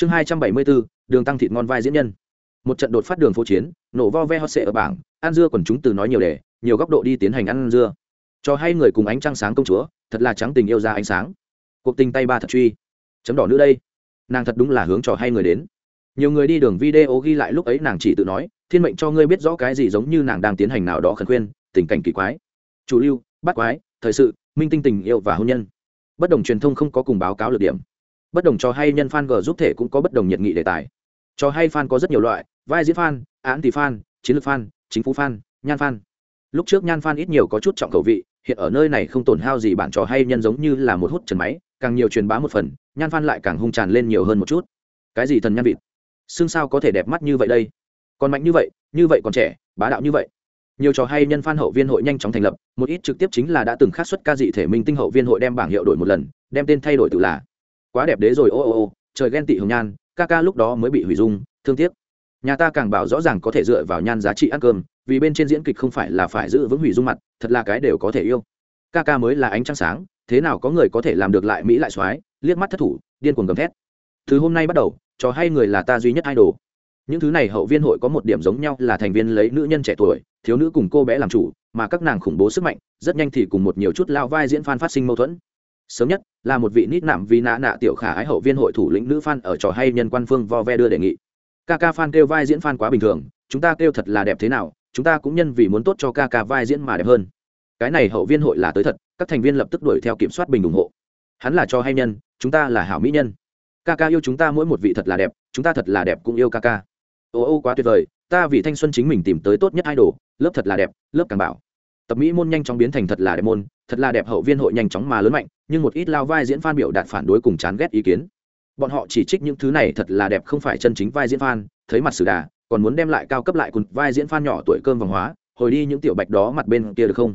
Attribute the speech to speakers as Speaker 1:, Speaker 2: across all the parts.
Speaker 1: chương hai trăm bảy mươi bốn đường tăng thịt ngon vai diễn nhân. Một trận đột phát đường phố chiến nổ vo ve hot sệ ở bảng ăn dưa quần chúng từ nói nhiều đề, nhiều góc độ đi tiến hành ăn dưa. Cho hay người cùng ánh trăng sáng công chúa thật là trắng tình yêu ra ánh sáng. Cuộc tình tay ba thật truy. Chấm đỏ nữa đây. Nàng thật đúng là hướng trò hay người đến. Nhiều người đi đường video ghi lại lúc ấy nàng chỉ tự nói thiên mệnh cho ngươi biết rõ cái gì giống như nàng đang tiến hành nào đó khẩn khuyên tình cảnh kỳ quái. Chủ lưu bắt quái thời sự minh tinh tình yêu và hôn nhân. Bất đồng truyền thông không có cùng báo cáo lược điểm bất đồng cho hay nhân fan g giúp thể cũng có bất đồng nhiệt nghị đề tài. Cho hay fan có rất nhiều loại, vai diễn fan, án thì fan, chiến lược fan, chính phủ fan, nhan fan. Lúc trước nhan fan ít nhiều có chút trọng khẩu vị, hiện ở nơi này không tổn hao gì bản trò hay nhân giống như là một hút trần máy, càng nhiều truyền bá một phần, nhan fan lại càng hung tràn lên nhiều hơn một chút. Cái gì thần nhan vịt? Xương sao có thể đẹp mắt như vậy đây? Còn mạnh như vậy như vậy còn trẻ, bá đạo như vậy. Nhiều trò hay nhân fan hậu viên hội nhanh chóng thành lập, một ít trực tiếp chính là đã từng khắc xuất ca dị thể minh tinh hậu viên hội đem bảng hiệu đổi một lần, đem tên thay đổi tự là quá đẹp đế rồi, ô ô ô, trời ghen tị hồng nhan, ca ca lúc đó mới bị hủy dung, thương tiếc. Nhà ta càng bảo rõ ràng có thể dựa vào nhan giá trị ăn cơm, vì bên trên diễn kịch không phải là phải giữ vững hủy dung mặt, thật là cái đều có thể yêu. Ca ca mới là ánh trăng sáng, thế nào có người có thể làm được lại mỹ lại soái liếc mắt thất thủ, điên cuồng gầm thét. Từ hôm nay bắt đầu, trò hay người là ta duy nhất idol. Những thứ này hậu viên hội có một điểm giống nhau là thành viên lấy nữ nhân trẻ tuổi, thiếu nữ cùng cô bé làm chủ, mà các nàng khủng bố sức mạnh, rất nhanh thì cùng một nhiều chút lao vai diễn phan phát sinh mâu thuẫn sớm nhất, là một vị nít nạm vì nạ nạ tiểu khả ái hậu viên hội thủ lĩnh nữ fan ở trò hay nhân quan phương vo ve đưa đề nghị. Ca ca fan kêu vai diễn fan quá bình thường, chúng ta kêu thật là đẹp thế nào, chúng ta cũng nhân vì muốn tốt cho ca ca vai diễn mà đẹp hơn. Cái này hậu viên hội là tới thật, các thành viên lập tức đuổi theo kiểm soát bình ủng hộ. Hắn là cho hay nhân, chúng ta là hảo mỹ nhân. Ca ca yêu chúng ta mỗi một vị thật là đẹp, chúng ta thật là đẹp cũng yêu ca ca ô ô, quá tuyệt vời, ta vì thanh xuân chính mình tìm tới tốt nhất idol, lớp thật là đẹp, lớp càng bảo. Tập mỹ môn nhanh chóng biến thành thật là đẹp môn thật là đẹp hậu viên hội nhanh chóng mà lớn mạnh, nhưng một ít lao vai diễn phan biểu đạt phản đối cùng chán ghét ý kiến. Bọn họ chỉ trích những thứ này thật là đẹp không phải chân chính vai diễn phan thấy mặt sử đà, còn muốn đem lại cao cấp lại cùng vai diễn phan nhỏ tuổi cơm vòng hóa, hồi đi những tiểu bạch đó mặt bên kia được không?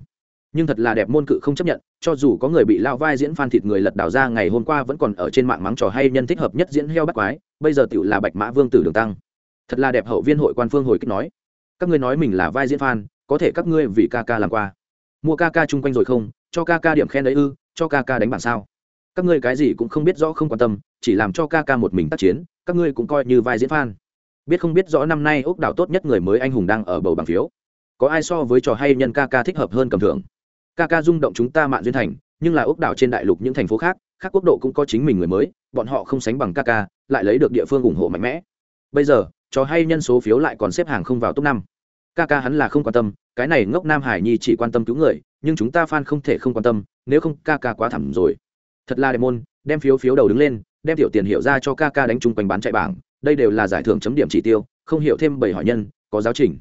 Speaker 1: Nhưng thật là đẹp môn cự không chấp nhận, cho dù có người bị lao vai diễn phan thịt người lật đảo ra, ngày hôm qua vẫn còn ở trên mạng mắng trò hay nhân thích hợp nhất diễn heo bắt quái, bây giờ tiểu là bạch mã vương tử đường tăng. Thật là đẹp hậu viên hội quan phương hồi kích nói, các ngươi nói mình là vai diễn phan có thể các ngươi vì ca ca làm qua. Mua ca ca chung quanh rồi không? Cho ca ca điểm khen đấy ư, cho ca ca đánh bảng sao? Các ngươi cái gì cũng không biết rõ, không quan tâm, chỉ làm cho ca ca một mình tác chiến, các ngươi cũng coi như vai diễn phan biết không biết rõ năm nay ốc đảo tốt nhất người mới anh hùng đang ở bầu bằng phiếu. Có ai so với trò hay nhân ca ca thích hợp hơn cầm thưởng? Ca ca rung động chúng ta mạn duyên thành, nhưng là ốc đảo trên đại lục những thành phố khác khác quốc độ cũng có chính mình người mới, bọn họ không sánh bằng ca ca, lại lấy được địa phương ủng hộ mạnh mẽ. Bây giờ, trò hay nhân số phiếu lại còn xếp hàng không vào top năm. Ca ca hắn là không quan tâm, cái này ngốc nam hải nhi chỉ quan tâm cứu người nhưng chúng ta fan không thể không quan tâm, nếu không ca ca quá thảm rồi. Thật là đẹp môn đem phiếu phiếu đầu đứng lên, đem tiểu tiền hiệu ra cho ca ca đánh chung quanh bán chạy bảng. Đây đều là giải thưởng chấm điểm chỉ tiêu, không hiểu thêm bảy hỏi nhân, có giáo trình.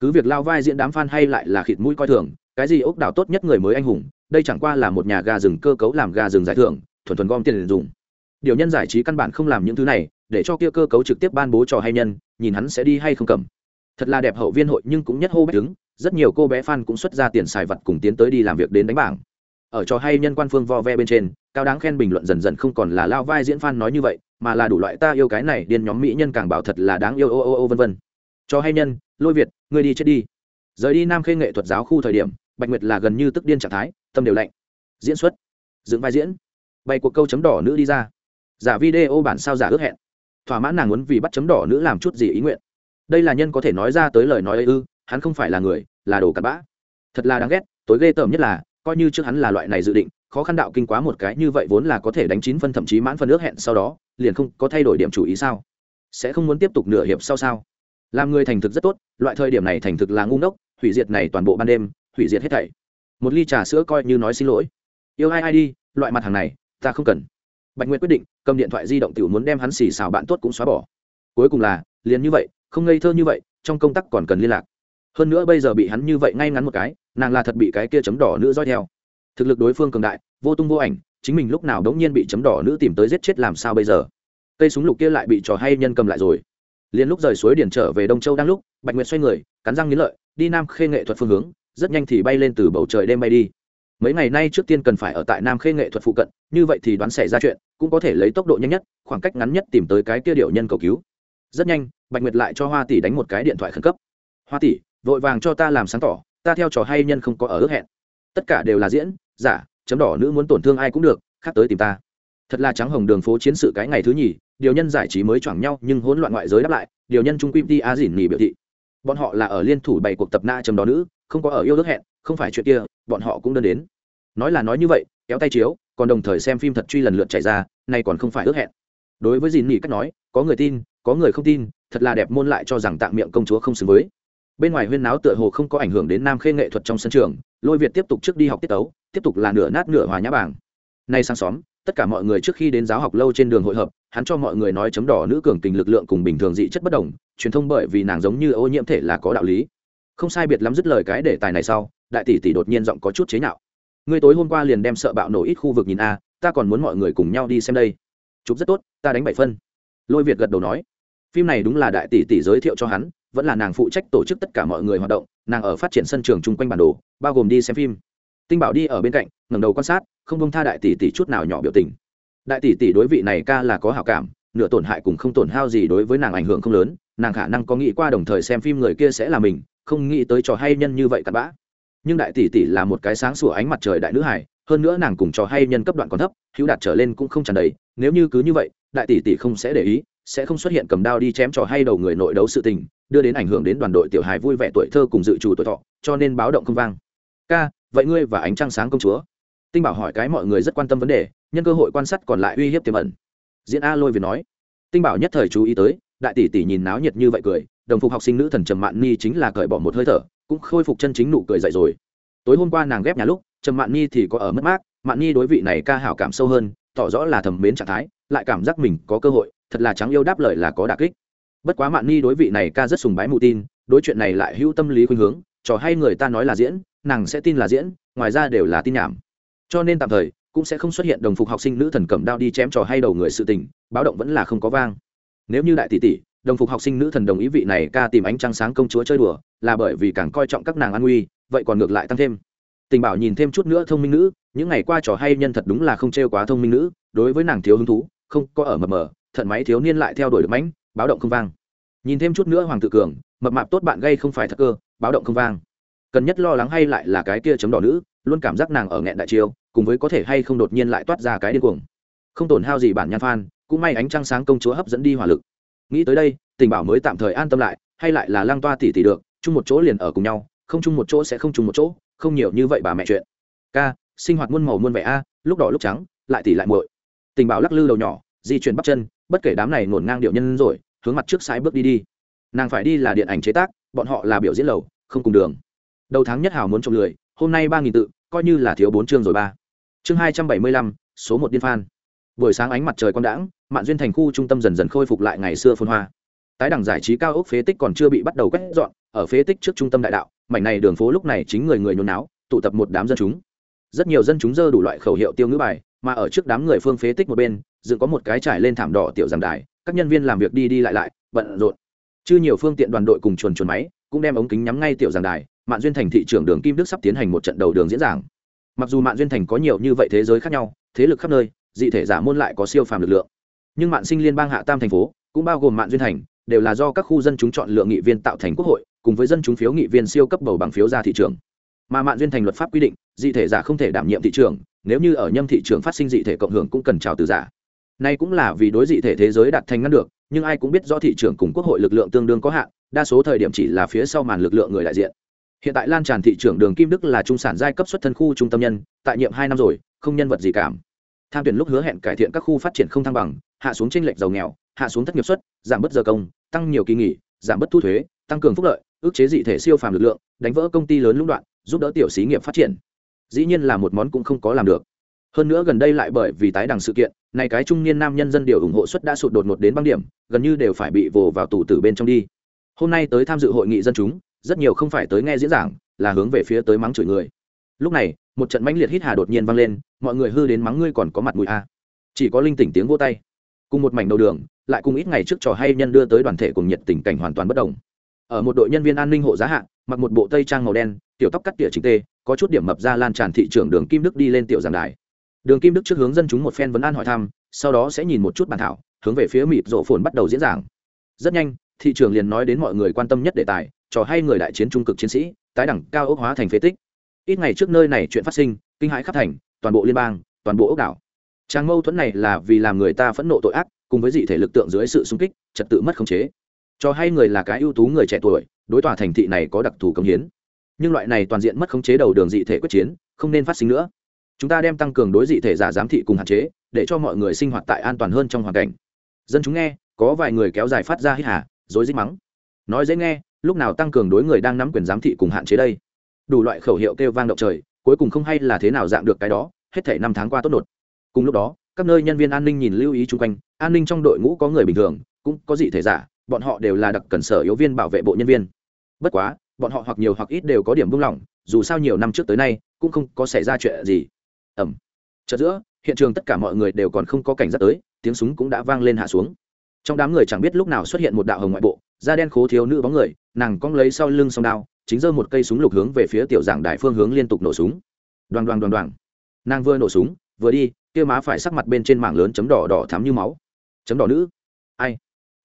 Speaker 1: Cứ việc lao vai diễn đám fan hay lại là khịt mũi coi thường, cái gì ốc đảo tốt nhất người mới anh hùng, đây chẳng qua là một nhà gà rừng cơ cấu làm gà rừng giải thưởng, thuần thuần gom tiền dùng. Điều nhân giải trí căn bản không làm những thứ này, để cho kia cơ cấu trực tiếp ban bố trò hay nhân, nhìn hắn sẽ đi hay không cầm. Thật là đẹp hậu viên hội nhưng cũng nhất hô bách đứng rất nhiều cô bé fan cũng xuất ra tiền xài vật cùng tiến tới đi làm việc đến đánh bảng. Ở trò hay nhân quan phương vo ve bên trên, cao đáng khen bình luận dần dần không còn là lao vai diễn fan nói như vậy, mà là đủ loại ta yêu cái này điên nhóm mỹ nhân càng bảo thật là đáng yêu ô ô ô vân vân. Cho hay nhân, lôi việt, ngươi đi chết đi. Rời đi nam khê nghệ thuật giáo khu thời điểm, bạch nguyệt là gần như tức điên trạng thái, tâm đều lạnh. Diễn xuất, dựng vai diễn. Bày cuộc câu chấm đỏ nữ đi ra. Giả video bản sao giả ước hẹn. Thỏa mãn nàng muốn vì bắt chấm đỏ nữ làm chút gì ý nguyện. Đây là nhân có thể nói ra tới lời nói ư? Hắn không phải là người, là đồ cặn bã. Thật là đáng ghét, tối ghê tởm nhất là, coi như trước hắn là loại này dự định, khó khăn đạo kinh quá một cái như vậy vốn là có thể đánh chín phân thậm chí mãn phân ước hẹn sau đó, liền không có thay đổi điểm chủ ý sao? Sẽ không muốn tiếp tục nửa hiệp sau sao? Làm người thành thực rất tốt, loại thời điểm này thành thực là ngu ngốc, hủy diệt này toàn bộ ban đêm, hủy diệt hết thảy. Một ly trà sữa coi như nói xin lỗi. Yêu ai ai đi, loại mặt hàng này, ta không cần. Bạch nguyệt quyết định, cầm điện thoại di động tiểu muốn đem hắn xì xào bạn tốt cũng xóa bỏ. Cuối cùng là, liền như vậy, không ngây thơ như vậy, trong công tác còn cần liên lạc hơn nữa bây giờ bị hắn như vậy ngay ngắn một cái, nàng là thật bị cái kia chấm đỏ nữ dõi theo. Thực lực đối phương cường đại, vô tung vô ảnh, chính mình lúc nào đống nhiên bị chấm đỏ nữ tìm tới giết chết làm sao bây giờ? Cây súng lục kia lại bị trò hay nhân cầm lại rồi. Liền lúc rời suối điển trở về đông châu đang lúc, bạch nguyệt xoay người, cắn răng nghĩ lợi, đi nam khê nghệ thuật phương hướng, rất nhanh thì bay lên từ bầu trời đêm bay đi. Mấy ngày nay trước tiên cần phải ở tại nam khê nghệ thuật phụ cận, như vậy thì đoán xảy ra chuyện, cũng có thể lấy tốc độ nhanh nhất, khoảng cách ngắn nhất tìm tới cái kia điệu nhân cầu cứu. Rất nhanh, bạch nguyệt lại cho hoa tỷ đánh một cái điện thoại khẩn cấp. Hoa tỷ vội vàng cho ta làm sáng tỏ, ta theo trò hay nhân không có ở ước hẹn. Tất cả đều là diễn, giả, chấm đỏ nữ muốn tổn thương ai cũng được, khác tới tìm ta. Thật là trắng hồng đường phố chiến sự cái ngày thứ nhì, điều nhân giải trí mới choảng nhau nhưng hỗn loạn ngoại giới đáp lại, điều nhân trung quy đi a dỉn nghỉ biểu thị. Bọn họ là ở liên thủ bảy cuộc tập na chấm đỏ nữ, không có ở yêu ước hẹn, không phải chuyện kia, bọn họ cũng đơn đến. Nói là nói như vậy, kéo tay chiếu, còn đồng thời xem phim thật truy lần lượt chạy ra, nay còn không phải ước hẹn. Đối với dìn nghỉ cách nói, có người tin, có người không tin, thật là đẹp môn lại cho rằng tạng miệng công chúa không xứng với bên ngoài huyên náo tựa hồ không có ảnh hưởng đến nam khê nghệ thuật trong sân trường, lôi việt tiếp tục trước đi học tiết tấu, tiếp tục là nửa nát nửa hòa nhã bảng. Nay sang xóm, tất cả mọi người trước khi đến giáo học lâu trên đường hội hợp, hắn cho mọi người nói chấm đỏ nữ cường tình lực lượng cùng bình thường dị chất bất đồng, truyền thông bởi vì nàng giống như ô nhiễm thể là có đạo lý. Không sai biệt lắm dứt lời cái đề tài này sau, đại tỷ tỷ đột nhiên giọng có chút chế nhạo. Ngươi tối hôm qua liền đem sợ bạo nổ ít khu vực nhìn a, ta còn muốn mọi người cùng nhau đi xem đây. Chụp rất tốt, ta đánh bảy phân. Lôi việt gật đầu nói. Phim này đúng là đại tỷ tỷ giới thiệu cho hắn vẫn là nàng phụ trách tổ chức tất cả mọi người hoạt động, nàng ở phát triển sân trường chung quanh bản đồ, bao gồm đi xem phim. Tinh bảo đi ở bên cạnh, ngẩng đầu quan sát, không bông tha đại tỷ tỷ chút nào nhỏ biểu tình. Đại tỷ tỷ đối vị này ca là có hảo cảm, nửa tổn hại cùng không tổn hao gì đối với nàng ảnh hưởng không lớn, nàng khả năng có nghĩ qua đồng thời xem phim người kia sẽ là mình, không nghĩ tới trò hay nhân như vậy cặn bã. Nhưng đại tỷ tỷ là một cái sáng sủa ánh mặt trời đại nữ hải hơn nữa nàng cùng trò hay nhân cấp đoạn còn thấp, hữu đạt trở lên cũng không tràn đầy, nếu như cứ như vậy, đại tỷ tỷ không sẽ để ý sẽ không xuất hiện cầm đao đi chém trò hay đầu người nội đấu sự tình, đưa đến ảnh hưởng đến đoàn đội tiểu hài vui vẻ tuổi thơ cùng dự trù tuổi thọ, cho nên báo động không vang. Ca, vậy ngươi và ánh trăng sáng công chúa? Tinh bảo hỏi cái mọi người rất quan tâm vấn đề, nhân cơ hội quan sát còn lại uy hiếp tiềm ẩn. Diễn a lôi việt nói, tinh bảo nhất thời chú ý tới, đại tỷ tỷ nhìn náo nhiệt như vậy cười, đồng phục học sinh nữ thần trầm mạn ni chính là cởi bỏ một hơi thở, cũng khôi phục chân chính nụ cười dậy rồi. Tối hôm qua nàng ghép nhà lúc, trầm mạn ni thì có ở mất mát, mạn ni đối vị này ca hảo cảm sâu hơn, tỏ rõ là thầm mến trạng thái, lại cảm giác mình có cơ hội thật là trắng yêu đáp lời là có đả kích. Bất quá mạn ni đối vị này ca rất sùng bái mụ tin, đối chuyện này lại hữu tâm lý khuynh hướng, trò hay người ta nói là diễn, nàng sẽ tin là diễn, ngoài ra đều là tin nhảm. Cho nên tạm thời, cũng sẽ không xuất hiện đồng phục học sinh nữ thần cầm đao đi chém trò hay đầu người sự tình, báo động vẫn là không có vang. Nếu như đại tỷ tỷ, đồng phục học sinh nữ thần đồng ý vị này ca tìm ánh trăng sáng công chúa chơi đùa, là bởi vì càng coi trọng các nàng an nguy, vậy còn ngược lại tăng thêm. Tình bảo nhìn thêm chút nữa thông minh nữ, những ngày qua trò hay nhân thật đúng là không trêu quá thông minh nữ, đối với nàng thiếu hứng thú, không có ở mờ mờ thận máy thiếu niên lại theo đuổi được mãnh, báo động không vang. Nhìn thêm chút nữa hoàng tự cường, mập mạp tốt bạn gây không phải thật cơ, báo động không vang. Cần nhất lo lắng hay lại là cái kia chấm đỏ nữ, luôn cảm giác nàng ở nghẹn đại chiêu, cùng với có thể hay không đột nhiên lại toát ra cái điên cuồng. Không tổn hao gì bản nhan phan, cũng may ánh trăng sáng công chúa hấp dẫn đi hỏa lực. Nghĩ tới đây, tình bảo mới tạm thời an tâm lại, hay lại là lang toa tỉ tỉ được, chung một chỗ liền ở cùng nhau, không chung một chỗ sẽ không chung một chỗ, không nhiều như vậy bà mẹ chuyện. Ca, sinh hoạt muôn màu muôn vẻ a, lúc đỏ lúc trắng, lại tỉ lại muội. Tình bảo lắc lư đầu nhỏ, di chuyển bắp chân bất kể đám này ngổn ngang điệu nhân rồi, hướng mặt trước sai bước đi đi. Nàng phải đi là điện ảnh chế tác, bọn họ là biểu diễn lầu, không cùng đường. Đầu tháng nhất hào muốn trộm lười, hôm nay ba nghìn tự, coi như là thiếu bốn chương rồi ba. Chương hai trăm bảy mươi lăm, số một điên phan buổi sáng ánh mặt trời quang đãng, mạn duyên thành khu trung tâm dần dần khôi phục lại ngày xưa phôn hoa. Tái đẳng giải trí cao ốc phế tích còn chưa bị bắt đầu quét dọn, ở phế tích trước trung tâm đại đạo, mảnh này đường phố lúc này chính người người nhốn náo, tụ tập một đám dân chúng. Rất nhiều dân chúng dơ đủ loại khẩu hiệu tiêu ngữ bài, mà ở trước đám người phương phế tích một bên dựng có một cái trải lên thảm đỏ tiểu giảng đài, các nhân viên làm việc đi đi lại lại, bận rộn. Chứ nhiều phương tiện đoàn đội cùng chuồn chuồn máy cũng đem ống kính nhắm ngay tiểu giảng đài, mạn duyên thành thị trưởng đường kim đức sắp tiến hành một trận đầu đường diễn giảng. Mặc dù mạn duyên thành có nhiều như vậy thế giới khác nhau, thế lực khắp nơi, dị thể giả môn lại có siêu phàm lực lượng. Nhưng mạn sinh liên bang hạ tam thành phố cũng bao gồm mạn duyên thành, đều là do các khu dân chúng chọn lựa nghị viên tạo thành quốc hội, cùng với dân chúng phiếu nghị viên siêu cấp bầu bằng phiếu ra thị trường. Mà mạn duyên thành luật pháp quy định, dị thể giả không thể đảm nhiệm thị trường, nếu như ở nhâm thị trường phát sinh dị thể cộng hưởng cũng cần chào từ giả nay cũng là vì đối dị thể thế giới đạt thành ngăn được, nhưng ai cũng biết do thị trường cùng quốc hội lực lượng tương đương có hạn, đa số thời điểm chỉ là phía sau màn lực lượng người đại diện. Hiện tại lan tràn thị trường đường kim đức là trung sản giai cấp xuất thân khu trung tâm nhân, tại nhiệm hai năm rồi, không nhân vật gì cảm. Tham tuyển lúc hứa hẹn cải thiện các khu phát triển không thăng bằng, hạ xuống chênh lệch giàu nghèo, hạ xuống thất nghiệp suất, giảm bớt giờ công, tăng nhiều kỳ nghỉ, giảm bớt thu thuế, tăng cường phúc lợi, ước chế dị thể siêu phàm lực lượng, đánh vỡ công ty lớn lũng đoạn, giúp đỡ tiểu xí nghiệp phát triển. Dĩ nhiên là một món cũng không có làm được hơn nữa gần đây lại bởi vì tái đằng sự kiện này cái trung niên nam nhân dân điều ủng hộ suất đã sụt đột ngột đến băng điểm, gần như đều phải bị vồ vào tủ tử bên trong đi. Hôm nay tới tham dự hội nghị dân chúng, rất nhiều không phải tới nghe diễn giảng, là hướng về phía tới mắng chửi người. Lúc này, một trận mãnh liệt hít hà đột nhiên vang lên, mọi người hư đến mắng ngươi còn có mặt mũi a chỉ có linh tỉnh tiếng vô tay. Cùng một mảnh đầu đường, lại cùng ít ngày trước trò hay nhân đưa tới đoàn thể cùng nhiệt tình cảnh hoàn toàn bất đồng. Ở một đội nhân viên an ninh hộ giá hạn mặc một bộ tây trang màu đen, tiểu tóc cắt tỉa chính tê, có chút điểm mập ra lan tràn thị trường đường kim đức đi lên tiểu giảng đài đường kim đức trước hướng dân chúng một phen vấn an hỏi thăm, sau đó sẽ nhìn một chút bản thảo, hướng về phía mịt rộ phồn bắt đầu diễn giảng. Rất nhanh, thị trường liền nói đến mọi người quan tâm nhất đề tài, trò hay người đại chiến trung cực chiến sĩ, tái đẳng cao ốc hóa thành phế tích. Ít ngày trước nơi này chuyện phát sinh, kinh hãi khắp thành, toàn bộ liên bang, toàn bộ ốc đảo. Trang mâu thuẫn này là vì làm người ta phẫn nộ tội ác, cùng với dị thể lực tượng dưới sự xung kích, trật tự mất khống chế. Cho hay người là cái ưu tú người trẻ tuổi, đối tòa thành thị này có đặc thù công hiến. Nhưng loại này toàn diện mất khống chế đầu đường dị thể quyết chiến, không nên phát sinh nữa chúng ta đem tăng cường đối dị thể giả giám thị cùng hạn chế, để cho mọi người sinh hoạt tại an toàn hơn trong hoàn cảnh. Dân chúng nghe, có vài người kéo dài phát ra hít hà dối dích mắng. Nói dễ nghe, lúc nào tăng cường đối người đang nắm quyền giám thị cùng hạn chế đây? Đủ loại khẩu hiệu kêu vang động trời, cuối cùng không hay là thế nào dạng được cái đó, hết thể năm tháng qua tốt nột cùng lúc đó, các nơi nhân viên an ninh nhìn lưu ý chung quanh, an ninh trong đội ngũ có người bình thường, cũng có dị thể giả, bọn họ đều là đặc cần sở yếu viên bảo vệ bộ nhân viên. Bất quá, bọn họ hoặc nhiều hoặc ít đều có điểm buông lỏng, dù sao nhiều năm trước tới nay, cũng không có xảy ra chuyện gì ẩm. Chợt giữa, hiện trường tất cả mọi người đều còn không có cảnh giác tới, tiếng súng cũng đã vang lên hạ xuống. Trong đám người chẳng biết lúc nào xuất hiện một đạo hồng ngoại bộ, da đen khố thiếu nữ bóng người, nàng cong lấy sau lưng song đao, chính giơ một cây súng lục hướng về phía tiểu giảng đại phương hướng liên tục nổ súng. Đoàn đoàn đoàn đoàn nàng vừa nổ súng, vừa đi, kia má phải sắc mặt bên trên mảng lớn chấm đỏ đỏ thắm như máu. Chấm đỏ nữ. Ai?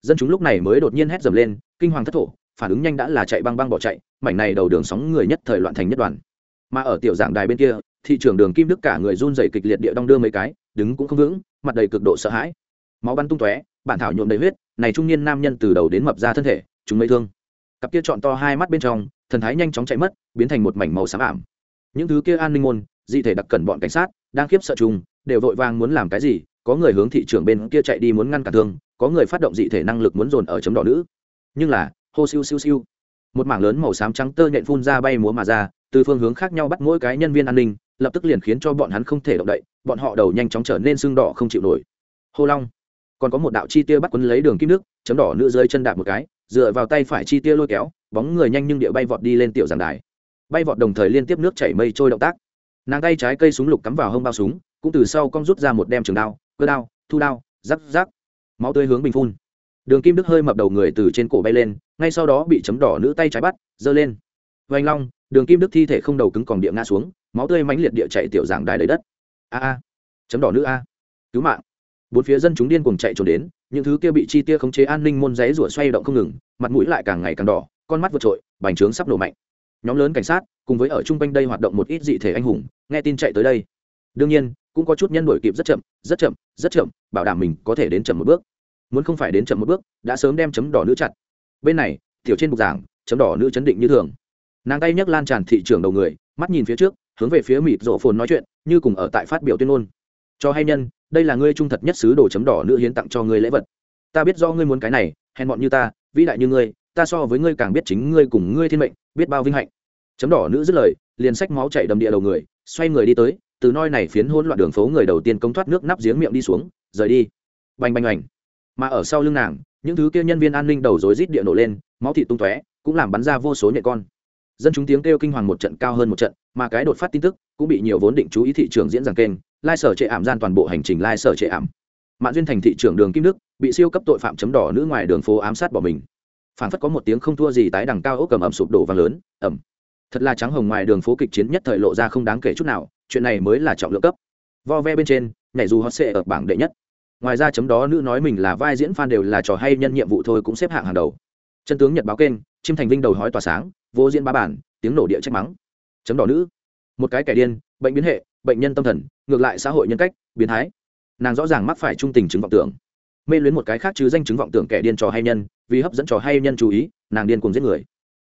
Speaker 1: Dân chúng lúc này mới đột nhiên hét dầm lên, kinh hoàng thất thổ, phản ứng nhanh đã là chạy băng băng bỏ chạy, mảnh này đầu đường sóng người nhất thời loạn thành nhất đoàn. Mà ở tiểu giảng đài bên kia thị trường đường kim đức cả người run rẩy kịch liệt địa đong đưa mấy cái, đứng cũng không vững, mặt đầy cực độ sợ hãi. Máu bắn tung tóe, bản thảo nhuộm đầy huyết, này trung niên nam nhân từ đầu đến mập ra thân thể, chúng mấy thương. Cặp kia chọn to hai mắt bên trong, thần thái nhanh chóng chạy mất, biến thành một mảnh màu xám ảm. Những thứ kia an ninh môn, dị thể đặc cẩn bọn cảnh sát, đang khiếp sợ chung, đều vội vàng muốn làm cái gì, có người hướng thị trường bên kia chạy đi muốn ngăn cản thương, có người phát động dị thể năng lực muốn dồn ở chấm đỏ nữ. Nhưng là, hô siêu siêu siêu. Một mảng lớn màu xám trắng tơ nhện phun ra bay múa mà ra, từ phương hướng khác nhau bắt mỗi cái nhân viên an ninh lập tức liền khiến cho bọn hắn không thể động đậy, bọn họ đầu nhanh chóng trở nên sưng đỏ không chịu nổi. Hô long, còn có một đạo chi tiêu bắt quấn lấy đường kim nước, chấm đỏ nữ dưới chân đạp một cái, dựa vào tay phải chi tiêu lôi kéo, bóng người nhanh nhưng địa bay vọt đi lên tiểu giảng đài. Bay vọt đồng thời liên tiếp nước chảy mây trôi động tác. Nàng tay trái cây súng lục cắm vào hông bao súng, cũng từ sau cong rút ra một đem trường đao, cơ đao, thu đao, rắc rắc. Máu tươi hướng bình phun. Đường kim đức hơi mập đầu người từ trên cổ bay lên, ngay sau đó bị chấm đỏ nữ tay trái bắt, giơ lên. Vành long, đường kim đức thi thể không đầu cứng còn địa ngã xuống máu tươi mãnh liệt địa chạy tiểu giảng đài đầy đất. A a, chấm đỏ nữ a, cứu mạng. Bốn phía dân chúng điên cuồng chạy trốn đến, những thứ kia bị chi tia khống chế an ninh môn giấy rủa xoay động không ngừng, mặt mũi lại càng ngày càng đỏ, con mắt vượt trội, bành trướng sắp nổ mạnh. Nhóm lớn cảnh sát, cùng với ở chung quanh đây hoạt động một ít dị thể anh hùng, nghe tin chạy tới đây. Đương nhiên, cũng có chút nhân đổi kịp rất chậm rất chậm rất chậm, bảo đảm mình có thể đến chậm một bước. Muốn không phải đến chậm một bước, đã sớm đem chấm đỏ nữ chặt. Bên này, tiểu trên bục giảng, chấm đỏ nữ chấn định như thường. Nàng tay nhấc lan tràn thị trường đầu người, mắt nhìn phía trước hướng về phía mịt rộ phồn nói chuyện, như cùng ở tại phát biểu tuyên ngôn. Cho hay nhân, đây là ngươi trung thật nhất sứ đồ chấm đỏ nữ hiến tặng cho ngươi lễ vật. Ta biết do ngươi muốn cái này, hèn mọn như ta, vĩ đại như ngươi, ta so với ngươi càng biết chính ngươi cùng ngươi thiên mệnh, biết bao vinh hạnh. Chấm đỏ nữ dứt lời, liền sách máu chạy đầm địa đầu người, xoay người đi tới, từ noi này phiến hỗn loạn đường phố người đầu tiên công thoát nước nắp giếng miệng đi xuống, rời đi. Bành bành ảnh mà ở sau lưng nàng, những thứ kia nhân viên an ninh đầu rối rít địa nổ lên, máu thịt tung tóe, cũng làm bắn ra vô số nhện con dân chúng tiếng kêu kinh hoàng một trận cao hơn một trận, mà cái đột phát tin tức cũng bị nhiều vốn định chú ý thị trường diễn giảng kênh, lai sở chệ ảm gian toàn bộ hành trình lai sở chệ ảm. Mạng duyên thành thị trường đường kim đức bị siêu cấp tội phạm chấm đỏ nữ ngoài đường phố ám sát bỏ mình. Phản phất có một tiếng không thua gì tái đằng cao ốc cầm ẩm sụp đổ vang lớn ẩm thật là trắng hồng ngoài đường phố kịch chiến nhất thời lộ ra không đáng kể chút nào, chuyện này mới là trọng lượng cấp. Vo ve bên trên, nhảy dù hot sệ ở bảng đệ nhất. Ngoài ra chấm đó nữ nói mình là vai diễn fan đều là trò hay nhân nhiệm vụ thôi cũng xếp hạng hàng đầu. Chân tướng nhật báo kênh, chim thành vinh đầu hói tỏa sáng vô diễn ba bản, tiếng nổ địa trách mắng. Chấm đỏ nữ. Một cái kẻ điên, bệnh biến hệ, bệnh nhân tâm thần, ngược lại xã hội nhân cách, biến thái. Nàng rõ ràng mắc phải trung tình chứng vọng tưởng. Mê luyến một cái khác chứ danh chứng vọng tưởng kẻ điên trò hay nhân, vì hấp dẫn trò hay nhân chú ý, nàng điên cùng giết người.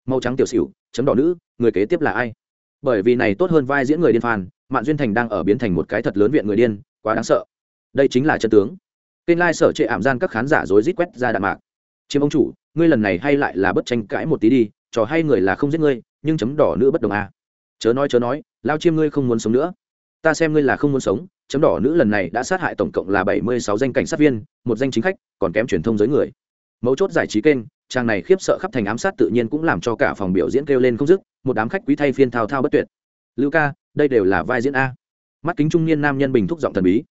Speaker 1: Màu trắng tiểu xỉu, chấm đỏ nữ, người kế tiếp là ai? Bởi vì này tốt hơn vai diễn người điên phan mạng duyên thành đang ở biến thành một cái thật lớn viện người điên, quá đáng sợ. Đây chính là chân tướng. Kênh lai sở trệ ảm gian các khán giả rối rít quét ra đạn mạc. Chiếm ông chủ, ngươi lần này hay lại là bất tranh cãi một tí đi trò hay người là không giết ngươi, nhưng chấm đỏ nữ bất đồng a. À. chớ nói chớ nói, lao chiêm ngươi không muốn sống nữa. Ta xem ngươi là không muốn sống, chấm đỏ nữ lần này đã sát hại tổng cộng là bảy mươi sáu danh cảnh sát viên, một danh chính khách, còn kém truyền thông giới người. Mấu chốt giải trí kênh trang này khiếp sợ khắp thành ám sát tự nhiên cũng làm cho cả phòng biểu diễn kêu lên không dứt, một đám khách quý thay phiên thao thao bất tuyệt. Lưu ca, đây đều là vai diễn a. Mắt kính trung niên nam nhân bình thúc giọng thần bí.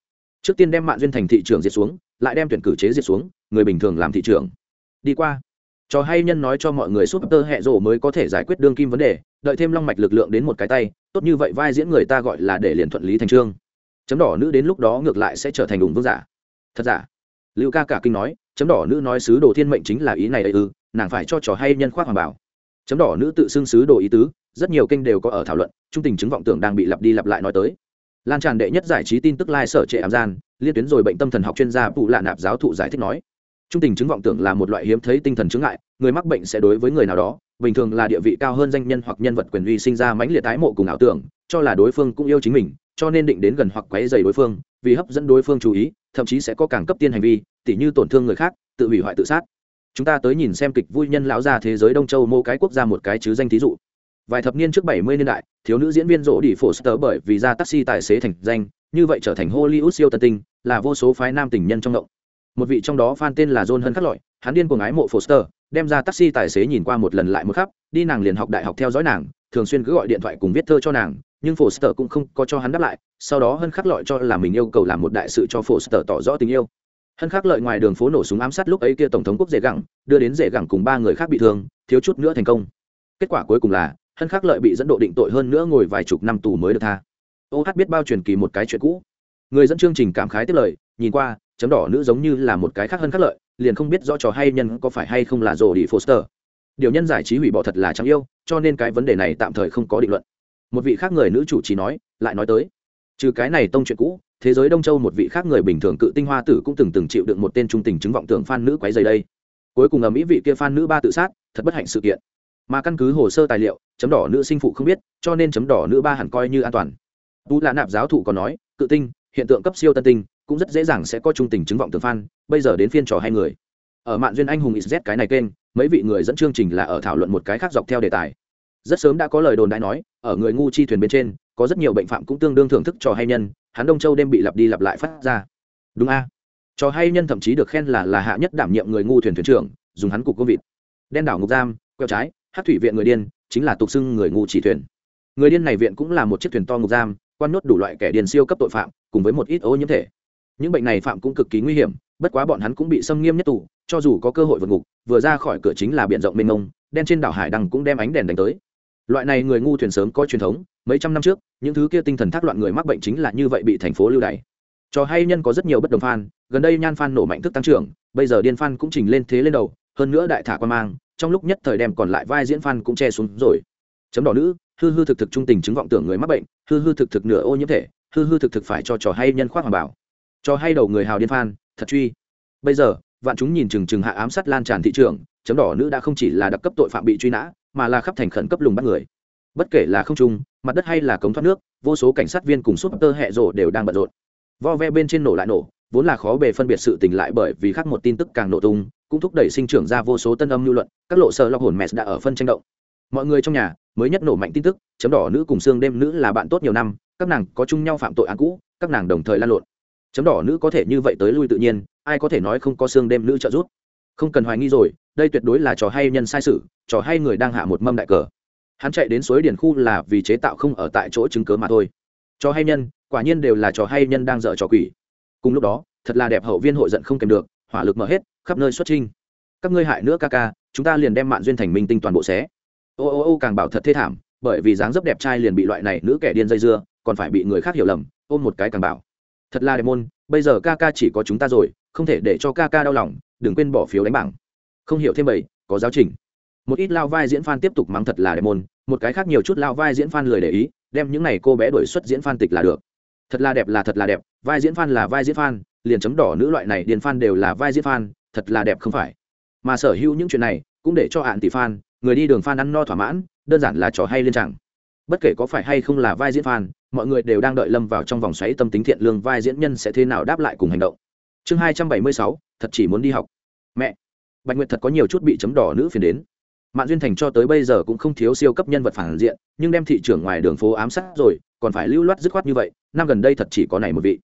Speaker 1: Trước tiên đem mạng duyên thành thị trường diệt xuống, lại đem tuyển cử chế diệt xuống, người bình thường làm thị trường đi qua cho hay nhân nói cho mọi người súp tơ hẹ rổ mới có thể giải quyết đương kim vấn đề, đợi thêm long mạch lực lượng đến một cái tay, tốt như vậy vai diễn người ta gọi là để liền thuận lý thành trương. Chấm đỏ nữ đến lúc đó ngược lại sẽ trở thành ủng vương giả. Thật giả? Lưu ca cả kinh nói, chấm đỏ nữ nói sứ đồ thiên mệnh chính là ý này ấy ư, nàng phải cho trò hay nhân khoác hoàng bảo. Chấm đỏ nữ tự xưng sứ đồ ý tứ, rất nhiều kênh đều có ở thảo luận, trung tình chứng vọng tưởng đang bị lặp đi lặp lại nói tới. Lan tràn đệ nhất giải trí tin tức lai、like、sở trệ ảm gian, liên tuyến rồi bệnh tâm thần học chuyên gia phụ lạ nạp giáo thụ giải thích nói trung tình chứng vọng tưởng là một loại hiếm thấy tinh thần chứng ngại, người mắc bệnh sẽ đối với người nào đó, bình thường là địa vị cao hơn danh nhân hoặc nhân vật quyền uy sinh ra mãnh liệt tái mộ cùng ảo tưởng, cho là đối phương cũng yêu chính mình, cho nên định đến gần hoặc quấy dày đối phương, vì hấp dẫn đối phương chú ý, thậm chí sẽ có càng cấp tiên hành vi, tỉ như tổn thương người khác, tự hủy hoại tự sát. Chúng ta tới nhìn xem kịch vui nhân lão gia thế giới đông châu mô cái quốc gia một cái chứ danh thí dụ. Vài thập niên trước bảy mươi niên đại, thiếu nữ diễn viên rỗ đi phổ sơ bởi vì ra taxi tài xế thành danh, như vậy trở thành hollywood siêu tân tinh, là vô số phái nam tình nhân trong động một vị trong đó fan tên là john hân khắc lọi, hắn điên cuồng ái mộ foster, đem ra taxi tài xế nhìn qua một lần lại một khắp, đi nàng liền học đại học theo dõi nàng, thường xuyên cứ gọi điện thoại cùng viết thơ cho nàng, nhưng foster cũng không có cho hắn đáp lại, sau đó hân khắc lọi cho là mình yêu cầu làm một đại sự cho foster tỏ rõ tình yêu. Hân khắc lợi ngoài đường phố nổ súng ám sát lúc ấy kia tổng thống quốc dễ gẳng, đưa đến dễ gẳng cùng ba người khác bị thương, thiếu chút nữa thành công. Kết quả cuối cùng là, hân khắc lợi bị dẫn độ định tội hơn nữa ngồi vài chục năm tù mới được tha. Ô hát biết bao truyền kỳ một cái chuyện cũ người dẫn chương trình cảm khái tiếp lời, nhìn qua, chấm đỏ nữ giống như là một cái khác hơn khác lợi, liền không biết rõ trò hay nhân có phải hay không là rồ đi foster. Điều nhân giải trí hủy bỏ thật là chẳng yêu, cho nên cái vấn đề này tạm thời không có định luận. Một vị khác người nữ chủ trì nói, lại nói tới. Trừ cái này tông chuyện cũ, thế giới đông châu một vị khác người bình thường cự tinh hoa tử cũng từng từng chịu đựng một tên trung tình chứng vọng tưởng phan nữ quấy dày đây. Cuối cùng ở mỹ vị kia phan nữ ba tự sát, thật bất hạnh sự kiện. Mà căn cứ hồ sơ tài liệu, chấm đỏ nữ sinh phụ không biết, cho nên chấm đỏ nữ ba hẳn coi như an toàn. Tú là nạp giáo thụ còn nói, cự tinh hiện tượng cấp siêu tân tinh cũng rất dễ dàng sẽ có trung tình chứng vọng tường phan bây giờ đến phiên trò hai người. Ở mạng duyên anh hùng xz cái này kênh, mấy vị người dẫn chương trình là ở thảo luận một cái khác dọc theo đề tài. Rất sớm đã có lời đồn đại nói, ở người ngu chi thuyền bên trên, có rất nhiều bệnh phạm cũng tương đương thưởng thức trò hay nhân, hắn đông châu đêm bị lặp đi lặp lại phát ra. Đúng a. Trò hay nhân thậm chí được khen là là hạ nhất đảm nhiệm người ngu thuyền thuyền trưởng, dùng hắn cục công vịt. Đen đảo ngục giam queo trái, hát thủy viện người điên, chính là tục xưng người ngu chỉ thuyền. Người điên này viện cũng là một chiếc thuyền to ngục giam quan nốt đủ loại kẻ điền siêu cấp tội phạm, cùng với một ít ô nhiễm thể. Những bệnh này phạm cũng cực kỳ nguy hiểm, bất quá bọn hắn cũng bị xâm nghiêm nhất tù, cho dù có cơ hội vượt ngục, vừa ra khỏi cửa chính là b i ể n rộng mênh mông, đen trên đảo hải đăng cũng đem ánh đèn đánh tới. Loại này người ngu thuyền sớm có truyền thống, mấy trăm năm trước, những thứ kia tinh thần thác loạn người mắc bệnh chính là như vậy bị thành phố lưu đày. Trò hay nhân có rất nhiều bất đồng phan gần đây nhan phan nổ mạnh thức tăng trưởng, bây giờ điên phan cũng trình lên thế lên đầu, hơn nữa đại thả quan mang, trong lúc nhất thời đem còn lại vai diễn phan cũng che xuống rồi chấm đỏ nữ, hư hư thực thực trung tình chứng vọng tưởng người mắc bệnh, hư hư thực thực nửa ô nhiễm thể, hư hư thực thực phải cho trò hay nhân khoác hoàng bảo. Cho hay đầu người hào điên phan, thật truy. Bây giờ, vạn chúng nhìn chừng chừng hạ ám sát lan tràn thị trường, chấm đỏ nữ đã không chỉ là đặc cấp tội phạm bị truy nã, mà là khắp thành khẩn cấp lùng bắt người. Bất kể là không trung, mặt đất hay là cống thoát nước, vô số cảnh sát viên cùng súp tơ hẹ rộ đều đang bận rộn. Vo ve bên trên nổ lại nổ, vốn là khó bề phân biệt sự tình lại bởi vì khác một tin tức càng nổ tung, cũng thúc đẩy sinh trưởng ra vô số tân âm lưu luận, các lộ sợ lọc hồn mẹ đã ở phân tranh động mọi người trong nhà mới nhất nổ mạnh tin tức, chấm đỏ nữ cùng xương đêm nữ là bạn tốt nhiều năm, các nàng có chung nhau phạm tội án cũ, các nàng đồng thời lan lộn. Chấm đỏ nữ có thể như vậy tới lui tự nhiên, ai có thể nói không có xương đêm nữ trợ giúp? Không cần hoài nghi rồi, đây tuyệt đối là trò hay nhân sai sự, trò hay người đang hạ một mâm đại cờ. Hắn chạy đến suối điển khu là vì chế tạo không ở tại chỗ chứng cớ mà thôi. Trò hay nhân, quả nhiên đều là trò hay nhân đang dở trò quỷ. Cùng lúc đó, thật là đẹp hậu viên hội giận không kèm được, hỏa lực mở hết, khắp nơi xuất trinh các ngươi hại nữa ca ca, chúng ta liền đem mạng duyên thành minh tinh toàn bộ xé ô ô ô càng bảo thật thê thảm, bởi vì dáng dấp đẹp trai liền bị loại này nữ kẻ điên dây dưa, còn phải bị người khác hiểu lầm, ôm một cái càng bảo. Thật là đẹp môn bây giờ ca ca chỉ có chúng ta rồi, không thể để cho ca ca đau lòng, đừng quên bỏ phiếu đánh bảng. Không hiểu thêm bầy, có giáo trình. Một ít lao vai diễn f tiếp tục mắng thật là đẹp môn một cái khác nhiều chút lao vai diễn f lười để ý, đem những này cô bé đổi xuất diễn f tịch là được. Thật là đẹp là thật là đẹp, vai diễn f là vai diễn f liền chấm đỏ nữ loại này điền f đều là vai diễn f thật là đẹp không phải. Mà sở hữu những chuyện này, cũng để cho hạn tỷ f người đi đường f ăn no thỏa mãn, đơn giản là trò hay liên chẳng bất kể có phải hay không là vai diễn f mọi người đều đang đợi lâm vào trong vòng xoáy tâm tính thiện lương vai diễn nhân sẽ thế nào đáp lại cùng hành động. Chương hai trăm bảy mươi sáu, thật chỉ muốn đi học. Mẹ. Bạch nguyệt thật có nhiều chút bị chấm đỏ nữ phiền đến. Mạng duyên thành cho tới bây giờ cũng không thiếu siêu cấp nhân vật phản diện, nhưng đem thị trường ngoài đường phố ám sát rồi, còn phải lưu loát dứt khoát như vậy, năm gần đây thật chỉ có này một vị.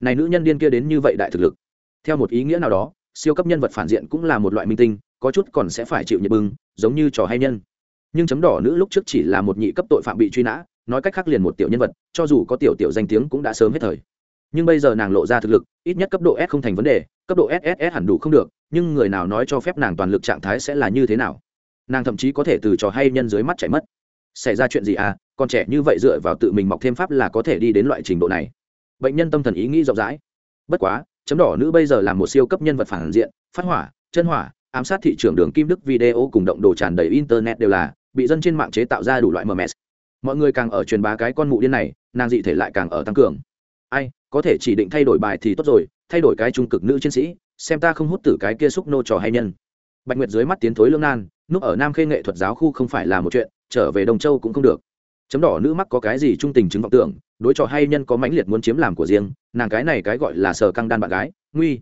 Speaker 1: Này nữ nhân điên kia đến như vậy đại thực lực. Theo một ý nghĩa nào đó, siêu cấp nhân vật phản diện cũng là một loại minh tinh có chút còn sẽ phải chịu nhiệt bưng, giống như trò hay nhân. Nhưng chấm đỏ nữ lúc trước chỉ là một nhị cấp tội phạm bị truy nã, nói cách khác liền một tiểu nhân vật, cho dù có tiểu tiểu danh tiếng cũng đã sớm hết thời. Nhưng bây giờ nàng lộ ra thực lực, ít nhất cấp độ s không thành vấn đề, cấp độ ss hẳn đủ không được, nhưng người nào nói cho phép nàng toàn lực trạng thái sẽ là như thế nào? Nàng thậm chí có thể từ trò hay nhân dưới mắt chạy mất. Xảy ra chuyện gì à? Con trẻ như vậy dựa vào tự mình mọc thêm pháp là có thể đi đến loại trình độ này. Bệnh nhân tâm thần ý nghĩ rộng rãi. Bất quá, chấm đỏ nữ bây giờ là một siêu cấp nhân vật phản diện, phát hỏa, chân hỏa ám sát thị trường đường kim đức video cùng động đồ tràn đầy internet đều là bị dân trên mạng chế tạo ra đủ loại mms mọi người càng ở truyền bá cái con mụ điên này, nàng dị thể lại càng ở tăng cường. Ai, có thể chỉ định thay đổi bài thì tốt rồi, thay đổi cái trung cực nữ chiến sĩ, xem ta không hút tử cái kia xúc nô trò hay nhân. Bạch nguyệt dưới mắt tiến thối lương nan, núp ở nam khê nghệ thuật giáo khu không phải là một chuyện, trở về đồng châu cũng không được. Chấm đỏ nữ mắc có cái gì trung tình chứng vọng tưởng, đối trò hay nhân có mãnh liệt muốn chiếm làm của riêng, nàng cái này cái gọi là sờ căng đan bạn gái, nguy,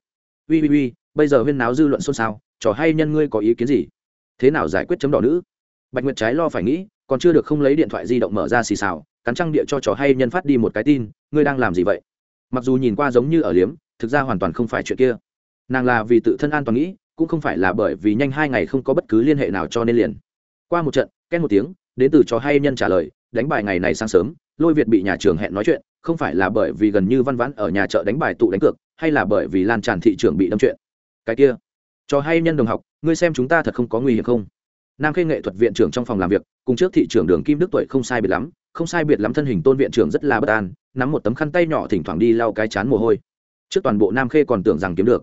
Speaker 1: uy uy uy, bây giờ huyên náo dư luận xôn xao trò hay nhân ngươi có ý kiến gì? Thế nào giải quyết chấm đỏ nữ? Bạch nguyệt trái lo phải nghĩ, còn chưa được không lấy điện thoại di động mở ra xì xào, cắn trăng địa cho trò hay nhân phát đi một cái tin, ngươi đang làm gì vậy? Mặc dù nhìn qua giống như ở liếm, thực ra hoàn toàn không phải chuyện kia. Nàng là vì tự thân an toàn nghĩ, cũng không phải là bởi vì nhanh hai ngày không có bất cứ liên hệ nào cho nên liền. Qua một trận, két một tiếng, đến từ trò hay nhân trả lời, đánh bài ngày này sáng sớm, lôi việt bị nhà trường hẹn nói chuyện, không phải là bởi vì gần như văn vãn ở nhà chợ đánh bài tụ đánh cược, hay là bởi vì lan tràn thị trường bị đâm chuyện. Cái kia cho hay nhân đồng học, ngươi xem chúng ta thật không có nguy hiểm không? Nam khê nghệ thuật viện trưởng trong phòng làm việc, cùng trước thị trưởng đường kim đức tuổi không sai biệt lắm, không sai biệt lắm thân hình tôn viện trưởng rất là bất an, nắm một tấm khăn tay nhỏ thỉnh thoảng đi lau cái chán mồ hôi. Trước toàn bộ nam khê còn tưởng rằng kiếm được.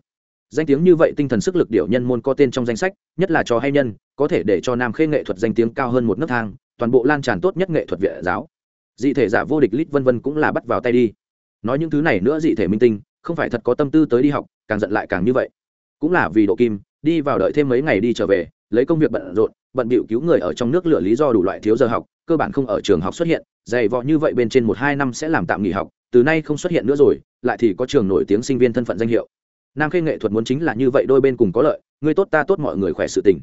Speaker 1: Danh tiếng như vậy tinh thần sức lực điệu nhân môn có tên trong danh sách, nhất là cho hay nhân, có thể để cho nam khê nghệ thuật danh tiếng cao hơn một nấc thang, toàn bộ lan tràn tốt nhất nghệ thuật viện giáo. Dị thể giả vô địch lít vân vân cũng là bắt vào tay đi. Nói những thứ này nữa dị thể minh tinh, không phải thật có tâm tư tới đi học, càng giận lại càng như vậy cũng là vì độ kim, đi vào đợi thêm mấy ngày đi trở về, lấy công việc bận rộn, bận bịu cứu người ở trong nước lựa lý do đủ loại thiếu giờ học, cơ bản không ở trường học xuất hiện, dày vò như vậy bên trên một hai năm sẽ làm tạm nghỉ học, từ nay không xuất hiện nữa rồi, lại thì có trường nổi tiếng sinh viên thân phận danh hiệu. Nam khê nghệ thuật muốn chính là như vậy đôi bên cùng có lợi, người tốt ta tốt mọi người khỏe sự tình.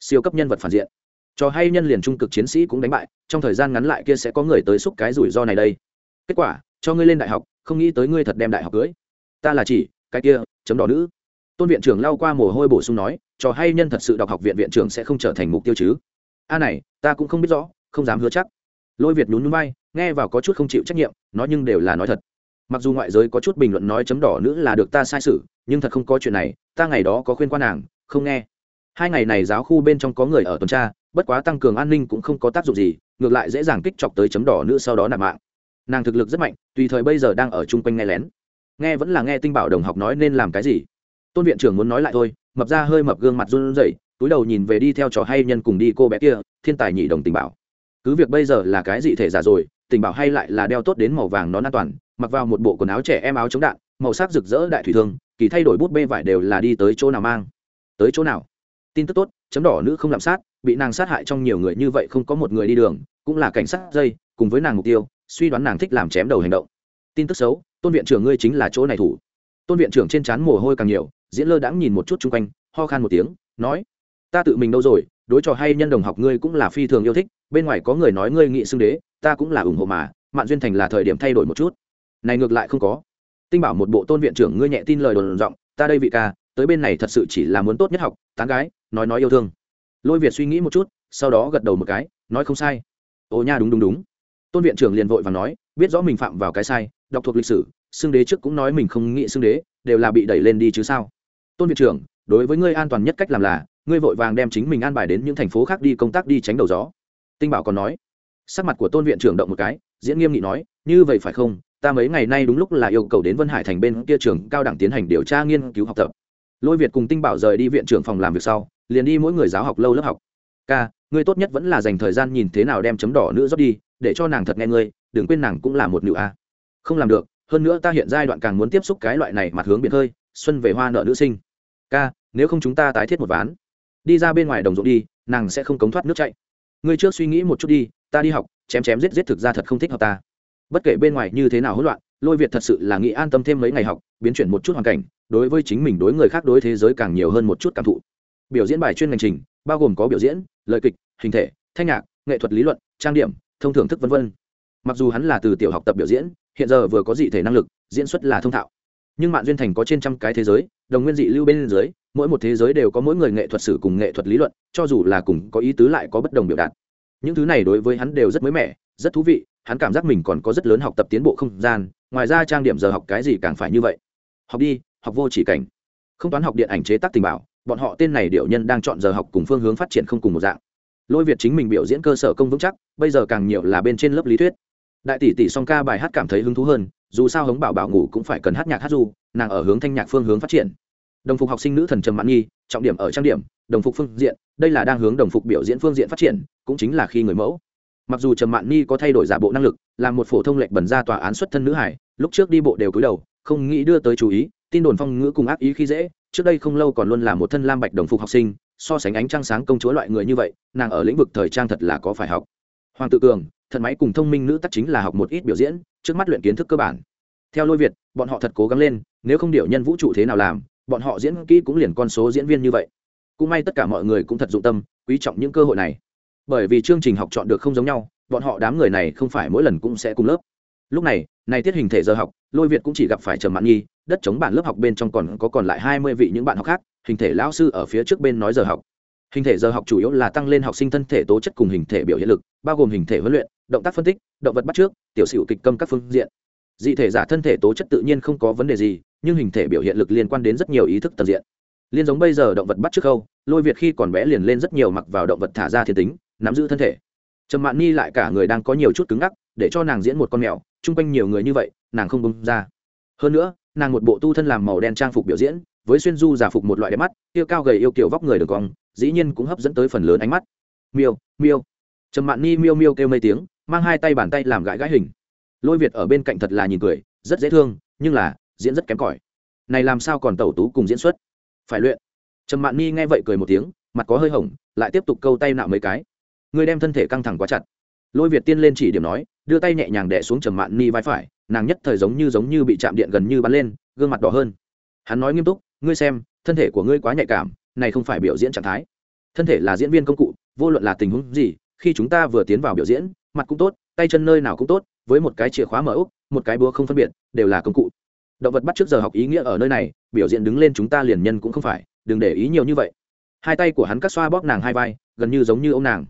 Speaker 1: Siêu cấp nhân vật phản diện. Cho hay nhân liền trung cực chiến sĩ cũng đánh bại, trong thời gian ngắn lại kia sẽ có người tới xúc cái rủi ro này đây. Kết quả, cho ngươi lên đại học, không nghĩ tới ngươi thật đem đại học cưới. Ta là chỉ, cái kia, chấm đỏ nữ tôn viện trưởng lao qua mồ hôi bổ sung nói, trò hay nhân thật sự đọc học viện viện trưởng sẽ không trở thành mục tiêu chứ? A này, ta cũng không biết rõ, không dám hứa chắc. Lôi việt nhún nhún bay nghe vào có chút không chịu trách nhiệm, nói nhưng đều là nói thật. Mặc dù ngoại giới có chút bình luận nói chấm đỏ nữ là được ta sai sự, nhưng thật không có chuyện này, ta ngày đó có khuyên quan nàng, không nghe. Hai ngày này giáo khu bên trong có người ở tuần tra, bất quá tăng cường an ninh cũng không có tác dụng gì, ngược lại dễ dàng kích chọc tới chấm đỏ nữ sau đó nạp mạng. Nàng thực lực rất mạnh, tùy thời bây giờ đang ở chung quanh nghe lén. Nghe vẫn là nghe tinh bảo đồng học nói nên làm cái gì tôn viện trưởng muốn nói lại thôi, mập ra hơi mập gương mặt run rẩy, túi đầu nhìn về đi theo trò hay nhân cùng đi cô bé kia, thiên tài nhị đồng tình bảo. Cứ việc bây giờ là cái gì thể giả rồi, tình bảo hay lại là đeo tốt đến màu vàng nón an toàn, mặc vào một bộ quần áo trẻ em áo chống đạn, màu sắc rực rỡ đại thủy thương, kỳ thay đổi bút bê vải đều là đi tới chỗ nào mang. Tới chỗ nào? Tin tức tốt, chấm đỏ nữ không làm sát, bị nàng sát hại trong nhiều người như vậy không có một người đi đường, cũng là cảnh sát dây, cùng với nàng mục tiêu, suy đoán nàng thích làm chém đầu hành động. Tin tức xấu, tôn viện trưởng ngươi chính là chỗ này thủ tôn viện trưởng trên trán mồ hôi càng nhiều, diễn lơ đãng nhìn một chút chung quanh, ho khan một tiếng, nói, ta tự mình đâu rồi, đối trò hay nhân đồng học ngươi cũng là phi thường yêu thích, bên ngoài có người nói ngươi nghị xưng đế, ta cũng là ủng hộ mà, mạn duyên thành là thời điểm thay đổi một chút. Này ngược lại không có. Tinh bảo một bộ tôn viện trưởng ngươi nhẹ tin lời đồn giọng, ta đây vị ca, tới bên này thật sự chỉ là muốn tốt nhất học, tán gái, nói nói yêu thương. Lôi việt suy nghĩ một chút, sau đó gật đầu một cái, nói, không sai. Ồ nha, đúng đúng đúng. Tôn viện trưởng liền vội và nói, biết rõ mình phạm vào cái sai, đọc thuộc lịch sử xưng đế trước cũng nói mình không nghĩ xưng đế, đều là bị đẩy lên đi chứ sao? Tôn viện trưởng, đối với ngươi an toàn nhất cách làm là, ngươi vội vàng đem chính mình an bài đến những thành phố khác đi công tác đi tránh đầu gió. Tinh bảo còn nói, sắc mặt của tôn viện trưởng động một cái, diễn nghiêm nghị nói, như vậy phải không? Ta mấy ngày nay đúng lúc là yêu cầu đến vân hải thành bên kia trường cao đẳng tiến hành điều tra nghiên cứu học tập. Lôi việt cùng tinh bảo rời đi viện trưởng phòng làm việc sau, liền đi mỗi người giáo học lâu lớp học. Ca, ngươi tốt nhất vẫn là dành thời gian nhìn thế nào đem chấm đỏ nữ rót đi, để cho nàng thật nghe ngươi, đừng quên nàng cũng là một nữ a. Không làm được hơn nữa ta hiện giai đoạn càng muốn tiếp xúc cái loại này mặt hướng biển hơi, xuân về hoa nợ nữ sinh. Ca, nếu không chúng ta tái thiết một ván. Đi ra bên ngoài đồng ruộng đi, nàng sẽ không cống thoát nước chạy ngươi trước suy nghĩ một chút đi, ta đi học, chém chém giết giết thực ra thật không thích hợp ta. Bất kể bên ngoài như thế nào hỗn loạn, lôi việt thật sự là nghĩ an tâm thêm mấy ngày học, biến chuyển một chút hoàn cảnh, đối với chính mình đối người khác đối thế giới càng nhiều hơn một chút cảm thụ. Biểu diễn bài chuyên ngành trình, bao gồm có biểu diễn, lời kịch, hình thể, thanh nhạc, nghệ thuật lý luận, trang điểm, thông thưởng thức v v mặc dù hắn là từ tiểu học tập biểu diễn, hiện giờ vừa có dị thể năng lực, diễn xuất là thông thạo. Nhưng mạng duyên thành có trên trăm cái thế giới, đồng nguyên dị lưu bên dưới, mỗi một thế giới đều có mỗi người nghệ thuật sử cùng nghệ thuật lý luận, cho dù là cùng có ý tứ lại có bất đồng biểu đạt. Những thứ này đối với hắn đều rất mới mẻ, rất thú vị, hắn cảm giác mình còn có rất lớn học tập tiến bộ không gian, ngoài ra trang điểm giờ học cái gì càng phải như vậy. Học đi, học vô chỉ cảnh. Không toán học điện ảnh chế tác tình bảo, bọn họ tên này điệu nhân đang chọn giờ học cùng phương hướng phát triển không cùng một dạng. Lôi việt chính mình biểu diễn cơ sở công vững chắc, bây giờ càng nhiều là bên trên lớp lý thuyết đại tỷ tỷ song ca bài hát cảm thấy hứng thú hơn, dù sao hống bảo bảo ngủ cũng phải cần hát nhạc hát du, nàng ở hướng thanh nhạc phương hướng phát triển. Đồng phục học sinh nữ thần trầm mãn nghi trọng điểm ở trang điểm, đồng phục phương diện, đây là đang hướng đồng phục biểu diễn phương diện phát triển, cũng chính là khi người mẫu. Mặc dù trầm mạn ni có thay đổi giả bộ năng lực, làm một phổ thông lệnh bẩn ra tòa án xuất thân nữ hải, lúc trước đi bộ đều cúi đầu, không nghĩ đưa tới chú ý, tin đồn phong ngữ cùng ác ý khi dễ, trước đây không lâu còn luôn là một thân lam bạch đồng phục học sinh, so sánh ánh trăng sáng công chúa loại người như vậy, nàng ở lĩnh vực thời trang thật là có phải học. Hoàng tự cường thận máy cùng thông minh nữ tắc chính là học một ít biểu diễn, trước mắt luyện kiến thức cơ bản. Theo lôi việt, bọn họ thật cố gắng lên, nếu không điệu nhân vũ trụ thế nào làm, bọn họ diễn kỹ cũng liền con số diễn viên như vậy. Cũng may tất cả mọi người cũng thật dụng tâm, quý trọng những cơ hội này. Bởi vì chương trình học chọn được không giống nhau, bọn họ đám người này không phải mỗi lần cũng sẽ cùng lớp. Lúc này này tiết hình thể giờ học, lôi việt cũng chỉ gặp phải trầm mạn nhi, đất chống bản lớp học bên trong còn có còn lại hai mươi vị những bạn học khác, hình thể lão sư ở phía trước bên nói giờ học. Hình thể giờ học chủ yếu là tăng lên học sinh thân thể tố chất cùng hình thể biểu hiện lực, bao gồm hình thể huấn luyện động tác phân tích, động vật bắt trước, tiểu sử kịch câm các phương diện. Dị thể giả thân thể tố chất tự nhiên không có vấn đề gì, nhưng hình thể biểu hiện lực liên quan đến rất nhiều ý thức tận diện. Liên giống bây giờ động vật bắt trước khâu, lôi việt khi còn bé liền lên rất nhiều mặc vào động vật thả ra thiên tính, nắm giữ thân thể. Trầm mạn ni lại cả người đang có nhiều chút cứng ngắc, để cho nàng diễn một con mèo, chung quanh nhiều người như vậy, nàng không bông ra. Hơn nữa, nàng một bộ tu thân làm màu đen trang phục biểu diễn, với xuyên du giả phục một loại đẹp mắt tiêu cao gầy yêu kiểu vóc người được cong, dĩ nhiên cũng hấp dẫn tới phần lớn ánh mắt. Miêu miêu. Trầm mạn ni miêu miêu kêu mấy tiếng mang hai tay bàn tay làm gãi gãi hình. Lôi việt ở bên cạnh thật là nhìn cười, rất dễ thương, nhưng là, diễn rất kém cỏi. Này làm sao còn tẩu tú cùng diễn xuất? Phải luyện. Trầm mạn Nhi nghe vậy cười một tiếng, mặt có hơi hỏng lại tiếp tục câu tay nạo mấy cái. Người đem thân thể căng thẳng quá chặt. Lôi việt tiên lên chỉ điểm nói, đưa tay nhẹ nhàng đẻ xuống trầm mạn ni vai phải, nàng nhất thời giống như giống như bị chạm điện gần như bắn lên, gương mặt đỏ hơn. Hắn nói nghiêm túc, ngươi xem, thân thể của ngươi quá nhạy cảm, này không phải biểu diễn trạng thái. Thân thể là diễn viên công cụ, vô luận là tình huống gì khi chúng ta vừa tiến vào biểu diễn, mặt cũng tốt, tay chân nơi nào cũng tốt, với một cái chìa khóa mở úc, một cái búa không phân biệt, đều là công cụ. Động vật bắt trước giờ học ý nghĩa ở nơi này, biểu diễn đứng lên chúng ta liền nhân cũng không phải, đừng để ý nhiều như vậy. Hai tay của hắn cắt xoa bóp nàng hai vai, gần như giống như ông nàng.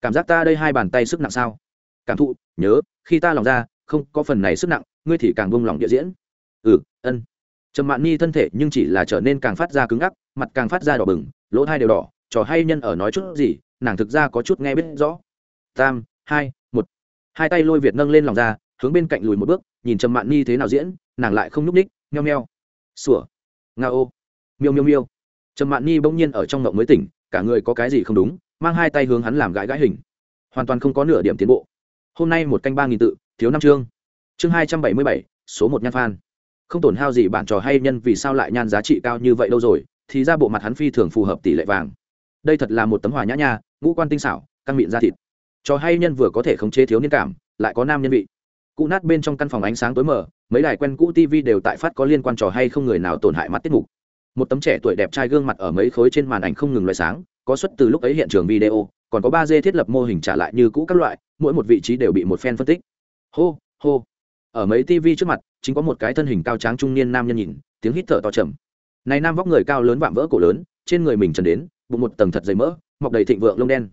Speaker 1: Cảm giác ta đây hai bàn tay sức nặng sao? Cảm thụ, nhớ, khi ta lòng ra, không có phần này sức nặng, ngươi thì càng bông lòng địa diễn. Ừ ân. Trầm mạn ni thân thể nhưng chỉ là trở nên càng phát ra cứng ngắc, mặt càng phát ra đỏ bừng, lỗ thai đều đỏ, trò hay nhân ở nói chút gì nàng thực ra có chút nghe biết rõ. Tam, hai, một. Hai tay lôi việt nâng lên lòng ra, hướng bên cạnh lùi một bước, nhìn trầm mạn ni thế nào diễn, nàng lại không nhúc ních nheo nheo. Sủa. Nga ô. Miêu miêu miêu. Trầm mạn ni bỗng nhiên ở trong ngộng mới tỉnh, cả người có cái gì không đúng, mang hai tay hướng hắn làm gãi gãi hình. Hoàn toàn không có nửa điểm tiến bộ. Hôm nay một canh ba nghìn tự, thiếu năm chương. Chương hai trăm bảy mươi bảy, số một nhan phan. Không tổn hao gì bản trò hay nhân vì sao lại nhan giá trị cao như vậy đâu rồi, thì ra bộ mặt hắn phi thường phù hợp tỷ lệ vàng đây thật là một tấm hòa nhã nha, ngũ quan tinh xảo, căng miệng da thịt. Trò hay nhân vừa có thể khống chế thiếu niên cảm, lại có nam nhân vị. Cụ nát bên trong căn phòng ánh sáng tối mờ, mấy đài quen cũ tv đều tại phát có liên quan trò hay không người nào tổn hại mắt tiết mục. Một tấm trẻ tuổi đẹp trai gương mặt ở mấy khối trên màn ảnh không ngừng loại sáng, có xuất từ lúc ấy hiện trường video, còn có ba d thiết lập mô hình trả lại như cũ các loại, mỗi một vị trí đều bị một fan phân tích. Hô hô. Ở mấy tv trước mặt, chính có một cái thân hình cao tráng trung niên nam nhân nhìn, tiếng hít thở to trầm. Này nam vóc người cao lớn vạm vỡ cổ lớn, trên người mình trần đến bụng một tầng thật dày mỡ, mọc đầy thịnh vượng lông đen.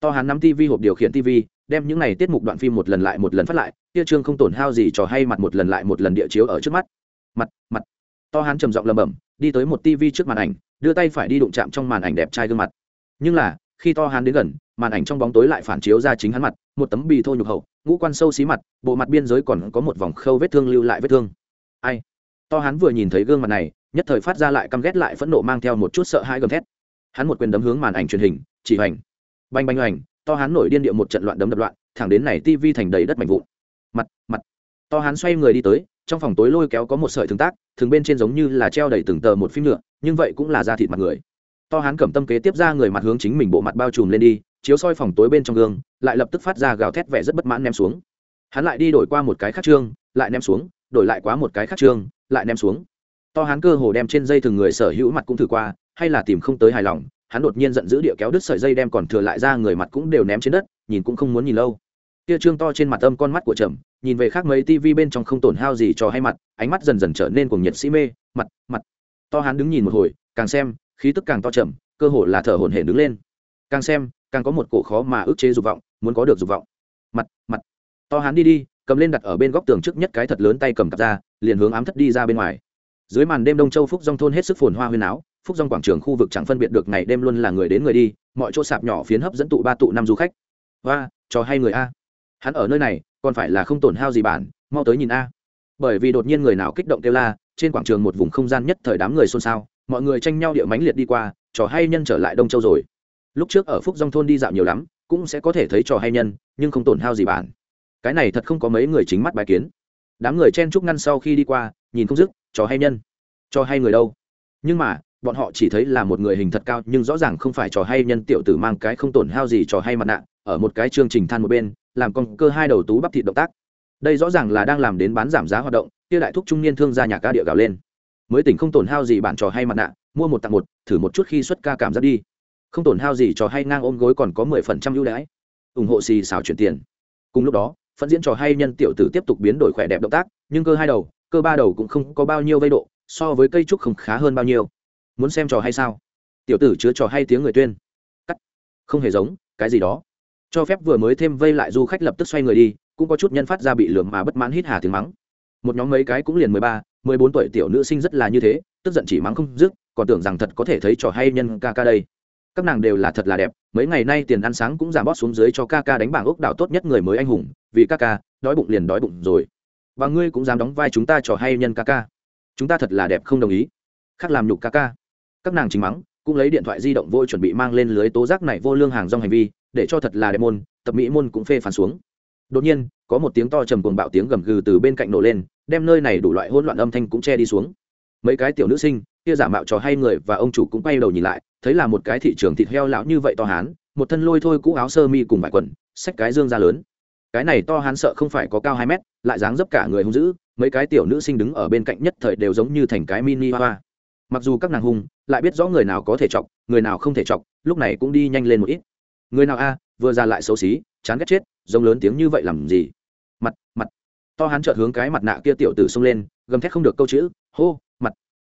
Speaker 1: To hắn nắm tv hộp điều khiển tv đem những này tiết mục đoạn phim một lần lại một lần phát lại tia trương không tổn hao gì trò hay mặt một lần lại một lần địa chiếu ở trước mắt. Mặt mặt. To hắn trầm giọng lầm bẩm, đi tới một tv trước màn ảnh, đưa tay phải đi đụng chạm trong màn ảnh đẹp trai gương mặt. Nhưng là, khi to hắn đến gần, màn ảnh trong bóng tối lại phản chiếu ra chính hắn mặt, một tấm bì thô nhục hậu, ngũ quan sâu xí mặt, bộ mặt biên giới còn có một vòng khâu vết thương lưu lại vết thương. Ai? To hắn vừa nhìn thấy gương mặt này, nhất thời phát ra lại căm ghét lại phẫn nộ mang theo một chút sợ hãi gầm thét hắn một quyền đấm hướng màn ảnh truyền hình, chỉ hoành. Banh banh hoành, to hắn nổi điên điệu một trận loạn đấm đập loạn, thẳng đến này tivi thành đầy đất mạnh vụn. Mặt mặt. To hắn xoay người đi tới, trong phòng tối lôi kéo có một sợi thường tác thường bên trên giống như là treo đầy từng tờ một phim nhựa, nhưng vậy cũng là da thịt mặt người. To hắn cẩm tâm kế tiếp ra người mặt hướng chính mình bộ mặt bao trùm lên đi, chiếu soi phòng tối bên trong gương, lại lập tức phát ra gào thét vẻ rất bất mãn ném xuống. Hắn lại đi đổi qua một cái khác trương, lại ném xuống, đổi lại quá một cái khác trương, lại ném xuống. To hắn cơ hồ đem trên dây thường người sở hữu mặt cũng thử qua hay là tìm không tới hài lòng, hắn đột nhiên giận dữ địa kéo đứt sợi dây đem còn thừa lại ra, người mặt cũng đều ném trên đất, nhìn cũng không muốn nhìn lâu. Kia trương to trên mặt âm con mắt của trầm, nhìn về khác mấy tivi bên trong không tổn hao gì cho hay mặt, ánh mắt dần dần trở nên cuồng nhiệt sĩ mê, mặt mặt. To hắn đứng nhìn một hồi, càng xem, khí tức càng to trầm, cơ hồ là thở hổn hển đứng lên. Càng xem, càng có một cổ khó mà ức chế dục vọng, muốn có được dục vọng. Mặt mặt. To hắn đi đi, cầm lên đặt ở bên góc tường trước nhất cái thật lớn tay cầm cặp ra, liền hướng ám thất đi ra bên ngoài. Dưới màn đêm đông châu phúc dòng thôn hết sức phồn hoa huyên áo phúc dòng quảng trường khu vực chẳng phân biệt được ngày đêm luôn là người đến người đi, mọi chỗ sạp nhỏ phiến hấp dẫn tụ ba tụ năm du khách. Và trò hay người a. Hắn ở nơi này, còn phải là không tổn hao gì bản, mau tới nhìn a. Bởi vì đột nhiên người nào kích động kêu la, trên quảng trường một vùng không gian nhất thời đám người xôn xao, mọi người tranh nhau địa mánh liệt đi qua, trò hay nhân trở lại đông châu rồi. Lúc trước ở phúc dòng thôn đi dạo nhiều lắm, cũng sẽ có thể thấy trò hay nhân, nhưng không tổn hao gì bản. Cái này thật không có mấy người chính mắt bài kiến. Đám người chen chúc ngăn sau khi đi qua, nhìn không dứt, trò hay nhân. Trò hay người đâu? Nhưng mà bọn họ chỉ thấy là một người hình thật cao, nhưng rõ ràng không phải trò hay nhân tiểu tử mang cái không tổn hao gì trò hay mặt nạ, ở một cái chương trình than một bên, làm con cơ hai đầu tú bắp thịt động tác. Đây rõ ràng là đang làm đến bán giảm giá hoạt động, kia đại thúc trung niên thương gia nhà ca địa gào lên. Mới tỉnh không tổn hao gì bạn trò hay mặt nạ, mua một tặng một, thử một chút khi xuất ca cảm giác đi. Không tổn hao gì trò hay ngang ôm gối còn có mười phần trăm ưu đãi. Ủng hộ xì xào chuyển tiền. Cùng lúc đó phân diễn trò hay nhân tiểu tử tiếp tục biến đổi khỏe đẹp động tác, nhưng cơ hai đầu, cơ ba đầu cũng không có bao nhiêu vây độ, so với cây trúc không khá hơn bao nhiêu muốn xem trò hay sao? Tiểu tử chứa trò hay tiếng người tuyên. Cắt. Không hề giống, cái gì đó. Cho phép vừa mới thêm vây lại du khách lập tức xoay người đi, cũng có chút nhân phát ra bị lường mà bất mãn hít hà tiếng mắng. Một nhóm mấy cái cũng liền mười ba, mười bốn tuổi tiểu nữ sinh rất là như thế, tức giận chỉ mắng không dứt, còn tưởng rằng thật có thể thấy trò hay nhân ca ca đây. Các nàng đều là thật là đẹp, mấy ngày nay tiền ăn sáng cũng giảm bót xuống dưới cho ca ca đánh bảng ốc đảo tốt nhất người mới anh hùng, vì ca ca, đói bụng liền đói bụng rồi. Và ngươi cũng dám đóng vai chúng ta trò hay nhân ca ca. Chúng ta thật là đẹp không đồng ý. Khác làm nhục ca ca các nàng chính mắng, cũng lấy điện thoại di động vô chuẩn bị mang lên lưới tố giác này vô lương hàng rong hành vi, để cho thật là đẹp môn, tập mỹ môn cũng phê phán xuống. Đột nhiên, có một tiếng to trầm cuồng bạo tiếng gầm gừ từ bên cạnh nổ lên, đem nơi này đủ loại hỗn loạn âm thanh cũng che đi xuống. Mấy cái tiểu nữ sinh, kia giả mạo trò hay người và ông chủ cũng quay đầu nhìn lại, thấy là một cái thị trường thịt heo lão như vậy to hán, một thân lôi thôi cũ áo sơ mi cùng vải quần, xách cái dương ra lớn. Cái này to hán sợ không phải có cao hai mét, lại dáng dấp cả người hung dữ, mấy cái tiểu nữ sinh đứng ở bên cạnh nhất thời đều giống như thành cái mini hoa mặc dù các nàng hung, lại biết rõ người nào có thể chọc, người nào không thể chọc, lúc này cũng đi nhanh lên một ít. Người nào a, vừa ra lại xấu xí, chán ghét chết, giống lớn tiếng như vậy làm gì? Mặt mặt. To hắn chợt hướng cái mặt nạ kia tiểu tử xông lên, gầm thét không được câu chữ, hô, mặt.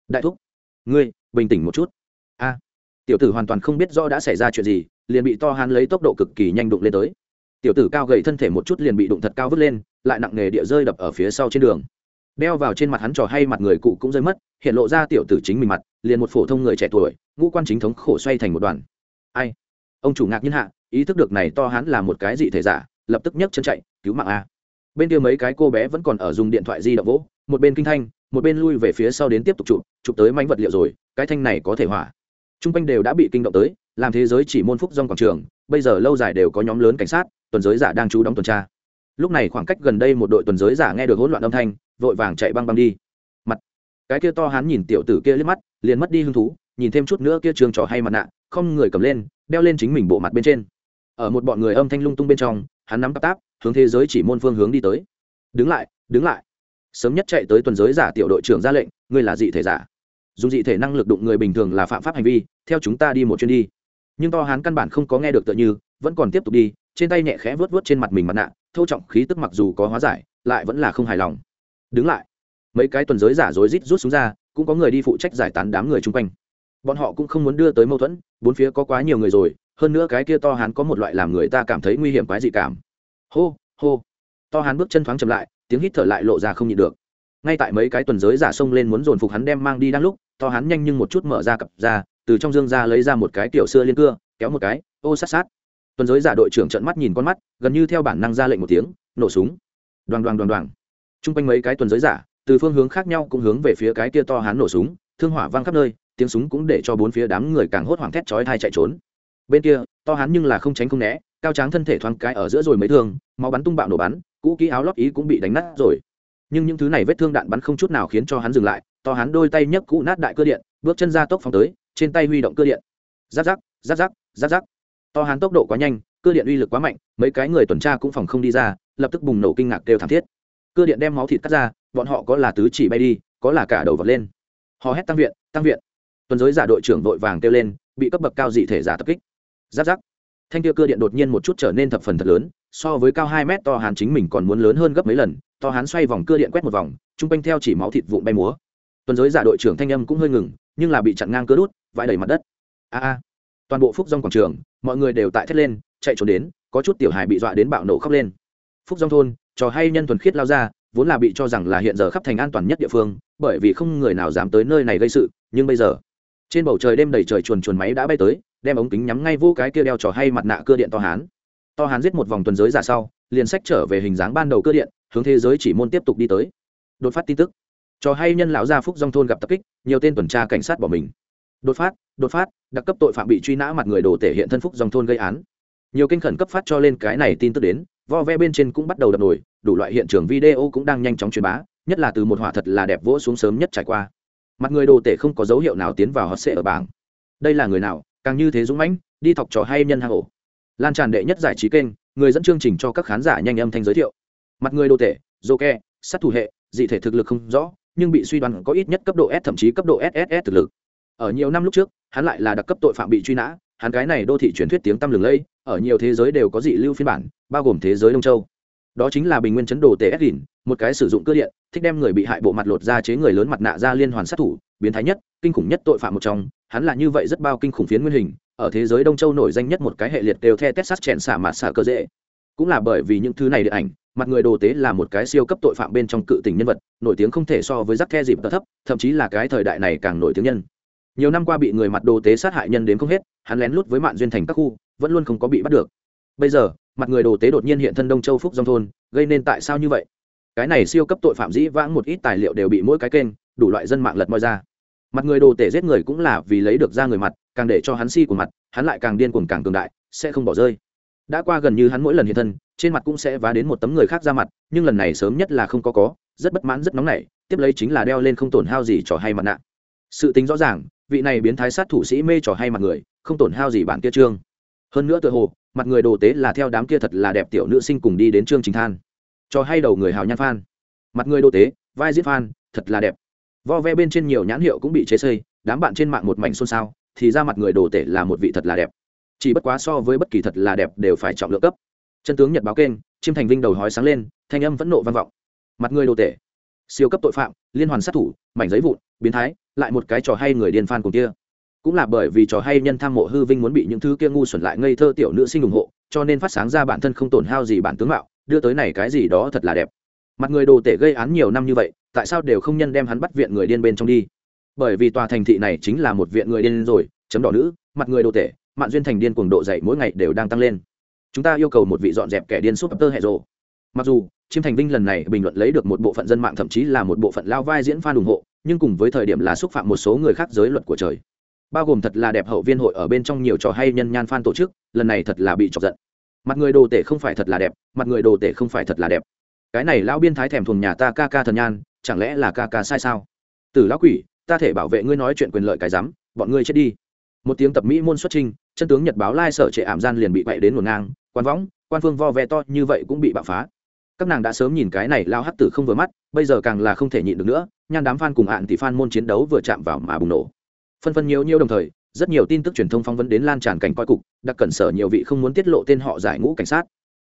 Speaker 1: Đại thúc, ngươi, bình tĩnh một chút. A. Tiểu tử hoàn toàn không biết rõ đã xảy ra chuyện gì, liền bị to hắn lấy tốc độ cực kỳ nhanh đụng lên tới. Tiểu tử cao gầy thân thể một chút liền bị đụng thật cao vứt lên, lại nặng nề địa rơi đập ở phía sau trên đường đeo vào trên mặt hắn trò hay mặt người cụ cũng rơi mất, hiện lộ ra tiểu tử chính mình mặt, liền một phổ thông người trẻ tuổi, ngũ quan chính thống khổ xoay thành một đoàn. Ai? Ông chủ ngạc nhiên hạ, ý thức được này to hắn là một cái gì thể giả, lập tức nhấc chân chạy, cứu mạng a. Bên kia mấy cái cô bé vẫn còn ở dùng điện thoại di động vỗ, một bên kinh thanh, một bên lui về phía sau đến tiếp tục chụp chụp tới mánh vật liệu rồi, cái thanh này có thể hỏa. Trung quanh đều đã bị kinh động tới, làm thế giới chỉ môn phúc dòng quảng trường, bây giờ lâu dài đều có nhóm lớn cảnh sát, tuần giới giả đang trú đóng tuần tra lúc này khoảng cách gần đây một đội tuần giới giả nghe được hỗn loạn âm thanh, vội vàng chạy băng băng đi. Mặt, cái kia to hắn nhìn tiểu tử kia liếc mắt, liền mất đi hứng thú, nhìn thêm chút nữa kia trường trò hay mặt nạ, không người cầm lên, đeo lên chính mình bộ mặt bên trên. Ở một bọn người âm thanh lung tung bên trong, hắn nắm tắp táp, hướng thế giới chỉ môn phương hướng đi tới. Đứng lại đứng lại. Sớm nhất chạy tới tuần giới giả tiểu đội trưởng ra lệnh, ngươi là dị thể giả. Dùng dị thể năng lực đụng người bình thường là phạm pháp hành vi, theo chúng ta đi một chuyến đi. Nhưng to hắn căn bản không có nghe được tựa như, vẫn còn tiếp tục đi trên tay nhẹ khẽ vớt vớt trên mặt mình mặt nạ thâu trọng khí tức mặc dù có hóa giải, lại vẫn là không hài lòng. Đứng lại. Mấy cái tuần giới giả rối rít rút xuống ra, cũng có người đi phụ trách giải tán đám người chung quanh. Bọn họ cũng không muốn đưa tới mâu thuẫn, bốn phía có quá nhiều người rồi, hơn nữa cái kia to hắn có một loại làm người ta cảm thấy nguy hiểm quái dị cảm. Hô hô. To hắn bước chân thoáng chậm lại, tiếng hít thở lại lộ ra không nhịn được. Ngay tại mấy cái tuần giới giả xông lên muốn dồn phục hắn đem mang đi đang lúc, to hắn nhanh nhưng một chút mở ra cặp ra, từ trong dương ra lấy ra một cái kiểu xưa liên cưa, kéo một cái, ô sát sát tuần giới giả đội trưởng trợn mắt nhìn con mắt, gần như theo bản năng ra lệnh một tiếng, nổ súng. Đoàn đoàn đoàn đoàn t r u n g quanh mấy cái tuần giới giả, từ phương hướng khác nhau cũng hướng về phía cái kia to hắn nổ súng, thương hỏa vang khắp nơi, tiếng súng cũng để cho bốn phía đám người càng hốt hoảng thét chói thai chạy trốn. Bên kia, to hắn nhưng là không tránh không né, cao tráng thân thể thoáng cái ở giữa rồi mấy thương, máu bắn tung bạo nổ bắn, cũ kỹ áo lót ý cũng bị đánh nát rồi. Nhưng những thứ này vết thương đạn bắn không chút nào khiến cho hắn dừng lại, to hắn đôi tay nhấc cũ nát đại cơ điện, bước chân ra tốc phóng tới, trên tay huy động cơ điện. Giáp giáp giáp giáp giáp giáp to hắn tốc độ quá nhanh cơ điện uy lực quá mạnh, mấy cái người tuần tra cũng phòng không đi ra, lập tức bùng nổ kinh ngạc đều thảm thiết. Cơ điện đem máu thịt cắt ra, bọn họ có là tứ chỉ bay đi, có là cả đầu vật lên. Họ hét tăng viện tăng viện. Tuần giới giả đội trưởng vội vàng kêu lên, bị cấp bậc cao dị thể giả tập kích. Giáp giáp. Thanh kia cơ điện đột nhiên một chút trở nên thập phần thật lớn, so với cao hai mét to hán chính mình còn muốn lớn hơn gấp mấy lần, to hán xoay vòng cơ điện quét một vòng chung quanh theo chỉ máu thịt vụn bay múa. Tuần giới giả đội trưởng thanh âm cũng hơi ngừng, nhưng là bị chặn ngang cơ đút, vãi đầy mặt đất. A a. Toàn bộ phúc dòng quảng trường mọi người đều tại thét lên, chạy trốn đến, có chút tiểu hài bị dọa đến bạo nổ khóc lên. Phúc dòng thôn, trò hay nhân thuần khiết lao ra, vốn là bị cho rằng là hiện giờ khắp thành an toàn nhất địa phương, bởi vì không người nào dám tới nơi này gây sự, nhưng bây giờ, trên bầu trời đêm đầy trời chuồn chuồn máy đã bay tới, đem ống kính nhắm ngay vô cái kia đeo trò hay mặt nạ cơ điện to hán. To hán giết một vòng tuần giới giả sau, liền sách trở về hình dáng ban đầu cơ điện, hướng thế giới chỉ môn tiếp tục đi tới. Đột phát tin tức. Trò hay nhân lão gia phúc dòng thôn gặp tập kích, nhiều tên tuần tra cảnh sát bỏ mình đột phát đột phát, đặc cấp tội phạm bị truy nã mặt người đồ thể hiện thân phúc dòng thôn gây án. Nhiều kênh khẩn cấp phát cho lên cái này tin tức đến, vo ve bên trên cũng bắt đầu đập nổi, đủ loại hiện trường video cũng đang nhanh chóng truyền bá, nhất là từ một hỏa thật là đẹp vỗ xuống sớm nhất trải qua. Mặt người đồ tể không có dấu hiệu nào tiến vào hot sệ ở bảng. Đây là người nào? Càng như thế dũng mãnh, đi thọc trò hay nhân hang ổ. Lan tràn đệ nhất giải trí kênh, người dẫn chương trình cho các khán giả nhanh âm thanh giới thiệu. Mặt người đồ tể dô ke sát thủ hệ, dị thể thực lực không rõ, nhưng bị suy đoán có ít nhất cấp độ s, thậm chí cấp độ SS thực lực ở nhiều năm lúc trước hắn lại là đặc cấp tội phạm bị truy nã hắn cái này đô thị truyền thuyết tiếng tăm lừng lây, ở nhiều thế giới đều có dị lưu phiên bản bao gồm thế giới đông châu. Đó chính là bình nguyên chấn đồ tề ép đỉnh một cái sử dụng cơ điện thích đem người bị hại bộ mặt lột ra chế người lớn mặt nạ ra liên hoàn sát thủ biến thái nhất kinh khủng nhất tội phạm một trong hắn là như vậy rất bao kinh khủng phiến nguyên hình ở thế giới đông châu nổi danh nhất một cái hệ liệt đều the texas chèn xả mạt xả cơ dễ. Cũng là bởi vì những thứ này điện ảnh mặt người đồ tế là một cái siêu cấp tội phạm bên trong cự tình nhân vật nổi tiếng không thể so với rắc the dịp thấp thậm chí là cái thời đại này càng nổi tiếng nhân nhiều năm qua bị người mặt đồ tế sát hại nhân đến không hết, hắn lén lút với mạng duyên thành các khu, vẫn luôn không có bị bắt được. Bây giờ, mặt người đồ tế đột nhiên hiện thân đông châu phúc dòng thôn, gây nên tại sao như vậy? Cái này siêu cấp tội phạm dĩ vãng một ít tài liệu đều bị mỗi cái kênh, đủ loại dân mạng lật moi ra. Mặt người đồ tể giết người cũng là vì lấy được ra người mặt, càng để cho hắn si của mặt, hắn lại càng điên cuồng càng cường đại, sẽ không bỏ rơi. Đã qua gần như hắn mỗi lần hiện thân, trên mặt cũng sẽ vá đến một tấm người khác ra mặt, nhưng lần này sớm nhất là không có có, rất bất mãn, rất nóng nảy, tiếp lấy chính là đeo lên không tổn hao gì trò hay mặt nạ. Sự tính rõ ràng vị này biến thái sát thủ sĩ mê trò hay mặt người, không tổn hao gì bản kia trương. Hơn nữa tự hồ, mặt người đồ tế là theo đám kia thật là đẹp tiểu nữ sinh cùng đi đến trương trình than. Cho hay đầu người hào nhan phan. Mặt người đồ tế, vai diễn phan, thật là đẹp. Vo ve bên trên nhiều nhãn hiệu cũng bị chế xây, đám bạn trên mạng một mảnh xôn xao, thì ra mặt người đồ tể là một vị thật là đẹp. Chỉ bất quá so với bất kỳ thật là đẹp đều phải trọng lượng cấp. Chân tướng nhật báo kênh chiêm thành vinh đầu hói sáng lên, thanh âm vẫn nộ vang vọng. Mặt người đồ tể siêu cấp tội phạm, liên hoàn sát thủ, mảnh giấy vụn, biến thái, lại một cái trò hay người điên phan cùng kia. Cũng là bởi vì trò hay nhân tham mộ hư vinh muốn bị những thứ kia ngu xuẩn lại ngây thơ tiểu nữ sinh ủng hộ, cho nên phát sáng ra bản thân không tổn hao gì bản tướng mạo, đưa tới này cái gì đó thật là đẹp. Mặt người đồ tể gây án nhiều năm như vậy, tại sao đều không nhân đem hắn bắt viện người điên bên trong đi? Bởi vì tòa thành thị này chính là một viện người điên rồi, chấm đỏ nữ, mặt người đồ tể mạng duyên thành điên cuồng độ dậy mỗi ngày đều đang tăng lên. Chúng ta yêu cầu một vị dọn dẹp kẻ điên súp tơ hệ rộ mặc dù chiêm thành vinh lần này bình luận lấy được một bộ phận dân mạng thậm chí là một bộ phận lao vai diễn fan ủng hộ, nhưng cùng với thời điểm là xúc phạm một số người khác giới luật của trời. Bao gồm thật là đẹp hậu viên hội ở bên trong nhiều trò hay nhân nhan fan tổ chức, lần này thật là bị chọc giận. Mặt người đồ tể không phải thật là đẹp, mặt người đồ tể không phải thật là đẹp. Cái này lão biên thái thèm thuồng nhà ta ca ca thần nhan, chẳng lẽ là ca ca sai sao? Từ lão quỷ, ta thể bảo vệ ngươi nói chuyện quyền lợi cái rắm, bọn ngươi chết đi. Một tiếng tập mỹ môn xuất trình chân tướng nhật báo lai sở trệ ảm gian liền bị quậy đến ngổn ngang, quan võng, quan phương vo ve to như vậy cũng bị bạo phá các nàng đã sớm nhìn cái này lao hắc tử không vừa mắt, bây giờ càng là không thể nhịn được nữa, nhan đám fan cùng hạn thì fan môn chiến đấu vừa chạm vào mà bùng nổ. Phân phân nhiều nhiều đồng thời, rất nhiều tin tức truyền thông phóng vấn đến lan tràn cảnh coi cục, đặc cẩn sở nhiều vị không muốn tiết lộ tên họ giải ngũ cảnh sát.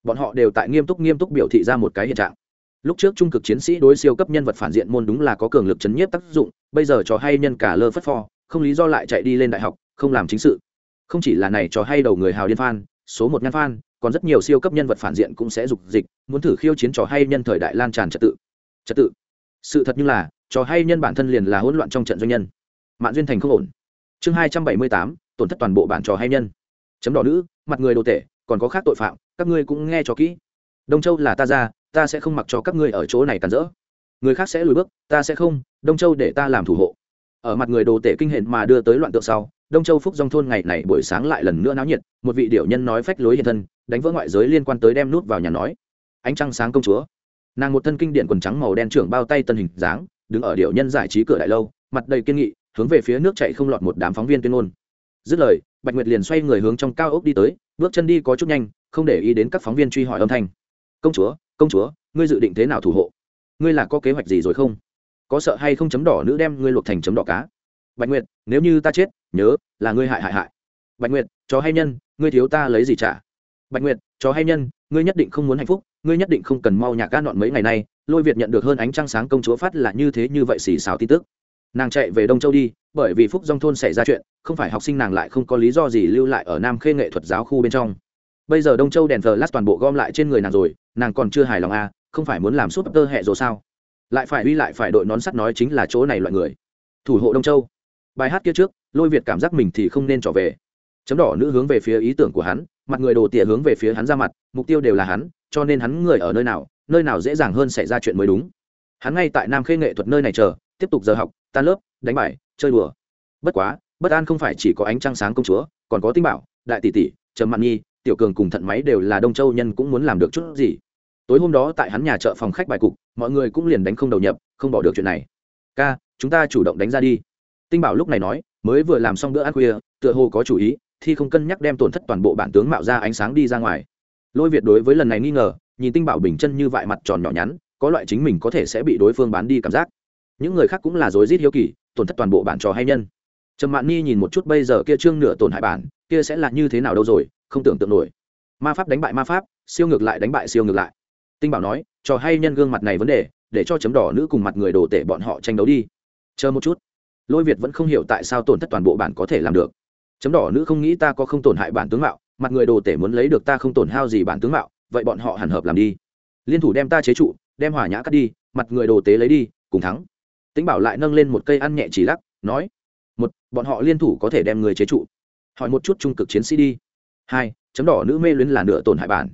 Speaker 1: Bọn họ đều tại nghiêm túc nghiêm túc biểu thị ra một cái hiện trạng. Lúc trước trung cực chiến sĩ đối siêu cấp nhân vật phản diện môn đúng là có cường lực chấn nhiếp tác dụng, bây giờ trò hay nhân cả lơ phất phò không lý do lại chạy đi lên đại học, không làm chính sự. Không chỉ là này trò hay đầu người hào điên phan số một ngăn phan còn rất nhiều siêu cấp nhân vật phản diện cũng sẽ dục dịch, muốn thử khiêu chiến trò hay nhân thời đại lan tràn trật tự. Trật tự. Sự thật như là, trò hay nhân bản thân liền là hỗn loạn trong trận doanh nhân. Mạng duyên thành không ổn. Chương hai trăm bảy mươi tám, tổn thất toàn bộ bản trò hay nhân. Chấm đỏ nữ, mặt người đồ tể, còn có khác tội phạm, các ngươi cũng nghe cho kỹ. Đông châu là ta ra, ta sẽ không mặc cho các ngươi ở chỗ này tàn rỡ. Người khác sẽ lùi bước, ta sẽ không, đông châu để ta làm thủ hộ. Ở mặt người đồ tể kinh hển mà đưa tới loạn tượng sau đông châu phúc dòng thôn ngày này buổi sáng lại lần nữa náo nhiệt, một vị điệu nhân nói phách lối hiện thân, đánh vỡ ngoại giới liên quan tới đem nút vào nhà nói. Ánh trăng sáng công chúa. Nàng một thân kinh điện quần trắng màu đen trưởng bao tay tân hình dáng, đứng ở điệu nhân giải trí cửa đại lâu, mặt đầy kiên nghị, hướng về phía nước chạy không lọt một đám phóng viên tuyên ngôn. Dứt lời, bạch nguyệt liền xoay người hướng trong cao ốc đi tới, bước chân đi có chút nhanh, không để ý đến các phóng viên truy hỏi âm thanh. Công chúa công chúa, ngươi dự định thế nào thủ hộ? Ngươi là có kế hoạch gì rồi không? Có sợ hay không chấm đỏ nữ đem ngươi luộc thành chấm đỏ cá? Bạch nguyệt, nếu như ta chết, nhớ là ngươi hại hại hại. Bạch nguyệt, chó hay nhân, ngươi thiếu ta lấy gì trả? Bạch nguyệt, chó hay nhân, ngươi nhất định không muốn hạnh phúc, ngươi nhất định không cần mau nhạc ca nọn mấy ngày nay, lôi việt nhận được hơn ánh trăng sáng công chúa phát là như thế như vậy xì xào tin tức. Nàng chạy về đông châu đi, bởi vì phúc dòng thôn xảy ra chuyện, không phải học sinh nàng lại không có lý do gì lưu lại ở nam khê nghệ thuật giáo khu bên trong. Bây giờ đông châu đèn thờ lát toàn bộ gom lại trên người nàng rồi, nàng còn chưa hài lòng à không phải muốn làm súp tơ hẹ rồi sao? Lại phải uy lại phải đội nón sắt nói chính là chỗ này loại người. Thủ hộ đông châu bài hát kia trước, lôi việt cảm giác mình thì không nên trở về. Chấm đỏ nữ hướng về phía ý tưởng của hắn, mặt người đồ tỉa hướng về phía hắn ra mặt, mục tiêu đều là hắn, cho nên hắn người ở nơi nào nơi nào dễ dàng hơn xảy ra chuyện mới đúng. Hắn ngay tại nam khê nghệ thuật nơi này chờ, tiếp tục giờ học, tan lớp, đánh bài, chơi đùa. Bất quá, bất an không phải chỉ có ánh trăng sáng công chúa, còn có tinh bảo, đại tỷ tỷ, trầm mạn nhi, tiểu cường cùng thận máy đều là đông châu nhân cũng muốn làm được chút gì. Tối hôm đó tại hắn nhà chợ phòng khách bài cục, mọi người cũng liền đánh không đầu nhập, không bỏ được chuyện này. Ca, chúng ta chủ động đánh ra đi tinh bảo lúc này nói, mới vừa làm xong bữa ăn khuya, tựa hồ có chủ ý thì không cân nhắc đem tổn thất toàn bộ bản tướng mạo ra ánh sáng đi ra ngoài. Lôi việt đối với lần này nghi ngờ, nhìn tinh bảo bình chân như vại mặt tròn nhỏ nhắn, có loại chính mình có thể sẽ bị đối phương bán đi cảm giác. Những người khác cũng là rối rít hiếu kỳ, tổn thất toàn bộ bản trò hay nhân. Trầm mạn ni nhìn một chút bây giờ kia trương nửa tổn hại bản, kia sẽ là như thế nào đâu rồi, không tưởng tượng nổi. Ma pháp đánh bại ma pháp, siêu ngược lại đánh bại siêu ngược lại. Tinh bảo nói, trò hay nhân gương mặt này vấn đề, để cho chấm đỏ nữ cùng mặt người đồ tể bọn họ tranh đấu đi. Chờ một chút lôi việt vẫn không hiểu tại sao tổn thất toàn bộ bản có thể làm được. Chấm đỏ nữ không nghĩ ta có không tổn hại bản tướng mạo, mặt người đồ tể muốn lấy được ta không tổn hao gì bản tướng mạo, vậy bọn họ hẳn hợp làm đi. Liên thủ đem ta chế trụ, đem hỏa nhã cắt đi, mặt người đồ tế lấy đi, cùng thắng. Tính bảo lại nâng lên một cây ăn nhẹ chỉ lắc, nói, một, bọn họ liên thủ có thể đem người chế trụ. Hỏi một chút trung cực chiến sĩ đi. Hai, chấm đỏ nữ mê luyến là nửa tổn hại bản.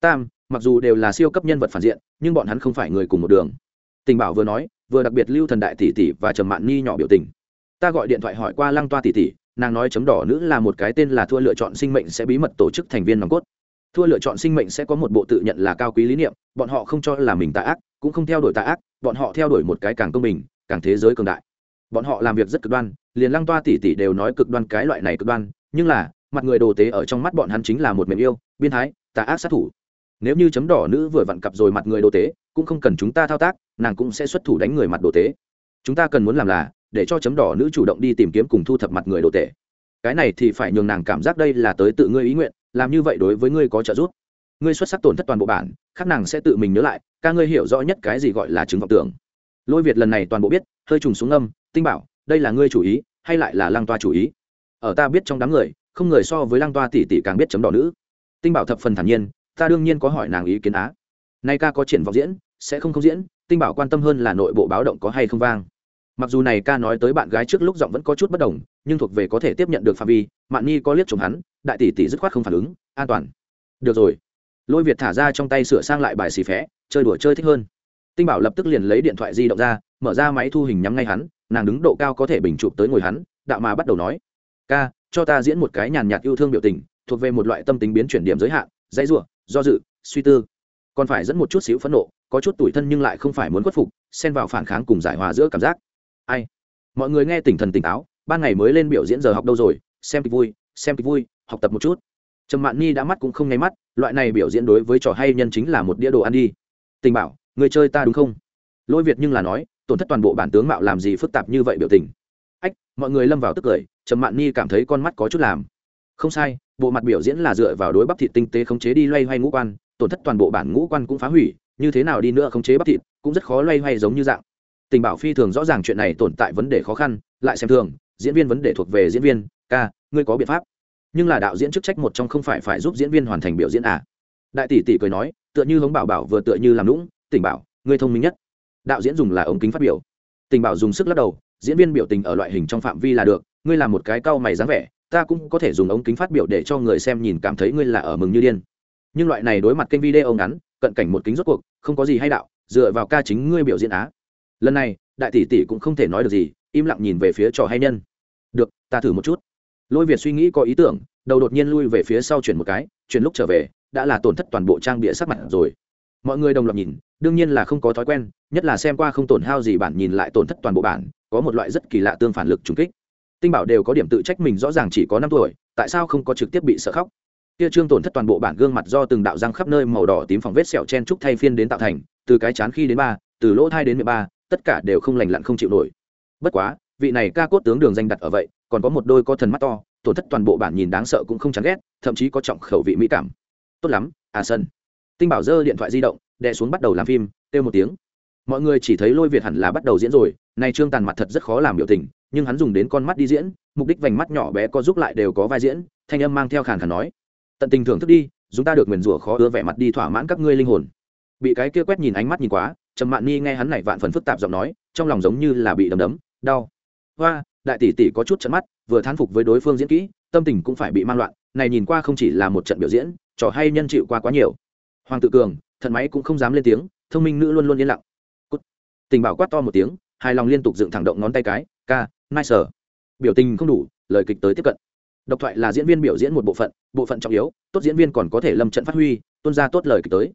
Speaker 1: Tam, mặc dù đều là siêu cấp nhân vật phản diện, nhưng bọn hắn không phải người cùng một đường. Tình bảo vừa nói vừa đặc biệt lưu thần đại tỷ tỷ và trầm mạn nhi nhỏ biểu tình. Ta gọi điện thoại hỏi qua lăng toa tỷ tỷ, nàng nói chấm đỏ nữ là một cái tên là thua lựa chọn sinh mệnh sẽ bí mật tổ chức thành viên nòng cốt. Thua lựa chọn sinh mệnh sẽ có một bộ tự nhận là cao quý lý niệm, bọn họ không cho là mình tà ác, cũng không theo đuổi tà ác, bọn họ theo đuổi một cái càng công bình, càng thế giới cường đại. Bọn họ làm việc rất cực đoan, liền lăng toa tỷ tỷ đều nói cực đoan cái loại này cực đoan, nhưng là, mặt người đồ tế ở trong mắt bọn hắn chính là một mềm yêu biên thái, tà ác sát thủ. Nếu như chấm đỏ nữ vừa vặn cặp rồi mặt người đồ tế cũng không cần chúng ta thao tác, nàng cũng sẽ xuất thủ đánh người mặt đồ tế. Chúng ta cần muốn làm là, để cho chấm đỏ nữ chủ động đi tìm kiếm cùng thu thập mặt người đồ tể. Cái này thì phải nhường nàng cảm giác đây là tới tự ngươi ý nguyện, làm như vậy đối với ngươi có trợ giúp. Ngươi xuất sắc tổn thất toàn bộ bản, khác nàng sẽ tự mình nhớ lại, ca ngươi hiểu rõ nhất cái gì gọi là chứng vọng tưởng. Lôi việt lần này toàn bộ biết, hơi trùng xuống âm, tinh bảo, đây là ngươi chủ ý, hay lại là lăng toa chủ ý? Ở ta biết trong đám người, không người so với lăng toa tỷ tỷ càng biết chấm đỏ nữ. Tinh bảo thập phần thản nhiên, ta đương nhiên có hỏi nàng ý kiến á nay ca có triển vọng diễn, sẽ không không diễn, tinh bảo quan tâm hơn là nội bộ báo động có hay không vang. Mặc dù này ca nói tới bạn gái trước lúc giọng vẫn có chút bất đồng, nhưng thuộc về có thể tiếp nhận được phạm vi, mạn nhi có liếc chồng hắn, đại tỷ tỷ dứt khoát không phản ứng, an toàn. Được rồi. Lôi việt thả ra trong tay sửa sang lại bài xì phé, chơi đùa chơi thích hơn. Tinh bảo lập tức liền lấy điện thoại di động ra, mở ra máy thu hình nhắm ngay hắn, nàng đứng độ cao có thể bình chụp tới ngồi hắn, đạo mà bắt đầu nói. Ca, cho ta diễn một cái nhàn nhạt yêu thương biểu tình, thuộc về một loại tâm tính biến chuyển điểm giới hạn, dãy ruộng do dự, suy tư còn phải dẫn một chút xíu phẫn nộ, có chút tủi thân nhưng lại không phải muốn khuất phục, xen vào phản kháng cùng giải hòa giữa cảm giác. Ai? Mọi người nghe tỉnh thần tỉnh táo, ban ngày mới lên biểu diễn giờ học đâu rồi, xem kịch vui, xem kịch vui, học tập một chút. Trầm mạn ni đã mắt cũng không nháy mắt, loại này biểu diễn đối với trò hay nhân chính là một đĩa đồ ăn đi. Tình bảo, người chơi ta đúng không? Lỗi việt nhưng là nói, tổn thất toàn bộ bản tướng mạo làm gì phức tạp như vậy biểu tình. Ách, mọi người lâm vào tức cười, trầm mạn ni cảm thấy con mắt có chút làm. Không sai, bộ mặt biểu diễn là dựa vào đối bắp thịt tinh tế khống chế đi loay hoay ngũ quan tổn thất toàn bộ bản ngũ quan cũng phá hủy, như thế nào đi nữa khống chế bắp thịt, cũng rất khó loay hoay giống như dạng. Tình bảo phi thường rõ ràng chuyện này tồn tại vấn đề khó khăn, lại xem thường, diễn viên vấn đề thuộc về diễn viên, ca, ngươi có biện pháp. Nhưng là đạo diễn chức trách một trong không phải phải giúp diễn viên hoàn thành biểu diễn à? Đại tỷ tỷ cười nói, tựa như hống bảo bảo vừa tựa như làm lũng tình bảo, ngươi thông minh nhất. Đạo diễn dùng là ống kính phát biểu. Tình bảo dùng sức lắc đầu, diễn viên biểu tình ở loại hình trong phạm vi là được, ngươi làm một cái cau mày dáng vẻ, ta cũng có thể dùng ống kính phát biểu để cho người xem nhìn cảm thấy ngươi là ở mừng như điên nhưng loại này đối mặt kênh video ngắn, cận cảnh một kính rốt cuộc, không có gì hay đạo, dựa vào ca chính ngươi biểu diễn á. Lần này, đại tỷ tỷ cũng không thể nói được gì, im lặng nhìn về phía trò hay nhân. Được, ta thử một chút. Lôi việt suy nghĩ có ý tưởng, đầu đột nhiên lui về phía sau chuyển một cái, chuyển lúc trở về, đã là tổn thất toàn bộ trang bịa sắc mặt rồi. Mọi người đồng loạt nhìn, đương nhiên là không có thói quen, nhất là xem qua không tổn hao gì bản nhìn lại tổn thất toàn bộ bản, có một loại rất kỳ lạ tương phản lực trùng kích. Tinh bảo đều có điểm tự trách mình rõ ràng chỉ có năm tuổi, tại sao không có trực tiếp bị sợ khóc? Kia trương tổn thất toàn bộ bản gương mặt do từng đạo răng khắp nơi màu đỏ tím phòng vết sẹo chen trúc thay phiên đến tạo thành, từ cái chán khi đến ba, từ lỗ thai đến mười ba, tất cả đều không lành lặn không chịu nổi. Bất quá, vị này ca cốt tướng đường danh đặt ở vậy, còn có một đôi có thần mắt to, tổn thất toàn bộ bản nhìn đáng sợ cũng không chán ghét, thậm chí có trọng khẩu vị mỹ cảm. Tốt lắm à sân. Tinh bảo giơ điện thoại di động, đè xuống bắt đầu làm phim, kêu một tiếng. Mọi người chỉ thấy lôi việt hẳn là bắt đầu diễn rồi này trương tàn mặt thật rất khó làm biểu tình, nhưng hắn dùng đến con mắt đi diễn, mục đích vành mắt nhỏ bé có giúp lại đều có vai diễn, thanh âm mang theo khàn khàn nói tận tình thưởng thức đi, chúng ta được nguyền rủa khó ưa vẻ mặt đi thỏa mãn các ngươi linh hồn. Bị cái kia quét nhìn ánh mắt nhìn quá, trầm mạn ni nghe hắn này vạn phần phức tạp giọng nói, trong lòng giống như là bị đấm đấm, đau. Hoa, đại tỷ tỷ có chút trận mắt, vừa thán phục với đối phương diễn kỹ, tâm tình cũng phải bị man loạn, này nhìn qua không chỉ là một trận biểu diễn, trò hay nhân chịu qua quá nhiều. Hoàng tự cường thần máy cũng không dám lên tiếng, thông minh nữ luôn luôn yên lặng. Cút. tình bảo quát to một tiếng, hài lòng liên tục dựng thẳng động ngón tay cái, ca nai sở biểu tình không đủ, lời kịch tới tiếp cận. Độc thoại là diễn viên biểu diễn một bộ phận bộ phận trọng yếu, tốt diễn viên còn có thể lâm trận phát huy tuân ra tốt lời kịch tới.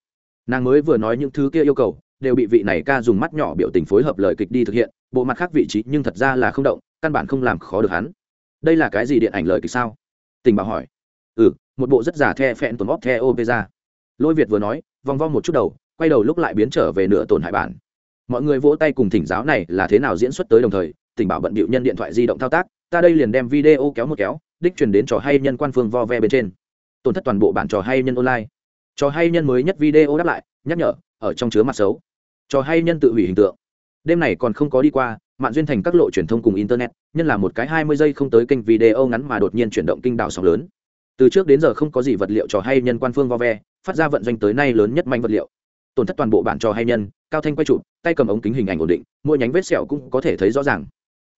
Speaker 1: Nàng mới vừa nói những thứ kia yêu cầu, đều bị vị này ca dùng mắt nhỏ biểu tình phối hợp lời kịch đi thực hiện, bộ mặt khác vị trí nhưng thật ra là không động, căn bản không làm khó được hắn. Đây là cái gì điện ảnh lời kịch sao? Tình bảo hỏi. Ừ một bộ rất giả the phẹn tổn bóp the ra. lôi việt vừa nói, vòng vo một chút đầu, quay đầu lúc lại biến trở về nửa tổn hại bản. Mọi người vỗ tay cùng thỉnh giáo này là thế nào diễn xuất tới đồng thời, tình bảo bận bịu nhân điện thoại di động thao tác ta đây liền đem video kéo một kéo, đích truyền đến trò hay nhân quan phương vo ve bên trên. Tổn thất toàn bộ bản trò hay nhân online. Trò hay nhân mới nhất video đáp lại, nhắc nhở, ở trong chứa mặt xấu. Trò hay nhân tự hủy hình tượng. Đêm này còn không có đi qua mạng duyên thành các lộ truyền thông cùng internet, nhân là một cái hai mươi giây không tới kênh video ngắn mà đột nhiên chuyển động kinh đảo sóng lớn. Từ trước đến giờ không có gì vật liệu trò hay nhân quan phương vo ve, phát ra vận doanh tới nay lớn nhất manh vật liệu. Tổn thất toàn bộ bản trò hay nhân, cao thanh quay chụp, tay cầm ống kính hình ảnh ổn định, mỗi nhánh vết sẹo cũng có thể thấy rõ ràng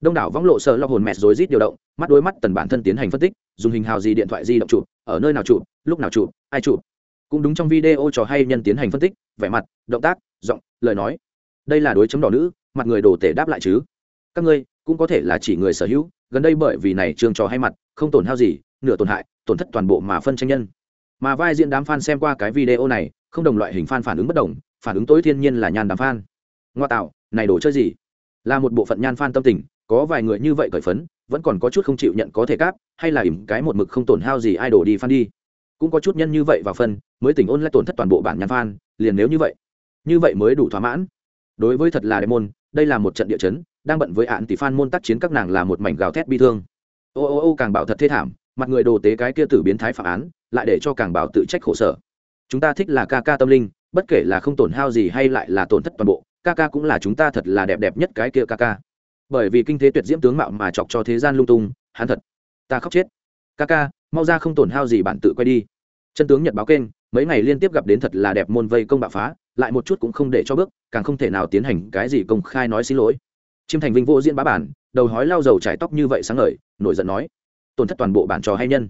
Speaker 1: đông đảo võng lộ sợ lo hồn mẹ rối rít điều động, mắt đôi mắt tần bản thân tiến hành phân tích, dùng hình hào gì điện thoại di động chụp, ở nơi nào chụp, lúc nào chụp, ai chụp. Cũng đúng trong video trò hay nhân tiến hành phân tích, vẻ mặt, động tác, giọng, lời nói. Đây là đối chấm đỏ nữ, mặt người đồ tể đáp lại chứ. Các ngươi, cũng có thể là chỉ người sở hữu, gần đây bởi vì này trường trò hay mặt, không tổn hao gì, nửa tổn hại, tổn thất toàn bộ mà phân tranh nhân. Mà vai diễn đám fan xem qua cái video này, không đồng loại hình fan phản ứng bất đồng, phản ứng tối thiên nhiên là nhan đám fan. Ngoa tạo, này đồ chơi gì? Là một bộ phận nhan fan tâm tình có vài người như vậy cởi phấn, vẫn còn có chút không chịu nhận có thể cáp, hay là ỉm cái một mực không tổn hao gì ai đổ đi fan đi. Cũng có chút nhân như vậy vào phân, mới tỉnh ôn lại tổn thất toàn bộ bản nhà fan, liền nếu như vậy. Như vậy mới đủ thỏa mãn. Đối với thật là đẹp môn, đây là một trận địa chấn, đang bận với ạn tỷ fan môn tác chiến các nàng là một mảnh gào thét bi thương. Ô ô ô càng bảo thật thê thảm, mặt người đồ tế cái kia tử biến thái phạm án, lại để cho càng bảo tự trách khổ sở. Chúng ta thích là ca ca tâm linh, bất kể là không tổn hao gì hay lại là tổn thất toàn bộ, ca ca cũng là chúng ta thật là đẹp đẹp nhất cái kia ca ca bởi vì kinh thế tuyệt diễm tướng mạo mà chọc cho thế gian lung tung, hắn thật, ta khóc chết. Ca ca, mau ra không tổn hao gì bạn tự quay đi. Chân tướng nhật báo kênh, mấy ngày liên tiếp gặp đến thật là đẹp môn vây công bạo phá, lại một chút cũng không để cho bước, càng không thể nào tiến hành cái gì công khai nói xin lỗi. Chiêm thành vinh vô diễn bá bản, đầu hói lau dầu trải tóc như vậy sáng ngời, nổi giận nói, tổn thất toàn bộ bản trò hay nhân?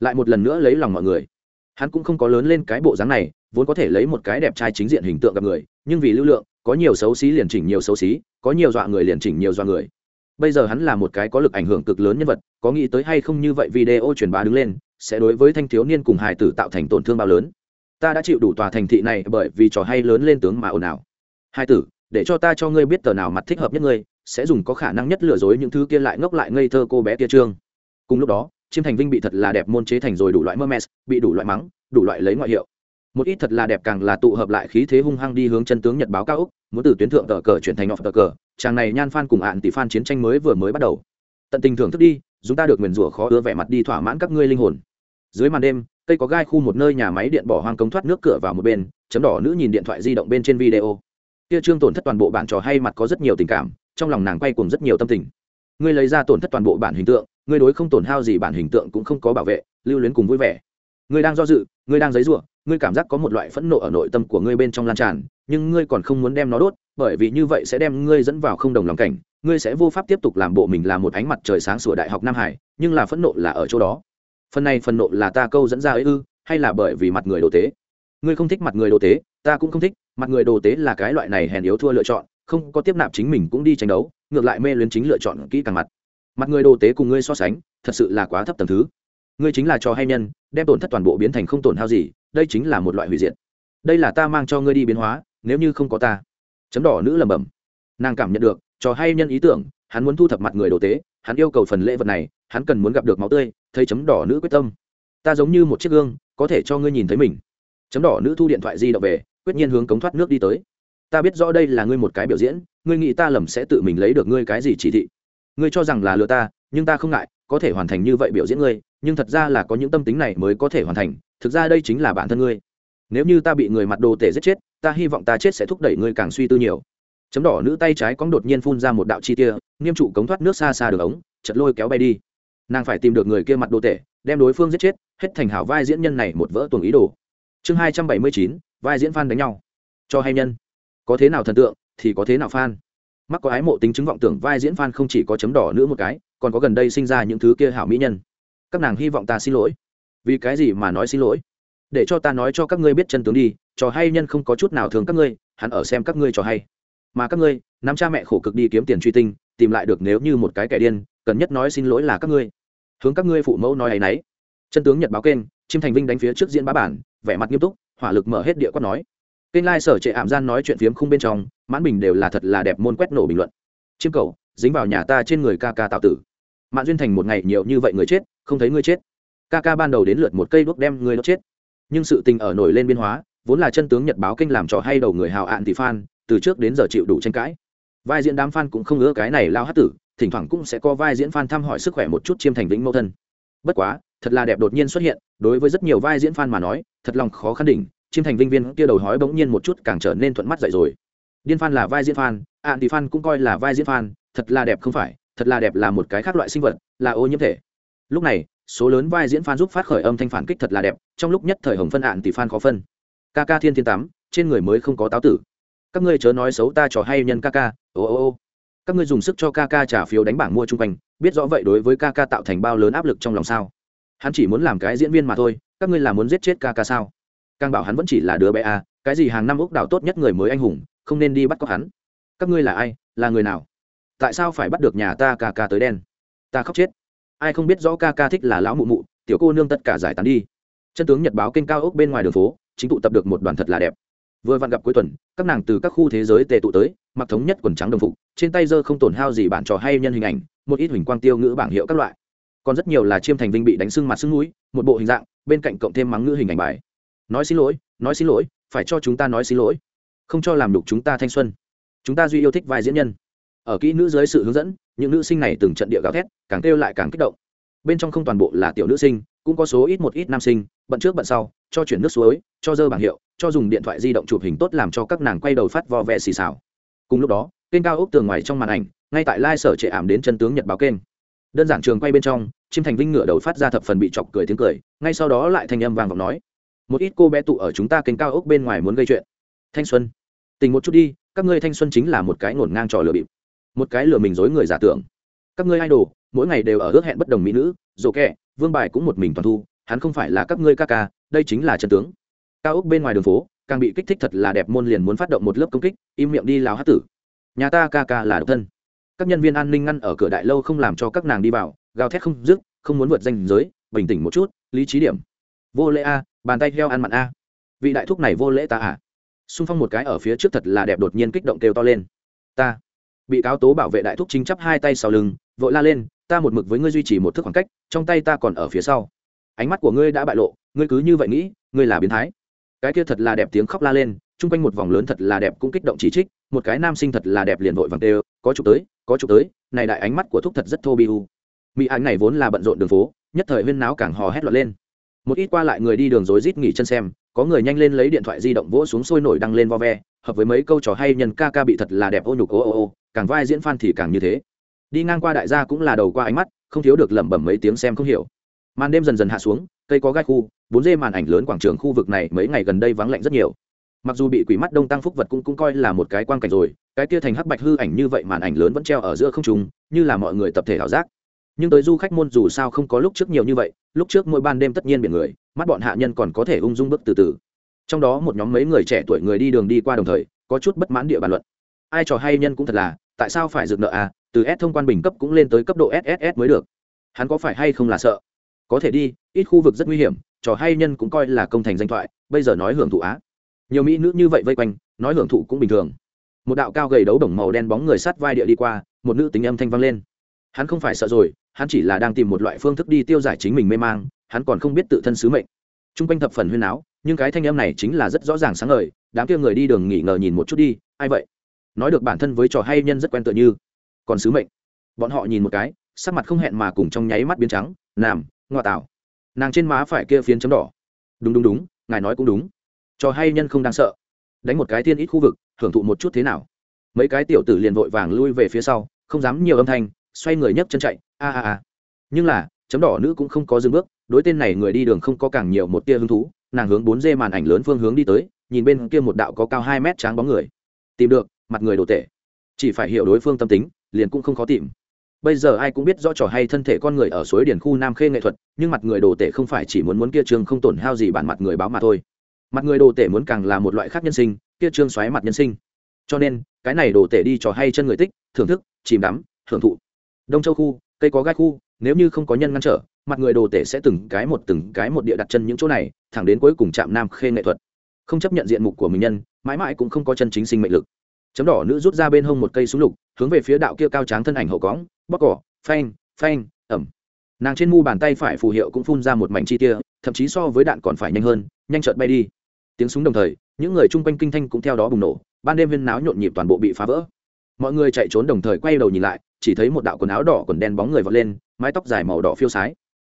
Speaker 1: Lại một lần nữa lấy lòng mọi người. Hắn cũng không có lớn lên cái bộ dáng này, vốn có thể lấy một cái đẹp trai chính diện hình tượng gặp người, nhưng vì lưu lượng có nhiều xấu xí liền chỉnh nhiều xấu xí, có nhiều dọa người liền chỉnh nhiều dọa người. Bây giờ hắn là một cái có lực ảnh hưởng cực lớn nhân vật, có nghĩ tới hay không như vậy video truyền bá đứng lên, sẽ đối với thanh thiếu niên cùng hài tử tạo thành tổn thương bao lớn. Ta đã chịu đủ tòa thành thị này bởi vì trò hay lớn lên tướng mà ồn ào. Hai tử, để cho ta cho ngươi biết tờ nào mặt thích hợp nhất ngươi, sẽ dùng có khả năng nhất lừa dối những thứ kia lại ngốc lại ngây thơ cô bé kia trương. Cùng lúc đó, chiêm thành vinh bị thật là đẹp môn chế thành rồi đủ loại mơ mess bị đủ loại mắng, đủ loại lấy ngoại hiệu một ít thật là đẹp càng là tụ hợp lại khí thế hung hăng đi hướng chân tướng nhật báo cao úc muốn từ tuyến thượng tờ cờ chuyển thành ngọc tờ cờ. Chàng này nhan phan cùng ạn tỷ phan chiến tranh mới vừa mới bắt đầu. Tận tình thưởng thức đi, chúng ta được nguyền rủa khó ưa vẻ mặt đi thỏa mãn các ngươi linh hồn. Dưới màn đêm, cây có gai khu một nơi nhà máy điện bỏ hoang công thoát nước cửa vào một bên, chấm đỏ nữ nhìn điện thoại di động bên trên video. Kia trương tổn thất toàn bộ bản trò hay mặt có rất nhiều tình cảm, trong lòng nàng quay cùng rất nhiều tâm tình. Ngươi lấy ra tổn thất toàn bộ bản hình tượng, ngươi đối không tổn hao gì bản hình tượng cũng không có bảo vệ, lưu luyến cùng vui vẻ. Ngươi đang do dự, ngươi đang giấy ruộng ngươi cảm giác có một loại phẫn nộ ở nội tâm của ngươi bên trong lan tràn, nhưng ngươi còn không muốn đem nó đốt, bởi vì như vậy sẽ đem ngươi dẫn vào không đồng lòng cảnh, ngươi sẽ vô pháp tiếp tục làm bộ mình là một ánh mặt trời sáng sủa đại học nam hải, nhưng là phẫn nộ là ở chỗ đó. Phần này phần nộ là ta câu dẫn ra ấy ư, hay là bởi vì mặt người đồ tế? Ngươi không thích mặt người đồ tế, ta cũng không thích, mặt người đồ tế là cái loại này hèn yếu thua lựa chọn, không có tiếp nạp chính mình cũng đi tranh đấu, ngược lại mê luyến chính lựa chọn kỹ càng mặt. Mặt người đồ tế cùng ngươi so sánh, thật sự là quá thấp tầng thứ. Ngươi chính là cho hay nhân, đem tổn thất toàn bộ biến thành không tổn hao gì đây chính là một loại hủy diệt. Đây là ta mang cho ngươi đi biến hóa, nếu như không có ta. Chấm đỏ nữ lẩm bẩm. nàng cảm nhận được, trò hay nhân ý tưởng, hắn muốn thu thập mặt người đồ tế, hắn yêu cầu phần lễ vật này, hắn cần muốn gặp được máu tươi, thấy chấm đỏ nữ quyết tâm. Ta giống như một chiếc gương, có thể cho ngươi nhìn thấy mình. Chấm đỏ nữ thu điện thoại di động về, quyết nhiên hướng cống thoát nước đi tới. Ta biết rõ đây là ngươi một cái biểu diễn, ngươi nghĩ ta lầm sẽ tự mình lấy được ngươi cái gì chỉ thị. Ngươi cho rằng là lừa ta, nhưng ta không ngại, có thể hoàn thành như vậy biểu diễn ngươi nhưng thật ra là có những tâm tính này mới có thể hoàn thành, thực ra đây chính là bản thân ngươi. Nếu như ta bị người mặt đồ tể giết chết, ta hy vọng ta chết sẽ thúc đẩy ngươi càng suy tư nhiều. Chấm đỏ nữ tay trái cóng đột nhiên phun ra một đạo chi tia, nghiêm trụ cống thoát nước xa xa đường ống chật lôi kéo bay đi. Nàng phải tìm được người kia mặt đồ tể, đem đối phương giết chết, hết thành hảo vai diễn nhân này một vỡ tuồng ý đồ. Chương hai trăm bảy mươi chín, vai diễn phan đánh nhau. Cho hay nhân. Có thế nào thần tượng, thì có thế nào phan mắc có ái mộ tính chứng vọng tưởng vai diễn phan không chỉ có chấm đỏ nữa một cái, còn có gần đây sinh ra những thứ kia hảo mỹ nhân các nàng hy vọng ta xin lỗi. Vì cái gì mà nói xin lỗi? Để cho ta nói cho các ngươi biết chân tướng đi, trò hay nhân không có chút nào thường các ngươi, hắn ở xem các ngươi trò hay. Mà các ngươi, nắm cha mẹ khổ cực đi kiếm tiền truy tinh, tìm lại được nếu như một cái kẻ điên, cần nhất nói xin lỗi là các ngươi. Hướng các ngươi phụ mẫu nói ấy nấy. Chân tướng nhật báo kênh chiêm thành vinh đánh phía trước diễn bá bản, vẻ mặt nghiêm túc, hỏa lực mở hết địa quát nói. Kênh lai sở trệ ảm gian nói chuyện phiếm khung bên trong, mãn bình đều là thật là đẹp môn quét nổ bình luận. Chiêm cầu, dính vào nhà ta trên người ca ca tạo tử. Mạng duyên thành một ngày nhiều như vậy người chết không thấy ngươi chết. Ca ca ban đầu đến lượt một cây đuốc đem ngươi đốt chết. Nhưng sự tình ở nổi lên biên hóa vốn là chân tướng nhật báo kênh làm trò hay đầu người hào ạn thì phan từ trước đến giờ chịu đủ tranh cãi. Vai diễn đám phan cũng không ngỡ cái này lao hát tử thỉnh thoảng cũng sẽ có vai diễn phan thăm hỏi sức khỏe một chút chiêm thành vĩnh mẫu thân. Bất quá thật là đẹp đột nhiên xuất hiện đối với rất nhiều vai diễn phan mà nói thật lòng khó khăn đỉnh chiêm thành vinh viên kia đầu hói bỗng nhiên một chút càng trở nên thuận mắt dậy rồi. Điên phan là vai diễn phan, ạn thì phan cũng coi là vai diễn phan, thật là đẹp không phải thật là đẹp là một cái khác loại sinh vật là ô nhiễm thể lúc này số lớn vai diễn fan giúp phát khởi âm thanh phản kích thật là đẹp trong lúc nhất thời hồng phân ạn thì fan khó phân. Ca ca thiên thiên tám trên người mới không có táo tử. Các ngươi chớ nói xấu ta trò hay nhân ca ca ô ô ô. Các ngươi dùng sức cho ca ca trả phiếu đánh bảng mua chung quanh biết rõ vậy đối với ca ca tạo thành bao lớn áp lực trong lòng sao? Hắn chỉ muốn làm cái diễn viên mà thôi các ngươi là muốn giết chết ca ca sao? Càng bảo hắn vẫn chỉ là đứa bé à, cái gì hàng năm úc đảo tốt nhất người mới anh hùng không nên đi bắt cóc hắn. Các ngươi là ai là người nào? Tại sao phải bắt được nhà ta ca ca tới đen? Ta khóc chết ai không biết rõ ca ca thích là lão mụ mụ, tiểu cô nương tất cả giải tán đi. Chân tướng nhật báo kênh cao ốc bên ngoài đường phố, chính tụ tập được một đoàn thật là đẹp. Vừa vặn gặp cuối tuần, các nàng từ các khu thế giới tề tụ tới, mặc thống nhất quần trắng đồng phục, trên tay dơ không tổn hao gì bản trò hay nhân hình ảnh, một ít huỳnh quang tiêu ngữ bảng hiệu các loại. Còn rất nhiều là chiêm thành vinh bị đánh sưng mặt sưng núi, một bộ hình dạng, bên cạnh cộng thêm mắng ngữ hình ảnh bài. Nói xin lỗi, nói xin lỗi, phải cho chúng ta nói xin lỗi. Không cho làm đục chúng ta thanh xuân. Chúng ta duy yêu thích vai diễn nhân. Ở kỹ nữ dưới sự hướng dẫn những nữ sinh này từng trận địa gào thét, càng kêu lại càng kích động. Bên trong không toàn bộ là tiểu nữ sinh, cũng có số ít một ít nam sinh, bận trước bận sau, cho chuyển nước suối, cho dơ bảng hiệu, cho dùng điện thoại di động chụp hình tốt làm cho các nàng quay đầu phát vò vẹ xì xào. Cùng lúc đó, kênh cao ốc tường ngoài trong màn ảnh, ngay tại lai sở trệ ảm đến chân tướng nhật báo kênh. Đơn giản trường quay bên trong, chim thành vinh ngửa đầu phát ra thập phần bị chọc cười tiếng cười, ngay sau đó lại thanh âm vàng vọng nói, một ít cô bé tụ ở chúng ta kênh cao ốc bên ngoài muốn gây chuyện. Thanh xuân, tình một chút đi, các ngươi thanh xuân chính là một cái ngổn ngang trò lừa bịp một cái lừa mình dối người giả tưởng. Các ngươi idol, mỗi ngày đều ở ước hẹn bất đồng mỹ nữ dồ kẹ vương bài cũng một mình toàn thu, hắn không phải là các ngươi ca ca, đây chính là chân tướng. Cao ốc bên ngoài đường phố, càng bị kích thích thật là đẹp môn liền muốn phát động một lớp công kích, im miệng đi lào hát tử. Nhà ta ca ca là độc thân. Các nhân viên an ninh ngăn ở cửa đại lâu không làm cho các nàng đi vào, gào thét không dứt, không muốn vượt danh giới, bình tĩnh một chút, lý trí điểm. Vô lễ a, bàn tay heo ăn mặn a. Vị đại thúc này vô lễ ta à. Xung phong một cái ở phía trước thật là đẹp đột nhiên kích động kêu to lên. Ta bị cáo tố bảo vệ đại thúc chính chắp hai tay sau lưng, vội la lên, ta một mực với ngươi duy trì một thước khoảng cách, trong tay ta còn ở phía sau. Ánh mắt của ngươi đã bại lộ, ngươi cứ như vậy nghĩ, ngươi là biến thái. Cái kia thật là đẹp tiếng khóc la lên, chung quanh một vòng lớn thật là đẹp cũng kích động chỉ trích, một cái nam sinh thật là đẹp liền vội vàng tê có chụp tới, có chụp tới. Này đại ánh mắt của thúc thật rất thô bi u. Mỹ ảnh này vốn là bận rộn đường phố, nhất thời huyên náo càng hò hét loạn lên. Một ít qua lại người đi đường rối rít nghỉ chân xem, có người nhanh lên lấy điện thoại di động vỗ xuống sôi nổi đăng lên vo ve hợp với mấy câu trò hay nhân ca ca bị thật là đẹp ô nhục ô ô ô, càng vai diễn phan thì càng như thế. Đi ngang qua đại gia cũng là đầu qua ánh mắt, không thiếu được lẩm bẩm mấy tiếng xem không hiểu. Màn đêm dần dần hạ xuống, cây có gai khu, bốn dê màn ảnh lớn quảng trường khu vực này mấy ngày gần đây vắng lạnh rất nhiều. Mặc dù bị quỷ mắt đông tăng phúc vật cũng cũng coi là một cái quan cảnh rồi, cái kia thành hắc bạch hư ảnh như vậy màn ảnh lớn vẫn treo ở giữa không trung, như là mọi người tập thể ảo giác. Nhưng tới du khách môn dù sao không có lúc trước nhiều như vậy, lúc trước mỗi ban đêm tất nhiên biển người, mắt bọn hạ nhân còn có thể ung dung bước từ từ trong đó một nhóm mấy người trẻ tuổi người đi đường đi qua đồng thời, có chút bất mãn địa bàn luận. Ai trò hay nhân cũng thật là, tại sao phải dựng nợ à? Từ s thông quan bình cấp cũng lên tới cấp độ sss mới được. Hắn có phải hay không là sợ? Có thể đi, ít khu vực rất nguy hiểm, trò hay nhân cũng coi là công thành danh thoại, bây giờ nói hưởng thụ á. Nhiều mỹ nữ như vậy vây quanh, nói hưởng thụ cũng bình thường. Một đạo cao gầy đấu đồng màu đen bóng người sát vai địa đi qua, một nữ tính âm thanh vang lên. Hắn không phải sợ rồi, hắn chỉ là đang tìm một loại phương thức đi tiêu giải chính mình mê mang, hắn còn không biết tự thân sứ mệnh t r u n g quanh thập phần huyên áo nhưng cái thanh em này chính là rất rõ ràng sáng ngời, đám kia người đi đường nghỉ ngờ nhìn một chút đi, ai vậy? Nói được bản thân với trò hay nhân rất quen tựa như. Còn sứ mệnh. Bọn họ nhìn một cái, sắc mặt không hẹn mà cùng trong nháy mắt biến trắng làm ngoại tảo nàng trên má phải kia phiến chấm đỏ. Đúng đúng đúng, ngài nói cũng đúng. Trò hay nhân không đáng sợ. Đánh một cái thiên ít khu vực hưởng thụ một chút thế nào. Mấy cái tiểu tử liền vội vàng lui về phía sau, không dám nhiều âm thanh, xoay người nhấc chân chạy, a a a. Nhưng là, chấm đỏ nữ cũng không có dừng bước đối tên này người đi đường không có càng nhiều một tia hứng thú, nàng hướng bốn dê màn ảnh lớn phương hướng đi tới, nhìn bên kia một đạo có cao hai mét tráng bóng người. Tìm được, mặt người đồ tệ chỉ phải hiểu đối phương tâm tính, liền cũng không khó tìm. Bây giờ ai cũng biết rõ trò hay thân thể con người ở suối điển khu nam khê nghệ thuật, nhưng mặt người đồ tệ không phải chỉ muốn muốn kia trường không tổn hao gì bản mặt người báo mà thôi. Mặt người đồ tể muốn càng là một loại khác nhân sinh, kia trương xoáy mặt nhân sinh. Cho nên, cái này đồ tể đi trò hay chân người tích, thưởng thức, chìm đắm hưởng thụ. Đông châu khu, cây có gai khu, nếu như không có nhân ngăn trở mặt người đồ tể sẽ từng cái một từng cái một địa đặt chân những chỗ này, thẳng đến cuối cùng chạm nam khê nghệ thuật. Không chấp nhận diện mục của mình nhân, mãi mãi cũng không có chân chính sinh mệnh lực. Chấm đỏ nữ rút ra bên hông một cây súng lục, hướng về phía đạo kia cao tráng thân ảnh hậu cõng bóc cỏ, phanh phanh, ẩm. Nàng trên mu bàn tay phải phù hiệu cũng phun ra một mảnh chi tia, thậm chí so với đạn còn phải nhanh hơn, nhanh chợt bay đi. Tiếng súng đồng thời, những người chung quanh kinh thanh cũng theo đó bùng nổ, ban đêm viên náo nhộn nhịp toàn bộ bị phá vỡ. Mọi người chạy trốn đồng thời quay đầu nhìn lại, chỉ thấy một đạo quần áo đỏ quần đen bóng người vọt lên, mái tóc dài màu đỏ phiêu sái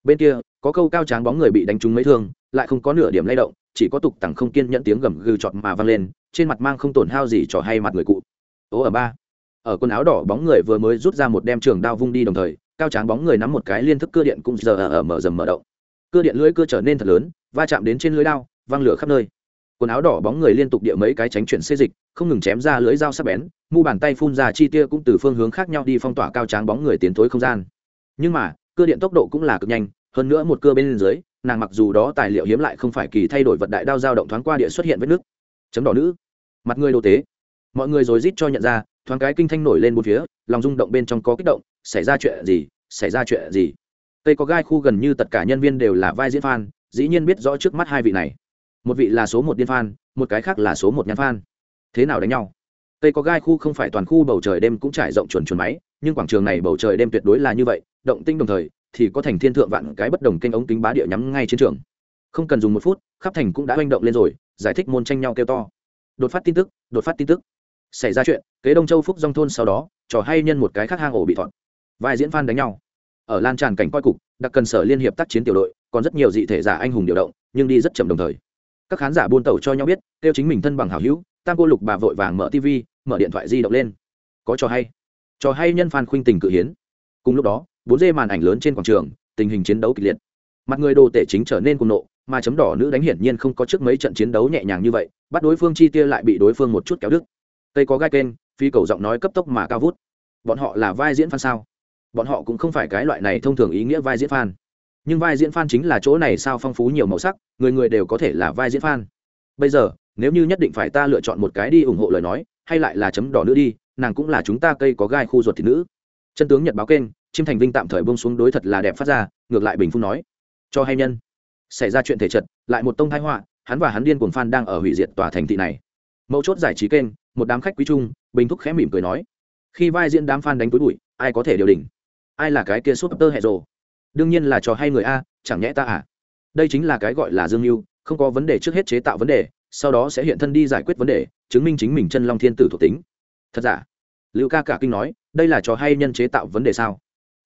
Speaker 1: bên kia, có câu cao tráng bóng người bị đánh trúng mấy thương, lại không có nửa điểm lay động, chỉ có tục tằng không kiên nhẫn tiếng gầm gừ chọt mà vang lên, trên mặt mang không tổn hao gì trò hay mặt người cụ. Ố ở ba. Ở quần áo đỏ bóng người vừa mới rút ra một đem trường đao vung đi đồng thời, cao tráng bóng người nắm một cái liên thức cưa điện cũng giờ ở mở dầm mở động. Cưa điện lưỡi cưa trở nên thật lớn, va chạm đến trên lưới đao, văng lửa khắp nơi. Quần áo đỏ bóng người liên tục địa mấy cái tránh chuyển xê dịch, không ngừng chém ra lưới dao sắc bén, mu bàn tay phun ra chi tia cũng từ phương hướng khác nhau đi phong tỏa cao tráng bóng người tiến thối không gian. Nhưng mà, cưa điện tốc độ cũng là cực nhanh hơn nữa một cưa bên dưới, nàng mặc dù đó tài liệu hiếm lại không phải kỳ thay đổi vật đại đao dao động thoáng qua địa xuất hiện vết nước. Chấm đỏ nữ. Mặt người đồ tế. Mọi người rồi rít cho nhận ra, thoáng cái kinh thanh nổi lên một phía, lòng rung động bên trong có kích động, xảy ra chuyện gì, xảy ra chuyện gì. Tây có gai khu gần như tất cả nhân viên đều là vai diễn phan dĩ nhiên biết rõ trước mắt hai vị này. Một vị là số một điên phan một cái khác là số một nhãn phan thế nào đánh nhau? Tây có gai khu không phải toàn khu bầu trời đêm cũng trải rộng chuẩn chuẩn máy, nhưng quảng trường này bầu trời đêm tuyệt đối là như vậy, động tinh đồng thời thì có thành thiên thượng vạn cái bất đồng kênh ống kính bá địa nhắm ngay chiến trường. Không cần dùng một phút, khắp thành cũng đã manh động lên rồi, giải thích môn tranh nhau kêu to. Đột phát tin tức, đột phát tin tức. Xảy ra chuyện, kế đông châu phúc dong thôn sau đó, trò hay nhân một cái khác hang ổ bị thọn. Vai diễn phan đánh nhau. Ở lan tràn cảnh coi cục, đặc cần sở liên hiệp tác chiến tiểu đội, còn rất nhiều dị thể giả anh hùng điều động, nhưng đi rất chậm đồng thời. Các khán giả buôn tẩu cho nhau biết, kêu chính mình thân bằng hảo hữu, tam cô lục bà vội vàng mở tv mở điện thoại di động lên. Có trò hay. Trò hay nhân phan khuynh tình cự hiến. Cùng lúc đó bốn dê màn ảnh lớn trên quảng trường, tình hình chiến đấu kịch liệt. Mặt người đồ tể chính trở nên cuồng nộ, mà chấm đỏ nữ đánh hiển nhiên không có trước mấy trận chiến đấu nhẹ nhàng như vậy, bắt đối phương chi tia lại bị đối phương một chút kéo đứt. Cây có gai kênh, phi cầu giọng nói cấp tốc mà cao vút. Bọn họ là vai diễn phan sao? Bọn họ cũng không phải cái loại này thông thường ý nghĩa vai diễn phan nhưng vai diễn phan chính là chỗ này sao phong phú nhiều màu sắc, người người đều có thể là vai diễn phan bây giờ, nếu như nhất định phải ta lựa chọn một cái đi ủng hộ lời nói, hay lại là chấm đỏ nữ đi, nàng cũng là chúng ta cây có gai khu ruột thịt nữ. Chân tướng nhật báo kênh chim thành vinh tạm thời bông xuống đối thật là đẹp phát ra, ngược lại bình phun nói, cho hay nhân. Xảy ra chuyện thể trật, lại một tông thái họa, hắn và hắn điên cuồng phan đang ở hủy diệt tòa thành thị này. Mẫu chốt giải trí kênh, một đám khách quý trung bình thúc khẽ mỉm cười nói, khi vai diễn đám phan đánh túi bụi, ai có thể điều đỉnh? Ai là cái kia súp tơ hẹ rồ? Đương nhiên là trò hay người a, chẳng nhẽ ta à? Đây chính là cái gọi là dương mưu không có vấn đề trước hết chế tạo vấn đề, sau đó sẽ hiện thân đi giải quyết vấn đề, chứng minh chính mình chân long thiên tử thuộc tính. Thật giả? Lưu ca cả kinh nói, đây là trò hay nhân chế tạo vấn đề sao?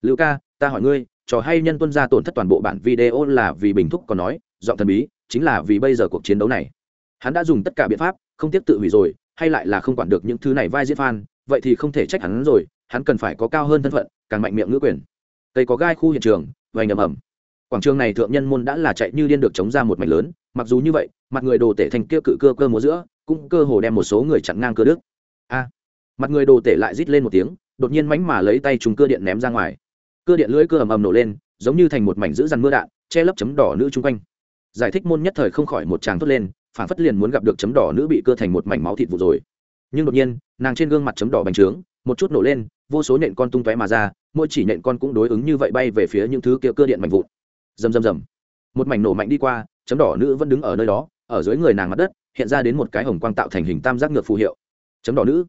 Speaker 1: Lưu ca, ta hỏi ngươi, trò hay nhân tuân ra tổn thất toàn bộ bản video là vì bình thúc còn nói, giọng thần bí, chính là vì bây giờ cuộc chiến đấu này. Hắn đã dùng tất cả biện pháp, không tiếp tự hủy rồi, hay lại là không quản được những thứ này vai diễn phan vậy thì không thể trách hắn rồi, hắn cần phải có cao hơn thân phận, càng mạnh miệng ngữ quyền. Tây có gai khu hiện trường và ầm ầm. Quảng trường này thượng nhân môn đã là chạy như điên được chống ra một mảnh lớn, mặc dù như vậy, mặt người đồ tể thành kia cự cơ cơ múa giữa, cũng cơ hồ đem một số người chặn ngang cơ đức a. Mặt người đồ tể lại rít lên một tiếng, đột nhiên mánh mà lấy tay trùng cơ điện ném ra ngoài cơ điện lưỡi cưa ầm ầm nổ lên, giống như thành một mảnh giữ dằn mưa đạn, che lấp chấm đỏ nữ chung quanh. Giải thích môn nhất thời không khỏi một tràng thốt lên phản phất liền muốn gặp được chấm đỏ nữ bị cưa thành một mảnh máu thịt vụ rồi. Nhưng đột nhiên, nàng trên gương mặt chấm đỏ bành trướng, một chút nổ lên, vô số nện con tung tóe mà ra, mỗi chỉ nện con cũng đối ứng như vậy bay về phía những thứ kia cơ điện mạnh vụn. Rầm rầm rầm. Một mảnh nổ mạnh đi qua, chấm đỏ nữ vẫn đứng ở nơi đó, ở dưới người nàng mặt đất, hiện ra đến một cái hồng quang tạo thành hình tam giác ngược phù hiệu. Chấm đỏ nữ.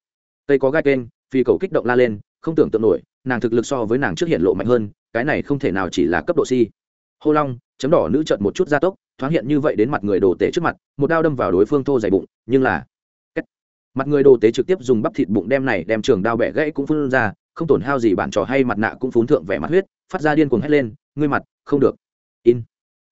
Speaker 1: Cây có gai kênh, phi cầu kích động la lên, không tưởng tượng nổi nàng thực lực so với nàng trước hiện lộ mạnh hơn, cái này không thể nào chỉ là cấp độ si hô long, chấm đỏ nữ trợn một chút gia tốc, thoáng hiện như vậy đến mặt người đồ tế trước mặt, một đao đâm vào đối phương thô dày bụng, nhưng là mặt người đồ tế trực tiếp dùng bắp thịt bụng đem này đem trường đao bẻ gãy cũng phun ra, không tổn hao gì bản trò hay mặt nạ cũng phun thượng vẻ mặt huyết, phát ra điên cuồng hét lên, ngươi mặt, không được. In.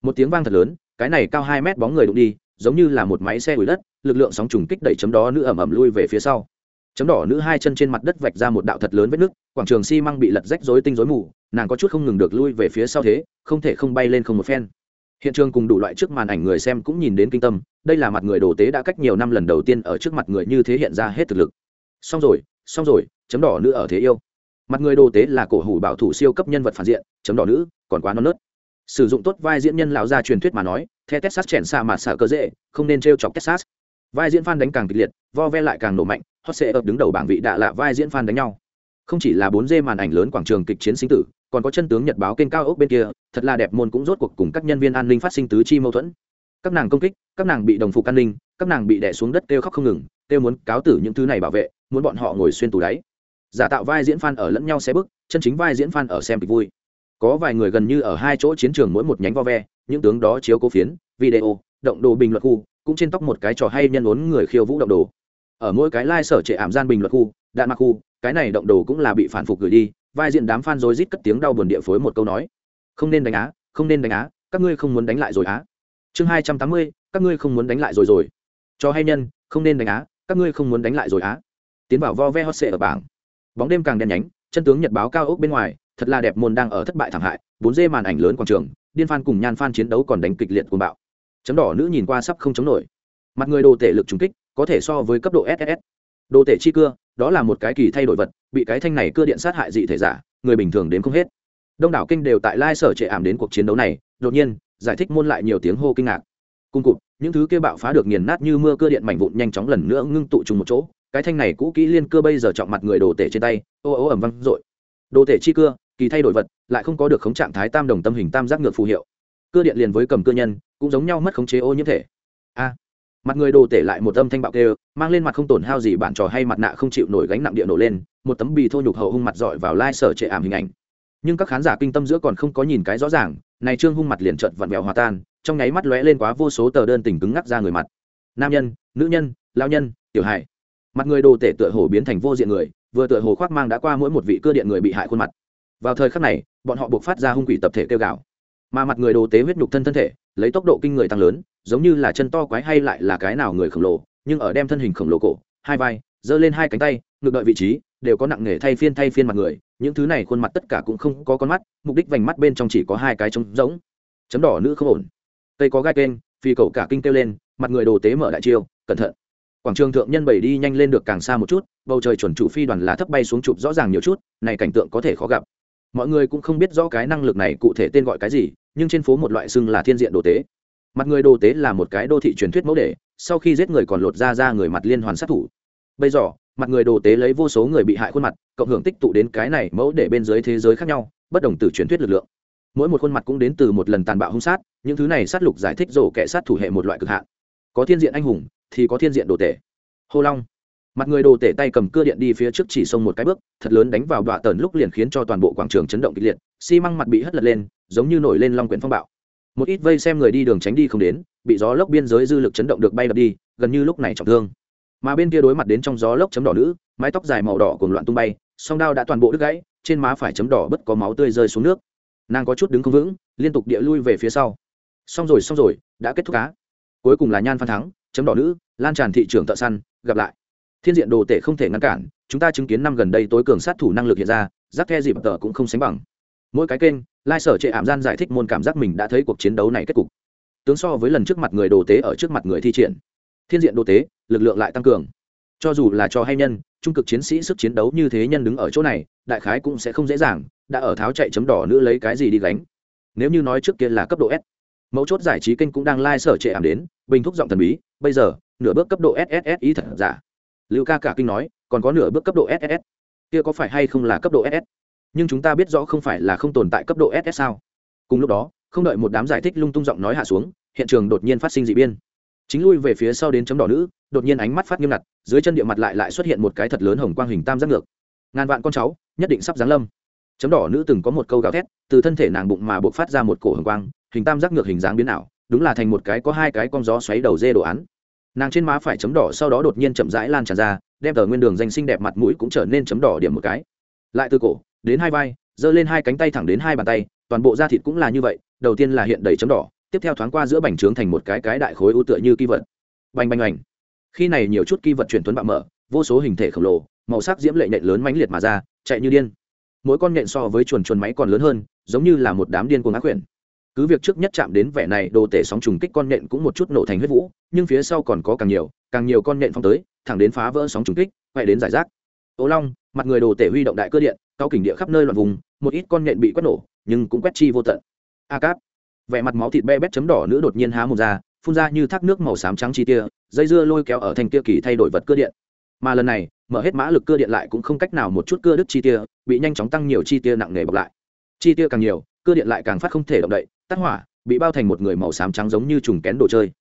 Speaker 1: Một tiếng vang thật lớn, cái này cao hai mét bóng người đụng đi, giống như là một máy xe ủi đất, lực lượng sóng trùng kích đẩy chấm đó nữ ẩm ẩm lui về phía sau chấm đỏ nữ hai chân trên mặt đất vạch ra một đạo thật lớn vết nứt quảng trường xi măng bị lật rách rối tinh rối mù, nàng có chút không ngừng được lui về phía sau thế, không thể không bay lên không một phen. Hiện trường cùng đủ loại trước màn ảnh người xem cũng nhìn đến kinh tâm, đây là mặt người đồ tế đã cách nhiều năm lần đầu tiên ở trước mặt người như thế hiện ra hết thực lực. Xong rồi xong rồi, chấm đỏ nữ ở thế yêu. Mặt người đồ tế là cổ hủ bảo thủ siêu cấp nhân vật phản diện, chấm đỏ nữ, còn quá non nớt. Sử dụng tốt vai diễn nhân lão gia truyền thuyết mà nói theo texas chèn xa mà xả cơ dễ, không nên t chọc texas. Vai diễn phan đánh càng kịch liệt, vo ve lại càng nổ mạnh hot sẽ ập đứng đầu bảng vị đạ lạ vai diễn phan đánh nhau. Không chỉ là bốn d màn ảnh lớn quảng trường kịch chiến sinh tử, còn có chân tướng nhật báo kênh cao ốc bên kia, thật là đẹp môn cũng rốt cuộc cùng các nhân viên an ninh phát sinh tứ chi mâu thuẫn. Các nàng công kích, các nàng bị đồng phục an ninh, các nàng bị đè xuống đất kêu khóc không ngừng, kêu muốn cáo tử những thứ này bảo vệ, muốn bọn họ ngồi xuyên tù đáy. Giả tạo vai diễn fan ở lẫn nhau xe bức, chân chính vai diễn fan ở xem kịch vui. Có vài người gần như ở hai chỗ chiến trường mỗi một nhánh vo ve, những tướng đó chiếu cố phiến, video, động đồ bình luận khu, cũng trên tóc một cái trò hay nhân ốn người khiêu vũ động đồ ở mỗi cái lai、like、sở trệ ảm gian bình luận khu, đạn mặc khu, cái này động đồ cũng là bị phản phục gửi đi, vai diện đám f a n rối rít cất tiếng đau buồn địa phối một câu nói. Không nên đánh á, không nên đánh á, các ngươi không muốn đánh lại rồi á. Chương hai trăm tám mươi, các ngươi không muốn đánh lại rồi rồi. Cho hay nhân, không nên đánh á, các ngươi không muốn đánh lại rồi á. Tiến vào vo ve hot sệ ở bảng. Bóng đêm càng đen nhánh, chân tướng nhật báo cao ốc bên ngoài, thật là đẹp môn đang ở thất bại thảm hại, bốn dê màn ảnh lớn quảng trường, điên phan cùng nhan phan chiến đấu còn đánh kịch liệt cuồng bạo. Chấm đỏ nữ nhìn qua sắp không chống nổi. Mặt người đồ tể lực trúng kích có thể so với cấp độ ss đồ tể chi cưa, đó là một cái kỳ thay đổi vật, bị cái thanh này cưa điện sát hại dị thể giả, người bình thường đến không hết. Đông đảo kinh đều tại lai sở trệ ảm đến cuộc chiến đấu này, đột nhiên, giải thích môn lại nhiều tiếng hô kinh ngạc. Cung cụt những thứ kia bạo phá được nghiền nát như mưa cưa điện mảnh vụn nhanh chóng lần nữa ngưng tụ chung một chỗ, cái thanh này cũ kỹ liên cưa bây giờ trọng mặt người đồ tể trên tay, ô ô ẩm văng dội. Đồ tể chi cưa, kỳ thay đổi vật, lại không có được khống trạng thái tam đồng tâm hình tam giác ngược phù hiệu. Cưa điện liền với cầm cưa nhân, cũng giống nhau mất khống chế ô nhiễm thể. A! Mặt người đồ tể lại một âm thanh bạo kêu, mang lên mặt không tổn hao gì bạn trò hay mặt nạ không chịu nổi gánh nặng địa nổ lên, một tấm bì thô nhục hậu hung mặt dọi vào lai sở trệ ảm hình ảnh. Nhưng các khán giả kinh tâm giữa còn không có nhìn cái rõ ràng, này trương hung mặt liền trợn vặn vẹo hòa tan, trong nháy mắt lóe lên quá vô số tờ đơn tình cứng ngắc ra người mặt. Nam nhân, nữ nhân lao nhân, tiểu hải mặt người đồ tể tựa hồ biến thành vô diện người, vừa tựa hồ khoác mang đã qua mỗi một vị cơ điện người bị hại khuôn mặt. Vào thời khắc này, bọn họ buộc phát ra hung quỷ tập thể kêu gào. Mà mặt người đồ tế huyết nhục thân thân thể, lấy tốc độ kinh người tăng lớn giống như là chân to quái hay lại là cái nào người khổng lồ, nhưng ở đem thân hình khổng lồ cổ, hai vai, giơ lên hai cánh tay, ngược đợi vị trí, đều có nặng nghề thay phiên thay phiên mặt người, những thứ này khuôn mặt tất cả cũng không có con mắt, mục đích vành mắt bên trong chỉ có hai cái trống rỗng. Chấm đỏ nữ không ổn. Tây có gai kênh, phi cầu cả kinh kêu lên, mặt người đồ tế mở đại chiêu, cẩn thận. Quảng trường thượng nhân bảy đi nhanh lên được càng xa một chút, bầu trời chuẩn trụ phi đoàn là thấp bay xuống chụp rõ ràng nhiều chút, này cảnh tượng có thể khó gặp. Mọi người cũng không biết rõ cái năng lực này cụ thể tên gọi cái gì, nhưng trên phố một loại xưng là thiên diện đồ tế mặt người đồ tế là một cái đô thị truyền thuyết mẫu đề, sau khi giết người còn lột ra ra người mặt liên hoàn sát thủ. Bây giờ, mặt người đồ tế lấy vô số người bị hại khuôn mặt, cộng hưởng tích tụ đến cái này mẫu để bên dưới thế giới khác nhau, bất đồng từ truyền thuyết lực lượng. Mỗi một khuôn mặt cũng đến từ một lần tàn bạo hung sát, những thứ này sát lục giải thích rổ kẻ sát thủ hệ một loại cực hạn. Có thiên diện anh hùng, thì có thiên diện đồ tể. Hô long. Mặt người đồ tể tay cầm cưa điện đi phía trước chỉ xông một cái bước, thật lớn đánh vào đọa tần lúc liền khiến cho toàn bộ quảng trường chấn động kịch liệt, xi măng mặt bị hất lật lên, giống như nổi lên long quyển phong bạo một ít vây xem người đi đường tránh đi không đến, bị gió lốc biên giới dư lực chấn động được bay đập đi, gần như lúc này trọng thương. Mà bên kia đối mặt đến trong gió lốc chấm đỏ nữ, mái tóc dài màu đỏ cùng loạn tung bay, song đao đã toàn bộ đứt gãy, trên má phải chấm đỏ bất có máu tươi rơi xuống nước. Nàng có chút đứng không vững, liên tục địa lui về phía sau. Xong rồi xong rồi, đã kết thúc cá cuối cùng là nhan phan thắng, chấm đỏ nữ, lan tràn thị trường thợ săn, gặp lại. Thiên diện đồ tể không thể ngăn cản, chúng ta chứng kiến năm gần đây tối cường sát thủ năng lực hiện ra giáp the dịp tờ cũng không sánh bằng mỗi cái kênh, lai sở trệ ảm gian giải thích môn cảm giác mình đã thấy cuộc chiến đấu này kết cục. Tướng so với lần trước mặt người đồ tế ở trước mặt người thi triển. Thiên diện đồ tế, lực lượng lại tăng cường. Cho dù là cho hay nhân, trung cực chiến sĩ sức chiến đấu như thế nhân đứng ở chỗ này, đại khái cũng sẽ không dễ dàng, đã ở tháo chạy chấm đỏ nữ lấy cái gì đi gánh. Nếu như nói trước kia là cấp độ s mẫu chốt giải trí kênh cũng đang lai、like、sở trệ ảm đến, bình thúc giọng thần bí, bây giờ, nửa bước cấp độ sss ý thật giả. Lưu ca cả kinh nói, còn có nửa bước cấp độ ss kia có phải hay không là cấp độ ss nhưng chúng ta biết rõ không phải là không tồn tại cấp độ ss sao? Cùng lúc đó, không đợi một đám giải thích lung tung giọng nói hạ xuống, hiện trường đột nhiên phát sinh dị biên chính lui về phía sau đến chấm đỏ nữ, đột nhiên ánh mắt phát nghiêm ngặt, dưới chân địa mặt lại lại xuất hiện một cái thật lớn hồng quang hình tam giác ngược. Ngàn vạn con cháu, nhất định sắp giáng lâm. Chấm đỏ nữ từng có một câu gào thét, từ thân thể nàng bụng mà buộc phát ra một cổ hồng quang, hình tam giác ngược hình dáng biến ảo, đúng là thành một cái có hai cái con gió xoáy đầu dê đồ án. Nàng trên má phải chấm đỏ sau đó đột nhiên chậm rãi lan tràn ra, đem tờ nguyên đường danh sinh đẹp mặt mũi cũng trở nên chấm đỏ điểm một cái. Lại từ cổ đến hai vai, giơ lên hai cánh tay thẳng đến hai bàn tay, toàn bộ da thịt cũng là như vậy, đầu tiên là hiện đầy chấm đỏ, tiếp theo thoáng qua giữa bành trướng thành một cái cái đại khối ưu tựa như kỳ vật. Bành bành ảnh. khi này nhiều chút kỳ vật chuyển tuấn bạo mở, vô số hình thể khổng lồ, màu sắc diễm lệ nện lớn mãnh liệt mà ra, chạy như điên. Mỗi con nện so với chuồn chuồn máy còn lớn hơn, giống như là một đám điên cuồng ác quyển. Cứ việc trước nhất chạm đến vẻ này, đồ tể sóng trùng kích con nện cũng một chút nổ thành huyết vũ, nhưng phía sau còn có càng nhiều càng nhiều con nện phong tới, thẳng đến phá vỡ sóng trùng kích, quay đến giải rác. Ố long, mặt người đồ tể huy động đại cơ điện cao kỉnh địa khắp nơi loạn vùng, một ít con nện bị quét nổ, nhưng cũng quét chi vô tận. A cáp. Vẻ mặt máu thịt be bét chấm đỏ nữ đột nhiên há một ra, phun ra như thác nước màu xám trắng chi tia, dây dưa lôi kéo ở thành tia kỳ thay đổi vật cơ điện. Mà lần này, mở hết mã lực cơ điện lại cũng không cách nào một chút cưa đứt chi tia, bị nhanh chóng tăng nhiều chi tia nặng nề bọc lại. Chi tia càng nhiều cơ điện lại càng phát không thể động đậy tắt hỏa, bị bao thành một người màu xám trắng giống như trùng kén đồ chơi.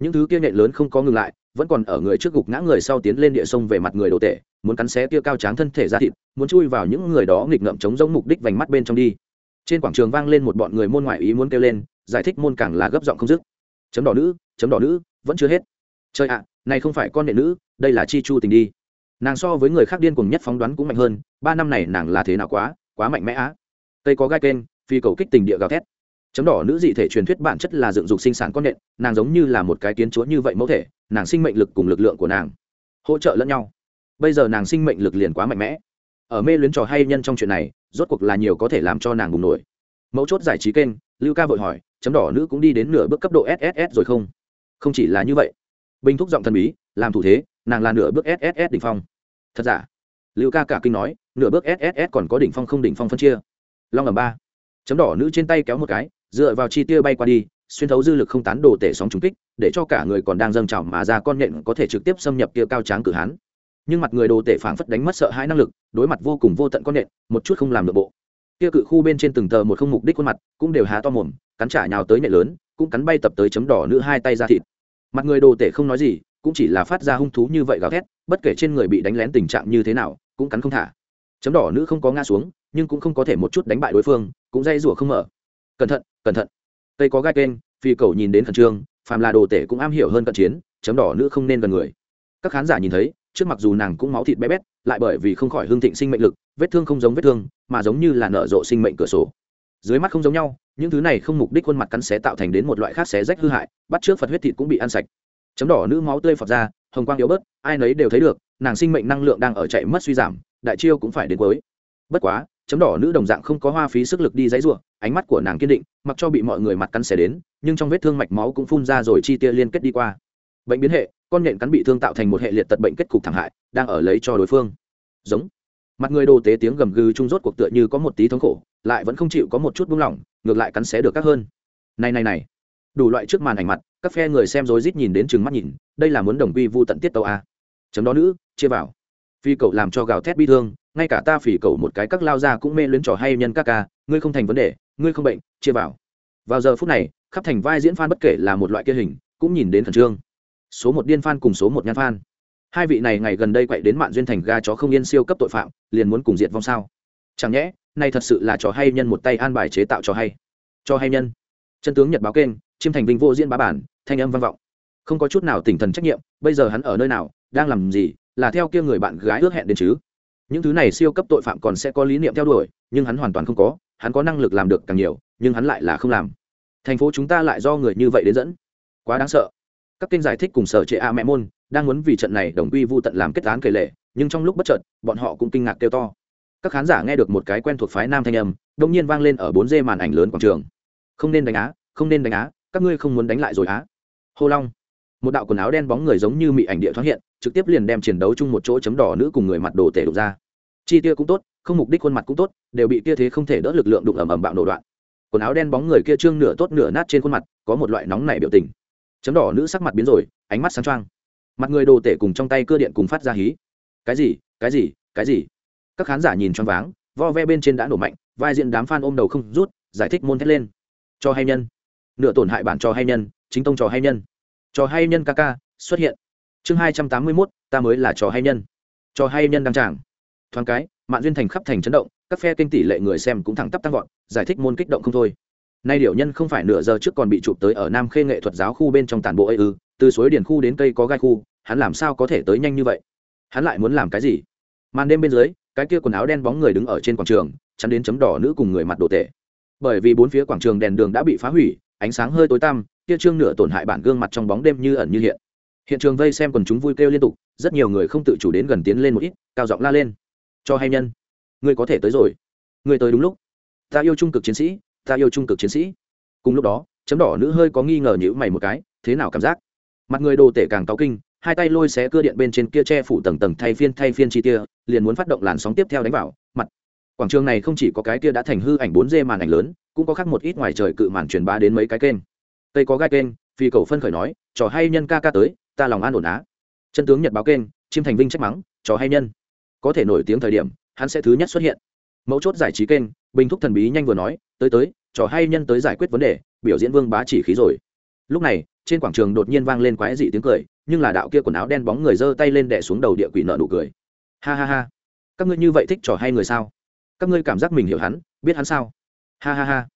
Speaker 1: Những thứ kia nện lớn không có ngừng lại vẫn còn ở người trước gục ngã người sau tiến lên địa sông về mặt người đồ tể, muốn cắn xé kia cao tráng thân thể ra thịt, muốn chui vào những người đó nghịch ngợm chống giống mục đích vành mắt bên trong đi. Trên quảng trường vang lên một bọn người môn ngoại ý muốn kêu lên, giải thích môn càng là gấp giọng không dứt. Chấm đỏ nữ, chấm đỏ nữ, vẫn chưa hết. Trời ạ, này không phải con nệ nữ, đây là chi chu tình đi. Nàng so với người khác điên cùng nhất phóng đoán cũng mạnh hơn, ba năm này nàng là thế nào quá quá mạnh mẽ á. Cây có gai kênh, phi cầu kích tình địa gào thét chấm đỏ nữ dị thể truyền thuyết bản chất là dựng dục sinh sản con nện, nàng giống như là một cái kiến chúa như vậy mẫu thể, nàng sinh mệnh lực cùng lực lượng của nàng hỗ trợ lẫn nhau. Bây giờ nàng sinh mệnh lực liền quá mạnh mẽ. Ở mê luyến trò hay nhân trong chuyện này, rốt cuộc là nhiều có thể làm cho nàng bùng nổi. Mẫu chốt giải trí kênh, lưu ca vội hỏi, chấm đỏ nữ cũng đi đến nửa bước cấp độ sss rồi không? Không chỉ là như vậy. Bình thúc giọng thần bí, làm thủ thế, nàng là nửa bước sss đỉnh phong. Thật giả? Lưu ca cả kinh nói, nửa bước sss còn có đỉnh phong không đỉnh phong phân chia. Long ẩm ba. Chấm đỏ nữ trên tay kéo một cái dựa vào chi tiêu bay qua đi, xuyên thấu dư lực không tán đồ tể sóng trúng kích, để cho cả người còn đang dâng trào mà ra con nện có thể trực tiếp xâm nhập kia cao tráng cử hán. Nhưng mặt người đồ tể phảng phất đánh mất sợ hãi năng lực, đối mặt vô cùng vô tận con nện một chút không làm được bộ. Kia cự khu bên trên từng tờ một không mục đích khuôn mặt, cũng đều há to mồm, cắn trả nhào tới nhện lớn, cũng cắn bay tập tới chấm đỏ nữ hai tay ra thịt. Mặt người đồ tể không nói gì, cũng chỉ là phát ra hung thú như vậy gào thét, bất kể trên người bị đánh lén tình trạng như thế nào, cũng cắn không thả. Chấm đỏ nữ không có ngã xuống, nhưng cũng không có thể một chút đánh bại đối phương, cũng dây rủa không mở. Cẩn thận cẩn thận. Cây có gai kênh, phi cầu nhìn đến khẩn trương, phàm là đồ tể cũng am hiểu hơn cận chiến, chấm đỏ nữ không nên gần người. Các khán giả nhìn thấy, trước mặc dù nàng cũng máu thịt bé bét, lại bởi vì không khỏi hương thịnh sinh mệnh lực, vết thương không giống vết thương, mà giống như là nở rộ sinh mệnh cửa sổ. Dưới mắt không giống nhau, những thứ này không mục đích khuôn mặt cắn xé tạo thành đến một loại khác xé rách hư hại, bắt trước phật huyết thịt cũng bị ăn sạch. Chấm đỏ nữ máu tươi phật ra, hồng quang yếu bớt, ai nấy đều thấy được, nàng sinh mệnh năng lượng đang ở chạy mất suy giảm, đại chiêu cũng phải đến cuối. Bất quá chấm đỏ nữ đồng dạng không có hoa phí sức lực đi dãy rủa, ánh mắt của nàng kiên định mặc cho bị mọi người mặt cắn xé đến nhưng trong vết thương mạch máu cũng phun ra rồi chi tia liên kết đi qua. Bệnh biến hệ con nhện cắn bị thương tạo thành một hệ liệt tật bệnh kết cục thảm hại đang ở lấy cho đối phương. Giống. Mặt người đồ tế tiếng gầm gừ trung rốt cuộc tựa như có một tí thống khổ lại vẫn không chịu có một chút buông lỏng ngược lại cắn xé được các hơn. Này này này. Đủ loại trước màn ảnh mặt các phe người xem rối rít nhìn đến trừng mắt nhìn đây là muốn đồng quy vu tận tiết tấu a. Chấm đó nữ chia vào phi cậu làm cho gào thét bi thương, ngay cả ta phỉ cậu một cái các lao ra cũng mê luyến trò hay nhân các ca, ngươi không thành vấn đề, ngươi không bệnh, chia vào. Vào giờ phút này, khắp thành vai diễn phan bất kể là một loại kia hình, cũng nhìn đến khẩn trương. Số một điên phan cùng số một nhan phan hai vị này ngày gần đây quậy đến mạng duyên thành ga chó không yên siêu cấp tội phạm, liền muốn cùng diệt vong sao? Chẳng nhẽ nay thật sự là trò hay nhân một tay an bài chế tạo trò hay. Cho hay nhân. Chân tướng nhật báo kênh, chiêm thành vinh vô diễn bá bản, thanh âm vang vọng. Không có chút nào tỉnh thần trách nhiệm, bây giờ hắn ở nơi nào, đang làm gì là theo kia người bạn gái ước hẹn đến chứ. Những thứ này siêu cấp tội phạm còn sẽ có lý niệm theo đuổi, nhưng hắn hoàn toàn không có, hắn có năng lực làm được càng nhiều, nhưng hắn lại là không làm. Thành phố chúng ta lại do người như vậy đến dẫn. Quá đáng sợ. Các kênh giải thích cùng sở trệ a mẹ môn, đang muốn vì trận này đồng quy vô tận làm kết án kể lệ, nhưng trong lúc bất chợt, bọn họ cũng kinh ngạc kêu to. Các khán giả nghe được một cái quen thuộc phái nam thanh âm đông nhiên vang lên ở bốn d màn ảnh lớn quảng trường. Không nên đánh á, không nên đánh á, các ngươi không muốn đánh lại rồi á. Hô long một đạo quần áo đen bóng người giống như mị ảnh địa thoáng hiện, trực tiếp liền đem chiến đấu chung một chỗ chấm đỏ nữ cùng người mặt đồ tể đục ra. Chi tia cũng tốt, không mục đích khuôn mặt cũng tốt, đều bị tia thế không thể đỡ lực lượng đụng ầm ầm bạo nổ đoạn. Quần áo đen bóng người kia trương nửa tốt nửa nát trên khuôn mặt, có một loại nóng nảy biểu tình. Chấm đỏ nữ sắc mặt biến rồi, ánh mắt sáng trăng mặt người đồ tể cùng trong tay cưa điện cùng phát ra hí. Cái gì cái gì cái gì? Các khán giả nhìn choáng váng, vo ve bên trên đã nổ mạnh, vai diện đám f ôm đầu không rút, giải thích môn thét lên. Cho hay nhân. Nửa tổn hại bản cho hay nhân, chính tông trò hay nhân trò hay nhân ca ca, xuất hiện. Chương hai trăm tám mươi mốt, ta mới là trò hay nhân. Trò hay nhân đăng tràng. Thoáng cái mạng duyên thành khắp thành chấn động, các phe kinh tỷ lệ người xem cũng thẳng tắp tăng vọt, giải thích môn kích động không thôi. Nay điều nhân không phải nửa giờ trước còn bị chụp tới ở nam khê nghệ thuật giáo khu bên trong tản bộ ấy ư, từ suối điển khu đến cây có gai khu, hắn làm sao có thể tới nhanh như vậy? Hắn lại muốn làm cái gì? Màn đêm bên dưới, cái kia quần áo đen bóng người đứng ở trên quảng trường, chắn đến chấm đỏ nữ cùng người mặt đồ tệ. Bởi vì bốn phía quảng trường đèn đường đã bị phá hủy, ánh sáng hơi tối tăm kia trương nửa tổn hại bản gương mặt trong bóng đêm như ẩn như hiện. Hiện trường vây xem quần chúng vui kêu liên tục, rất nhiều người không tự chủ đến gần tiến lên một ít, cao giọng la lên. Cho hay nhân, ngươi có thể tới rồi. Ngươi tới đúng lúc. Ta yêu trung cực chiến sĩ, ta yêu trung cực chiến sĩ. Cùng lúc đó, chấm đỏ nữ hơi có nghi ngờ nhữ mày một cái, thế nào cảm giác? Mặt người đồ tể càng táo kinh, hai tay lôi xé cưa điện bên trên kia che phủ tầng tầng thay phiên thay phiên chi tia, liền muốn phát động làn sóng tiếp theo đánh vào, mặt. Quảng trường này không chỉ có cái kia đã thành hư ảnh bốn d màn ảnh lớn, cũng có khác một ít ngoài trời cự màn truyền bá đến mấy cái kênh cây có gai kênh phi cầu phân khởi nói, trò hay nhân ca ca tới, ta lòng an ổn á. Chân tướng nhật báo kênh, chim thành vinh trách mắng, trò hay nhân. Có thể nổi tiếng thời điểm, hắn sẽ thứ nhất xuất hiện. Mấu chốt giải trí kênh, bình thúc thần bí nhanh vừa nói, tới tới, trò hay nhân tới giải quyết vấn đề, biểu diễn vương bá chỉ khí rồi. Lúc này, trên quảng trường đột nhiên vang lên quái dị tiếng cười, nhưng là đạo kia quần áo đen bóng người giơ tay lên đẻ xuống đầu địa quỷ nợ nụ cười. Ha ha ha, các ngươi như vậy thích trò hay người sao? Các ngươi cảm giác mình hiểu hắn, biết hắn sao? Ha ha ha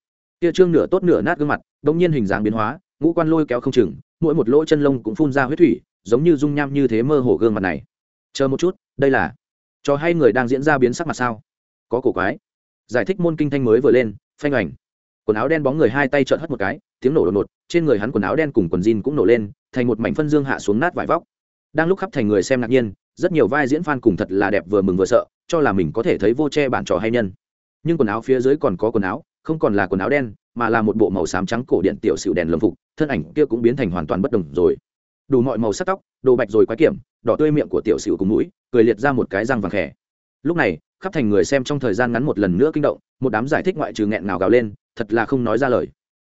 Speaker 1: kia trương nửa tốt nửa nát gương mặt đ nhiên hình dáng biến hóa, ngũ quan lôi kéo không chừng, mỗi một lỗ chân lông cũng phun ra huyết thủy, giống như dung nham như thế mơ hồ gương mặt này. Chờ một chút, đây là trò hay người đang diễn ra biến sắc mặt sao? Có cổ quái. Giải thích môn kinh thanh mới vừa lên, phanh ảnh quần áo đen bóng người hai tay trợn hất một cái, tiếng nổ đột ngột, trên người hắn quần áo đen cùng quần jean cũng nổ lên, thành một mảnh phân dương hạ xuống nát vải vóc. Đang lúc khắp thành người xem ngạc nhiên, rất nhiều vai diễn fan cùng thật là đẹp vừa mừng vừa sợ, cho là mình có thể thấy vô che bản trò hay nhân. Nhưng quần áo phía dưới còn có quần áo không còn là quần áo đen, mà là một bộ màu xám trắng cổ điện tiểu xịu đèn lồng phục, thân ảnh kia cũng biến thành hoàn toàn bất đồng rồi. Đủ mọi màu sắc tóc, đồ bạch rồi quái kiểm, đỏ tươi miệng của tiểu xịu cùng mũi, cười liệt ra một cái răng vàng khẽ. Lúc này, khắp thành người xem trong thời gian ngắn một lần nữa kinh động, một đám giải thích ngoại trừ nghẹn nào gào lên, thật là không nói ra lời.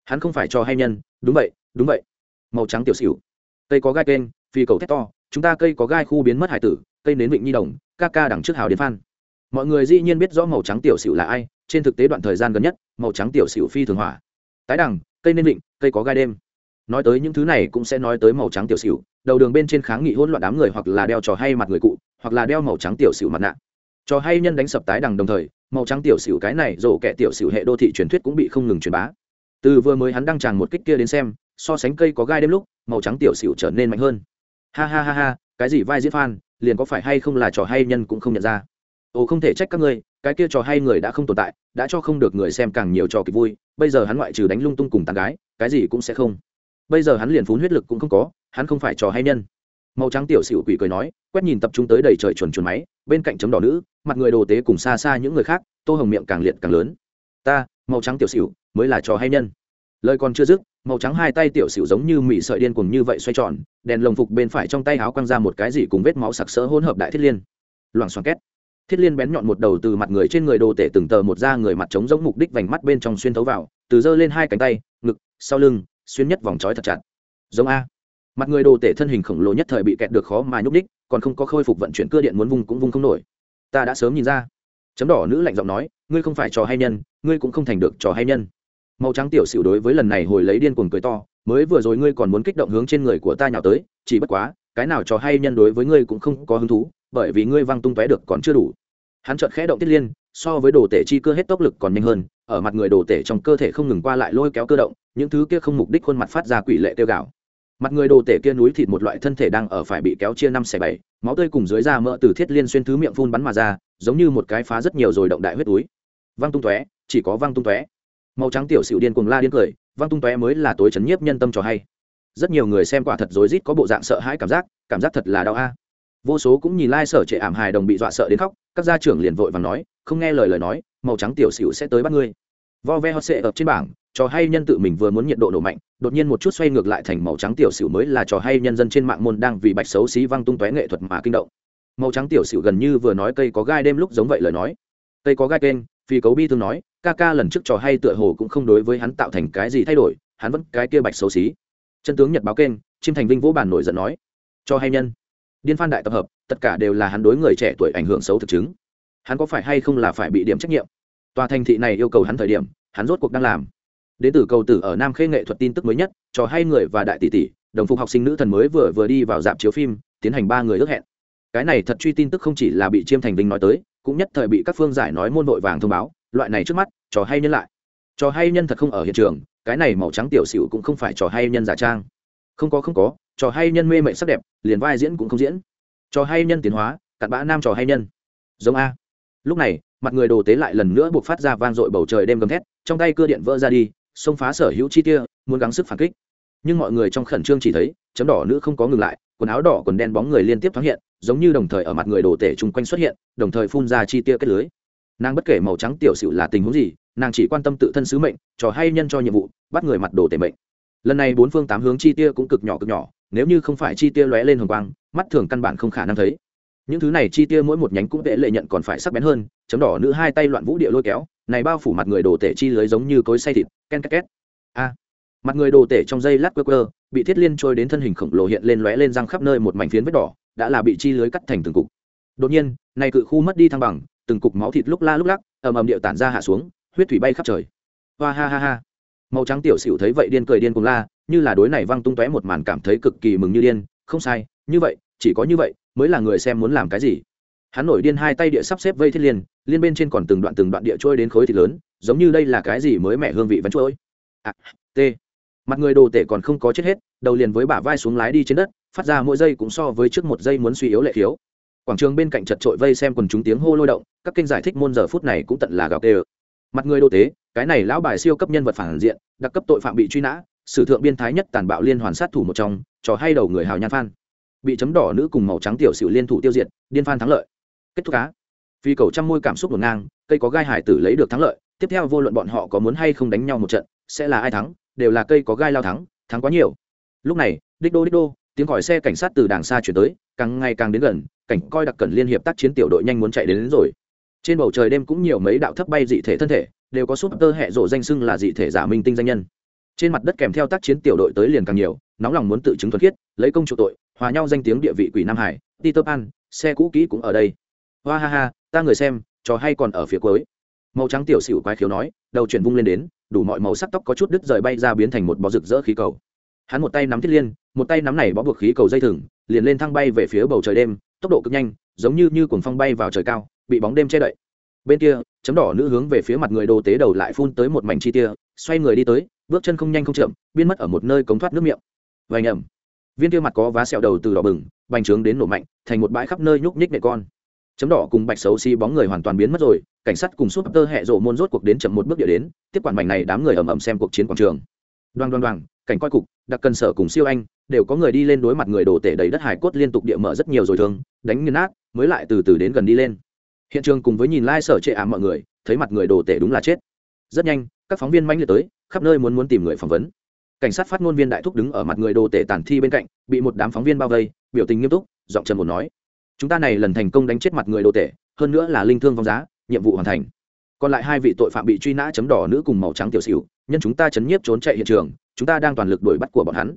Speaker 1: Hắn không phải cho hay nhân, đúng vậy đúng vậy. Màu trắng tiểu xỉu. Cây có gai kênh phi cầu thét to, chúng ta cây có gai khu biến mất hải tử, cây nến vịnh nhi đồng, ca ca đằng trước hào đến phan. Mọi người dĩ nhiên biết rõ màu trắng tiểu xỉu là ai trên thực tế đoạn thời gian gần nhất, màu trắng tiểu xỉu phi thường hỏa. Tái đẳng cây nên định cây có gai đêm. Nói tới những thứ này cũng sẽ nói tới màu trắng tiểu xỉu, đầu đường bên trên kháng nghị hỗn loạn đám người hoặc là đeo trò hay mặt người cụ, hoặc là đeo màu trắng tiểu xỉu mặt nạ. Trò hay nhân đánh sập tái đằng đồng thời, màu trắng tiểu xỉu cái này rổ kẻ tiểu xỉu hệ đô thị truyền thuyết cũng bị không ngừng truyền bá. Từ vừa mới hắn đăng tràng một kích kia đến xem, so sánh cây có gai đêm lúc, màu trắng tiểu xỉu trở nên mạnh hơn. Ha ha ha ha, cái gì vai diễn phan liền có phải hay không là trò hay nhân cũng không nhận ra. Ồ, không thể trách các ngươi cái kia trò hay người đã không tồn tại, đã cho không được người xem càng nhiều trò kịch vui, bây giờ hắn ngoại trừ đánh lung tung cùng tàn gái, cái gì cũng sẽ không. Bây giờ hắn liền phún huyết lực cũng không có, hắn không phải trò hay nhân. Màu trắng tiểu xỉu quỷ cười nói, quét nhìn tập trung tới đầy trời chuồn chuồn máy, bên cạnh chấm đỏ nữ, mặt người đồ tế cùng xa xa những người khác, tô hồng miệng càng liệt càng lớn. Ta, màu trắng tiểu xỉu, mới là trò hay nhân. Lời còn chưa dứt, màu trắng hai tay tiểu xỉu giống như mị sợi điên cùng như vậy xoay tròn, đèn lồng phục bên phải trong tay áo quăng ra một cái gì cùng vết máu sặc sỡ hỗn hợp đại thiết liên. Loảng xoảng két thiết liên bén nhọn một đầu từ mặt người trên người đồ tể từng tờ một ra người mặt trống giống mục đích vành mắt bên trong xuyên thấu vào, từ giơ lên hai cánh tay, ngực, sau lưng, xuyên nhất vòng trói thật chặt. Giống a. Mặt người đồ tể thân hình khổng lồ nhất thời bị kẹt được khó mà nhúc đích còn không có khôi phục vận chuyển cơ điện muốn vung cũng vung không nổi. Ta đã sớm nhìn ra. Chấm đỏ nữ lạnh giọng nói, ngươi không phải trò hay nhân, ngươi cũng không thành được trò hay nhân. Màu trắng tiểu xỉu đối với lần này hồi lấy điên cuồng cười to, mới vừa rồi ngươi còn muốn kích động hướng trên người của ta nhào tới, chỉ bất quá cái nào trò hay nhân đối với ngươi cũng không có hứng thú, bởi vì ngươi văng tung tóe được còn chưa đủ. Hắn chợt khẽ động tiết liên, so với đồ tể chi cơ hết tốc lực còn nhanh hơn, ở mặt người đồ tể trong cơ thể không ngừng qua lại lôi kéo cơ động, những thứ kia không mục đích khuôn mặt phát ra quỷ lệ tiêu gạo mặt người đồ tể kia núi thịt một loại thân thể đang ở phải bị kéo chia năm xẻ bảy, máu tươi cùng dưới da mỡ từ thiết liên xuyên thứ miệng phun bắn mà ra, giống như một cái phá rất nhiều rồi động đại huyết túi. Văng tung tóe, chỉ có văng tung tóe. Màu trắng tiểu xịu điên cuồng la điên cười, văng tung tóe mới là tối chấn nhiếp nhân tâm cho hay rất nhiều người xem quả thật rối rít có bộ dạng sợ hãi cảm giác cảm giác thật là đau a. Vô số cũng nhìn lai、like、sở trệ ảm hài đồng bị dọa sợ đến khóc, các gia trưởng liền vội và nói, không nghe lời lời nói, màu trắng tiểu xỉu sẽ tới bắt ngươi. Vo ve hot sệ ập trên bảng, trò hay nhân tự mình vừa muốn nhiệt độ nổ mạnh, đột nhiên một chút xoay ngược lại thành màu trắng tiểu xỉu mới là trò hay nhân dân trên mạng môn đang vì bạch xấu xí văng tung tóe nghệ thuật mà kinh động. Màu trắng tiểu xỉu gần như vừa nói cây có gai đêm lúc giống vậy lời nói. Cây có gai kênh, phi cấu bi thường nói, ca ca lần trước trò hay tựa hồ cũng không đối với hắn tạo thành cái gì thay đổi, hắn vẫn cái kia bạch xấu xí chân tướng nhật báo kênh, chim thành vinh vỗ bản nổi giận nói, cho hay nhân. Điên phan đại tập hợp, tất cả đều là hắn đối người trẻ tuổi ảnh hưởng xấu thực chứng. Hắn có phải hay không là phải bị điểm trách nhiệm? Tòa thành thị này yêu cầu hắn thời điểm, hắn rốt cuộc đang làm. Đến từ cầu tử ở nam khê nghệ thuật tin tức mới nhất, cho hay người và đại tỷ tỷ, đồng phục học sinh nữ thần mới vừa vừa đi vào dạp chiếu phim, tiến hành ba người ước hẹn. Cái này thật truy tin tức không chỉ là bị chiêm thành vinh nói tới, cũng nhất thời bị các phương giải nói môn vội vàng thông báo, loại này trước mắt trò hay nhân lại. Trò hay nhân thật không ở hiện trường cái này màu trắng tiểu xỉu cũng không phải trò hay nhân giả trang. Không có không có, trò hay nhân mê mệ sắc đẹp, liền vai diễn cũng không diễn. Trò hay nhân tiến hóa, cặn bã nam trò hay nhân. Giống a. Lúc này, mặt người đồ tế lại lần nữa buộc phát ra vang dội bầu trời đêm gầm thét, trong tay cưa điện vỡ ra đi, xông phá sở hữu chi tia, muốn gắng sức phản kích. Nhưng mọi người trong khẩn trương chỉ thấy, chấm đỏ nữ không có ngừng lại, quần áo đỏ, quần đen bóng người liên tiếp thoáng hiện, giống như đồng thời ở mặt người đồ tể chung quanh xuất hiện, đồng thời phun ra chi tia kết lưới. Nàng bất kể màu trắng tiểu xịu là tình huống gì nàng chỉ quan tâm tự thân sứ mệnh, trò hay nhân cho nhiệm vụ, bắt người mặt đồ tể mệnh. Lần này bốn phương tám hướng chi tia cũng cực nhỏ cực nhỏ, nếu như không phải chi tia lóe lên hồng quang, mắt thường căn bản không khả năng thấy. Những thứ này chi tia mỗi một nhánh cũng tệ lệ nhận còn phải sắc bén hơn, chấm đỏ nữ hai tay loạn vũ địa lôi kéo, này bao phủ mặt người đồ tể chi lưới giống như cối say thịt, ken két két. A, mặt người đồ tể trong dây lát quơ quơ, bị thiết liên trôi đến thân hình khổng lồ hiện lên lóe lên răng khắp nơi một mảnh phiến vết đỏ, đã là bị chi lưới cắt thành từng cục. Đột nhiên, này cự khu mất đi thăng bằng, từng cục máu thịt lúc la lúc lắc, ầm ầm điệu tản ra hạ xuống huyết thủy bay khắp trời. Hoa ha ha ha. Màu trắng tiểu xỉu thấy vậy điên cười điên cùng la như là đối này văng tung tóe một màn cảm thấy cực kỳ mừng như điên. Không sai như vậy chỉ có như vậy mới là người xem muốn làm cái gì. Hắn nổi điên hai tay địa sắp xếp vây thiết liên liên bên trên còn từng đoạn từng đoạn địa trôi đến khối thịt lớn giống như đây là cái gì mới mẻ hương vị vẫn trôi. À, t mặt người đồ tể còn không có chết hết đầu liền với bả vai xuống lái đi trên đất phát ra mỗi giây cũng so với trước một giây muốn suy yếu lệ khiếu quảng trường bên cạnh chật trội vây xem quần chúng tiếng hô lôi động các kênh giải thích môn giờ phút này cũng tận là gạo tê mặt người đô tế cái này lão bài siêu cấp nhân vật phản diện đặc cấp tội phạm bị truy nã sử thượng biên thái nhất tàn bạo liên hoàn sát thủ một trong trò hay đầu người hào nhan phan. Bị chấm đỏ nữ cùng màu trắng tiểu sử liên thủ tiêu diệt điên phan thắng lợi. Kết thúc cá phi cầu trăm môi cảm xúc ngổn ngang cây có gai hải tử lấy được thắng lợi tiếp theo vô luận bọn họ có muốn hay không đánh nhau một trận sẽ là ai thắng đều là cây có gai lao thắng thắng quá nhiều. Lúc này đích đô đích đô tiếng gọi xe cảnh sát từ đàng xa chuyển tới càng ngày càng đến gần cảnh coi đặc cẩn liên hiệp tác chiến tiểu đội nhanh muốn chạy đến, đến rồi trên bầu trời đêm cũng nhiều mấy đạo thấp bay dị thể thân thể, đều có súp tơ hệ rộ danh xưng là dị thể giả minh tinh danh nhân. Trên mặt đất kèm theo tác chiến tiểu đội tới liền càng nhiều, nóng lòng muốn tự chứng thuần khiết lấy công chủ tội, hòa nhau danh tiếng địa vị quỷ nam hải, peter pan, xe cũ kỹ cũng ở đây. Hoa ha ha, ta người xem, trò hay còn ở phía cuối. Màu trắng tiểu xỉu quái khiếu nói, đầu chuyển vung lên đến, đủ mọi màu sắc tóc có chút đứt rời bay ra biến thành một bó rực rỡ khí cầu. Hắn một tay nắm thiết liên, một tay nắm này bó buộc khí cầu dây thừng, liền lên thăng bay về phía bầu trời đêm, tốc độ cực nhanh, giống như như cuồng phong bay vào trời cao bị bóng đêm che đậy. Bên kia, chấm đỏ nữ hướng về phía mặt người đồ tế đầu lại phun tới một mảnh chi tia, xoay người đi tới, bước chân không nhanh không chậm biên mất ở một nơi cống thoát nước miệng. Vài nhầm viên tia mặt có vá sẹo đầu từ đỏ bừng, bành trướng đến nổ mạnh, thành một bãi khắp nơi nhúc nhích mẹ con. Chấm đỏ cùng bạch xấu xi bóng người hoàn toàn biến mất rồi, cảnh sát cùng súp tơ hẹ rộ môn rốt cuộc đến chậm một bước địa đến, tiếp quản mảnh này đám người ầm ầm xem cuộc chiến quảng trường. Đoan đoan đoan cảnh coi cục, đặc cần sở cùng siêu anh, đều có người đi lên đối mặt người đồ tể đầy đất hải cốt liên tục địa mở rất nhiều rồi thường đánh nghiền nát, mới lại từ từ đến gần đi lên hiện trường cùng với nhìn lai、like、sở trệ ảm mọi người, thấy mặt người đồ tể đúng là chết. Rất nhanh, các phóng viên manh liệt tới, khắp nơi muốn muốn tìm người phỏng vấn. Cảnh sát phát ngôn viên đại thúc đứng ở mặt người đồ tể tản thi bên cạnh, bị một đám phóng viên bao vây, biểu tình nghiêm túc, giọng trần một nói. Chúng ta này lần thành công đánh chết mặt người đồ tể, hơn nữa là linh thương vong giá, nhiệm vụ hoàn thành. Còn lại hai vị tội phạm bị truy nã chấm đỏ nữ cùng màu trắng tiểu xỉu, nhân chúng ta chấn nhiếp trốn chạy hiện trường, chúng ta đang toàn lực đuổi bắt của bọn hắn.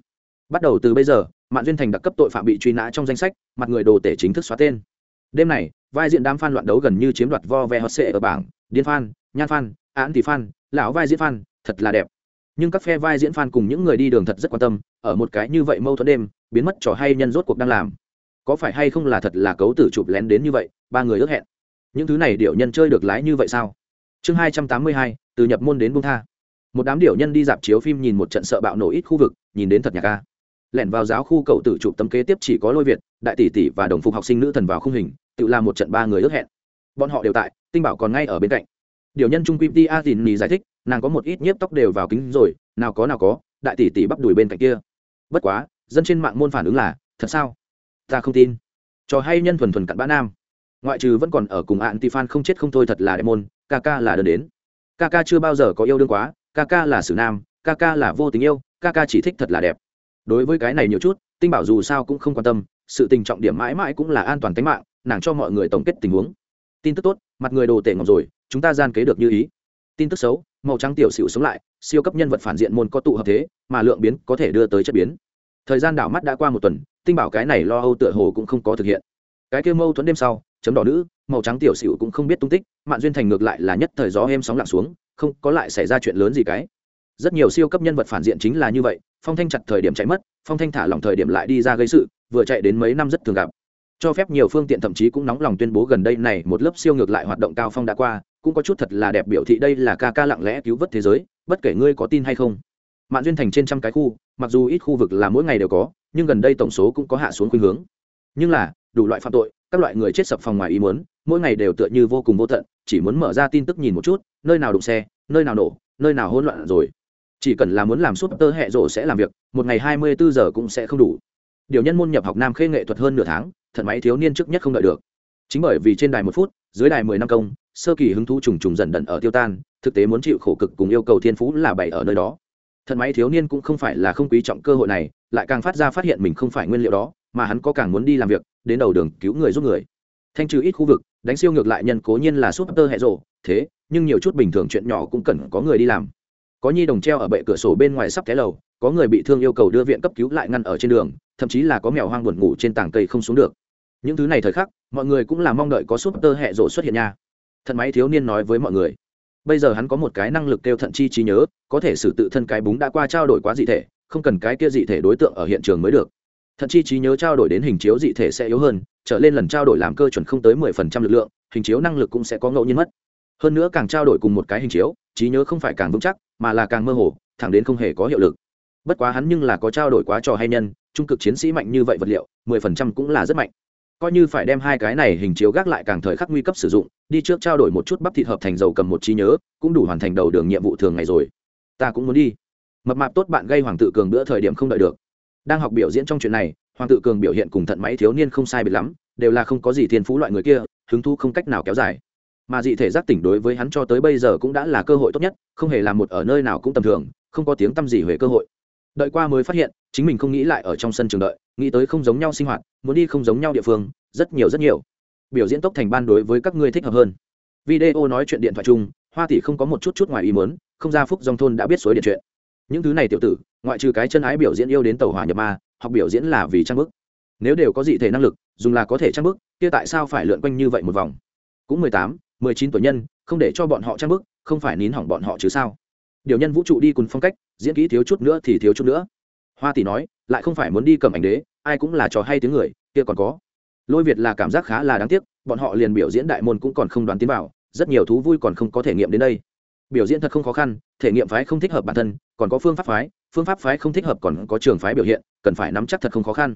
Speaker 1: Bắt đầu từ bây giờ mạng duyên thành đặc cấp tội phạm bị truy nã trong danh sách, mặt người đồ tể chính thức xóa tên. Đêm này vai diễn đám fan loạn đấu gần như chiếm đoạt vo ve hot sệ ở bảng. Điên fan, nhan fan, án thì fan, lão vai diễn fan, thật là đẹp. Nhưng các phe vai diễn fan cùng những người đi đường thật rất quan tâm ở một cái như vậy mâu thuẫn đêm biến mất trò hay nhân rốt cuộc đang làm. Có phải hay không là thật là cấu tử chụp lén đến như vậy ba người ước hẹn. Những thứ này điệu nhân chơi được lái như vậy sao? Chương hai trăm tám mươi hai từ nhập môn đến bung tha. Một đám điệu nhân đi dạp chiếu phim nhìn một trận sợ bạo nổ ít khu vực nhìn đến thật nhạc ca. Lẻn vào giáo khu cậu tử chụp tấm kế tiếp chỉ có lôi việt đại tỷ tỷ và đồng phục học sinh nữ thần vào khung hình tự làm một trận ba người ước hẹn. Bọn họ đều tại, tinh bảo còn ngay ở bên cạnh. Điều nhân trung quy ti a dìn nhì giải thích, nàng có một ít nhiếp tóc đều vào kính rồi, nào có nào có, đại tỷ tỷ bắp đùi bên cạnh kia. Bất quá, dân trên mạng môn phản ứng là, thật sao? Ta không tin. Trò hay nhân thuần thuần cặn bã nam. Ngoại trừ vẫn còn ở cùng ạn tifan không chết không thôi thật là đẹp môn ca ca là đơn đến. Ca ca chưa bao giờ có yêu đương quá ca ca là sử nam ca ca là vô tình yêu ca ca chỉ thích thật là đẹp. Đối với cái này nhiều chút, tinh bảo dù sao cũng không quan tâm, sự tình trọng điểm mãi mãi cũng là an toàn tính mạng nàng cho mọi người tổng kết tình huống. Tin tức tốt, mặt người đồ tệ ngọc rồi, chúng ta gian kế được như ý. Tin tức xấu, màu trắng tiểu xỉu sống lại, siêu cấp nhân vật phản diện môn có tụ hợp thế, mà lượng biến có thể đưa tới chất biến. Thời gian đảo mắt đã qua một tuần, tinh bảo cái này lo âu tựa hồ cũng không có thực hiện. Cái kia mâu thuẫn đêm sau, chấm đỏ nữ, màu trắng tiểu xỉu cũng không biết tung tích, mạn duyên thành ngược lại là nhất thời gió êm sóng lặng xuống, không có lại xảy ra chuyện lớn gì cái. Rất nhiều siêu cấp nhân vật phản diện chính là như vậy, phong thanh chặt thời điểm chạy mất, phong thanh thả lỏng thời điểm lại đi ra gây sự, vừa chạy đến mấy năm rất thường gặp cho phép nhiều phương tiện thậm chí cũng nóng lòng tuyên bố gần đây này một lớp siêu ngược lại hoạt động cao phong đã qua, cũng có chút thật là đẹp biểu thị đây là ca ca lặng lẽ cứu vớt thế giới, bất kể ngươi có tin hay không. Mạng duyên thành trên trăm cái khu, mặc dù ít khu vực là mỗi ngày đều có, nhưng gần đây tổng số cũng có hạ xuống khuynh hướng. Nhưng là, đủ loại phạm tội, các loại người chết sập phòng ngoài ý muốn, mỗi ngày đều tựa như vô cùng vô tận, chỉ muốn mở ra tin tức nhìn một chút, nơi nào đụng xe, nơi nào nổ, nơi nào hỗn loạn rồi. Chỉ cần là muốn làm suốt tơ hệ rộ sẽ làm việc, một ngày hai mươi bốn giờ cũng sẽ không đủ điều nhân môn nhập học nam khê nghệ thuật hơn nửa tháng, thận máy thiếu niên trước nhất không đợi được. Chính bởi vì trên đài một phút, dưới đài mười năm công, sơ kỳ hứng thú trùng trùng dần đần ở tiêu tan, thực tế muốn chịu khổ cực cùng yêu cầu thiên phú là bày ở nơi đó. Thận máy thiếu niên cũng không phải là không quý trọng cơ hội này, lại càng phát ra phát hiện mình không phải nguyên liệu đó, mà hắn có càng muốn đi làm việc, đến đầu đường cứu người giúp người. Thanh trừ ít khu vực, đánh siêu ngược lại nhân cố nhiên là súp tơ hệ rộ thế, nhưng nhiều chút bình thường chuyện nhỏ cũng cần có người đi làm. Có nhi đồng treo ở bệ cửa sổ bên ngoài sắp té lầu có người bị thương yêu cầu đưa viện cấp cứu lại ngăn ở trên đường, thậm chí là có mèo hoang buồn ngủ trên tảng cây không xuống được. Những thứ này thời khắc, mọi người cũng là mong đợi có súp tơ hẹ rộ xuất hiện nha. Thận máy thiếu niên nói với mọi người. Bây giờ hắn có một cái năng lực kêu thận chi trí nhớ, có thể xử tự thân cái búng đã qua trao đổi quá dị thể, không cần cái kia dị thể đối tượng ở hiện trường mới được. Thận chi trí nhớ trao đổi đến hình chiếu dị thể sẽ yếu hơn, trở lên lần trao đổi làm cơ chuẩn không tới mười phần trăm lực lượng, hình chiếu năng lực cũng sẽ có ngẫu nhiên mất. Hơn nữa càng trao đổi cùng một cái hình chiếu, trí nhớ không phải càng vững chắc, mà là càng mơ hồ, thẳng đến không hề có hiệu lực bất quá hắn nhưng là có trao đổi quá trò hay nhân, trung cực chiến sĩ mạnh như vậy vật liệu, mười phần trăm cũng là rất mạnh. Coi như phải đem hai cái này hình chiếu gác lại càng thời khắc nguy cấp sử dụng, đi trước trao đổi một chút bắp thịt hợp thành dầu cầm một trí nhớ, cũng đủ hoàn thành đầu đường nhiệm vụ thường ngày rồi. Ta cũng muốn đi. Mập mạp tốt bạn gây hoàng tự cường bữa thời điểm không đợi được. Đang học biểu diễn trong chuyện này, hoàng tự cường biểu hiện cùng thận máy thiếu niên không sai biệt lắm, đều là không có gì thiên phú loại người kia, hứng thu không cách nào kéo dài. Mà dị thể giác tỉnh đối với hắn cho tới bây giờ cũng đã là cơ hội tốt nhất, không hề làm một ở nơi nào cũng tầm thường, không có tiếng tăm gì về cơ hội đợi qua mới phát hiện, chính mình không nghĩ lại ở trong sân trường đợi, nghĩ tới không giống nhau sinh hoạt, muốn đi không giống nhau địa phương, rất nhiều rất nhiều. Biểu diễn tốc thành ban đối với các ngươi thích hợp hơn. Video nói chuyện điện thoại chung, hoa tỷ không có một chút chút ngoài ý muốn, không ra phúc dòng thôn đã biết suối điện chuyện. Những thứ này tiểu tử, ngoại trừ cái chân ái biểu diễn yêu đến tàu hỏa nhập ma, học biểu diễn là vì trang bức. Nếu đều có dị thể năng lực, dùng là có thể trang bức, kia tại sao phải lượn quanh như vậy một vòng? Cũng mười tám, mười chín tuổi nhân, không để cho bọn họ trang bức, không phải nín hỏng bọn họ chứ sao? Điều nhân vũ trụ đi cùng phong cách, diễn kỹ thiếu chút nữa thì thiếu chút nữa. Hoa tỷ nói, lại không phải muốn đi cầm ảnh đế, ai cũng là trò hay tiếng người, kia còn có. Lôi việt là cảm giác khá là đáng tiếc, bọn họ liền biểu diễn đại môn cũng còn không đoán tiến vào, rất nhiều thú vui còn không có thể nghiệm đến đây. Biểu diễn thật không khó khăn, thể nghiệm phái không thích hợp bản thân, còn có phương pháp phái, phương pháp phái không thích hợp còn có trường phái biểu hiện, cần phải nắm chắc thật không khó khăn.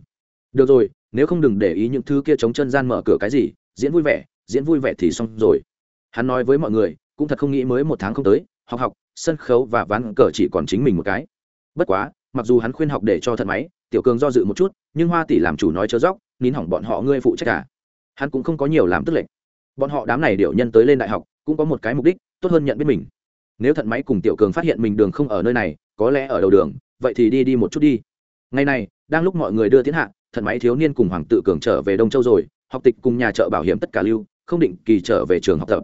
Speaker 1: Được rồi, nếu không đừng để ý những thứ kia chống chân gian mở cửa cái gì, diễn vui vẻ, diễn vui vẻ thì xong rồi. Hắn nói với mọi người, cũng thật không nghĩ mới một tháng không tới học học, sân khấu và ván cờ chỉ còn chính mình một cái. Bất quá, mặc dù hắn khuyên học để cho thận máy, tiểu cường do dự một chút, nhưng hoa tỷ làm chủ nói chớ dóc nín hỏng bọn họ ngươi phụ trách cả. Hắn cũng không có nhiều làm tức lệnh bọn họ đám này điệu nhân tới lên đại học, cũng có một cái mục đích, tốt hơn nhận biết mình. Nếu thận máy cùng tiểu cường phát hiện mình đường không ở nơi này, có lẽ ở đầu đường, vậy thì đi đi một chút đi. Ngày này, đang lúc mọi người đưa tiến hạ, thận máy thiếu niên cùng hoàng tự cường trở về đông châu rồi, học tịch cùng nhà chợ bảo hiểm tất cả lưu, không định kỳ trở về trường học tập.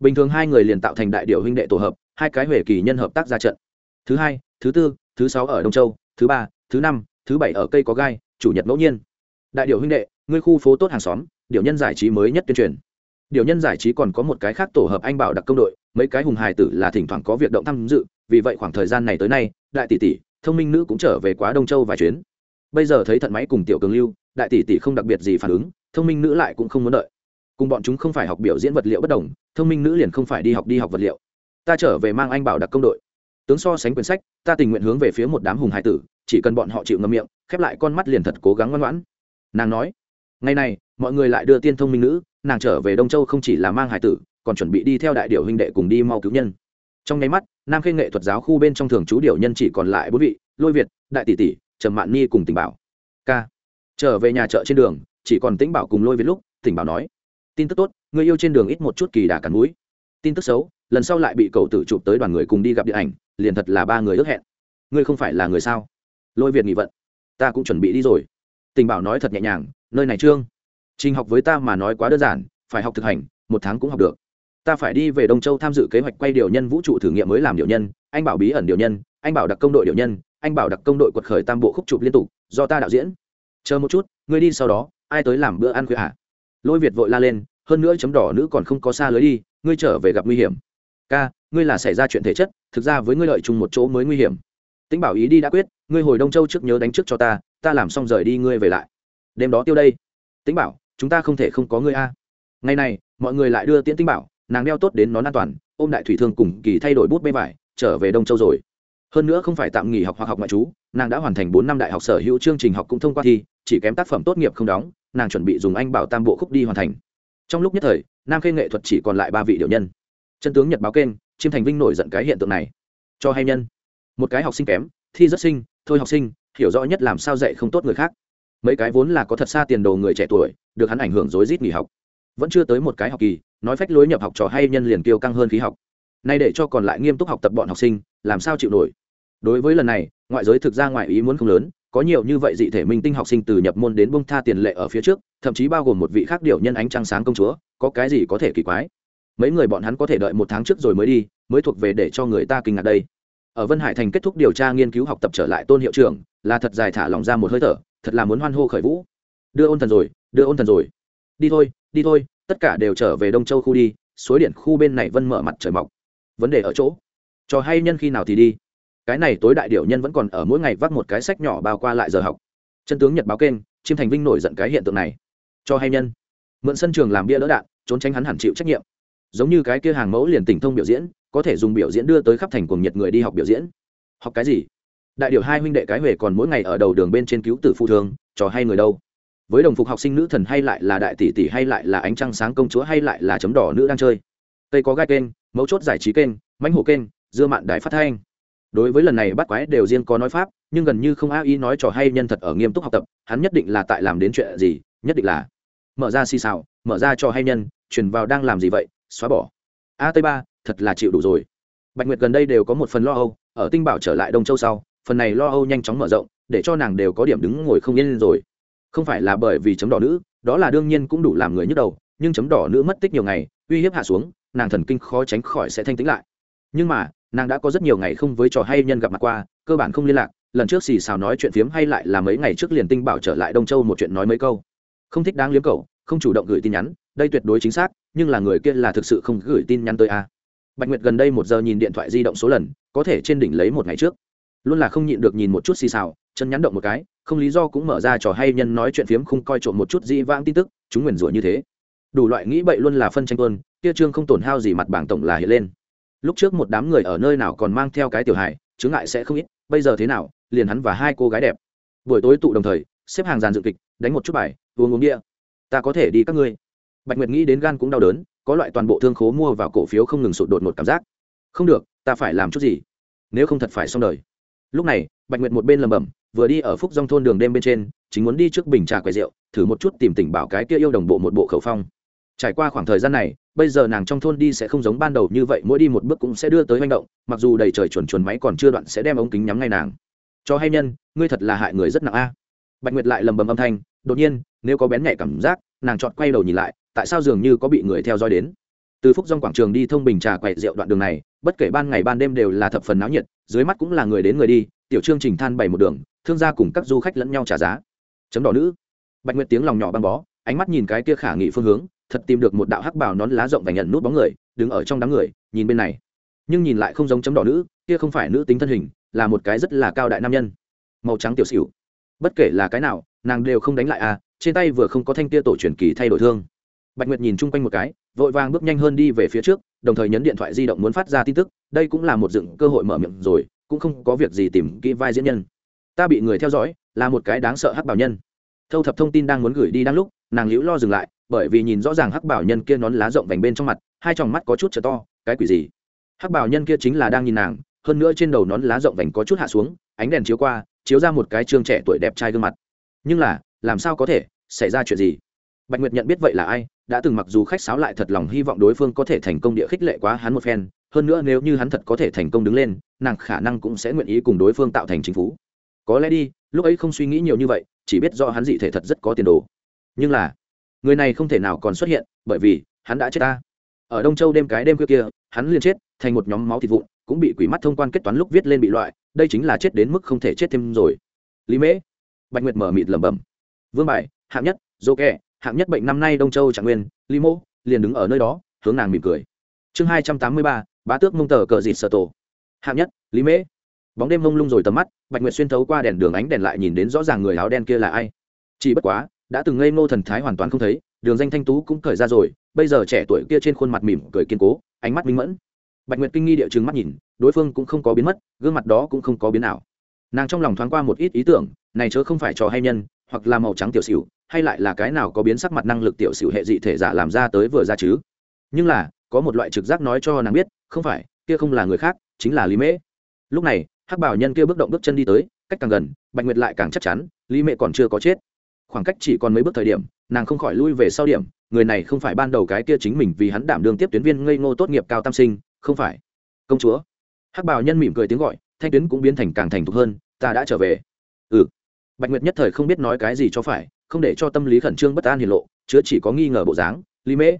Speaker 1: Bình thường hai người liền tạo thành đại điệu huynh đệ tổ hợp hai cái huệ kỳ nhân hợp tác ra trận. Thứ hai, thứ tư, thứ sáu ở đông châu, thứ ba, thứ năm, thứ bảy ở cây có gai, chủ nhật ngẫu nhiên. Đại điệu huynh đệ, ngươi khu phố tốt hàng xóm điệu nhân giải trí mới nhất tuyên truyền. Điệu nhân giải trí còn có một cái khác tổ hợp anh bảo đặc công đội, mấy cái hùng hài tử là thỉnh thoảng có việc động tham dự, vì vậy khoảng thời gian này tới nay, đại tỷ tỷ, thông minh nữ cũng trở về quá đông châu vài chuyến. Bây giờ thấy thận máy cùng tiểu cường lưu, đại tỷ tỷ không đặc biệt gì phản ứng, thông minh nữ lại cũng không muốn đợi. Cùng bọn chúng không phải học biểu diễn vật liệu bất đồng, thông minh nữ liền không phải đi học đi học vật liệu ta trở về mang anh bảo đặc công đội. Tướng so sánh quyển sách, ta tình nguyện hướng về phía một đám hùng hải tử, chỉ cần bọn họ chịu ngâm miệng, khép lại con mắt liền thật cố gắng ngoan ngoãn. Nàng nói. Ngày này, mọi người lại đưa tiên thông minh nữ, nàng trở về đông châu không chỉ là mang hải tử, còn chuẩn bị đi theo đại điệu huynh đệ cùng đi mau cứu nhân. Trong nháy mắt, nam khê nghệ thuật giáo khu bên trong thường chú điệu nhân chỉ còn lại bốn vị, lôi việt, đại tỷ tỷ, trầm mạn ni cùng tình bảo. K trở về nhà chợ trên đường, chỉ còn tĩnh bảo cùng lôi việt lúc tình bảo nói. Tin tức tốt, người yêu trên đường ít một chút kỳ đà cắn mũi. Tin tức xấu lần sau lại bị cậu tử chụp tới đoàn người cùng đi gặp điện ảnh, liền thật là ba người ước hẹn. Ngươi không phải là người sao? Lôi việt nghỉ vận. Ta cũng chuẩn bị đi rồi. Tình bảo nói thật nhẹ nhàng, nơi này trương, trình học với ta mà nói quá đơn giản, phải học thực hành, một tháng cũng học được. Ta phải đi về đông châu tham dự kế hoạch quay điều nhân vũ trụ thử nghiệm mới làm điều nhân, anh bảo bí ẩn điều nhân, anh bảo đặc công đội điều nhân, anh bảo đặc công đội quật khởi tam bộ khúc chụp liên tục, do ta đạo diễn. Chờ một chút, ngươi đi sau đó, ai tới làm bữa ăn khuya hả? Lôi việt vội la lên, hơn nữa chấm đỏ nữ còn không có xa lưới đi, ngươi trở về gặp nguy hiểm ca, ngươi là xảy ra chuyện thể chất, thực ra với ngươi lợi chung một chỗ mới nguy hiểm. Tính bảo ý đi đã quyết, ngươi hồi đông châu trước nhớ đánh trước cho ta ta làm xong rời đi ngươi về lại. Đêm đó tiêu đây. Tính bảo, chúng ta không thể không có ngươi a. Ngày này, mọi người lại đưa tiễn tính bảo, nàng đeo tốt đến nón an toàn, ôm đại thủy thương cùng kỳ thay đổi bút bê vải, trở về đông châu rồi. Hơn nữa không phải tạm nghỉ học hoặc học ngoại trú, nàng đã hoàn thành bốn năm đại học sở hữu chương trình học cũng thông qua thi, chỉ kém tác phẩm tốt nghiệp không đóng, nàng chuẩn bị dùng anh bảo tam bộ khúc đi hoàn thành. Trong lúc nhất thời, nam khê nghệ thuật chỉ còn lại ba vị điệu nhân chân tướng nhật báo kênh, chiêm thành vinh nổi giận cái hiện tượng này. Cho hay nhân. Một cái học sinh kém, thi rất sinh thôi học sinh, hiểu rõ nhất làm sao dạy không tốt người khác. Mấy cái vốn là có thật xa tiền đồ người trẻ tuổi, được hắn ảnh hưởng rối rít nghỉ học. Vẫn chưa tới một cái học kỳ, nói phách lối nhập học trò hay nhân liền kiêu căng hơn khí học. Nay để cho còn lại nghiêm túc học tập bọn học sinh, làm sao chịu nổi? Đối với lần này, ngoại giới thực ra ngoại ý muốn không lớn, có nhiều như vậy dị thể minh tinh học sinh từ nhập môn đến bông tha tiền lệ ở phía trước, thậm chí bao gồm một vị khác điều nhân ánh trăng sáng công chúa, có cái gì có thể kỳ quái? Mấy người bọn hắn có thể đợi một tháng trước rồi mới đi, mới thuộc về để cho người ta kinh ngạc đây. Ở vân hải thành kết thúc điều tra nghiên cứu học tập trở lại tôn hiệu trưởng, là thật dài thả lòng ra một hơi thở, thật là muốn hoan hô khởi vũ. Đưa ôn thần rồi, đưa ôn thần rồi. Đi thôi đi thôi, tất cả đều trở về đông châu khu đi, suối điện khu bên này vân mở mặt trời mọc. Vấn đề ở chỗ trò hay nhân khi nào thì đi. Cái này tối đại điệu nhân vẫn còn ở mỗi ngày vác một cái sách nhỏ bao qua lại giờ học. Chân tướng nhật báo kênh, chiêm thành vinh nổi giận cái hiện tượng này. Cho hay nhân, mượn sân trường làm bia đỡ đạn, trốn tránh hắn hẳn chịu trách nhiệm giống như cái kia hàng mẫu liền tỉnh thông biểu diễn, có thể dùng biểu diễn đưa tới khắp thành cùng nhiệt người đi học biểu diễn. Học cái gì? Đại điệu hai huynh đệ cái huệ còn mỗi ngày ở đầu đường bên trên cứu tử phụ thương, trò hay người đâu? Với đồng phục học sinh nữ thần hay lại là đại tỷ tỷ hay lại là ánh trăng sáng công chúa hay lại là chấm đỏ nữ đang chơi. Tây có gai kênh, mấu chốt giải trí kênh, mãnh hổ kênh, dưa mạn đài phát thanh. Đối với lần này bắt quái đều riêng có nói pháp, nhưng gần như không a ý nói trò hay nhân thật ở nghiêm túc học tập, hắn nhất định là tại làm đến chuyện gì, nhất định là mở ra xì xào, mở ra trò hay nhân chuyển vào đang làm gì vậy xóa bỏ. A t ba, thật là chịu đủ rồi. Bạch nguyệt gần đây đều có một phần lo âu, ở tinh bảo trở lại đông châu sau, phần này lo âu nhanh chóng mở rộng, để cho nàng đều có điểm đứng ngồi không yên rồi. Không phải là bởi vì chấm đỏ nữ, đó là đương nhiên cũng đủ làm người nhức đầu, nhưng chấm đỏ nữ mất tích nhiều ngày, uy hiếp hạ xuống, nàng thần kinh khó tránh khỏi sẽ thanh tĩnh lại. Nhưng mà, nàng đã có rất nhiều ngày không với trò hay nhân gặp mặt qua, cơ bản không liên lạc, lần trước xì xào nói chuyện phiếm hay lại là mấy ngày trước liền tinh bảo trở lại đông châu một chuyện nói mấy câu. Không thích đáng liếm cầu không chủ động gửi tin nhắn đây tuyệt đối chính xác, nhưng là người kia là thực sự không gửi tin nhắn tới a. Bạch nguyệt gần đây một giờ nhìn điện thoại di động số lần, có thể trên đỉnh lấy một ngày trước. Luôn là không nhịn được nhìn một chút xì xào, chân nhắn động một cái, không lý do cũng mở ra trò hay nhân nói chuyện phiếm không coi trộm một chút dĩ vãng tin tức, chúng nguyền rủa như thế. Đủ loại nghĩ bậy luôn là phân tranh tuân kia trương không tổn hao gì mặt bảng tổng là hiện lên. Lúc trước một đám người ở nơi nào còn mang theo cái tiểu hài, chướng ngại sẽ không ít, bây giờ thế nào, liền hắn và hai cô gái đẹp. Buổi tối tụ đồng thời, xếp hàng dàn dựng kịch, đánh một chút bài, uống uống địa ta có thể đi các ngươi bạch nguyệt nghĩ đến gan cũng đau đớn, có loại toàn bộ thương khố mua vào cổ phiếu không ngừng sụt đột một cảm giác. Không được, ta phải làm chút gì? Nếu không thật phải xong đời. Lúc này, bạch nguyệt một bên lầm bầm vừa đi ở phúc dòng thôn đường đêm bên trên, chính muốn đi trước bình trà quầy rượu, thử một chút tìm tỉnh bảo cái kia yêu đồng bộ một bộ khẩu phong. Trải qua khoảng thời gian này, bây giờ nàng trong thôn đi sẽ không giống ban đầu như vậy, mỗi đi một bước cũng sẽ đưa tới manh động, mặc dù đầy trời chuồn chuồn máy còn chưa đoạn sẽ đem ống kính nhắm ngay nàng. Cho hay nhân, ngươi thật là hại người rất nặng a. Bạch nguyệt lại lầm bầm âm thanh, đột nhiên, nếu có bén nhạy cảm giác, nàng chọn quay đầu nhìn lại tại sao dường như có bị người theo dõi đến? Từ phúc dòng quảng trường đi thông bình trà quậy rượu đoạn đường này, bất kể ban ngày ban đêm đều là thập phần náo nhiệt, dưới mắt cũng là người đến người đi, tiểu chương trình than bày một đường, thương gia cùng các du khách lẫn nhau trả giá. Chấm đỏ nữ. Bạch nguyệt tiếng lòng nhỏ băng bó, ánh mắt nhìn cái kia khả nghị phương hướng, thật tìm được một đạo hắc bào nón lá rộng và nhận nút bóng người, đứng ở trong đám người, nhìn bên này. Nhưng nhìn lại không giống chấm đỏ nữ, kia không phải nữ tính thân hình, là một cái rất là cao đại nam nhân. Màu trắng tiểu xỉu. Bất kể là cái nào, nàng đều không đánh lại à trên tay vừa không có thanh kia tổ truyền kỳ thay đổi thương bạch nguyệt nhìn chung quanh một cái, vội vàng bước nhanh hơn đi về phía trước, đồng thời nhấn điện thoại di động muốn phát ra tin tức, đây cũng là một dựng cơ hội mở miệng rồi, cũng không có việc gì tìm kỹ vai diễn nhân. Ta bị người theo dõi, là một cái đáng sợ hắc bảo nhân. Thâu thập thông tin đang muốn gửi đi đang lúc, nàng liễu lo dừng lại, bởi vì nhìn rõ ràng hắc bảo nhân kia nón lá rộng vành bên trong mặt, hai tròng mắt có chút trở to, cái quỷ gì? Hắc bảo nhân kia chính là đang nhìn nàng, hơn nữa trên đầu nón lá rộng vành có chút hạ xuống, ánh đèn chiếu qua, chiếu ra một cái trương trẻ tuổi đẹp trai gương mặt. Nhưng là, làm sao có thể, xảy ra chuyện gì? Bạch nguyệt nhận biết vậy là ai? Đã từng mặc dù khách sáo lại thật lòng hy vọng đối phương có thể thành công địa khích lệ quá hắn một phen, hơn nữa nếu như hắn thật có thể thành công đứng lên, nàng khả năng cũng sẽ nguyện ý cùng đối phương tạo thành chính phủ. Có lẽ đi, lúc ấy không suy nghĩ nhiều như vậy, chỉ biết do hắn dị thể thật rất có tiền đồ. Nhưng là, người này không thể nào còn xuất hiện, bởi vì, hắn đã chết ta. Ở đông châu đêm cái đêm khuya kia, hắn liền chết, thành một nhóm máu thịt vụn, cũng bị quỷ mắt thông quan kết toán lúc viết lên bị loại, đây chính là chết đến mức không thể chết thêm rồi. Lý mễ, bạch nguyệt mở mịt lẩm bẩm. Vương bài, hạng nhất, dô kẹ hạng nhất bệnh năm nay đông châu trạng nguyên, lý mô liền đứng ở nơi đó, hướng nàng mỉm cười. Chương hai trăm tám mươi ba, bá tước mông tờ cờ dịt sợ tổ. Hạng nhất, lý mễ. Bóng đêm mông lung rồi tầm mắt, bạch nguyệt xuyên thấu qua đèn đường ánh đèn lại nhìn đến rõ ràng người áo đen kia là ai. Chỉ bất quá, đã từng ngây ngô thần thái hoàn toàn không thấy, đường danh thanh tú cũng cởi ra rồi, bây giờ trẻ tuổi kia trên khuôn mặt mỉm cười kiên cố, ánh mắt minh mẫn. Bạch nguyệt kinh nghi địa chứng mắt nhìn, đối phương cũng không có biến mất, gương mặt đó cũng không có biến nào nàng trong lòng thoáng qua một ít ý tưởng, này chớ không phải trò hay nhân, hoặc là màu trắng tiểu xỉu hay lại là cái nào có biến sắc mặt năng lực tiểu sử hệ dị thể giả làm ra tới vừa ra chứ? Nhưng là, có một loại trực giác nói cho nàng biết, không phải, kia không là người khác, chính là lý mễ. Lúc này, hắc bảo nhân kia bước động bước chân đi tới, cách càng gần, bạch nguyệt lại càng chắc chắn, lý mễ còn chưa có chết. Khoảng cách chỉ còn mấy bước thời điểm, nàng không khỏi lui về sau điểm, người này không phải ban đầu cái kia chính mình vì hắn đảm đương tiếp tuyến viên ngây ngô tốt nghiệp cao tam sinh, không phải. Công chúa. Hắc bảo nhân mỉm cười tiếng gọi, thanh tuyến cũng biến thành càng thành thục hơn, ta đã trở về. Ừ. Bạch nguyệt nhất thời không biết nói cái gì cho phải không để cho tâm lý khẩn trương bất an hiển lộ, chứa chỉ có nghi ngờ bộ dáng, lý mễ.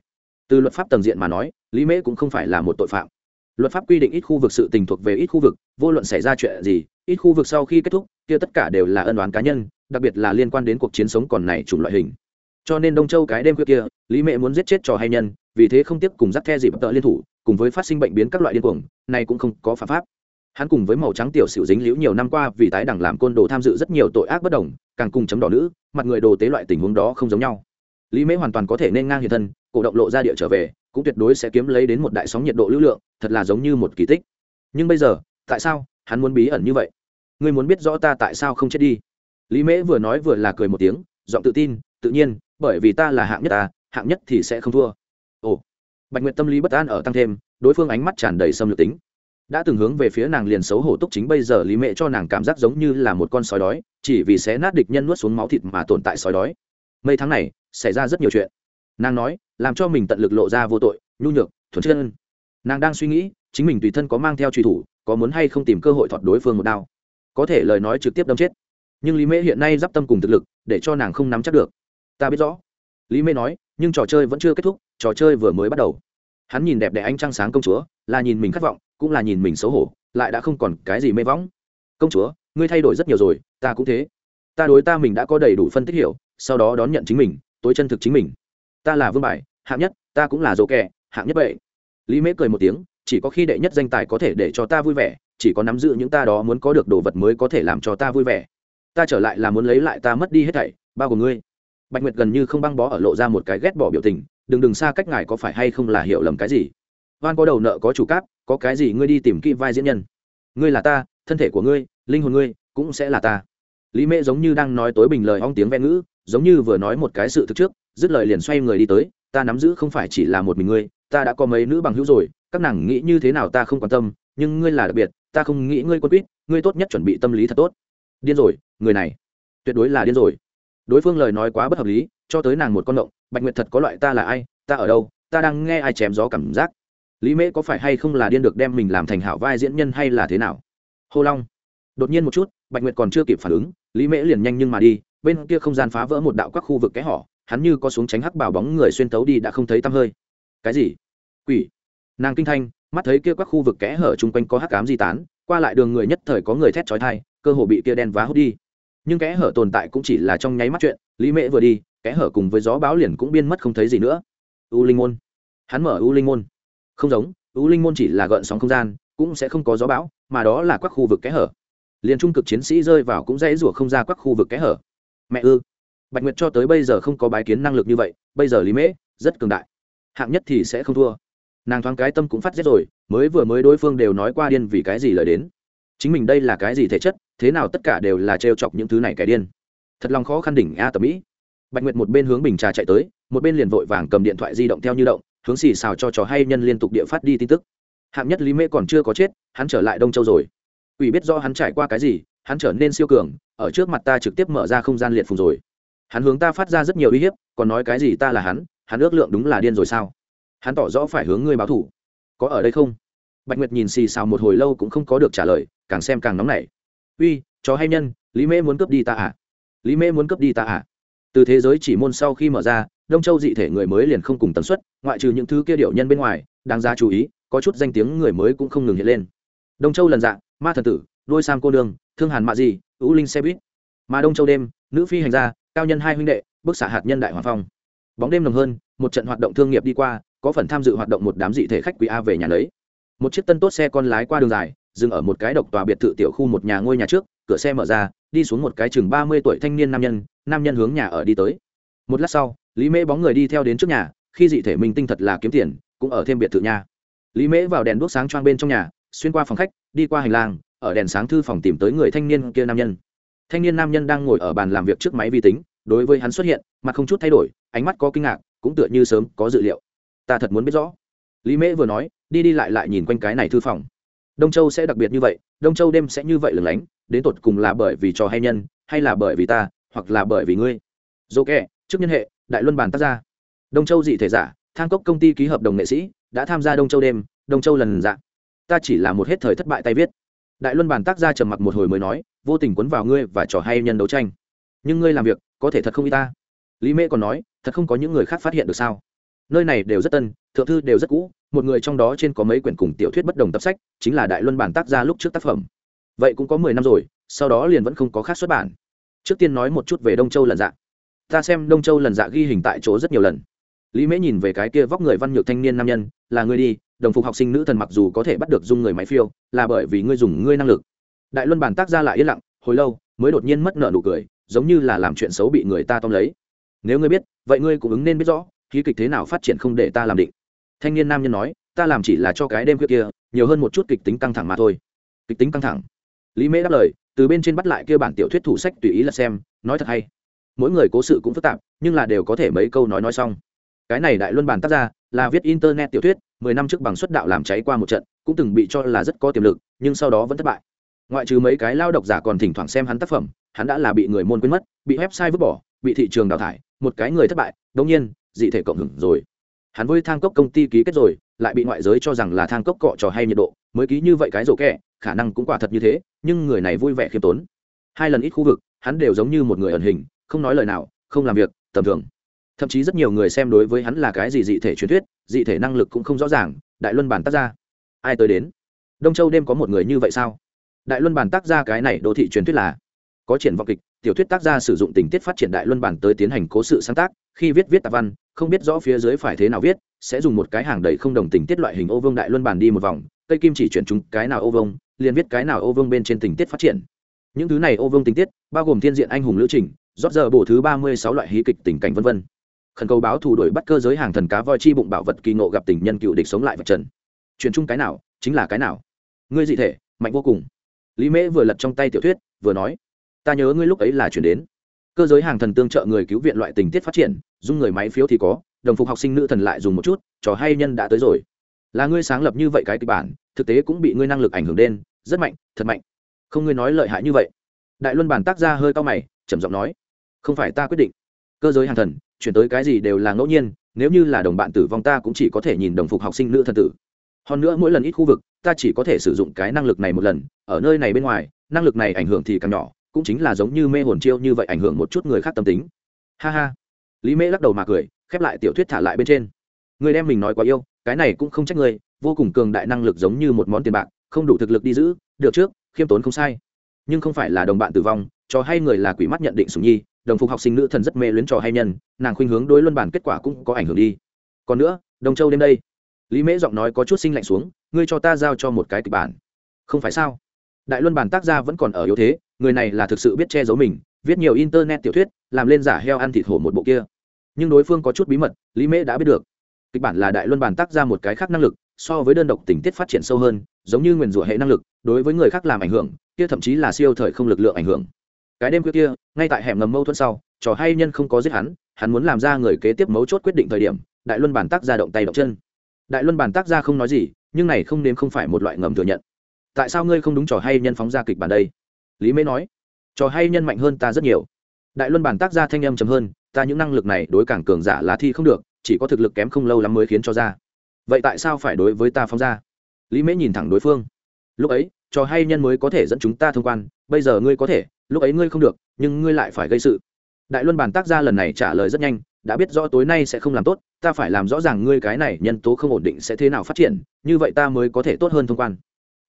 Speaker 1: Từ luật pháp tầng diện mà nói, lý mễ cũng không phải là một tội phạm. Luật pháp quy định ít khu vực sự tình thuộc về ít khu vực, vô luận xảy ra chuyện gì, ít khu vực sau khi kết thúc, kia tất cả đều là ân đoán cá nhân, đặc biệt là liên quan đến cuộc chiến sống còn này chủng loại hình. Cho nên đông châu cái đêm khuya kia, lý mẹ muốn giết chết trò hay nhân, vì thế không tiếp cùng dắt the dịp tợ liên thủ, cùng với phát sinh bệnh biến các loại điên cuồng, này cũng không có phạm pháp hắn cùng với màu trắng tiểu xỉu dính liễu nhiều năm qua vì tái đẳng làm côn đồ tham dự rất nhiều tội ác bất đồng, càng cùng chấm đỏ nữ, mặt người đồ tế loại tình huống đó không giống nhau. Lý mễ hoàn toàn có thể nên ngang hiện thân, cổ động lộ ra địa trở về, cũng tuyệt đối sẽ kiếm lấy đến một đại sóng nhiệt độ lưu lượng, thật là giống như một kỳ tích. Nhưng bây giờ, tại sao hắn muốn bí ẩn như vậy? Ngươi muốn biết rõ ta tại sao không chết đi? Lý mễ vừa nói vừa là cười một tiếng, giọng tự tin, tự nhiên, bởi vì ta là hạng nhất ta, hạng nhất thì sẽ không thua. Ồ, bạch nguyệt tâm lý bất an ở tăng thêm, đối phương ánh mắt tràn đầy xâm lược tính đã từng hướng về phía nàng liền xấu hổ túc chính bây giờ lý mẹ cho nàng cảm giác giống như là một con sói đói, chỉ vì xé nát địch nhân nuốt xuống máu thịt mà tồn tại sói đói. Mấy tháng này, xảy ra rất nhiều chuyện. Nàng nói, làm cho mình tận lực lộ ra vô tội, nhu nhược, thuần chân. Nàng đang suy nghĩ, chính mình tùy thân có mang theo truy thủ, có muốn hay không tìm cơ hội thọt đối phương một đao. Có thể lời nói trực tiếp đâm chết. Nhưng lý mễ hiện nay d i p tâm cùng thực lực, để cho nàng không nắm chắc được. Ta biết rõ. Lý mễ nói, nhưng trò chơi vẫn chưa kết thúc, trò chơi vừa mới bắt đầu hắn nhìn đẹp đẽ anh trăng sáng công chúa, là nhìn mình khát vọng, cũng là nhìn mình xấu hổ, lại đã không còn cái gì mê võng. Công chúa, ngươi thay đổi rất nhiều rồi, ta cũng thế. Ta đối ta mình đã có đầy đủ phân tích hiểu, sau đó đón nhận chính mình, tối chân thực chính mình. Ta là vương bài, hạng nhất, ta cũng là dỗ kẻ, hạng nhất vậy lý mễ cười một tiếng, chỉ có khi đệ nhất danh tài có thể để cho ta vui vẻ, chỉ có nắm giữ những ta đó muốn có được đồ vật mới có thể làm cho ta vui vẻ. Ta trở lại là muốn lấy lại ta mất đi hết thảy, bao gồm ngươi. Bạch nguyệt gần như không băng bó ở lộ ra một cái ghét bỏ biểu tình đừng đừng xa cách ngài có phải hay không là hiểu lầm cái gì. Oan có đầu nợ có chủ cáp, có cái gì ngươi đi tìm kỹ vai diễn nhân. Ngươi là ta, thân thể của ngươi, linh hồn ngươi, cũng sẽ là ta. Lý mễ giống như đang nói tối bình lời ong tiếng ven ngữ, giống như vừa nói một cái sự thực trước, dứt lời liền xoay người đi tới, ta nắm giữ không phải chỉ là một mình ngươi, ta đã có mấy nữ bằng hữu rồi, các nàng nghĩ như thế nào ta không quan tâm, nhưng ngươi là đặc biệt, ta không nghĩ ngươi quân quýt, ngươi tốt nhất chuẩn bị tâm lý thật tốt. Điên rồi, người này, tuyệt đối là điên rồi. Đối phương lời nói quá bất hợp lý cho tới nàng một con động, bạch nguyệt thật có loại ta là ai, ta ở đâu, ta đang nghe ai chém gió cảm giác. Lý mễ có phải hay không là điên được đem mình làm thành hảo vai diễn nhân hay là thế nào? Hô long. Đột nhiên một chút, bạch nguyệt còn chưa kịp phản ứng, lý mễ liền nhanh nhưng mà đi, bên kia không gian phá vỡ một đạo các khu vực kẽ họ hắn như có xuống tránh hắc bảo bóng người xuyên tấu đi đã không thấy tăm hơi. Cái gì? Quỷ. Nàng kinh thanh, mắt thấy kia các khu vực kẽ hở chung quanh có hắc cám di tán, qua lại đường người nhất thời có người thét trói thai cơ hồ bị kia đen vá hút đi. Nhưng kẽ hở tồn tại cũng chỉ là trong nháy mắt chuyện, lý mễ vừa đi kẽ hở cùng với gió báo liền cũng biên mất không thấy gì nữa. U linh môn. Hắn mở u linh môn. Không giống, u linh môn chỉ là gợn sóng không gian, cũng sẽ không có gió bão, mà đó là các khu vực kẽ hở. Liền trung cực chiến sĩ rơi vào cũng dễ rủa không ra các khu vực kẽ hở. Mẹ ư. Bạch nguyệt cho tới bây giờ không có bái kiến năng lực như vậy, bây giờ lý mễ rất cường đại. Hạng nhất thì sẽ không thua. Nàng thoáng cái tâm cũng phát rét rồi, mới vừa mới đối phương đều nói qua điên vì cái gì lời đến. Chính mình đây là cái gì thể chất, thế nào tất cả đều là trêu chọc những thứ này kẻ điên. Thật lòng khó khăn đỉnh a tầm mỹ bạch nguyệt một bên hướng bình trà chạy tới, một bên liền vội vàng cầm điện thoại di động theo như động, hướng xì xào cho trò hay nhân liên tục địa phát đi tin tức. Hạng nhất lý mễ còn chưa có chết, hắn trở lại đông châu rồi. Ủy biết do hắn trải qua cái gì, hắn trở nên siêu cường, ở trước mặt ta trực tiếp mở ra không gian liệt phùng rồi. Hắn hướng ta phát ra rất nhiều uy hiếp, còn nói cái gì ta là hắn hắn ước lượng đúng là điên rồi sao? Hắn tỏ rõ phải hướng ngươi báo thủ. Có ở đây không? Bạch nguyệt nhìn xì xào một hồi lâu cũng không có được trả lời, càng xem càng nóng nảy. Uy chó hay nhân, lý mễ muốn cướp đi ta à? Lý mễ muốn cướp đi ta à? Từ thế giới chỉ môn sau khi mở ra, đông châu dị thể người mới liền không cùng tần suất, ngoại trừ những thứ kia điệu nhân bên ngoài, đáng ra chú ý, có chút danh tiếng người mới cũng không ngừng hiện lên. Đông châu lần dạng ma thần tử, đôi sam cô đường thương hàn mạ di ưu linh xe buýt. Mà đông châu đêm, nữ phi hành gia, cao nhân hai huynh đệ bức xạ hạt nhân đại hoàng phong. Bóng đêm nồng hơn, một trận hoạt động thương nghiệp đi qua, có phần tham dự hoạt động một đám dị thể khách quý a về nhà lấy. Một chiếc tân tốt xe con lái qua đường dài, dừng ở một cái độc tòa biệt thự tiểu khu một nhà ngôi nhà trước, cửa xe mở ra đi xuống một cái chừng ba mươi tuổi thanh niên nam nhân nam nhân hướng nhà ở đi tới. Một lát sau, lý mễ bóng người đi theo đến trước nhà, khi dị thể minh tinh thật là kiếm tiền, cũng ở thêm biệt thự nhà. Lý mễ vào đèn đuốc sáng choang bên trong nhà, xuyên qua phòng khách, đi qua hành lang, ở đèn sáng thư phòng tìm tới người thanh niên kia nam nhân. Thanh niên nam nhân đang ngồi ở bàn làm việc trước máy vi tính, đối với hắn xuất hiện, mặt không chút thay đổi, ánh mắt có kinh ngạc, cũng tựa như sớm có dự liệu. Ta thật muốn biết rõ. Lý mễ vừa nói, đi đi lại lại nhìn quanh cái này thư phòng. Đông châu sẽ đặc biệt như vậy, đông châu đêm sẽ như vậy lừng lánh đến tột cùng là bởi vì trò hay nhân, hay là bởi vì ta, hoặc là bởi vì ngươi. Dô kè trước nhân hệ, đại luân bản tác gia. Đông châu dị thể giả, thang cốc công ty ký hợp đồng nghệ sĩ, đã tham gia đông châu đêm, đông châu lần dạ. Ta chỉ là một hết thời thất bại tay viết. Đại luân bản tác gia trầm mặc một hồi mới nói, vô tình quấn vào ngươi và trò hay nhân đấu tranh. Nhưng ngươi làm việc, có thể thật không y ta. Lý mễ còn nói, thật không có những người khác phát hiện được sao. Nơi này đều rất tân, thượng thư đều rất cũ, một người trong đó trên có mấy quyển cùng tiểu thuyết bất đồng tập sách, chính là đại luân bản tác gia lúc trước tác phẩm vậy cũng có mười năm rồi, sau đó liền vẫn không có khác xuất bản. Trước tiên nói một chút về đông châu lần dạng ta xem đông châu lần dạ ghi hình tại chỗ rất nhiều lần. Lý mễ nhìn về cái kia vóc người văn nhược thanh niên nam nhân, là ngươi đi, đồng phục học sinh nữ thần mặc dù có thể bắt được dung người máy phiêu, là bởi vì ngươi dùng ngươi năng lực. Đại luân bản tác ra lại yên lặng, hồi lâu, mới đột nhiên mất nợ nụ cười, giống như là làm chuyện xấu bị người ta tóm lấy. Nếu ngươi biết, vậy ngươi cũng ứng nên biết rõ khí kịch thế nào phát triển không để ta làm định. Thanh niên nam nhân nói, ta làm chỉ là cho cái đêm khuya kia, nhiều hơn một chút kịch tính căng thẳng mà thôi. Kịch tính căng thẳng lý mễ đáp lời, từ bên trên bắt lại kia bản tiểu thuyết thủ sách tùy ý là xem, nói thật hay. Mỗi người cố sự cũng phức tạp, nhưng là đều có thể mấy câu nói nói xong. Cái này đại luân bản tác ra là viết internet tiểu thuyết, mười năm trước bằng xuất đạo làm cháy qua một trận, cũng từng bị cho là rất có tiềm lực, nhưng sau đó vẫn thất bại. Ngoại trừ mấy cái lao độc giả còn thỉnh thoảng xem hắn tác phẩm, hắn đã là bị người môn quên mất, bị website vứt bỏ, bị thị trường đào thải, một cái người thất bại đông nhiên, dị thể cộng hưởng rồi. Hắn với thang cốc công ty ký kết rồi lại bị ngoại giới cho rằng là thang cốc cọ trò hay nhiệt độ, mới ký như vậy cái rổ kẹ, khả năng cũng quả thật như thế, nhưng người này vui vẻ khiêm tốn. Hai lần ít khu vực, hắn đều giống như một người ẩn hình, không nói lời nào, không làm việc, tầm thường. Thậm chí rất nhiều người xem đối với hắn là cái gì dị thể truyền thuyết, dị thể năng lực cũng không rõ ràng, đại luân bản tác ra ai tới đến? Đông châu đêm có một người như vậy sao? Đại luân bản tác ra cái này đô thị truyền thuyết là có triển vọng kịch, tiểu thuyết tác gia sử dụng tình tiết phát triển đại luân bản tới tiến hành cố sự sáng tác, khi viết viết tạp văn, không biết rõ phía dưới phải thế nào viết sẽ dùng một cái hàng đầy không đồng tình tiết loại hình ô vương đại luân bàn đi một vòng cây kim chỉ chuyển chúng cái nào ô vương, liền viết cái nào ô vương bên trên tình tiết phát triển. Những thứ này ô vương tình tiết bao gồm thiên diện anh hùng lữ trình rót giờ bổ thứ ba mươi sáu loại hí kịch tình cảnh vân vân. Khẩn cầu báo thủ đuổi bắt cơ giới hàng thần cá voi chi bụng bảo vật kỳ ngộ gặp tình nhân cựu địch sống lại vật trần. Chuyển chung cái nào chính là cái nào. Ngươi dị thể mạnh vô cùng. Lý mễ vừa lật trong tay tiểu thuyết vừa nói ta nhớ ngươi lúc ấy là chuyển đến. Cơ giới hàng thần tương trợ người cứu viện loại tình tiết phát triển dùng người máy phiếu thì có đồng phục học sinh nữ thần lại dùng một chút, trò hay nhân đã tới rồi. Là ngươi sáng lập như vậy cái kịch bản, thực tế cũng bị ngươi năng lực ảnh hưởng đến, rất mạnh, thật mạnh. Không ngươi nói lợi hại như vậy. Đại luân bản tác ra hơi cao mày, trầm giọng nói, không phải ta quyết định. Cơ giới hàng thần, chuyển tới cái gì đều là ngẫu nhiên, nếu như là đồng bạn tử vong ta cũng chỉ có thể nhìn đồng phục học sinh nữ thần tử. Hơn nữa mỗi lần ít khu vực, ta chỉ có thể sử dụng cái năng lực này một lần, ở nơi này bên ngoài, năng lực này ảnh hưởng thì càng nhỏ, cũng chính là giống như mê hồn chiêu như vậy ảnh hưởng một chút người khác tâm tính. Ha ha. Lý mễ lắc đầu mà cười khép lại tiểu thuyết thả lại bên trên. Người đem mình nói quá yêu, cái này cũng không trách người, vô cùng cường đại năng lực giống như một món tiền bạc, không đủ thực lực đi giữ, được trước, khiêm tốn không sai. Nhưng không phải là đồng bạn tử vong, cho hay người là quỷ mắt nhận định sùng nhi, đồng phục học sinh nữ thần rất mê luyến trò hay nhân, nàng khuynh hướng đối luân bản kết quả cũng có ảnh hưởng đi. Còn nữa đồng châu đêm đây, lý mễ giọng nói có chút sinh lạnh xuống, ngươi cho ta giao cho một cái kịch bản. Không phải sao? Đại luân bản tác gia vẫn còn ở yếu thế, người này là thực sự biết che giấu mình, viết nhiều internet tiểu thuyết, làm lên giả heo ăn thịt hổ một bộ kia nhưng đối phương có chút bí mật, lý mễ đã biết được. Kịch bản là đại luân bản tác ra một cái khác năng lực, so với đơn độc tình tiết phát triển sâu hơn, giống như nguyền rủa hệ năng lực, đối với người khác làm ảnh hưởng, kia thậm chí là siêu thời không lực lượng ảnh hưởng. Cái đêm kia, ngay tại hẻm ngầm mâu thuẫn sau, trò hay nhân không có giết hắn hắn muốn làm ra người kế tiếp mấu chốt quyết định thời điểm, đại luân bản tác ra động tay động chân. Đại luân bản tác ra không nói gì, nhưng này không nên không phải một loại ngầm thừa nhận. Tại sao ngươi không đúng trò hay nhân phóng ra kịch bản đây? Lý mễ nói. Trò hay nhân mạnh hơn ta rất nhiều. Đại luân bản tác ra thanh âm chấm hơn ta những năng lực này đối cảng cường giả là thi không được, chỉ có thực lực kém không lâu lắm mới khiến cho ra. Vậy tại sao phải đối với ta phóng ra? Lý mễ nhìn thẳng đối phương. Lúc ấy, trò hay nhân mới có thể dẫn chúng ta thông quan, bây giờ ngươi có thể, lúc ấy ngươi không được, nhưng ngươi lại phải gây sự. Đại luân bản tác gia lần này trả lời rất nhanh, đã biết rõ tối nay sẽ không làm tốt, ta phải làm rõ ràng ngươi cái này nhân tố không ổn định sẽ thế nào phát triển, như vậy ta mới có thể tốt hơn thông quan.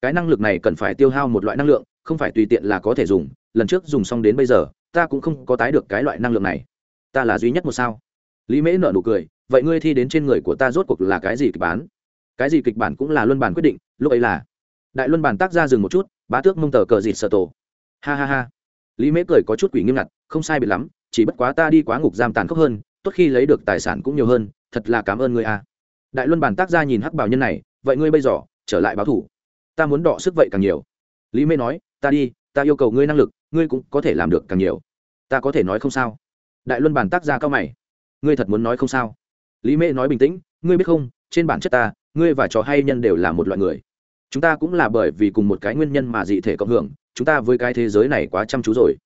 Speaker 1: Cái năng lực này cần phải tiêu hao một loại năng lượng, không phải tùy tiện là có thể dùng, lần trước dùng xong đến bây giờ, ta cũng không có tái được cái loại năng lượng này ta là duy nhất một sao. Lý mễ nợ nụ cười, vậy ngươi thi đến trên người của ta rốt cuộc là cái gì kịch bản? Cái gì kịch bản cũng là luân bản quyết định, lúc ấy là đại luân bản tác ra dừng một chút, bá tước mông tờ cờ dịt sợ tổ. Ha ha ha. Lý mễ cười có chút quỷ nghiêm ngặt, không sai biệt lắm, chỉ bất quá ta đi quá ngục giam tàn khốc hơn, tốt khi lấy được tài sản cũng nhiều hơn, thật là cảm ơn ngươi a. Đại luân bản tác ra nhìn hắc bảo nhân này, vậy ngươi bây giờ trở lại báo thủ. Ta muốn đọ sức vậy càng nhiều. Lý Mễ nói, ta đi, ta yêu cầu ngươi năng lực, ngươi cũng có thể làm được càng nhiều. Ta có thể nói không sao đại luân bản tác ra cao mày. Ngươi thật muốn nói không sao? Lý mễ nói bình tĩnh, ngươi biết không, trên bản chất ta, ngươi và trò hay nhân đều là một loại người. Chúng ta cũng là bởi vì cùng một cái nguyên nhân mà dị thể cộng hưởng, chúng ta với cái thế giới này quá chăm chú rồi.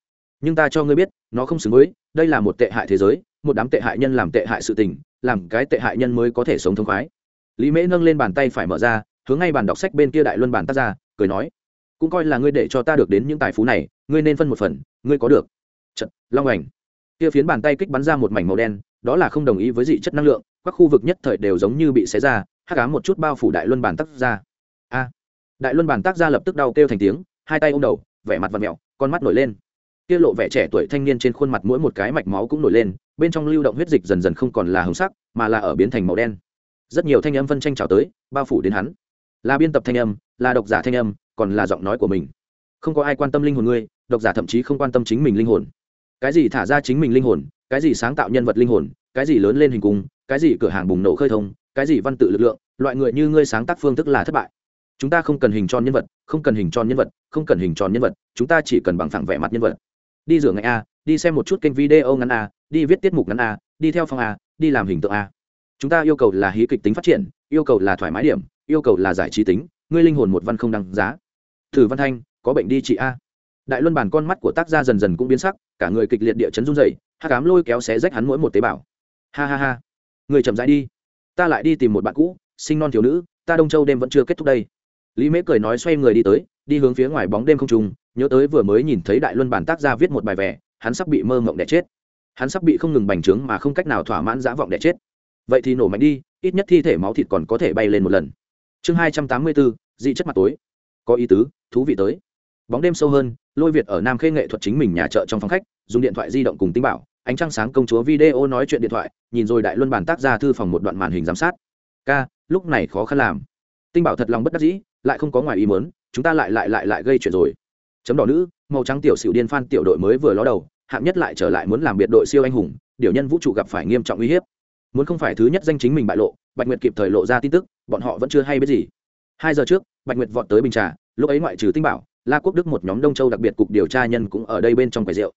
Speaker 1: Nhưng ta cho ngươi biết, nó không xứng với, đây là một tệ hại thế giới, một đám tệ hại nhân làm tệ hại sự tình, làm cái tệ hại nhân mới có thể sống thông khoái. Lý mễ nâng lên bàn tay phải mở ra, hướng ngay bàn đọc sách bên kia đại luân bàn tác ra cười nói, cũng coi là ngươi để cho ta được đến những tài phú này, ngươi nên phân một phần, ngươi có được. Trận long ảnh kia phiến bàn tay kích bắn ra một mảnh màu đen, đó là không đồng ý với dị chất năng lượng, các khu vực nhất thời đều giống như bị xé ra, hắc ám một chút bao phủ đại luân bàn tác ra. A! Đại luân bàn tác ra lập tức đau kêu thành tiếng, hai tay ôm đầu, vẻ mặt vặn mẹo con mắt nổi lên. Kia lộ vẻ trẻ tuổi thanh niên trên khuôn mặt mỗi một cái mạch máu cũng nổi lên, bên trong lưu động huyết dịch dần dần không còn là hồng sắc, mà là ở biến thành màu đen. Rất nhiều thanh âm phân tranh trào tới, bao phủ đến hắn. Là biên tập thanh âm, là độc giả thanh âm, còn là giọng nói của mình. Không có ai quan tâm linh hồn ngươi, độc giả thậm chí không quan tâm chính mình linh hồn cái gì thả ra chính mình linh hồn, cái gì sáng tạo nhân vật linh hồn, cái gì lớn lên hình cung, cái gì cửa hàng bùng nổ khơi thông, cái gì văn tự lực lượng, loại người như ngươi sáng tác phương thức là thất bại. Chúng ta không cần hình tròn nhân vật, không cần hình tròn nhân vật, không cần hình tròn nhân vật, chúng ta chỉ cần bằng thẳng vẻ mặt nhân vật. Đi rửa ngày a, đi xem một chút kênh video ngắn a, đi viết tiết mục ngắn a, đi theo phong a, đi làm hình tượng a. Chúng ta yêu cầu là hí kịch tính phát triển, yêu cầu là thoải mái điểm, yêu cầu là giải trí tính, ngươi linh hồn một văn không đăng giá. Thử văn thanh, có bệnh đi chị a đại luân bản con mắt của tác gia dần dần cũng biến sắc cả người kịch liệt địa chấn run dày hát cám lôi kéo xé rách hắn mỗi một tế bào. Ha ha ha. Người chậm rãi đi. Ta lại đi tìm một bạn cũ sinh non thiếu nữ ta đông châu đêm vẫn chưa kết thúc đây. Lý mễ cười nói xoay người đi tới đi hướng phía ngoài bóng đêm không trùng nhớ tới vừa mới nhìn thấy đại luân bản tác gia viết một bài vẽ, hắn sắp bị mơ mộng đẻ chết. Hắn sắp bị không ngừng bành trướng mà không cách nào thỏa mãn dã vọng đẻ chết. Vậy thì nổ mạnh đi ít nhất thi thể máu thịt còn có thể bay lên một lần. Chương hai trăm tám mươi bốn dị chất mặt tối. Có ý tứ thú vị tới. Bóng đêm sâu hơn lôi việt ở nam khê nghệ thuật chính mình nhà chợ trong phòng khách, dùng điện thoại di động cùng tinh bảo, ánh trăng sáng công chúa video nói chuyện điện thoại, nhìn rồi đại luân bản tác ra thư phòng một đoạn màn hình giám sát. Ca, lúc này khó khăn làm. Tinh bảo thật lòng bất đắc dĩ, lại không có ngoài ý mớn chúng ta lại lại lại lại gây chuyện rồi. Chấm đỏ nữ, màu trắng tiểu sửu điên phan tiểu đội mới vừa ló đầu, hạng nhất lại trở lại muốn làm biệt đội siêu anh hùng, điều nhân vũ trụ gặp phải nghiêm trọng uy hiếp. Muốn không phải thứ nhất danh chính mình bại lộ, bạch nguyệt kịp thời lộ ra tin tức, bọn họ vẫn chưa hay biết gì. Hai giờ trước, bạch nguyệt vọt tới bình trà, lúc ấy ngoại trừ tinh bảo la quốc đức một nhóm đông châu đặc biệt cục điều tra nhân cũng ở đây bên trong quầy rượu.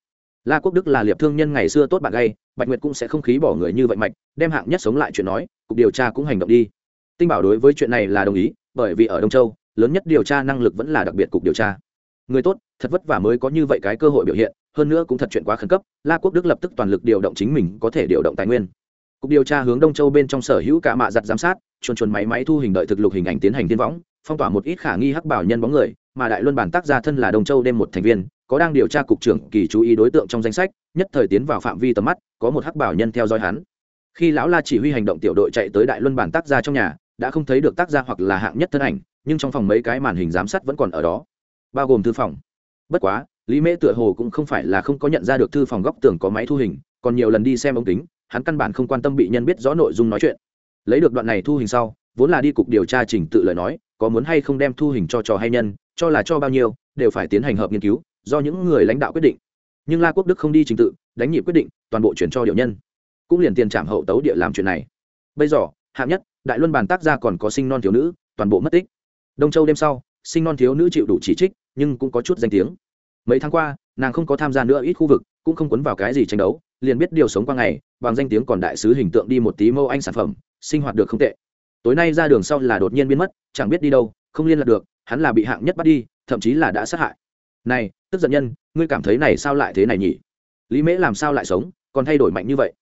Speaker 1: La quốc đức là liệp thương nhân ngày xưa tốt bạn gay, bạch nguyệt cũng sẽ không khí bỏ người như vậy mạch, đem hạng nhất sống lại chuyện nói, cục điều tra cũng hành động đi. Tinh bảo đối với chuyện này là đồng ý, bởi vì ở đông châu, lớn nhất điều tra năng lực vẫn là đặc biệt cục điều tra. Người tốt, thật vất vả mới có như vậy cái cơ hội biểu hiện, hơn nữa cũng thật chuyện quá khẩn cấp, la quốc đức lập tức toàn lực điều động chính mình có thể điều động tài nguyên. Cục điều tra hướng đông châu bên trong sở hữu cả mạ giặt giám sát, chuồn chuồn máy máy thu hình đợi thực lục hình ảnh tiến hành tiến võng, phong tỏa một ít khả nghi hắc bảo nhân bóng người mà đại luân bản tác gia thân là đông châu đêm một thành viên, có đang điều tra cục trưởng kỳ chú ý đối tượng trong danh sách, nhất thời tiến vào phạm vi tầm mắt, có một hắc bảo nhân theo dõi hắn. Khi lão la chỉ huy hành động tiểu đội chạy tới đại luân bản tác gia trong nhà, đã không thấy được tác gia hoặc là hạng nhất thân ảnh, nhưng trong phòng mấy cái màn hình giám sát vẫn còn ở đó, bao gồm thư phòng. Bất quá, lý mễ tựa hồ cũng không phải là không có nhận ra được thư phòng góc tường có máy thu hình, còn nhiều lần đi xem ống kính, hắn căn bản không quan tâm bị nhân biết rõ nội dung nói chuyện. Lấy được đoạn này thu hình sau, vốn là đi cục điều tra trình tự lời nói, có muốn hay không đem thu hình cho trò hay nhân cho là cho bao nhiêu, đều phải tiến hành hợp nghiên cứu, do những người lãnh đạo quyết định. Nhưng la quốc đức không đi trình tự, đánh nhịp quyết định, toàn bộ chuyển cho điệu nhân. Cũng liền tiền trảm hậu tấu địa làm chuyện này. Bây giờ, hạng nhất, đại luân bàn tác gia còn có sinh non thiếu nữ, toàn bộ mất tích. Đông châu đêm sau, sinh non thiếu nữ chịu đủ chỉ trích, nhưng cũng có chút danh tiếng. Mấy tháng qua, nàng không có tham gia nữa ít khu vực, cũng không quấn vào cái gì tranh đấu, liền biết điều sống qua ngày, bằng danh tiếng còn đại sứ hình tượng đi một tí mâu anh sản phẩm, sinh hoạt được không tệ. Tối nay ra đường sau là đột nhiên biến mất, chẳng biết đi đâu, không liên lạc được hắn là bị hạng nhất bắt đi, thậm chí là đã sát hại. Này, tức giận nhân, ngươi cảm thấy này sao lại thế này nhỉ? Lý mễ làm sao lại sống, còn thay đổi mạnh như vậy?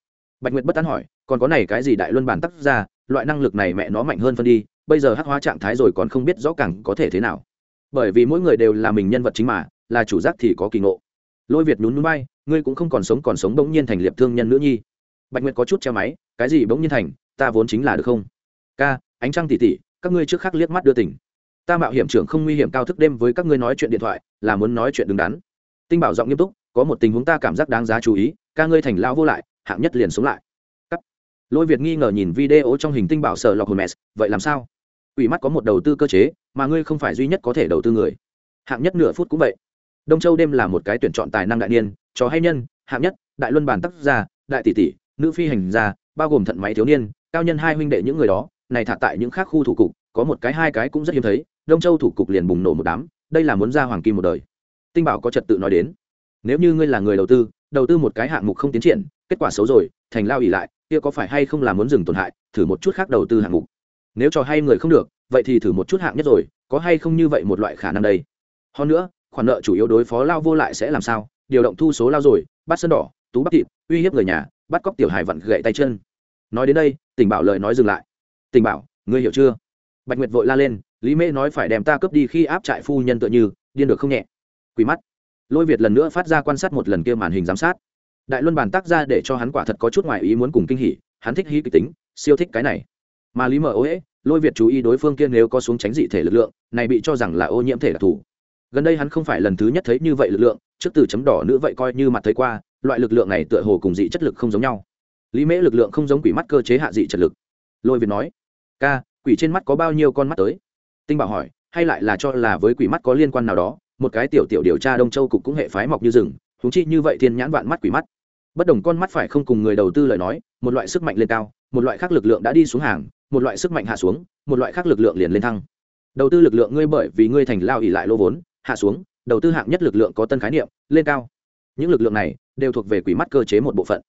Speaker 1: Bạch nguyệt bất tán hỏi, còn có này cái gì đại luân bản tắc ra, loại năng lực này mẹ nó mạnh hơn phân đi, bây giờ hắc hóa trạng thái rồi còn không biết rõ càng có thể thế nào. Bởi vì mỗi người đều là mình nhân vật chính mà, là chủ giác thì có kỳ ngộ. Lôi việt nhún núi bay ngươi cũng không còn sống còn sống bỗng nhiên thành liệp thương nhân nữ nhi. Bạch nguyệt có chút che máy, cái gì bỗng nhiên thành, ta vốn chính là được không? Ca, ánh trăng tỉ tỉ, các ngươi trước khắc liếc mắt đưa tỉnh ta mạo hiểm trưởng không nguy hiểm cao thức đêm với các ngươi nói chuyện điện thoại, là muốn nói chuyện đứng đắn. Tinh bảo giọng nghiêm túc, có một tình huống ta cảm giác đáng giá chú ý, ca ngươi thành lão vô lại, hạng nhất liền sống lại. Cắt. lôi việt nghi ngờ nhìn video trong hình tinh bảo sợ lọc hồn mèz vậy làm sao? Ủy mắt có một đầu tư cơ chế, mà ngươi không phải duy nhất có thể đầu tư người. Hạng nhất nửa phút cũng vậy. Đông châu đêm là một cái tuyển chọn tài năng đại niên cho hay nhân, hạng nhất, đại luân bản tác gia, đại tỷ tỷ, nữ phi hành gia, bao gồm thận máy thiếu niên, cao nhân hai huynh đệ những người đó, này thả tại những khác khu thủ cục có một cái, hai cái cũng rất hiếm thấy, đông châu thủ cục liền bùng nổ một đám, đây là muốn ra hoàng kim một đời. Tinh bảo có trật tự nói đến, nếu như ngươi là người đầu tư đầu tư một cái hạng mục không tiến triển, kết quả xấu rồi, thành lao ỉ lại, kia có phải hay không là muốn dừng tổn hại, thử một chút khác đầu tư hạng mục. Nếu cho hay người không được, vậy thì thử một chút hạng nhất rồi, có hay không như vậy một loại khả năng đây? Hơn nữa, khoản nợ chủ yếu đối phó lao vô lại sẽ làm sao? Điều động thu số lao rồi, bắt sân đỏ, tú bắt thịt, uy hiếp người nhà, bắt cóc tiểu hài vặn gậy tay chân. Nói đến đây, tình bảo lời nói dừng lại. Tình bảo, ngươi hiểu chưa? Bạch nguyệt vội la lên, lý mễ nói phải đem ta cướp đi khi áp trại phu nhân tựa như, điên được không nhẹ? Quỳ mắt. Lôi việt lần nữa phát ra quan sát một lần kia màn hình giám sát. Đại luân bàn tác ra để cho hắn quả thật có chút ngoài ý muốn cùng kinh hỉ, hắn thích hí kịch tính, siêu thích cái này. Mà lý mở ô ế lôi việt chú ý đối phương kia nếu có xuống tránh dị thể lực lượng, này bị cho rằng là ô nhiễm thể đặc thù. Gần đây hắn không phải lần thứ nhất thấy như vậy lực lượng, trước từ chấm đỏ nữ vậy coi như mặt thấy qua, loại lực lượng này tựa hồ cùng dị chất lực không giống nhau. Lý mễ lực lượng không giống quỷ mắt cơ chế hạ dị chất lực. Lôi việt nói, ca quỷ trên mắt có bao nhiêu con mắt tới? Tinh bảo hỏi, hay lại là cho là với quỷ mắt có liên quan nào đó, một cái tiểu tiểu điều tra đông châu cục cũng hệ phái mọc như rừng thúng chi như vậy thiên nhãn vạn mắt quỷ mắt. Bất đồng con mắt phải không cùng người đầu tư lời nói, một loại sức mạnh lên cao, một loại khác lực lượng đã đi xuống hàng, một loại sức mạnh hạ xuống, một loại khác lực lượng liền lên thăng. Đầu tư lực lượng ngươi bởi vì ngươi thành lao ỉ lại lô vốn, hạ xuống, đầu tư hạng nhất lực lượng có tân khái niệm, lên cao. Những lực lượng này đều thuộc về quỷ mắt cơ chế một bộ phận.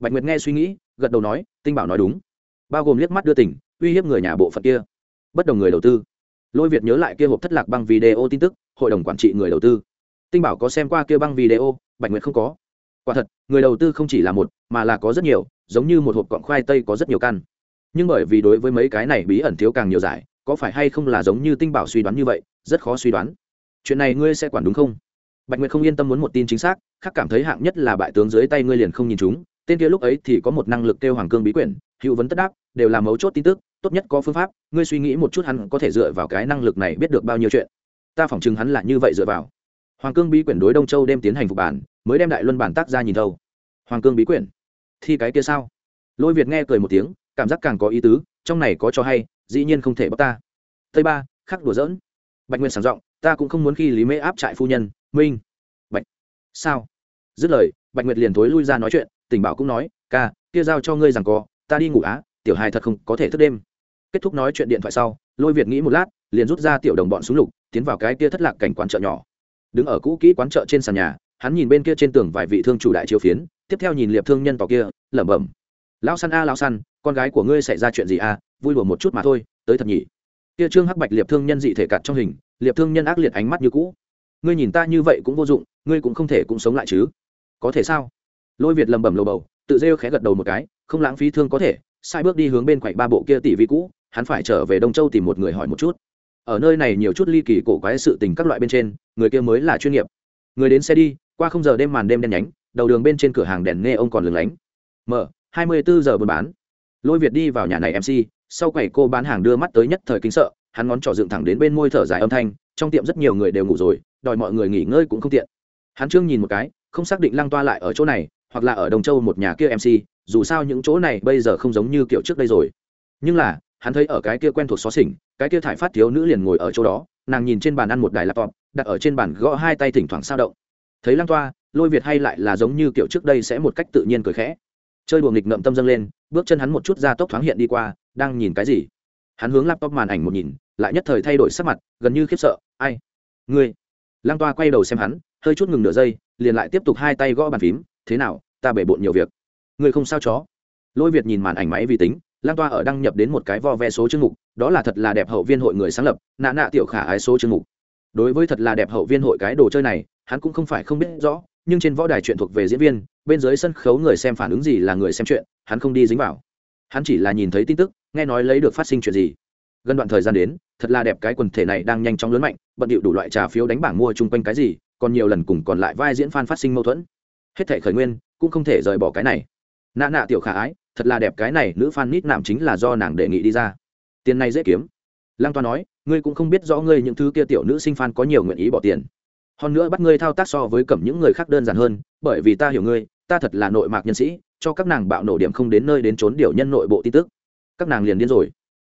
Speaker 1: Bạch nguyệt nghe suy nghĩ, gật đầu nói, tinh bảo nói đúng. Bao gồm liếc mắt đưa tỉnh uy hiếp người nhà bộ phận kia. Bất đồng người đầu tư. Lôi việt nhớ lại kia hộp thất lạc băng video tin tức, hội đồng quản trị người đầu tư. Tinh bảo có xem qua kia băng video, bạch nguyệt không có. Quả thật, người đầu tư không chỉ là một, mà là có rất nhiều, giống như một hộp cọng khoai tây có rất nhiều căn. Nhưng bởi vì đối với mấy cái này bí ẩn thiếu càng nhiều giải, có phải hay không là giống như tinh bảo suy đoán như vậy, rất khó suy đoán. Chuyện này ngươi sẽ quản đúng không? Bạch nguyệt không yên tâm muốn một tin chính xác, khác cảm thấy hạng nhất là bại tướng dưới tay ngươi liền không nhìn chúng, tên kia lúc ấy thì có một năng lực kêu hoàng cương bí quyển, hữu vấn tất đáp, đều là mấu chốt tin tức tốt nhất có phương pháp, ngươi suy nghĩ một chút hắn có thể dựa vào cái năng lực này biết được bao nhiêu chuyện. Ta phỏng chừng hắn là như vậy dựa vào. Hoàng cương bí quyển đối đông châu đem tiến hành phục bản, mới đem đại luân bản tác ra nhìn thâu hoàng cương bí quyển, thi cái kia sao? Lôi việt nghe cười một tiếng, cảm giác càng có ý tứ, trong này có cho hay, dĩ nhiên không thể bóc ta. Tây ba, khắc đùa dỡn bạch nguyên sảng giọng, ta cũng không muốn khi lý mễ áp trại phu nhân, minh. Bạch, sao? Dứt lời, bạch nguyệt liền thối lui ra nói chuyện, tình bảo cũng nói, ca, kia giao cho ngươi rằng có, ta đi ngủ á tiểu hài thật không có thể thức đêm. Kết thúc nói chuyện điện thoại sau, lôi việt nghĩ một lát, liền rút ra tiểu đồng bọn súng lục, tiến vào cái kia thất lạc cảnh quán chợ nhỏ. Đứng ở cũ kỹ quán chợ trên sàn nhà, hắn nhìn bên kia trên tường vài vị thương chủ đại chiếu phiến, tiếp theo nhìn liệp thương nhân tỏ kia, lẩm bẩm. Lão săn a, lão săn, con gái của ngươi xảy ra chuyện gì a? Vui lùa một chút mà thôi, tới thật nhỉ. Kia trương hắc bạch liệp thương nhân dị thể cặt trong hình, liệp thương nhân ác liệt ánh mắt như cũ. Ngươi nhìn ta như vậy cũng vô dụng, ngươi cũng không thể cũng sống lại chứ. Có thể sao? Lôi việt lầm bầm lầu bầu, tự rêu khẽ gật đầu một cái, không lãng phí thương có thể sai bước đi hướng bên quạnh ba bộ kia tỷ vi cũ, hắn phải trở về đông châu tìm một người hỏi một chút. Ở nơi này nhiều chút ly kỳ cổ quái sự tình các loại bên trên, người kia mới là chuyên nghiệp. Người đến xe đi, qua không giờ đêm màn đêm đen nhánh, đầu đường bên trên cửa hàng đèn nghe ông còn lừng lánh. Mở, hai mươi bốn giờ buôn bán. Lôi việt đi vào nhà này mc sau quầy cô bán hàng đưa mắt tới nhất thời kính sợ, hắn ngón trỏ dựng thẳng đến bên môi thở dài âm thanh, trong tiệm rất nhiều người đều ngủ rồi, đòi mọi người nghỉ ngơi cũng không tiện. Hắn trương nhìn một cái, không xác định lăng toa lại ở chỗ này, hoặc là ở đồng châu một nhà kia mc dù sao những chỗ này bây giờ không giống như kiểu trước đây rồi. Nhưng là, hắn thấy ở cái kia quen thuộc xó xỉnh, cái kia thải phát thiếu nữ liền ngồi ở chỗ đó, nàng nhìn trên bàn ăn một đài laptop, đặt ở trên bàn gõ hai tay thỉnh thoảng sao động. Thấy lăng toa, lôi việt hay lại là giống như kiểu trước đây sẽ một cách tự nhiên cười khẽ. Chơi đùa nghịch ngậm tâm dâng lên, bước chân hắn một chút ra tốc thoáng hiện đi qua, đang nhìn cái gì? Hắn hướng laptop màn ảnh một nhìn, lại nhất thời thay đổi sắc mặt, gần như khiếp sợ, ai? Ngươi? Lăng toa quay đầu xem hắn, hơi chút ngừng nửa giây, liền lại tiếp tục hai tay gõ bàn phím, thế nào, ta bể bộn nhiều việc người không sao chó. Lôi việt nhìn màn ảnh máy vi tính, lang toa ở đăng nhập đến một cái vo ve số chương mục, đó là thật là đẹp hậu viên hội người sáng lập, nạ nạ tiểu khả ái số chương mục. Đối với thật là đẹp hậu viên hội cái đồ chơi này, hắn cũng không phải không biết rõ, nhưng trên võ đài chuyện thuộc về diễn viên, bên dưới sân khấu người xem phản ứng gì là người xem chuyện, hắn không đi dính vào. Hắn chỉ là nhìn thấy tin tức, nghe nói lấy được phát sinh chuyện gì. Gần đoạn thời gian đến, thật là đẹp cái quần thể này đang nhanh chóng lớn mạnh, bận điệu đủ loại trà phiếu đánh bảng mua chung quanh cái gì, còn nhiều lần cùng còn lại vai diễn f phát sinh mâu thuẫn. Hết thể khởi nguyên, cũng không thể rời bỏ cái này nạ nạ tiểu khả ái, thật là đẹp cái này nữ fan nít nạm chính là do nàng đề nghị đi ra. Tiền này dễ kiếm. Lăng toa nói, ngươi cũng không biết rõ ngươi những thứ kia tiểu nữ sinh fan có nhiều nguyện ý bỏ tiền. Hơn nữa bắt ngươi thao tác so với cẩm những người khác đơn giản hơn, bởi vì ta hiểu ngươi, ta thật là nội mạc nhân sĩ, cho các nàng bạo nổ điểm không đến nơi đến trốn điều nhân nội bộ tin tức. Các nàng liền điên rồi.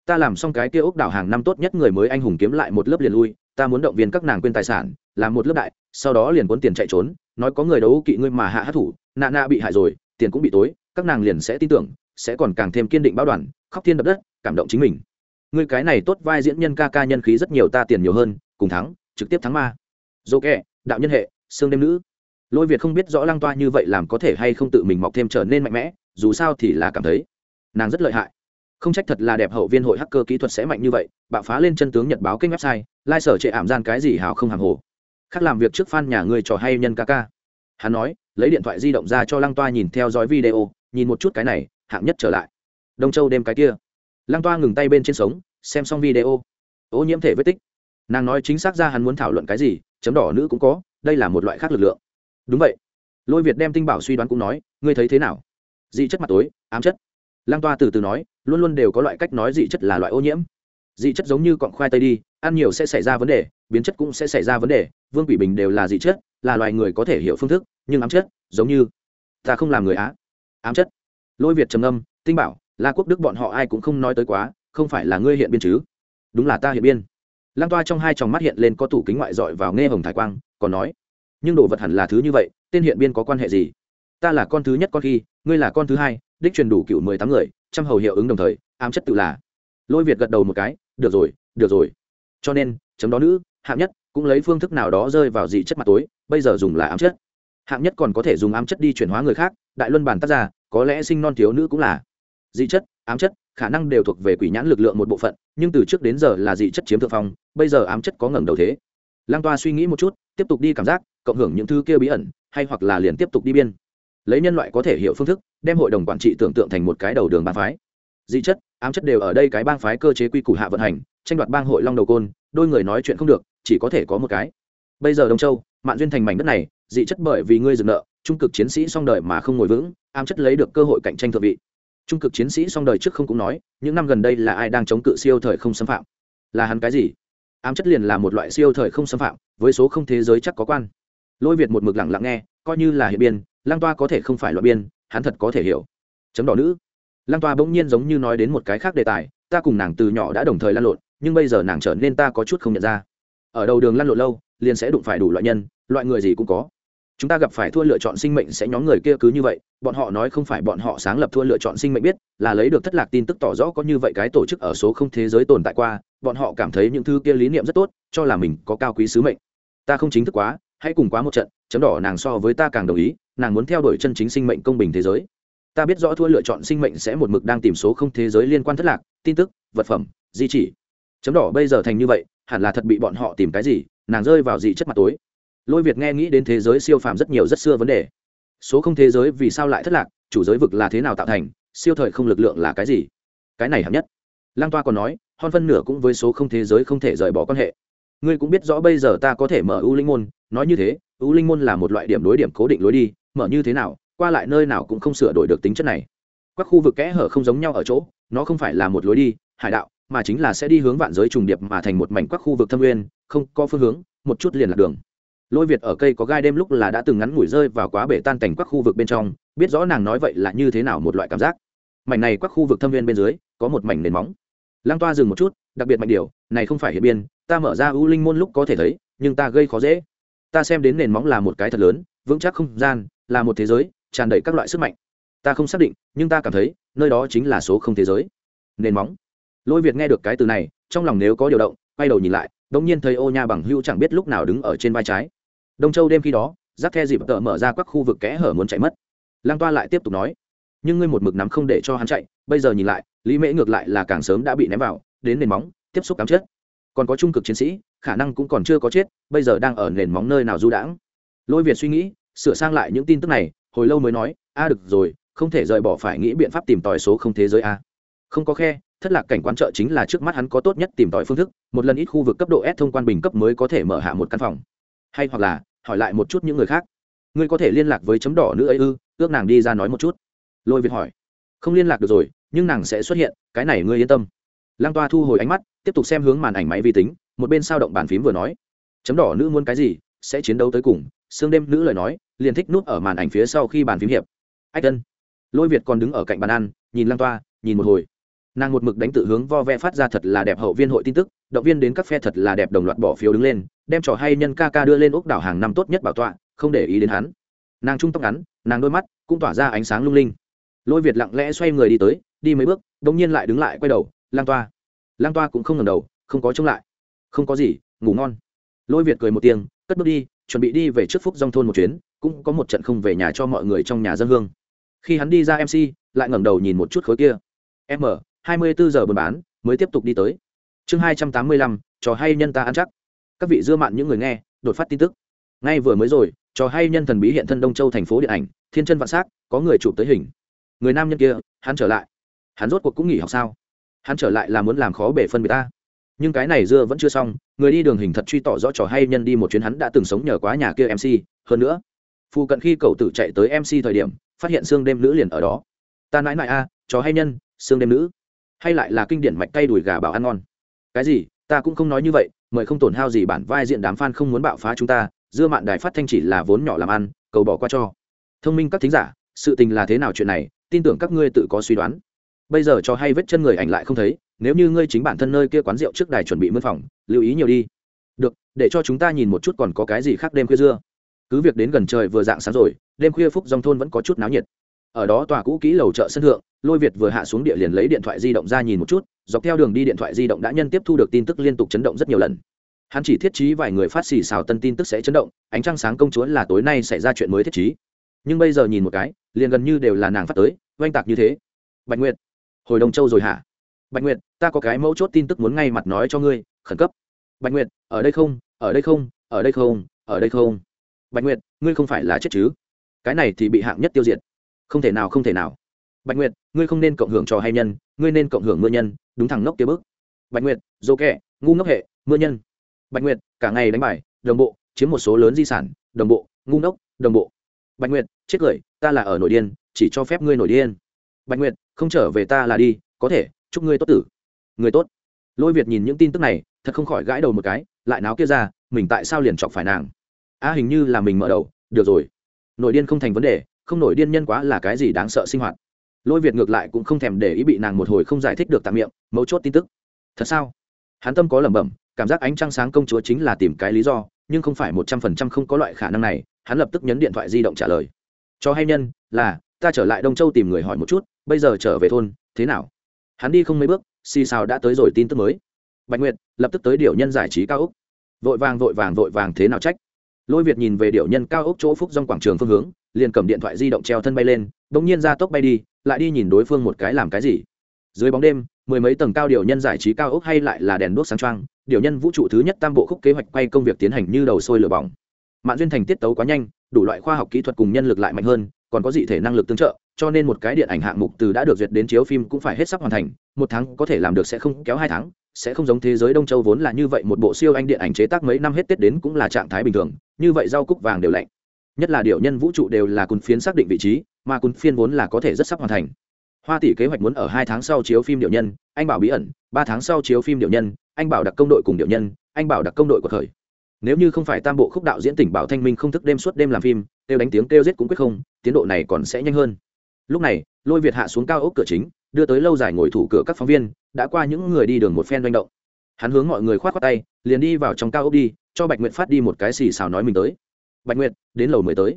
Speaker 1: Ta làm xong cái kia ốc đảo hàng năm tốt nhất người mới anh hùng kiếm lại một lớp liền lui, ta muốn động viên các nàng quên tài sản, làm một lớp đại, sau đó liền cuốn tiền chạy trốn, nói có người đấu kỵ ngươi mà hạ hát thủ, nạ nạ bị hại rồi, tiền cũng bị tối các nàng liền sẽ tin tưởng, sẽ còn càng thêm kiên định báo đoàn, khóc thiên đập đất, cảm động chính mình. Người cái này tốt vai diễn nhân ca ca nhân khí rất nhiều ta tiền nhiều hơn, cùng thắng, trực tiếp thắng ma. Dô kẹ, đạo nhân hệ, xương đêm nữ. Lôi việt không biết rõ lăng toa như vậy làm có thể hay không tự mình mọc thêm trở nên mạnh mẽ, dù sao thì là cảm thấy nàng rất lợi hại. Không trách thật là đẹp hậu viên hội hacker kỹ thuật sẽ mạnh như vậy, bạo phá lên chân tướng nhật báo kênh website lai sở trệ ảm gian cái gì hào không hàng hồ. Khác làm việc trước fan nhà người trò hay nhân ca ca. Hắn nói, lấy điện thoại di động ra cho lăng toa nhìn theo dõi video nhìn một chút cái này, hạng nhất trở lại. Đông châu đêm cái kia. Lăng toa ngừng tay bên trên sống, xem xong video. Ô nhiễm thể vết tích. Nàng nói chính xác ra hắn muốn thảo luận cái gì, chấm đỏ nữ cũng có, đây là một loại khác lực lượng. Đúng vậy. Lôi việt đem tinh bảo suy đoán cũng nói, ngươi thấy thế nào? Dị chất mặt tối, ám chất. Lăng toa từ từ nói, luôn luôn đều có loại cách nói dị chất là loại ô nhiễm. Dị chất giống như cọng khoai tây đi, ăn nhiều sẽ xảy ra vấn đề, biến chất cũng sẽ xảy ra vấn đề, vương quỷ bình đều là dị chất, là loài người có thể hiểu phương thức, nhưng ám chất, giống như ta không làm người á ám chất. Lôi việt trầm âm tinh bảo, la quốc đức bọn họ ai cũng không nói tới quá, không phải là ngươi hiện biên chứ? Đúng là ta hiện biên. Lan toa trong hai tròng mắt hiện lên có tủ kính ngoại dọi vào nghe hồng thải quang, còn nói, nhưng đồ vật hẳn là thứ như vậy, tên hiện biên có quan hệ gì? Ta là con thứ nhất con khi, ngươi là con thứ hai, đích truyền đủ cựu mười tám người, trăm hầu hiệu ứng đồng thời, ám chất tự là. Lôi việt gật đầu một cái, được rồi được rồi. Cho nên, chấm đó nữ, hạng nhất, cũng lấy phương thức nào đó rơi vào dị chất mặt tối, bây giờ dùng là ám chất hạng nhất còn có thể dùng ám chất đi chuyển hóa người khác, đại luân bản tác ra có lẽ sinh non thiếu nữ cũng là. Dị chất, ám chất, khả năng đều thuộc về quỷ nhãn lực lượng một bộ phận, nhưng từ trước đến giờ là dị chất chiếm thượng phong, bây giờ ám chất có ngẩng đầu thế. Lang toa suy nghĩ một chút, tiếp tục đi cảm giác, cộng hưởng những thứ kia bí ẩn, hay hoặc là liền tiếp tục đi biên. Lấy nhân loại có thể hiểu phương thức, đem hội đồng quản trị tưởng tượng thành một cái đầu đường bang phái. Dị chất, ám chất đều ở đây cái bang phái cơ chế quy củ hạ vận hành, tranh đoạt bang hội long đầu côn, đôi người nói chuyện không được, chỉ có thể có một cái. Bây giờ đông châu, mạn duyên thành mảnh đất này dị chất bởi vì ngươi dừng nợ, trung cực chiến sĩ song đời mà không ngồi vững, ám chất lấy được cơ hội cạnh tranh thượng vị. Trung cực chiến sĩ song đời trước không cũng nói, những năm gần đây là ai đang chống cự siêu thời không xâm phạm? Là hắn cái gì? Ám chất liền là một loại siêu thời không xâm phạm, với số không thế giới chắc có quan. Lôi việt một mực lặng lặng nghe, coi như là hiện biên lang toa có thể không phải loại biên, hắn thật có thể hiểu. Chấm đỏ nữ. Lang toa bỗng nhiên giống như nói đến một cái khác đề tài, ta cùng nàng từ nhỏ đã đồng thời lăn lộn, nhưng bây giờ nàng trở nên ta có chút không nhận ra. Ở đầu đường lăn lộn lâu liền sẽ đụng phải đủ loại nhân, loại người gì cũng có. Chúng ta gặp phải thua lựa chọn sinh mệnh sẽ nhóm người kia cứ như vậy, bọn họ nói không phải bọn họ sáng lập thua lựa chọn sinh mệnh biết, là lấy được thất lạc tin tức tỏ rõ có như vậy cái tổ chức ở số không thế giới tồn tại qua, bọn họ cảm thấy những thứ kia lý niệm rất tốt, cho là mình có cao quý sứ mệnh. Ta không chính thức quá, hãy cùng quá một trận, chấm đỏ nàng so với ta càng đồng ý, nàng muốn theo đuổi chân chính sinh mệnh công bình thế giới. Ta biết rõ thua lựa chọn sinh mệnh sẽ một mực đang tìm số không thế giới liên quan thất lạc, tin tức, vật phẩm, di chỉ. Chấm đỏ bây giờ thành như vậy, hẳn là thật bị bọn họ tìm cái gì nàng rơi vào dị chất mặt tối. Lôi việt nghe nghĩ đến thế giới siêu phàm rất nhiều rất xưa vấn đề. Số không thế giới vì sao lại thất lạc, chủ giới vực là thế nào tạo thành, siêu thời không lực lượng là cái gì? Cái này hạng nhất. Lang toa còn nói, hon phân nửa cũng với số không thế giới không thể rời bỏ quan hệ. Ngươi cũng biết rõ bây giờ ta có thể mở ưu linh môn, nói như thế ưu linh môn là một loại điểm đối điểm cố định lối đi, mở như thế nào, qua lại nơi nào cũng không sửa đổi được tính chất này. Các khu vực kẽ hở không giống nhau ở chỗ, nó không phải là một lối đi, hải đạo mà chính là sẽ đi hướng vạn giới trùng điệp mà thành một mảnh các khu vực thâm nguyên, không có phương hướng, một chút liền lạc đường. Lôi việt ở cây có gai đêm lúc là đã từng ngắn ngủi rơi vào quá bể tan cảnh các khu vực bên trong, biết rõ nàng nói vậy là như thế nào một loại cảm giác. Mảnh này các khu vực thâm viên bên dưới, có một mảnh nền móng. Lang toa dừng một chút, đặc biệt mạnh điều, này không phải hiện biên, ta mở ra ưu linh môn lúc có thể thấy, nhưng ta gây khó dễ. Ta xem đến nền móng là một cái thật lớn, vững chắc không gian, là một thế giới, tràn đầy các loại sức mạnh. Ta không xác định, nhưng ta cảm thấy, nơi đó chính là số không thế giới. Nền móng lôi việt nghe được cái từ này, trong lòng nếu có điều động, quay đầu nhìn lại đ ỗ n g nhiên thấy ô nha bằng hưu chẳng biết lúc nào đứng ở trên vai trái. Đông châu đêm khi đó rác the dịp tợ mở ra các khu vực kẽ hở muốn chạy mất. Lang toa lại tiếp tục nói, nhưng ngươi một mực nắm không để cho hắn chạy, bây giờ nhìn lại, lý mễ ngược lại là càng sớm đã bị ném vào, đến nền móng, tiếp xúc cắm chết. Còn có trung cực chiến sĩ, khả năng cũng còn chưa có chết, bây giờ đang ở nền móng nơi nào du đãng? Lôi việt suy nghĩ, sửa sang lại những tin tức này, hồi lâu mới nói, a, được rồi, không thể rời bỏ phải nghĩ biện pháp tìm tòi số không thế giới a. Không có khe thất lạc cảnh quan trợ chính là trước mắt hắn có tốt nhất tìm tòi phương thức, một lần ít khu vực cấp độ s thông quan bình cấp mới có thể mở hạ một căn phòng. Hay hoặc là, hỏi lại một chút những người khác. Ngươi có thể liên lạc với chấm đỏ nữ ấy ư, ước nàng đi ra nói một chút. Lôi việt hỏi. Không liên lạc được rồi, nhưng nàng sẽ xuất hiện, cái này ngươi yên tâm. Lang toa thu hồi ánh mắt, tiếp tục xem hướng màn ảnh máy vi tính, một bên sao động bàn phím vừa nói. Chấm đỏ nữ muốn cái gì, sẽ chiến đấu tới cùng xương đêm nữ lời nói, liền thích nút ở màn ảnh phía sau khi bàn phím hiệp. Ách tân lôi việt còn đứng ở cạnh bàn ăn, nhìn lang toa, nhìn một hồi nàng một mực đánh tự hướng vo ve phát ra thật là đẹp hậu viên hội tin tức, động viên đến các phe thật là đẹp đồng loạt bỏ phiếu đứng lên, đem trò hay nhân ca ca đưa lên ốc đảo hàng năm tốt nhất bảo tọa, không để ý đến hắn. Nàng trung tóc ngắn, nàng đôi mắt cũng tỏa ra ánh sáng lung linh. Lôi việt lặng lẽ xoay người đi tới, đi mấy bước đông nhiên lại đứng lại quay đầu, lang toa. Lang toa cũng không ngầm đầu, không có chống lại. Không có gì, ngủ ngon. Lôi việt cười một tiếng, cất bước đi, chuẩn bị đi về trước phúc dòng thôn một chuyến, cũng có một trận không về nhà cho mọi người trong nhà dân hương. Khi hắn đi ra mc lại ngẩng đầu nhìn một chút khối kia. M hai mươi bốn giờ buôn bán, mới tiếp tục đi tới. Chương hai trăm tám mươi lăm, trò hay nhân ta ăn chắc. Các vị dưa mạn những người nghe, đột phát tin tức. Ngay vừa mới rồi, trò hay nhân thần bí hiện thân đông châu thành phố điện ảnh, thiên chân vạn s á c có người chụp tới hình. Người nam nhân kia, hắn trở lại. Hắn rốt cuộc cũng nghỉ học sao? Hắn trở lại là muốn làm khó bể phân người ta. Nhưng cái này dưa vẫn chưa xong, người đi đường hình thật truy tỏ rõ trò hay nhân đi một chuyến hắn đã từng sống nhờ quá nhà kia mc hơn nữa phụ cận khi cậu tử chạy tới mc thời điểm, phát hiện xương đêm nữ liền ở đó. Ta nãi nãi a, trò hay nhân xương đêm nữ hay lại là kinh điển mạch cay đùi gà bảo ăn ngon? Cái gì? Ta cũng không nói như vậy, mời không tổn hao gì bản vai diện đám fan không muốn bạo phá chúng ta, dưa mạn đài phát thanh chỉ là vốn nhỏ làm ăn, cầu bỏ qua cho. Thông minh các thính giả, sự tình là thế nào chuyện này, tin tưởng các ngươi tự có suy đoán. Bây giờ cho hay vết chân người ảnh lại không thấy, nếu như ngươi chính bản thân nơi kia quán rượu trước đài chuẩn bị mân phòng, lưu ý nhiều đi. Được, để cho chúng ta nhìn một chút còn có cái gì khác đêm khuya dưa. Cứ việc đến gần trời vừa dạng sáng rồi, đêm khuya phúc dòng thôn vẫn có chút náo nhiệt ở đó tòa cũ kỹ lầu chợ sân thượng, lôi việt vừa hạ xuống địa liền lấy điện thoại di động ra nhìn một chút, dọc theo đường đi điện thoại di động đã nhân tiếp thu được tin tức liên tục chấn động rất nhiều lần. Hắn chỉ thiết trí vài người phát xì xào tân tin tức sẽ chấn động, ánh trăng sáng công chúa là tối nay xảy ra chuyện mới thiết trí. Nhưng bây giờ nhìn một cái, liền gần như đều là nàng phát tới, oanh tạc như thế. Bạch nguyệt, hồi đông châu rồi hả? Bạch nguyệt, ta có cái mẫu chốt tin tức muốn ngay mặt nói cho ngươi, khẩn cấp. Bạch nguyệt, ở đây không, ở đây không, ở đây không, ở đây không. Bạch nguyệt, ngươi không phải là chết chứ? Cái này thì bị hạng nhất tiêu diệt không thể nào, không thể nào. Bạch nguyệt, ngươi không nên cộng hưởng trò hay nhân, ngươi nên cộng hưởng mưa nhân, đúng thằng ngốc kia bước bạch nguyệt dô kẹ, ngu ngốc hệ, mưa nhân. Bạch nguyệt, cả ngày đánh bài, đồng bộ, chiếm một số lớn di sản, đồng bộ, ngu ngốc, đồng bộ. Bạch nguyệt, chết cười, ta là ở nội điên, chỉ cho phép ngươi nổi điên. Bạch nguyệt, không trở về ta là đi, có thể, chúc ngươi tốt tử. Người tốt. Lôi việt nhìn những tin tức này, thật không khỏi gãi đầu một cái, lại náo kia ra, mình tại sao liền chọc phải nàng? A, hình như là mình mở đầu, được rồi. Nội điên không thành vấn đề không nổi điên nhân quá là cái gì đáng sợ sinh hoạt. Lôi việt ngược lại cũng không thèm để ý bị nàng một hồi không giải thích được tạm miệng, mấu chốt tin tức. Thật sao? Hắn tâm có lẩm bẩm, cảm giác ánh trăng sáng công chúa chính là tìm cái lý do, nhưng không phải một trăm phần trăm không có loại khả năng này, hắn lập tức nhấn điện thoại di động trả lời. Cho hay nhân, là, ta trở lại đông châu tìm người hỏi một chút, bây giờ trở về thôn, thế nào? Hắn đi không mấy bước, xì xào đã tới rồi tin tức mới. Bạch nguyệt, lập tức tới điều nhân giải trí cao úc vội vàng vội vàng vội vàng thế nào trách? Lôi việt nhìn về điệu nhân cao ốc chỗ phúc dòng quảng trường phương hướng liền cầm điện thoại di động treo thân bay lên bỗng nhiên ra tốc bay đi, lại đi nhìn đối phương một cái làm cái gì. Dưới bóng đêm, mười mấy tầng cao điều nhân giải trí cao ốc hay lại là đèn đuốc sáng trăng điều nhân vũ trụ thứ nhất tam bộ khúc kế hoạch quay công việc tiến hành như đầu sôi lửa bỏng. Mạng duyên thành tiết tấu quá nhanh, đủ loại khoa học kỹ thuật cùng nhân lực lại mạnh hơn, còn có dị thể năng lực tương trợ, cho nên một cái điện ảnh hạng mục từ đã được duyệt đến chiếu phim cũng phải hết sắp hoàn thành, một tháng có thể làm được sẽ không kéo hai tháng, sẽ không giống thế giới đông châu vốn là như vậy một bộ siêu anh điện ảnh chế tác mấy năm hết tết đến cũng là trạng thái bình thường, như vậy rau cúc vàng đều lạnh nhất là điệu nhân vũ trụ đều là cùn phiến xác định vị trí, mà cùn phiên vốn là có thể rất sắp hoàn thành. Hoa tỷ kế hoạch muốn ở hai tháng sau chiếu phim điệu nhân, anh bảo bí ẩn, ba tháng sau chiếu phim điệu nhân, anh bảo đặc công đội cùng điệu nhân, anh bảo đặc công đội của thời nếu như không phải tam bộ khúc đạo diễn tỉnh bảo thanh minh không thức đêm suốt đêm làm phim, kêu đánh tiếng kêu giết cũng quyết không, tiến độ này còn sẽ nhanh hơn. Lúc này, lôi việt hạ xuống cao ốc cửa chính, đưa tới lâu dài ngồi thủ cửa các phóng viên, đã qua những người đi đường một phen doanh động. Hắn hướng mọi người khoát khoát tay, liền đi vào trong cao ốc đi, cho bạch nguyện phát đi một cái xì xào nói mình tới bạch nguyệt, đến lầu mới tới.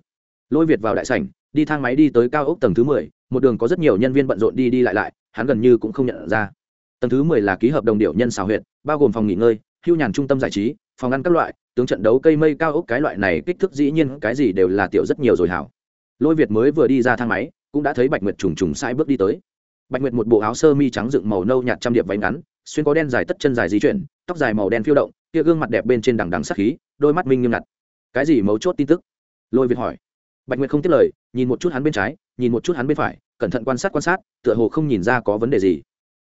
Speaker 1: Lôi việt vào đại sảnh, đi thang máy đi tới cao ốc tầng thứ mười, một đường có rất nhiều nhân viên bận rộn đi đi lại lại, hắn gần như cũng không nhận ra. Tầng thứ mười là ký hợp đồng điệu nhân xào huyệt, bao gồm phòng nghỉ ngơi, hưu nhàn trung tâm giải trí, phòng ăn các loại, tướng trận đấu cây mây cao ốc cái loại này kích thước dĩ nhiên cái gì đều là tiểu rất nhiều rồi hảo. Lôi việt mới vừa đi ra thang máy, cũng đã thấy bạch nguyệt trùng trùng sai bước đi tới. Bạch nguyệt một bộ áo sơ mi trắng dựng màu nâu nhạt trăm điệp váy ngắn, xuyên có đen dài tất chân dài di chuyển, tóc dài màu đen phiêu động, kia gương mặt đẹp bên trên đằng đằng sắc khí, đôi mắt minh nghiêm ngặt cái gì mấu chốt tin tức? Lôi việt hỏi. Bạch nguyệt không tiếp lời, nhìn một chút hắn bên trái, nhìn một chút hắn bên phải, cẩn thận quan sát quan sát, tựa hồ không nhìn ra có vấn đề gì.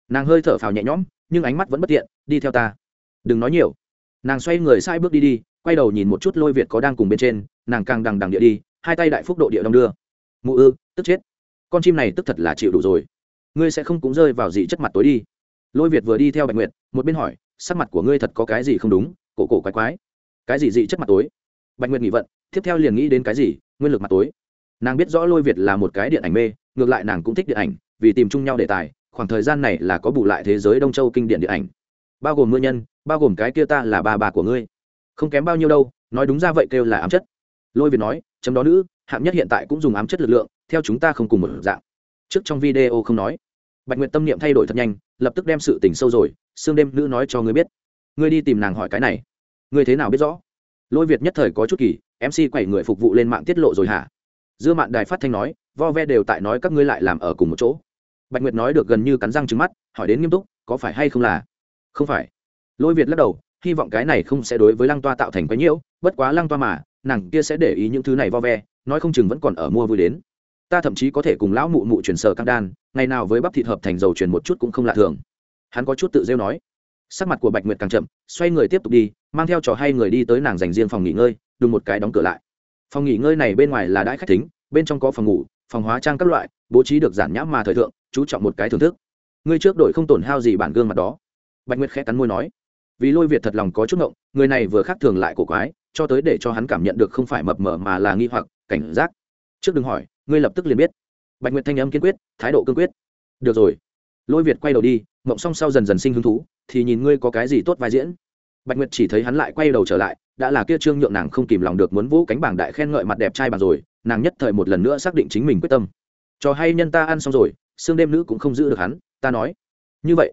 Speaker 1: Nàng hơi thở phào nhẹ nhõm, nhưng ánh mắt vẫn bất tiện, đi theo ta. Đừng nói nhiều. Nàng xoay người sai bước đi đi, quay đầu nhìn một chút lôi việt có đang cùng bên trên, nàng càng đằng đằng địa đi, hai tay đại phúc độ địa đông đưa. Mụ ư, tức chết. Con chim này tức thật là chịu đủ rồi. Ngươi sẽ không cũng rơi vào dị chất mặt tối đi. Lôi việt vừa đi theo bạch nguyệt, một bên hỏi, sắc mặt của ngươi thật có cái gì không đúng? Cổ cổ quái quái. Cái gì dị chất mặt tối? Bạch nguyệt nghĩ vận, tiếp theo liền nghĩ đến cái gì? Nguyên lực mặt tối. Nàng biết rõ lôi việt là một cái điện ảnh mê, ngược lại nàng cũng thích điện ảnh, vì tìm chung nhau đề tài, khoảng thời gian này là có bù lại thế giới đông châu kinh điển điện ảnh. Bao gồm mưa nhân, bao gồm cái kia ta là bà bà của ngươi. Không kém bao nhiêu đâu, nói đúng ra vậy kêu là ám chất. Lôi việt nói, chấm đó nữ, hạng nhất hiện tại cũng dùng ám chất lực lượng, theo chúng ta không cùng một dạng. Trước trong video không nói. Bạch nguyệt tâm niệm thay đổi thật nhanh, lập tức đem sự tình sâu rồi sương đêm nữ nói cho ngươi biết. Ngươi đi tìm nàng hỏi cái này. Ngươi thế nào biết rõ? Lôi việt nhất thời có chút kỳ mc quẩy người phục vụ lên mạng tiết lộ rồi hả? Dưa mạn đài phát thanh nói, vo ve đều tại nói các ngươi lại làm ở cùng một chỗ. Bạch nguyệt nói được gần như cắn răng trứng mắt, hỏi đến nghiêm túc, có phải hay không là? Không phải. Lôi việt lắc đầu, hy vọng cái này không sẽ đối với lăng toa tạo thành quái nhiễu, bất quá lăng toa mà, nàng kia sẽ để ý những thứ này vo ve, nói không chừng vẫn còn ở mua vui đến. Ta thậm chí có thể cùng lão mụ mụ truyền sở cam đan, ngày nào với bắp thịt hợp thành dầu truyền một chút cũng không lạ thường. Hắn có chút tự rêu nói. Sắc mặt của bạch nguyệt càng chậm, xoay người tiếp tục đi mang theo trò hay người đi tới nàng dành riêng phòng nghỉ ngơi, đùng một cái đóng cửa lại. Phòng nghỉ ngơi này bên ngoài là đãi khách thính bên trong có phòng ngủ, phòng hóa trang các loại, bố trí được giản nhãm mà thời thượng, chú trọng một cái thưởng thức. Ngươi trước đội không tổn hao gì bản gương mặt đó. Bạch nguyệt khẽ cắn môi nói, vì lôi việt thật lòng có chút ngộng, người này vừa khác thường lại cổ quái, cho tới để cho hắn cảm nhận được không phải mập mờ mà là nghi hoặc, cảnh giác. Trước đừng hỏi, ngươi lập tức liền biết. Bạch nguyệt thanh âm kiên quyết, thái độ cương quyết. Được rồi. Lôi việt quay đầu đi mộng xong sau dần dần sinh hứng thú, thì nhìn ngươi có cái gì tốt vai diễn bạch nguyệt chỉ thấy hắn lại quay đầu trở lại, đã là kia trương nhượng nàng không kìm lòng được muốn vũ cánh bảng đại khen ngợi mặt đẹp trai bằng rồi, nàng nhất thời một lần nữa xác định chính mình quyết tâm. Cho hay nhân ta ăn xong rồi, xương đêm nữ cũng không giữ được hắn, ta nói. Như vậy,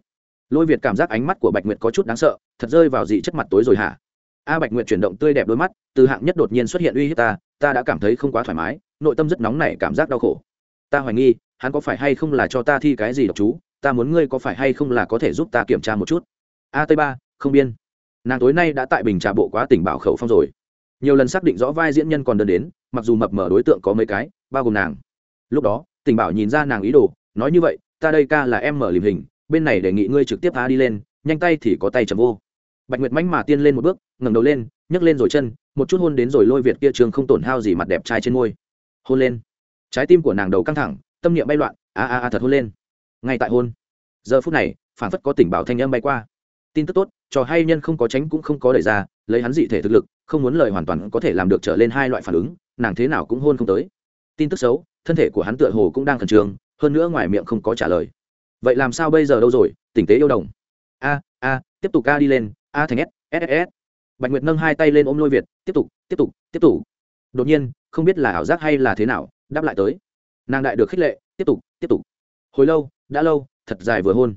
Speaker 1: lôi việt cảm giác ánh mắt của bạch nguyệt có chút đáng sợ, thật rơi vào dị chất mặt tối rồi hả? A bạch nguyệt chuyển động tươi đẹp đôi mắt, từ hạng nhất đột nhiên xuất hiện uy hiếp ta ta đã cảm thấy không quá thoải mái, nội tâm rất nóng nảy, cảm giác đau khổ. Ta hoài nghi, hắn có phải hay không là cho ta thi cái gì độc chú, ta muốn ngươi có phải hay không là có thể giúp ta kiểm tra một chút. A tây ba, không biên nàng tối nay đã tại bình trà bộ quá tỉnh bảo khẩu phong rồi. Nhiều lần xác định rõ vai diễn nhân còn đơn đến, mặc dù mập mở đối tượng có mấy cái, bao gồm nàng. Lúc đó, tỉnh bảo nhìn ra nàng ý đồ, nói như vậy, ta đây ca là em mở lìm hình, bên này đề nghị ngươi trực tiếp phá đi lên, nhanh tay thì có tay chầm vô. Bạch nguyệt mánh mà tiên lên một bước, ngẩng đầu lên, nhấc lên rồi chân, một chút hôn đến rồi lôi việt kia trường không tổn hao gì mặt đẹp trai trên môi. Hôn lên. Trái tim của nàng đầu căng thẳng, tâm niệm bay loạn, a a a thật hôn lên. Ngay tại hôn. Giờ phút này phản phất có tỉnh bảo thanh âm bay qua tin tức tốt, trò hay nhân không có tránh cũng không có đẩy ra, lấy hắn dị thể thực lực, không muốn lời hoàn toàn có thể làm được trở lên hai loại phản ứng, nàng thế nào cũng hôn không tới. Tin tức xấu, thân thể của hắn tựa hồ cũng đang khẩn trương, hơn nữa ngoài miệng không có trả lời. Vậy làm sao bây giờ đâu rồi tình tế yêu đồng. A a, tiếp tục a đi lên, a thành s s s. Bạch nguyệt nâng hai tay lên ôm lôi việt, tiếp tục tiếp tục tiếp tục. Đột nhiên, không biết là ảo giác hay là thế nào, đáp lại tới. Nàng đại được khích lệ, tiếp tục tiếp tục. Hồi lâu, đã lâu, thật dài vừa hôn.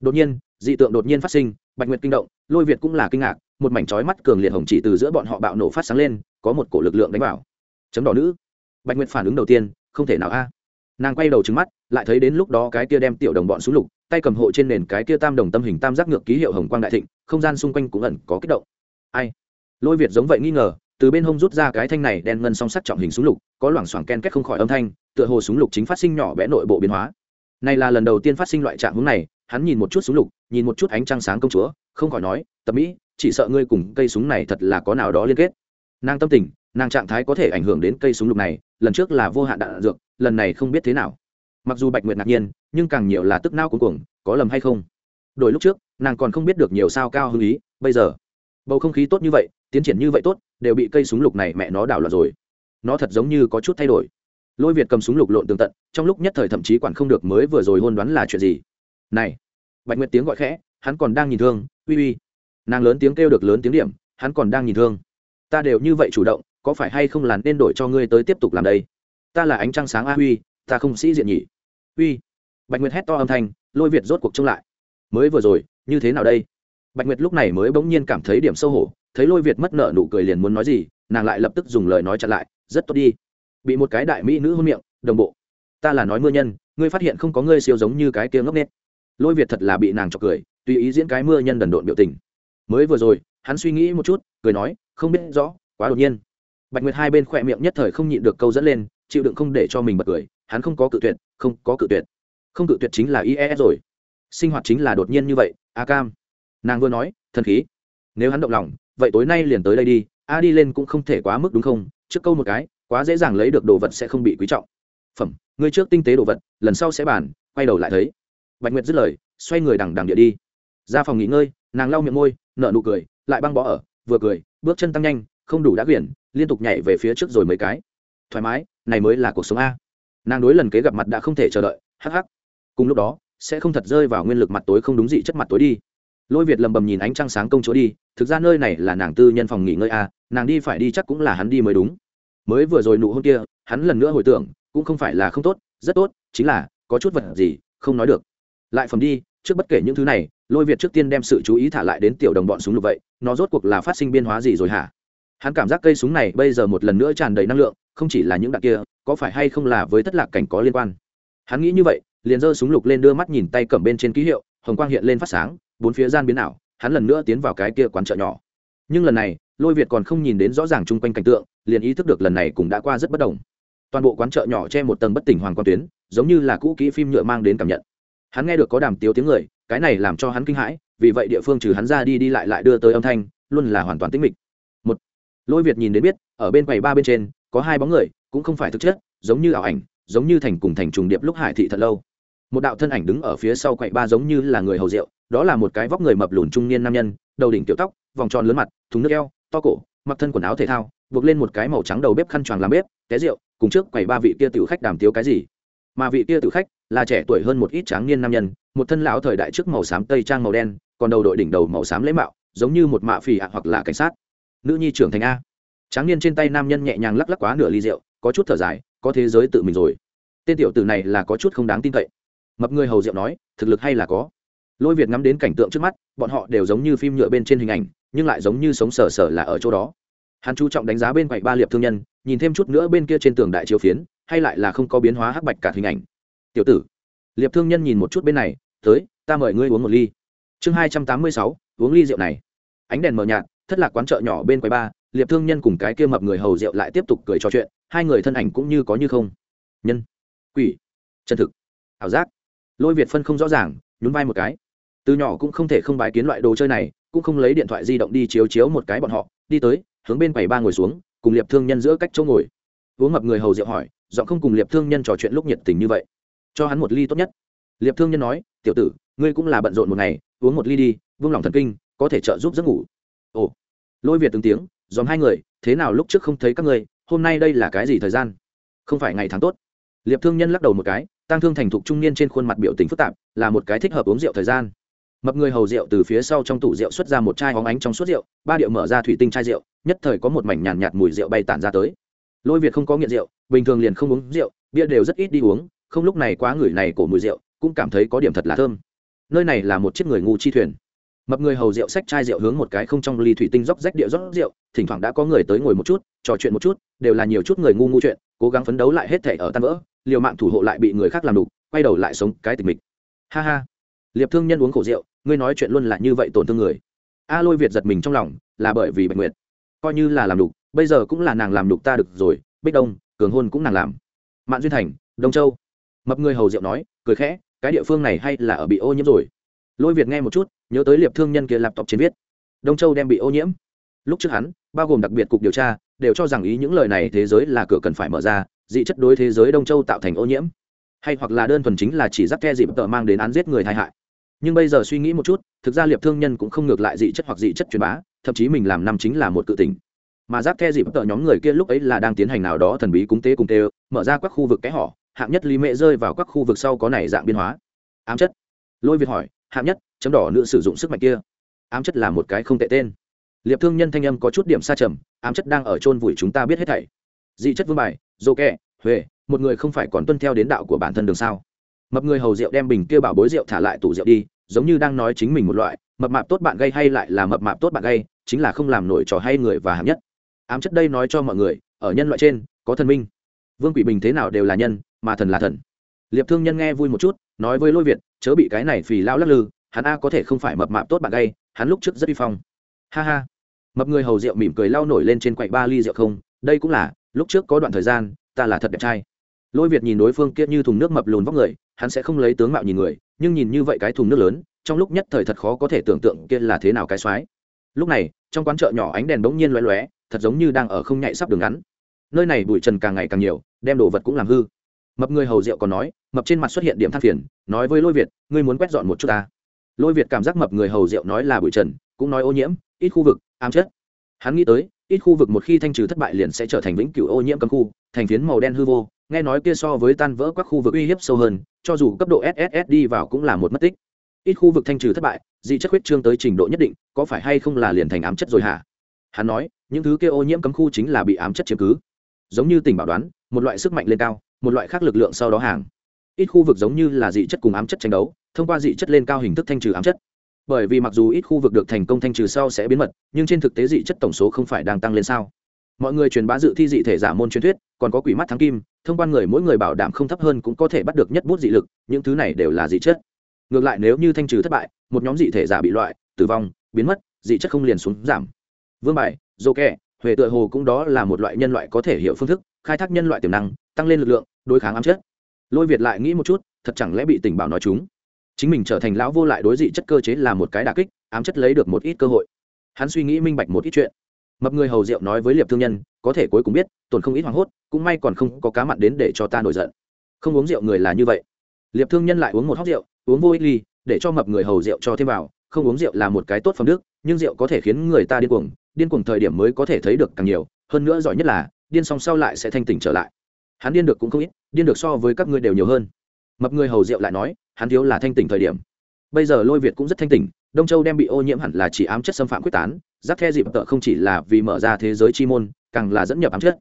Speaker 1: Đột nhiên, dị tượng đột nhiên phát sinh bạch nguyệt kinh động, lôi việt cũng là kinh ngạc, một mảnh trói mắt cường liệt hồng chỉ từ giữa bọn họ bạo nổ phát sáng lên, có một cổ lực lượng đánh vào. Chấm đỏ nữ. Bạch nguyệt phản ứng đầu tiên, không thể nào a. Nàng quay đầu trứng mắt, lại thấy đến lúc đó cái kia đem tiểu đồng bọn xuống lục, tay cầm hộ trên nền cái kia tam đồng tâm hình tam giác ngược ký hiệu hồng quang đại thịnh, không gian xung quanh cũng ẩn có kích động. Ai? Lôi việt giống vậy nghi ngờ, từ bên hông rút ra cái thanh này đen ngân song sắt trọng hình súng lục, có loảng xoảng ken kết không khỏi âm thanh, tựa hồ súng lục chính phát sinh nhỏ bé nội bộ biến hóa. Này là lần đầu tiên phát sinh loại trạng hướng này hắn nhìn một chút súng lục, nhìn một chút ánh trăng sáng công chúa, không khỏi nói, tập mỹ, chỉ sợ ngươi cùng cây súng này thật là có nào đó liên kết. Nàng tâm tình, nàng trạng thái có thể ảnh hưởng đến cây súng lục này, lần trước là vô hạn đạn dược, lần này không biết thế nào. Mặc dù bạch nguyệt ngạc nhiên, nhưng càng nhiều là tức nao cuồng cuồng, có lầm hay không? Đổi lúc trước, nàng còn không biết được nhiều sao cao hưng ý, bây giờ, bầu không khí tốt như vậy, tiến triển như vậy tốt, đều bị cây súng lục này mẹ nó đảo loạn rồi. Nó thật giống như có chút thay đổi. Lôi việt cầm súng lục lộn tường tận, trong lúc nhất thời thậm chí quản không được mới vừa rồi hôn đoán là chuyện gì. Này bạch nguyệt tiếng gọi khẽ, hắn còn đang nhìn thương, uy uy. Nàng lớn tiếng kêu được lớn tiếng điểm, hắn còn đang nhìn thương. Ta đều như vậy chủ động, có phải hay không là nên đổi cho ngươi tới tiếp tục làm đây? Ta là ánh trăng sáng a huy, ta không sĩ diện nhỉ. Uy. Bạch nguyệt hét to âm thanh, lôi việt rốt cuộc trông lại. Mới vừa rồi, như thế nào đây? Bạch nguyệt lúc này mới bỗng nhiên cảm thấy điểm sâu hổ, thấy lôi việt mất nợ nụ cười liền muốn nói gì, nàng lại lập tức dùng lời nói chặn lại, rất tốt đi. Bị một cái đại mỹ nữ hôn miệng, đồng bộ. Ta là nói mưa nhân, ngươi phát hiện không có ngươi siêu giống như cái kia ngốc nết lôi việt thật là bị nàng chọc cười, tùy ý diễn cái mưa nhân đần độn biểu tình. Mới vừa rồi, hắn suy nghĩ một chút, cười nói, không biết rõ, quá đột nhiên. Bạch nguyệt hai bên khỏe miệng nhất thời không nhịn được câu dẫn lên, chịu đựng không để cho mình bật cười, hắn không có cự tuyệt, không có cự tuyệt. Không cự tuyệt chính là ies rồi. Sinh hoạt chính là đột nhiên như vậy, a cam. Nàng vừa nói, thần khí. Nếu hắn động lòng, vậy tối nay liền tới đây đi, a đi lên cũng không thể quá mức đúng không? Trước câu một cái, quá dễ dàng lấy được đồ vật sẽ không bị quý trọng. Phẩm, ngươi trước tinh tế đồ vật, lần sau sẽ bàn, quay đầu lại thấy bạch nguyệt dứt lời, xoay người đằng đằng địa đi. Ra phòng nghỉ ngơi, nàng lau miệng môi nợ nụ cười, lại băng bó ở, vừa cười, bước chân tăng nhanh, không đủ đã quyển, liên tục nhảy về phía trước rồi mấy cái. Thoải mái, này mới là cuộc sống a. Nàng đối lần kế gặp mặt đã không thể chờ đợi, hắc hắc. cùng lúc đó, sẽ không thật rơi vào nguyên lực mặt tối không đúng dị chất mặt tối đi. Lôi việt lầm bầm nhìn ánh trăng sáng công chúa đi, thực ra nơi này là nàng tư nhân phòng nghỉ ngơi a, nàng đi phải đi chắc cũng là hắn đi mới đúng. Mới vừa rồi nụ hôn kia, hắn lần nữa hồi tưởng, cũng không phải là không tốt, rất tốt, chính là, có chút vật gì, không nói được lại phẩm đi, trước bất kể những thứ này, lôi việt trước tiên đem sự chú ý thả lại đến tiểu đồng bọn súng lục vậy, nó rốt cuộc là phát sinh biên hóa gì rồi hả? Hắn cảm giác cây súng này bây giờ một lần nữa tràn đầy năng lượng, không chỉ là những đạn kia, có phải hay không là với tất lạc cảnh có liên quan? Hắn nghĩ như vậy, liền giơ súng lục lên đưa mắt nhìn tay cầm bên trên ký hiệu, hồng quang hiện lên phát sáng, bốn phía gian biến ảo, hắn lần nữa tiến vào cái kia quán chợ nhỏ. Nhưng lần này, lôi việt còn không nhìn đến rõ ràng chung quanh cảnh tượng, liền ý thức được lần này cũng đã qua rất bất đồng. Toàn bộ quán chợ nhỏ che một tầng bất tỉnh hoàng quan tuyến, giống như là cũ kỹ phim nhựa mang đến cảm nhận hắn nghe được có đàm tiếu tiếng người, cái này làm cho hắn kinh hãi, vì vậy địa phương trừ hắn ra đi đi lại lại đưa tới âm thanh, luôn là hoàn toàn tĩnh mịch. Một, lôi việt nhìn đến biết, ở bên quầy ba bên trên, có hai bóng người, cũng không phải thực chất, giống như ảo ảnh, giống như thành cùng thành trùng điệp lúc hải thị thật lâu. Một đạo thân ảnh đứng ở phía sau quầy ba giống như là người hầu rượu, đó là một cái vóc người mập lùn trung niên nam nhân, đầu đỉnh tiểu tóc, vòng tròn lớn mặt thúng nước eo, to cổ, mặc thân quần áo thể thao, buộc lên một cái màu trắng đầu bếp khăn choàng làm bếp, té rượu, cùng trước quầy ba vị kia tiểu khách đàm tiếu cái gì? Mà vị kia tử khách là trẻ tuổi hơn một ít tráng niên nam nhân, một thân lão thời đại trước màu xám tây trang màu đen, còn đầu đội đỉnh đầu màu xám lễ mạo, giống như một mạ phì ạ hoặc là cảnh sát. Nữ nhi trưởng thành a. Tráng niên trên tay nam nhân nhẹ nhàng lắc lắc quá nửa ly rượu, có chút thở dài, có thế giới tự mình rồi. Tên tiểu tử này là có chút không đáng tin cậy. Mập người hầu rượu nói, thực lực hay là có. Lôi việt ngắm đến cảnh tượng trước mắt, bọn họ đều giống như phim nhựa bên trên hình ảnh, nhưng lại giống như sống sờ sờ là ở chỗ đó. Hắn chú trọng đánh giá bên quầy ba liệp thương nhân, nhìn thêm chút nữa bên kia trên tường đại chiếu phiến hay lại là không có biến hóa hắc bạch cả hình ảnh? Tiểu tử, liệp thương nhân nhìn một chút bên này, tới, ta mời ngươi uống một ly. Chương hai trăm tám mươi sáu, uống ly rượu này. Ánh đèn mờ nhạt, thất lạc quán chợ nhỏ bên quầy ba, liệp thương nhân cùng cái kia mập người hầu rượu lại tiếp tục cười trò chuyện, hai người thân ảnh cũng như có như không. Nhân, quỷ, chân thực, ảo giác. Lôi việt phân không rõ ràng, nhún vai một cái. Từ nhỏ cũng không thể không bài kiến loại đồ chơi này, cũng không lấy điện thoại di động đi chiếu chiếu một cái bọn họ, đi tới, hướng bên quầy ba ngồi xuống, cùng liệp thương nhân giữa cách chỗ ngồi uống mập người hầu rượu hỏi giọng không cùng liệp thương nhân trò chuyện lúc nhiệt tình như vậy? Cho hắn một ly tốt nhất. Liệp thương nhân nói tiểu tử ngươi cũng là bận rộn một ngày uống một ly đi vung lòng thần kinh có thể trợ giúp giấc ngủ. Ồ. Lôi việt từng tiếng dòm hai người thế nào lúc trước không thấy các ngươi hôm nay đây là cái gì thời gian? Không phải ngày tháng tốt. Liệp thương nhân lắc đầu một cái tăng thương thành thục trung niên trên khuôn mặt biểu tình phức tạp là một cái thích hợp uống rượu thời gian. Mập người hầu rượu từ phía sau trong tủ rượu xuất ra một chai hóng ánh trong suốt rượu ba điệu mở ra thủy tinh chai rượu nhất thời có một mảnh nhàn nhạt, nhạt mùi rượu bay tản ra tới lôi việt không có nghiện rượu bình thường liền không uống rượu bia đều rất ít đi uống không lúc này quá người này cổ mùi rượu cũng cảm thấy có điểm thật là thơm. Nơi này là một chiếc người ngu chi thuyền. Mập người hầu rượu xách chai rượu hướng một cái không trong ly thủy tinh róc rách địa rót rượu thỉnh thoảng đã có người tới ngồi một chút trò chuyện một chút đều là nhiều chút người ngu ngu chuyện cố gắng phấn đấu lại hết thể ở tan vỡ liều mạng thủ hộ lại bị người khác làm đục quay đầu lại sống cái tình mình. ha ha. Liệp thương nhân uống khổ rượu ngươi nói chuyện luôn là như vậy tổn thương người. A lôi việt giật mình trong lòng là bởi vì bệnh nguyện, coi như là làm đục bây giờ cũng là nàng làm đục ta được rồi, bích đông, cường hôn cũng nàng làm. Mạn duyên thành, đông châu. Mập người hầu rượu nói, cười khẽ, cái địa phương này hay là ở bị ô nhiễm rồi. Lôi việt nghe một chút, nhớ tới liệp thương nhân kia laptop trên viết. Đông châu đem bị ô nhiễm. Lúc trước hắn, bao gồm đặc biệt cục điều tra, đều cho rằng ý những lời này thế giới là cửa cần phải mở ra, dị chất đối thế giới đông châu tạo thành ô nhiễm. Hay hoặc là đơn thuần chính là chỉ dắt the dịp tợ mang đến án giết người tai hại. Nhưng bây giờ suy nghĩ một chút, thực ra liệp thương nhân cũng không ngược lại dị chất hoặc dị chất truyền bá, thậm chí mình làm năm chính là một cự tình mà giáp the dịp tợ nhóm người kia lúc ấy là đang tiến hành nào đó thần bí cúng tế cùng tê mở ra các khu vực cái họ hạng nhất lý mệ rơi vào các khu vực sau có này dạng biên hóa. Ám chất. Lôi việt hỏi, hạng nhất, chấm đỏ nữ sử dụng sức mạnh kia. Ám chất là một cái không tệ tên. Liệp thương nhân thanh âm có chút điểm xa trầm, ám chất đang ở chôn vùi chúng ta biết hết thảy. Dị chất vương bài, dô kẹ, huệ, một người không phải còn tuân theo đến đạo của bản thân đường sao? Mập người hầu rượu đem bình kia bảo bối rượu thả lại tủ rượu đi, giống như đang nói chính mình một loại, mập mạp tốt bạn gây hay lại là mập mạp tốt bạn gây chính là không làm nổi trò hay người và hạng nhất ám chất đây nói cho mọi người ở nhân loại trên có thần minh. Vương quỷ bình thế nào đều là nhân mà thần là thần. Liệp thương nhân nghe vui một chút nói với lôi việt chớ bị cái này phì lao lắc lư hắn a có thể không phải mập mạp tốt bạn gay, hắn lúc trước rất uy phong. Ha ha. Mập người hầu rượu mỉm cười lao nổi lên trên quậy ba ly rượu không đây cũng là lúc trước có đoạn thời gian ta là thật đẹp trai. Lôi việt nhìn đối phương kia như thùng nước mập lùn vóc người hắn sẽ không lấy tướng mạo nhìn người nhưng nhìn như vậy cái thùng nước lớn trong lúc nhất thời thật khó có thể tưởng tượng kia là thế nào cái soái. Lúc này trong quán chợ nhỏ ánh đèn bỗng nhiên loé loé thật giống như đang ở không nhạy sắp đường ngắn. Nơi này bụi trần càng ngày càng nhiều, đem đồ vật cũng làm hư. Mập người hầu rượu còn nói, mập trên mặt xuất hiện điểm than phiền, nói với lôi việt, ngươi muốn quét dọn một chút ta. Lôi việt cảm giác mập người hầu rượu nói là bụi trần, cũng nói ô nhiễm, ít khu vực, ám chất. Hắn nghĩ tới, ít khu vực một khi thanh trừ thất bại liền sẽ trở thành vĩnh cửu ô nhiễm cấm khu, thành phiến màu đen hư vô, nghe nói kia so với tan vỡ các khu vực uy hiếp sâu hơn, cho dù cấp độ sss đi vào cũng là một mất tích. Ít khu vực thanh trừ thất bại, dị chất huyết trương tới trình độ nhất định, có phải hay không là liền thành ám chất rồi hả? Hắn nói những thứ kia ô nhiễm cấm khu chính là bị ám chất chiếm cứ. Giống như tỉnh bảo đoán, một loại sức mạnh lên cao, một loại khác lực lượng sau đó hàng. Ít khu vực giống như là dị chất cùng ám chất tranh đấu, thông qua dị chất lên cao hình thức thanh trừ ám chất. Bởi vì mặc dù ít khu vực được thành công thanh trừ sau sẽ biến mật, nhưng trên thực tế dị chất tổng số không phải đang tăng lên sao. Mọi người truyền bá dự thi dị thể giả môn truyền thuyết, còn có quỷ mắt thắng kim, thông quan người mỗi người bảo đảm không thấp hơn cũng có thể bắt được nhất bút dị lực, những thứ này đều là dị chất. Ngược lại nếu như thanh trừ thất bại, một nhóm dị thể giả bị loại, tử vong, biến mất, dị chất không liền xuống giảm vương bài, dô kẹ, huệ tựa hồ cũng đó là một loại nhân loại có thể hiểu phương thức, khai thác nhân loại tiềm năng, tăng lên lực lượng, đối kháng ám chất. Lôi việt lại nghĩ một chút, thật chẳng lẽ bị tình bảo nói chúng? Chính mình trở thành lão vô lại đối dị chất cơ chế là một cái đà kích, ám chất lấy được một ít cơ hội. Hắn suy nghĩ minh bạch một ít chuyện. Mập người hầu rượu nói với liệp thương nhân, có thể cuối cùng biết tổn không ít hoảng hốt, cũng may còn không có cá mặn đến để cho ta nổi giận. Không uống rượu người là như vậy. Liệp thương nhân lại uống một hóc rượu, uống vô ích ly, để cho mập người hầu rượu cho thêm vào. Không uống rượu là một cái tốt phẩm đức, nhưng rượu có thể khiến người ta điên cuồng điên cuồng thời điểm mới có thể thấy được càng nhiều, hơn nữa giỏi nhất là, điên xong sau lại sẽ thanh tỉnh trở lại. Hắn điên được cũng không ít, điên được so với các ngươi đều nhiều hơn. Mập người hầu rượu lại nói, hắn thiếu là thanh tỉnh thời điểm. Bây giờ lôi việt cũng rất thanh tỉnh, đông châu đem bị ô nhiễm hẳn là chỉ ám chất xâm phạm quyết tán giáp the dịp tợ không chỉ là vì mở ra thế giới chi môn, càng là dẫn nhập ám chất.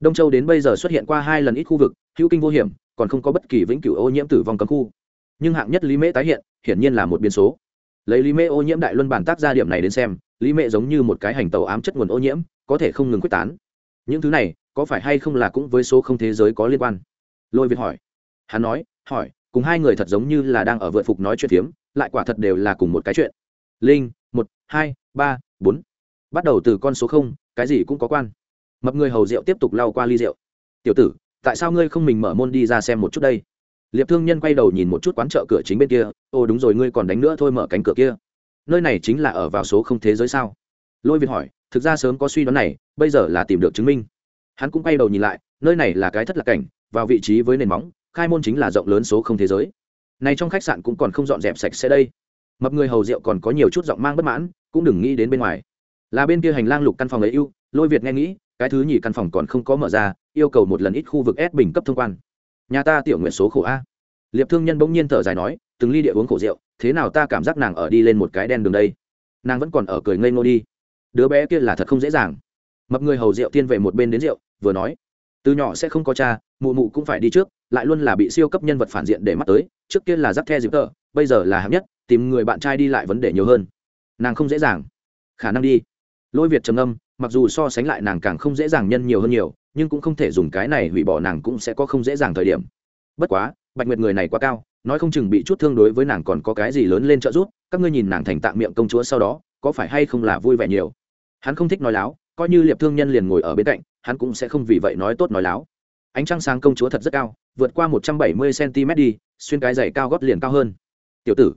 Speaker 1: Đông châu đến bây giờ xuất hiện qua hai lần ít khu vực, hữu kinh vô hiểm, còn không có bất kỳ vĩnh cửu ô nhiễm tử vong cấm khu. Nhưng hạng nhất lý mễ tái hiện, hiển nhiên là một biến số. Lấy lý mễ ô nhiễm đại luân bản tác ra điểm này đến xem lý Mẹ giống như một cái hành tàu ám chất nguồn ô nhiễm, có thể không ngừng quyết tán. Những thứ này, có phải hay không là cũng với số không thế giới có liên quan? Lôi việt hỏi. Hắn nói, hỏi, cùng hai người thật giống như là đang ở vượt phục nói chuyện phiếm, lại quả thật đều là cùng một cái chuyện. Linh, một, hai, ba, bốn. Bắt đầu từ con số không, cái gì cũng có quan. Mập người hầu rượu tiếp tục lau qua ly rượu. Tiểu tử, tại sao ngươi không mình mở môn đi ra xem một chút đây? Liệp thương nhân quay đầu nhìn một chút quán chợ cửa chính bên kia. Ô đúng rồi, ngươi còn đánh nữa thôi mở cánh cửa kia nơi này chính là ở vào số không thế giới sao? Lôi việt hỏi, thực ra sớm có suy đoán này, bây giờ là tìm được chứng minh. Hắn cũng quay đầu nhìn lại, nơi này là cái thất lạc cảnh, vào vị trí với nền móng, khai môn chính là rộng lớn số không thế giới. Này trong khách sạn cũng còn không dọn dẹp sạch sẽ đây. Mập người hầu rượu còn có nhiều chút giọng mang bất mãn, cũng đừng nghĩ đến bên ngoài. Là bên kia hành lang lục căn phòng ấy ưu, lôi việt nghe nghĩ, cái thứ nhì căn phòng còn không có mở ra, yêu cầu một lần ít khu vực S bình cấp thông quan. Nhà ta tiểu nguyện số khổ a. Liệp thương nhân bỗng nhiên thở dài nói, từng ly địa uống khổ rượu thế nào ta cảm giác nàng ở đi lên một cái đen đường đây? Nàng vẫn còn ở cười ngây ngô đi. Đứa bé kia là thật không dễ dàng. Mập người hầu rượu tiên về một bên đến rượu, vừa nói, từ nhỏ sẽ không có cha, mụ mụ cũng phải đi trước, lại luôn là bị siêu cấp nhân vật phản diện để mắt tới, trước kia là giáp the dịp tờ, bây giờ là hạng nhất, tìm người bạn trai đi lại vấn đề nhiều hơn. Nàng không dễ dàng. Khả năng đi. Lôi việt trầm âm mặc dù so sánh lại nàng càng không dễ dàng nhân nhiều hơn nhiều, nhưng cũng không thể dùng cái này hủy bỏ nàng cũng sẽ có không dễ dàng thời điểm. Bất quá, bạch nguyệt người này quá cao nói không chừng bị chút thương đối với nàng còn có cái gì lớn lên trợ giúp, các ngươi nhìn nàng thành tạng miệng công chúa sau đó, có phải hay không là vui vẻ nhiều? Hắn không thích nói láo, coi như liệp thương nhân liền ngồi ở bên cạnh, hắn cũng sẽ không vì vậy nói tốt nói láo. Ánh trăng sáng công chúa thật rất cao, vượt qua một trăm bảy mươi cm đi, xuyên cái giày cao gót liền cao hơn. Tiểu tử.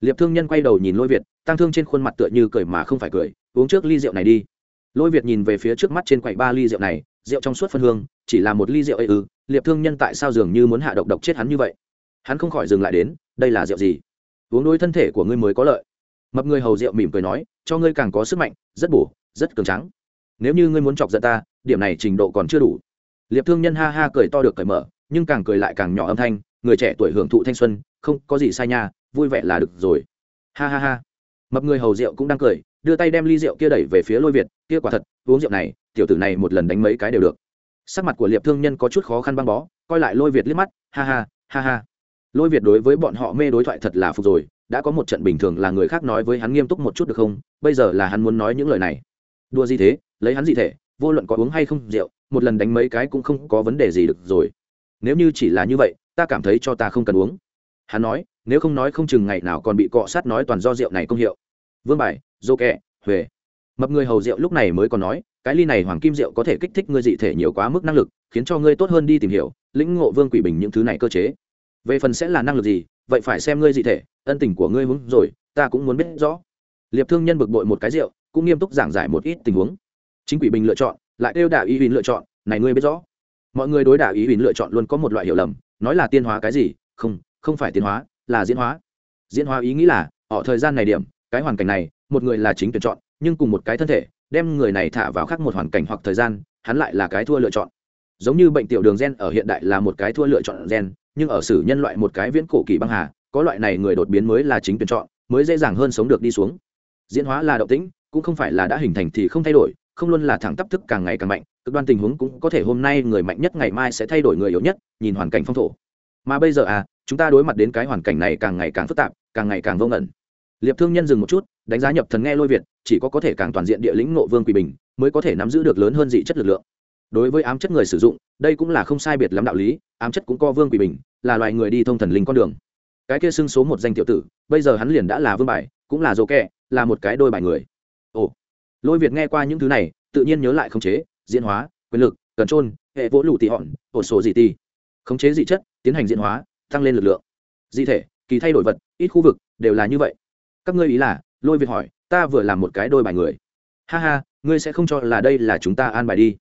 Speaker 1: Liệp thương nhân quay đầu nhìn lôi việt tăng thương trên khuôn mặt tựa như cười mà không phải cười, uống trước ly rượu này đi. Lôi việt nhìn về phía trước mắt trên quầy ba ly rượu này, rượu trong suốt phân hương, chỉ là một ly rượu ấy ư, liệp thương nhân tại sao dường như muốn hạ độc độc chết hắn như vậy? Hắn không khỏi dừng lại đến, đây là rượu gì? Uống đối thân thể của ngươi mới có lợi. Mập người hầu rượu mỉm cười nói, cho ngươi càng có sức mạnh, rất bổ, rất cường trắng nếu như ngươi muốn chọc giận ta, điểm này trình độ còn chưa đủ. Liệp thương nhân ha ha cười to được cởi mở, nhưng càng cười lại càng nhỏ âm thanh, người trẻ tuổi hưởng thụ thanh xuân, không có gì sai nha, vui vẻ là được rồi. Ha ha ha. Mập người hầu rượu cũng đang cười, đưa tay đem ly rượu kia đẩy về phía lôi việt, kia quả thật, uống rượu này, tiểu tử này một lần đánh mấy cái đều được. Sắc mặt của liệp thương nhân có chút khó khăn băng bó, coi lại lôi việt liếc mắt, ha ha ha ha lôi việt đối với bọn họ mê đối thoại thật là phục rồi, đã có một trận bình thường là người khác nói với hắn nghiêm túc một chút được không? Bây giờ là hắn muốn nói những lời này. Đua gì thế? Lấy hắn gì thể, vô luận có uống hay không rượu, một lần đánh mấy cái cũng không có vấn đề gì được rồi. Nếu như chỉ là như vậy, ta cảm thấy cho ta không cần uống. Hắn nói, nếu không nói không chừng ngày nào còn bị cọ sát nói toàn do rượu này công hiệu. Vương bài, dô kẹ huề mập người hầu rượu lúc này mới còn nói, cái ly này hoàng kim rượu có thể kích thích ngươi dị thể nhiều quá mức năng lực, khiến cho ngươi tốt hơn đi tìm hiểu, lĩnh ngộ vương quỷ bình những thứ này cơ chế về phần sẽ là năng lực gì, vậy phải xem ngươi dị thể, ân tình của ngươi muốn rồi, ta cũng muốn biết rõ. Liệp thương nhân bực bội một cái rượu, cũng nghiêm túc giảng giải một ít tình huống. Chính quỷ bình lựa chọn, lại kêu đả ý huỳnh lựa chọn, này ngươi biết rõ. Mọi người đối đả ý huỳnh lựa chọn luôn có một loại hiểu lầm, nói là tiên hóa cái gì, không không phải tiến hóa, là diễn hóa. Diễn hóa ý nghĩ là, ở thời gian này điểm, cái hoàn cảnh này, một người là chính tuyển chọn, nhưng cùng một cái thân thể, đem người này thả vào khác một hoàn cảnh hoặc thời gian, hắn lại là cái thua lựa chọn. Giống như bệnh tiểu đường gen ở hiện đại là một cái thua lựa chọn gen nhưng ở sử nhân loại một cái viễn cổ kỳ băng hà, có loại này người đột biến mới là chính tuyển chọn, mới dễ dàng hơn sống được đi xuống. Diễn hóa là động tĩnh, cũng không phải là đã hình thành thì không thay đổi, không luôn là thẳng tắp thức càng ngày càng mạnh, cực đoan tình huống cũng có thể hôm nay người mạnh nhất ngày mai sẽ thay đổi người yếu nhất, nhìn hoàn cảnh phong thổ. Mà bây giờ à chúng ta đối mặt đến cái hoàn cảnh này càng ngày càng phức tạp, càng ngày càng vô ngẩn liệp thương nhân dừng một chút, đánh giá nhập thần nghe lôi việt, chỉ có có thể càng toàn diện địa lĩnh nộ vương quỳ bình, mới có thể nắm giữ được lớn hơn dị chất lực lượng. Đối với ám chất người sử dụng đây cũng là không sai biệt lắm đạo lý, ám chất cũng co vương quỷ bình, là loài người đi thông thần linh con đường. Cái kia xưng số một danh tiểu tử, bây giờ hắn liền đã là vương bài, cũng là dỗ kẹ, là một cái đôi bài người. Ồ, lôi việt nghe qua những thứ này, tự nhiên nhớ lại khống chế, diễn hóa, quyền lực, cần trôn, hệ vỗ lụ tị hòn, ổ sổ dị ti khống chế dị chất, tiến hành diễn hóa, tăng lên lực lượng. Dị thể, kỳ thay đổi vật, ít khu vực, đều là như vậy. Các ngươi ý là, lôi việt hỏi, ta vừa làm một cái đôi bài người. Ha ha, ngươi sẽ không cho là đây là chúng ta an bài đi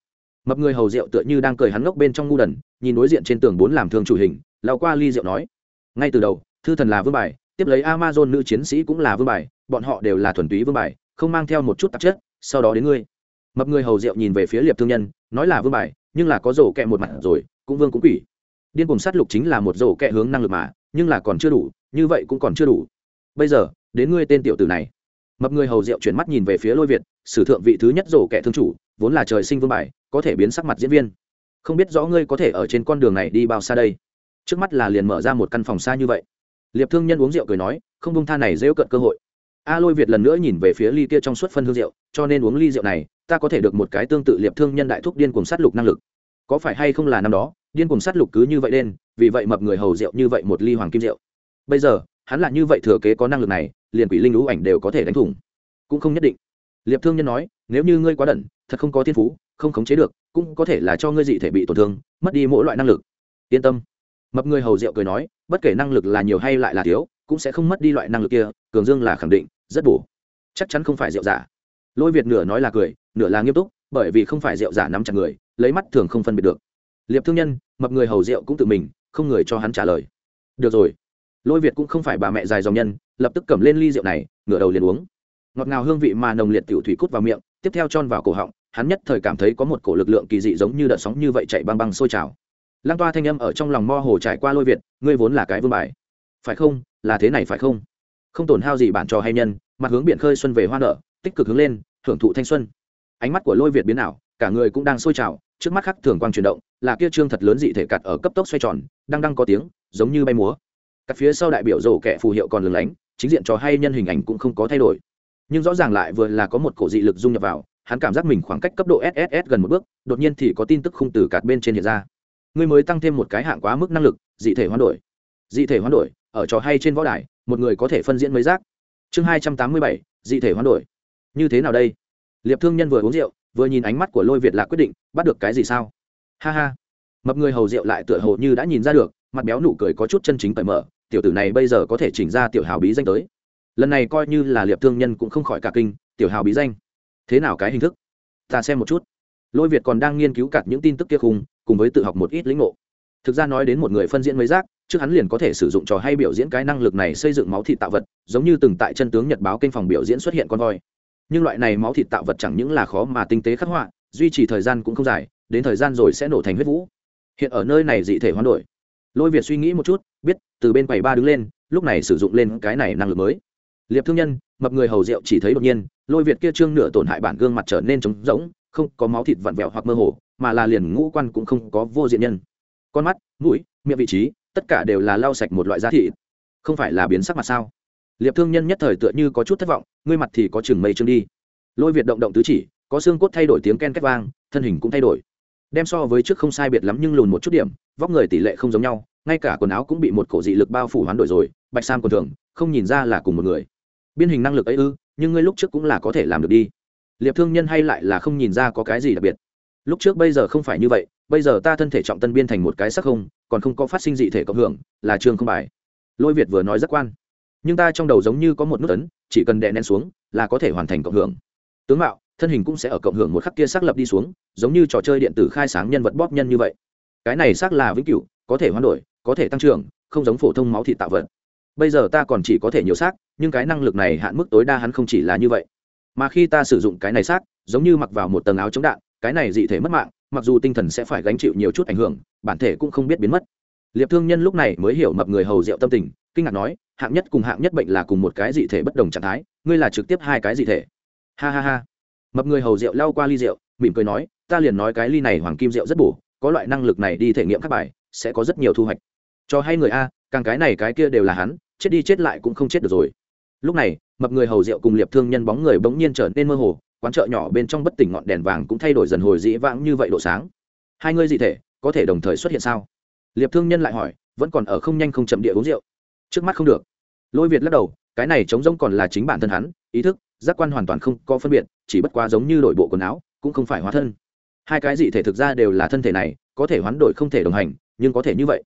Speaker 1: mập người hầu rượu tựa như đang cười hắn ngốc bên trong ngu đần, nhìn đối diện trên tường bốn làm thương chủ hình lao qua ly rượu nói, ngay từ đầu, thư thần là vương bài, tiếp lấy amazon nữ chiến sĩ cũng là vương bài, bọn họ đều là thuần túy vương bài, không mang theo một chút tạp chất, sau đó đến ngươi. Mập người hầu rượu nhìn về phía liệp thương nhân, nói là vương bài, nhưng là có rổ kẹ một mặt rồi, cũng vương cũng quỷ. Điên cùng sát lục chính là một rổ kẹ hướng năng lực mà, nhưng là còn chưa đủ, như vậy cũng còn chưa đủ. Bây giờ, đến ngươi tên tiểu tử này. Mập người hầu rượu chuyển mắt nhìn về phía lôi việt, sử thượng vị thứ nhất rổ kẹ thương chủ, vốn là trời sinh vương bài có thể biến sắc mặt diễn viên. Không biết rõ ngươi có thể ở trên con đường này đi bao xa đây. Trước mắt là liền mở ra một căn phòng xa như vậy. Liệp thương nhân uống rượu cười nói, không bông tha này dễ cận cơ hội. A lôi việt lần nữa nhìn về phía ly kia trong suốt phân hương rượu, cho nên uống ly rượu này, ta có thể được một cái tương tự liệp thương nhân đại thúc điên cùng sát lục năng lực. Có phải hay không là năm đó, điên cùng sát lục cứ như vậy đen, vì vậy mập người hầu rượu như vậy một ly hoàng kim rượu. Bây giờ, hắn là như vậy thừa kế có năng lực này, liền quỷ linh lũ ảnh đều có thể đánh thủng. Cũng không nhất định. Liệp thương nhân nói, nếu như ngươi quá đẩn, thật không có thiên phú không khống chế được, cũng có thể là cho ngươi dị thể bị tổn thương, mất đi mỗi loại năng lực. Yên tâm. Mập người hầu rượu cười nói, bất kể năng lực là nhiều hay lại là thiếu, cũng sẽ không mất đi loại năng lực kia, cường dương là khẳng định, rất bổ. Chắc chắn không phải rượu giả. Lôi việt nửa nói là cười, nửa là nghiêm túc, bởi vì không phải rượu giả nắm chặt người, lấy mắt thường không phân biệt được. Liệp thương nhân, mập người hầu rượu cũng tự mình, không người cho hắn trả lời. Được rồi. Lôi việt cũng không phải bà mẹ dài dòng nhân, lập tức cầm lên ly rượu này, ngửa đầu liền uống. Ngọt ngào hương vị mà nồng liệt tiểu thủy cút vào miệng, tiếp theo tròn vào cổ họng hắn nhất thời cảm thấy có một cổ lực lượng kỳ dị giống như đợt sóng như vậy chạy băng băng sôi trào. Lăng toa thanh âm ở trong lòng mo hồ trải qua lôi việt, ngươi vốn là cái vương bài. Phải không? Là thế này phải không? Không tổn hao gì bản trò hay nhân, mặt hướng biển khơi xuân về hoa nở, tích cực hướng lên thưởng thụ thanh xuân. Ánh mắt của lôi việt biến ảo, cả người cũng đang sôi trào, trước mắt khắc thường quang chuyển động, là kia trương thật lớn dị thể cặt ở cấp tốc xoay tròn, đang đang có tiếng, giống như bay múa. Cắt phía sau đại biểu rổ kẻ phù hiệu còn lừng lánh, chính diện trò hay nhân hình ảnh cũng không có thay đổi. Nhưng rõ ràng lại vừa là có một cổ dị lực dung nhập vào hắn cảm giác mình khoảng cách cấp độ sss gần một bước, đột nhiên thì có tin tức khung từ cạt bên trên hiện ra. Ngươi mới tăng thêm một cái hạng quá mức năng lực, dị thể hoán đổi. Dị thể hoán đổi, ở trò hay trên võ đài, một người có thể phân diễn mấy rác. Chương hai trăm tám mươi bảy, dị thể hoán đổi. Như thế nào đây? Liệp thương nhân vừa uống rượu, vừa nhìn ánh mắt của lôi việt lạc quyết định, bắt được cái gì sao? Ha ha. Mập người hầu rượu lại tựa hồ như đã nhìn ra được, mặt béo nụ cười có chút chân chính cởi mở, tiểu tử này bây giờ có thể chỉnh ra tiểu hào bí danh tới. Lần này coi như là liệp thương nhân cũng không khỏi cả kinh, tiểu hào bí danh thế nào cái hình thức? Ta xem một chút. Lôi việt còn đang nghiên cứu cặt những tin tức kia khung cùng với tự học một ít lĩnh ngộ. Thực ra nói đến một người phân diễn mấy rác trước hắn liền có thể sử dụng trò hay biểu diễn cái năng lực này xây dựng máu thịt tạo vật, giống như từng tại chân tướng nhật báo kênh phòng biểu diễn xuất hiện con voi. Nhưng loại này máu thịt tạo vật chẳng những là khó mà tinh tế khắc họa, duy trì thời gian cũng không dài, đến thời gian rồi sẽ nổ thành huyết vũ. Hiện ở nơi này dị thể hoán đổi. Lôi việt suy nghĩ một chút, biết, từ bên quầy ba đứng lên, lúc này sử dụng lên cái này năng lực mới liệp thương nhân, mập người hầu rượu chỉ thấy đột nhiên, lôi việt kia trương nửa tổn hại bản gương mặt trở nên trống rỗng, không có máu thịt vặn vẹo hoặc mơ hồ, mà là liền ngũ quan cũng không có vô diện nhân. Con mắt, mũi, miệng vị trí, tất cả đều là lau sạch một loại giá thị không phải là biến sắc mặt sao? Liệp thương nhân nhất thời tựa như có chút thất vọng, ngươi mặt thì có chừng mây trương đi. Lôi việt động động tứ chỉ, có xương cốt thay đổi tiếng ken két vang, thân hình cũng thay đổi. Đem so với trước không sai biệt lắm nhưng lùn một chút điểm, vóc người tỷ lệ không giống nhau, ngay cả quần áo cũng bị một cổ dị lực bao phủ hoán đổi rồi, bạch sam còn thường, không nhìn ra là cùng một người biên hình năng lực ấy ư, nhưng ngươi lúc trước cũng là có thể làm được đi. Liệp thương nhân hay lại là không nhìn ra có cái gì đặc biệt. Lúc trước bây giờ không phải như vậy, bây giờ ta thân thể trọng tân biên thành một cái sắc không, còn không có phát sinh dị thể cộng hưởng, là trường không bài. Lôi việt vừa nói rất quan. Nhưng ta trong đầu giống như có một nút ấn, chỉ cần đè nén xuống, là có thể hoàn thành cộng hưởng. Tướng mạo, thân hình cũng sẽ ở cộng hưởng một khắc kia xác lập đi xuống, giống như trò chơi điện tử khai sáng nhân vật bóp nhân như vậy. Cái này xác là vĩnh cửu, có thể hoán đổi, có thể tăng trưởng, không giống phổ thông máu thị tạo vật bây giờ ta còn chỉ có thể nhiều xác, nhưng cái năng lực này hạn mức tối đa hắn không chỉ là như vậy. Mà khi ta sử dụng cái này xác, giống như mặc vào một tầng áo chống đạn, cái này dị thể mất mạng, mặc dù tinh thần sẽ phải gánh chịu nhiều chút ảnh hưởng, bản thể cũng không biết biến mất. Liệp thương nhân lúc này mới hiểu mập người hầu rượu tâm tình, kinh ngạc nói, hạng nhất cùng hạng nhất bệnh là cùng một cái dị thể bất đồng trạng thái, ngươi là trực tiếp hai cái dị thể. Ha ha ha. Mập người hầu rượu lao qua ly rượu, mỉm cười nói, ta liền nói cái ly này hoàng kim rượu rất bổ, có loại năng lực này đi thể nghiệm các bài, sẽ có rất nhiều thu hoạch. Cho hay người a, càng cái này cái kia đều là hắn chết đi chết lại cũng không chết được rồi. Lúc này, mập người hầu rượu cùng liệp thương nhân bóng người bỗng nhiên trở nên mơ hồ, quán chợ nhỏ bên trong bất tỉnh ngọn đèn vàng cũng thay đổi dần hồi dĩ vãng như vậy độ sáng. Hai người dị thể, có thể đồng thời xuất hiện sao? Liệp thương nhân lại hỏi, vẫn còn ở không nhanh không chậm địa uống rượu. Trước mắt không được. Lôi việt lắc đầu, cái này chống rỗng còn là chính bản thân hắn, ý thức, giác quan hoàn toàn không có phân biệt, chỉ bất quá giống như đổi bộ quần áo, cũng không phải hóa thân. Hai cái dị thể thực ra đều là thân thể này, có thể hoán đổi không thể đồng hành, nhưng có thể như vậy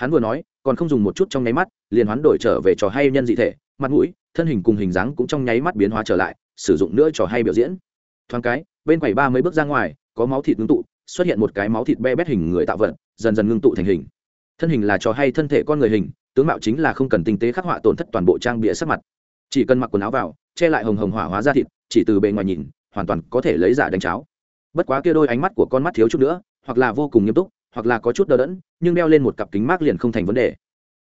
Speaker 1: hắn vừa nói, còn không dùng một chút trong nháy mắt, liền hoán đổi trở về trò hay nhân dị thể, mặt mũi, thân hình cùng hình dáng cũng trong nháy mắt biến hóa trở lại, sử dụng nữa trò hay biểu diễn. Thoáng cái, bên quầy ba mấy bước ra ngoài, có máu thịt ngưng tụ, xuất hiện một cái máu thịt be bét hình người tạo vật, dần dần ngưng tụ thành hình. Thân hình là trò hay thân thể con người hình, tướng mạo chính là không cần tinh tế khắc họa tổn thất toàn bộ trang bịa sắc mặt. Chỉ cần mặc quần áo vào, che lại hồng hồng hỏa hóa ra thịt, chỉ từ bề ngoài nhìn, hoàn toàn có thể lấy giả đánh cháo. Bất quá kia đôi ánh mắt của con mắt thiếu chút nữa, hoặc là vô cùng nghiêm túc hoặc là có chút đờ đẫn, nhưng đeo lên một cặp kính mát liền không thành vấn đề.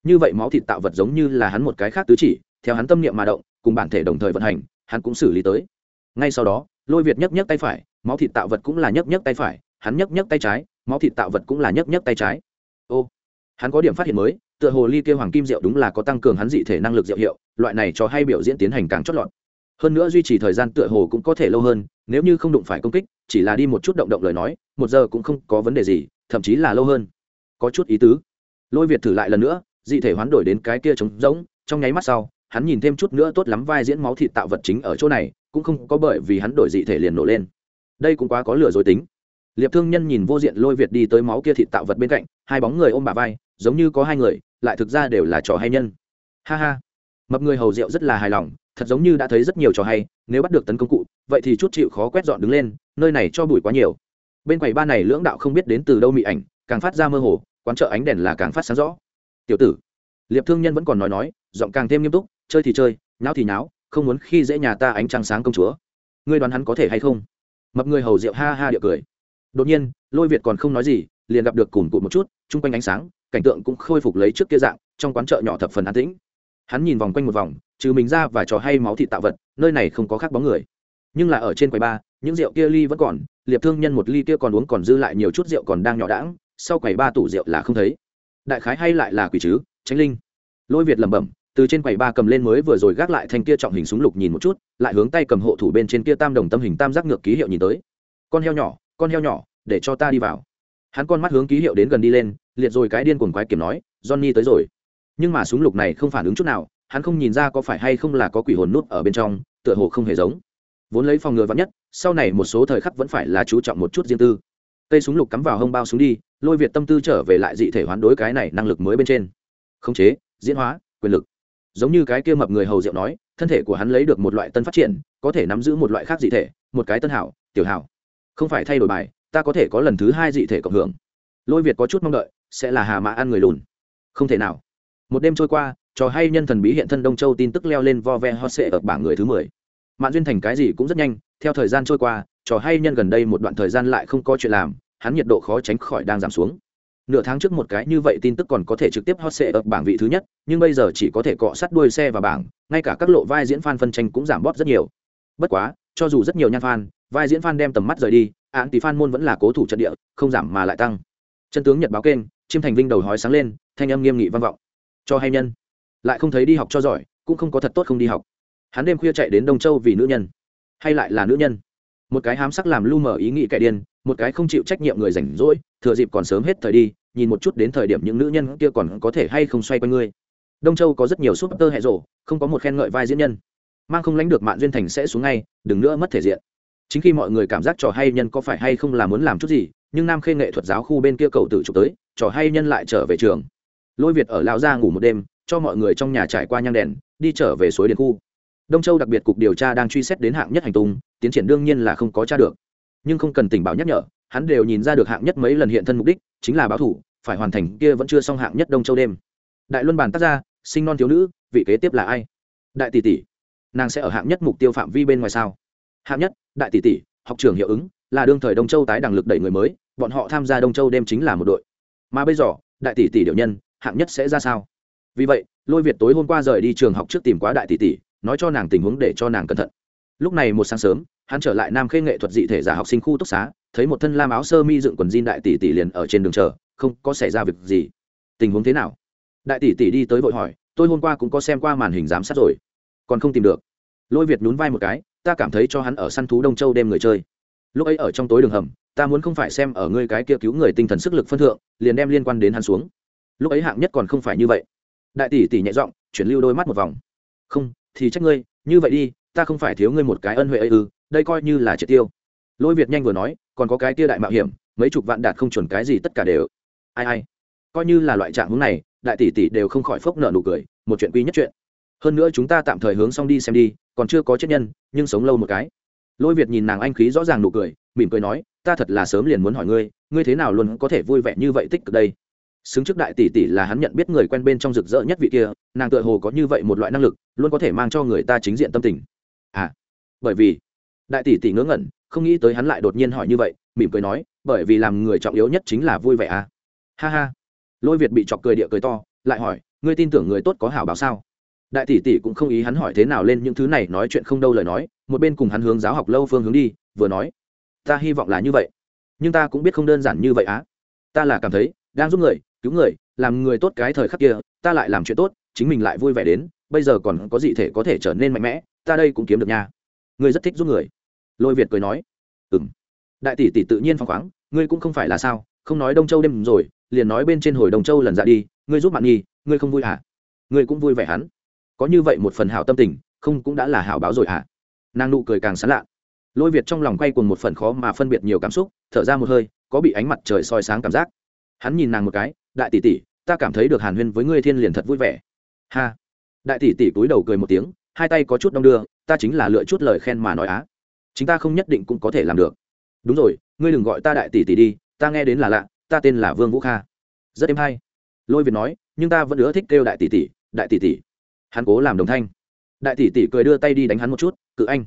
Speaker 1: Như vậy máu thịt tạo vật giống như là hắn một cái khác tứ chỉ, theo hắn tâm niệm mà động, cùng bản thể đồng thời vận hành, hắn cũng xử lý tới. Ngay sau đó, lôi việt nhấc nhấc tay phải, máu thịt tạo vật cũng là nhấc nhấc tay phải, hắn nhấc nhấc tay trái, máu thịt tạo vật cũng là nhấc nhấc tay trái. Ô, hắn có điểm phát hiện mới, tựa hồ ly kia hoàng kim diệu đúng là có tăng cường hắn dị thể năng lực diệu hiệu, loại này cho hay biểu diễn tiến hành càng chót lọt. Hơn nữa duy trì thời gian tựa hồ cũng có thể lâu hơn, nếu như không đụng phải công kích, chỉ là đi một chút động động lời nói, một giờ cũng không có vấn đề gì thậm chí là lâu hơn. Có chút ý tứ. Lôi việt thử lại lần nữa, dị thể hoán đổi đến cái kia trống rỗng, trong nháy mắt sau, hắn nhìn thêm chút nữa tốt lắm vai diễn máu thịt tạo vật chính ở chỗ này, cũng không có bởi vì hắn đổi dị thể liền nổ lên. Đây cũng quá có lửa dối tính. Liệp thương nhân nhìn vô diện lôi việt đi tới máu kia thịt tạo vật bên cạnh, hai bóng người ôm bà vai, giống như có hai người, lại thực ra đều là trò hay nhân. Ha ha. Mập người hầu rượu rất là hài lòng, thật giống như đã thấy rất nhiều trò hay, nếu bắt được tấn công cụ, vậy thì chút chịu khó quét dọn đứng lên, nơi này cho bụi quá nhiều bên quầy ba này lưỡng đạo không biết đến từ đâu mị ảnh, càng phát ra mơ hồ, quán chợ ánh đèn là càng phát sáng rõ. Tiểu tử, liệp thương nhân vẫn còn nói nói, giọng càng thêm nghiêm túc, chơi thì chơi, nháo thì nháo, không muốn khi dễ nhà ta ánh trăng sáng công chúa. Ngươi đoán hắn có thể hay không? Mập người hầu rượu ha ha địa cười. Đột nhiên, lôi việt còn không nói gì, liền gặp được cùn cụt một chút, chung quanh ánh sáng, cảnh tượng cũng khôi phục lấy trước kia dạng, trong quán chợ nhỏ thập phần an tĩnh. Hắn nhìn vòng quanh một vòng, trừ mình ra và trò hay máu thịt tạo vật, nơi này không có khác bóng người. Nhưng là ở trên quầy ba, những rượu kia ly vẫn còn liệp thương nhân một ly kia còn uống còn dư lại nhiều chút rượu còn đang nhỏ đãng, sau quầy ba tủ rượu là không thấy. Đại khái hay lại là quỷ chứ, tránh linh. Lôi việt lẩm bẩm, từ trên quầy ba cầm lên mới vừa rồi gác lại thanh kia trọng hình súng lục nhìn một chút, lại hướng tay cầm hộ thủ bên trên kia tam đồng tâm hình tam giác ngược ký hiệu nhìn tới. Con heo nhỏ, con heo nhỏ, để cho ta đi vào. Hắn con mắt hướng ký hiệu đến gần đi lên, liệt rồi cái điên cuồng quái kiểm nói, johnny tới rồi. Nhưng mà súng lục này không phản ứng chút nào, hắn không nhìn ra có phải hay không là có quỷ hồn nút ở bên trong, tựa hồ không hề giống vốn lấy phòng ngừa vắn nhất, sau này một số thời khắc vẫn phải là chú trọng một chút riêng tư. Cây súng lục cắm vào hông bao súng đi, lôi việt tâm tư trở về lại dị thể hoán đối cái này năng lực mới bên trên. Khống chế, diễn hóa, quyền lực. Giống như cái kia mập người hầu diệu nói, thân thể của hắn lấy được một loại tân phát triển, có thể nắm giữ một loại khác dị thể, một cái tân hảo, tiểu hảo. Không phải thay đổi bài, ta có thể có lần thứ hai dị thể cộng hưởng. Lôi việt có chút mong đợi, sẽ là hà mã ăn người lùn. Không thể nào. Một đêm trôi qua, trò hay nhân thần bí hiện thân đông châu tin tức leo lên vo ve hot sệ ở bảng người thứ mười mạn duyên thành cái gì cũng rất nhanh, theo thời gian trôi qua, trò hay nhân gần đây một đoạn thời gian lại không có chuyện làm, hắn nhiệt độ khó tránh khỏi đang giảm xuống. Nửa tháng trước một cái như vậy tin tức còn có thể trực tiếp hot sệ ở bảng vị thứ nhất, nhưng bây giờ chỉ có thể cọ sát đuôi xe và bảng, ngay cả các lộ vai diễn fan phân tranh cũng giảm bóp rất nhiều. Bất quá, cho dù rất nhiều nhan fan, vai diễn fan đem tầm mắt rời đi án tỷ fan môn vẫn là cố thủ trận địa, không giảm mà lại tăng. Chân tướng nhật báo kênh, chiêm thành vinh đầu hói sáng lên, thanh âm nghiêm nghị vang vọng. Cho hay nhân, lại không thấy đi học cho giỏi, cũng không có thật tốt không đi học hắn đêm khuya chạy đến đông châu vì nữ nhân hay lại là nữ nhân một cái hám sắc làm lu mờ ý nghĩ kẻ điên một cái không chịu trách nhiệm người rảnh rỗi thừa dịp còn sớm hết thời đi nhìn một chút đến thời điểm những nữ nhân kia còn có thể hay không xoay quanh ngươi đông châu có rất nhiều súp tơ hệ rộ không có một khen ngợi vai diễn nhân mang không lánh được mạng duyên thành sẽ xuống ngay đừng nữa mất thể diện chính khi mọi người cảm giác trò hay nhân có phải hay không là muốn làm chút gì nhưng nam khê nghệ thuật giáo khu bên kia cầu tự chụp tới trò hay nhân lại trở về trường lôi việt ở lao ra ngủ một đêm cho mọi người trong nhà trải qua nhang đèn đi trở về suối điện khu đông châu đặc biệt cục điều tra đang truy xét đến hạng nhất hành tung, tiến triển đương nhiên là không có t r a được. Nhưng không cần tình báo nhắc nhở, hắn đều nhìn ra được hạng nhất mấy lần hiện thân mục đích, chính là báo thủ, phải hoàn thành kia vẫn chưa xong hạng nhất đông châu đêm. Đại luân bản tác ra sinh non thiếu nữ, vị kế tiếp là ai? Đại tỷ tỷ. Nàng sẽ ở hạng nhất mục tiêu phạm vi bên ngoài sao? Hạng nhất, đại tỷ tỷ, học trưởng hiệu ứng, là đương thời đông châu tái đẳng lực đẩy người mới, bọn họ tham gia đông châu đêm chính là một đội. Mà bây giờ, đại tỷ tỷ điệu nhân, hạng nhất sẽ ra sao? Vì vậy, lôi việt tối hôm qua rời đi trường học trước tìm quá đại tỷ tỷ nói cho nàng tình huống để cho nàng cẩn thận. Lúc này một sáng sớm, hắn trở lại nam khê nghệ thuật dị thể giả học sinh khu túc xá, thấy một thân lam áo sơ mi dựng quần jean đại tỷ tỷ liền ở trên đường chờ, không có xảy ra việc gì. Tình huống thế nào? Đại tỷ tỷ đi tới vội hỏi, tôi hôm qua cũng có xem qua màn hình giám sát rồi, còn không tìm được. Lôi việt nhún vai một cái, ta cảm thấy cho hắn ở săn thú đông châu đem người chơi. Lúc ấy ở trong tối đường hầm, ta muốn không phải xem ở ngươi cái kia cứu người tinh thần sức lực phân thượng, liền đem liên quan đến hắn xuống. Lúc ấy hạng nhất còn không phải như vậy. Đại tỷ tỷ nhẹ giọng, chuyển lưu đôi mắt một vòng. Không thì trách ngươi, như vậy đi, ta không phải thiếu ngươi một cái ân huệ ấy ư, đây coi như là triệt tiêu. Lôi việt nhanh vừa nói, còn có cái tia đại mạo hiểm, mấy chục vạn đạt không chuẩn cái gì tất cả đều. Ai ai, coi như là loại trạng hướng này, đại tỷ tỷ đều không khỏi phốc nợ nụ cười, một chuyện quy nhất chuyện. Hơn nữa chúng ta tạm thời hướng xong đi xem đi, còn chưa có chết nhân, nhưng sống lâu một cái. Lôi việt nhìn nàng anh khí rõ ràng nụ cười, mỉm cười nói, ta thật là sớm liền muốn hỏi ngươi ngươi thế nào luôn có thể vui vẻ như vậy tích cực đây? Xứng trước đại tỷ tỷ là hắn nhận biết người quen bên trong rực rỡ nhất vị kia, nàng tựa hồ có như vậy một loại năng lực, luôn có thể mang cho người ta chính diện tâm tình. À bởi vì, đại tỷ tỷ ngớ ngẩn, không nghĩ tới hắn lại đột nhiên hỏi như vậy, mỉm cười nói, bởi vì làm người trọng yếu nhất chính là vui vẻ à. Ha ha. Lôi việt bị chọc cười địa cười to, lại hỏi, ngươi tin tưởng người tốt có hảo báo sao? Đại tỷ tỷ cũng không ý hắn hỏi thế nào lên những thứ này, nói chuyện không đâu lời nói, một bên cùng hắn hướng giáo học lâu phương hướng đi, vừa nói, ta hy vọng là như vậy, nhưng ta cũng biết không đơn giản như vậy á. Ta là cảm thấy, đang giúp người cứu người, làm người tốt cái thời khắc kia, ta lại làm chuyện tốt, chính mình lại vui vẻ đến, bây giờ còn có gì thể có thể trở nên mạnh mẽ, ta đây cũng kiếm được nha. Ngươi rất thích giúp người. Lôi việt cười nói. Ừ m đại tỷ tỷ tự nhiên phăng khoáng, ngươi cũng không phải là sao, không nói đông châu đêm rồi, liền nói bên trên hồi Đông châu lần ra đi, ngươi giúp bạn nhi, ngươi không vui hả? Ngươi cũng vui vẻ hắn. Có như vậy một phần hảo tâm tình, không cũng đã là hảo báo rồi hả? Nàng nụ cười càng sán lạ. Lôi việt trong lòng quay cùng một phần khó mà phân biệt nhiều cảm xúc, thở ra một hơi, có bị ánh mặt trời soi sáng cảm giác. Hắn nhìn nàng một cái đại tỷ tỷ, ta cảm thấy được hàn huyên với ngươi thiên liền thật vui vẻ. Ha. Đại tỷ tỷ cúi đầu cười một tiếng, hai tay có chút đong đưa, ta chính là lựa chút lời khen mà nói á. Chính ta không nhất định cũng có thể làm được. Đúng rồi, ngươi đừng gọi ta đại tỷ tỷ đi, ta nghe đến là lạ, ta tên là vương vũ kha. Rất êm hay. Lôi việt nói, nhưng ta vẫn ưa thích kêu đại tỷ tỷ, đại tỷ tỷ. Hắn cố làm đồng thanh. Đại tỷ tỷ cười đưa tay đi đánh hắn một chút, cự anh.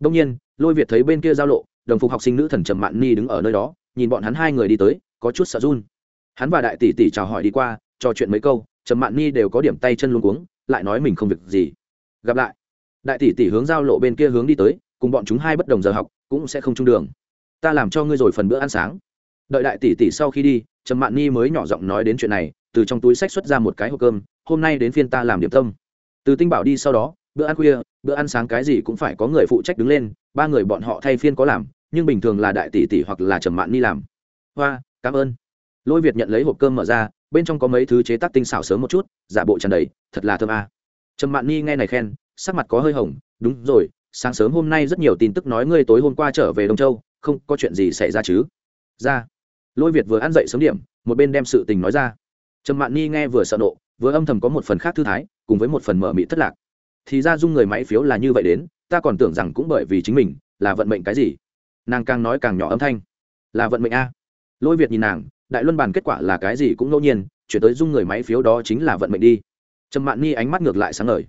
Speaker 1: Đông nhiên, lôi việt thấy bên kia giao lộ, đồng phục học sinh nữ thần trầm mạn ni đứng ở nơi đó, nhìn bọn hắn hai người đi tới, có chút sợ run hắn và đại tỷ tỷ chào hỏi đi qua, trò chuyện mấy câu, trầm mạn ni đều có điểm tay chân luôn cuống, lại nói mình không việc gì. Gặp lại. Đại tỷ tỷ hướng giao lộ bên kia hướng đi tới, cùng bọn chúng hai bất đồng giờ học, cũng sẽ không chung đường. Ta làm cho ngươi rồi phần bữa ăn sáng. Đợi đại tỷ tỷ sau khi đi, trầm mạn ni mới nhỏ giọng nói đến chuyện này, từ trong túi sách xuất ra một cái hộp cơm, hôm nay đến phiên ta làm điểm tâm. Từ tinh bảo đi sau đó, bữa ăn khuya, bữa ăn sáng cái gì cũng phải có người phụ trách đứng lên, ba người bọn họ thay phiên có làm, nhưng bình thường là đại tỷ tỷ hoặc là trầm mạn ni làm. Hoa, cảm ơn lôi việt nhận lấy hộp cơm mở ra, bên trong có mấy thứ chế tác tinh xảo sớm một chút, giả bộ tràn đầy, thật là thơm a. À. trầm mạn ni nghe này khen, sắc mặt có hơi hồng, đúng rồi, sáng sớm hôm nay rất nhiều tin tức nói ngươi tối hôm qua trở về đông châu, không có chuyện gì xảy ra chứ? Ra. Lôi việt vừa ăn dậy sớm điểm, một bên đem sự tình nói ra. Trầm mạn ni nghe vừa sợ nộ, vừa âm thầm có một phần khác thư thái, cùng với một phần mở mị thất lạc. Thì ra dung người máy phiếu là như vậy đến, ta còn tưởng rằng cũng bởi vì chính mình, là vận mệnh cái gì? Nàng càng nói càng nhỏ âm thanh. Là vận mệnh a. Lôi việt nhìn nàng đại luân bàn kết quả là cái gì cũng ngẫu nhiên, chuyển tới dung người máy phiếu đó chính là vận mệnh đi. Trầm mạn ni ánh mắt ngược lại sáng ngời.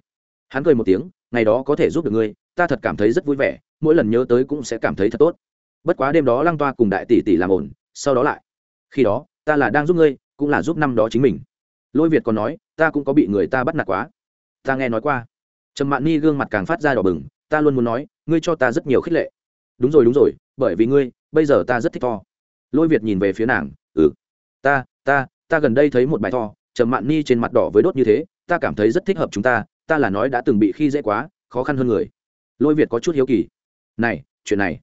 Speaker 1: Hắn cười một tiếng, ngày đó có thể giúp được ngươi, ta thật cảm thấy rất vui vẻ, mỗi lần nhớ tới cũng sẽ cảm thấy thật tốt. Bất quá đêm đó lăng toa cùng đại tỷ tỷ làm ổn, sau đó lại. Khi đó, ta là đang giúp ngươi, cũng là giúp năm đó chính mình. Lôi việt còn nói, ta cũng có bị người ta bắt nạt quá. Ta nghe nói qua. Trầm mạn ni gương mặt càng phát ra đỏ bừng, ta luôn muốn nói, ngươi cho ta rất nhiều khích lệ. Đúng rồi đúng rồi, bởi vì ngươi, bây giờ ta rất thích to. Lôi việt nhìn về phía nàng ừ. Ta ta ta gần đây thấy một bài to trầm mạn ni trên mặt đỏ với đốt như thế, ta cảm thấy rất thích hợp chúng ta ta là nói đã từng bị khi dễ quá, khó khăn hơn người. Lôi việt có chút hiếu kỳ. Này, chuyện này.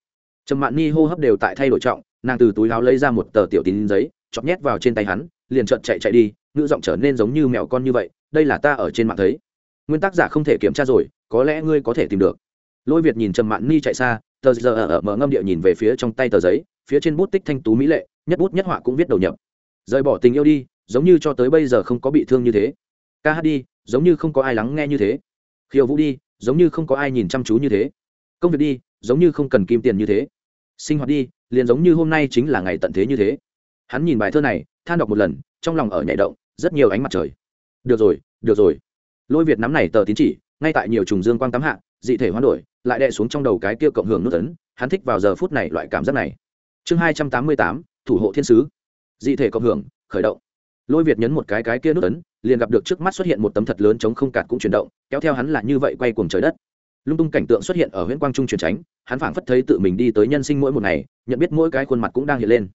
Speaker 1: Trầm mạn ni hô hấp đều tại thay đổi trọng, nàng từ túi áo lấy ra một tờ tiểu tín giấy, chọc nhét vào trên tay hắn, liền trợn chạy chạy đi, ngữ giọng trở nên giống như mèo con như vậy, đây là ta ở trên mạng thấy. Nguyên tác giả không thể kiểm tra rồi, có lẽ ngươi có thể tìm được. Lôi việt nhìn trầm mạn ni chạy xa, tờ giờ ở mở ngâm địa nhìn về phía trong tay tờ giấy phía trên bút tích thanh tú mỹ lệ, nhất bút nhất họa cũng viết đầu nhập. Rời bỏ tình yêu đi, giống như cho tới bây giờ không có bị thương như thế. Ca hát đi, giống như không có ai lắng nghe như thế. Khiêu vũ đi, giống như không có ai nhìn chăm chú như thế. Công việc đi, giống như không cần kim tiền như thế. Sinh hoạt đi, liền giống như hôm nay chính là ngày tận thế như thế. Hắn nhìn bài thơ này, than đọc một lần, trong lòng ở nhảy động, rất nhiều ánh mặt trời. Được rồi được rồi. Lôi việt nắm này tờ tín chỉ, ngay tại nhiều trùng dương quang tắm hạ, dị thể hoán đổi, lại đè xuống trong đầu cái kia cộng hưởng nút tấn hắn thích vào giờ phút này loại cảm giác này chương hai trăm tám mươi tám, thủ hộ thiên sứ. Dị thể cộng hưởng, khởi động. Lôi việt nhấn một cái cái kia nút ấn, liền gặp được trước mắt xuất hiện một tấm thật lớn chống không cạt cũng chuyển động, kéo theo hắn là như vậy quay cuồng trời đất. Lung tung cảnh tượng xuất hiện ở huyện quang trung truyền tránh, hắn phảng phất thấy tự mình đi tới nhân sinh mỗi một ngày, nhận biết mỗi cái khuôn mặt cũng đang hiện lên.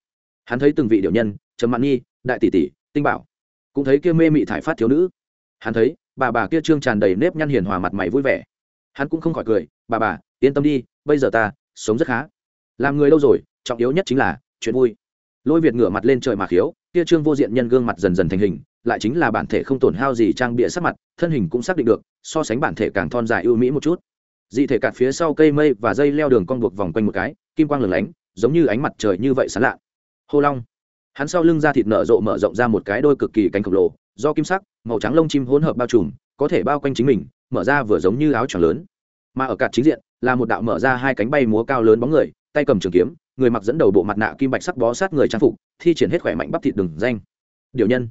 Speaker 1: Hắn thấy từng vị điệu nhân, trầm mạn nhi, đại tỷ tỷ, tinh bảo, cũng thấy kia mê mị thải phát thiếu nữ. Hắn thấy, bà bà kia trương tràn đầy nếp nhăn hiền hòa mặt mày vui vẻ. Hắn cũng không khỏi cười, bà bà, yên tâm đi, bây giờ ta sống rất khá. Làm người lâu rồi trọng yếu nhất chính là chuyện vui. Lôi việt ngửa mặt lên trời mà khiếu, kia trương vô diện nhân gương mặt dần dần thành hình, lại chính là bản thể không tổn hao gì trang bịa sắc mặt, thân hình cũng xác định được, so sánh bản thể càng thon dài ưu mỹ một chút. Dị thể cạt phía sau cây mây và dây leo đường cong buộc vòng quanh một cái, kim quang lửng lánh, giống như ánh mặt trời như vậy sán lạ. Hô long. Hắn sau lưng da thịt nở rộ mở rộng ra một cái đôi cực kỳ cánh khổng lồ, do kim sắc, màu trắng lông chim hỗn hợp bao trùm, có thể bao quanh chính mình, mở ra vừa giống như áo tròn lớn. Mà ở cạt chính diện, là một đạo mở ra hai cánh bay múa cao lớn bóng người, tay cầm trường kiếm người mặc dẫn đầu bộ mặt nạ kim bạch sắc bó sát người trang phục, thi triển hết khỏe mạnh bắp thịt đường danh. Điều nhân.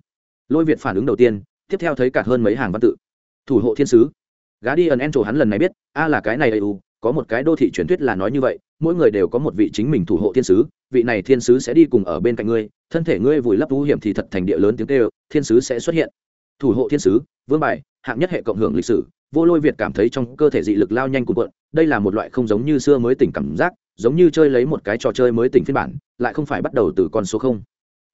Speaker 1: Lôi việt phản ứng đầu tiên, tiếp theo thấy cả hơn mấy hàng văn tự. Thủ hộ thiên sứ. Gá đi ẩn en trổ hắn lần này biết, a là cái này eu có một cái đô thị truyền thuyết là nói như vậy, mỗi người đều có một vị chính mình thủ hộ thiên sứ, vị này thiên sứ sẽ đi cùng ở bên cạnh ngươi, thân thể ngươi vùi lấp vũ hiểm thì thật thành địa lớn tiếng kêu, thiên sứ sẽ xuất hiện. Thủ hộ thiên sứ, vương bài, hạng nhất hệ cộng hưởng lịch sử, vô lôi việt cảm thấy trong cơ thể dị lực lao nhanh cuộn cuộn, đây là một loại không giống như xưa mới tỉnh cảm giác giống như chơi lấy một cái trò chơi mới tỉnh phiên bản, lại không phải bắt đầu từ con số không.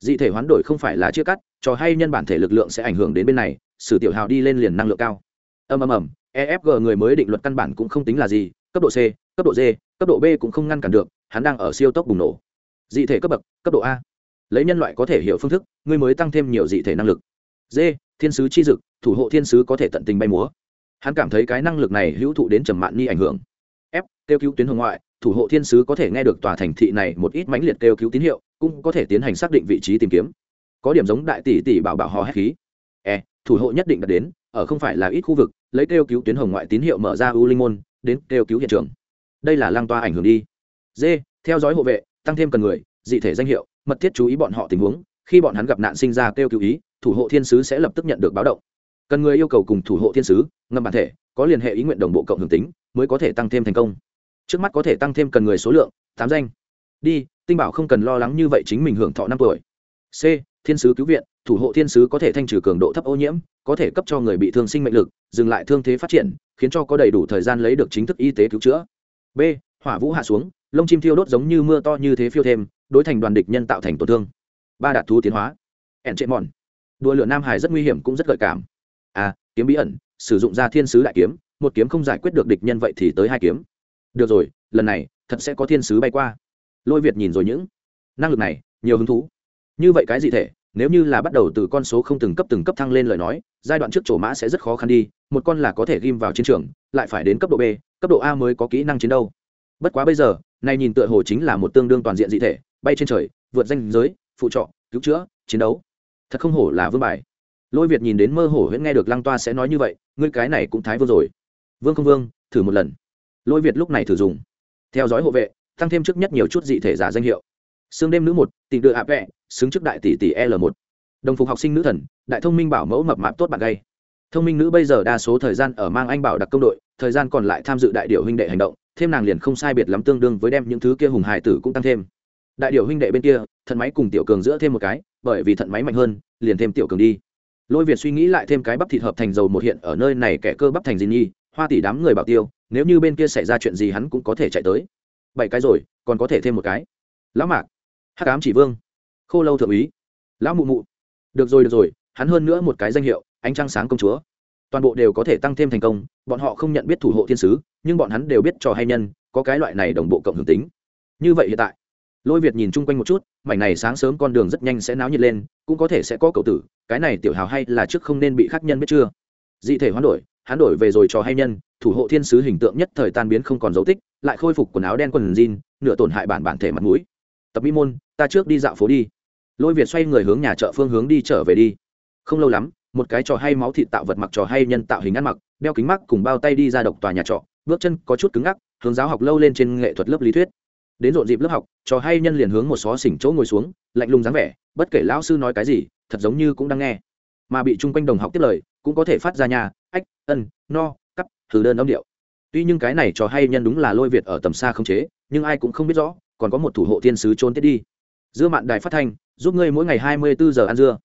Speaker 1: Dị thể hoán đổi không phải là chia cắt, trò hay nhân bản thể lực lượng sẽ ảnh hưởng đến bên này, sử tiểu hào đi lên liền năng lượng cao. Ầm ầm ầm efg người mới định luật căn bản cũng không tính là gì, cấp độ c, cấp độ d, cấp độ b cũng không ngăn cản được, hắn đang ở siêu tốc bùng nổ. Dị thể cấp bậc, cấp độ a. Lấy nhân loại có thể hiểu phương thức, người mới tăng thêm nhiều dị thể năng lực. D, thiên sứ chi dực, thủ hộ thiên sứ có thể tận tình bay múa. Hắn cảm thấy cái năng lực này hữu thụ đến trầm mạn ni ảnh hưởng f, kêu cứu tuyến hồng ngoại, thủ hộ thiên sứ có thể nghe được tòa thành thị này một ít mãnh liệt kêu cứu tín hiệu, cũng có thể tiến hành xác định vị trí tìm kiếm. Có điểm giống đại tỷ tỷ bảo bảo hò hét khí. E thủ hộ nhất định đạt đến, ở không phải là ít khu vực, lấy kêu cứu tuyến hồng ngoại tín hiệu mở ra u linh môn, đến kêu cứu hiện trường. Đây là lăng toa ảnh hưởng đi. D, theo dõi hộ vệ, tăng thêm cần người, dị thể danh hiệu, mật thiết chú ý bọn họ tình huống, khi bọn hắn gặp nạn sinh ra kêu cứu ý, thủ hộ thiên sứ sẽ lập tức nhận được báo động. Cần người yêu cầu cùng thủ hộ thiên sứ ngâm bản thể, có liên hệ ý nguyện đồng bộ cộng hưởng tính mới có thể tăng thêm thành công. Trước mắt có thể tăng thêm cần người số lượng, tám danh. Đi, tinh bảo không cần lo lắng như vậy chính mình hưởng thọ năm tuổi. C. Thiên sứ cứu viện, thủ hộ thiên sứ có thể thanh trừ cường độ thấp ô nhiễm, có thể cấp cho người bị thương sinh mệnh lực, dừng lại thương thế phát triển, khiến cho có đầy đủ thời gian lấy được chính thức y tế cứu chữa. B. Hỏa vũ hạ xuống, lông chim thiêu đốt giống như mưa to như thế phiêu thêm, đối thành đoàn địch nhân tạo thành tổn thương. Ba đạt thú tiến hóa. Ẻn trệ mòn. Đua lửa nam hải rất nguy hiểm cũng rất gợi cảm. A kiếm bí ẩn sử dụng ra thiên sứ đại kiếm, một kiếm không giải quyết được địch nhân vậy thì tới hai kiếm. Được rồi, lần này, thật sẽ có thiên sứ bay qua. Lôi việt nhìn rồi những năng lực này, nhiều hứng thú. Như vậy cái gì thể, nếu như là bắt đầu từ con số không từng cấp từng cấp thăng lên lời nói, giai đoạn trước chỗ mã sẽ rất khó khăn đi, một con là có thể ghim vào chiến trường, lại phải đến cấp độ b, cấp độ a mới có kỹ năng chiến đâu bất quá bây giờ, nay nhìn tựa hồ chính là một tương đương toàn diện dị thể, bay trên trời, vượt danh giới, phụ trọ, cứu chữa, chiến đấu. Thật không hổ là vương bài lôi việt nhìn đến mơ hồ huyễn nghe được lăng toa sẽ nói như vậy, ngươi cái này cũng thái vương rồi. Vương không vương, thử một lần. Lôi việt lúc này thử dùng. Theo dõi hộ vệ, tăng thêm trước nhất nhiều chút dị thể giả danh hiệu. Sương đêm nữ một, tìm đưa áp vẹ, xứng trước đại tỷ tỷ l một. Đồng phục học sinh nữ thần, đại thông minh bảo mẫu mập mạp tốt bạn gay. Thông minh nữ bây giờ đa số thời gian ở mang anh bảo đặc công đội, thời gian còn lại tham dự đại điệu huynh đệ hành động, thêm nàng liền không sai biệt lắm tương đương với đem những thứ kia hùng hải tử cũng tăng thêm. Đại điệu huynh đệ bên kia, thận máy cùng tiểu cường giữa thêm một cái, bởi vì thận máy mạnh hơn, liền thêm tiểu cường đi lôi việt suy nghĩ lại thêm cái bắp thịt hợp thành dầu một hiện ở nơi này kẻ cơ bắp thành gì nhi hoa tỷ đám người bảo tiêu, nếu như bên kia xảy ra chuyện gì hắn cũng có thể chạy tới. Bảy cái rồi, còn có thể thêm một cái. Lão mạc hát cám chỉ vương, khô lâu thượng úy, lão mụ mụ. Được rồi được rồi, hắn hơn nữa một cái danh hiệu, ánh trăng sáng công chúa. Toàn bộ đều có thể tăng thêm thành công, bọn họ không nhận biết thủ hộ thiên sứ, nhưng bọn hắn đều biết trò hay nhân, có cái loại này đồng bộ cộng hưởng tính. Như vậy hiện tại lôi việt nhìn chung quanh một chút, mảnh này sáng sớm con đường rất nhanh sẽ náo nhiệt lên, cũng có thể sẽ có cậu tử, cái này tiểu hào hay là trước không nên bị khắc nhân biết chưa? Dị thể hoán đổi, hắn đổi về rồi cho hay nhân, thủ hộ thiên sứ hình tượng nhất thời tan biến không còn dấu tích, lại khôi phục quần áo đen quần jean, nửa tổn hại bản bản thể mặt mũi. Tập mỹ môn, ta trước đi dạo phố đi. Lôi việt xoay người hướng nhà chợ phương hướng đi trở về đi. Không lâu lắm, một cái trò hay máu thịt tạo vật mặc trò hay nhân tạo hình ăn mặc, đeo kính mắt cùng bao tay đi ra độc tòa nhà trọ, bước chân có chút cứng ngắc, hướng giáo học lâu lên trên nghệ thuật lớp lý thuyết đến rộn dịp lớp học, trò hay nhân liền hướng một xó xỉnh chỗ ngồi xuống, lạnh lùng dáng vẻ, bất kể lão sư nói cái gì, thật giống như cũng đang nghe. Mà bị chung quanh đồng học tiếp lời, cũng có thể phát ra nhà, ách, ân, no, cắp thử đơn âm điệu. Tuy nhưng cái này trò hay nhân đúng là lôi việt ở tầm xa không chế, nhưng ai cũng không biết rõ, còn có một thủ hộ thiên sứ trốn tiết đi. Dưa mạn đài phát thanh, giúp ngươi mỗi ngày hai mươi bốn giờ ăn dưa.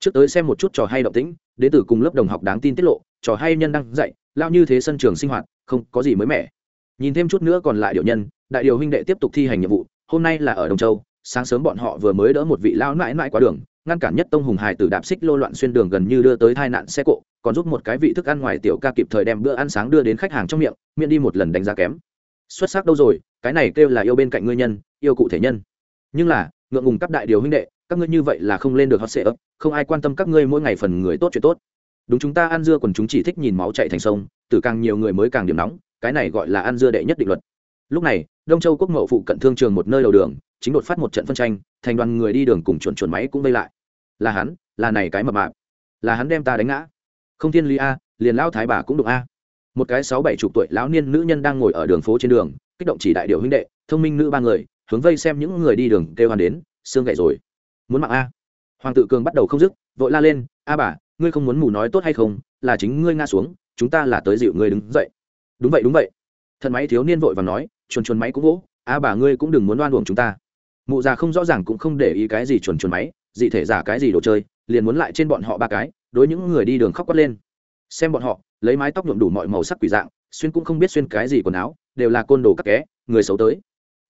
Speaker 1: Trước tới xem một chút trò hay động tĩnh đến từ cùng lớp đồng học đáng tin tiết lộ, trò hay nhân đang dạy lao như thế sân trường sinh hoạt, không có gì mới mẻ. Nhìn thêm chút nữa còn lại điệu nhân đại điều huynh đệ tiếp tục thi hành nhiệm vụ, hôm nay là ở đồng châu, sáng sớm bọn họ vừa mới đỡ một vị lao mãi mãi qua đường, ngăn cản nhất tông hùng hải tử đạp xích lô loạn xuyên đường gần như đưa tới tai nạn xe cộ, còn giúp một cái vị thức ăn ngoài tiểu ca kịp thời đem bữa ăn sáng đưa đến khách hàng trong miệng miệng đi một lần đánh giá kém. Xuất sắc đâu rồi, cái này kêu là yêu bên cạnh ngươi nhân, yêu cụ thể nhân. Nhưng là, ngượng ngùng các đại điều huynh đệ, các ngươi như vậy là không lên được hot sệ ấp, không ai quan tâm các ngươi mỗi ngày phần người tốt chuyện tốt. Đúng chúng ta ăn dưa còn chúng chỉ thích nhìn máu chạy thành sông, từ càng nhiều người mới càng điểm nóng, cái này gọi là ăn dưa đệ nhất định luật lúc này, đông châu quốc mậu phụ cận thương trường một nơi đầu đường, chính đột phát một trận phân tranh, thành đoàn người đi đường cùng chuẩn chuẩn máy cũng vây lại. Là hắn, là này cái mập mạp. Là hắn đem ta đánh ngã. Không thiên lý a, liền lão thái bà cũng đụng a. Một cái sáu bảy chục tuổi lão niên nữ nhân đang ngồi ở đường phố trên đường, kích động chỉ đại điều huynh đệ, thông minh nữ ba người, hướng vây xem những người đi đường kêu hoàn đến, xương gậy rồi. Muốn mạng a. Hoàng tự cường bắt đầu không dứt, vội la lên, a bà, ngươi không muốn mù nói tốt hay không? Là chính ngươi ngã xuống, chúng ta là tới dịu ngươi đứng dậy. Đúng vậy đúng vậy. Thần máy thiếu niên vội và nói chuồn chuồn máy cũng vỗ, a bà ngươi cũng đừng muốn đoan uổng chúng ta. Mụ già không rõ ràng cũng không để ý cái gì chuồn chuồn máy, dị thể giả cái gì đồ chơi, liền muốn lại trên bọn họ ba cái, đối những người đi đường khóc quát lên. Xem bọn họ, lấy mái tóc nhuộm đủ mọi màu sắc quỷ dạng, xuyên cũng không biết xuyên cái gì quần áo, đều là côn đồ các ké người xấu tới.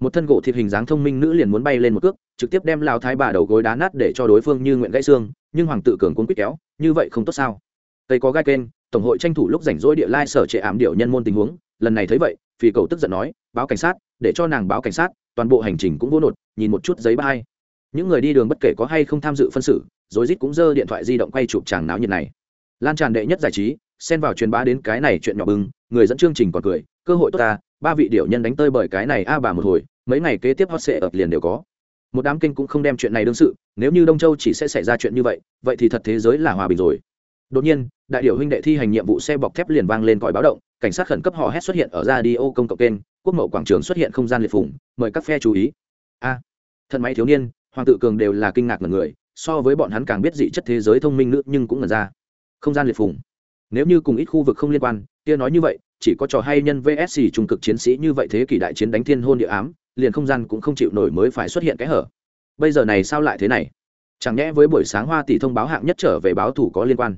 Speaker 1: Một thân gỗ thịt hình dáng thông minh nữ liền muốn bay lên một cước, trực tiếp đem lao thái bà đầu gối đá nát để cho đối phương như nguyện gãy xương, nhưng hoàng tự cường cuốn quýt kéo, như vậy không tốt sao? Tây có gai kênh, tổng hội tranh thủ lúc rảnh rỗi địa lai sở trệ ảm điệu nhân môn tình huống, lần này thấy vậy phi cầu tức giận nói báo cảnh sát, để cho nàng báo cảnh sát, toàn bộ hành trình cũng vô nột, nhìn một chút giấy ba hay. Những người đi đường bất kể có hay không tham dự phân xử rồi rít cũng giơ điện thoại di động quay chụp chàng náo nhiệt này. Lan tràn đệ nhất giải trí, xen vào truyền bá đến cái này chuyện nhỏ bưng người dẫn chương trình còn cười, cơ hội tốt ta, ba vị điệu nhân đánh tơi bởi cái này a bà một hồi, mấy ngày kế tiếp hot sệ ập liền đều có. Một đám kinh cũng không đem chuyện này đương sự, nếu như đông châu chỉ sẽ xảy ra chuyện như vậy vậy thì thật thế giới là hòa bình rồi. Đột nhiên, đại điệu huynh đệ thi hành nhiệm vụ xe bọc thép liền vang lên còi báo động, cảnh sát khẩn cấp họ hét xuất hiện ở ra đi ô công cộng kênh quốc mậu quảng trường xuất hiện không gian liệt phủng mời các phe chú ý. A à, thân máy thiếu niên hoàng tự cường đều là kinh ngạc ngần người so với bọn hắn càng biết dị chất thế giới thông minh nữ nhưng cũng ngần ra. Không gian liệt phủng nếu như cùng ít khu vực không liên quan kia nói như vậy chỉ có trò hay nhân vsc trung cực chiến sĩ như vậy thế kỷ đại chiến đánh thiên hôn địa ám liền không gian cũng không chịu nổi mới phải xuất hiện cái hở. Bây giờ này sao lại thế này? Chẳng nhẽ với buổi sáng hoa tỷ thông báo hạng nhất trở về báo thủ có liên quan?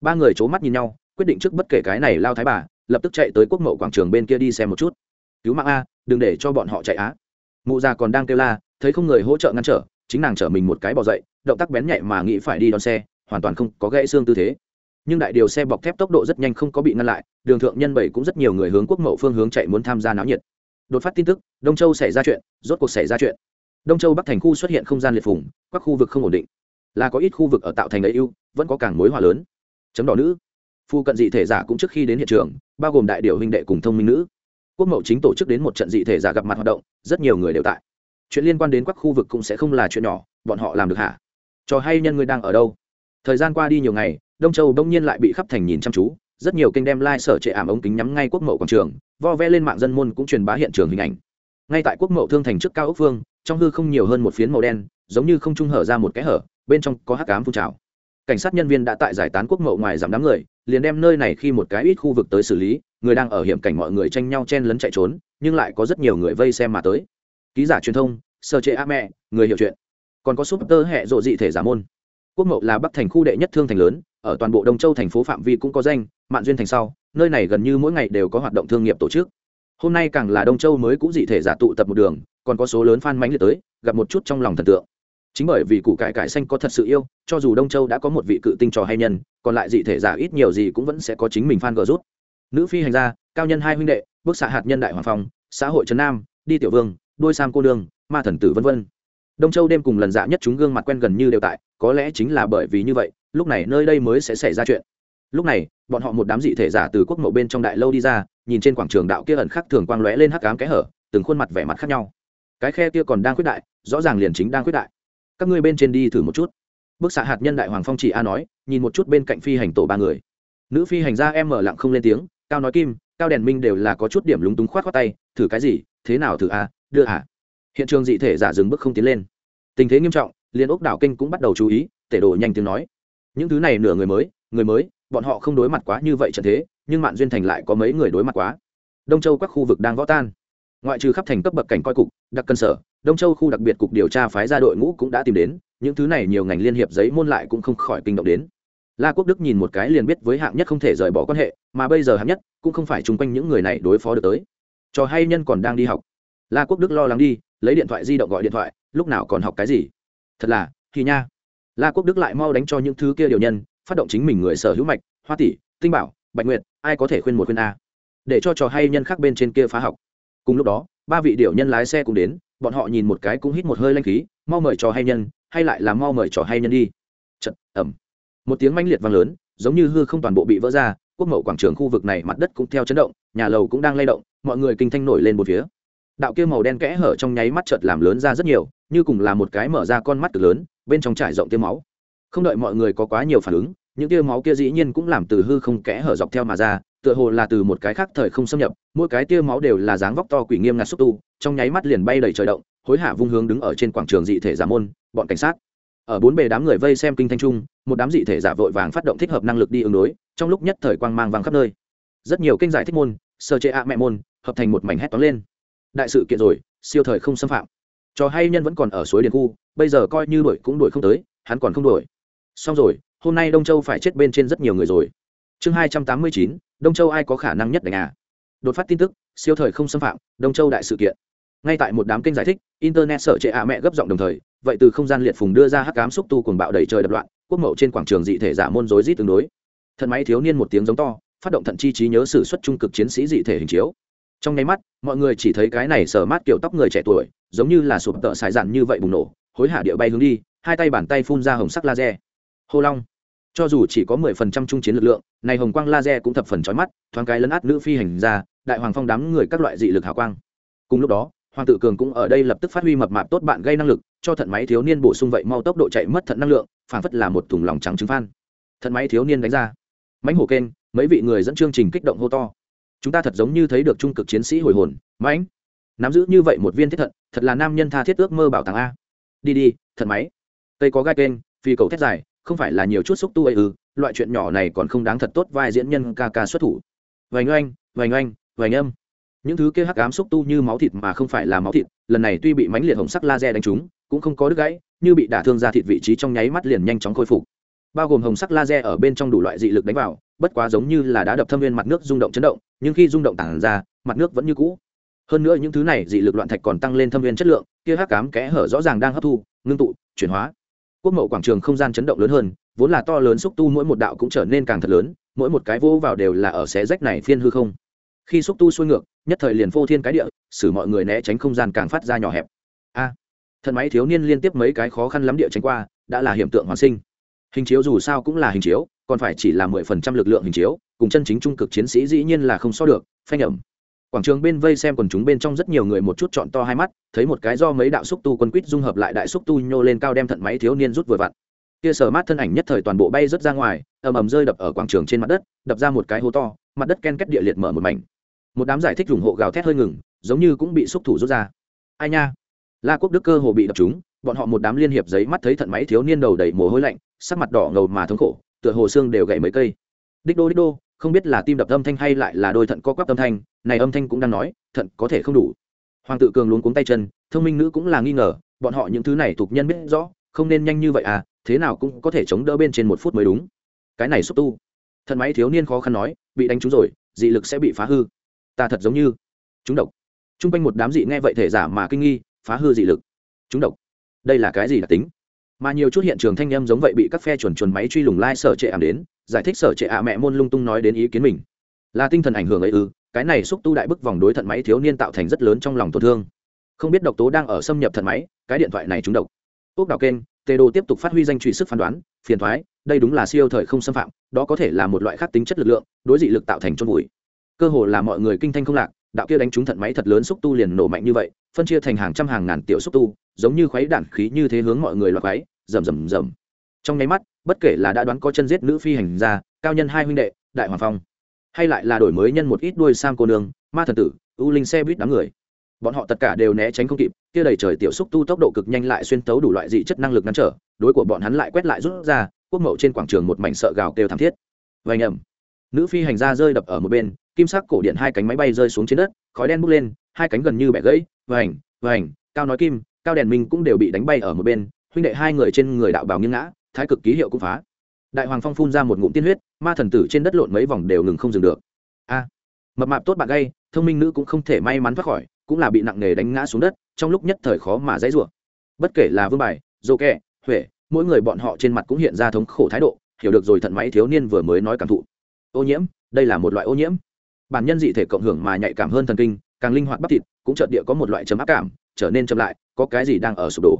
Speaker 1: Ba người c h ố mắt nhìn nhau quyết định trước bất kể cái này lao thái bà lập tức chạy tới quốc mậu quảng trường bên kia đi xem một chút cứu mạng a, đừng để cho bọn họ chạy á. Mụ già còn đang kêu la, thấy không người hỗ trợ ngăn trở, chính nàng chở mình một cái bỏ dậy, động tác bén nhạy mà nghĩ phải đi đón xe, hoàn toàn không có gãy xương tư thế. Nhưng đại điều xe bọc thép tốc độ rất nhanh không có bị ngăn lại, đường thượng nhân bảy cũng rất nhiều người hướng quốc mậu phương hướng chạy muốn tham gia náo nhiệt. Đột phát tin tức, đông châu xảy ra chuyện, rốt cuộc xảy ra chuyện. Đông châu bắc thành khu xuất hiện không gian liệt phủng các khu vực không ổn định. Là có ít khu vực ở tạo thành ấy ưu, vẫn có càng mối hòa lớn. Chấm đỏ nữ. Phu cận dị thể giả cũng trước khi đến hiện trường, bao gồm đại điều huynh đệ cùng thông minh nữ quốc mậu chính tổ chức đến một trận dị thể giả gặp mặt hoạt động, rất nhiều người đều tại. Chuyện liên quan đến các khu vực cũng sẽ không là chuyện nhỏ, bọn họ làm được hả? Trò hay nhân người đang ở đâu? Thời gian qua đi nhiều ngày, đông châu đông nhiên lại bị khắp thành nhìn chăm chú, rất nhiều kênh đem lai、like、sở trệ ảm ống kính nhắm ngay quốc mậu quảng trường, vo ve lên mạng dân môn cũng truyền bá hiện trường hình ảnh. Ngay tại quốc mậu thương thành trước cao ốc phương, trong hư không nhiều hơn một phiến màu đen, giống như không trung hở ra một cái hở, bên trong có hắc cám phun trào. Cảnh sát nhân viên đã tại giải tán quốc mậu ngoài giảm đám người, liền đem nơi này khi một cái ít khu vực tới xử lý người đang ở hiểm cảnh mọi người tranh nhau chen lấn chạy trốn, nhưng lại có rất nhiều người vây xem mà tới. Ký giả truyền thông, sơ chế a mẹ, người hiểu chuyện. Còn có súp tơ hệ rộ dị thể giả môn. Quốc mậu là bắc thành khu đệ nhất thương thành lớn, ở toàn bộ đông châu thành phố phạm vi cũng có danh, mạn duyên thành sau, nơi này gần như mỗi ngày đều có hoạt động thương nghiệp tổ chức. Hôm nay càng là đông châu mới cũng dị thể giả tụ tập một đường, còn có số lớn f a n mánh liệt tới, gặp một chút trong lòng thần tượng. Chính bởi vì củ cải cải xanh có thật sự yêu, cho dù đông châu đã có một vị cự tinh trò hay nhân, còn lại dị thể giả ít nhiều gì cũng vẫn sẽ có chính mình f a n gờ rút nữ phi hành gia, cao nhân hai huynh đệ bức xạ hạt nhân đại hoàng phong, xã hội trấn nam, đi tiểu vương đôi sam cô đường ma thần tử v v đông châu đêm cùng lần dạ nhất chúng gương mặt quen gần như đều tại, có lẽ chính là bởi vì như vậy, lúc này nơi đây mới sẽ xảy ra chuyện. Lúc này, bọn họ một đám dị thể giả từ quốc mộ bên trong đại lâu đi ra, nhìn trên quảng trường đạo kia ẩn khắc thường quang lóe lên hắc ám cái hở, từng khuôn mặt vẻ mặt khác nhau. Cái khe kia còn đang khuyết đại, rõ ràng liền chính đang khuyết đại. Các ngươi bên trên đi thử một chút. Bức xạ hạt nhân đại hoàng phong chỉ a nói, nhìn một chút bên cạnh phi hành tổ ba người. Nữ phi hành gia em mở lặng không lên tiếng cao nói kim, cao đèn minh đều là có chút điểm lúng túng khoát khoát tay, thử cái gì? Thế nào thử a đưa à? Hiện trường dị thể giả dừng bước không tiến lên. Tình thế nghiêm trọng liên ốc đảo kinh cũng bắt đầu chú ý, tể đồ nhanh tiếng nói, những thứ này nửa người mới người mới, bọn họ không đối mặt quá như vậy trận thế, nhưng mạn duyên thành lại có mấy người đối mặt quá. Đông châu các khu vực đang võ tan. Ngoại trừ khắp thành cấp bậc cảnh coi cục, đặc cân sở, đông châu khu đặc biệt cục điều tra phái ra đội ngũ cũng đã tìm đến, những thứ này nhiều ngành liên hiệp giấy môn lại cũng không khỏi kinh động đến la quốc đức nhìn một cái liền biết với hạng nhất không thể rời bỏ quan hệ, mà bây giờ hạng nhất cũng không phải chung quanh những người này đối phó được tới. Trò hay nhân còn đang đi học. La quốc đức lo lắng đi, lấy điện thoại di động gọi điện thoại, lúc nào còn học cái gì? Thật là, thì nha. La quốc đức lại mau đánh cho những thứ kia điều nhân, phát động chính mình người sở hữu mạch, hoa tỷ, tinh bảo, bạch nguyệt, ai có thể khuyên một khuyên a. Để cho trò hay nhân khác bên trên kia phá học. Cùng lúc đó, ba vị điều nhân lái xe cũng đến, bọn họ nhìn một cái cũng hít một hơi lanh khí, mau mời trò hay nhân, hay lại là mau mời trò hay nhân đi. Chật ẩm một tiếng manh liệt vang lớn, giống như hư không toàn bộ bị vỡ ra, quốc mậu quảng trường khu vực này mặt đất cũng theo chấn động, nhà lầu cũng đang lay động, mọi người kinh thanh nổi lên một phía. Đạo kia màu đen kẽ hở trong nháy mắt chợt làm lớn ra rất nhiều, như cùng là một cái mở ra con mắt cực lớn, bên trong trải rộng tiêu máu. Không đợi mọi người có quá nhiều phản ứng, những tia máu kia dĩ nhiên cũng làm từ hư không kẽ hở dọc theo mà ra, tựa hồ là từ một cái khác thời không xâm nhập, mỗi cái tia máu đều là dáng vóc to quỷ nghiêm ngặt xúc tu, trong nháy mắt liền bay đầy trời động, hối hả vung hướng đứng ở trên quảng trường dị thể giả môn, bọn cảnh sát ở bốn bề đám người vây xem kinh thanh trung, một đám dị thể giả vội vàng phát động thích hợp năng lực đi ứng đối, trong lúc nhất thời quang mang vàng khắp nơi. Rất nhiều kinh giải thích môn, sơ chế ạ mẹ môn, hợp thành một mảnh hét toán lên. Đại sự kiện rồi, siêu thời không xâm phạm. Cho hay nhân vẫn còn ở suối điền khu, bây giờ coi như đuổi cũng đuổi không tới, hắn còn không đuổi. Xong rồi, hôm nay đông châu phải chết bên trên rất nhiều người rồi. Chương hai trăm tám mươi chín, đông châu ai có khả năng nhất đánh à? Đột phát tin tức, siêu thời không xâm phạm, đông châu đại sự kiện ngay tại một đám kênh giải thích, internet sở trệ ạ mẹ gấp giọng đồng thời, vậy từ không gian liệt phùng đưa ra hắc cám xúc tu cuồng bạo đầy trời đập loạn, quốc mậu trên quảng trường dị thể giả môn rối rít tương đối. Thần máy thiếu niên một tiếng giống to, phát động thận chi trí nhớ sử xuất trung cực chiến sĩ dị thể hình chiếu. Trong nháy mắt, mọi người chỉ thấy cái này sờ mát kiểu tóc người trẻ tuổi, giống như là sụp tợ xài dạn như vậy bùng nổ, hối hả địa bay hướng đi, hai tay bàn tay phun ra hồng sắc laser. Hô long, cho dù chỉ có mười phần trăm trung chiến lực lượng, này hồng quang laser cũng thập phần chói mắt, thoáng cái lấn át nữ phi hành ra đại hoàng phong đám người các loại dị lực hào quang. Cùng lúc đó hoàng tự cường cũng ở đây lập tức phát huy mập mạp tốt bạn gây năng lực, cho thận máy thiếu niên bổ sung vậy mau tốc độ chạy mất thận năng lượng phản phất là một thùng lòng trắng trứng phan. Thận máy thiếu niên đánh ra. Mãnh hổ kênh, mấy vị người dẫn chương trình kích động hô to. Chúng ta thật giống như thấy được trung cực chiến sĩ hồi hồn, mãnh. Nắm giữ như vậy một viên thiết thận, thật là nam nhân tha thiết ước mơ bảo tàng a. Đi đi, thận máy. Cây có gai kênh, phi cầu thét dài, không phải là nhiều chút xúc tu ấy ư, loại chuyện nhỏ này còn không đáng thật tốt vai diễn nhân ca ca xuất thủ. Vành oanh vành oanh, vành âm những thứ kia hắc ám xúc tu như máu thịt mà không phải là máu thịt, lần này tuy bị mánh liệt hồng sắc laser đánh trúng, cũng không có đứt gãy, như bị đả thương ra thịt vị trí trong nháy mắt liền nhanh chóng khôi phục. Bao gồm hồng sắc laser ở bên trong đủ loại dị lực đánh vào, bất quá giống như là đã đập thâm viên mặt nước rung động chấn động, nhưng khi rung động tản ra, mặt nước vẫn như cũ. Hơn nữa những thứ này dị lực loạn thạch còn tăng lên thâm viên chất lượng, kia hắc cám kẽ hở rõ ràng đang hấp thu, ngưng tụ, chuyển hóa. Quốc mậu quảng trường không gian chấn động lớn hơn, vốn là to lớn xúc tu mỗi một đạo cũng trở nên càng thật lớn, mỗi một cái vỗ vào đều là ở xé rách này phiên hư không. Khi xúc tu xuôi ngược nhất thời liền phô thiên cái địa xử mọi người né tránh không gian càng phát ra nhỏ hẹp. A à, thần máy thiếu niên liên tiếp mấy cái khó khăn lắm địa tránh qua đã là hiện tượng hoàn sinh. Hình chiếu dù sao cũng là hình chiếu còn phải chỉ là mười phần trăm lực lượng hình chiếu cùng chân chính trung cực chiến sĩ dĩ nhiên là không so được phanh ẩm. Quảng trường bên vây xem quần chúng bên trong rất nhiều người một chút chọn to hai mắt thấy một cái do mấy đạo xúc tu quân quýt dung hợp lại đại xúc tu nhô lên cao đem thận máy thiếu niên rút vừa vặn. Kia sờ mát thân ảnh nhất thời toàn bộ bay rớt ra ngoài ầm ầm rơi đập ở quảng trường trên mặt đất đập ra một cái hố to mặt đất ken kết địa liệt mở một mảnh một đám giải thích ủng hộ gào thét hơi ngừng, giống như cũng bị xúc thủ rút ra. Ai nha? La quốc đức cơ hồ bị đập chúng bọn họ một đám liên hiệp giấy mắt thấy thận máy thiếu niên đầu đầy mồ hôi lạnh, sắc mặt đỏ ngầu mà thống khổ, tựa hồ xương đều gãy mấy cây. Đích đô đích đô, không biết là tim đập âm thanh hay lại là đôi thận co quắp âm thanh, này âm thanh cũng đang nói, thận có thể không đủ. Hoàng tự cường luống cuống tay chân, thông minh nữ cũng là nghi ngờ, bọn họ những thứ này thuộc nhân biết rõ, không nên nhanh như vậy à thế nào cũng có thể chống đỡ bên trên một phút mới đúng. Cái này xúc tu. Thận máy thiếu niên khó khăn nói, bị đánh trúng rồi, dị lực sẽ bị phá hư ta thật giống như chúng độc. T r u n g quanh một đám dị nghe vậy thể giả mà kinh nghi, phá hư dị lực. Chúng độc. Đây là cái gì đặc tính? Mà nhiều chút hiện trường thanh â m giống vậy bị các phe chuẩn chuẩn máy truy lùng lai、like、sở trệ ảm đến, giải thích sở trệ ạ mẹ môn lung tung nói đến ý kiến mình. Là tinh thần ảnh hưởng ấy ư, cái này xúc tu đại bức vòng đối thận máy thiếu niên tạo thành rất lớn trong lòng tổn thương. Không biết độc tố đang ở xâm nhập thận máy, cái điện thoại này trúng độc. Ốc đào kênh, tê đồ tiếp tục phát huy danh trụy sức phán đoán, phiền thoái, đây đúng là siêu thời không xâm phạm, đó có thể là một loại khác tính chất lực lượng, đối dị lực tạo thành chôn vùi cơ hồ là mọi người kinh thanh không lạc, đạo kia đánh trúng thận máy thật lớn xúc tu liền nổ mạnh như vậy, phân chia thành hàng trăm hàng ngàn tiểu xúc tu, giống như khuấy đạn khí như thế hướng mọi người loạt khuấy, rầm rầm rầm. Trong nháy mắt, bất kể là đã đoán có chân giết nữ phi hành gia, cao nhân hai huynh đệ, đại hoàng phong, hay lại là đổi mới nhân một ít đuôi sam cô nương, ma thần tử ưu linh xe buýt đám người, bọn họ tất cả đều né tránh không kịp, kia đầy trời tiểu xúc tu tốc độ cực nhanh lại xuyên tấu đủ loại dị chất năng lực ngăn trở, đối của bọn hắn lại quét lại rút ra, quốc mậu trên quảng trường một mảnh sợ gào kêu thảm thiết. Vài nhầm nữ phi hành gia rơi đập ở một bên kim sắc cổ điện hai cánh máy bay rơi xuống trên đất khói đen bốc lên hai cánh gần như bẻ gãy vành vành cao nói kim cao đèn minh cũng đều bị đánh bay ở một bên huynh đệ hai người trên người đạo bào nghiêng ngã thái cực ký hiệu cũng phá. Đại hoàng phong phun ra một ngụm tiên huyết ma thần tử trên đất lộn mấy vòng đều ngừng không dừng được. A mập mạp tốt bạn gây, thông minh nữ cũng không thể may mắn thoát khỏi cũng là bị nặng nề đánh ngã xuống đất trong lúc nhất thời khó mà dãy rủa. Bất kể là vương bài dô kẹ huệ mỗi người bọn họ trên mặt cũng hiện ra thống khổ thái độ hiểu được rồi thận máy thiếu niên vừa mới nói cảm thụ. Ô nhiễm đây là một loại ô nhiễm bản nhân dị thể cộng hưởng mà nhạy cảm hơn thần kinh, càng linh hoạt bắp thịt, cũng chợt địa có một loại chấm áp cảm, trở nên chậm lại, có cái gì đang ở sụp đổ.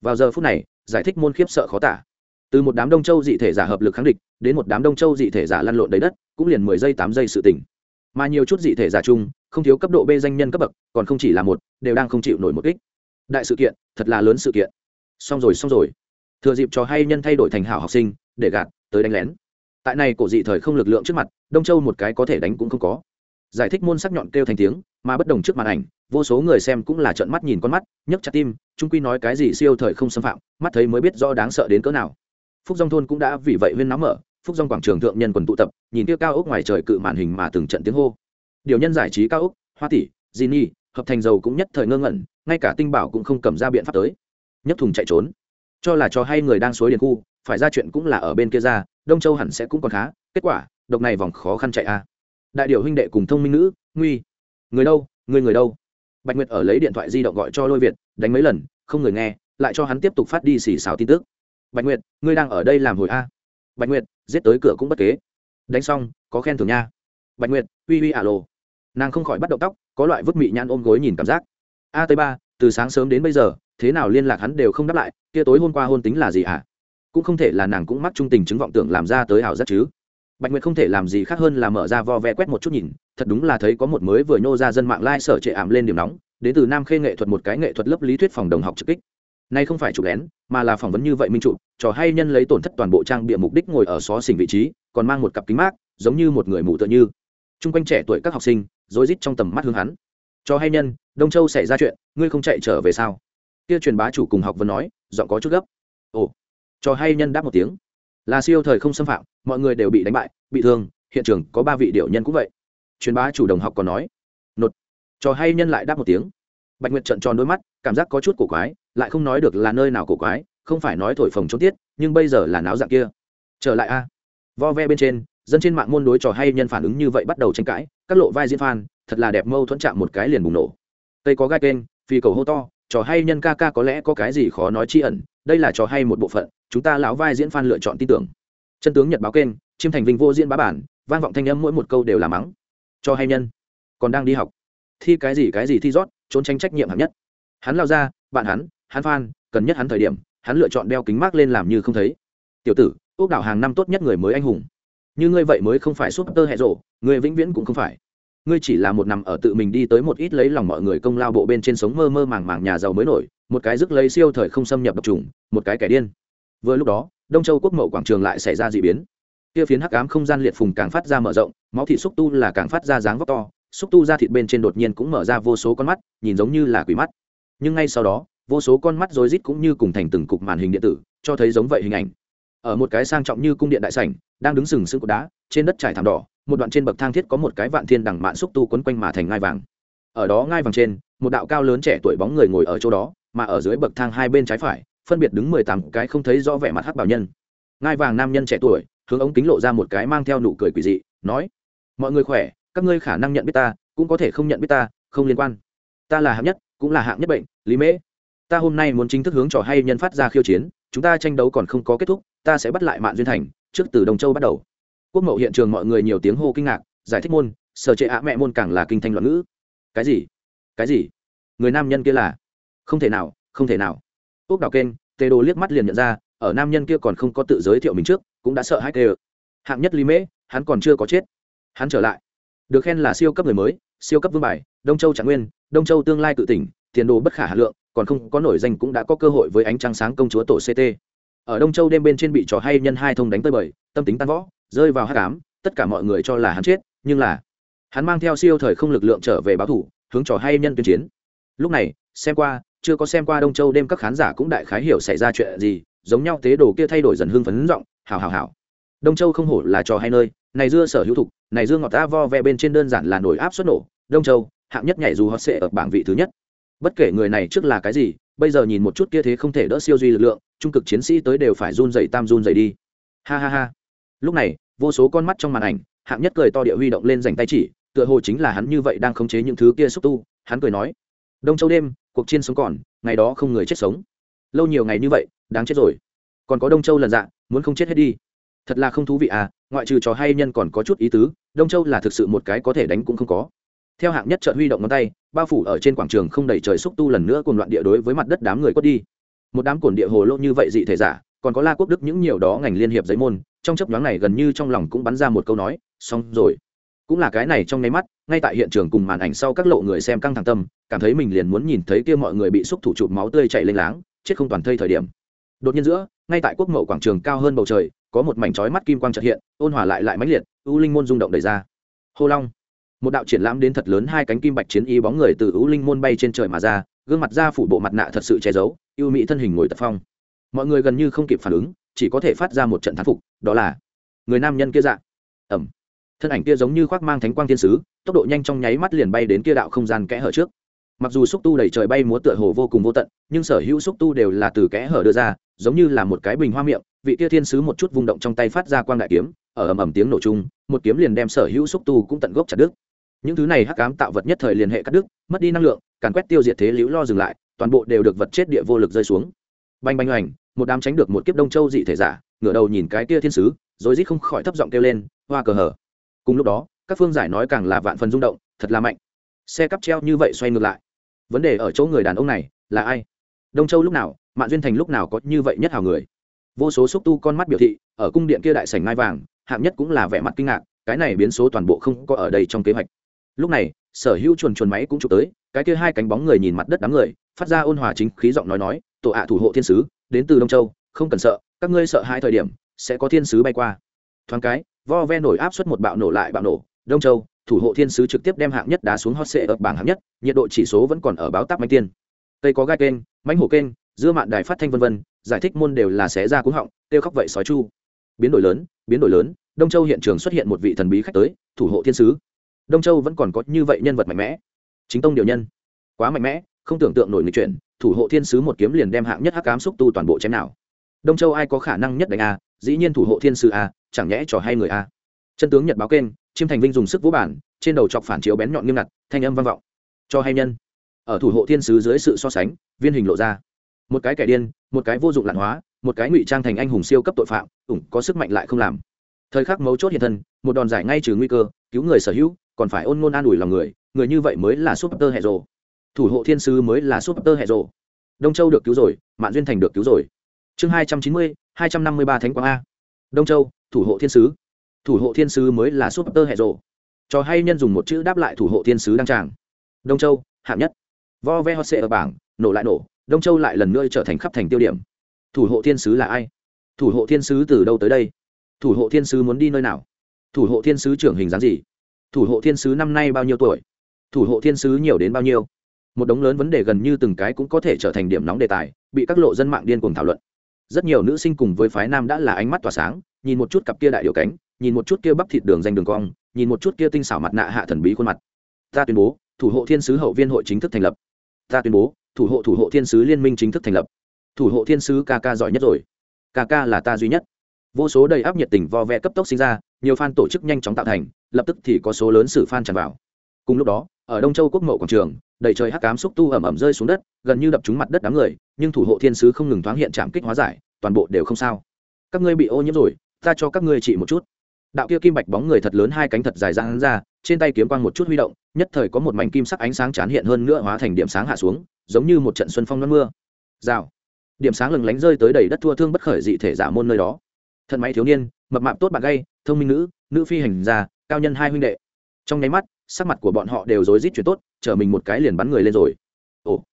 Speaker 1: Vào giờ phút này, giải thích môn khiếp sợ khó tả. Từ một đám đông châu dị thể giả hợp lực kháng địch, đến một đám đông châu dị thể giả lăn lộn đầy đất, cũng liền mười giây tám giây sự tỉnh. Mà nhiều chút dị thể giả chung, không thiếu cấp độ b danh nhân cấp bậc, còn không chỉ là một, đều đang không chịu nổi một kích. Đại sự kiện, thật là lớn sự kiện. Xong rồi xong rồi. Thừa dịp cho hay nhân thay đổi thành hảo học sinh, để gạt, tới đánh lén. Tại này cổ dị thời không lực lượng trước mặt, đông châu một cái có thể đánh cũng không có giải thích môn sắc nhọn kêu thành tiếng, mà bất đồng trước màn ảnh, vô số người xem cũng là trợn mắt nhìn con mắt, nhấc chặt tim, trung quy nói cái gì siêu thời không xâm phạm, mắt thấy mới biết rõ đáng sợ đến cỡ nào. Phúc dòng thôn cũng đã vì vậy huyên náo mở, phúc dòng quảng trường thượng nhân quần tụ tập, nhìn kia cao ốc ngoài trời cự màn hình mà từng trận tiếng hô. Điều nhân giải trí cao ốc, hoa tỷ di hợp thành dầu cũng nhất thời ngơ ngẩn, ngay cả tinh bảo cũng không cầm ra biện pháp tới. Nhất thùng chạy trốn. Cho là cho hay người đang suối điền khu, phải ra chuyện cũng là ở bên kia ra, đông châu hẳn sẽ cũng còn khá, kết quả, độc này vòng khó khăn chạy a đại điệu huynh đệ cùng thông minh nữ, nguy. Người đâu, người người đâu? Bạch nguyệt ở lấy điện thoại di động gọi cho lôi việt, đánh mấy lần, không người nghe, lại cho hắn tiếp tục phát đi xì xào tin tức. Bạch nguyệt, ngươi đang ở đây làm hồi a. Bạch nguyệt, giết tới cửa cũng bất kế. Đánh xong, có khen thưởng nha. Bạch nguyệt, uy uy ả lồ nàng không khỏi bắt động tóc, có loại vứt mị nhãn ôm gối nhìn cảm giác. A tới ba, từ sáng sớm đến bây giờ, thế nào liên lạc hắn đều không đáp lại, kia tối hôm qua hôn tính là gì ạ cũng không thể là nàng cũng mắc trung tình chứng vọng tưởng làm ra tới ảo giác chứ bạch nguyệt không thể làm gì khác hơn là mở ra vo ve quét một chút nhìn, thật đúng là thấy có một mới vừa nhô ra dân mạng lai、like、sở trệ ảm lên điểm nóng, đến từ nam khê nghệ thuật một cái nghệ thuật lớp lý thuyết phòng đồng học trực kích. Nay không phải chụp lén, mà là phỏng vấn như vậy minh trụ trò hay nhân lấy tổn thất toàn bộ trang bịa mục đích ngồi ở xó xỉnh vị trí, còn mang một cặp kính mát, giống như một người mù tựa như. T r u n g quanh trẻ tuổi các học sinh, rối rít trong tầm mắt hướng hắn. Trò hay nhân, đông châu xảy ra chuyện, ngươi không chạy trở về sao? Kia truyền bá chủ cùng học vẫn nói, giọng có chút gấp. Ồ. Trò hay nhân đáp một tiếng là siêu thời không xâm phạm, mọi người đều bị đánh bại, bị thương, hiện trường có ba vị điệu nhân cũng vậy. Truyền bá chủ đồng học còn nói, nột. Trò hay nhân lại đáp một tiếng. Bạch nguyệt trận tròn đôi mắt, cảm giác có chút cổ quái, lại không nói được là nơi nào cổ quái, không phải nói thổi phồng trốn tiết, nhưng bây giờ là náo dạng kia. Trở lại a. Vo ve bên trên, dân trên mạng môn đối trò hay nhân phản ứng như vậy bắt đầu tranh cãi, các lộ vai diễn phan thật là đẹp mâu thuẫn chạm một cái liền bùng nổ. Tây có gai kênh phi cầu hô to, trò hay nhân ca ca có lẽ có cái gì khó nói chi ẩn đây là trò hay một bộ phận, chúng ta lão vai diễn phan lựa chọn tin tưởng. Chân tướng nhật báo kênh, chiêm thành vinh vô diễn bá bản, vang vọng thanh âm mỗi một câu đều là mắng. Cho hay nhân. Còn đang đi học. Thi cái gì cái gì thi rót, trốn tránh trách nhiệm hạng nhất. Hắn lao ra, bạn hắn hắn phan cần nhất hắn thời điểm, hắn lựa chọn đeo kính mát lên làm như không thấy. Tiểu tử ốc đảo hàng năm tốt nhất người mới anh hùng. Như ngươi vậy mới không phải súp tơ hẹ rộ người vĩnh viễn cũng không phải. Ngươi chỉ là một nằm ở tự mình đi tới một ít lấy lòng mọi người công lao bộ bên trên sống mơ mơ màng màng nhà giàu mới nổi một cái rước lấy siêu thời không xâm nhập độc trùng, một cái kẻ điên. Vừa lúc đó, đông châu quốc mậu quảng trường lại xảy ra d ị biến. Kia phiến hắc ám không gian liệt phùng càng phát ra mở rộng, máu thịt xúc tu là càng phát ra dáng vóc to, xúc tu ra thịt bên trên đột nhiên cũng mở ra vô số con mắt, nhìn giống như là quỷ mắt. Nhưng ngay sau đó, vô số con mắt rối rít cũng như cùng thành từng cục màn hình điện tử, cho thấy giống vậy hình ảnh. Ở một cái sang trọng như cung điện đại sảnh, đang đứng sừng sững cột đá, trên đất trải thảm đỏ, một đoạn trên bậc thang thiết có một cái vạn thiên đằng mạn xúc tu quấn quanh mà thành ngai vàng. Ở đó ngai vàng trên, một đạo cao lớn trẻ tuổi bóng người ngồi ở chỗ đó mà ở dưới bậc thang hai bên trái phải, phân biệt đứng mười tám cái không thấy rõ vẻ mặt hắc bảo nhân. Ngai vàng nam nhân trẻ tuổi, hướng ống kính lộ ra một cái mang theo nụ cười quỷ dị, nói, mọi người khỏe, các ngươi khả năng nhận biết ta, cũng có thể không nhận biết ta, không liên quan. Ta là hạng nhất, cũng là hạng nhất bệnh, lý mễ. Ta hôm nay muốn chính thức hướng trò hay nhân phát ra khiêu chiến, chúng ta tranh đấu còn không có kết thúc, ta sẽ bắt lại mạng duyên thành, trước từ đồng châu bắt đầu. Quốc mậu hiện trường mọi người nhiều tiếng hô kinh ngạc, giải thích môn, sở trệ ạ, mẹ môn càng là kinh thanh loạn ngữ. Cái gì? Cái gì? Người nam nhân kia là không thể nào, không thể nào. Ốc đào kênh, tê đồ liếc mắt liền nhận ra, ở nam nhân kia còn không có tự giới thiệu mình trước, cũng đã sợ hãi tê hạng nhất lý mễ, hắn còn chưa có chết. Hắn trở lại. Được khen là siêu cấp người mới, siêu cấp vương bài, đông châu trạng nguyên, đông châu tương lai tự tỉnh, tiền đồ bất khả hà lượng, còn không có nổi danh cũng đã có cơ hội với ánh trăng sáng công chúa tổ ct ở đông châu đêm bên trên bị trò hay nhân hai thông đánh tới bời, tâm tính tan võ rơi vào hát cám tất cả mọi người cho là hắn chết, nhưng là hắn mang theo siêu thời không lực lượng trở về báo thủ, hướng trò hay nhân tuyên chiến. Lúc này, xem qua chưa có xem qua đông châu đêm các khán giả cũng đại khái hiểu xảy ra chuyện gì, giống nhau tế đồ kia thay đổi dần hưng phấn giọng, hào hào hào. Đông châu không hổ là trò hay nơi, này dưa sở hữu thục, này dưa ngọt ta vo ve bên trên đơn giản là nổi áp suất nổ, đông châu, hạng nhất nhảy dù họ sẽ ở bảng vị thứ nhất. Bất kể người này trước là cái gì, bây giờ nhìn một chút kia thế không thể đỡ siêu duy lực lượng, trung cực chiến sĩ tới đều phải run dày tam run dày đi. Ha ha ha. Lúc này, vô số con mắt trong màn ảnh, hạng nhất cười to địa huy động lên dành tay chỉ, tựa hồ chính là hắn như vậy đang khống chế những thứ kia xúc tu, hắn cười nói. Đông châu đêm cuộc chiến sống còn, ngày đó không người chết sống. Lâu nhiều ngày như vậy, đáng chết rồi. Còn có đông châu lần dạ muốn không chết hết đi. Thật là không thú vị à ngoại trừ trò hay nhân còn có chút ý tứ, đông châu là thực sự một cái có thể đánh cũng không có. Theo hạng nhất trợn huy động ngón tay, bao phủ ở trên quảng trường không đầy trời xúc tu lần nữa cùng loạn địa đối với mặt đất đám người quất đi. Một đám cồn địa hồ lô như vậy dị thể giả, còn có la quốc đức những nhiều đó ngành liên hiệp giấy môn, trong chấp nhoáng này gần như trong lòng cũng bắn ra một câu nói, xong rồi cũng là cái này trong nháy mắt, ngay tại hiện trường cùng màn ảnh sau các lộ người xem căng thẳng tâm, cảm thấy mình liền muốn nhìn thấy kia mọi người bị xúc thủ chụp máu tươi chảy lênh láng, chết không toàn thây thời điểm. Đột nhiên giữa, ngay tại quốc mậu quảng trường cao hơn bầu trời, có một mảnh chói mắt kim quang chợt hiện, ôn hòa lại lại mãnh liệt, u linh môn rung động đầy ra. Hô long, một đạo triển lãm đến thật lớn hai cánh kim bạch chiến y bóng người từ u linh môn bay trên trời mà ra, gương mặt ra phủ bộ mặt nạ thật sự che giấu ưu mỹ thân hình ngồi tập phong. Mọi người gần như không kịp phản ứng, chỉ có thể phát ra một trận thán phục, đó là người nam nhân kia dạ. Ẩm thân ảnh kia giống như khoác mang thánh quang thiên sứ, tốc độ nhanh trong nháy mắt liền bay đến kia đạo không gian kẽ hở trước. Mặc dù xúc tu đầy trời bay múa tựa hồ vô cùng vô tận, nhưng sở hữu xúc tu đều là từ kẽ hở đưa ra, giống như là một cái bình hoa miệng, vị kia thiên sứ một chút vung động trong tay phát ra quang đại kiếm, ở ầm ầm tiếng nổ chung, một kiếm liền đem sở hữu xúc tu cũng tận gốc chặt đứt. Những thứ này hắc ám tạo vật nhất thời liên hệ cắt đứt, mất đi năng lượng, càn quét tiêu diệt thế liễu lo dừng lại, toàn bộ đều được vật chết địa vô lực rơi xuống. Bành bành hoành, một đám tránh được một kiếp đông châu dị thể giả, ngửa đầu nhìn cái kia thiên sứ rồi rít không khỏi thấp giọng kêu lên, hoa cờ hở cùng lúc đó, các phương giải nói càng là vạn phần rung động, thật là mạnh. Xe cắp treo như vậy xoay ngược lại. Vấn đề ở chỗ người đàn ông này là ai? Đông châu lúc nào, mạn duyên thành lúc nào có như vậy nhất hào người? Vô số xúc tu con mắt biểu thị, ở cung điện kia đại sảnh ngai vàng, hạng nhất cũng là vẻ mặt kinh ngạc, cái này biến số toàn bộ không có ở đây trong kế hoạch. Lúc này, sở hữu chuồn chuồn máy cũng chụp tới, cái kia hai cánh bóng người nhìn mặt đất đám người, phát ra ôn hòa chính khí giọng nói nói, tổ ạ, thủ hộ thiên sứ, đến từ đông châu, không cần sợ, các ngươi sợ hai thời điểm sẽ có thiên sứ bay qua thoáng cái, vo ve nổi áp suất một bạo nổ lại bạo nổ, đông châu, thủ hộ thiên sứ trực tiếp đem hạng nhất đá xuống hot sệ ở bảng hạng nhất, nhiệt độ chỉ số vẫn còn ở báo táp manh tiên. Tây có gai kênh mánh hổ kênh, dưa mạn đài phát thanh vân vân, giải thích môn đều là xé ra cúng họng, kêu khóc vậy sói chu. Biến đổi lớn, biến đổi lớn, đông châu hiện trường xuất hiện một vị thần bí khách tới, thủ hộ thiên sứ. Đông châu vẫn còn có như vậy nhân vật mạnh mẽ. Chính tông điều nhân. Quá mạnh mẽ, không tưởng tượng nổi người chuyện thủ hộ thiên sứ một kiếm liền đem hạng nhất hắc cám xúc tu toàn bộ chém nào đông châu ai có khả năng nhất đánh a, dĩ nhiên thủ hộ thiên sứ a, chẳng nhẽ trò hay người a. Chân tướng nhật báo kênh, chiêm thành vinh dùng sức vũ bản trên đầu chọc phản chiếu bén nhọn nghiêm ngặt, thanh âm vang vọng. Cho hay nhân. Ở thủ hộ thiên sứ dưới sự so sánh, viên hình lộ ra. Một cái kẻ điên, một cái vô dụng lạn hóa, một cái ngụy trang thành anh hùng siêu cấp tội phạm, ủng, có sức mạnh lại không làm. Thời khắc mấu chốt hiện thân, một đòn giải ngay trừ nguy cơ, cứu người sở hữu, còn phải ôn ngôn an ủi lòng người người như vậy mới là súp tơ hệ rồ. Thủ hộ thiên sứ mới là súp tơ hệ rồ. Đông châu được cứu rồi, mạn duyên thành được cứu rồi chương hai trăm chín mươi, hai trăm năm mươi ba thánh quang a. Đông châu, thủ hộ thiên sứ. Thủ hộ thiên sứ mới là súp tơ hệ rộ cho hay nhân dùng một chữ đáp lại thủ hộ thiên sứ đăng tràng. Đông châu, hạng nhất. Vo ve hot sệ ở bảng, nổ lại nổ. Đông châu lại lần nữa trở thành khắp thành tiêu điểm. Thủ hộ thiên sứ là ai? Thủ hộ thiên sứ từ đâu tới đây? Thủ hộ thiên sứ muốn đi nơi nào? Thủ hộ thiên sứ trưởng hình dáng gì? Thủ hộ thiên sứ năm nay bao nhiêu tuổi? Thủ hộ thiên sứ nhiều đến bao nhiêu? Một đống lớn vấn đề gần như từng cái cũng có thể trở thành điểm nóng đề tài, bị các lộ dân mạng điên cuồng thảo luận rất nhiều nữ sinh cùng với phái nam đã là ánh mắt tỏa sáng, nhìn một chút cặp kia đại điều cánh, nhìn một chút kia bắp thịt đường danh đường cong, nhìn một chút kia tinh xảo mặt nạ hạ thần bí khuôn mặt. Ta tuyên bố, thủ hộ thiên sứ hậu viên hội chính thức thành lập. Ta tuyên bố, thủ hộ thủ hộ thiên sứ liên minh chính thức thành lập. Thủ hộ thiên sứ ca ca giỏi nhất rồi. Ca ca là ta duy nhất. Vô số đầy áp nhiệt tình vo vẽ cấp tốc sinh ra, nhiều fan tổ chức nhanh chóng tạo thành, lập tức thì có số lớn sử fan tràn vào. Cùng lúc đó, ở đông châu quốc mậu quảng trường đầy trời hắc cám xúc tu ẩm ẩm rơi xuống đất, gần như đập trúng mặt đất đám người, nhưng thủ hộ thiên sứ không ngừng thoáng hiện chạm kích hóa giải, toàn bộ đều không sao. Các ngươi bị ô nhiễm rồi, ta cho các ngươi trị một chút. Đạo kia kim bạch bóng người thật lớn hai cánh thật dài ra hắn ra, trên tay kiếm quang một chút huy động, nhất thời có một mảnh kim sắc ánh sáng chán hiện hơn nữa hóa thành điểm sáng hạ xuống, giống như một trận xuân phong non mưa. Rào. Điểm sáng lừng lánh rơi tới đầy đất thua thương bất khởi dị thể giả môn nơi đó. Thân máy thiếu niên, mập mạp tốt bạn gay, thông minh nữ nữ phi hành gia, cao nhân hai huynh đệ. Trong nháy mắt, sắc mặt của bọn họ đều rối rít chuyển tốt chở mình một cái liền bắn người lên rồi. Ồ,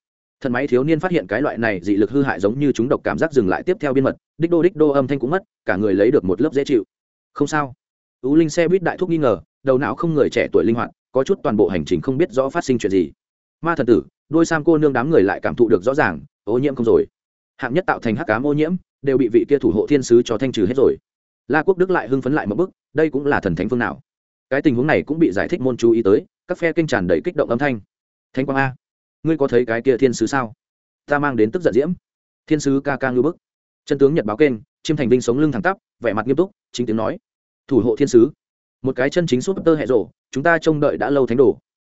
Speaker 1: thần máy thiếu niên phát hiện cái loại này dị lực hư hại giống như chúng độc cảm giác dừng lại tiếp theo biên mật, đích đô đích đô âm thanh cũng mất, cả người lấy được một lớp dễ chịu. Không sao. Ú linh xe buýt đại thúc nghi ngờ, đầu não không người trẻ tuổi linh hoạt, có chút toàn bộ hành trình không biết rõ phát sinh chuyện gì. Ma thần tử, đôi sam cô nương đám người lại cảm thụ được rõ ràng, ô nhiễm không rồi. Hạng nhất tạo thành hắc cám ô nhiễm, đều bị vị kia thủ hộ thiên sứ cho thanh trừ hết rồi. La quốc đức lại hưng phấn lại một bức đây cũng là thần thánh phương nào. Cái tình huống này cũng bị giải thích môn chú ý tới các phe kinh tràn đầy kích động âm thanh. Thánh quang a, ngươi có thấy cái kia thiên sứ sao? Ta mang đến tức giận diễm. Thiên sứ ca ca ngư bức. Chân tướng nhật báo kênh, chiêm thành vinh sống lưng thẳng tắp, vẻ mặt nghiêm túc, chính tiếng nói. Thủ hộ thiên sứ. Một cái chân chính súp tơ hệ rộ chúng ta trông đợi đã lâu thánh đồ.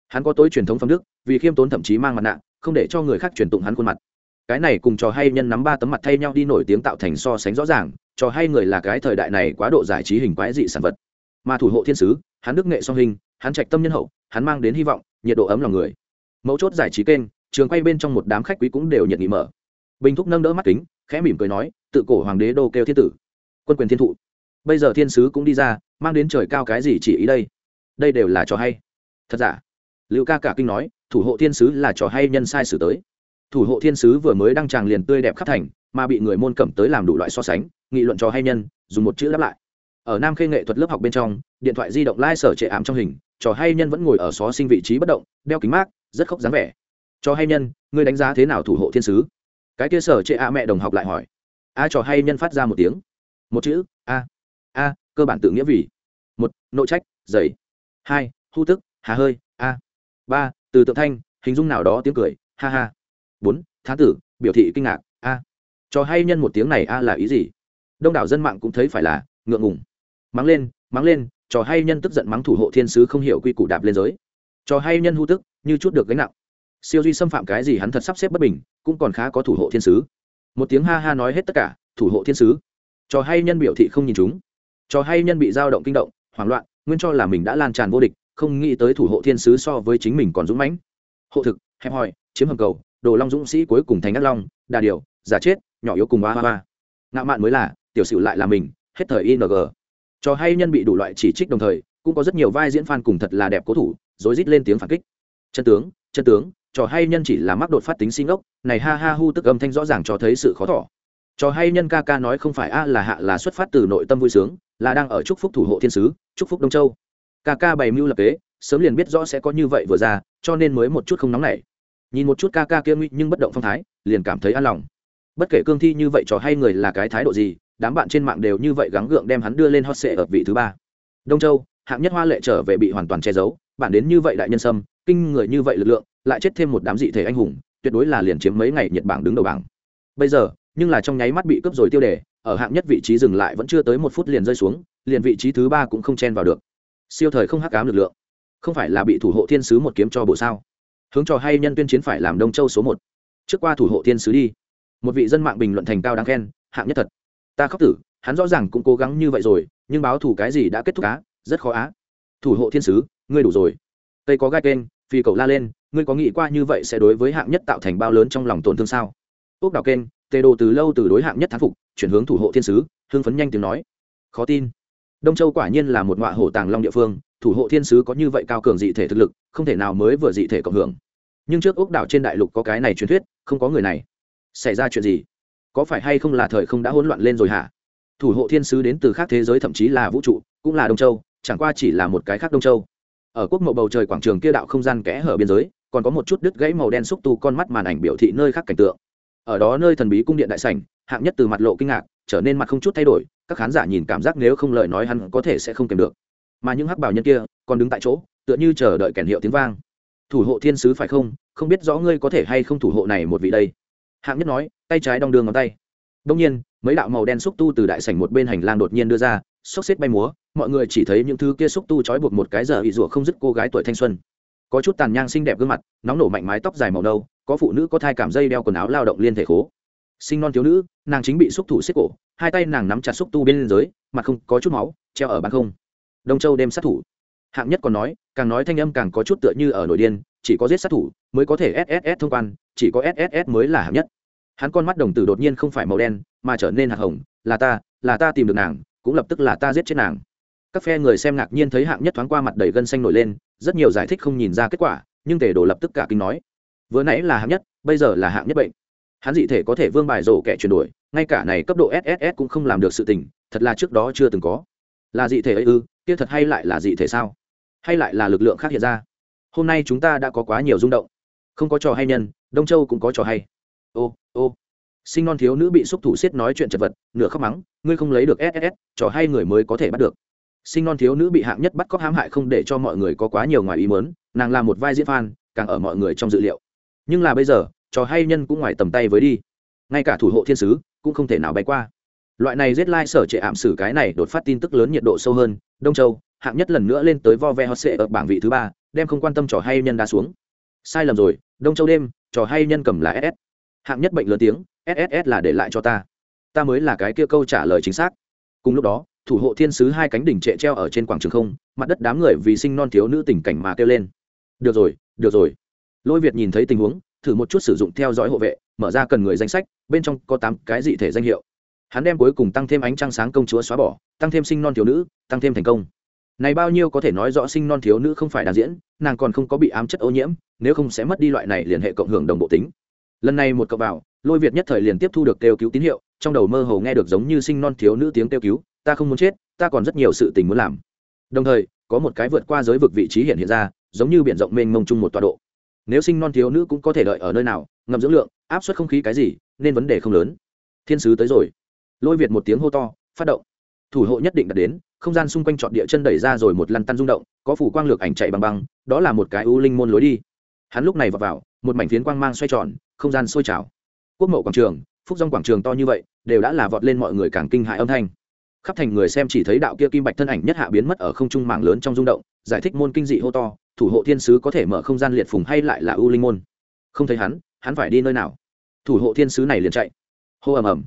Speaker 1: Hắn có tối truyền thống phẩm đức, vì khiêm tốn thậm chí mang mặt nạ, không để cho người khác truyền tụng hắn khuôn mặt. Cái này cùng trò hay nhân nắm ba tấm mặt thay nhau đi nổi tiếng tạo thành so sánh rõ ràng, trò hay người là cái thời đại này quá độ giải trí hình quái dị sản vật. Mà thủ hộ thiên sứ, hắn đức nghệ song hình hắn trạch tâm nhân hậu, hắn mang đến hy vọng, nhiệt độ ấm lòng người. Mấu chốt giải trí kênh, trường quay bên trong một đám khách quý cũng đều nhiệt nghị mở. Bình thúc nâng đỡ mắt kính, khẽ mỉm cười nói, tự cổ hoàng đế đô kêu thiên tử. Quân quyền thiên thụ. Bây giờ thiên sứ cũng đi ra, mang đến trời cao cái gì chỉ ý đây? Đây đều là trò hay. Thật giả? Lưu ca cả kinh nói, thủ hộ thiên sứ là trò hay nhân sai sử tới. Thủ hộ thiên sứ vừa mới đăng tràng liền tươi đẹp khắp thành, mà bị người môn cẩm tới làm đủ loại so sánh, nghị luận trò hay nhân, dùng một chữ đáp lại. Ở nam khê nghệ thuật lớp học bên trong, điện thoại di động lai sở trệ ảm trong hình trò hay nhân vẫn ngồi ở xó sinh vị trí bất động, đeo kính mát, rất khóc dáng vẻ. Trò hay nhân, ngươi đánh giá thế nào thủ hộ thiên sứ? Cái kia sở chệ a mẹ đồng học lại hỏi. A trò hay nhân phát ra một tiếng. Một chữ, a. A, cơ bản tự nghĩa vì. Một, nội trách, dày. Hai, hô tức, hà hơi, a. Ba, từ tượng thanh, hình dung nào đó tiếng cười, ha ha. Bốn thám tử, biểu thị kinh ngạc, a. Cho hay nhân một tiếng này a là ý gì? Đông đảo dân mạng cũng thấy phải là ngượng ngùng. Mắng lên mắng lên trò hay nhân tức giận mắng thủ hộ thiên sứ không hiểu quy củ đạp lên giới. Trò hay nhân hưu tức, như chút được gánh nặng. Siêu duy xâm phạm cái gì hắn thật sắp xếp bất bình, cũng còn khá có thủ hộ thiên sứ. Một tiếng ha ha nói hết tất cả, thủ hộ thiên sứ. Trò hay nhân biểu thị không nhìn chúng. Trò hay nhân bị dao động kinh động, hoảng loạn, nguyên cho là mình đã lan tràn vô địch, không nghĩ tới thủ hộ thiên sứ so với chính mình còn dũng mãnh. Hộ thực, hẹp hòi, chiếm hầm cầu, đồ long dũng sĩ cuối cùng thành ác long, đà điều, giả chết, nhỏ yếu cùng ba ba ba ngạo mạn mới là, tiểu sử lại là mình, hết thời ing cho hay nhân bị đủ loại chỉ trích đồng thời, cũng có rất nhiều vai diễn fan cùng thật là đẹp cố thủ, rối rít lên tiếng phản kích. Chân tướng chân tướng, trò hay nhân chỉ là mắc đột phát tính sinh ốc, này ha ha hu tức âm thanh rõ ràng cho thấy sự khó thỏ. Trò hay nhân ca ca nói không phải a là hạ là xuất phát từ nội tâm vui sướng, là đang ở chúc phúc thủ hộ thiên sứ, chúc phúc đông châu. Ca ca bày mưu lập kế, sớm liền biết rõ sẽ có như vậy vừa ra, cho nên mới một chút không nóng nảy. Nhìn một chút ca ca kia nguy nhưng bất động phong thái, liền cảm thấy an lòng. Bất kể cương thi như vậy trò hay người là cái thái độ gì đám bạn trên mạng đều như vậy gắng gượng đem hắn đưa lên hot sệ ở vị thứ ba. Đông châu, hạng nhất hoa lệ trở về bị hoàn toàn che giấu, bạn đến như vậy đại nhân sâm, kinh người như vậy lực lượng, lại chết thêm một đám dị thể anh hùng, tuyệt đối là liền chiếm mấy ngày nhật bảng đứng đầu bảng. Bây giờ, nhưng là trong nháy mắt bị cướp rồi tiêu đề, ở hạng nhất vị trí dừng lại vẫn chưa tới một phút liền rơi xuống, liền vị trí thứ ba cũng không chen vào được. Siêu thời không hắc cám lực lượng. Không phải là bị thủ hộ thiên sứ một kiếm cho bộ sao? Hướng trò hay nhân tuyên chiến phải làm đông châu số một. Trước qua thủ hộ thiên sứ đi. Một vị dân mạng bình luận thành cao đáng khen, hạng nhất thật ta khóc tử, hắn rõ ràng cũng cố gắng như vậy rồi, nhưng báo thủ cái gì đã kết thúc á, rất khó á. Thủ hộ thiên sứ, ngươi đủ rồi. Tây có gai kênh, phi cầu la lên, ngươi có nghĩ qua như vậy sẽ đối với hạng nhất tạo thành bao lớn trong lòng tổn thương sao? Ốc đào kênh, tê đồ từ lâu từ đối hạng nhất thán phục, chuyển hướng thủ hộ thiên sứ, hưng phấn nhanh tiếng nói. Khó tin. Đông châu quả nhiên là một ngọa hổ tàng long địa phương, thủ hộ thiên sứ có như vậy cao cường dị thể thực lực, không thể nào mới vừa dị thể cộng hưởng. Nhưng trước ốc đảo trên đại lục có cái này truyền thuyết, không có người này. Xảy ra chuyện gì? Có phải hay không là thời không đã hỗn loạn lên rồi hả? Thủ hộ thiên sứ đến từ khác thế giới thậm chí là vũ trụ, cũng là đông châu, chẳng qua chỉ là một cái khác đông châu. Ở quốc mộ bầu trời quảng trường kia đạo không gian kẽ hở biên giới, còn có một chút đứt gãy màu đen xúc tu con mắt màn ảnh biểu thị nơi khác cảnh tượng. Ở đó nơi thần bí cung điện đại sảnh, hạng nhất từ mặt lộ kinh ngạc, trở nên mặt không chút thay đổi, các khán giả nhìn cảm giác nếu không lời nói hắn có thể sẽ không kèm được. Mà những hắc bảo nhân kia, còn đứng tại chỗ, tựa như chờ đợi kèn hiệu tiếng vang. Thủ hộ thiên sứ phải không? Không biết rõ ngươi có thể hay không thủ hộ này một vị đây hạng nhất nói, tay trái đong đường ngón tay. Đông nhiên, mấy đạo màu đen xúc tu từ đại sảnh một bên hành lang đột nhiên đưa ra xốc xếp bay múa, mọi người chỉ thấy những thứ kia xúc tu trói buộc một cái giờ bị rủa không dứt cô gái tuổi thanh xuân. Có chút tàn nhang xinh đẹp gương mặt, nóng nổ mạnh mái tóc dài màu nâu, có phụ nữ có thai cảm dây đeo quần áo lao động liên thể khố. Sinh non thiếu nữ, nàng chính bị xúc thủ xích cổ, hai tay nàng nắm chặt xúc tu bên dưới, mặt không có chút máu, treo ở bàn không. Đông châu đêm sát thủ hạng nhất còn nói, càng nói thanh âm càng có chút tựa như ở nội điên, chỉ có giết sát thủ mới có thể sss thông quan, chỉ có sss mới là hạng nhất. Hắn con mắt đồng tử đột nhiên không phải màu đen, mà trở nên hạt hồng, là ta là ta tìm được nàng, cũng lập tức là ta giết chết nàng. Các phe người xem ngạc nhiên thấy hạng nhất thoáng qua mặt đầy gân xanh nổi lên, rất nhiều giải thích không nhìn ra kết quả, nhưng tề đồ lập tức cả kinh nói. Vừa nãy là hạng nhất, bây giờ là hạng nhất bệnh. Hắn dị thể có thể vương bài rổ kẻ chuyển đổi, ngay cả này cấp độ sss cũng không làm được sự tình, thật là trước đó chưa từng có là dị thể ấy ư, kia thật hay lại là dị thể sao? Hay lại là lực lượng khác hiện ra? Hôm nay chúng ta đã có quá nhiều rung động. Không có trò hay nhân, đông châu cũng có trò hay. Ô ô. Sinh non thiếu nữ bị xúc thủ xiết nói chuyện chật vật, nửa khóc mắng, ngươi không lấy được ss trò hay người mới có thể bắt được. Sinh non thiếu nữ bị hạng nhất bắt cóc hãm hại không để cho mọi người có quá nhiều ngoài ý mớn nàng là một vai diễn phan càng ở mọi người trong dự liệu. Nhưng là bây giờ, trò hay nhân cũng ngoài tầm tay với đi. Ngay cả thủ hộ thiên sứ cũng không thể nào bay qua loại này giết lai sở trệ ảm xử cái này đột phát tin tức lớn nhiệt độ sâu hơn, đông châu, hạng nhất lần nữa lên tới vo ve hot sệ ở bảng vị thứ ba, đem không quan tâm trò hay nhân đã xuống. Sai lầm rồi, đông châu đêm, trò hay nhân cầm là ss hạng nhất bệnh lớn tiếng ss là để lại cho ta. Ta mới là cái kia câu trả lời chính xác. Cùng lúc đó, thủ hộ thiên sứ hai cánh đỉnh trệ treo ở trên quảng trường không, mặt đất đám người vì sinh non thiếu nữ tình cảnh mà kêu lên. Được rồi được rồi. Lôi việt nhìn thấy tình huống, thử một chút sử dụng theo dõi hộ vệ, mở ra cần người danh sách, bên trong có tám cái dị thể danh hiệu hắn đem cuối cùng tăng thêm ánh trăng sáng công chúa xóa bỏ, tăng thêm sinh non thiếu nữ, tăng thêm thành công. Này bao nhiêu có thể nói rõ sinh non thiếu nữ không phải đàn diễn, nàng còn không có bị ám chất ô nhiễm, nếu không sẽ mất đi loại này liên hệ cộng hưởng đồng bộ tính. Lần này một cậu vào, lôi việt nhất thời liền tiếp thu được kêu cứu tín hiệu, trong đầu mơ hồ nghe được giống như sinh non thiếu nữ tiếng kêu cứu, ta không muốn chết, ta còn rất nhiều sự tình muốn làm. Đồng thời, có một cái vượt qua giới vực vị trí hiện hiện ra, giống như biển rộng mênh mông chung một tọa độ. Nếu sinh non thiếu nữ cũng có thể đợi ở nơi nào, ngầm dưỡng lượng, áp suất không khí cái gì, nên vấn đề không lớn. Thiên sứ tới rồi lôi việt một tiếng hô to phát động. Thủ hộ nhất định đạt đến không gian xung quanh trọn địa chân đẩy ra rồi một lăn tăn rung động có phủ quang lược ảnh chạy bằng băng đó là một cái ưu linh môn lối đi. Hắn lúc này vào, vào một mảnh phiến quang mang xoay tròn không gian sôi trào. Quốc mậu quảng trường phúc dòng quảng trường to như vậy đều đã là vọt lên mọi người càng kinh hại âm thanh. Khắp thành người xem chỉ thấy đạo kia kim bạch thân ảnh nhất hạ biến mất ở không trung mạng lớn trong rung động giải thích môn kinh dị hô to thủ hộ thiên sứ có thể mở không gian liệt phùng hay lại là ưu linh môn. Không thấy hắn hắn phải đi nơi nào? Thủ hộ thiên sứ này liền chạy. Hô ầm ầm.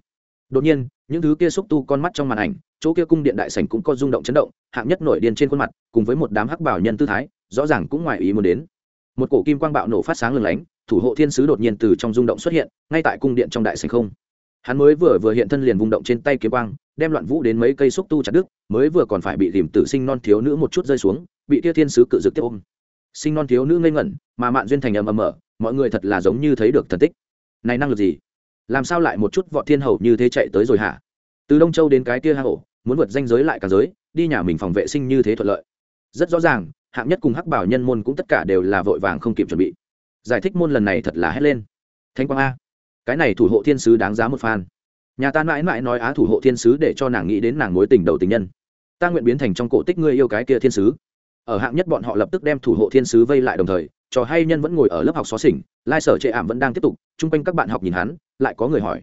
Speaker 1: Đột nhiên những thứ kia xúc tu con mắt trong màn ảnh, chỗ kia cung điện đại sảnh cũng có rung động chấn động, hạng nhất nổi điên trên khuôn mặt, cùng với một đám hắc bảo nhân tư thái, rõ ràng cũng ngoài ý muốn đến. Một cổ kim quang bạo nổ phát sáng lừng lánh, thủ hộ thiên sứ đột nhiên từ trong rung động xuất hiện, ngay tại cung điện trong đại sảnh không. Hắn mới vừa vừa hiện thân liền vung động trên tay kiếm quang, đem loạn vũ đến mấy cây xúc tu chặt đứt, mới vừa còn phải bị tìm tử sinh non thiếu nữ một chút rơi xuống, bị kia thiên sứ cự dực tiếp ôm. Sinh non thiếu nữ ngây ngẩn, mà mạn duyên thành ầm ầm mở, mọi người thật là giống như thấy được thần tích. Này năng lực gì? Làm sao lại một chút vọt thiên hầu như thế chạy tới rồi hả? Từ đông châu đến cái kia hang ổ, muốn vượt danh giới lại cả giới, đi nhà mình phòng vệ sinh như thế thuận lợi. Rất rõ ràng, hạng nhất cùng hắc bảo nhân môn cũng tất cả đều là vội vàng không kịp chuẩn bị. Giải thích môn lần này thật là hét lên. Thanh quang a. Cái này thủ hộ thiên sứ đáng giá một phan. Nhà ta mãi mãi nói á thủ hộ thiên sứ để cho nàng nghĩ đến nàng mối tình đầu tình nhân. Ta nguyện biến thành trong cổ tích ngươi yêu cái kia thiên sứ. Ở hạng nhất bọn họ lập tức đem thủ hộ thiên sứ vây lại đồng thời trò hay nhân vẫn ngồi ở lớp học xó xỉnh, lai sở trệ ảm vẫn đang tiếp tục, chung quanh các bạn học nhìn hắn, lại có người hỏi.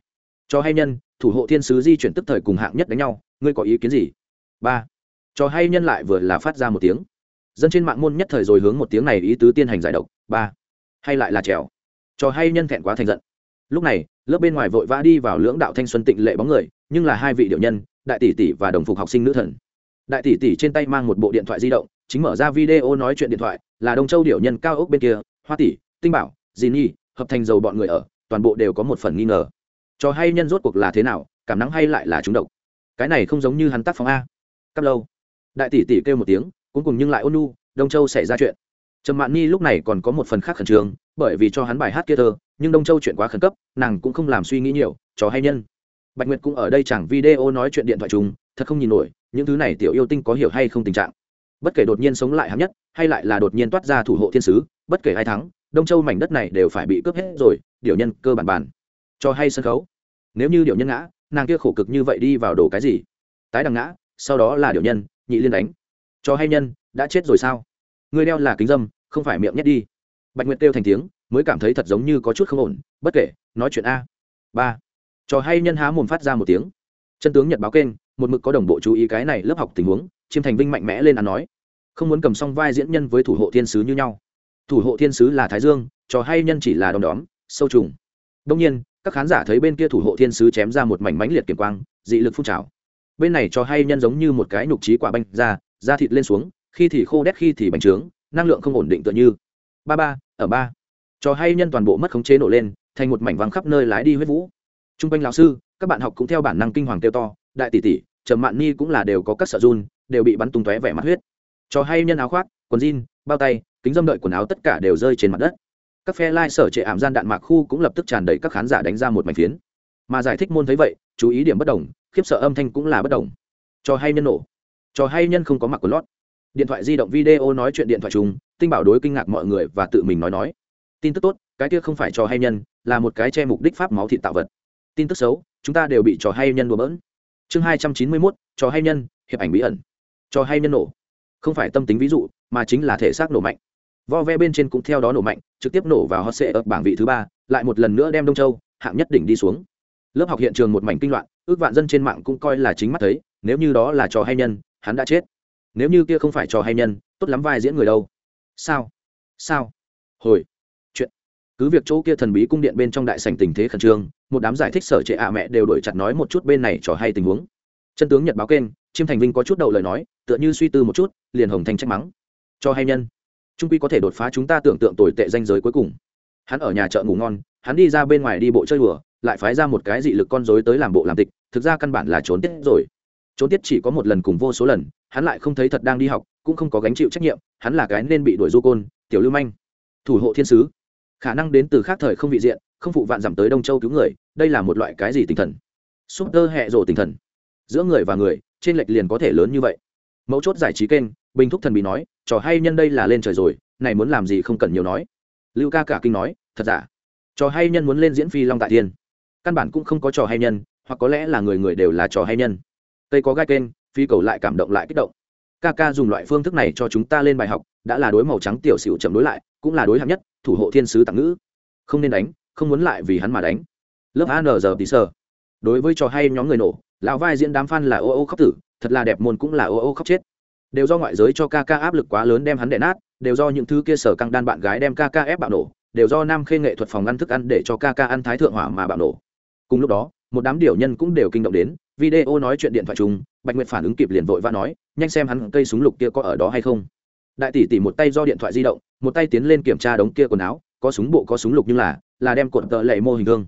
Speaker 1: Trò hay nhân, thủ hộ thiên sứ di chuyển tức thời cùng hạng nhất đánh nhau, ngươi có ý kiến gì? Ba. Trò hay nhân lại vừa là phát ra một tiếng. Dân trên mạng môn nhất thời rồi hướng một tiếng này ý tứ tiên hành giải độc. Ba. Hay lại là trèo. Trò hay nhân thẹn quá thành giận. Lúc này, lớp bên ngoài vội vã đi vào lưỡng đạo thanh xuân tịnh lệ bóng người, nhưng là hai vị điệu nhân, đại tỷ tỷ và đồng phục học sinh nữ thần. Đại tỷ tỷ trên tay mang một bộ điện thoại di động, chính mở ra video nói chuyện điện thoại là đông châu điệu nhân cao ốc bên kia, hoa tỷ, tinh bảo, dì nhi, hợp thành dầu bọn người ở, toàn bộ đều có một phần nghi ngờ. Cho hay nhân rốt cuộc là thế nào, cảm nắng hay lại là trúng độc? Cái này không giống như hắn tác phóng a. Cắp lâu. Đại tỷ tỷ kêu một tiếng, cuối cùng nhưng lại ôn nu đông châu xảy ra chuyện. Trầm mạn Nhi lúc này còn có một phần khác khẩn trương, bởi vì cho hắn bài hát kia thơ, nhưng đông châu chuyện quá khẩn cấp, nàng cũng không làm suy nghĩ nhiều trò hay nhân. Bạch nguyệt cũng ở đây chẳng video nói chuyện điện thoại chung, thật không nhìn nổi, những thứ này tiểu yêu tinh có hiểu hay không tình trạng bất kể đột nhiên sống lại hạng nhất, hay lại là đột nhiên toát ra thủ hộ thiên sứ, bất kể ai thắng, đông châu mảnh đất này đều phải bị cướp hết rồi, điều nhân cơ bản bản. Cho hay sân khấu. Nếu như điều nhân ngã, nàng kia khổ cực như vậy đi vào đồ cái gì? Tái đằng ngã, sau đó là điều nhân, nhị liên đánh. Cho hay nhân, đã chết rồi sao? Người đeo là kính dâm, không phải miệng nhét đi. Bạch nguyệt kêu thành tiếng, mới cảm thấy thật giống như có chút không ổn, bất kể, nói chuyện a. Ba. Trò hay nhân há mồm phát ra một tiếng. Chân tướng nhật báo kênh một mực có đồng bộ chú ý cái này lớp học tình huống, chiêm thành vinh mạnh mẽ lên ăn nói. Không muốn cầm song vai diễn nhân với thủ hộ thiên sứ như nhau. Thủ hộ thiên sứ là thái dương, trò hay nhân chỉ là đom đóm, sâu trùng. Đông nhiên, các khán giả thấy bên kia thủ hộ thiên sứ chém ra một mảnh mánh liệt kiểm quang, dị lực phun trào. Bên này trò hay nhân giống như một cái nhục trí quả banh ra, da thịt lên xuống, khi thì khô đét, khi thì bành trướng, năng lượng không ổn định tựa như. Ba ba, ở ba. Trò hay nhân toàn bộ mất khống chế nổ lên, thành một mảnh vắng khắp nơi lái đi huyết vũ. T r u n g quanh lão sư, các bạn học cũng theo bản năng kinh hoàng kêu to, đại tỷ tỷ trầm mạn ni cũng là đều có các sợ run, đều bị bắn tung tóe vẻ mặt huyết. Trò hay nhân áo khoác, quần jean, bao tay, kính dâm đợi quần áo tất cả đều rơi trên mặt đất. Các phe lai、like、sở trệ ảm gian đạn mạc khu cũng lập tức tràn đầy các khán giả đánh ra một mảnh phiến. Mà giải thích môn thấy vậy, chú ý điểm bất đồng, khiếp sợ âm thanh cũng là bất đồng. Trò hay nhân nổ. Trò hay nhân không có mặc quần lót. Điện thoại di động video nói chuyện điện thoại chung, tinh bảo đối kinh ngạc mọi người và tự mình nói nói. Tin tức tốt, cái kia không phải trò hay nhân, là một cái che mục đích pháp máu thị tạo vật. Tin tức xấu, chúng ta đều bị trò hay nhân đùa bỡn chương hai trăm chín mươi mốt, trò hay nhân, hiệp ảnh bí ẩn. Trò hay nhân nổ. Không phải tâm tính ví dụ, mà chính là thể xác nổ mạnh. Vo ve bên trên cũng theo đó nổ mạnh, trực tiếp nổ vào hot sệ ở bảng vị thứ ba, lại một lần nữa đem đông châu, hạng nhất đỉnh đi xuống. Lớp học hiện trường một mảnh kinh loạn, ước vạn dân trên mạng cũng coi là chính mắt thấy, nếu như đó là trò hay nhân, hắn đã chết. Nếu như kia không phải trò hay nhân, tốt lắm vai diễn người đâu. Sao? Sao? Hồi cứ việc chỗ kia thần bí cung điện bên trong đại sành tình thế khẩn trương, một đám giải thích sở trệ ạ mẹ đều đổi chặt nói một chút bên này trò hay tình huống. Chân tướng nhật báo kênh, chiêm thành vinh có chút đầu lời nói, tựa như suy tư một chút, liền hồng thành trách mắng. Cho hay nhân. Trung quy có thể đột phá chúng ta tưởng tượng tồi tệ danh giới cuối cùng. Hắn ở nhà chợ ngủ ngon, hắn đi ra bên ngoài đi bộ chơi đùa, lại phái ra một cái dị lực con dối tới làm bộ làm tịch, thực ra căn bản là trốn tiết rồi. Trốn tiết chỉ có một lần cùng vô số lần, hắn lại không thấy thật đang đi học, cũng không có gánh chịu trách nhiệm, hắn là cái nên bị đuổi du côn, tiểu lưu manh. Thủ hộ thiên sứ khả năng đến từ khác thời không vị diện, không phụ vạn giảm tới đông châu cứu người, đây là một loại cái gì tinh thần? Súp tơ hẹ rộ tinh thần. Giữa người và người, trên lệch liền có thể lớn như vậy. Mấu chốt giải trí kênh, bình thúc thần bị nói, trò hay nhân đây là lên trời rồi, này muốn làm gì không cần nhiều nói. Lưu ca cả kinh nói, thật giả? Trò hay nhân muốn lên diễn phi long tại thiên? Căn bản cũng không có trò hay nhân, hoặc có lẽ là người người đều là trò hay nhân. Tây có gai kênh phi cầu lại cảm động lại kích động. Ca ca dùng loại phương thức này cho chúng ta lên bài học, đã là đối màu trắng tiểu xỉu chậm đối lại, cũng là đối hạng nhất thủ hộ thiên sứ tặng ngữ. Không nên đánh, không muốn lại vì hắn mà đánh. Lớp an giờ tí sơ đối với trò hay nhóm người nổ, lão vai diễn đám f là ô ô khóc tử, thật là đẹp môn cũng là ô ô khóc chết. Đều do ngoại giới cho ca ca áp lực quá lớn đem hắn đè nát, đều do những thứ kia sở căng đan bạn gái đem ca ca ép bạo nổ, đều do nam khê nghệ thuật phòng ăn thức ăn để cho ca ca ăn thái thượng hỏa mà bạo nổ. Cùng lúc đó, một đám điều nhân cũng đều kinh động đến, video nói chuyện điện thoại chung, bạch nguyệt phản ứng kịp liền vội và nói, nhanh xem hắn cây súng lục kia có ở đó hay không đại tỷ tỷ một tay do điện thoại di động, một tay tiến lên kiểm tra đống kia quần áo, có súng bộ, có súng lục nhưng là là đem cuộn tợ lệ mô hình thương.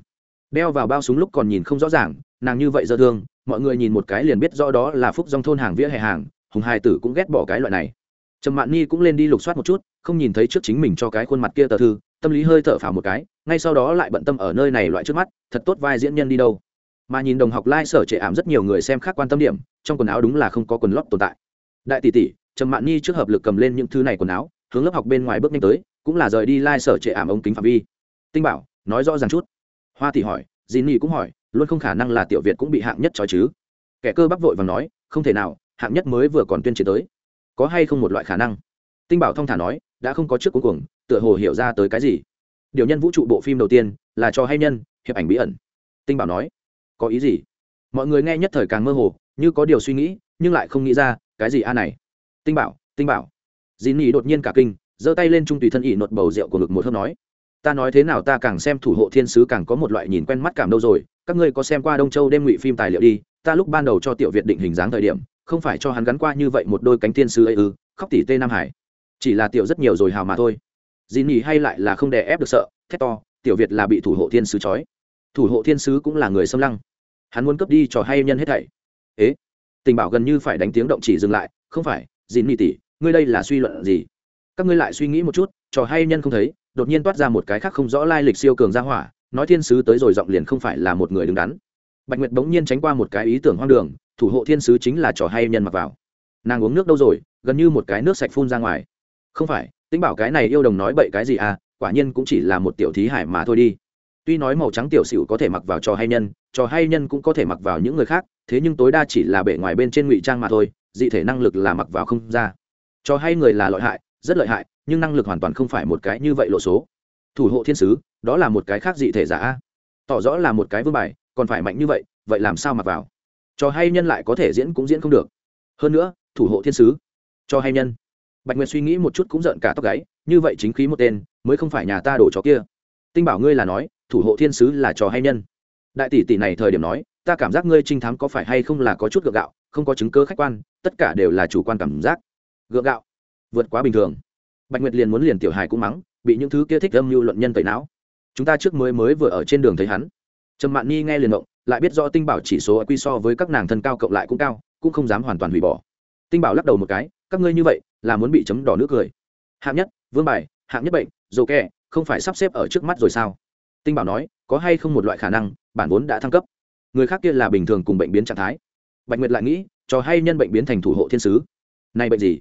Speaker 1: Đeo vào bao súng lúc còn nhìn không rõ ràng, nàng như vậy dơ thương, mọi người nhìn một cái liền biết rõ đó là phúc dòng thôn hàng vỉa hè hàng, hùng hai tử cũng ghét bỏ cái loại này. Trầm mạn ni cũng lên đi lục soát một chút, không nhìn thấy trước chính mình cho cái khuôn mặt kia tờ thư, tâm lý hơi thở phào một cái, ngay sau đó lại bận tâm ở nơi này loại trước mắt, thật tốt vai diễn nhân đi đâu. Mà nhìn đồng học lai、like、sở trệ ảm rất nhiều người xem khác quan tâm điểm, trong quần áo đúng là không có quần lót tồn tại. Đại tỷ tỷ trầm mạn Nhi trước hợp lực cầm lên những thứ này quần áo, hướng lớp học bên ngoài bước nhanh tới, cũng là rời đi lai、like、sở trệ ảm ống kính phạm vi. Tinh bảo, nói rõ ràng chút. Hoa thì hỏi dì Nhi cũng hỏi, luôn không khả năng là tiểu việt cũng bị hạng nhất trói chứ? Kẻ cơ bắp vội và nói, không thể nào, hạng nhất mới vừa còn tuyên chiến tới. Có hay không một loại khả năng? Tinh bảo thong thả nói, đã không có trước cuối cùng, tựa hồ hiểu ra tới cái gì. Điều nhân vũ trụ bộ phim đầu tiên, là cho hay nhân, hiệp ảnh bí ẩn. Tinh bảo nói, có ý gì? Mọi người nghe nhất thời càng mơ hồ, như có điều suy nghĩ, nhưng lại không nghĩ ra, cái gì a này? Tinh bảo tinh bảo. Dì nỉ đột nhiên cả kinh, giơ tay lên trung tùy thân ỉ nột bầu rượu của ngực một hớp nói, ta nói thế nào ta càng xem thủ hộ thiên sứ càng có một loại nhìn quen mắt cảm đâu rồi, các ngươi có xem qua đông châu đêm ngụy phim tài liệu đi, ta lúc ban đầu cho tiểu việt định hình dáng thời điểm, không phải cho hắn gắn qua như vậy một đôi cánh thiên sứ ấy ư, khóc tỷ tê nam hải. Chỉ là tiểu rất nhiều rồi hào mà thôi. Dì nỉ hay lại là không đè ép được sợ, thét to, tiểu việt là bị thủ hộ thiên sứ trói. Thủ hộ thiên sứ cũng là người xâm lăng. Hắn muốn cướp đi trò hay nhân hết thảy. Ế? Tình bảo gần như phải đánh tiếng động chỉ dừng lại, không phải dìn nỉ tỷ ngươi đây là suy luận gì? Các ngươi lại suy nghĩ một chút, trò hay nhân không thấy, đột nhiên toát ra một cái khác không rõ lai lịch siêu cường ra hỏa, nói thiên sứ tới rồi giọng liền không phải là một người đứng đắn. Bạch nguyệt bỗng nhiên tránh qua một cái ý tưởng hoang đường, thủ hộ thiên sứ chính là trò hay nhân mặc vào. Nàng uống nước đâu rồi, gần như một cái nước sạch phun ra ngoài. Không phải, tính bảo cái này yêu đồng nói bậy cái gì à quả nhiên cũng chỉ là một tiểu thí hải mà thôi đi. Tuy nói màu trắng tiểu xỉu có thể mặc vào trò hay nhân, trò hay nhân cũng có thể mặc vào những người khác, thế nhưng tối đa chỉ là bể ngoài bên trên ngụy trang mà thôi dị thể năng lực là mặc vào không ra. Cho hay người là lợi hại, rất lợi hại, nhưng năng lực hoàn toàn không phải một cái như vậy lộ số. Thủ hộ thiên sứ, đó là một cái khác dị thể giả tỏ rõ là một cái vương bài, còn phải mạnh như vậy vậy làm sao mặc vào? Cho hay nhân lại có thể diễn cũng diễn không được. Hơn nữa, thủ hộ thiên sứ. Cho hay nhân. Bạch nguyệt suy nghĩ một chút cũng giận cả tóc gáy, như vậy chính khí một tên, mới không phải nhà ta đổ chó kia. Tinh bảo ngươi là nói, thủ hộ thiên sứ là trò hay nhân. Đại tỷ tỷ này thời điểm nói, ta cảm giác ngươi trinh thám có phải hay không là có chút gượng gạo không có chứng cơ khách quan, tất cả đều là chủ quan cảm giác. Gượng gạo. Vượt quá bình thường. Bạch nguyệt liền muốn liền tiểu hài cũng mắng, bị những thứ kia thích âm mưu luận nhân tẩy não. Chúng ta trước mới mới vừa ở trên đường thấy hắn. Trầm mạn nhi nghe liền động lại biết rõ tinh bảo chỉ số quy so với các nàng thân cao cộng lại cũng cao, cũng không dám hoàn toàn hủy bỏ. Tinh bảo lắc đầu một cái, các ngươi như vậy, là muốn bị chấm đỏ nước cười. Hạng nhất, vương bài, hạng nhất bệnh dồ kẹ không phải sắp xếp ở trước mắt rồi sao? Tinh bảo nói, có hay không một loại khả năng, bản vốn đã thăng cấp. Người khác kia là bình thường cùng bệnh biến trạng thái bạch nguyệt lại nghĩ, cho hay nhân bệnh biến thành thủ hộ thiên sứ. Này bệnh gì?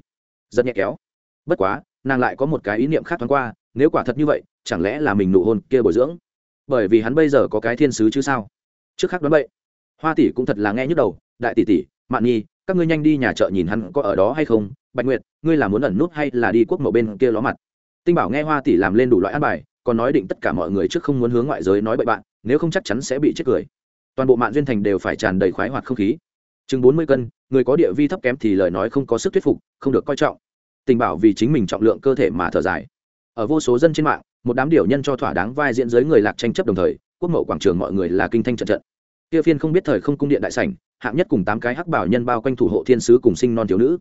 Speaker 1: Rất nhẹ kéo. Bất quá, nàng lại có một cái ý niệm khác thoáng qua, nếu quả thật như vậy, chẳng lẽ là mình nụ hôn kia bồi dưỡng? Bởi vì hắn bây giờ có cái thiên sứ chứ sao? Trước khác đoán vậy, hoa tỷ cũng thật là nghe nhức đầu, đại tỷ tỷ, mạn nhi, các ngươi nhanh đi nhà chợ nhìn hắn có ở đó hay không? Bạch nguyệt, ngươi là muốn ẩn nút hay là đi quốc mộ bên kia ló mặt? Tinh bảo nghe hoa tỷ làm lên đủ loại ăn bài, còn nói định tất cả mọi người trước không muốn hướng ngoại giới nói bậy bạn, nếu không chắc chắn sẽ bị chết cười. Toàn bộ mạng duyên thành đều phải tràn đầy khoái hoạt không khí chừng bốn mươi cân, người có địa vi thấp kém thì lời nói không có sức thuyết phục, không được coi trọng. Tình bảo vì chính mình trọng lượng cơ thể mà thở dài. Ở vô số dân trên mạng, một đám điều nhân cho thỏa đáng vai diễn giới người lạc tranh chấp đồng thời, quốc mậu quảng trường mọi người là kinh thanh trận trận. Kia phiên không biết thời không cung điện đại sảnh, hạng nhất cùng tám cái hắc bảo nhân bao quanh thủ hộ thiên sứ cùng sinh non thiếu nữ.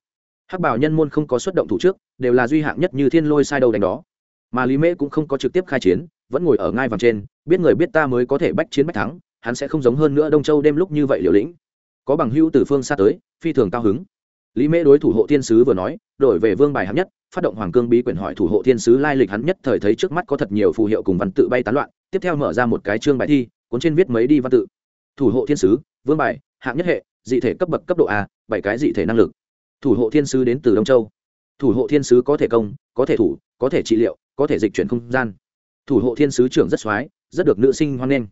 Speaker 1: Hắc bảo nhân môn không có xuất động thủ trước, đều là duy hạng nhất như thiên lôi sai đầu đánh đó. Mà lý mễ cũng không có trực tiếp khai chiến, vẫn ngồi ở ngai vàng trên, biết người biết ta mới có thể bách chiến bách thắng, hắn sẽ không giống hơn nữa đông châu đêm lúc như vậy liều lĩnh có bằng hữu từ phương xa tới, phi thường cao hứng. Lý mễ đối thủ hộ thiên sứ vừa nói, đổi về vương bài hạng nhất, phát động hoàng cương bí quyển hỏi thủ hộ thiên sứ lai lịch hắn nhất thời thấy trước mắt có thật nhiều phù hiệu cùng văn tự bay tán loạn, tiếp theo mở ra một cái chương bài thi, cuốn trên viết mấy đi văn tự. Thủ hộ thiên sứ, vương bài, hạng nhất hệ, dị thể cấp bậc cấp độ a, bảy cái dị thể năng lực. Thủ hộ thiên sứ đến từ đông châu. Thủ hộ thiên sứ có thể công, có thể thủ, có thể trị liệu, có thể dịch chuyển không gian. Thủ hộ thiên sứ trưởng rất x rất được nữ sinh hoan nghênh.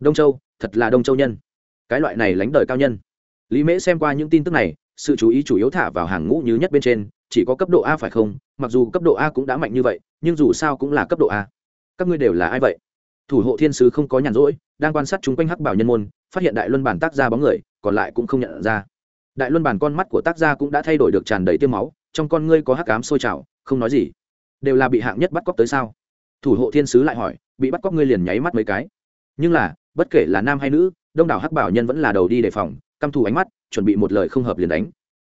Speaker 1: Đông châu, thật là đông châu nhân. Cái loại này lánh đời cao nhân lý mễ xem qua những tin tức này, sự chú ý chủ yếu thả vào hàng ngũ như nhất bên trên, chỉ có cấp độ a phải không? Mặc dù cấp độ a cũng đã mạnh như vậy, nhưng dù sao cũng là cấp độ a. Các ngươi đều là ai vậy? Thủ hộ thiên sứ không có nhàn rỗi, đang quan sát chúng quanh hắc bảo nhân môn, phát hiện đại luân bản tác ra bóng người, còn lại cũng không nhận ra. Đại luân bản con mắt của tác gia cũng đã thay đổi được tràn đầy tiêu máu, trong con ngươi có hắc ám sôi trào, không nói gì. Đều là bị hạng nhất bắt cóc tới sao? Thủ hộ thiên sứ lại hỏi, bị bắt cóc ngươi liền nháy mắt mấy cái. Nhưng là, bất kể là nam hay nữ, đông đảo hắc bảo nhân vẫn là đầu đi đề phòng căm thù ánh mắt, chuẩn bị một lời không hợp liền đánh.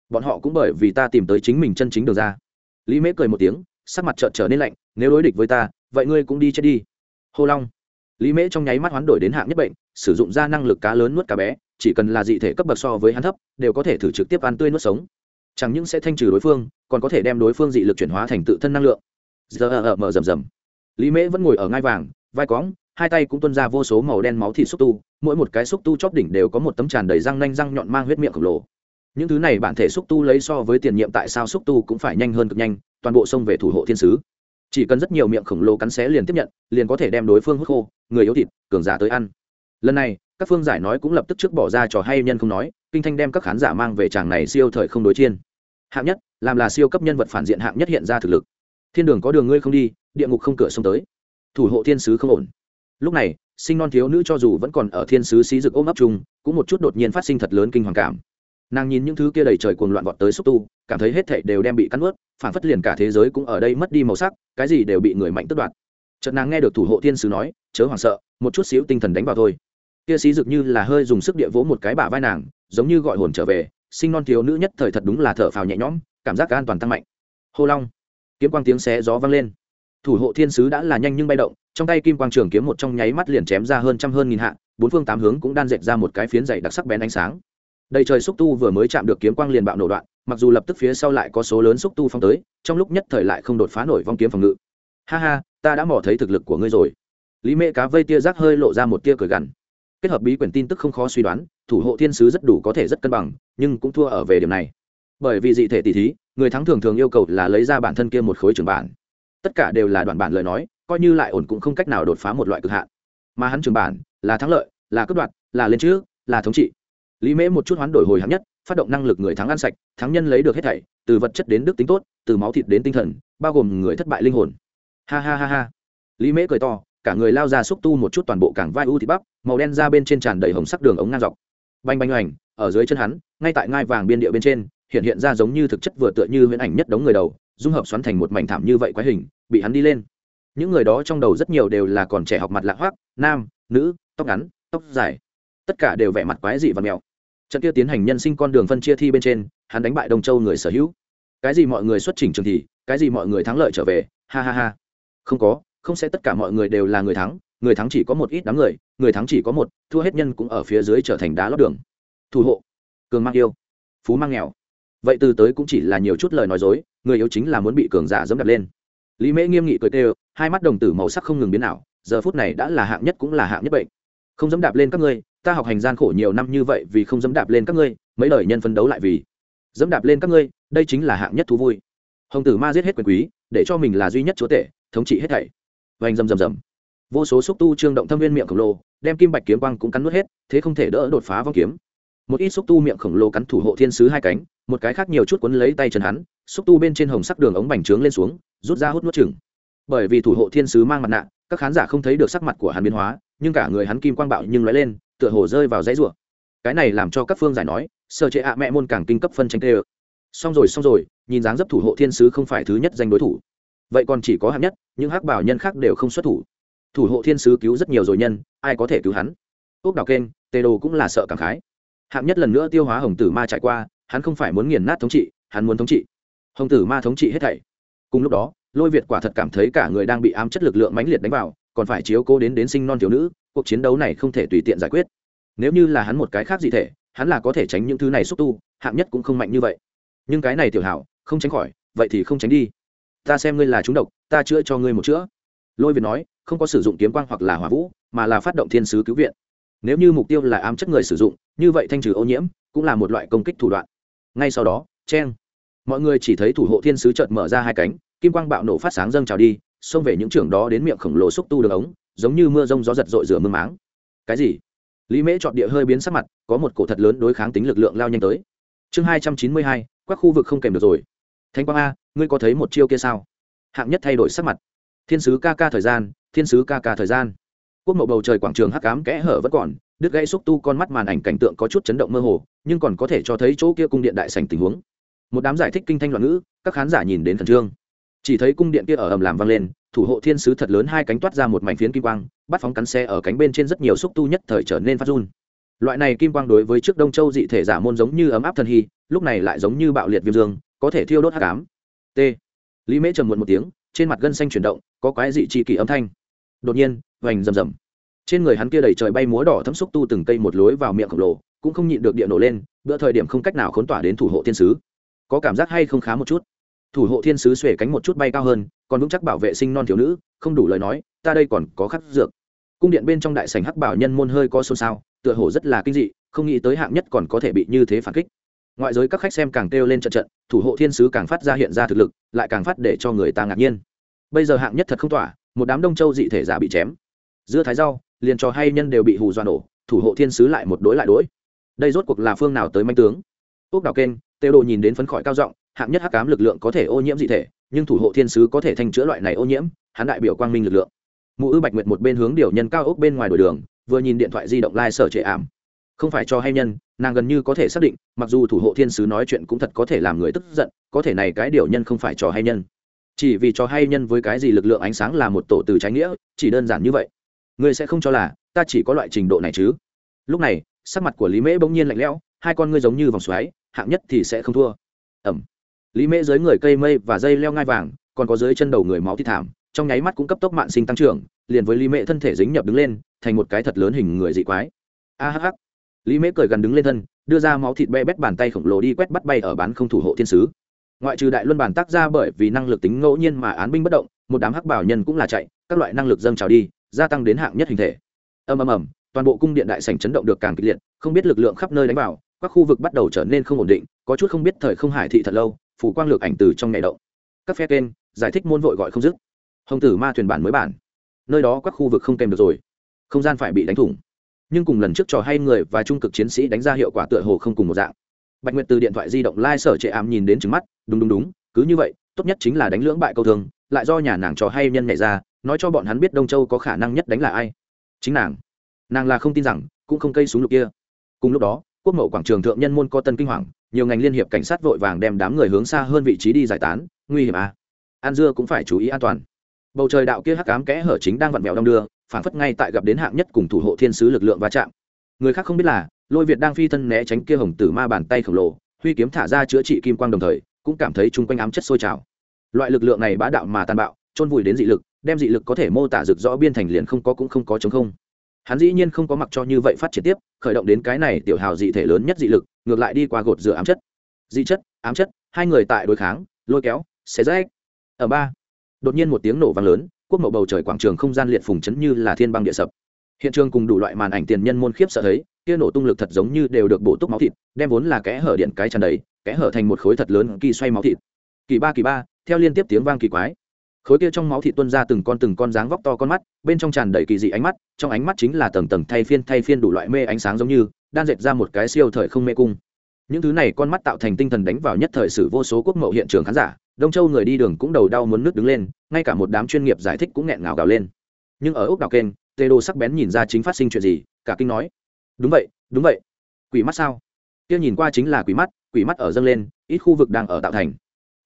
Speaker 1: Bọn họ cũng bởi vì ta tìm tới chính mình chân chính đường ra. Lý mễ cười một tiếng, sắc mặt trợn trở nên lạnh, nếu đối địch với ta, vậy ngươi cũng đi chết đi. Hô long. Lý mễ trong nháy mắt hoán đổi đến hạng nhất bệnh, sử dụng ra năng lực cá lớn nuốt cá bé, chỉ cần là dị thể cấp bậc so với hắn thấp, đều có thể thử trực tiếp ăn tươi nuốt sống. Chẳng những sẽ thanh trừ đối phương, còn có thể đem đối phương dị lực chuyển hóa thành tự thân năng lượng. Giờ ở mở rầm rầm. Lý mễ vẫn ngồi ở ngai vàng, vai cóng hai tay cũng tuân ra vô số màu đen máu thịt xúc tu, mỗi một cái xúc tu chóp đỉnh đều có một tấm tràn đầy răng nanh răng nhọn mang huyết miệng khổng lồ. Những thứ này bản thể xúc tu lấy so với tiền nhiệm tại sao xúc tu cũng phải nhanh hơn cực nhanh, toàn bộ xông về thủ hộ thiên sứ. Chỉ cần rất nhiều miệng khổng lồ cắn xé liền tiếp nhận, liền có thể đem đối phương hút khô, người yếu thịt, cường giả tới ăn. Lần này, các phương giải nói cũng lập tức trước bỏ ra trò hay nhân không nói, kinh thanh đem các khán giả mang về tràng này siêu thời không đối chiên. Hạng nhất, làm là siêu cấp nhân vật phản diện hạng nhất hiện ra thực lực. Thiên đường có đường ngươi không đi, địa ngục không cửa xông tới. Thủ hộ thiên sứ không ổn lúc này, sinh non thiếu nữ cho dù vẫn còn ở thiên sứ xí rực ôm ấp chung, cũng một chút đột nhiên phát sinh thật lớn kinh hoàng cảm. Nàng nhìn những thứ kia đầy trời cuồng loạn vọt tới xúc tu, cảm thấy hết thảy đều đem bị cắn ướt phản phất liền cả thế giới cũng ở đây mất đi màu sắc, cái gì đều bị người mạnh tước đoạt. Chợt nàng nghe được thủ hộ thiên sứ nói, chớ hoảng sợ, một chút xíu tinh thần đánh vào thôi. Kia xí rực như là hơi dùng sức địa vỗ một cái bả vai nàng, giống như gọi hồn trở về, sinh non thiếu nữ nhất thời thật đúng là thở phào nhẹ nhõm, cảm giác an toàn tăng mạnh. Hô long, kiếm quang tiếng xé gió vang lên thủ hộ thiên sứ đã là nhanh nhưng bay động, trong tay kim quang trường kiếm một trong nháy mắt liền chém ra hơn trăm hơn nghìn hạ, bốn phương tám hướng cũng đan dệt ra một cái phiến dày đặc sắc bén ánh sáng. Đầy trời xúc tu vừa mới chạm được kiếm quang liền bạo nổ đoạn, mặc dù lập tức phía sau lại có số lớn xúc tu phong tới, trong lúc nhất thời lại không đột phá nổi vong kiếm phòng ngự. Ha ha, ta đã mò thấy thực lực của ngươi rồi. Lý mễ cá vây tia rác hơi lộ ra một tia cười gằn. Kết hợp bí quyển tin tức không khó suy đoán, thủ hộ thiên sứ rất đủ có thể rất cân bằng, nhưng cũng thua ở về điểm này. Bởi vì dị thể tỷ thí, người thắng thường thường yêu cầu là lấy ra bản thân kia một khối trường bản tất cả đều là đoạn bản lời nói, coi như lại ổn cũng không cách nào đột phá một loại cực hạn. Mà hắn trường bản, là thắng lợi, là cướp đoạt, là lên trước là thống trị. Lý mễ một chút hoán đổi hồi hạng nhất, phát động năng lực người thắng ăn sạch, thắng nhân lấy được hết thảy, từ vật chất đến đức tính tốt, từ máu thịt đến tinh thần, bao gồm người thất bại linh hồn. Ha ha ha ha. Lý mễ cười to, cả người lao ra xúc tu một chút toàn bộ cảng vai u thịt bắp màu đen ra bên trên tràn đầy hồng sắc đường ống ngang dọc. Banh banh oành, ở dưới chân hắn, ngay tại ngai vàng biên địa bên trên, hiện hiện ra giống như thực chất vừa tựa như huyễn ảnh nhất đống người đầu dung hợp xoắn thành một mảnh thảm như vậy quái hình, bị hắn đi lên. Những người đó trong đầu rất nhiều đều là còn trẻ học mặt lạ hoác nam, nữ, tóc ngắn, tóc dài. Tất cả đều vẻ mặt quái dị và mèo trận kia tiến hành nhân sinh con đường phân chia thi bên trên, hắn đánh bại đông châu người sở hữu. Cái gì mọi người xuất trình trường thì, cái gì mọi người thắng lợi trở về, ha ha ha. Không có, không sẽ tất cả mọi người đều là người thắng người thắng chỉ có một ít đám người người thắng chỉ có một, thua hết nhân cũng ở phía dưới trở thành đá lót đường. Thủ hộ, cường mang yêu, phú mang nghèo vậy từ tới cũng chỉ là nhiều chút lời nói dối, người yếu chính là muốn bị cường giả dẫm đặt lên. Lý mễ nghiêm nghị cười tê hai mắt đồng tử màu sắc không ngừng biến ảo, giờ phút này đã là hạng nhất cũng là hạng nhất bệnh. Không dẫm đạp lên các ngươi, ta học hành gian khổ nhiều năm như vậy vì không dẫm đạp lên các ngươi, mấy đời nhân phấn đấu lại vì dẫm đạp lên các ngươi, đây chính là hạng nhất thú vui. Hồng tử ma giết hết quyền quý, để cho mình là duy nhất chúa tể, thống trị hết thảy. Vành rầm rầm rầm. Vô số xúc tu trương động thâm viên miệng khổng lồ, đem kim bạch kiếm quang cũng cắn nuốt hết, thế không thể đỡ đột phá vong kiếm một ít xúc tu miệng khổng lồ cắn thủ hộ thiên sứ hai cánh, một cái khác nhiều chút quấn lấy tay chân hắn, xúc tu bên trên hồng sắc đường ống bành trướng lên xuống, rút ra hút nuốt chừng bởi vì thủ hộ thiên sứ mang mặt nạ, các khán giả không thấy được sắc mặt của hắn biến hóa, nhưng cả người hắn kim quang bạo nhưng lóe lên, tựa hồ rơi vào dãy rủa. Cái này làm cho các phương giải nói sợ chế ạ, mẹ môn càng kinh cấp phân tranh tê ơ. Xong rồi xong rồi, nhìn dáng dấp thủ hộ thiên sứ không phải thứ nhất danh đối thủ. Vậy còn chỉ có hạng nhất, những hắc bảo nhân khác đều không xuất thủ. Thủ hộ thiên sứ cứu rất nhiều rồi nhân, ai có thể cứu hắn? Ốc đào kênh, tê đồ cũng là sợ cảm khái hạng nhất lần nữa tiêu hóa hồng tử ma trải qua, hắn không phải muốn nghiền nát thống trị, hắn muốn thống trị. Hồng tử ma thống trị hết thảy. Cùng lúc đó, lôi việt quả thật cảm thấy cả người đang bị ám chất lực lượng mãnh liệt đánh vào, còn phải chiếu cố đến đến sinh non thiếu nữ, cuộc chiến đấu này không thể tùy tiện giải quyết. Nếu như là hắn một cái khác gì thể, hắn là có thể tránh những thứ này xúc tu, hạng nhất cũng không mạnh như vậy. Nhưng cái này tiểu hảo, không tránh khỏi, vậy thì không tránh đi. Ta xem ngươi là trúng độc, ta chữa cho ngươi một chữa. Lôi việt nói, không có sử dụng kiếm quang hoặc là hỏa vũ, mà là phát động thiên sứ cứu viện nếu như mục tiêu là ám chất người sử dụng, như vậy thanh trừ ô nhiễm cũng là một loại công kích thủ đoạn. Ngay sau đó chen mọi người chỉ thấy thủ hộ thiên sứ chợt mở ra hai cánh, kim quang bạo nổ phát sáng dâng trào đi, xông về những trưởng đó đến miệng khổng lồ xúc tu đường ống, giống như mưa rông gió giật rội rửa mưa máng. Cái gì? Lý mễ chọn địa hơi biến sắc mặt, có một cổ thật lớn đối kháng tính lực lượng lao nhanh tới. Chương hai trăm chín mươi hai các khu vực không kèm được rồi. Thanh quang a, ngươi có thấy một chiêu kia sao? Hạng nhất thay đổi sắc mặt. Thiên sứ ca ca thời gian, thiên sứ ca ca thời gian quốc mộ bầu trời quảng trường hắc cám kẽ hở vẫn còn, đứt gãy xúc tu con mắt màn ảnh cảnh tượng có chút chấn động mơ hồ, nhưng còn có thể cho thấy chỗ kia cung điện đại sành tình huống. Một đám giải thích kinh thanh loạn ngữ, các khán giả nhìn đến khẩn trương. Chỉ thấy cung điện kia ở ầm làm vang lên, thủ hộ thiên sứ thật lớn hai cánh toát ra một mảnh phiến kim quang, bắt phóng cắn xe ở cánh bên trên rất nhiều xúc tu nhất thời trở nên phát run. Loại này kim quang đối với trước đông châu dị thể giả môn giống như ấm áp thần hy, lúc này lại giống như bạo liệt viêm dương, có thể thiêu đốt hắc ám. T. Lý mễ trầm muộn một tiếng, trên mặt gân xanh chuyển động, có quái dị trị kỳ âm thanh. Đột nhiên vành rầm rầm. Trên người hắn kia đầy trời bay múa đỏ thấm xúc tu từng cây một lối vào miệng khổng lồ, cũng không nhịn được địa nổ lên, bữa thời điểm không cách nào khốn tỏa đến thủ hộ thiên sứ. Có cảm giác hay không khá một chút. Thủ hộ thiên sứ xuể cánh một chút bay cao hơn, còn vững chắc bảo vệ sinh non thiếu nữ, không đủ lời nói, ta đây còn có khắc dược. Cung điện bên trong đại sảnh hắc bảo nhân môn hơi có xôn xao, tựa hồ rất là kinh dị, không nghĩ tới hạng nhất còn có thể bị như thế phản kích. Ngoại giới các khách xem càng kêu lên trận trận, thủ hộ thiên sứ càng phát ra hiện ra thực lực, lại càng phát để cho người ta ngạc nhiên. Bây giờ hạng nhất thật không tỏa, một đám đông châu dị thể giả bị chém dưa thái rau liền cho hay nhân đều bị hù doa nổ, thủ hộ thiên sứ lại một đối lại đối. Đây rốt cuộc là phương nào tới manh tướng? Ốc đào kênh tê đồ nhìn đến phấn khởi cao giọng, hạng nhất hắc cám lực lượng có thể ô nhiễm dị thể, nhưng thủ hộ thiên sứ có thể thanh chữa loại này ô nhiễm, hắn đại biểu quang minh lực lượng. Mụ ư bạch nguyệt một bên hướng điều nhân cao ốc bên ngoài đổi đường, vừa nhìn điện thoại di động lai、like、sở trệ ảm. Không phải cho hay nhân, nàng gần như có thể xác định, mặc dù thủ hộ thiên sứ nói chuyện cũng thật có thể làm người tức giận, có thể này cái điều nhân không phải cho hay nhân. Chỉ vì cho hay nhân với cái gì lực lượng ánh sáng là một tổ từ trái nghĩa, chỉ đơn giản như vậy ngươi sẽ không cho là ta chỉ có loại trình độ này chứ. Lúc này, sắc mặt của lý mễ bỗng nhiên lạnh lẽo, hai con ngươi giống như vòng xoáy, hạng nhất thì sẽ không thua. Ẩm. Lý mễ dưới người cây mây và dây leo ngai vàng, còn có dưới chân đầu người máu thi thảm, trong nháy mắt cũng cấp tốc mạng sinh tăng trưởng, liền với lý mễ thân thể dính nhập đứng lên, thành một cái thật lớn hình người dị quái. A hh lý mễ cười gần đứng lên thân, đưa ra máu thịt be bét bàn tay khổng lồ đi quét bắt bay ở bán không thủ hộ thiên sứ. Ngoại trừ đại luân bản tác ra bởi vì năng lực tính ngẫu nhiên mà án binh bất động, một đám hắc bảo nhân cũng là chạy, các loại năng lực dâng trào đi gia tăng đến hạng nhất hình thể. Ầm ầm ầm, toàn bộ cung điện đại sảnh chấn động được càng kịch liệt, không biết lực lượng khắp nơi đánh vào, các khu vực bắt đầu trở nên không ổn định, có chút không biết thời không hải thị thật lâu, phủ quang lược ảnh từ trong ngày động. Các phe kênh, giải thích môn vội gọi không dứt. Hồng tử ma thuyền bản mới bản. Nơi đó các khu vực không kèm được rồi. Không gian phải bị đánh thủng. Nhưng cùng lần trước trò hay người và trung cực chiến sĩ đánh ra hiệu quả tựa hồ không cùng một dạng. Bạch nguyệt từ điện thoại di động lai、like、sở trệ ám nhìn đến trứng mắt, đúng đúng đúng, cứ như vậy, tốt nhất chính là đánh lưỡng bại câu thương, lại do nhà nàng trò hay nhân nhảy ra nói cho bọn hắn biết đông châu có khả năng nhất đánh là ai. Chính nàng. Nàng là không tin rằng, cũng không cây súng lục kia. Cùng lúc đó, quốc mậu quảng trường thượng nhân môn có tân kinh hoàng, nhiều ngành liên hiệp cảnh sát vội vàng đem đám người hướng xa hơn vị trí đi giải tán, nguy hiểm à? An dưa cũng phải chú ý an toàn. Bầu trời đạo kia hắc ám kẽ hở chính đang vặn vẹo đong đưa phản phất ngay tại gặp đến hạng nhất cùng thủ hộ thiên sứ lực lượng va chạm. Người khác không biết là, lôi việt đang phi thân né tránh kia hồng tử ma bàn tay khổng lồ, huy kiếm thả ra chữa trị kim quang đồng thời, cũng cảm thấy chung quanh ám chất sôi trào. Loại lực lượng này bá đạo mà tàn bạo trôn vùi đến dị lực đem dị lực có thể mô tả rực rõ biên thành liền không có cũng không có chống không. Hắn dĩ nhiên không có mặc cho như vậy phát triển tiếp, khởi động đến cái này tiểu hào dị thể lớn nhất dị lực, ngược lại đi qua gột rửa ám chất. Dị chất, ám chất, hai người tại đối kháng, lôi kéo, xé rách. Ở ba, đột nhiên một tiếng nổ vang lớn, quốc mậu bầu trời quảng trường không gian liệt phùng chấn như là thiên băng địa sập. Hiện trường cùng đủ loại màn ảnh tiền nhân môn khiếp sợ thấy, kia nổ tung lực thật giống như đều được bổ túc máu thịt, đem vốn là kẽ hở điện cái tràn đầy, kẽ hở thành một khối thật lớn kỳ xoay máu thịt. Kỳ ba kỳ ba, theo liên tiếp tiếng vang kỳ quái khối kia trong máu thịt tuôn ra từng con từng con dáng vóc to con mắt, bên trong tràn đầy kỳ dị ánh mắt, trong ánh mắt chính là tầng tầng thay phiên thay phiên đủ loại mê ánh sáng giống như, đan dệt ra một cái siêu thời không mê cung. Những thứ này con mắt tạo thành tinh thần đánh vào nhất thời sử vô số quốc mậu hiện trường khán giả, đông châu người đi đường cũng đầu đau muốn nước đứng lên, ngay cả một đám chuyên nghiệp giải thích cũng nghẹn ngào gào lên. Nhưng ở ốc đào kênh, tê đô sắc bén nhìn ra chính phát sinh chuyện gì, cả kinh nói, đúng vậy đúng vậy. Quỷ mắt sao? Kia nhìn qua chính là quỷ mắt quỷ mắt ở dâng lên, ít khu vực đang ở tạo thành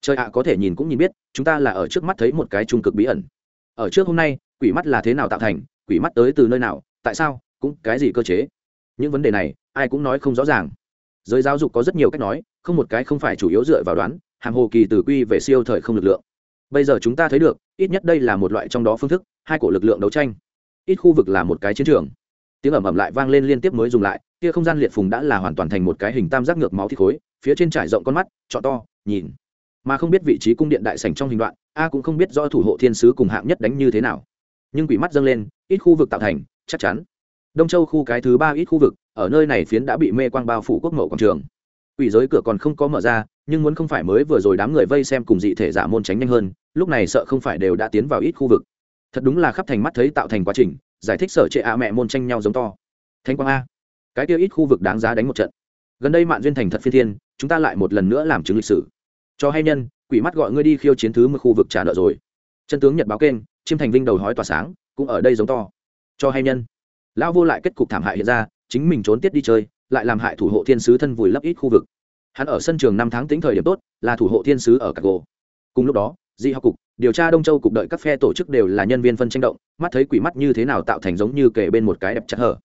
Speaker 1: trời ạ, có thể nhìn cũng nhìn biết, chúng ta là ở trước mắt thấy một cái trung cực bí ẩn. Ở trước hôm nay, quỷ mắt là thế nào tạo thành, quỷ mắt tới từ nơi nào, tại sao, cũng cái gì cơ chế? Những vấn đề này, ai cũng nói không rõ ràng. Giới giáo dục có rất nhiều cách nói, không một cái không phải chủ yếu dựa vào đoán hàng hồ kỳ từ quy về siêu thời không lực lượng. Bây giờ chúng ta thấy được, ít nhất đây là một loại trong đó phương thức, hai cổ lực lượng đấu tranh. Ít khu vực là một cái chiến trường. Tiếng ẩm ẩm lại vang lên liên tiếp mới dùng lại, kia không gian liệt phùng đã là hoàn toàn thành một cái hình tam giác ngược máu thi khối, phía trên trải rộng con mắt trọ to, nhìn mà không biết vị trí cung điện đại sảnh trong hình đoạn, a cũng không biết do thủ hộ thiên sứ cùng hạng nhất đánh như thế nào. Nhưng quỷ mắt dâng lên, ít khu vực tạo thành, chắc chắn. Đông châu khu cái thứ ba ít khu vực, ở nơi này phiến đã bị mê quang bao phủ quốc mậu quảng trường. Quỷ giới cửa còn không có mở ra, nhưng muốn không phải mới vừa rồi đám người vây xem cùng dị thể giả môn tránh nhanh hơn, lúc này sợ không phải đều đã tiến vào ít khu vực. Thật đúng là khắp thành mắt thấy tạo thành quá trình, giải thích sở trệ ạ mẹ môn tranh nhau giống to. Thanh quang a. Cái kia ít khu vực đáng giá đánh một trận. Gần đây mạn duyên thành thật phi thiên, chúng ta lại một lần nữa làm chứng lịch sử cho hay nhân, quỷ mắt gọi ngươi đi khiêu chiến thứ một khu vực trả nợ rồi. Chân tướng nhật báo kênh chiêm thành vinh đầu hói tỏa sáng, cũng ở đây giống to. Cho hay nhân. Lão vô lại kết cục thảm hại hiện ra, chính mình trốn tiết đi chơi, lại làm hại thủ hộ thiên sứ thân vùi lấp ít khu vực. Hắn ở sân trường năm tháng tính thời điểm tốt, là thủ hộ thiên sứ ở cạc gỗ cùng lúc đó, di học cục, điều tra đông châu cục đợi các phe tổ chức đều là nhân viên phân tranh động, mắt thấy quỷ mắt như thế nào tạo thành giống như kể bên một cái đẹp chặt hở.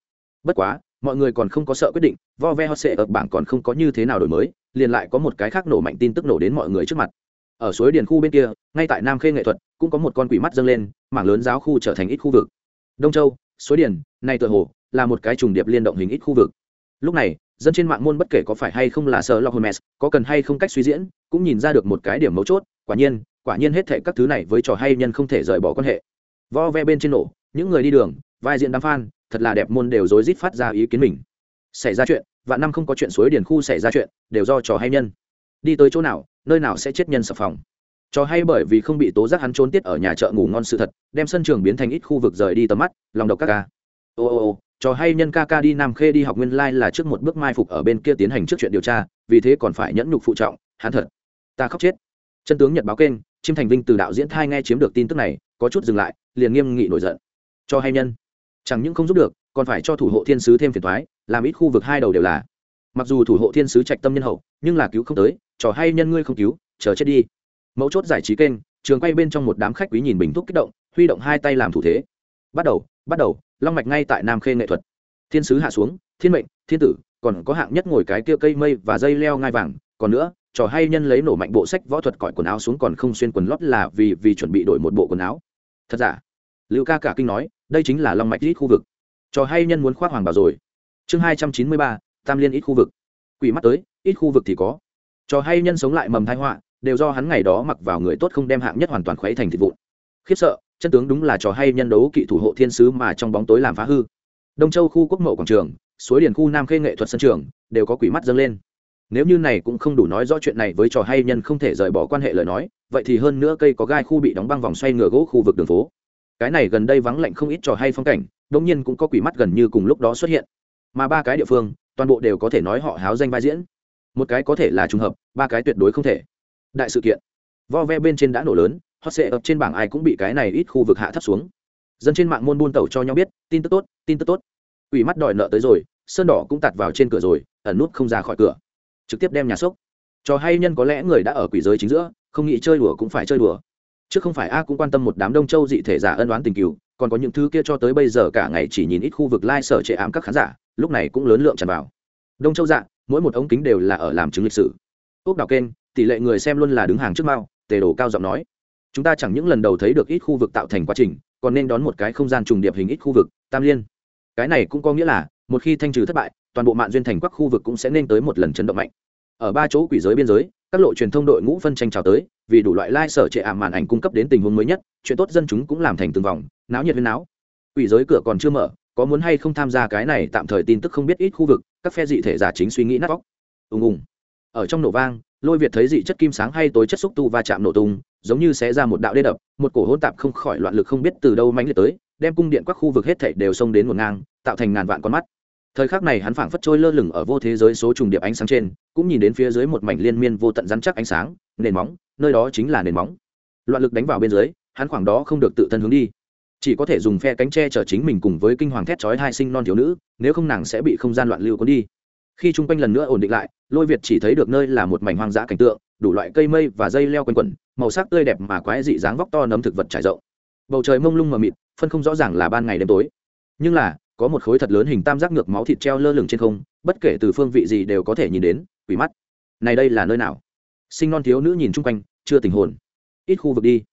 Speaker 1: Bất quá, mọi người còn không có sợ quyết định, vo ve hot sệ ở bảng còn không có như thế nào đổi mới liền lại có một cái khác nổ mạnh tin tức nổ đến mọi người trước mặt ở suối điền khu bên kia ngay tại nam khê nghệ thuật cũng có một con quỷ mắt dâng lên mảng lớn giáo khu trở thành ít khu vực đông châu suối điền nay tựa hồ là một cái trùng điệp liên động hình ít khu vực lúc này dân trên mạng môn bất kể có phải hay không là sợ lo Holmes, có cần hay không cách suy diễn, cũng nhìn ra được một cái điểm mấu chốt, quả nhiên, quả nhiên hết thảy các thứ này với trò hay nhân không thể rời bỏ quan hệ. Vo ve bên trên nổ, những người đi đường, vai diện đám fan, thật là đẹp môn đều rối rít phát ra ý kiến mình. Xảy ra chuyện, vạn năm không có chuyện suối điển khu xảy ra chuyện, đều do trò hay nhân. Đi tới chỗ nào, nơi nào sẽ chết nhân sập phòng. Trò hay bởi vì không bị tố giác hắn trốn tiết ở nhà chợ ngủ ngon sự thật, đem sân trường biến thành ít khu vực rời đi tầm mắt, lòng độc các ca. Ô ô ô, trò hay nhân ca ca đi nam khê đi học nguyên lai là trước một bước mai phục ở bên kia tiến hành trước chuyện điều tra vì thế còn phải nhẫn nhục phụ trọng hắn thật ta khóc chết chân tướng nhật báo kênh chim thành vinh từ đạo diễn thai nghe chiếm được tin tức này có chút dừng lại liền nghiêm nghị nổi giận cho hay nhân chẳng những không giúp được còn phải cho thủ hộ thiên sứ thêm phiền thoái làm ít khu vực hai đầu đều là. Mặc dù thủ hộ thiên sứ trạch tâm nhân hậu, nhưng là cứu không tới, trò hay nhân ngươi không cứu, chờ chết đi. Mẫu chốt giải trí kênh, trường quay bên trong một đám khách quý nhìn bình thúc kích động, huy động hai tay làm thủ thế. Bắt đầu bắt đầu, long mạch ngay tại nam khê nghệ thuật. Thiên sứ hạ xuống, thiên mệnh, thiên tử, còn có hạng nhất ngồi cái kia cây mây và dây leo ngai vàng. Còn nữa, trò hay nhân lấy nổ mạnh bộ sách võ thuật cõi quần áo xuống còn không xuyên quần lót là vì vì chuẩn bị đổi một bộ quần áo. Thật giả? Lưu ca cả kinh nói, đây chính là long mạch ít khu vực. Trò hay nhân muốn khoác hoàng bảo rồi chương hai trăm chín mươi ba, tam liên ít khu vực. Quỷ mắt tới, ít khu vực thì có. Trò hay nhân sống lại mầm thai họa, đều do hắn ngày đó mặc vào người tốt không đem hạng nhất hoàn toàn khuấy thành thịt vụn. Khiếp sợ, chân tướng đúng là trò hay nhân đấu kỵ thủ hộ thiên sứ mà trong bóng tối làm phá hư. Đông châu khu quốc mậu quảng trường, suối điền khu nam khê nghệ thuật sân trường, đều có quỷ mắt dâng lên. Nếu như này cũng không đủ nói rõ chuyện này với trò hay nhân không thể rời bỏ quan hệ lời nói, vậy thì hơn nữa cây có gai khu bị đóng băng vòng xoay ngựa gỗ khu vực đường phố. Cái này gần đây vắng lạnh không ít trò hay phong cảnh đ ỗ n g nhiên cũng có quỷ mắt gần như cùng lúc đó xuất hiện mà ba cái địa phương, toàn bộ đều có thể nói họ háo danh vai diễn. Một cái có thể là trùng hợp, ba cái tuyệt đối không thể. Đại sự kiện. Vo ve bên trên đã nổ lớn, hot sệ ập trên bảng ai cũng bị cái này ít khu vực hạ thấp xuống. Dân trên mạng môn buôn tẩu cho nhau biết, tin tức tốt, tin tức tốt. Ủy mắt đòi nợ tới rồi, sơn đỏ cũng tạt vào trên cửa rồi, ẩn nút không ra khỏi cửa. Trực tiếp đem nhà sốc cho hay nhân có lẽ người đã ở quỷ giới chính giữa, không nghĩ chơi đùa cũng phải chơi đùa. Chứ không phải a cũng quan tâm một đám đông châu dị thể giả ân đoán tình cừu, còn có những thứ kia cho tới bây giờ cả ngày chỉ nhìn ít khu vực lai、like、sở trệ ám các khán giả lúc này cũng lớn lượng tràn vào. Đông châu dạ mỗi một ống kính đều là ở làm chứng lịch sử. Ốc đảo kênh, tỷ lệ người xem luôn là đứng hàng trước mao, tề đồ cao giọng nói. Chúng ta chẳng những lần đầu thấy được ít khu vực tạo thành quá trình, còn nên đón một cái không gian trùng điệp hình ít khu vực, tam liên. Cái này cũng có nghĩa là, một khi thanh trừ thất bại, toàn bộ mạng duyên thành các khu vực cũng sẽ nên tới một lần chấn động mạnh. Ở ba chỗ quỷ giới biên giới, các lộ truyền thông đội ngũ phân tranh trào tới, vì đủ loại lai、like、sở trệ ảm màn ảnh cung cấp đến tình huống mới nhất, chuyện tốt dân chúng cũng làm thành từng vòng, náo nhiệt viên náo. Quỷ giới cửa còn chưa mở có muốn hay không tham gia cái này tạm thời tin tức không biết ít khu vực, các phe dị thể giả chính suy nghĩ nát vóc ùng ùng. Ở trong nổ vang, lôi việt thấy dị chất kim sáng hay tối chất xúc tu va chạm nổ tung, giống như sẽ ra một đạo đê đập, một cổ hỗn tạp không khỏi loạn lực không biết từ đâu mãnh liệt tới, đem cung điện các khu vực hết thảy đều xông đến một ngang, tạo thành ngàn vạn con mắt. Thời khắc này hắn phảng phất trôi lơ lửng ở vô thế giới số trùng điệp ánh sáng trên, cũng nhìn đến phía dưới một mảnh liên miên vô tận rắn chắc ánh sáng, nền móng, nơi đó chính là nền móng. Loạn lực đánh vào bên dưới, hắn khoảng đó không được tự thân hướng đi chỉ có thể dùng phe cánh tre chở chính mình cùng với kinh hoàng thét chói hai sinh non thiếu nữ, nếu không nàng sẽ bị không gian loạn lưu cuốn đi. Khi chung quanh lần nữa ổn định lại, lôi việt chỉ thấy được nơi là một mảnh hoang dã cảnh tượng, đủ loại cây mây và dây leo quanh quẩn, màu sắc tươi đẹp mà quái dị dáng vóc to nấm thực vật trải rộng. Bầu trời mông lung mờ mịt, phân không rõ ràng là ban ngày đêm tối. Nhưng là, có một khối thật lớn hình tam giác ngược máu thịt treo lơ lửng trên không, bất kể từ phương vị gì đều có thể nhìn đến, quỷ mắt. Này đây là nơi nào? Sinh non thiếu nữ nhìn chung quanh, chưa tình hồn. Ít khu vực đi.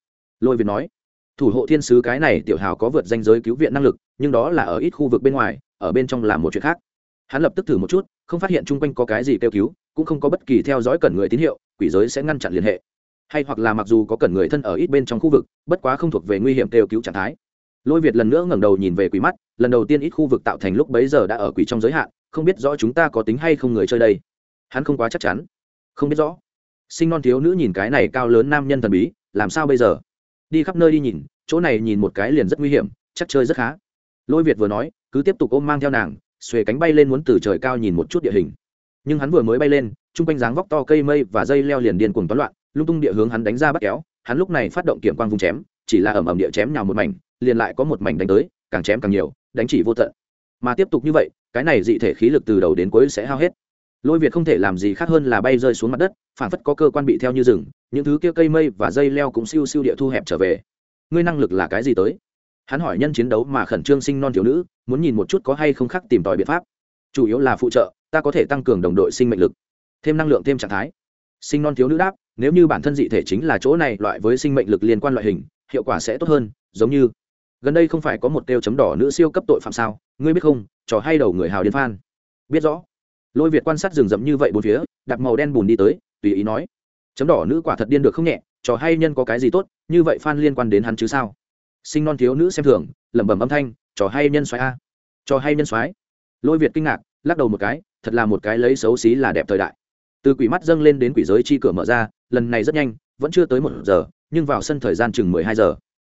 Speaker 1: Lôi việt nói thủ hộ thiên sứ cái này tiểu hào có vượt danh giới cứu viện năng lực, nhưng đó là ở ít khu vực bên ngoài, ở bên trong là một chuyện khác. Hắn lập tức thử một chút, không phát hiện chung quanh có cái gì kêu cứu, cũng không có bất kỳ theo dõi cẩn người tín hiệu, quỷ giới sẽ ngăn chặn liên hệ. Hay hoặc là mặc dù có cẩn người thân ở ít bên trong khu vực, bất quá không thuộc về nguy hiểm kêu cứu trạng thái. Lôi việt lần nữa ngẩng đầu nhìn về quỷ mắt, lần đầu tiên ít khu vực tạo thành lúc bấy giờ đã ở quỷ trong giới hạn, không biết rõ chúng ta có tính hay không người chơi đây. Hắn không quá chắc chắn. Không biết rõ. Sinh non thiếu nữ nhìn cái này cao lớn nam nhân thần bí, làm sao bây giờ? Đi khắp nơi đi nhìn, chỗ này nhìn một cái liền rất nguy hiểm, chắc chơi rất khá. Lôi việt vừa nói, cứ tiếp tục ôm mang theo nàng, xuề cánh bay lên muốn từ trời cao nhìn một chút địa hình. Nhưng hắn vừa mới bay lên, chung quanh dáng vóc to cây mây và dây leo liền điên cuồng toán loạn, lung tung địa hướng hắn đánh ra bắt kéo, hắn lúc này phát động kiểm quang vùng chém, chỉ là ẩm ẩm địa chém nhào một mảnh, liền lại có một mảnh đánh tới, càng chém càng nhiều, đánh chỉ vô tận. Mà tiếp tục như vậy, cái này dị thể khí lực từ đầu đến cuối sẽ hao hết. Lôi việt không thể làm gì khác hơn là bay rơi xuống mặt đất phản phất có cơ quan bị theo như rừng những thứ kia cây mây và dây leo cũng siêu siêu địa thu hẹp trở về. Ngươi năng lực là cái gì tới? Hắn hỏi nhân chiến đấu mà khẩn trương sinh non thiếu nữ, muốn nhìn một chút có hay không khác tìm tòi biện pháp. Chủ yếu là phụ trợ, ta có thể tăng cường đồng đội sinh mệnh lực, thêm năng lượng, thêm trạng thái. Sinh non thiếu nữ đáp, nếu như bản thân dị thể chính là chỗ này, loại với sinh mệnh lực liên quan loại hình, hiệu quả sẽ tốt hơn, giống như, gần đây không phải có một tiêu chấm đỏ nữ siêu cấp tội phạm sao? Ngươi biết không, trò hay đầu người hào điên phan. Biết rõ. Lôi việt quan sát rừng rậm như vậy bốn phía, đặt màu đen bùn đi tới, tùy ý nói chấm đỏ nữ quả thật điên được không nhẹ, trò hay nhân có cái gì tốt, như vậy phan liên quan đến hắn chứ sao? Sinh non thiếu nữ xem thường, lẩm bẩm âm thanh, trò hay nhân xoáy a. Trò hay nhân xoáy lôi việt kinh ngạc, lắc đầu một cái, thật là một cái lấy xấu xí là đẹp thời đại. Từ quỷ mắt dâng lên đến quỷ giới chi cửa mở ra, lần này rất nhanh, vẫn chưa tới một giờ, nhưng vào sân thời gian chừng mười hai giờ.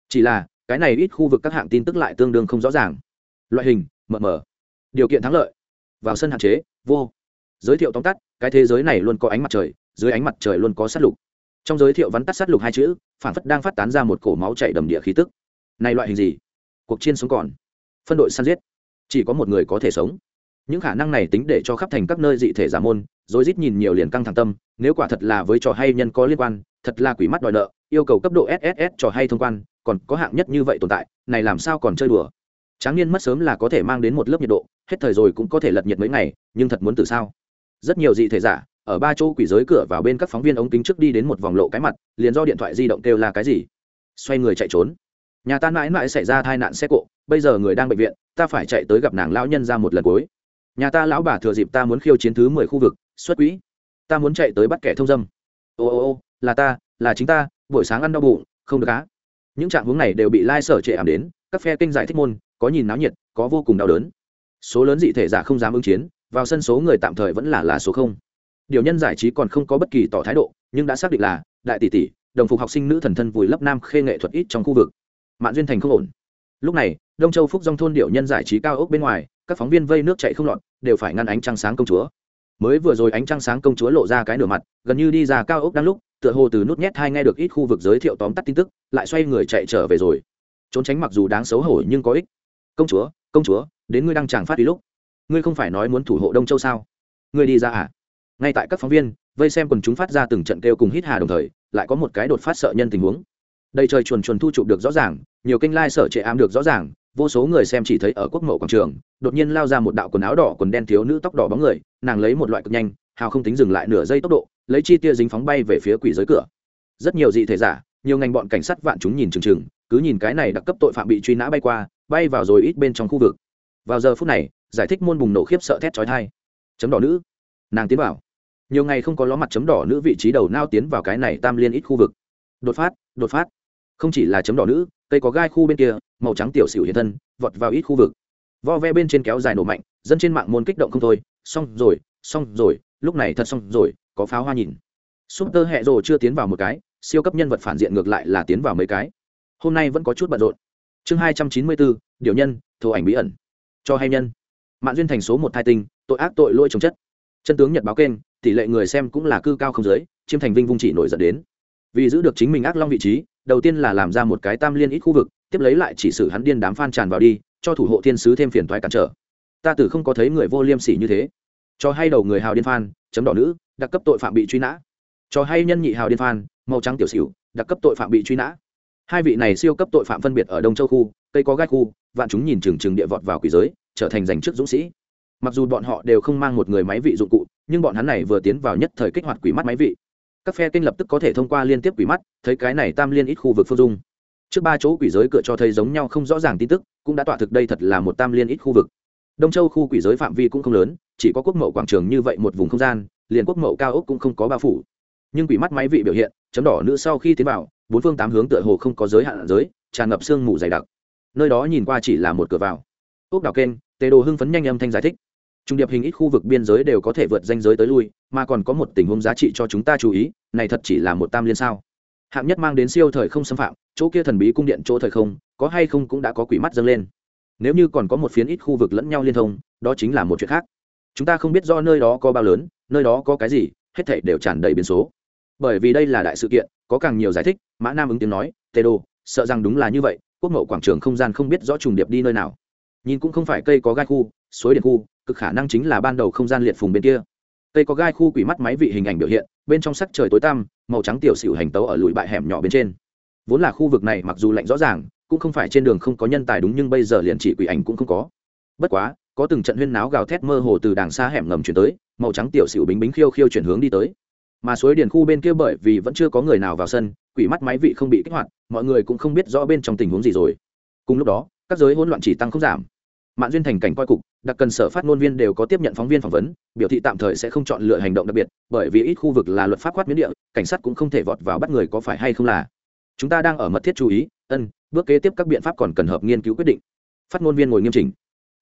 Speaker 1: Chỉ là, cái này ít khu vực các hạng tin tức lại tương đương không rõ ràng. Loại hình, mờ mờ. Điều kiện thắng lợi. Vào sân hạn chế, vô. Giới thiệu tóm tắt, cái thế giới này luôn có ánh mặt trời dưới ánh mặt trời luôn có sát lục. Trong giới thiệu vắn tắt sát lục hai chữ phản phất đang phát tán ra một cổ máu chảy đầm địa khí tức. Này loại hình gì? Cuộc chiến sống còn. Phân đội săn giết. Chỉ có một người có thể sống. Những khả năng này tính để cho khắp thành các nơi dị thể giả môn rồi rít nhìn nhiều liền căng thẳng tâm, nếu quả thật là với trò hay nhân có liên quan, thật là quỷ mắt đòi nợ, yêu cầu cấp độ sss trò hay thông quan, còn có hạng nhất như vậy tồn tại, này làm sao còn chơi đùa? Tráng niên mất sớm là có thể mang đến một lớp nhiệt độ, hết thời rồi cũng có thể lật nhiệt mấy ngày, nhưng thật muốn từ sao? Rất nhiều dị thể giả ở ba chỗ quỷ giới cửa vào bên các phóng viên ống kính trước đi đến một vòng lộ cái mặt, liền do điện thoại di động kêu là cái gì? Xoay người chạy trốn. Nhà ta mãi mãi xảy ra tai nạn xe cộ, bây giờ người đang bệnh viện, ta phải chạy tới gặp nàng lão nhân ra một lần cuối. Nhà ta lão bà thừa dịp ta muốn khiêu chiến thứ mười khu vực, xuất quỹ. Ta muốn chạy tới bắt kẻ thông dâm. Ô ô ô, là ta, là chính ta, buổi sáng ăn đau bụng, không được cá những trạng hướng này đều bị lai sở trệ ảm đến, các phe kinh giải thích môn, có nhìn náo nhiệt, có vô cùng đau đớn. Số lớn dị thể giả không dám ứng chiến, vào sân số người tạm thời vẫn là là số không điều nhân giải trí còn không có bất kỳ tỏ thái độ, nhưng đã xác định là, đại tỷ tỷ, đồng phục học sinh nữ thần thân vùi lấp nam khê nghệ thuật ít trong khu vực. Mạn duyên thành không ổn. Lúc này, đông châu phúc dòng thôn điệu nhân giải trí cao ốc bên ngoài, các phóng viên vây nước chạy không lọt, đều phải ngăn ánh trăng sáng công chúa. Mới vừa rồi ánh trăng sáng công chúa lộ ra cái nửa mặt, gần như đi ra cao ốc đang lúc, tựa hồ từ nút nhét hai nghe được ít khu vực giới thiệu tóm tắt tin tức, lại xoay người chạy trở về rồi. Trốn tránh mặc dù đáng xấu hổ nhưng có ích. Công chúa công chúa, đến ngươi đang chẳng phát đi lúc. Ngươi không phải nói muốn thủ hộ đông châu sao? Ngươi đi ra à? Ngay tại các phóng viên vây xem quần chúng phát ra từng trận kêu cùng hít hà đồng thời, lại có một cái đột phát sợ nhân tình huống. Đầy trời chuồn chuồn thu chụp được rõ ràng, nhiều kênh lai、like、sở trệ ám được rõ ràng, vô số người xem chỉ thấy ở quốc mậu quảng trường, đột nhiên lao ra một đạo quần áo đỏ quần đen thiếu nữ tóc đỏ bóng người, nàng lấy một loại cực nhanh, hào không tính dừng lại nửa giây tốc độ, lấy chi tia dính phóng bay về phía quỷ giới cửa. Rất nhiều dị thể giả, nhiều ngành bọn cảnh sát vạn chúng nhìn chừng chừng, cứ nhìn cái này đặc cấp tội phạm bị truy nã bay qua, bay vào rồi ít bên trong khu vực. Vào giờ phút này, giải thích môn bùng nổ khiếp sợ thét trói thai chấm đỏ nữ. Nàng tiến vào nhiều ngày không có ló mặt chấm đỏ nữ vị trí đầu nao tiến vào cái này tam liên ít khu vực. Đột phát đột phát. Không chỉ là chấm đỏ nữ, cây có gai khu bên kia, màu trắng tiểu xỉu hiện thân, vọt vào ít khu vực. Vo ve bên trên kéo dài nổ mạnh, dân trên mạng môn kích động không thôi. Xong rồi xong rồi, lúc này thật xong rồi, có pháo hoa nhìn. Súp tơ hẹ rồ chưa tiến vào một cái, siêu cấp nhân vật phản diện ngược lại là tiến vào mấy cái. Hôm nay vẫn có chút bận rộn. Chương hai trăm chín mươi bốn, điều nhân, thổ ảnh bí ẩn. Cho hay nhân. Mạng duyên thành số một thai tinh, tội ác tội lôi trồng chất. Chân tướng nhật báo kênh tỷ lệ người xem cũng là cư cao không giới, chiêm thành vinh vung chỉ nổi dẫn đến. Vì giữ được chính mình ác long vị trí, đầu tiên là làm ra một cái tam liên ít khu vực, tiếp lấy lại chỉ xử hắn điên đám phan tràn vào đi, cho thủ hộ thiên sứ thêm phiền toái cản trở. Ta tử không có thấy người vô liêm sỉ như thế. Cho hay đầu người hào điên phan chấm đỏ nữ, đặc cấp tội phạm bị truy nã. Cho hay nhân nhị hào điên phan màu trắng tiểu xỉu, đặc cấp tội phạm bị truy nã. Hai vị này siêu cấp tội phạm phân biệt ở đông châu khu, cây có gai khu, vạn chúng nhìn trừng trừng địa vọt vào quỷ giới, trở thành giành chức dũng sĩ. Mặc dù bọn họ đều không mang một người máy vị dụng cụ nhưng bọn hắn này vừa tiến vào nhất thời kích hoạt quỷ mắt máy vị. Các phe kênh lập tức có thể thông qua liên tiếp quỷ mắt, thấy cái này tam liên ít khu vực phương dung. Trước ba chỗ quỷ giới cửa cho thấy giống nhau không rõ ràng tin tức, cũng đã tỏa thực đây thật là một tam liên ít khu vực. Đông châu khu quỷ giới phạm vi cũng không lớn, chỉ có quốc mậu quảng trường như vậy một vùng không gian, liền quốc mậu cao ốc cũng không có bao phủ. Nhưng quỷ mắt máy vị biểu hiện, chấm đỏ nữ sau khi tiến vào, bốn phương tám hướng tựa hồ không có giới hạn giới, tràn ngập sương mù dày đặc. Nơi đó nhìn qua chỉ là một cửa vào. Ốc đào kênh tề đồ hưng phấn nhanh âm thanh giải thích trung điệp hình ít khu vực biên giới đều có thể vượt danh giới tới lui, mà còn có một tình huống giá trị cho chúng ta chú ý, này thật chỉ là một tam liên sao. Hạng nhất mang đến siêu thời không xâm phạm, chỗ kia thần bí cung điện chỗ thời không, có hay không cũng đã có quỷ mắt dâng lên. Nếu như còn có một phiến ít khu vực lẫn nhau liên thông, đó chính là một chuyện khác. Chúng ta không biết do nơi đó có bao lớn, nơi đó có cái gì, hết thảy đều tràn đầy biến số. Bởi vì đây là đại sự kiện, có càng nhiều giải thích, mã nam ứng tiếng nói, tê đô sợ rằng đúng là như vậy, quốc mậu quảng trường không gian không biết rõ trùng điệp đi nơi nào. Nhìn cũng không phải cây có gai khu suối điện khu, cực khả năng chính là ban đầu không gian liệt phùng bên kia. Cây có gai khu quỷ mắt máy vị hình ảnh biểu hiện, bên trong sắc trời tối tăm, màu trắng tiểu xỉu hành tấu ở lụi bại hẻm nhỏ bên trên. Vốn là khu vực này mặc dù lạnh rõ ràng, cũng không phải trên đường không có nhân tài đúng nhưng bây giờ liền chỉ quỷ ảnh cũng không có. Bất quá, có từng trận huyên náo gào thét mơ hồ từ đàng xa hẻm ngầm chuyển tới, màu trắng tiểu xỉu bính bính khiêu khiêu chuyển hướng đi tới. Mà suối điền khu bên kia bởi vì vẫn chưa có người nào vào sân, quỷ mắt máy vị không bị kích hoạt, mọi người cũng không biết rõ bên trong tình huống gì rồi. Cùng lúc đó, các giới hỗn loạn chỉ tăng không giảm mạng duyên thành cảnh coi cục, đặc cần sở phát ngôn viên đều có tiếp nhận phóng viên phỏng vấn, biểu thị tạm thời sẽ không chọn lựa hành động đặc biệt, bởi vì ít khu vực là luật pháp quát miễn địa, cảnh sát cũng không thể vọt vào bắt người có phải hay không là. Chúng ta đang ở mật thiết chú ý, ân, bước kế tiếp các biện pháp còn cần hợp nghiên cứu quyết định. Phát ngôn viên ngồi nghiêm chỉnh.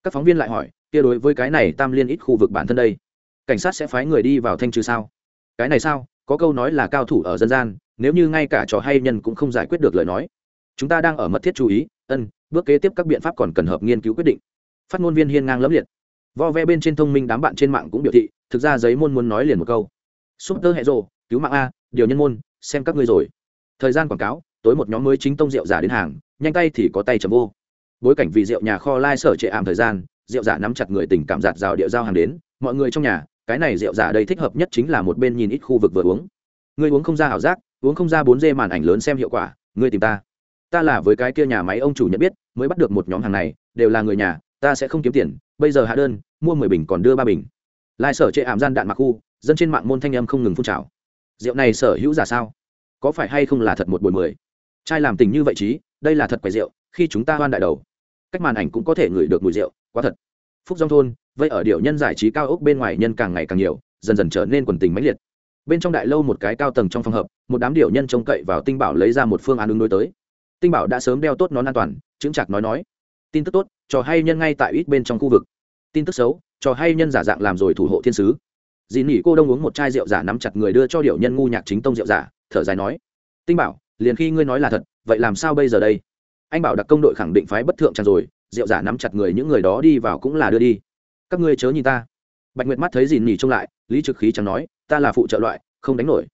Speaker 1: Các phóng viên lại hỏi, kia đối với cái này tam liên ít khu vực bản thân đây, cảnh sát sẽ phái người đi vào thanh trừ sao? Cái này sao? Có câu nói là cao thủ ở dân gian, nếu như ngay cả trò hay nhân cũng không giải quyết được lời nói. Chúng ta đang ở mật thiết chú ý, ân, bước kế tiếp các biện pháp còn cần hợp nghiên cứu quyết định phát ngôn viên hiên ngang lẫm liệt. Vo ve bên trên thông minh đám bạn trên mạng cũng biểu thị, thực ra giấy môn muốn nói liền một câu. Súp tơ hệ rộ cứu mạng a, điều nhân môn, xem các ngươi rồi. Thời gian quảng cáo, tối một nhóm mới chính tông rượu giả đến hàng, nhanh tay thì có tay chấm vô. Bối cảnh vì rượu nhà kho lai sở trệ ảm thời gian, rượu giả nắm chặt người tình cảm giạt rào địa giao hàng đến, mọi người trong nhà, cái này rượu giả đây thích hợp nhất chính là một bên nhìn ít khu vực vừa uống. Người uống không ra ảo giác, uống không ra bốn d màn ảnh lớn xem hiệu quả, ngươi tìm ta. Ta là với cái kia nhà máy ông chủ nhận biết, mới bắt được một nhóm hàng này, đều là người nhà ta sẽ không kiếm tiền, bây giờ hạ đơn, mua mười bình còn đưa ba bình. Lai sở chệ ảm gian đạn mặc khu, dân trên mạng môn thanh âm không ngừng phun trào. Rượu này sở hữu giả sao? Có phải hay không là thật một buổi mười? Trai làm tình như vậy chí, đây là thật quầy rượu, khi chúng ta hoan đại đầu. Cách màn ảnh cũng có thể ngửi được mùi rượu, quá thật. Phúc dòng thôn, vậy ở điệu nhân giải trí cao ốc bên ngoài nhân càng ngày càng nhiều, dần dần trở nên quần tình mãnh liệt. Bên trong đại lâu một cái cao tầng trong phòng hợp, một đám điệu nhân trông cậy vào tinh bảo lấy ra một phương án ứng đối tới. Tinh bảo đã sớm đeo tốt nón an toàn chứng chặt nói nói. Tin tức tốt trò hay nhân ngay tại ít bên trong khu vực. Tin tức xấu, trò hay nhân giả dạng làm rồi thủ hộ thiên sứ. Dì nỉ cô đông uống một chai rượu giả nắm chặt người đưa cho điệu nhân ngu nhạc chính tông rượu giả, thở dài nói, tinh bảo, liền khi ngươi nói là thật, vậy làm sao bây giờ đây? Anh bảo đặc công đội khẳng định phái bất thượng tràn rồi, rượu giả nắm chặt người những người đó đi vào cũng là đưa đi. Các ngươi chớ nhìn ta. Bạch nguyệt mắt thấy dì nỉ trông lại, lý trực khí chẳng nói, ta là phụ trợ loại, không đánh nổi.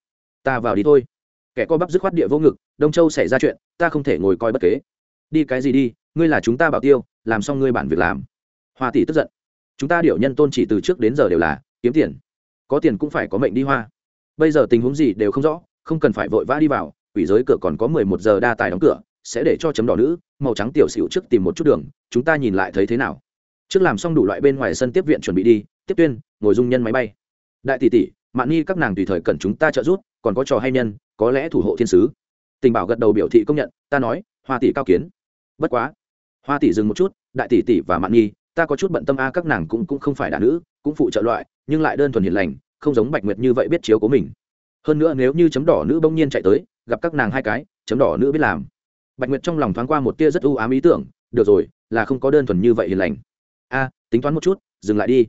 Speaker 1: Ta vào đi thôi. Kẻ co bắp dứt khoát địa vô ngực, đông châu xảy ra chuyện, ta không thể ngồi coi bất kế. Đi cái gì đi, ngươi là chúng ta bảo tiêu làm xong ngươi bản việc làm. Hoa tỷ tức giận. Chúng ta điệu nhân tôn chỉ từ trước đến giờ đều là kiếm tiền. Có tiền cũng phải có mệnh đi hoa. Bây giờ tình huống gì đều không rõ, không cần phải vội vã đi vào, quỷ giới cửa còn có mười một giờ đa tài đóng cửa, sẽ để cho chấm đỏ nữ, màu trắng tiểu xỉu trước tìm một chút đường, chúng ta nhìn lại thấy thế nào. Trước làm xong đủ loại bên ngoài sân tiếp viện chuẩn bị đi, tiếp tuyên, ngồi dung nhân máy bay. Đại tỷ tỷ, mạn nghi các nàng tùy thời cần chúng ta trợ giúp, còn có trò hay nhân, có lẽ thủ hộ thiên sứ. Tình bảo gật đầu biểu thị công nhận, ta nói, hoa tỷ cao kiến. Bất quá. Hoa tỷ dừng một chút đại tỷ tỷ và mạn Nhi, ta có chút bận tâm a các nàng cũng cũng không phải đàn nữ cũng phụ trợ loại nhưng lại đơn thuần hiền lành không giống bạch nguyệt như vậy biết chiếu của mình. Hơn nữa nếu như chấm đỏ nữ bỗng nhiên chạy tới gặp các nàng hai cái chấm đỏ nữ biết làm. Bạch nguyệt trong lòng thoáng qua một tia rất ưu ám ý tưởng được rồi là không có đơn thuần như vậy hiền lành. A tính toán một chút dừng lại đi.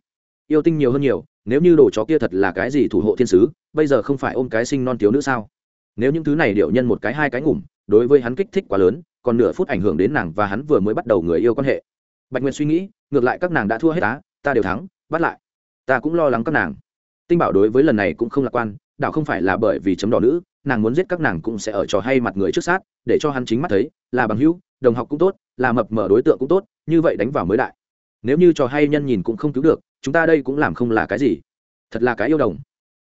Speaker 1: Yêu tinh nhiều hơn nhiều nếu như đồ chó kia thật là cái gì thủ hộ thiên sứ bây giờ không phải ôm cái sinh non thiếu nữ sao? Nếu những thứ này điệu nhân một cái hai cái ngủm đối với hắn kích thích quá lớn còn nửa phút ảnh hưởng đến nàng và hắn vừa mới bắt đầu người yêu quan hệ bạch nguyệt suy nghĩ, ngược lại các nàng đã thua hết á, ta đều thắng, bắt lại. Ta cũng lo lắng các nàng. Tinh bảo đối với lần này cũng không lạc quan đạo không phải là bởi vì chấm đỏ nữ, nàng muốn giết các nàng cũng sẽ ở trò hay mặt người trước sát, để cho hắn chính mắt thấy, là bằng hữu, đồng học cũng tốt, là mập mở đối tượng cũng tốt, như vậy đánh vào mới đại. Nếu như trò hay nhân nhìn cũng không cứu được, chúng ta đây cũng làm không là cái gì. Thật là cái yêu đồng.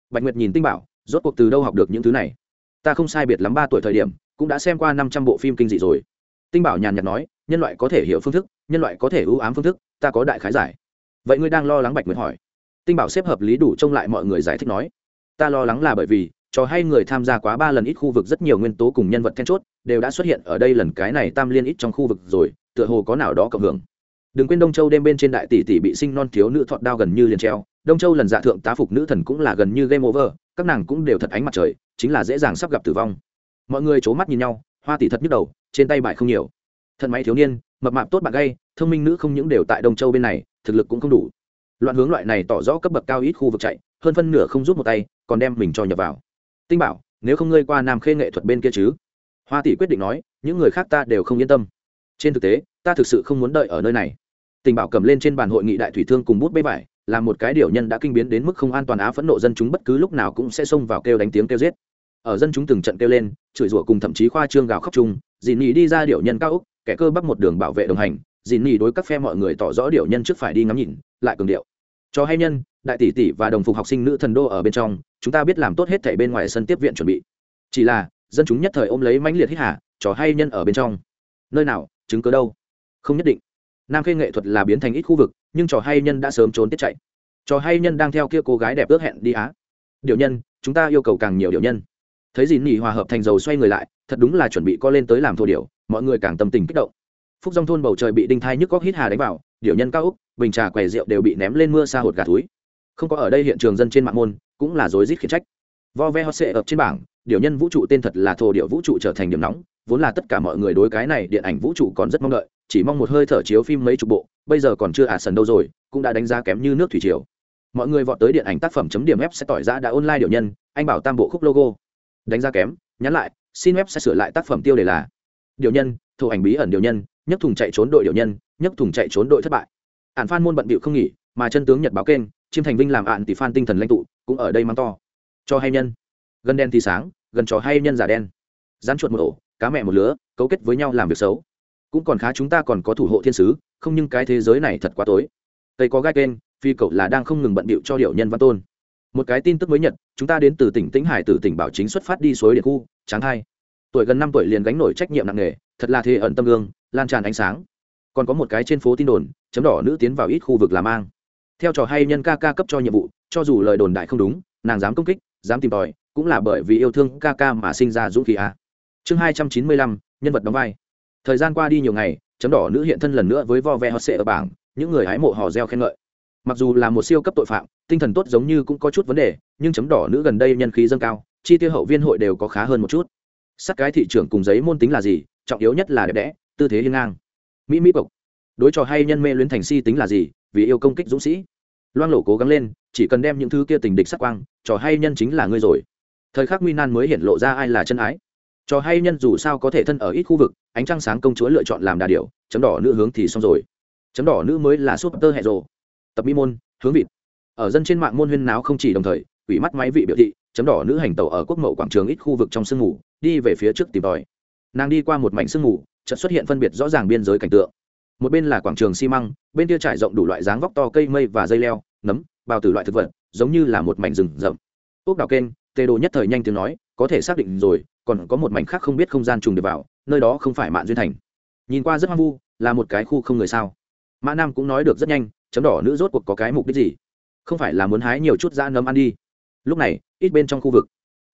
Speaker 1: Bạch nguyệt nhìn tinh bảo, rốt cuộc từ đâu học được những thứ này? Ta không sai biệt lắm ba tuổi thời điểm, cũng đã xem qua năm trăm bộ phim kinh dị rồi. Tinh bảo nhàn nhạt nói, nhân loại có thể hiểu phương thức nhân loại có thể ưu ám phương thức, ta có đại khái giải. Vậy ngươi đang lo lắng bạch nguyệt hỏi. Tinh bảo xếp hợp lý đủ trông lại mọi người giải thích nói. Ta lo lắng là bởi vì, trò hay người tham gia quá ba lần ít khu vực rất nhiều nguyên tố cùng nhân vật then chốt, đều đã xuất hiện ở đây lần cái này tam liên ít trong khu vực rồi, tựa hồ có nào đó cộng hưởng. Đừng quên đông châu đêm bên trên đại tỷ tỷ bị sinh non thiếu nữ thọt đao gần như liền treo, đông châu lần dạ thượng tá phục nữ thần cũng là gần như game over, các nàng cũng đều thật ánh mặt trời, chính là dễ dàng sắp gặp tử vong. Mọi người c h ố mắt nhìn nhau, hoa tỷ thật nhức đầu, trên tay bài không nhiều thân máy thiếu niên, mập mạp tốt bạn gay, thông minh nữ không những đều tại đông châu bên này, thực lực cũng không đủ. Loạn hướng loại này tỏ rõ cấp bậc cao ít khu vực chạy, hơn phân nửa không rút một tay, còn đem mình cho nhập vào. Tinh bảo, nếu không ngơi qua nam khê nghệ thuật bên kia chứ? Hoa tỷ quyết định nói, những người khác ta đều không yên tâm. Trên thực tế, ta thực sự không muốn đợi ở nơi này. Tình bảo cầm lên trên bàn hội nghị đại thủy thương cùng bút bê vải, là một cái điều nhân đã kinh biến đến mức không an toàn á phẫn nộ dân chúng bất cứ lúc nào cũng sẽ xông vào kêu đánh tiếng kêu giết. Ở dân chúng từng trận kêu lên, chửi rủa cùng thậm chí khoa trương gào khóc chung dì nhì đi ra điệu nhân cao úc kẻ cơ bắp một đường bảo vệ đồng hành, dìn nhì đối các phe mọi người tỏ rõ điệu nhân trước phải đi ngắm nhìn, lại cường điệu. Cho hay nhân, đại tỷ tỷ và đồng phục học sinh nữ thần đô ở bên trong, chúng ta biết làm tốt hết thảy bên ngoài sân tiếp viện chuẩn bị. Chỉ là, dân chúng nhất thời ôm lấy mãnh liệt hít hà trò hay nhân ở bên trong. Nơi nào, chứng cứ đâu? Không nhất định. Nam khê nghệ thuật là biến thành ít khu vực, nhưng trò hay nhân đã sớm trốn tiết chạy. Trò hay nhân đang theo kia cô gái đẹp ước hẹn đi á. Điều nhân, chúng ta yêu cầu càng nhiều điều nhân. Thấy dìn nhì hòa hợp thành dầu xoay người lại, thật đúng là chuẩn bị co lên tới làm thô điều mọi người càng tâm tình kích động. Phúc dòng thôn bầu trời bị đinh thai nhức góc hít hà đánh vào điệu nhân cao úc, bình trà quầy rượu đều bị ném lên mưa xa hột gà túi không có ở đây hiện trường dân trên mạng môn, cũng là rối rít khiển trách. Vo ve hot sệ ập trên bảng điệu nhân vũ trụ tên thật là thổ điệu vũ trụ trở thành điểm nóng, vốn là tất cả mọi người đối cái này điện ảnh vũ trụ còn rất mong đợi, chỉ mong một hơi thở chiếu phim mấy chục bộ, bây giờ còn chưa ả sần đâu rồi, cũng đã đánh giá kém như nước thủy triều. Mọi người vọt tới điện ảnh tác phẩm chấm điểm web sẽ tỏi ra đã online điệu nhân, anh bảo tam bộ khúc logo. Đánh giá kém, nhắn lại, xin web sẽ sửa lại tác phẩm tiêu đề là điều nhân thủ ảnh bí ẩn điều nhân, nhấc thùng chạy trốn đội điều nhân, nhấc thùng chạy trốn đội thất bại. Ạn phan môn bận bịu không nghỉ, mà chân tướng nhật báo kênh, chiêm thành vinh làm ạn tỷ phan tinh thần lãnh tụ, cũng ở đây mang to. Cho hay nhân. Gần đen thì sáng, gần trò hay nhân giả đen. Rán chuột một ổ, cá mẹ một lứa, cấu kết với nhau làm việc xấu. Cũng còn khá chúng ta còn có thủ hộ thiên sứ, không nhưng cái thế giới này thật quá tối. Tây có gai kênh, phi cậu là đang không ngừng bận bịu cho điệu nhân văn tôn. Một cái tin tức mới nhật, chúng ta đến từ tỉnh tĩnh hải, từ tỉnh bảo chính xuất phát đi suối điện khu, tráng hai tuổi gần năm tuổi liền gánh nổi trách nhiệm nặng nề, thật là thế ẩn tâm gương, lan tràn ánh sáng. Còn có một cái trên phố tin đồn, chấm đỏ nữ tiến vào ít khu vực làm mang. Theo trò hay nhân ca ca cấp cho nhiệm vụ, cho dù lời đồn đại không đúng, nàng dám công kích, dám tìm tòi, cũng là bởi vì yêu thương ca ca mà sinh ra dũng khí a. Chương hai trăm chín mươi lăm, nhân vật đóng vai. Thời gian qua đi nhiều ngày, chấm đỏ nữ hiện thân lần nữa với vo ve hot sệ ở bảng, những người hái mộ hò reo khen ngợi. Mặc dù là một siêu cấp tội phạm, tinh thần tốt giống như cũng có chút vấn đề, nhưng chấm đỏ nữ gần đây nhân khí dâng cao, chi tiêu hậu viên hội đều có khá hơn một chút sắc cái thị trường cùng giấy môn tính là gì, trọng yếu nhất là đẹp đẽ, tư thế hiên ngang. Mỹ mỹ bộc đối trò hay nhân mê luyến thành si tính là gì, vì yêu công kích dũng sĩ. Loan lộ cố gắng lên, chỉ cần đem những thứ kia tình địch sắc quang, trò hay nhân chính là ngươi rồi. Thời khắc nguy nan mới hiện lộ ra ai là chân ái. Trò hay nhân dù sao có thể thân ở ít khu vực, ánh trăng sáng công chúa lựa chọn làm đà điều. chấm đỏ nữ hướng thì xong rồi. Chấm đỏ nữ mới là súp tơ hẹ rồ tập mỹ môn, hướng vịt. Ở dân trên mạng môn huyên náo không chỉ đồng thời ủy mắt máy vị biểu thị chấm đỏ nữ hành tàu ở quốc mậu quảng trường ít khu vực trong sương mù, đi về phía trước tìm tòi. Nàng đi qua một mảnh sương mù, chợt xuất hiện phân biệt rõ ràng biên giới cảnh tượng. Một bên là quảng trường xi măng, bên kia trải rộng đủ loại dáng vóc to cây mây và dây leo, nấm, bao từ loại thực vật, giống như là một mảnh rừng rậm. Ốc đào kênh tê đồ nhất thời nhanh tiếng nói, có thể xác định rồi, còn có một mảnh khác không biết không gian trùng được vào, nơi đó không phải mạn duyên thành. Nhìn qua rất hoang vu, là một cái khu không người sao. Mã nam cũng nói được rất nhanh, chấm đỏ nữ rốt cuộc có cái mục đích gì? Không phải là muốn hái nhiều chút da nấm ăn đi lúc này, ít bên trong khu vực,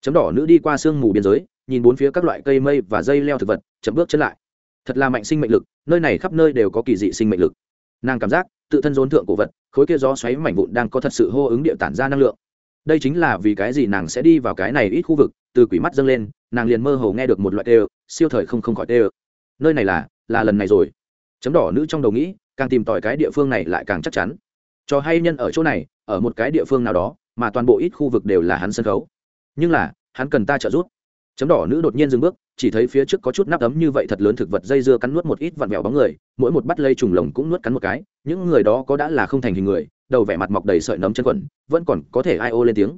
Speaker 1: chấm đỏ nữ đi qua sương mù biên giới, nhìn bốn phía các loại cây mây và dây leo thực vật chấm bước chân lại. Thật là mạnh sinh mệnh lực, nơi này khắp nơi đều có kỳ dị sinh mệnh lực. Nàng cảm giác, tự thân rốn thượng cổ vật, khối kia gió xoáy mảnh vụn đang có thật sự hô ứng địa tản ra năng lượng. Đây chính là vì cái gì nàng sẽ đi vào cái này ít khu vực, từ quỷ mắt dâng lên, nàng liền mơ hồ nghe được một loại tê siêu thời không không khỏi tê nơi này là là lần này rồi. Chấm đỏ nữ trong đầu nghĩ, càng tìm tòi cái địa phương này lại càng chắc chắn. Cho hay nhân ở chỗ này, ở một cái địa phương nào đó mà toàn bộ ít khu vực đều là hắn sân khấu. Nhưng là, hắn cần ta trợ giúp. Chấm đỏ nữ đột nhiên dừng bước, chỉ thấy phía trước có chút nắp ấm như vậy thật lớn thực vật dây dưa cắn nuốt một ít vặn vẹo bóng người, mỗi một bắt lây trùng lồng cũng nuốt cắn một cái, những người đó có đã là không thành hình người, đầu vẻ mặt mọc đầy sợi nấm chân quần, vẫn còn có thể ai ô lên tiếng.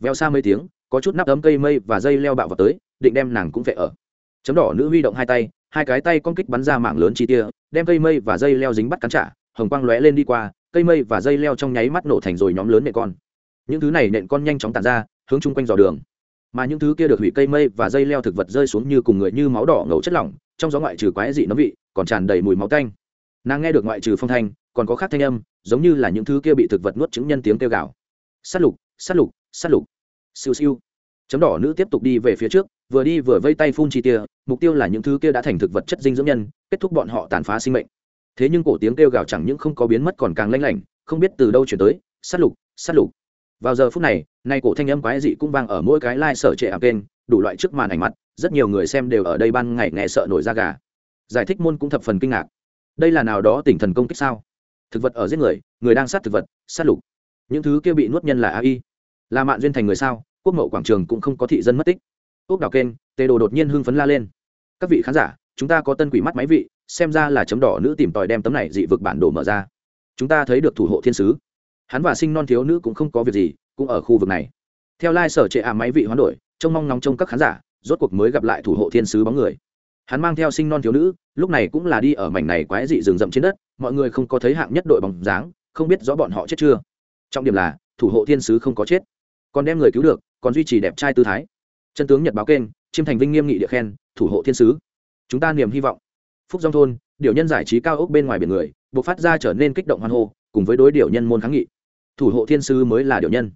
Speaker 1: Veo xa mấy tiếng, có chút nắp ấm cây mây và dây leo bạo vào tới, định đem nàng cũng vệ ở. Chấm đỏ nữ huy động hai tay, hai cái tay con kích bắn ra mạng lớn chi tia, đem cây mây và dây leo dính bắt cắn trả, hồng quang lóe lên đi qua, cây mây và dây leo trong nháy mắt nổ thành rồi nhóm lớn mẹ con những thứ này nện con nhanh chóng tàn ra, hướng chung quanh dò đường. Mà những thứ kia được hủy cây mây và dây leo thực vật rơi xuống như cùng người như máu đỏ ngầu chất lỏng, trong gió ngoại trừ quái dị nấm vị, còn tràn đầy mùi máu tanh. Nàng nghe được ngoại trừ phong thanh, còn có khác thanh âm, giống như là những thứ kia bị thực vật nuốt chứng nhân tiếng kêu gào. S á t lục s á t lục s á t lục. Siêu siêu. Chấm đỏ nữ tiếp tục đi về phía trước, vừa đi vừa vây tay phun chi tia, mục tiêu là những thứ kia đã thành thực vật chất dinh dưỡng nhân, kết thúc bọn họ tàn phá sinh mệnh. Thế nhưng cổ tiếng kêu gào chẳng những không có biến mất còn càng lanh lảnh, không biết từ đâu chuyển tới s á t lục s á t lục vào giờ phút này, nay cổ thanh âm quái dị cũng vang ở mỗi cái lai、like、sở trệ ảm kênh, đủ loại trước màn ảnh mặt, rất nhiều người xem đều ở đây ban ngày nghe sợ nổi da gà. Giải thích môn cũng thập phần kinh ngạc. Đây là nào đó tỉnh thần công kích sao? Thực vật ở giết người người đang sát thực vật, sát lục. Những thứ kia bị nuốt nhân là ai là mạng duyên thành người sao? Quốc mậu quảng trường cũng không có thị dân mất tích. Ốc đào kênh, tê đồ đột nhiên hưng phấn la lên. Các vị khán giả, chúng ta có tân quỷ mắt máy vị, xem ra là chấm đỏ nữ tìm tòi đem tấm này dị vực bản đồ mở ra. Chúng ta thấy được thủ hộ thiên sứ hắn và sinh non thiếu nữ cũng không có việc gì, cũng ở khu vực này. Theo lai、like、sở trệ ả máy vị hoán đổi, trông mong nóng trông các khán giả, rốt cuộc mới gặp lại thủ hộ thiên sứ bóng người. Hắn mang theo sinh non thiếu nữ, lúc này cũng là đi ở mảnh này quái dị rừng rậm trên đất, mọi người không có thấy hạng nhất đội bóng dáng, không biết rõ bọn họ chết chưa. Trọng điểm là, thủ hộ thiên sứ không có chết. Còn đem người cứu được, còn duy trì đẹp trai tư thái. Chân tướng nhật báo kênh, chiêm thành vinh nghiêm nghị địa khen, thủ hộ thiên sứ. Chúng ta niềm hy vọng. Phúc dòng thôn, điều nhân giải trí cao ốc bên ngoài biển người buộc phát ra trở nên kích động hoan hô, cùng với đối điều nhân môn kháng nghị thủ hộ thiên sứ mới là điều nhân.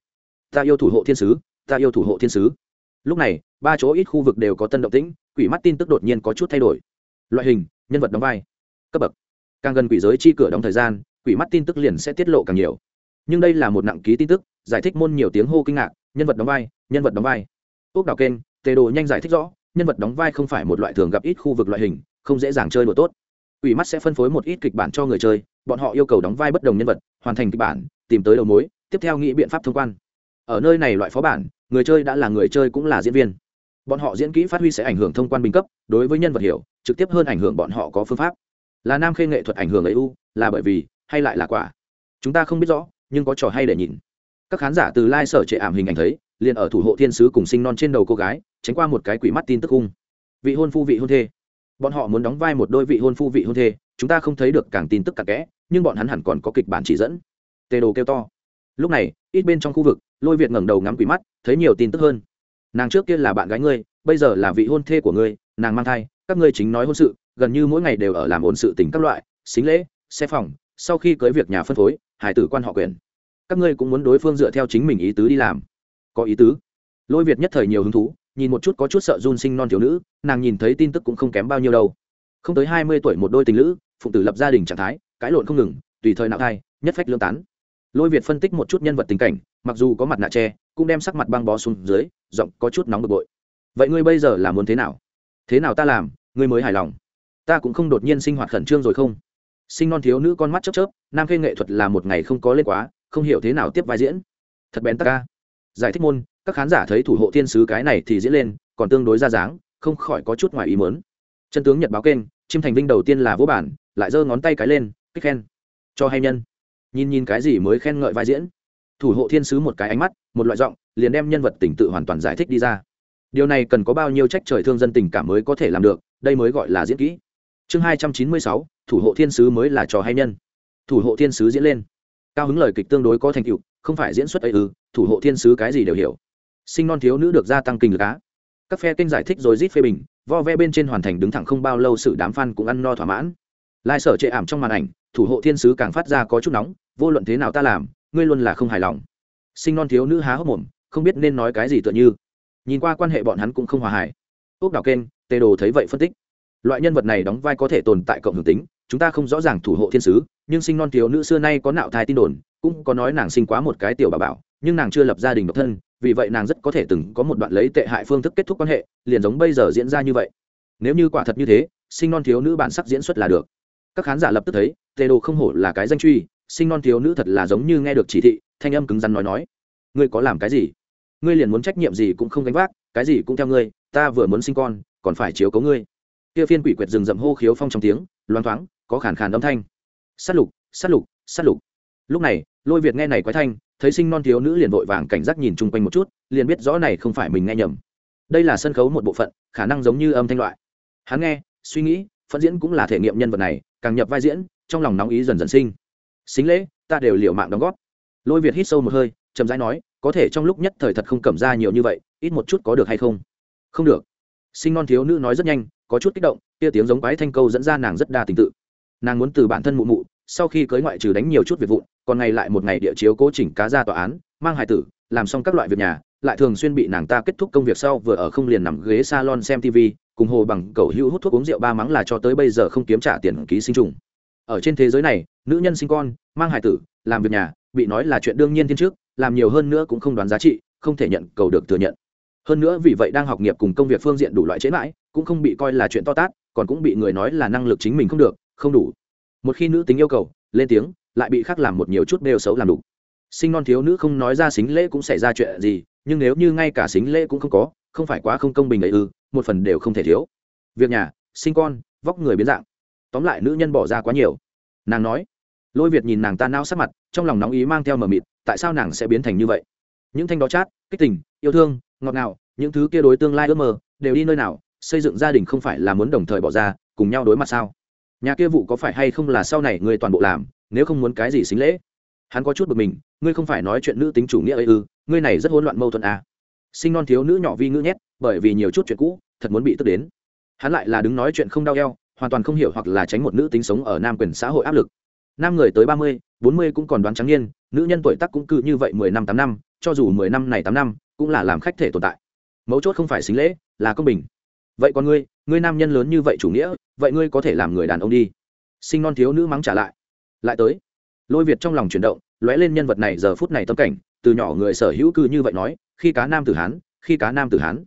Speaker 1: Ta yêu thủ hộ thiên sứ, ta yêu thủ hộ thiên sứ. Lúc này, ba chỗ ít khu vực đều có tân động tĩnh, quỷ mắt tin tức đột nhiên có chút thay đổi. Loại hình, nhân vật đóng vai. Cấp bậc. Càng gần quỷ giới chi cửa đóng thời gian, quỷ mắt tin tức liền sẽ tiết lộ càng nhiều. Nhưng đây là một nặng ký tin tức, giải thích môn nhiều tiếng hô kinh ngạc, nhân vật đóng vai, nhân vật đóng vai. Ốc đào kênh tề đồ nhanh giải thích rõ, nhân vật đóng vai không phải một loại thường gặp ít khu vực loại hình, không dễ dàng chơi đùa tốt. Quỷ mắt sẽ phân phối một ít kịch bản cho người chơi, bọn họ yêu cầu đóng vai bất đồng nhân vật, hoàn thành kịch bản tìm tới đầu mối, tiếp theo nghĩ biện pháp thông quan. Ở nơi này loại phó bản, người chơi đã là người chơi cũng là diễn viên. Bọn họ diễn kỹ phát huy sẽ ảnh hưởng thông quan bình cấp, đối với nhân vật hiểu, trực tiếp hơn ảnh hưởng bọn họ có phương pháp. Là nam khê nghệ thuật ảnh hưởng ấy u, là bởi vì, hay lại là quả. Chúng ta không biết rõ, nhưng có trò hay để nhìn. Các khán giả từ lai、like、sở trệ ảm hình ảnh thấy, liền ở thủ hộ thiên sứ cùng sinh non trên đầu cô gái, tránh qua một cái quỷ mắt tin tức cung vị hôn phu vị hôn thê. Bọn họ muốn đóng vai một đôi vị hôn phu vị hôn thê, chúng ta không thấy được càng tin tức càng kẽ, nhưng bọn hắn hẳn còn có kịch bản chỉ dẫn tê đồ kêu to. Lúc này ít bên trong khu vực lôi việt ngẩng đầu ngắm quỷ mắt thấy nhiều tin tức hơn. Nàng trước kia là bạn gái ngươi bây giờ là vị hôn thê của ngươi nàng mang thai các ngươi chính nói hôn sự gần như mỗi ngày đều ở làm ổn sự tình các loại xính lễ xe phòng sau khi cưới việc nhà phân phối hải tử quan họ quyền. Các ngươi cũng muốn đối phương dựa theo chính mình ý tứ đi làm. Có ý tứ. Lôi việt nhất thời nhiều hứng thú nhìn một chút có chút sợ run sinh non thiếu nữ nàng nhìn thấy tin tức cũng không kém bao nhiêu đâu. Không tới hai mươi tuổi một đôi tình nữ, phụng tử lập gia đình trạng thái cãi lộn không ngừng tùy thời nạo thai nhất phách lương tán lôi việt phân tích một chút nhân vật tình cảnh, mặc dù có mặt nạ tre cũng đem sắc mặt băng bó xuống dưới, giọng có chút nóng bực bội. Vậy ngươi bây giờ là muốn thế nào? Thế nào ta làm, ngươi mới hài lòng. Ta cũng không đột nhiên sinh hoạt khẩn trương rồi không? Sinh non thiếu nữ con mắt chớp chớp, nam khê nghệ thuật là một ngày không có lên quá, không hiểu thế nào tiếp vai diễn. Thật bén ta ca giải thích môn, các khán giả thấy thủ hộ thiên sứ cái này thì diễn lên, còn tương đối ra dáng, không khỏi có chút ngoài ý mớn chân tướng nhật báo kênh, chim thành vinh đầu tiên là vô bản, lại giơ ngón tay cái lên, kích khen. Cho hay nhân nhìn nhìn cái gì mới khen ngợi vai diễn. Thủ hộ thiên sứ một cái ánh mắt, một loại giọng, liền đem nhân vật tình tự hoàn toàn giải thích đi ra. Điều này cần có bao nhiêu trách trời thương dân tình cảm mới có thể làm được, đây mới gọi là diễn kỹ. Chương hai trăm chín mươi sáu, thủ hộ thiên sứ mới là trò hay nhân. Thủ hộ thiên sứ diễn lên. Cao hứng lời kịch tương đối có thành tựu, không phải diễn xuất ấy ư, thủ hộ thiên sứ cái gì đều hiểu. Sinh non thiếu nữ được gia tăng kinh lực á. Các phe kênh giải thích rồi rít phê bình, vo ve bên trên hoàn thành đứng thẳng không bao lâu sự đám f cũng ăn no thỏa mãn. Lai sở chệ ảm trong màn ảnh thủ hộ thiên sứ càng phát ra có chút nóng, vô luận thế nào ta làm, ngươi luôn là không hài lòng. Sinh non thiếu nữ há hốc mồm, không biết nên nói cái gì tựa như. Nhìn qua quan hệ bọn hắn cũng không hòa hài. Ốc đào kênh, tê đồ thấy vậy phân tích. Loại nhân vật này đóng vai có thể tồn tại cộng hưởng tính, chúng ta không rõ ràng thủ hộ thiên sứ, nhưng sinh non thiếu nữ xưa nay có nạo thai tin đồn, cũng có nói nàng sinh quá một cái tiểu bà bảo, nhưng nàng chưa lập gia đình độc thân, vì vậy nàng rất có thể từng có một đoạn lấy tệ hại phương thức kết thúc quan hệ, liền giống bây giờ diễn ra như vậy. Nếu như quả thật như thế, sinh non thiếu nữ bản sắc diễn xuất là được các khán giả lập tức thấy tê đồ không hổ là cái danh truy, sinh non thiếu nữ thật là giống như nghe được chỉ thị, thanh âm cứng rắn nói nói. Ngươi có làm cái gì? Ngươi liền muốn trách nhiệm gì cũng không gánh vác, cái gì cũng theo ngươi, ta vừa muốn sinh con, còn phải chiếu cấu ngươi. Kia phiên quỷ quyệt rừng rậm hô khiếu phong trong tiếng loáng thoáng, có khàn khàn âm thanh. Sát lục sát lục sát lục. Lúc này, lôi việt nghe này quái thanh, thấy sinh non thiếu nữ liền vội vàng cảnh giác nhìn chung quanh một chút, liền biết rõ này không phải mình nghe nhầm. Đây là sân khấu một bộ phận, khả năng giống như âm thanh loại. Hắn nghe, suy nghĩ phân diễn cũng là thể nghiệm nhân vật này, càng nhập vai diễn, trong lòng nóng ý dần dần sinh. Xính lễ, ta đều liều mạng đóng góp. Lôi việt hít sâu một hơi, chậm rãi nói, có thể trong lúc nhất thời thật không cầm ra nhiều như vậy, ít một chút có được hay không? Không được. Sinh non thiếu nữ nói rất nhanh, có chút kích động, kia tiếng giống quái thanh câu dẫn ra nàng rất đa tình tự. Nàng muốn từ bản thân mụ mụ, sau khi cưới ngoại trừ đánh nhiều chút việc vụn, còn ngày lại một ngày địa chiếu cố chỉnh cá ra tòa án, mang hài tử, làm xong các loại việc nhà, lại thường xuyên bị nàng ta kết thúc công việc sau vừa ở không liền nằm ghế salon xem tv cùng hồ bằng cầu hữu hút thuốc uống rượu ba mắng là cho tới bây giờ không kiếm trả tiền ký sinh trùng. Ở trên thế giới này, nữ nhân sinh con, mang hài tử, làm việc nhà, bị nói là chuyện đương nhiên thiên trước, làm nhiều hơn nữa cũng không đoán giá trị, không thể nhận, cầu được thừa nhận. Hơn nữa vì vậy đang học nghiệp cùng công việc phương diện đủ loại chế mãi, cũng không bị coi là chuyện to tát, còn cũng bị người nói là năng lực chính mình không được, không đủ. Một khi nữ tính yêu cầu, lên tiếng, lại bị khác làm một nhiều chút đều xấu làm đủ. Sinh non thiếu nữ không nói ra xính lễ cũng xảy ra chuyện gì, nhưng nếu như ngay cả xính lễ cũng không có, không phải quá không công bình ấy ư một phần đều không thể thiếu. Việc nhà, sinh con, vóc người biến dạng. Tóm lại nữ nhân bỏ ra quá nhiều. Nàng nói, lôi việt nhìn nàng ta nao sắc mặt, trong lòng nóng ý mang theo mờ mịt, tại sao nàng sẽ biến thành như vậy? Những thanh đó chát, kích tình, yêu thương, ngọt ngào, những thứ kia đối tương lai ước mơ, đều đi nơi nào, xây dựng gia đình không phải là muốn đồng thời bỏ ra, cùng nhau đối mặt sao? Nhà kia vụ có phải hay không là sau này ngươi toàn bộ làm, nếu không muốn cái gì xính lễ? Hắn có chút bực mình, ngươi không phải nói chuyện nữ tính chủ nghĩa ấy ư, ngươi này rất hỗn loạn mâu thuẫn à. sinh non thiếu nữ nhỏ vi ngữ nhét bởi vì nhiều chút chuyện cũ, thật muốn bị tức đến. Hắn lại là đứng nói chuyện không đau eo, hoàn toàn không hiểu hoặc là tránh một nữ tính sống ở nam quyền xã hội áp lực. Nam người tới ba mươi, bốn mươi cũng còn đoán trắng nhiên nữ nhân tuổi tác cũng cư như vậy mười năm, tám năm, cho dù mười năm này, tám năm, cũng là làm khách thể tồn tại. Mấu chốt không phải xính lễ, là công bình. Vậy còn ngươi ngươi nam nhân lớn như vậy chủ nghĩa, vậy ngươi có thể làm người đàn ông đi. Sinh non thiếu nữ mắng trả lại. Lại tới. Lôi việt trong lòng chuyển động, lóe lên nhân vật này giờ phút này tâm cảnh, từ nhỏ người sở hữu cư như vậy nói, khi cá nam tử hán, khi cá nam tử hán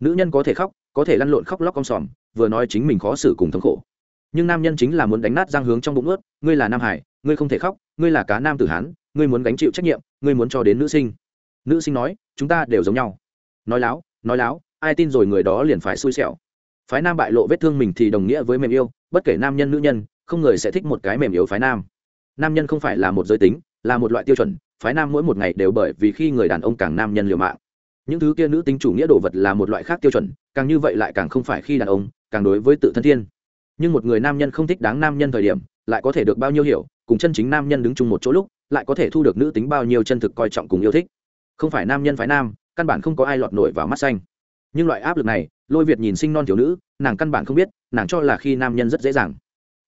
Speaker 1: nữ nhân có thể khóc, có thể lăn lộn khóc lóc con sòm, vừa nói chính mình khó xử cùng thống khổ. Nhưng nam nhân chính là muốn đánh nát giang hướng trong bụng ướt ngươi là nam hải, ngươi không thể khóc, ngươi là cá nam tử hán, ngươi muốn gánh chịu trách nhiệm, ngươi muốn cho đến nữ sinh. Nữ sinh nói, chúng ta đều giống nhau. Nói láo nói láo, ai tin rồi người đó liền phải xui xẻo. Phái nam bại lộ vết thương mình thì đồng nghĩa với mềm yêu, bất kể nam nhân nữ nhân, không người sẽ thích một cái mềm yếu phái nam. Nam nhân không phải là một giới tính, là một loại tiêu chuẩn, phái nam mỗi một ngày đều bởi vì khi người đàn ông càng nam nhân liều mạng những thứ kia nữ tính chủ nghĩa đồ vật là một loại khác tiêu chuẩn, càng như vậy lại càng không phải khi đàn ông, càng đối với tự thân thiên. Nhưng một người nam nhân không thích đáng nam nhân thời điểm, lại có thể được bao nhiêu hiểu, cùng chân chính nam nhân đứng chung một chỗ lúc, lại có thể thu được nữ tính bao nhiêu chân thực coi trọng cùng yêu thích. Không phải nam nhân phái nam, căn bản không có ai lọt nổi vào mắt xanh. Nhưng loại áp lực này, lôi việt nhìn sinh non thiếu nữ, nàng căn bản không biết, nàng cho là khi nam nhân rất dễ dàng.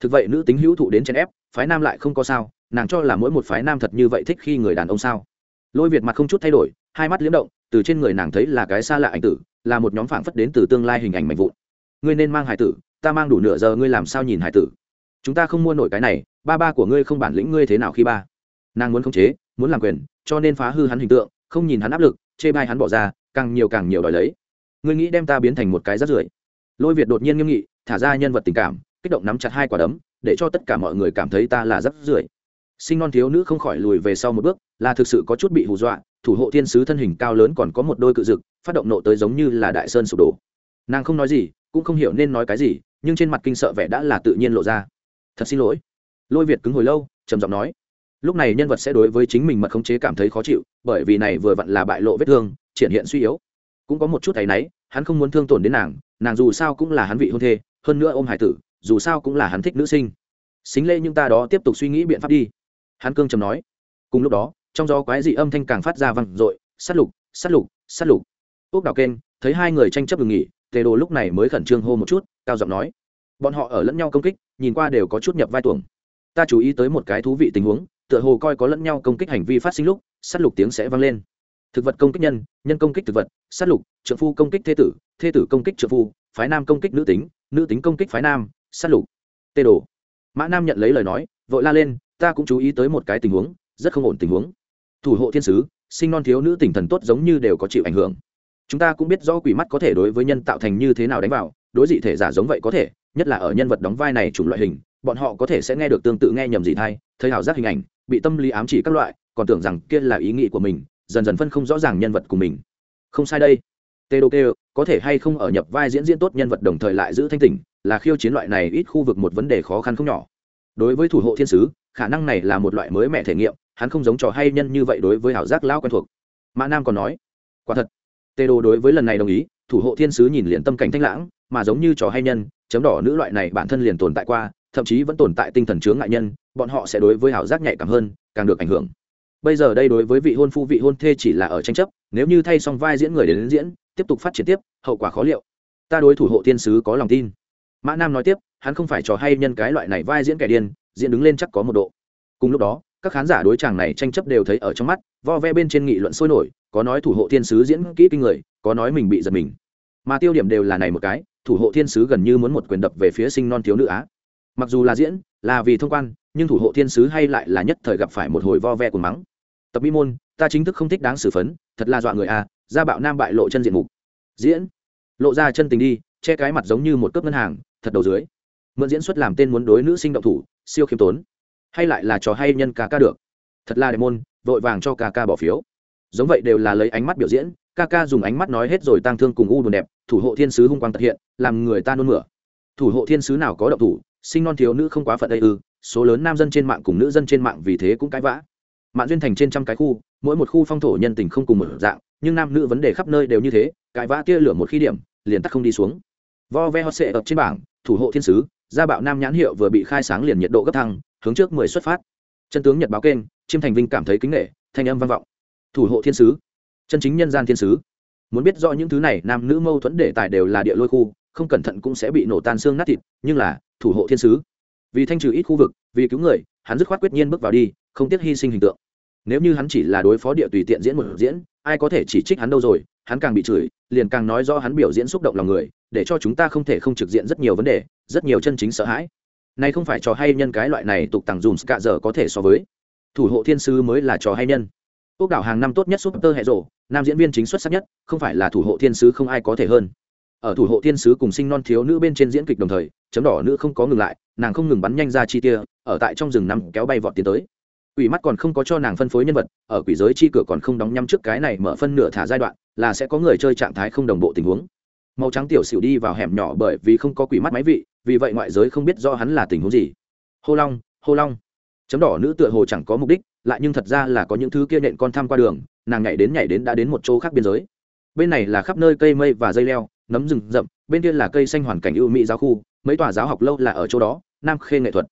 Speaker 1: Thực vậy nữ tính hữu thụ đến chèn ép, phái nam lại không có sao, nàng cho là mỗi một phái nam thật như vậy thích khi người đàn ông sao? Lôi việt mặt không chút thay đổi, hai mắt liếm động từ trên người nàng thấy là cái xa lạ ảnh tử, là một nhóm phảng phất đến từ tương lai hình ảnh mạnh vụn. Ngươi nên mang hải tử, ta mang đủ nửa giờ ngươi làm sao nhìn hải tử? Chúng ta không mua nổi cái này, ba ba của ngươi không bản lĩnh ngươi thế nào khi ba? Nàng muốn khống chế, muốn làm quyền, cho nên phá hư hắn hình tượng, không nhìn hắn áp lực, chê bai hắn bỏ ra, càng nhiều càng nhiều đòi lấy. Ngươi nghĩ đem ta biến thành một cái rắt rưởi? Lôi việt đột nhiên nghiêm nghị, thả ra nhân vật tình cảm, kích động nắm chặt hai quả đấm, để cho tất cả mọi người cảm thấy ta là rắt rưởi. Sinh non thiếu nữ không khỏi lùi về sau một bước, là thực sự có chút bị hù dọa thủ hộ thiên sứ thân hình cao lớn còn có một đôi cự dực, phát động nộ tới giống như là đại sơn sụp đổ. Nàng không nói gì, cũng không hiểu nên nói cái gì, nhưng trên mặt kinh sợ vẻ đã là tự nhiên lộ ra. Thật xin lỗi. Lôi việt cứng hồi lâu, trầm giọng nói. Lúc này nhân vật sẽ đối với chính mình mật khống chế cảm thấy khó chịu, bởi vì này vừa vặn là bại lộ vết thương, triển hiện suy yếu. Cũng có một chút thấy náy, hắn không muốn thương tổn đến nàng nàng dù sao cũng là hắn vị hôn thê, hơn nữa ôm hải tử, dù sao cũng là hắn thích nữ sinh. Xính lễ nhưng ta đó tiếp tục suy nghĩ biện pháp đi. Hắn cương trầm nói. Cùng lúc đó trong gió quái dị âm thanh càng phát ra văng dội, sát lục sát lục sát lục. Ốc đào kênh thấy hai người tranh chấp ngừng nghỉ, tề đồ lúc này mới khẩn trương hô một chút, cao giọng nói, bọn họ ở lẫn nhau công kích, nhìn qua đều có chút nhập vai tuồng. Ta chú ý tới một cái thú vị tình huống, tựa hồ coi có lẫn nhau công kích hành vi phát sinh lúc, sát lục tiếng sẽ vang lên. Thực vật công kích nhân nhân công kích thực vật, sát lục trợ phu công kích thế tử thế tử công kích trợ phu, phái nam công kích nữ tính nữ tính công kích phái nam, sát lục. Tê đồ. Mã nam nhận lấy lời nói, vội la lên, ta cũng chú ý tới một cái tình huống, rất không ổn tình huống thủ hộ thiên sứ sinh non thiếu nữ tỉnh thần tốt giống như đều có chịu ảnh hưởng. Chúng ta cũng biết do quỷ mắt có thể đối với nhân tạo thành như thế nào đánh vào đối dị thể giả giống vậy có thể nhất là ở nhân vật đóng vai này chủng loại hình bọn họ có thể sẽ nghe được tương tự nghe nhầm gì thay, thấy hảo giác hình ảnh bị tâm lý ám chỉ các loại còn tưởng rằng kia là ý nghĩ của mình dần dần phân không rõ ràng nhân vật của mình. Không sai đây. Tê đô kêu có thể hay không ở nhập vai diễn diễn tốt nhân vật đồng thời lại giữ thanh tỉnh là khiêu chiến loại này ít khu vực một vấn đề khó khăn không nhỏ. Đối với thủ hộ thiên sứ khả năng này là một loại mới mẹ thể nghiệm hắn không giống trò hay nhân như vậy đối với ảo giác lao quen thuộc. Mã nam còn nói quả thật tê đô đối với lần này đồng ý thủ hộ thiên sứ nhìn liền tâm cảnh thanh lãng mà giống như trò hay nhân chấm đỏ nữ loại này bản thân liền tồn tại qua thậm chí vẫn tồn tại tinh thần chướng ngại nhân bọn họ sẽ đối với ảo giác nhạy cảm hơn càng được ảnh hưởng. Bây giờ đây đối với vị hôn phu vị hôn thê chỉ là ở tranh chấp nếu như thay xong vai diễn người đến, đến diễn tiếp tục phát triển tiếp hậu quả khó liệu. Ta đối thủ hộ thiên sứ có lòng tin. Mã nam nói tiếp hắn không phải trò hay nhân cái loại này vai diễn kẻ điên diễn đứng lên chắc có một độ. Cùng lúc đó các khán giả đối chàng này tranh chấp đều thấy ở trong mắt, vo ve bên trên nghị luận sôi nổi, có nói thủ hộ thiên sứ diễn kỹ kinh người, có nói mình bị giật mình. Mà tiêu điểm đều là này một cái, thủ hộ thiên sứ gần như muốn một quyền đập về phía sinh non thiếu nữ á. Mặc dù là diễn, là vì thông quan, nhưng thủ hộ thiên sứ hay lại là nhất thời gặp phải một hồi vo ve của mắng. Tập bi môn, ta chính thức không thích đáng xử phấn, thật là dọa người a gia bạo nam bại lộ chân diện mục. Diễn, lộ ra chân tình đi, che cái mặt giống như một cướp ngân hàng, thật đầu dưới. Mượn diễn xuất làm tên muốn đối nữ sinh động thủ, siêu khiêm tốn hay lại là trò hay nhân ca ca được. Thật là đẹp môn, vội vàng cho ca ca bỏ phiếu. Giống vậy đều là lấy ánh mắt biểu diễn, ca ca dùng ánh mắt nói hết rồi tang thương cùng u buồn đẹp, thủ hộ thiên sứ hung quang tật hiện, làm người ta nôn mửa. Thủ hộ thiên sứ nào có động thủ, sinh non thiếu nữ không quá phận đây ư, số lớn nam dân trên mạng cùng nữ dân trên mạng vì thế cũng cãi vã. Mạng duyên thành trên trăm cái khu, mỗi một khu phong thổ nhân tình không cùng một dạng, nhưng nam nữ vấn đề khắp nơi đều như thế, cãi vã tia lửa một khi điểm, liền tắt không đi xuống. Vo ve hot sệ ập trên bảng thủ hộ thiên sứ, gia bạo nam nhãn hiệu vừa bị khai sáng liền nhiệt độ gấp thăng, hướng trước mười xuất phát. Chân tướng nhật báo kênh, chiêm thành vinh cảm thấy kính nghệ thanh âm vang vọng. Thủ hộ thiên sứ, chân chính nhân gian thiên sứ. Muốn biết rõ những thứ này, nam nữ mâu thuẫn đề tài đều là địa lôi khu, không cẩn thận cũng sẽ bị nổ tan xương nát thịt, nhưng là, thủ hộ thiên sứ. Vì thanh trừ ít khu vực, vì cứu người, hắn dứt khoát quyết nhiên bước vào đi, không tiếc hy sinh hình tượng. Nếu như hắn chỉ là đối phó địa tùy tiện diễn một diễn, ai có thể chỉ trích hắn đâu rồi, hắn càng bị chửi, liền càng nói do hắn biểu diễn xúc động lòng người để cho chúng ta không thể không trực diện rất nhiều vấn đề, rất nhiều chân chính sợ hãi. Này không phải trò hay nhân cái loại này tục tằng dùm cả giờ có thể so với. Thủ hộ thiên sứ mới là trò hay nhân. Ốc đảo hàng năm tốt nhất super hệ rộ nam diễn viên chính xuất sắc nhất, không phải là thủ hộ thiên sứ không ai có thể hơn. Ở thủ hộ thiên sứ cùng sinh non thiếu nữ bên trên diễn kịch đồng thời, chấm đỏ nữ không có ngừng lại, nàng không ngừng bắn nhanh ra chi tia, ở tại trong rừng nằm kéo bay vọt tiến tới. Quỷ mắt còn không có cho nàng phân phối nhân vật, ở quỷ giới chi cửa còn không đóng nhắm trước cái này mở phân nửa thả giai đoạn, là sẽ có người chơi trạng thái không đồng bộ tình huống màu trắng tiểu xỉu đi vào hẻm nhỏ bởi vì không có quỷ mắt máy vị, vì vậy ngoại giới không biết do hắn là tình huống gì. Hô long hô long. Chấm đỏ nữ tựa hồ chẳng có mục đích, lại nhưng thật ra là có những thứ kia nện con tham qua đường, nàng nhảy đến nhảy đến đã đến một chỗ khác biên giới. Bên này là khắp nơi cây mây và dây leo, nấm rừng rậm, bên kia là cây xanh hoàn cảnh ưu mỹ giáo khu, mấy tòa giáo học lâu là ở chỗ đó, nam khê nghệ thuật.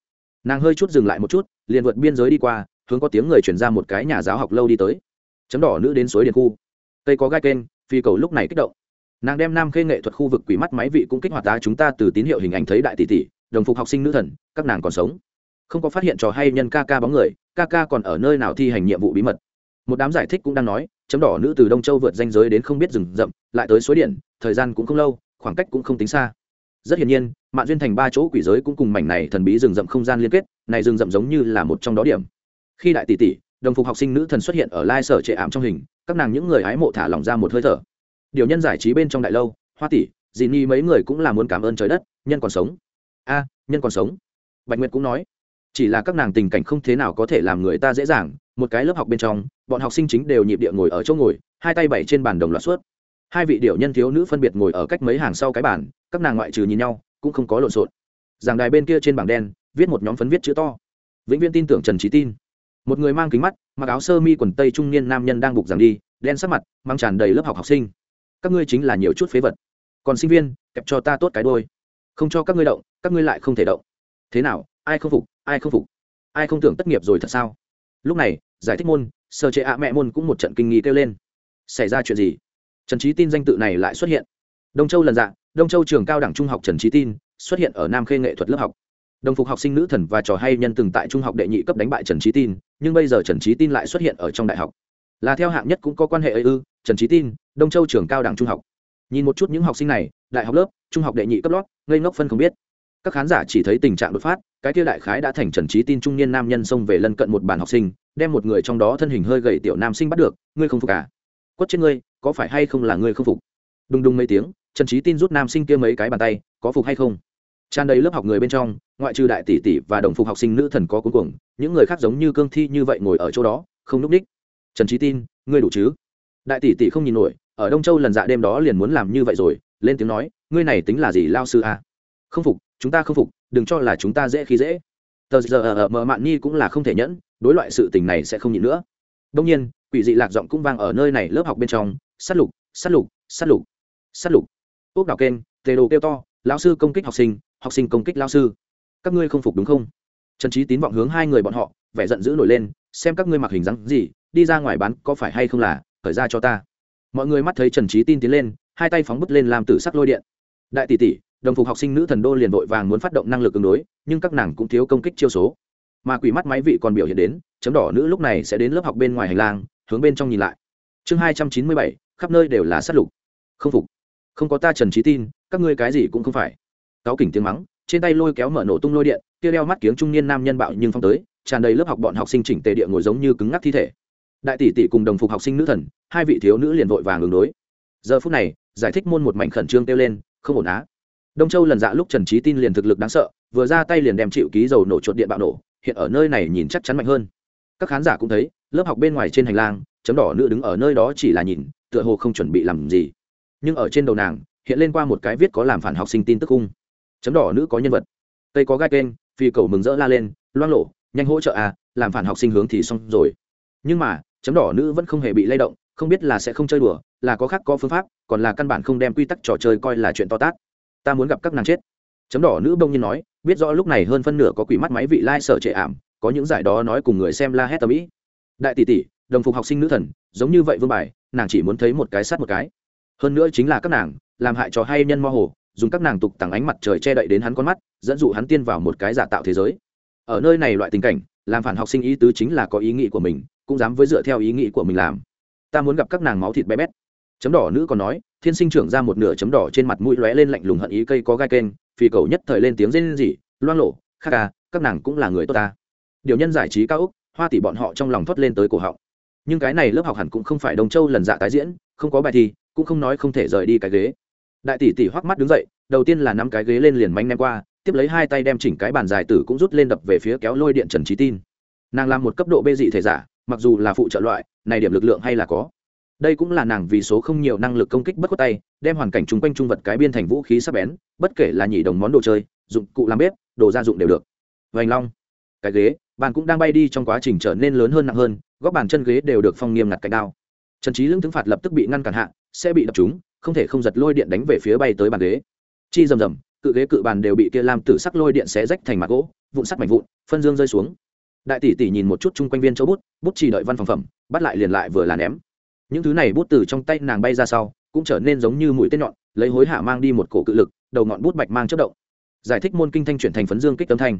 Speaker 1: Nàng hơi chút dừng lại một chút, liền vượt biên giới đi qua, hướng có tiếng người chuyển ra một cái nhà giáo học lâu đi tới. Chấm đỏ nữ đến suối điện khu. Cây có gai kênh, phi cầu lúc này kích động nàng đem nam khê nghệ thuật khu vực quỷ mắt máy vị cũng kích hoạt ta chúng ta từ tín hiệu hình ảnh thấy đại tỷ tỷ, đồng phục học sinh nữ thần, các nàng còn sống. Không có phát hiện trò hay nhân ca ca bóng người, ca ca còn ở nơi nào thi hành nhiệm vụ bí mật. Một đám giải thích cũng đang nói, chấm đỏ nữ từ đông châu vượt danh giới đến không biết rừng rậm, lại tới suối điện, thời gian cũng không lâu, khoảng cách cũng không tính xa. Rất hiển nhiên mạng duyên thành ba chỗ quỷ giới cũng cùng mảnh này thần bí rừng rậm không gian liên kết, này rừng rậm giống như là một trong đó điểm. Khi đại tỷ tỷ, đồng phục học sinh nữ thần xuất hiện ở lai sở trệ ảm trong hình, các nàng những người hái mộ thả lỏng ra một hơi thở điều nhân giải trí bên trong đại lâu, hoa tỷ, dì ni mấy người cũng là muốn cảm ơn trời đất, nhân còn sống. A, nhân còn sống. Bạch nguyệt cũng nói, chỉ là các nàng tình cảnh không thế nào có thể làm người ta dễ dàng, một cái lớp học bên trong, bọn học sinh chính đều nhịp địa ngồi ở chỗ ngồi, hai tay bảy trên bàn đồng loạt suốt. Hai vị điệu nhân thiếu nữ phân biệt ngồi ở cách mấy hàng sau cái bàn, các nàng ngoại trừ nhìn nhau, cũng không có lộn xộn. Giảng đài bên kia trên bảng đen, viết một nhóm phấn viết chữ to. Vĩnh viễn tin tưởng trần trí tin. Một người mang kính mắt, mặc áo sơ mi quần tây trung niên nam nhân đang bục giảng đi, đen sắc mặt, mang tràn đầy lớp học học sinh các ngươi chính là nhiều chút phế vật. Còn sinh viên, kẹp cho ta tốt cái đôi. Không cho các ngươi động, các ngươi lại không thể động. Thế nào, ai không phục, ai không phục? Ai không tưởng tất nghiệp rồi thật sao? Lúc này, giải thích môn sơ chế ạ mẹ môn cũng một trận kinh nghi kêu lên. Xảy ra chuyện gì? Trần trí tin danh tự này lại xuất hiện. Đông châu lần dạ đông châu trường cao đẳng trung học trần trí tin, xuất hiện ở nam khê nghệ thuật lớp học. Đồng phục học sinh nữ thần và trò hay nhân từng tại trung học đệ nhị cấp đánh bại trần trí tin, nhưng bây giờ trần trí tin lại xuất hiện ở trong đại học. Là theo hạng nhất cũng có quan hệ ấy ư trần trí tin, đông châu trường cao đẳng trung học. Nhìn một chút những học sinh này, đại học lớp, trung học đệ nhị cấp lót, ngây ngốc phân không biết. Các khán giả chỉ thấy tình trạng đột phát, cái kia đại khái đã thành trần trí tin trung niên nam nhân xông về lân cận một bàn học sinh, đem một người trong đó thân hình hơi gầy tiểu nam sinh bắt được, ngươi không phục à? Quất trên ngươi, có phải hay không là ngươi không phục? Đùng đùng mấy tiếng, trần trí tin rút nam sinh kia mấy cái bàn tay, có phục hay không? Tràn đầy lớp học người bên trong, ngoại trừ đại tỷ tỷ và đồng phục học sinh nữ thần có cuối cùng những người khác giống như cương thi như vậy ngồi ở chỗ đó, không núp đích trần trí tin, ngươi đủ chứ? Đại tỷ tỷ không nhìn nổi, ở đông châu lần dạ đêm đó liền muốn làm như vậy rồi, lên tiếng nói, ngươi này tính là gì lao sư à? không phục, chúng ta không phục, đừng cho là chúng ta dễ khi dễ. Tờ giờ ở mờ mạn nhi cũng là không thể nhẫn, đối loại sự tình này sẽ không nhịn nữa. Đông nhiên, quỷ dị lạc giọng cũng vang ở nơi này lớp học bên trong s á t lục s á t lục s á t lục s á t lục. Ốc đào kênh, tề đồ kêu to, lão sư công kích học sinh học sinh công kích lao sư. Các ngươi không phục đúng không? Trần trí tín vọng hướng hai người bọn họ, vẻ giận dữ nổi lên, xem các ngươi mặc hình dáng gì, đi ra ngoài bán có phải hay không là khởi ra cho ta. Mọi người mắt thấy trần trí tin tiến lên, hai tay phóng bứt lên làm tử sắc lôi điện. Đại tỷ tỷ, đồng phục học sinh nữ thần đô liền vội vàng muốn phát động năng lực ứng đối, nhưng các nàng cũng thiếu công kích chiêu số. Mà quỷ mắt máy vị còn biểu hiện đến, chấm đỏ nữ lúc này sẽ đến lớp học bên ngoài hành lang, hướng bên trong nhìn lại. Chương hai trăm chín mươi bảy, khắp nơi đều là sát lục. Không phục. Không có ta trần trí tin, các ngươi cái gì cũng không phải. Cáo kỉnh tiếng mắng, trên tay lôi kéo mở nổ tung lôi điện, kia đeo mắt kiếng trung niên nam nhân bạo nhưng phong tới, tràn đầy lớp học bọn học sinh chỉnh tề địa ngồi giống như cứng ngắc thi thể đại tỷ tỷ cùng đồng phục học sinh nữ thần, hai vị thiếu nữ liền vội vàng ứng đối. Giờ phút này, giải thích môn một mảnh khẩn trương kêu lên, không ổn á. Đông châu lần dạ lúc trần trí tin liền thực lực đáng sợ, vừa ra tay liền đem chịu ký dầu nổ chuột điện bạo nổ, hiện ở nơi này nhìn chắc chắn mạnh hơn. Các khán giả cũng thấy, lớp học bên ngoài trên hành lang, chấm đỏ nữ đứng ở nơi đó chỉ là nhìn, tựa hồ không chuẩn bị làm gì. Nhưng ở trên đầu nàng, hiện lên qua một cái viết có làm phản học sinh tin tức cung chấm đỏ nữ có nhân vật. Cây có gai kênh, phi cầu mừng rỡ la lên, loang lộ, nhanh hỗ trợ à làm phản học sinh hướng thì xong rồi. Nhưng mà chấm đỏ nữ vẫn không hề bị lay động, không biết là sẽ không chơi đùa, là có khác có phương pháp, còn là căn bản không đem quy tắc trò chơi coi là chuyện to tát. Ta muốn gặp các nàng chết. Chấm đỏ nữ bông nhiên nói, biết rõ lúc này hơn phân nửa có quỷ mắt máy vị lai trệ ảm, có những giải đó nói cùng người xem la hét tầm ĩ đại tỷ tỷ, đồng phục học sinh nữ thần, giống như vậy vương bài, nàng chỉ muốn thấy một cái sát một cái. Hơn nữa chính là các nàng, làm hại trò hay nhân mơ hồ, dùng các nàng tục tặng ánh mặt trời che đậy đến hắn con mắt, dẫn dụ hắn tiên vào một cái giả tạo thế giới. Ở nơi này loại tình cảnh, làm phản học sinh ý tứ chính là có ý nghĩ của mình cũng dám với dựa theo ý nghĩ của mình làm. Ta muốn gặp các nàng máu thịt bé bét. Chấm đỏ nữ còn nói, thiên sinh trưởng ra một nửa chấm đỏ trên mặt mũi lóe lên lạnh lùng hận ý cây có gai kênh phi cầu nhất thời lên tiếng rên rỉ loan lộ khắc ca, các nàng cũng là người tốt ta. Điều nhân giải trí cao úc, hoa tỷ bọn họ trong lòng thoát lên tới cổ họng. Nhưng cái này lớp học hẳn cũng không phải đồng châu lần dạ tái diễn, không có bài thi, cũng không nói không thể rời đi cái ghế. Đại tỷ tỷ hoắc mắt đứng dậy, đầu tiên là nắm cái ghế lên liền manh nem qua, tiếp lấy hai tay đem chỉnh cái bàn dài tử cũng rút lên đập về phía kéo lôi điện trần trí tin. Nàng làm một cấp độ bê dị thể giả mặc dù là phụ trợ loại, này điểm lực lượng hay là có. Đây cũng là nàng vì số không nhiều năng lực công kích bất khuất tay, đem hoàn cảnh chung quanh trung vật cái biên thành vũ khí sắp bén, bất kể là nhị đồng món đồ chơi, dụng cụ làm bếp, đồ gia dụng đều được. Vành long, cái ghế bàn cũng đang bay đi trong quá trình trở nên lớn hơn nặng hơn, góc bàn chân ghế đều được phong nghiêm ngặt cạnh đao. Trần trí lưỡng tướng phạt lập tức bị ngăn cản hạ, sẽ bị đập trúng, không thể không giật lôi điện đánh về phía bay tới bàn ghế. Chi rầm rầm, cự ghế cự bàn đều bị kia làm tử sắc lôi điện xé rách thành mặt gỗ, vụn sắt mảnh vụn, phân dương rơi xuống đại tỷ tỷ nhìn một chút chung quanh viên châu bút bút chỉ đợi văn phòng phẩm, bắt lại liền lại vừa là ném. Những thứ này bút từ trong tay nàng bay ra sau, cũng trở nên giống như mũi tên nhọn, lấy hối hạ mang đi một cổ cự lực, đầu ngọn bút bạch mang chất động. Giải thích môn kinh thanh chuyển thành phấn dương kích tấm thanh.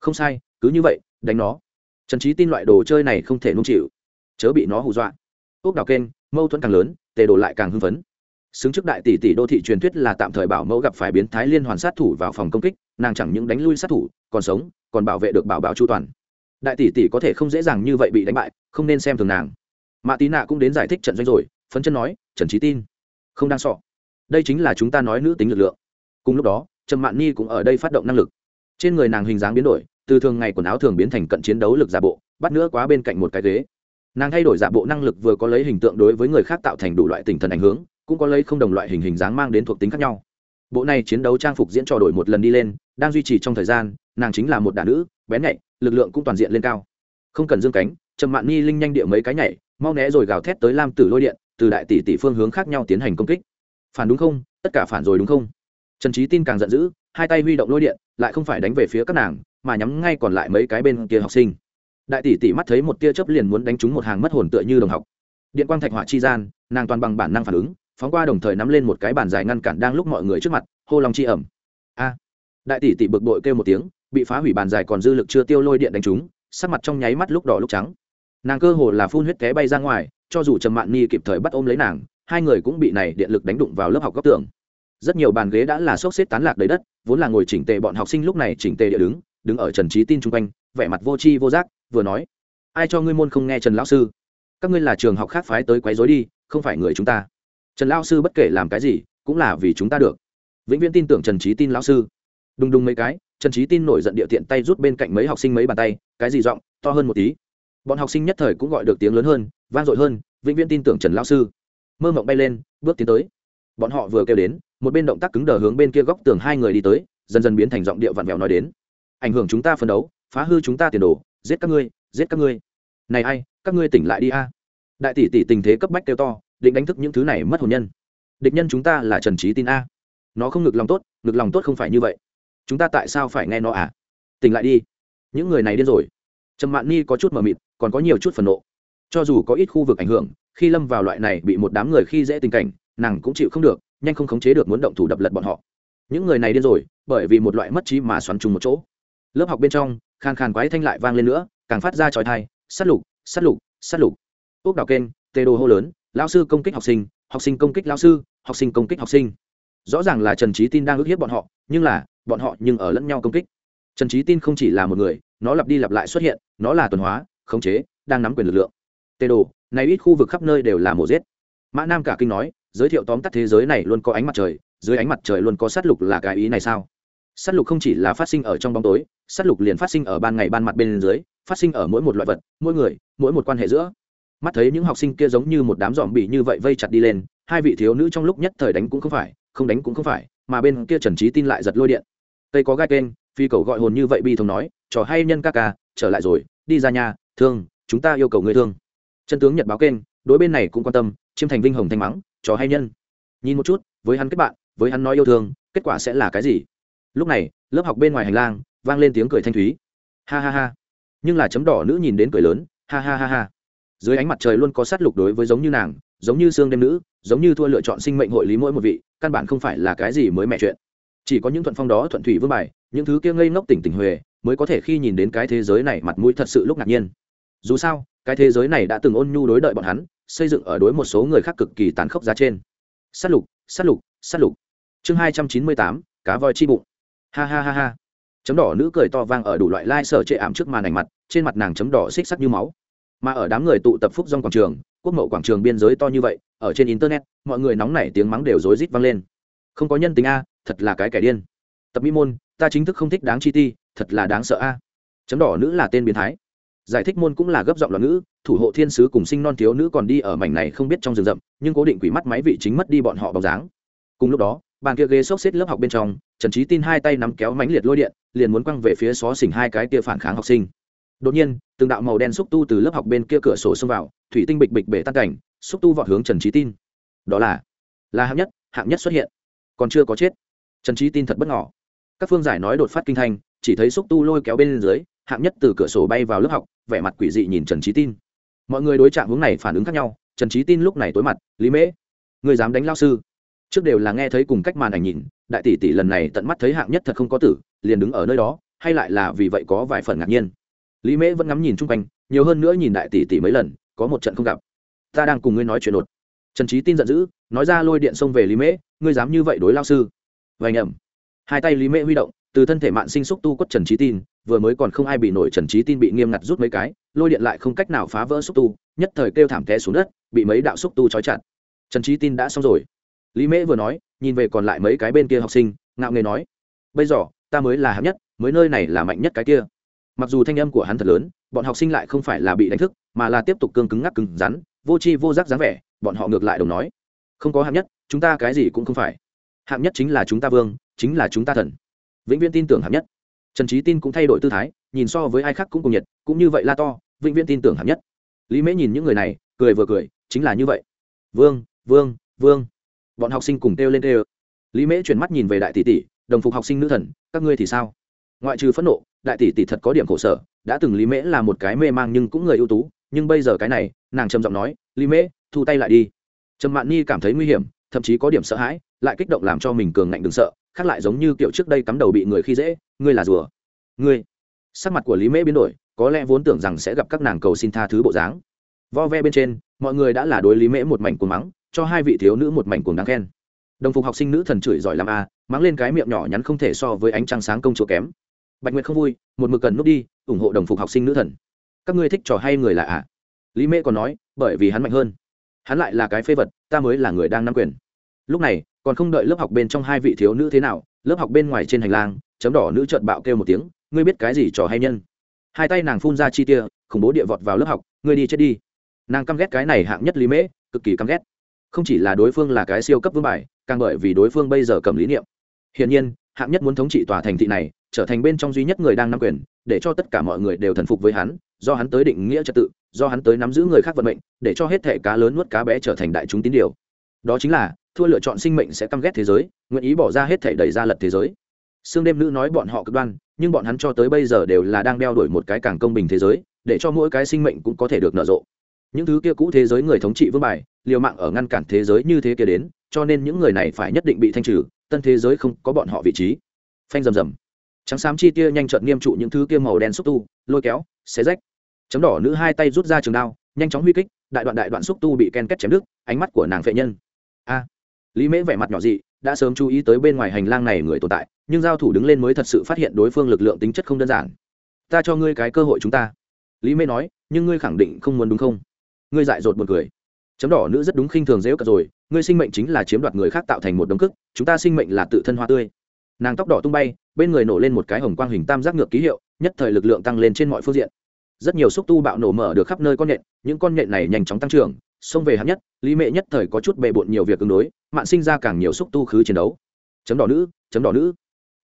Speaker 1: Không sai, cứ như vậy, đánh nó. Trần trí tin loại đồ chơi này không thể nung chịu chớ bị nó hù dọa. Ốc đào kênh, mâu thuẫn càng lớn, tề đồ lại càng hưng phấn. Xứng trước đại tỷ tỷ đô thị truyền thuyết là tạm thời bảo mẫu gặp phải biến thái liên hoàn sát thủ vào phòng công kích, nàng chẳng những đánh lui sát thủ, còn sống, còn bảo vệ được bảo bảo chu toàn đại tỷ tỷ có thể không dễ dàng như vậy bị đánh bại, không nên xem thường nàng. Mạ tí nạ cũng đến giải thích trận doanh rồi, phấn chân nói, trần trí tin, không đang sọ. Đây chính là chúng ta nói nữ tính lực lượng. Cùng lúc đó, trầm mạn ni cũng ở đây phát động năng lực. Trên người nàng hình dáng biến đổi, từ thường ngày quần áo thường biến thành cận chiến đấu lực giả bộ, bắt nữa quá bên cạnh một cái ghế. Nàng thay đổi giả bộ năng lực vừa có lấy hình tượng đối với người khác tạo thành đủ loại tinh thần ảnh hướng cũng có lấy không đồng loại hình hình dáng mang đến thuộc tính khác nhau. Bộ này chiến đấu trang phục diễn trò đổi một lần đi lên, đang duy trì trong thời gian, nàng chính là một đả nữ, bén nhạy lực lượng cũng toàn diện lên cao. Không cần dương cánh, trầm mạn ni linh nhanh địa mấy cái nhảy, mau né rồi gào thét tới lam tử lôi điện, từ đại tỷ tỷ phương hướng khác nhau tiến hành công kích. Phản đúng không? Tất cả phản rồi đúng không? Trần trí tin càng giận dữ, hai tay huy động lôi điện, lại không phải đánh về phía các nàng, mà nhắm ngay còn lại mấy cái bên kia học sinh. Đại tỷ tỷ mắt thấy một tia chớp liền muốn đánh trúng một hàng mất hồn tựa như đồng học. Điện quang thạch hỏa chi gian, nàng toàn bằng bản năng phản ứng, phóng qua đồng thời nắm lên một cái bàn dài ngăn cản đang lúc mọi người trước mặt, hô lòng chi ẩm. A. Đại tỷ tỷ bực bội kêu một tiếng bị phá hủy bàn dài còn dư lực chưa tiêu lôi điện đánh trúng sắc mặt trong nháy mắt lúc đỏ lúc trắng. Nàng cơ hồ là phun huyết té bay ra ngoài, cho dù trầm mạn ni kịp thời bắt ôm lấy nàng, hai người cũng bị này điện lực đánh đụng vào lớp học góc tường. Rất nhiều bàn ghế đã là xốc xếp tán lạc đầy đất, vốn là ngồi chỉnh tề bọn học sinh lúc này chỉnh tề địa đứng đứng ở trần trí tin chung quanh, vẻ mặt vô tri vô giác, vừa nói, ai cho ngươi môn không nghe trần lão sư? Các ngươi là trường học khác phái tới quấy rối đi, không phải người chúng ta. Trần lão sư bất kể làm cái gì, cũng là vì chúng ta được. Vĩnh viễn tin tưởng trần trí tin lão sư. Đùng đùng mấy cái trần trí tin nổi giận địa tiện tay rút bên cạnh mấy học sinh mấy bàn tay, cái gì giọng, to hơn một tí. Bọn học sinh nhất thời cũng gọi được tiếng lớn hơn, vang dội hơn, vĩnh viễn tin tưởng trần lão sư. Mơ mộng bay lên, bước tiến tới. Bọn họ vừa kêu đến, một bên động tác cứng đờ hướng bên kia góc tường hai người đi tới, dần dần biến thành giọng điệu vặn vẹo nói đến. Ảnh hưởng chúng ta phấn đấu, phá hư chúng ta tiền đồ, giết các ngươi, giết các ngươi. Này ai, các ngươi tỉnh lại đi a. Đại tỷ tỷ tình thế cấp bách kêu to, định đánh thức những thứ này mất hồn nhân. Địch nhân chúng ta là trần trí tin a. Nó không ngực lòng tốt, ngực lòng tốt không phải như vậy chúng ta tại sao phải nghe nó à? Tỉnh lại đi. Những người này điên rồi. Trầm mạn ni có chút mờ mịt, còn có nhiều chút phần nộ. Cho dù có ít khu vực ảnh hưởng, khi lâm vào loại này bị một đám người khi dễ tình cảnh, nàng cũng chịu không được, nhanh không khống chế được muốn động thủ đập lật bọn họ. Những người này điên rồi, bởi vì một loại mất trí mà xoắn chung một chỗ. Lớp học bên trong, khàn khàn quái thanh lại vang lên nữa, càng phát ra trói thai sát lục sát lục sát lục. Ốc đào kênh, tê đồ hô lớn lao sư công kích học sinh học sinh công kích lao sư, học sinh công kích học sinh. Rõ ràng là trần trí tin đang ức hiếp bọn họ, nhưng là bọn họ nhưng ở lẫn nhau công kích. Trần trí tin không chỉ là một người, nó lặp đi lặp lại xuất hiện, nó là tuần hóa, khống chế, đang nắm quyền lực lượng. Tê đồ, này ít khu vực khắp nơi đều là mổ giết. Mã nam cả kinh nói, giới thiệu tóm tắt thế giới này luôn có ánh mặt trời, dưới ánh mặt trời luôn có sát lục là cái ý này sao? Sát lục không chỉ là phát sinh ở trong bóng tối, sát lục liền phát sinh ở ban ngày ban mặt bên dưới, phát sinh ở mỗi một loại vật, mỗi người, mỗi một quan hệ giữa. Mắt thấy những học sinh kia giống như một đám dòm bị như vậy vây chặt đi lên, hai vị thiếu nữ trong lúc nhất thời đánh cũng không phải, không đánh cũng không phải, mà bên kia trần trí tin lại giật lôi điện cây có gai kênh phi cầu gọi hồn như vậy bi thống nói, trò hay nhân ca ca, trở lại rồi, đi ra nhà, thương, chúng ta yêu cầu người thương. Chân tướng nhật báo kênh, đối bên này cũng quan tâm, chiêm thành vinh hồng thanh mắng, trò hay nhân? Nhìn một chút, với hắn kết bạn, với hắn nói yêu thương, kết quả sẽ là cái gì? Lúc này, lớp học bên ngoài hành lang, vang lên tiếng cười thanh thúy. Ha ha ha. Nhưng là chấm đỏ nữ nhìn đến cười lớn, ha ha ha ha. Dưới ánh mặt trời luôn có sát lục đối với giống như nàng, giống như xương đêm nữ, giống như thua lựa chọn sinh mệnh hội lý mỗi một vị, căn bản không phải là cái gì mới mẹ chuyện chỉ có những thuận phong đó thuận thủy vương bài, những thứ kia ngây ngốc tỉnh tỉnh huề mới có thể khi nhìn đến cái thế giới này mặt mũi thật sự lúc ngạc nhiên. Dù sao, cái thế giới này đã từng ôn nhu đối đợi bọn hắn, xây dựng ở đối một số người khác cực kỳ tàn khốc giá trên. S á t lục s á t lục s á t lục. Chương hai trăm chín mươi tám, cá voi chi bụng. Ha ha ha ha. Chấm đỏ nữ cười to vang ở đủ loại lai、like、sở chệ ảm trước màn ảnh mặt, trên mặt nàng chấm đỏ xích sắc như máu. Mà ở đám người tụ tập phúc dòng quảng trường, quốc mậu quảng trường biên giới to như vậy, ở trên internet, mọi người nóng nảy tiếng mắng đều rối rít vang lên. Không có nhân tính a thật là cái kẻ điên. Tập mỹ môn, ta chính thức không thích đáng chi ti, thật là đáng sợ a. Chấm đỏ nữ là tên biến thái. Giải thích môn cũng là gấp giọng loạn nữ thủ hộ thiên sứ cùng sinh non thiếu nữ còn đi ở mảnh này không biết trong rừng rậm, nhưng cố định quỷ mắt máy vị chính mất đi bọn họ bóng dáng. Cùng lúc đó, bàn kia ghế xốc xếp lớp học bên trong, trần trí tin hai tay nắm kéo mánh liệt lôi điện, liền muốn quăng về phía xó xỉnh hai cái kia phản kháng học sinh. Đột nhiên, từng đạo màu đen xúc tu từ lớp học bên kia cửa sổ xông vào, thủy tinh bịch bịch bể tan cảnh, xúc tu vọt hướng trần trí tin. Đó là là hạng nhất hạng nhất xuất hiện. Còn chưa có chết trần trí tin thật bất ngỏ các phương giải nói đột phát kinh thành, chỉ thấy xúc tu lôi kéo bên dưới hạng nhất từ cửa sổ bay vào lớp học vẻ mặt quỷ dị nhìn trần trí tin. Mọi người đối chạm hướng này phản ứng khác nhau trần trí tin lúc này tối mặt lý mễ người dám đánh lao sư? Trước đều là nghe thấy cùng cách màn ảnh nhìn đại tỷ tỷ lần này tận mắt thấy hạng nhất thật không có tử liền đứng ở nơi đó hay lại là vì vậy có vài phần ngạc nhiên. Lý mễ vẫn ngắm nhìn chung quanh nhiều hơn nữa nhìn đại tỷ tỷ mấy lần có một trận không gặp. Ta đang cùng ngươi nói chuyện đột. Trần trí tin giận dữ nói ra lôi điện xông về lý mễ ngươi dám như vậy đối lao sư? Vài nhầm. Hai tay lý mễ huy động, từ thân thể mạng sinh xúc tu quất trần trí tin, vừa mới còn không ai bị nổi trần trí tin bị nghiêm ngặt rút mấy cái, lôi điện lại không cách nào phá vỡ xúc tu, nhất thời kêu thảm té xuống đất, bị mấy đạo xúc tu trói chặt. Trần trí tin đã xong rồi. Lý mễ vừa nói, nhìn về còn lại mấy cái bên kia học sinh, ngạo nghề nói, bây giờ, ta mới là hạng nhất, mới nơi này là mạnh nhất cái kia. Mặc dù thanh âm của hắn thật lớn, bọn học sinh lại không phải là bị đánh thức, mà là tiếp tục cương cứng ngắc cứng rắn, vô tri vô giác dáng vẻ, bọn họ ngược lại đồng nói, không có hạng nhất, chúng ta cái gì cũng không phải hạng nhất chính là chúng ta vương, chính là chúng ta thần. Vĩnh viễn tin tưởng hạng nhất. Trần trí tin cũng thay đổi tư thái, nhìn so với ai khác cũng cùng nhiệt, cũng như vậy la to, vĩnh viễn tin tưởng hạng nhất. Lý mễ nhìn những người này, cười vừa cười, chính là như vậy. Vương vương vương. Bọn học sinh cùng kêu lên kêu. Lý mễ chuyển mắt nhìn về đại tỷ tỷ, đồng phục học sinh nữ thần, các ngươi thì sao? Ngoại trừ phẫn nộ, đại tỷ tỷ thật có điểm khổ sở, đã từng lý mễ là một cái mê mang nhưng cũng người ưu tú, nhưng bây giờ cái này, nàng trầm giọng nói, lý mễ, thu tay lại đi. Trầm mạn nhi cảm thấy nguy hiểm, thậm chí có điểm sợ hãi lại kích động làm cho mình cường ngạnh đừng sợ, khác lại giống như kiểu trước đây cắm đầu bị người khi dễ, ngươi là rùa. Ngươi. Sắc mặt của lý mễ biến đổi, có lẽ vốn tưởng rằng sẽ gặp các nàng cầu xin tha thứ bộ dáng. Vo ve bên trên, mọi người đã là đối lý mễ một mảnh cuồng mắng, cho hai vị thiếu nữ một mảnh cuồng đáng khen. Đồng phục học sinh nữ thần chửi giỏi làm a, mắng lên cái miệng nhỏ nhắn không thể so với ánh trăng sáng công chúa kém. Bạch nguyệt không vui, một mực cần núp đi, ủng hộ đồng phục học sinh nữ thần. Các ngươi thích trò hay người là ạ? À? lý mễ còn nói, bởi vì hắn mạnh hơn. Hắn lại là cái phê vật, ta mới là người đang nắm quyền. Lúc này còn không đợi lớp học bên trong hai vị thiếu nữ thế nào, lớp học bên ngoài trên hành lang, chấm đỏ nữ trợn bạo kêu một tiếng, ngươi biết cái gì trò hay nhân? Hai tay nàng phun ra chi tia, khủng bố địa vọt vào lớp học, ngươi đi chết đi. Nàng căm ghét cái này hạng nhất lý mễ, cực kỳ căm ghét. Không chỉ là đối phương là cái siêu cấp vương bài, càng bởi vì đối phương bây giờ cầm lý niệm. Hiển nhiên, hạng nhất muốn thống trị tòa thành thị này, trở thành bên trong duy nhất người đang nắm quyền, để cho tất cả mọi người đều thần phục với hắn, do hắn tới định nghĩa trật tự, do hắn tới nắm giữ người khác vận mệnh, để cho hết thể cá lớn nuốt cá bé trở thành đại chúng tín điều. Đó chính là thua lựa chọn sinh mệnh sẽ căm ghét thế giới, nguyện ý bỏ ra hết thể đẩy ra lật thế giới. Sương đêm nữ nói bọn họ cực đoan, nhưng bọn hắn cho tới bây giờ đều là đang đeo đuổi một cái càng công bình thế giới, để cho mỗi cái sinh mệnh cũng có thể được nở rộ. Những thứ kia cũ thế giới người thống trị vương bài, liều mạng ở ngăn cản thế giới như thế kia đến, cho nên những người này phải nhất định bị thanh trừ, tân thế giới không có bọn họ vị trí. Phanh rầm rầm. Trắng xám chi tia nhanh trợn nghiêm trụ những thứ kia màu đen xúc tu, lôi kéo, xé rách. Chấm đỏ nữ hai tay rút ra trường đao, nhanh chóng huy kích, đại đoạn đại đoạn xúc tu bị ken kết chém đứt, ánh mắt của nàng phệ nhân. A lý mễ vẻ mặt nhỏ dị, đã sớm chú ý tới bên ngoài hành lang này người tồn tại, nhưng giao thủ đứng lên mới thật sự phát hiện đối phương lực lượng tính chất không đơn giản. Ta cho ngươi cái cơ hội chúng ta. Lý mễ nói, nhưng ngươi khẳng định không muốn đúng không? Ngươi dại dột một cười. Chấm đỏ nữ rất đúng khinh thường dễ cật rồi, ngươi sinh mệnh chính là chiếm đoạt người khác tạo thành một đống cức, chúng ta sinh mệnh là tự thân hoa tươi. Nàng tóc đỏ tung bay, bên người nổ lên một cái hồng quang hình tam giác ngược ký hiệu, nhất thời lực lượng tăng lên trên mọi phương diện. Rất nhiều xúc tu bạo nổ mở được khắp nơi con nhện, những con nhện này nhanh chóng tăng trưởng xông về hạng nhất, lý mệ nhất thời có chút bề bộn nhiều việc ứng đối mạng sinh ra càng nhiều xúc tu khứ chiến đấu. Chấm đỏ nữ, chấm đỏ nữ.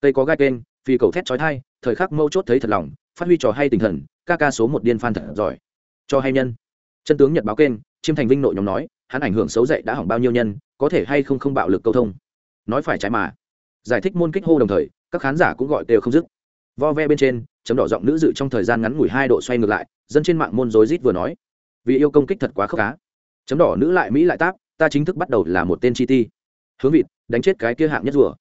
Speaker 1: Tây có gai kênh, phi cầu thét trói thai thời khắc mâu chốt thấy thật lòng, phát huy trò hay tinh thần, ca ca số một điên phan thật giỏi. Cho hay nhân. Chân tướng nhật báo kênh, chiêm thành vinh nội nhóm nói, hắn ảnh hưởng xấu dậy đã hỏng bao nhiêu nhân, có thể hay không không bạo lực câu thông. Nói phải trái mà. Giải thích môn kích hô đồng thời, các khán giả cũng gọi đều không dứt. Vo ve bên trên, chấm đỏ giọng nữ dự trong thời gian ngắn ngủi hai độ xoay ngược lại, dân trên mạng môn rối rít vừa nói. Vì yêu công kích thật quá khốc cá chấm đỏ nữ lại mỹ lại táp, ta chính thức bắt đầu là một tên chi ti. Hướng vịt, đánh chết cái kia hạng nhất rùa.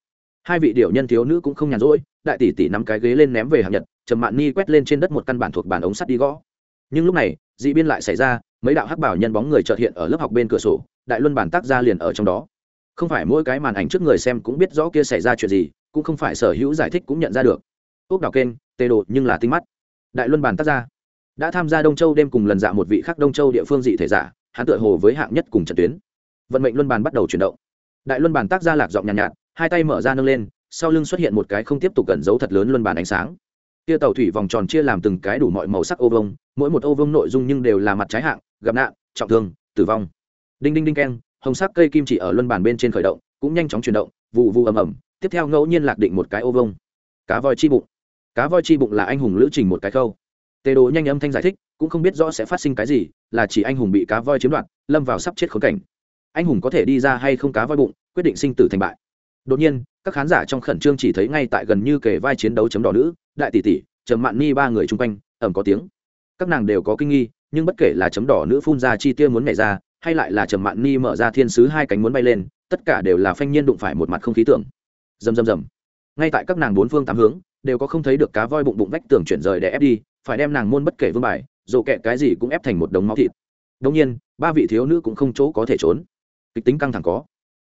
Speaker 1: Hai vị điệu nhân thiếu nữ cũng không nhàn rỗi, đại tỷ tỷ nắm cái ghế lên ném về hạng nhật, trầm mạn ni quét lên trên đất một căn bản thuộc bản ống sắt đi gõ. Nhưng lúc này, dị biên lại xảy ra, mấy đạo hắc bảo nhân bóng người trợt hiện ở lớp học bên cửa sổ, đại luân bản tác ra liền ở trong đó. Không phải mỗi cái màn ảnh trước người xem cũng biết rõ kia xảy ra chuyện gì, cũng không phải sở hữu giải thích cũng nhận ra được. Ốc đào kênh, tê đồ, nhưng là tinh mắt. Đại luân bản tác ra. Đã tham gia đông châu đêm cùng lần dạ một vị khác đông châu địa phương dị thể giả hắn tựa hồ với hạng nhất cùng trận tuyến. Vận mệnh luân bàn bắt đầu chuyển động. Đại luân bàn tác ra lạc giọng nhàn nhạt, nhạt hai tay mở ra nâng lên sau lưng xuất hiện một cái không tiếp tục cẩn giấu thật lớn luân bàn ánh sáng. Kia tàu thủy vòng tròn chia làm từng cái đủ mọi màu sắc ô vông mỗi một ô vông nội dung nhưng đều là mặt trái hạng gặp nạn trọng thương tử vong. Đinh đinh đinh keng hồng sắc cây kim chỉ ở luân bàn bên trên khởi động cũng nhanh chóng chuyển động vụ vụ ầm ầm tiếp theo ngẫu nhiên lạc định một cái ô vông cá voi chi bụng. Cá voi chi bụng là anh hùng lữ trình một cái khâu. Tê đồ nhanh âm thanh giải thích cũng không biết rõ sẽ phát sinh cái gì là chỉ anh hùng bị cá voi chiếm đoạt, lâm vào sắp chết khốn cảnh. Anh hùng có thể đi ra hay không cá voi bụng, quyết định sinh tử thành bại. Đột nhiên, các khán giả trong khẩn trương chỉ thấy ngay tại gần như kề vai chiến đấu chấm đỏ nữ, đại tỷ tỷ trầm mạn ni ba người chung quanh, ẩm có tiếng. Các nàng đều có kinh nghi, nhưng bất kể là chấm đỏ nữ phun ra chi tiêu muốn nhảy ra, hay lại là trầm mạn ni mở ra thiên sứ hai cánh muốn bay lên, tất cả đều là phanh nhiên đụng phải một mặt không khí tưởng rầm rầm rầm. Ngay tại các nàng bốn phương tám hướng, đều có không thấy được cá voi bụng bụng vách tường chuyển rời để ép đi, phải đem nàng môn bất kể vương bài dồ kẹ cái gì cũng ép thành một đống máu thịt. Đông nhiên, ba vị thiếu nữ cũng không chỗ có thể trốn. Kịch tính căng thẳng có.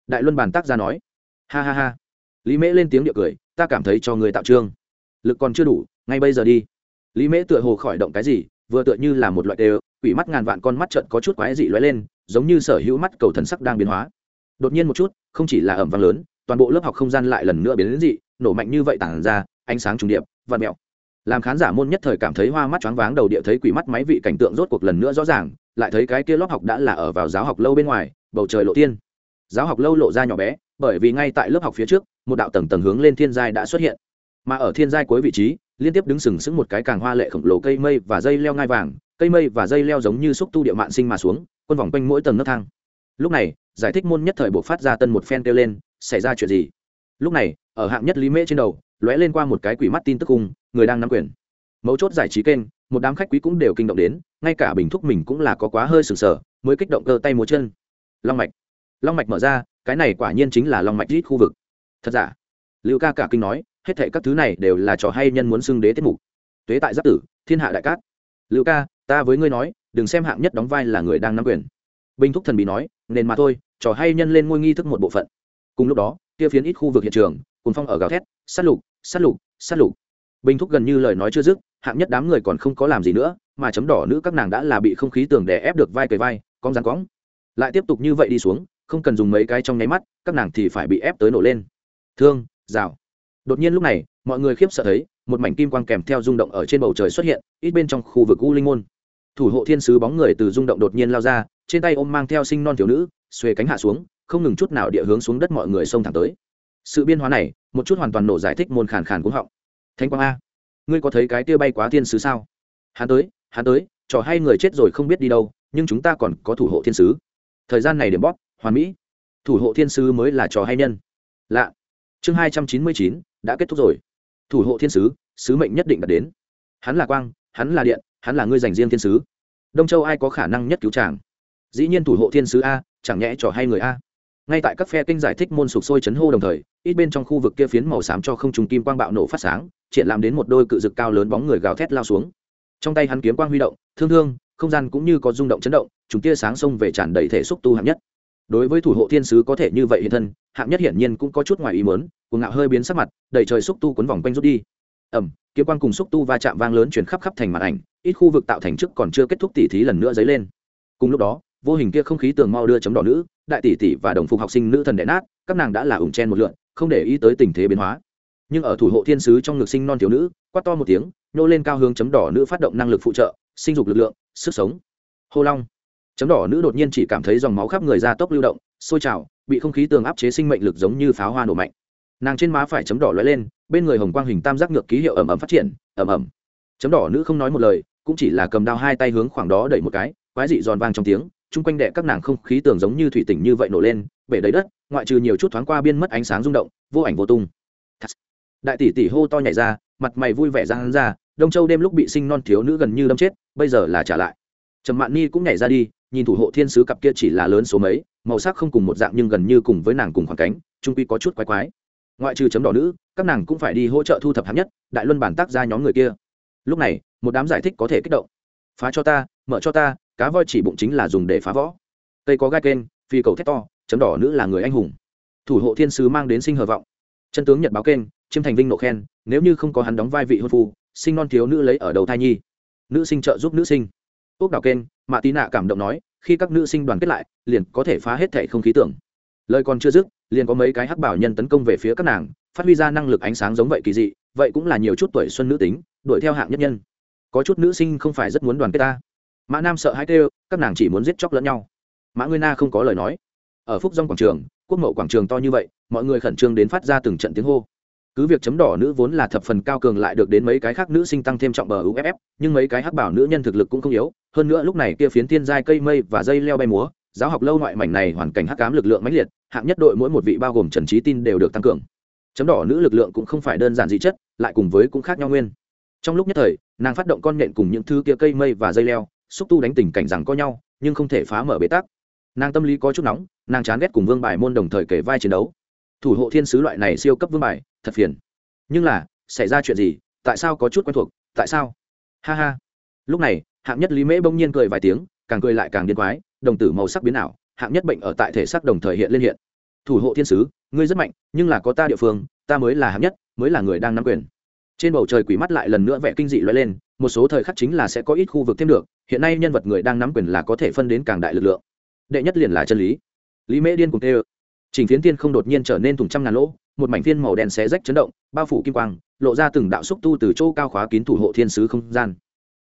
Speaker 1: Đại luân bàn tác ra nói. Ha ha ha. Lý mễ lên tiếng địa cười, ta cảm thấy cho người tạo trương. Lực còn chưa đủ, ngay bây giờ đi. Lý mễ tựa hồ khỏi động cái gì, vừa tựa như là một loại đều, quỷ mắt ngàn vạn con mắt trận có chút quái dị lóe lên, giống như sở hữu mắt cầu thần sắc đang biến hóa. Đột nhiên một chút, không chỉ là ẩm vang lớn, toàn bộ lớp học không gian lại lần nữa biến đến dị, nổ mạnh như vậy tản ra, ánh sáng trùng điệp vạn mẹo làm khán giả môn nhất thời cảm thấy hoa mắt choáng váng đầu địa thấy quỷ mắt máy vị cảnh tượng rốt cuộc lần nữa rõ ràng, lại thấy cái kia lớp học đã là ở vào giáo học lâu bên ngoài, bầu trời lộ tiên. Giáo học lâu lộ ra nhỏ bé, bởi vì ngay tại lớp học phía trước, một đạo tầng tầng hướng lên thiên giai đã xuất hiện. Mà ở thiên giai cuối vị trí, liên tiếp đứng sừng sững một cái càng hoa lệ khổng lồ cây mây và dây leo ngai vàng, cây mây và dây leo giống như xúc tu địa mạn sinh mà xuống, quân vòng quanh mỗi tầng nấc thang. Lúc này, giải thích môn nhất thời buộc phát ra tân một phen kêu lên, xảy ra chuyện gì? Lúc này, ở hạng nhất lý mễ trên đầu lóe lên qua một cái quỷ mắt tin tức cung người đang nắm quyền. Mấu chốt giải trí kênh, một đám khách quý cũng đều kinh động đến, ngay cả bình thúc mình cũng là có quá hơi sừng sờ, mới kích động cơ tay múa chân. Long mạch. Long mạch mở ra, cái này quả nhiên chính là long mạch rít khu vực. Thật giả? Lưu ca cả kinh nói, hết thệ các thứ này đều là trò hay nhân muốn xưng đế tiết mục. Tuế tại giáp tử, thiên hạ đại cát. Lưu ca, ta với ngươi nói, đừng xem hạng nhất đóng vai là người đang nắm quyền. Bình thúc thần bị nói nên mà thôi, trò hay nhân lên ngôi nghi thức một bộ phận. Cùng lúc đó, kia phiến ít khu vực hiện trường cùng phong ở gào thét, sát lục sát lục sát lục. Bình thúc gần như lời nói chưa dứt, hạng nhất đám người còn không có làm gì nữa, mà chấm đỏ nữ các nàng đã là bị không khí tường đè ép được vai cầy vai con rắn cóng lại tiếp tục như vậy đi xuống, không cần dùng mấy cái trong nháy mắt, các nàng thì phải bị ép tới nổ lên. Thương, rào. Đột nhiên lúc này, mọi người khiếp sợ thấy, một mảnh kim quang kèm theo rung động ở trên bầu trời xuất hiện, ít bên trong khu vực u linh môn. Thủ hộ thiên sứ bóng người từ rung động đột nhiên lao ra, trên tay ôm mang theo sinh non thiếu nữ, xuề cánh hạ xuống, không ngừng chút nào địa hướng xuống đất mọi người xông thẳng tới sự biên hóa này, một chút hoàn toàn nổ giải thích môn khàn khàn cũng họng. Thánh quang a, ngươi có thấy cái tia bay quá thiên sứ sao? Hắn tới hắn tới, trò hay người chết rồi không biết đi đâu, nhưng chúng ta còn có thủ hộ thiên sứ. Thời gian này điểm bóp, hoàn mỹ. Thủ hộ thiên sứ mới là trò hay nhân. Lạ. Chương hai trăm chín mươi chín, đã kết thúc rồi. Thủ hộ thiên sứ sứ mệnh nhất định đạt đến. Hắn là quang, hắn là điện, hắn là ngươi dành riêng thiên sứ. Đông châu ai có khả năng nhất cứu tràng dĩ nhiên thủ hộ thiên sứ a, chẳng nhẽ trò hay người a ngay tại các phe kinh giải thích môn sục sôi chấn hô đồng thời, ít bên trong khu vực kia phiến màu xám cho không trùng kim quang bạo nổ phát sáng, triển làm đến một đôi cự dực cao lớn bóng người gào thét lao xuống. Trong tay hắn kiếm quang huy động, thương thương, không gian cũng như có rung động chấn động, chúng tia sáng xông về tràn đầy thể xúc tu hạng nhất. Đối với thủ hộ thiên sứ có thể như vậy hiện thân, hạng nhất hiển nhiên cũng có chút ngoài ý mớn cuồng ngạo hơi biến sắc mặt đầy trời xúc tu quấn vòng quanh rút đi. Ẩm kiếm quang cùng xúc tu va chạm vang lớn chuyển khắp khắp thành màn ảnh, ít khu vực tạo thành trước còn chưa kết thúc tỉ thí lần nữa dấy lên. Cùng lúc đó vô hình kia không khí tường mau đưa chấm đỏ nữ, đại tỷ tỷ và đồng phục học sinh nữ thần đẻ nát, các nàng đã là ủng chen một lượn, không để ý tới tình thế biến hóa. Nhưng ở thủ hộ thiên sứ trong ngực sinh non thiếu nữ, quát to một tiếng, nhô lên cao hướng chấm đỏ nữ phát động năng lực phụ trợ, sinh dục lực lượng, sức sống. Hô long. Chấm đỏ nữ đột nhiên chỉ cảm thấy dòng máu khắp người ra tốc lưu động, sôi trào, bị không khí tường áp chế sinh mệnh lực giống như pháo hoa nổ mạnh. Nàng trên má phải chấm đỏ lóe lên, bên người hồng quang hình tam giác ngược ký hiệu ẩm ẩm phát triển ẩm ẩm chấm đỏ nữ không nói một lời, cũng chỉ là cầm đao hai tay hướng khoảng đó đẩy một cái, quái dị giòn vang trong tiếng chung quanh đệ các nàng không khí tường giống như thủy tỉnh như vậy nổ lên, bể đầy đất, ngoại trừ nhiều chút thoáng qua biên mất ánh sáng rung động, vô ảnh vô tung. Đại tỷ tỷ hô to nhảy ra, mặt mày vui vẻ ra hắn ra, đông châu đêm lúc bị sinh non thiếu nữ gần như đâm chết, bây giờ là trả lại. Trầm mạn ni cũng nhảy ra đi, nhìn thủ hộ thiên sứ cặp kia chỉ là lớn số mấy, màu sắc không cùng một dạng nhưng gần như cùng với nàng cùng khoảng cánh, trung quy có chút quái quái. Ngoại trừ chấm đỏ nữ, các nàng cũng phải đi hỗ trợ thu thập hạng nhất, đại luân bản tác ra nhóm người kia. Lúc này, một đám giải thích có thể kích động. Phá cho ta, mở cho ta cá voi chỉ bụng chính là dùng để phá võ. Cây có gai kênh, phi cầu thét to, chấm đỏ nữ là người anh hùng. Thủ hộ thiên sứ mang đến sinh hờ vọng. Chân tướng nhật báo kênh, chiêm thành vinh nộ khen, nếu như không có hắn đóng vai vị hôn phu, sinh non thiếu nữ lấy ở đầu thai nhi. Nữ sinh trợ giúp nữ sinh. Ốc đào kênh, mạ tí nạ cảm động nói, khi các nữ sinh đoàn kết lại, liền có thể phá hết thẻ không khí tưởng. Lời còn chưa dứt, liền có mấy cái hắc bảo nhân tấn công về phía các nàng, phát huy ra năng lực ánh sáng giống vậy kỳ dị, vậy cũng là nhiều chút tuổi xuân nữ tính, đuổi theo hạng nhất nhân. Có chút nữ sinh không phải rất muốn đoàn kết ta mã nam sợ hãi kêu, các nàng chỉ muốn giết chóc lẫn nhau. Mã ngươi na không có lời nói. Ở phúc dông quảng trường, quốc mậu quảng trường to như vậy, mọi người khẩn trương đến phát ra từng trận tiếng hô. Cứ việc chấm đỏ nữ vốn là thập phần cao cường lại được đến mấy cái khác nữ sinh tăng thêm trọng bờ uff nhưng mấy cái hắc bảo nữ nhân thực lực cũng không yếu. Hơn nữa lúc này kia phiến thiên giai cây mây và dây leo bay múa, giáo học lâu ngoại mảnh này hoàn cảnh hắc cám lực lượng mãnh liệt, hạng nhất đội mỗi một vị bao gồm trần trí tin đều được tăng cường. Chấm đỏ nữ lực lượng cũng không phải đơn giản dị chất, lại cùng với cũng khác nhau nguyên. Trong lúc nhất thời, nàng phát động con nhện cùng những thứ kia cây mây và dây leo xúc tu đánh tình cảnh rằng có nhau, nhưng không thể phá mở bế tắc. Nàng tâm lý có chút nóng, nàng chán ghét cùng vương bài môn đồng thời kể vai chiến đấu. Thủ hộ thiên sứ loại này siêu cấp vương bài, thật phiền. Nhưng là, xảy ra chuyện gì, tại sao có chút quen thuộc, tại sao? Ha ha. Lúc này, hạng nhất lý mễ bỗng nhiên cười vài tiếng, càng cười lại càng điên quái, đồng tử màu sắc biến ảo, hạng nhất bệnh ở tại thể xác đồng thời hiện lên hiện. Thủ hộ thiên sứ, ngươi rất mạnh, nhưng là có ta địa phương, ta mới là hạng nhất, mới là người đang nắm quyền. Trên bầu trời quỷ mắt lại lần nữa vẽ kinh dị loay lên một số thời khắc chính là sẽ có ít khu vực thêm được, hiện nay nhân vật người đang nắm quyền là có thể phân đến càng đại lực lượng. Đệ nhất liền là chân lý. Lý mễ điên cùng tê ơ trình phiến thiên không đột nhiên trở nên thùng trăm ngàn lỗ, một mảnh viên màu đen xé rách chấn động, bao phủ kim quang, lộ ra từng đạo xúc tu từ chỗ cao khóa kín thủ hộ thiên sứ không gian.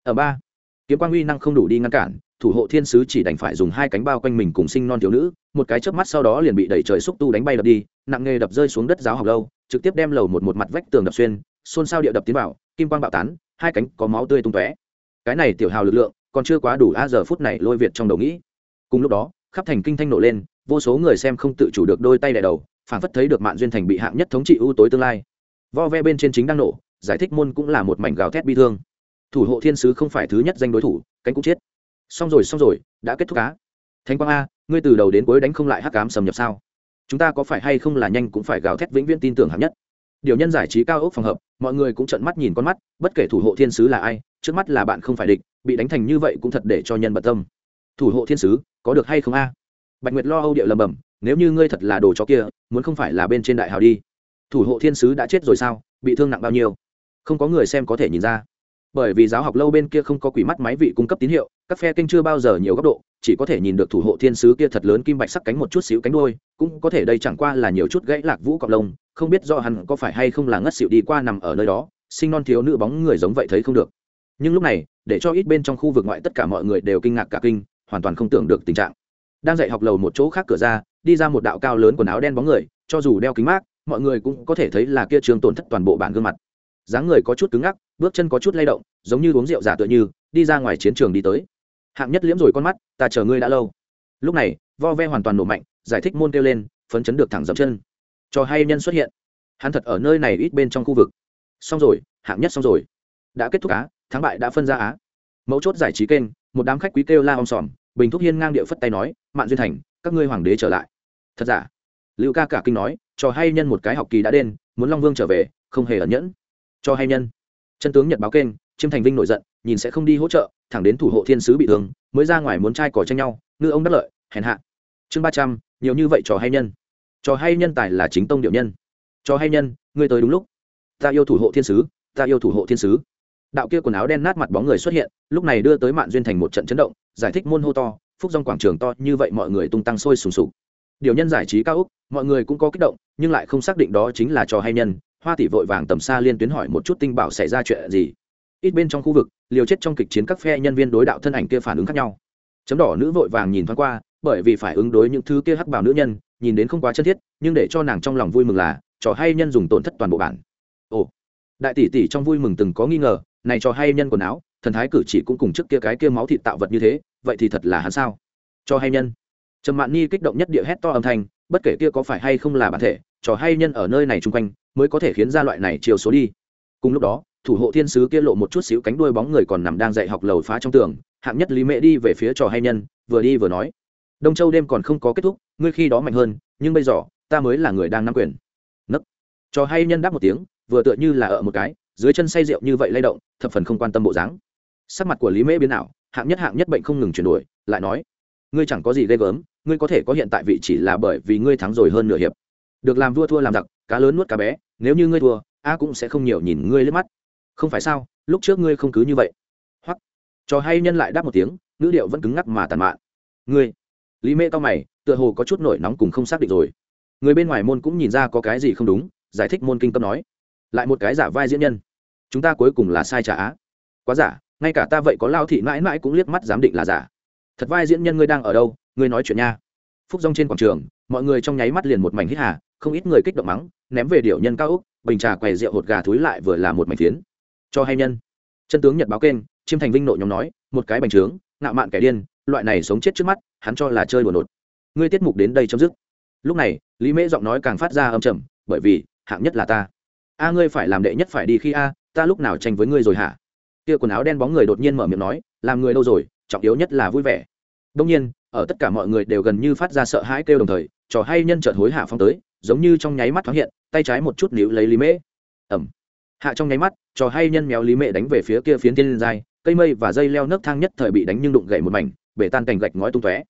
Speaker 1: Ở ba, kiếm quang uy năng không đủ đi ngăn cản, thủ hộ thiên sứ chỉ đành phải dùng hai cánh bao quanh mình cùng sinh non thiếu nữ, một cái chớp mắt sau đó liền bị đẩy trời xúc tu đánh bay đập đi, nặng nghề đập rơi xuống đất giáo học lâu, trực tiếp đem lầu một một mặt vách tường đập xuyên, xôn xao địa đập tiến vào kim quang bạo tán, hai cánh có máu tươi tung tóe. Cái này tiểu hào lực lượng còn chưa quá đủ a giờ phút này lôi việt trong đầu nghĩ. Cùng lúc đó, khắp thành kinh thanh nổ lên, vô số người xem không tự chủ được đôi tay đè đầu phản phất thấy được mạng duyên thành bị hạng nhất thống trị ưu tối tương lai. Vo ve bên trên chính đang nổ, giải thích môn cũng là một mảnh gào thét bi thương. Thủ hộ thiên sứ không phải thứ nhất danh đối thủ, cánh cũng chết. Xong rồi xong rồi, đã kết thúc cá thánh quang a, ngươi từ đầu đến cuối đánh không lại hắc cám xâm nhập sao? Chúng ta có phải hay không là nhanh cũng phải gào thét vĩnh viễn tin tưởng hạng nhất? Điều nhân giải trí cao ốc phòng hợp, mọi người cũng trợn mắt nhìn con mắt, bất kể thủ hộ thiên sứ là ai, trước mắt là bạn không phải địch, bị đánh thành như vậy cũng thật để cho nhân bận tâm. Thủ hộ thiên sứ, có được hay không a? Bạch nguyệt lo âu điệu lầm bầm nếu như ngươi thật là đồ chó kia, muốn không phải là bên trên đại hào đi. Thủ hộ thiên sứ đã chết rồi sao, bị thương nặng bao nhiêu? Không có người xem có thể nhìn ra. Bởi vì giáo học lâu bên kia không có quỷ mắt máy vị cung cấp tín hiệu, các phe kênh chưa bao giờ nhiều góc độ, chỉ có thể nhìn được thủ hộ thiên sứ kia thật lớn kim bạch sắc cánh một chút xíu cánh đôi cũng có thể đây chẳng qua là nhiều chút gãy lạc vũ cọc lông không biết do hắn có phải hay không là ngất xịu đi qua nằm ở nơi đó, sinh non thiếu nữ bóng người giống vậy thấy không được. Nhưng lúc này, để cho ít bên trong khu vực ngoại tất cả mọi người đều kinh ngạc cả kinh, hoàn toàn không tưởng được tình trạng. Đang dạy học lầu một chỗ khác cửa ra, đi ra một đạo cao lớn quần áo đen bóng người, cho dù đeo kính mát, mọi người cũng có thể thấy là kia trường tổn thất toàn bộ bản gương mặt. Dáng người có chút cứng ngắc, bước chân có chút lay động, giống như uống rượu giả tựa như, đi ra ngoài chiến trường đi tới. Hạng nhất liễm rồi con mắt, ta chờ ngươi đã lâu. Lúc này, vo ve hoàn toàn nổ mạnh, giải thích môn kêu lên, phấn chấn được thẳng dậm chân cho hay nhân xuất hiện. Hắn thật ở nơi này ít bên trong khu vực. Xong rồi, hạng nhất xong rồi. Đã kết thúc á, thắng bại đã phân ra á. Mấu chốt giải trí kênh, một đám khách quý kêu la om sòm, bình thúc hiên ngang địa phất tay nói, mạn duyên thành, các ngươi hoàng đế trở lại. Thật giả? Lưu ca cả kinh nói, cho hay nhân một cái học kỳ đã đen muốn long vương trở về, không hề ẩn nhẫn. Cho hay nhân. Chân tướng nhật báo kênh, chiêm thành vinh nổi giận, nhìn sẽ không đi hỗ trợ, thẳng đến thủ hộ thiên sứ bị thương, mới ra ngoài muốn trai cỏ tranh nhau, ngư ông đắc lợi, hèn hạ. Chương ba trăm, nhiều như vậy trò hay nhân trò hay nhân tài là chính tông điệu nhân. Trò hay nhân, ngươi tới đúng lúc. Ta yêu thủ hộ thiên sứ, ta yêu thủ hộ thiên sứ. Đạo kia quần áo đen nát mặt bóng người xuất hiện, lúc này đưa tới mạn duyên thành một trận chấn động, giải thích môn hô to, phúc dòng quảng trường to, như vậy mọi người tung tăng sôi sùng sục. Điều nhân giải trí cao úc, mọi người cũng có kích động, nhưng lại không xác định đó chính là trò hay nhân. Hoa tỷ vội vàng tầm xa liên tuyến hỏi một chút tinh bảo xảy ra chuyện gì. Ít bên trong khu vực, liều chết trong kịch chiến các phe nhân viên đối đạo thân ảnh kia phản ứng khác nhau. Chấm đỏ nữ vội vàng nhìn thoáng qua, bởi vì phải ứng đối những thứ kia hắc bảo nữ nhân nhìn đến không quá chân thiết, nhưng để cho nàng trong lòng vui mừng là, trò hay nhân dùng tổn thất toàn bộ bản. Ồ, đại tỷ tỷ trong vui mừng từng có nghi ngờ, này trò hay nhân quần áo, thần thái cử chỉ cũng cùng trước kia cái kia máu thịt tạo vật như thế, vậy thì thật là hắn sao? Cho hay nhân. Trầm mạn ni kích động nhất địa hét to âm thanh, bất kể kia có phải hay không là bản thể, trò hay nhân ở nơi này chung quanh, mới có thể khiến ra loại này chiều số đi. Cùng lúc đó, thủ hộ thiên sứ kia lộ một chút xíu cánh đuôi bóng người còn nằm đang dạy học lầu phá trong tường, hạng nhất lý mễ đi về phía trò hay nhân, vừa đi vừa nói. Đông châu đêm còn không có kết thúc ngươi khi đó mạnh hơn, nhưng bây giờ, ta mới là người đang nắm quyền. Nấc. Cho hay nhân đáp một tiếng, vừa tựa như là ở một cái, dưới chân say rượu như vậy lay động, thập phần không quan tâm bộ dáng. Sắc mặt của lý mễ biến ảo, hạng nhất hạng nhất bệnh không ngừng chuyển đổi, lại nói, ngươi chẳng có gì ghê gớm, ngươi có thể có hiện tại vị chỉ là bởi vì ngươi thắng rồi hơn nửa hiệp. Được làm vua thua làm giặc, cá lớn nuốt cá bé, nếu như ngươi thua, a cũng sẽ không nhiều nhìn ngươi lên mắt. Không phải sao, lúc trước ngươi không cứ như vậy. Hoặc cho hay nhân lại đáp một tiếng, ngữ điệu vẫn cứng ngắc mà tàn mạn. Ngươi. Lý mễ to mày tựa hồ có chút nổi nóng cùng không xác định rồi. Người bên ngoài môn cũng nhìn ra có cái gì không đúng, giải thích môn kinh tâm nói. Lại một cái giả vai diễn nhân. Chúng ta cuối cùng là sai trả á. Quá giả, ngay cả ta vậy có lao thị mãi mãi cũng liếc mắt giám định là giả. Thật vai diễn nhân ngươi đang ở đâu, ngươi nói chuyện nha. Phúc rong trên quảng trường, mọi người trong nháy mắt liền một mảnh hít hà, không ít người kích động mắng, ném về điệu nhân cao úc bình trà quầy rượu hột gà thúi lại vừa là một mảnh phiến. Cho hay nhân. Chân tướng nhật báo kênh, chiêm thành vinh nội nhóm nói, một cái bành trướng, ngạo mạn kẻ điên, loại này sống chết trước mắt, hắn cho là chơi đùa nột ngươi tiết mục đến đây chấm dứt. Lúc này, lý mễ giọng nói càng phát ra âm trầm, bởi vì, hạng nhất là ta. A, ngươi phải làm đệ nhất phải đi khi a, ta lúc nào tranh với ngươi rồi hả? Kia quần áo đen bóng người đột nhiên mở miệng nói, làm người đâu rồi, trọng yếu nhất là vui vẻ. Đông nhiên, ở tất cả mọi người đều gần như phát ra sợ hãi kêu đồng thời, trò hay nhân trợt hối hạ phong tới, giống như trong nháy mắt thoáng hiện, tay trái một chút níu lấy lý mễ. Ẩm. Hạ trong nháy mắt, trò hay nhân méo lý mễ đánh về phía kia phiến tiên dài cây mây và dây leo nấc thang nhất thời bị đánh nhưng đụng gậy một mảnh, bể tan cành gạch ngói tung tóe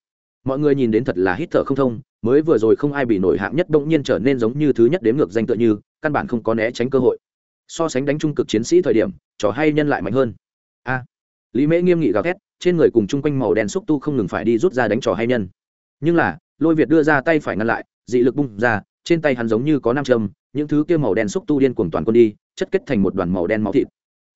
Speaker 1: mọi người nhìn đến thật là hít thở không thông, mới vừa rồi không ai bị nổi hạng nhất bỗng nhiên trở nên giống như thứ nhất đếm ngược danh tựa như, căn bản không có né tránh cơ hội. So sánh đánh trung cực chiến sĩ thời điểm, trò hay nhân lại mạnh hơn. A. Lý mễ nghiêm nghị gào thét, trên người cùng chung quanh màu đen xúc tu không ngừng phải đi rút ra đánh trò hay nhân. Nhưng là, lôi việt đưa ra tay phải ngăn lại, dị lực bung ra, trên tay hắn giống như có nam châm, những thứ kia màu đen xúc tu điên cuồng toàn quân đi, chất kết thành một đoàn màu đen máu thịt.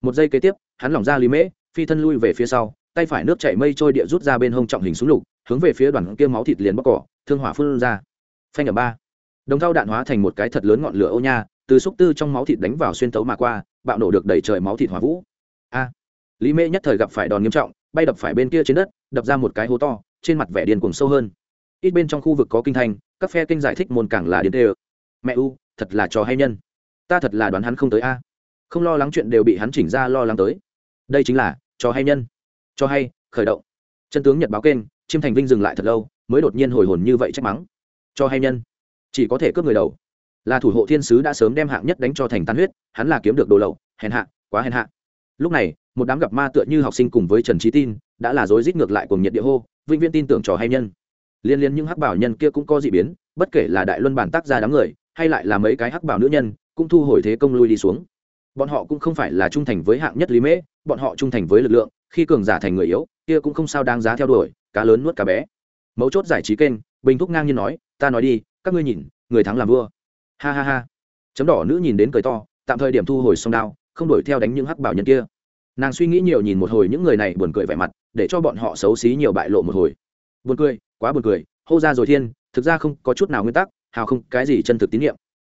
Speaker 1: Một giây kế tiếp, hắn lỏng ra lý mễ, phi thân lui về phía sau, tay phải nước chảy mây trôi địa rút ra bên hông trọng hình súng lục hướng về phía đoàn kia máu thịt liền bóc cỏ, thương hỏa phun ra. Phanh ở ba. Đồng thau đạn hóa thành một cái thật lớn ngọn lửa ô nha, từ xúc tư trong máu thịt đánh vào xuyên tấu mà qua, bạo nổ được đẩy trời máu thịt hỏa vũ. A. Lý mễ nhất thời gặp phải đòn nghiêm trọng, bay đập phải bên kia trên đất, đập ra một cái hố to, trên mặt vẻ điên cuồng sâu hơn. Ít bên trong khu vực có kinh thành, các phe kinh giải thích môn càng là điên tê mẹ u, thật là trò hay nhân. Ta thật là đoán hắn không tới a. Không lo lắng chuyện đều bị hắn chỉnh ra lo lắng tới. Đây chính là trò hay nhân. Cho hay, khởi động. Chân tướng nhật báo kênh chiêm thành vinh dừng lại thật lâu, mới đột nhiên hồi hồn như vậy trách mắng. Cho hay nhân, chỉ có thể cướp người đầu. Là thủ hộ thiên sứ đã sớm đem hạng nhất đánh cho thành tan huyết, hắn là kiếm được đồ lậu, hèn hạ, quá hèn hạ. Lúc này, một đám gặp ma tựa như học sinh cùng với trần trí tin, đã là dối rít ngược lại cùng nhiệt địa hô, vĩnh viễn tin tưởng trò hay nhân. Liên liên những hắc bảo nhân kia cũng có dị biến, bất kể là đại luân bản tác ra đám người, hay lại là mấy cái hắc bảo nữ nhân, cũng thu hồi thế công lui đi xuống. Bọn họ cũng không phải là trung thành với hạng nhất lý mễ, bọn họ trung thành với lực lượng, khi cường giả thành người yếu, kia cũng không sao đáng giá theo đuổi cá lớn nuốt cá bé. Mấu chốt giải trí kênh, bình thúc ngang nhiên nói, ta nói đi, các ngươi nhìn, người thắng làm vua. Ha ha ha. Chấm đỏ nữ nhìn đến cười to, tạm thời điểm thu hồi sông đao, không đuổi theo đánh những hắc bảo nhân kia. Nàng suy nghĩ nhiều nhìn một hồi những người này buồn cười vẻ mặt, để cho bọn họ xấu xí nhiều bại lộ một hồi. Buồn cười, quá buồn cười, hô ra rồi thiên, thực ra không có chút nào nguyên tắc, hào không, cái gì chân thực tín nhiệm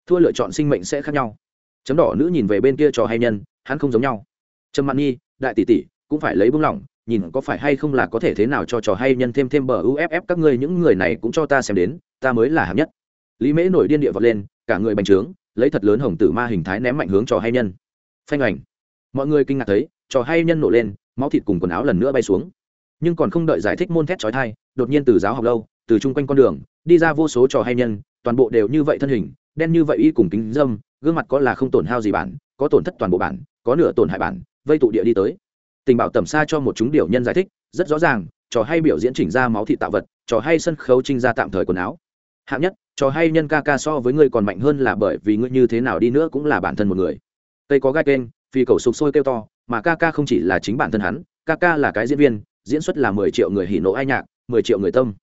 Speaker 1: thua lựa chọn sinh mệnh sẽ khác nhau. Chấm đỏ nữ nhìn về bên kia trò hay nhân, hắn không giống nhau. Trầm mạn nhi, đại tỷ tỷ, cũng phải lấy bưng lỏng nhìn có phải hay không là có thể thế nào cho trò hay nhân thêm thêm bờ uff các ngươi những người này cũng cho ta xem đến, ta mới là hạng nhất. Lý mễ nổi điên địa vọt lên, cả người bành trướng, lấy thật lớn hồng tử ma hình thái ném mạnh hướng trò hay nhân. Phanh ảnh mọi người kinh ngạc thấy, trò hay nhân nổ lên, máu thịt cùng quần áo lần nữa bay xuống. Nhưng còn không đợi giải thích môn thét trói thai đột nhiên từ giáo học lâu, từ chung quanh con đường, đi ra vô số trò hay nhân, toàn bộ đều như vậy thân hình, đen như vậy y cùng kính dâm, gương mặt có là không tổn hao gì bản, có tổn thất toàn bộ bản, có nửa tổn hại bản, vây tụ địa đi tới tình bảo tầm xa cho một chúng điều nhân giải thích, rất rõ ràng, trò hay biểu diễn chỉnh ra máu thị tạo vật, trò hay sân khấu trinh ra tạm thời quần áo. Hạng nhất, trò hay nhân ca ca so với ngươi còn mạnh hơn là bởi vì ngươi như thế nào đi nữa cũng là bản thân một người. Tây có gai kênh phi cầu sục sôi kêu to, mà ca ca không chỉ là chính bản thân hắn, ca ca là cái diễn viên, diễn xuất là mười triệu người hỉ nộ ai nhạc, mười triệu người tâm.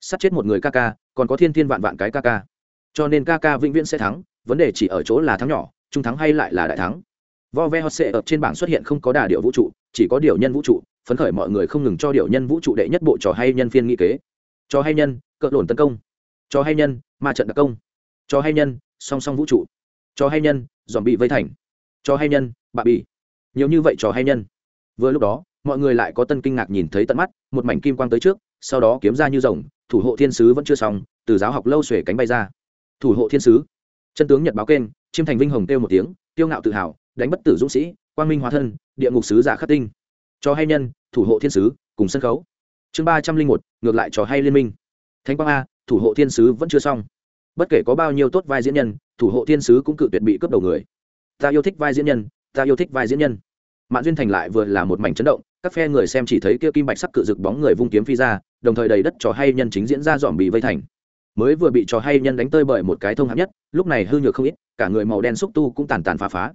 Speaker 1: Sát chết một người ca ca, còn có thiên thiên vạn vạn cái ca ca. Cho nên ca ca vĩnh viễn sẽ thắng, vấn đề chỉ ở chỗ là thắng nhỏ, trung thắng hay lại là đại thắng. Vo ve hot sệ ở trên bảng xuất hiện không có đà điệu vũ trụ chỉ có điều nhân vũ trụ, phấn khởi mọi người không ngừng cho điều nhân vũ trụ đệ nhất bộ trò hay nhân phiên nghị kế. Trò hay nhân, cỡ đồn tấn công. Trò hay nhân, ma trận đặc công. Trò hay nhân, song song vũ trụ. Trò hay nhân dòm bị vây thành. Trò hay nhân, bạ bì. Nhiều như vậy trò hay nhân. Vừa lúc đó, mọi người lại có tân kinh ngạc nhìn thấy tận mắt, một mảnh kim quang tới trước, sau đó kiếm ra như rồng, thủ hộ thiên sứ vẫn chưa xong, từ giáo học lâu xuể cánh bay ra. Thủ hộ thiên sứ. Chân tướng nhật báo kênh chiêm thành vinh hồng kêu một tiếng tiêu ngạo tự hào, đánh bất tử dũng sĩ quang minh hóa thân, địa ngục sứ giả khắc tinh. Cho hay nhân, thủ hộ thiên sứ, cùng sân khấu. Chương ba trăm linh một, ngược lại trò hay liên minh. Thánh quang a, thủ hộ thiên sứ vẫn chưa xong. Bất kể có bao nhiêu tốt vai diễn nhân, thủ hộ thiên sứ cũng cự tuyệt bị cướp đầu người. Ta yêu thích vai diễn nhân, ta yêu thích vai diễn nhân. Mạn duyên thành lại vừa là một mảnh chấn động, các phe người xem chỉ thấy kia kim bạch sắc cự rực bóng người vung kiếm phi ra, đồng thời đầy đất trò hay nhân chính diễn ra dòm bị vây thành. Mới vừa bị trò hay nhân đánh tơi bởi một cái thông hạng nhất, lúc này hư nhược không ít, cả người màu đen xúc tu cũng tàn tàn phá phá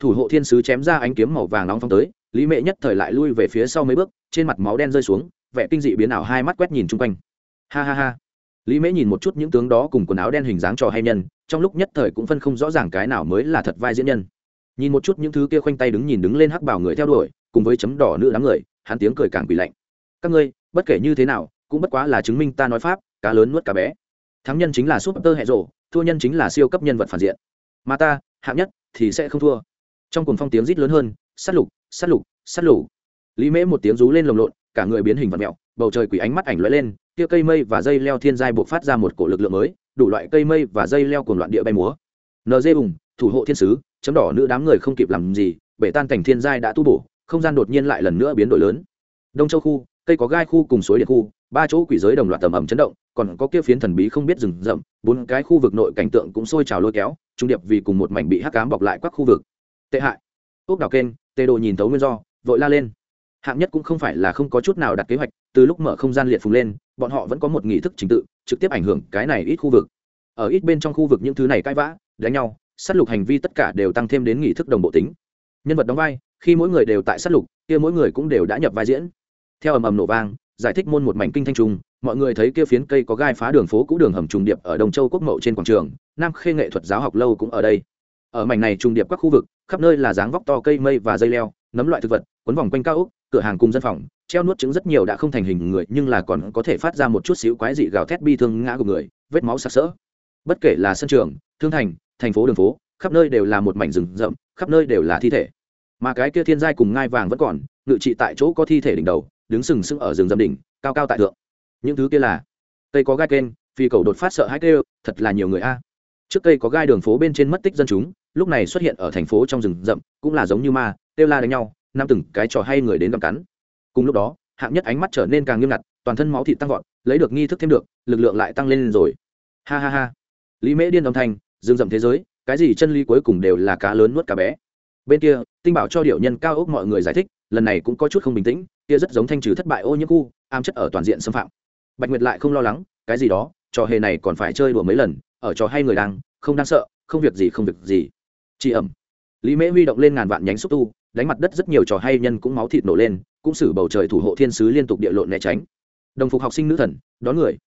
Speaker 1: thủ hộ thiên sứ chém ra ánh kiếm màu vàng nóng phong tới, lý mệ nhất thời lại lui về phía sau mấy bước, trên mặt máu đen rơi xuống, vẻ kinh dị biến ảo hai mắt quét nhìn chung quanh. Ha ha ha. Lý mễ nhìn một chút những tướng đó cùng quần áo đen hình dáng trò hay nhân, trong lúc nhất thời cũng phân không rõ ràng cái nào mới là thật vai diễn nhân. Nhìn một chút những thứ kia khoanh tay đứng nhìn đứng lên hắc bảo người theo đuổi, cùng với chấm đỏ nữ đám người, hắn tiếng cười càng bị lạnh. Các ngươi, bất kể như thế nào, cũng bất quá là chứng minh ta nói pháp, cá lớn nuốt cá bé. Thắng nhân chính là súp tơ hệ rộ thua nhân chính là siêu cấp nhân vật phản diện. Mà ta, hạng nhất thì sẽ không thua trong cuồng phong tiếng rít lớn hơn, sát lục sát lục sát lục. Lý mễ một tiếng rú lên lồng lộn, cả người biến hình vật mẹo, bầu trời quỷ ánh mắt ảnh lóe lên, kia cây mây và dây leo thiên giai buộc phát ra một cổ lực lượng mới, đủ loại cây mây và dây leo cuồng loạn địa bay múa. Nd bùng thủ hộ thiên sứ, chấm đỏ nữ đám người không kịp làm gì, bể tan cảnh thiên giai đã tu bổ, không gian đột nhiên lại lần nữa biến đổi lớn. Đông châu khu, cây có gai khu cùng suối điện khu, ba chỗ quỷ giới đồng loạt tầm ẩm chấn động, còn có kia phiến thần bí không biết rừng rậm, bốn cái khu vực nội cảnh tượng cũng sôi trào lôi kéo, trung điệp vì cùng một mảnh bị hắc cám bọc lại các khu vực tệ hại. Ốc đào kênh tê đồ nhìn thấu nguyên do, vội la lên. Hạng nhất cũng không phải là không có chút nào đặt kế hoạch, từ lúc mở không gian liệt phùng lên, bọn họ vẫn có một nghị thức trình tự, trực tiếp ảnh hưởng cái này ít khu vực. Ở ít bên trong khu vực những thứ này cãi vã, đánh nhau, sát lục hành vi tất cả đều tăng thêm đến nghị thức đồng bộ tính. Nhân vật đóng vai, khi mỗi người đều tại sát lục, kia mỗi người cũng đều đã nhập vai diễn. Theo ầm ầm nổ vang, giải thích môn một mảnh kinh thanh trùng, mọi người thấy kia phiến cây có gai phá đường phố cũ đường hầm trùng điệp ở đồng châu quốc mậu trên quảng trường, nam khê nghệ thuật giáo học lâu cũng ở đây ở mảnh này trùng điệp các khu vực, khắp nơi là dáng vóc to cây mây và dây leo, nấm loại thực vật quấn vòng quanh cao ốc, cửa hàng cùng dân phòng, treo nuốt trứng rất nhiều đã không thành hình người, nhưng là còn có thể phát ra một chút xíu quái dị gào thét bi thương ngã của người, vết máu sặc sỡ. Bất kể là sân trường, thương thành thành phố đường phố, khắp nơi đều là một mảnh rừng rậm, khắp nơi đều là thi thể. Mà cái kia thiên giai cùng ngai vàng vẫn còn, ngự trị tại chỗ có thi thể đỉnh đầu, đứng sừng sững ở rừng rậm đỉnh, cao cao tại thượng. Những thứ kia là, cây có gai kênh, phi cầu đột phát sợ hãi kêu, thật là nhiều người a. Trước cây có gai đường phố bên trên mất tích dân chúng lúc này xuất hiện ở thành phố trong rừng rậm, cũng là giống như ma têu la đánh nhau, năm từng cái trò hay người đến gặm cắn. Cùng lúc đó, hạng nhất ánh mắt trở nên càng nghiêm ngặt, toàn thân máu thịt tăng vọt, lấy được nghi thức thêm được, lực lượng lại tăng lên rồi. Ha ha ha. Lý mễ điên đồng thanh, rừng rậm thế giới, cái gì chân lý cuối cùng đều là cá lớn nuốt cá bé. Bên kia, tinh bảo cho điệu nhân cao ốc mọi người giải thích, lần này cũng có chút không bình tĩnh, kia rất giống thanh trừ thất bại ô nhiễm khu am chất ở toàn diện xâm phạm. Bạch nguyệt lại không lo lắng, cái gì đó, trò hề này còn phải chơi đùa mấy lần, ở trò hay người đang, không đang sợ, không việc gì không việc gì chị ẩm. Lý mễ huy động lên ngàn vạn nhánh xúc tu, đánh mặt đất rất nhiều trò hay nhân cũng máu thịt nổ lên, cũng xử bầu trời thủ hộ thiên sứ liên tục địa lộn né tránh. Đồng phục học sinh nữ thần, đón người.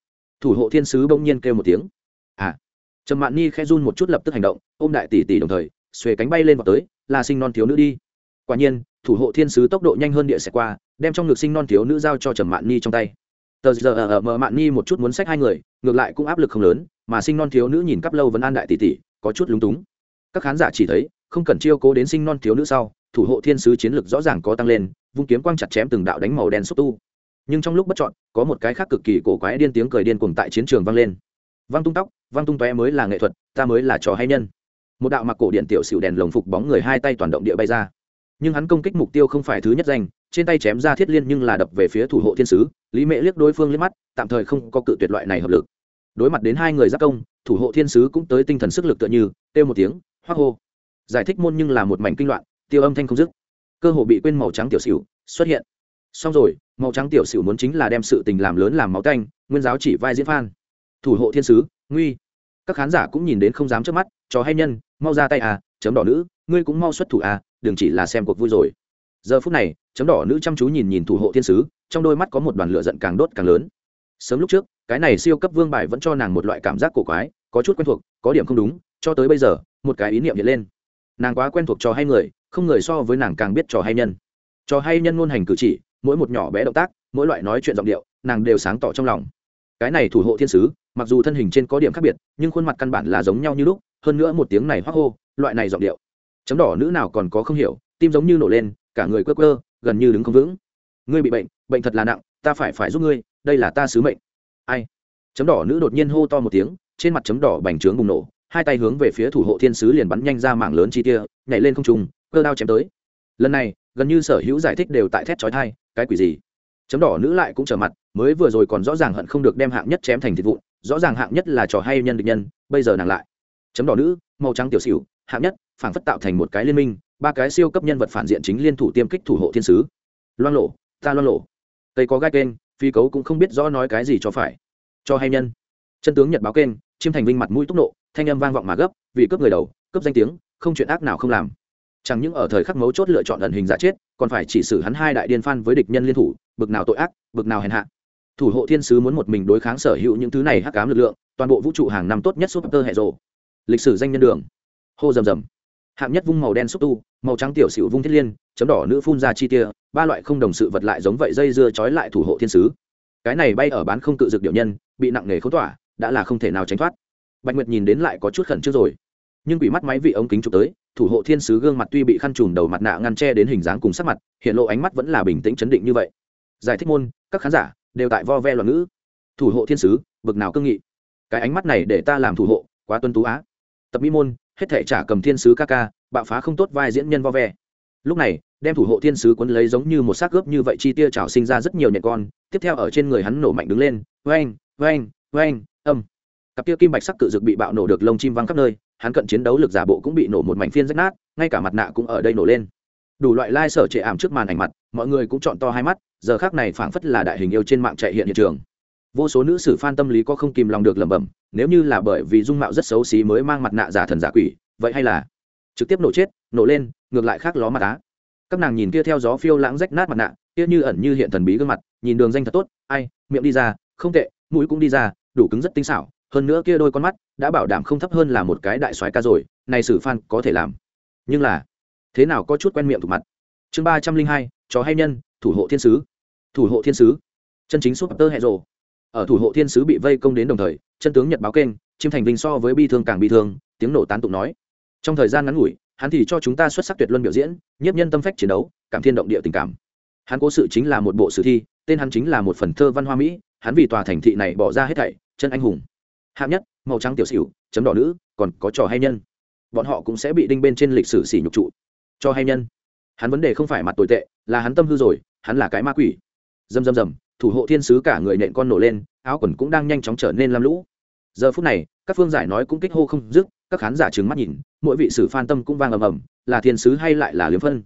Speaker 1: Thủ hộ thiên sứ bỗng nhiên kêu một tiếng. À. Trầm mạn ni khẽ run một chút lập tức hành động, ôm đại tỷ tỷ đồng thời, xuề cánh bay lên vào tới là sinh non thiếu nữ đi. Quả nhiên, thủ hộ thiên sứ tốc độ nhanh hơn địa sẽ qua, đem trong ngực sinh non thiếu nữ giao cho trầm mạn ni trong tay. Tờ giờ ờ, ờ, ở mờ mạn ni một chút muốn sách hai người, ngược lại cũng áp lực không lớn, mà sinh non thiếu nữ nhìn cắp lâu vẫn an đại tỷ tỷ, có chút lúng túng các khán giả chỉ thấy, không cần chiêu cố đến sinh non thiếu nữ sau, thủ hộ thiên sứ chiến lược rõ ràng có tăng lên, vung kiếm quang chặt chém từng đạo đánh màu đen xúc tu. Nhưng trong lúc bất chọn có một cái khác cực kỳ cổ quái điên tiếng cười điên cuồng tại chiến trường vang lên. Vang tung tóc, vang tung tóe mới là nghệ thuật, ta mới là trò hay nhân. Một đạo mặc cổ điện tiểu xỉu đèn lồng phục bóng người hai tay toàn động địa bay ra. Nhưng hắn công kích mục tiêu không phải thứ nhất danh, trên tay chém ra thiết liên nhưng là đập về phía thủ hộ thiên sứ, lý mễ liếc đối phương liếc mắt, tạm thời không có cự tuyệt loại này hợp lực. Đối mặt đến hai người giáp công, thủ hộ thiên sứ cũng tới tinh thần sức lực tựa như, kêu một tiếng hoác hô. Giải thích môn nhưng là một mảnh kinh loạn, tiêu âm thanh không dứt. Cơ hồ bị quên màu trắng tiểu xỉu xuất hiện. Xong rồi, màu trắng tiểu xỉu muốn chính là đem sự tình làm lớn làm máu canh, nguyên giáo chỉ vai diễn phan. Thủ hộ thiên sứ, nguy. Các khán giả cũng nhìn đến không dám trước mắt, cho hay nhân, mau ra tay à chấm đỏ nữ, ngươi cũng mau xuất thủ à đừng chỉ là xem cuộc vui rồi. Giờ phút này, chấm đỏ nữ chăm chú nhìn nhìn thủ hộ thiên sứ, trong đôi mắt có một đoàn lửa giận càng đốt càng lớn. Sớm lúc trước, cái này siêu cấp vương bài vẫn cho nàng một loại cảm giác cổ quái, có chút quen thuộc, có điểm không đúng, cho tới bây giờ một cái ý niệm hiện lên. Nàng quá quen thuộc trò hay người, không người so với nàng càng biết trò hay nhân. Trò hay nhân ngôn hành cử chỉ, mỗi một nhỏ bé động tác, mỗi loại nói chuyện giọng điệu, nàng đều sáng tỏ trong lòng. Cái này thủ hộ thiên sứ, mặc dù thân hình trên có điểm khác biệt, nhưng khuôn mặt căn bản là giống nhau như lúc, hơn nữa một tiếng này hoác hô, loại này giọng điệu. Chấm đỏ nữ nào còn có không hiểu, tim giống như nổ lên, cả người quơ quơ, gần như đứng không vững. Ngươi bị bệnh bệnh thật là nặng, ta phải phải giúp ngươi, đây là ta sứ mệnh. Ai? Chấm đỏ nữ đột nhiên hô to một tiếng, trên mặt chấm đỏ bành trướng bùng nổ hai tay hướng về phía thủ hộ thiên sứ liền bắn nhanh ra mảng lớn chi tia, nhảy lên không trùng cơ đao chém tới. Lần này, gần như sở hữu giải thích đều tại thét trói thai cái quỷ gì? Chấm đỏ nữ lại cũng trở mặt, mới vừa rồi còn rõ ràng hận không được đem hạng nhất chém thành thịt vụn, rõ ràng hạng nhất là trò hay nhân địch nhân, bây giờ nàng lại. Chấm đỏ nữ, màu trắng tiểu xỉu, hạng nhất phản phất tạo thành một cái liên minh, ba cái siêu cấp nhân vật phản diện chính liên thủ tiêm kích thủ hộ thiên sứ. Loan lộ, ta loan lộ. Tây có gai kênh, phi cấu cũng không biết rõ nói cái gì cho phải. Cho hay nhân. Chân tướng nhật báo kênh, chiêm thành vinh mặt mũi tốc nộ thanh âm vang vọng mà gấp, vì cướp người đầu, cướp danh tiếng, không chuyện ác nào không làm. Chẳng những ở thời khắc mấu chốt lựa chọn ẩn hình giả chết, còn phải chỉ xử hắn hai đại điên phan với địch nhân liên thủ, bực nào tội ác, bực nào hèn hạ. Thủ hộ thiên sứ muốn một mình đối kháng sở hữu những thứ này hắc cám lực lượng, toàn bộ vũ trụ hàng năm tốt nhất super hệ rộ lịch sử danh nhân đường. Hô rầm rầm. Hạng nhất vung màu đen xúc tu, màu trắng tiểu xỉu vung thiết liên, chấm đỏ nữ phun ra chi tia, ba loại không đồng sự vật lại giống vậy dây dưa trói lại thủ hộ thiên sứ. Cái này bay ở bán không cự dược điệu nhân, bị nặng nề khống tỏa, đã là không thể nào tránh thoát bạch nguyệt nhìn đến lại có chút khẩn trước rồi. Nhưng bị mắt máy vị ống kính chụp tới, thủ hộ thiên sứ gương mặt tuy bị khăn trùm đầu mặt nạ ngăn che đến hình dáng cùng sắc mặt, hiện lộ ánh mắt vẫn là bình tĩnh chấn định như vậy. Giải thích môn, các khán giả, đều tại vo ve loạn ngữ. Thủ hộ thiên sứ, bực nào cương nghị. Cái ánh mắt này để ta làm thủ hộ, quá tuân tú á. Tập mỹ môn, hết thể trả cầm thiên sứ ca ca, bạo phá không tốt vai diễn nhân vo ve. Lúc này, đem thủ hộ thiên sứ quấn lấy giống như một xác gớp như vậy chi tia trào sinh ra rất nhiều nhện con, tiếp theo ở trên người hắn nổ mạnh đứng lên vang vang vang âm cặp kia kim bạch sắc cự dực bị bạo nổ được lông chim văng khắp nơi, hắn cận chiến đấu lực giả bộ cũng bị nổ một mảnh phiên rách nát, ngay cả mặt nạ cũng ở đây nổ lên. Đủ loại lai sở trệ ảm trước màn ảnh mặt, mọi người cũng chọn to hai mắt, giờ khác này phảng phất là đại hình yêu trên mạng chạy hiện hiện trường. Vô số nữ sử fan tâm lý có không kìm lòng được lẩm bẩm, nếu như là bởi vì dung mạo rất xấu xí mới mang mặt nạ giả thần giả quỷ, vậy hay là trực tiếp nổ chết, nổ lên, ngược lại khác ló mặt á. Các nàng nhìn kia theo gió phiêu lãng rách nát mặt nạ, kia như ẩn như hiện thần bí gương mặt, nhìn đường danh thật tốt, ai, miệng đi ra, không tệ, mũi cũng đi ra, đủ cứng rất tinh xảo hơn nữa kia đôi con mắt đã bảo đảm không thấp hơn là một cái đại soái ca rồi, này sử fan có thể làm. Nhưng là, thế nào có chút quen miệng thuộc mặt. Chương ba trăm linh hai, chó hay nhân, thủ hộ thiên sứ. Thủ hộ thiên sứ. Chân chính súp tơ hệ rồ. Ở thủ hộ thiên sứ bị vây công đến đồng thời, chân tướng nhật báo kênh chiêm thành vinh so với bi thương càng bi thương, tiếng nổ tán tụng nói. Trong thời gian ngắn ngủi, hắn thì cho chúng ta xuất sắc tuyệt luân biểu diễn, nhiếp nhân tâm phách chiến đấu, cảm thiên động địa tình cảm. Hắn cố sự chính là một bộ sử thi, tên hắn chính là một phần thơ văn hoa mỹ, hắn vì tòa thành thị này bỏ ra hết thảy, chân anh hùng hạng nhất, màu trắng tiểu xỉu, chấm đỏ nữ, còn có trò hay nhân. Bọn họ cũng sẽ bị đinh bên trên lịch sử xỉ nhục trụ. Cho hay nhân? Hắn vấn đề không phải mặt tồi tệ, là hắn tâm hư rồi, hắn là cái ma quỷ. Dầm dầm dầm, thủ hộ thiên sứ cả người nện con nổ lên, áo quần cũng đang nhanh chóng trở nên lam lũ. Giờ phút này, các phương giải nói cũng kích hô không dứt, các khán giả trừng mắt nhìn, mỗi vị sử phan tâm cũng vang ầm ầm, là thiên sứ hay lại là liếm phân?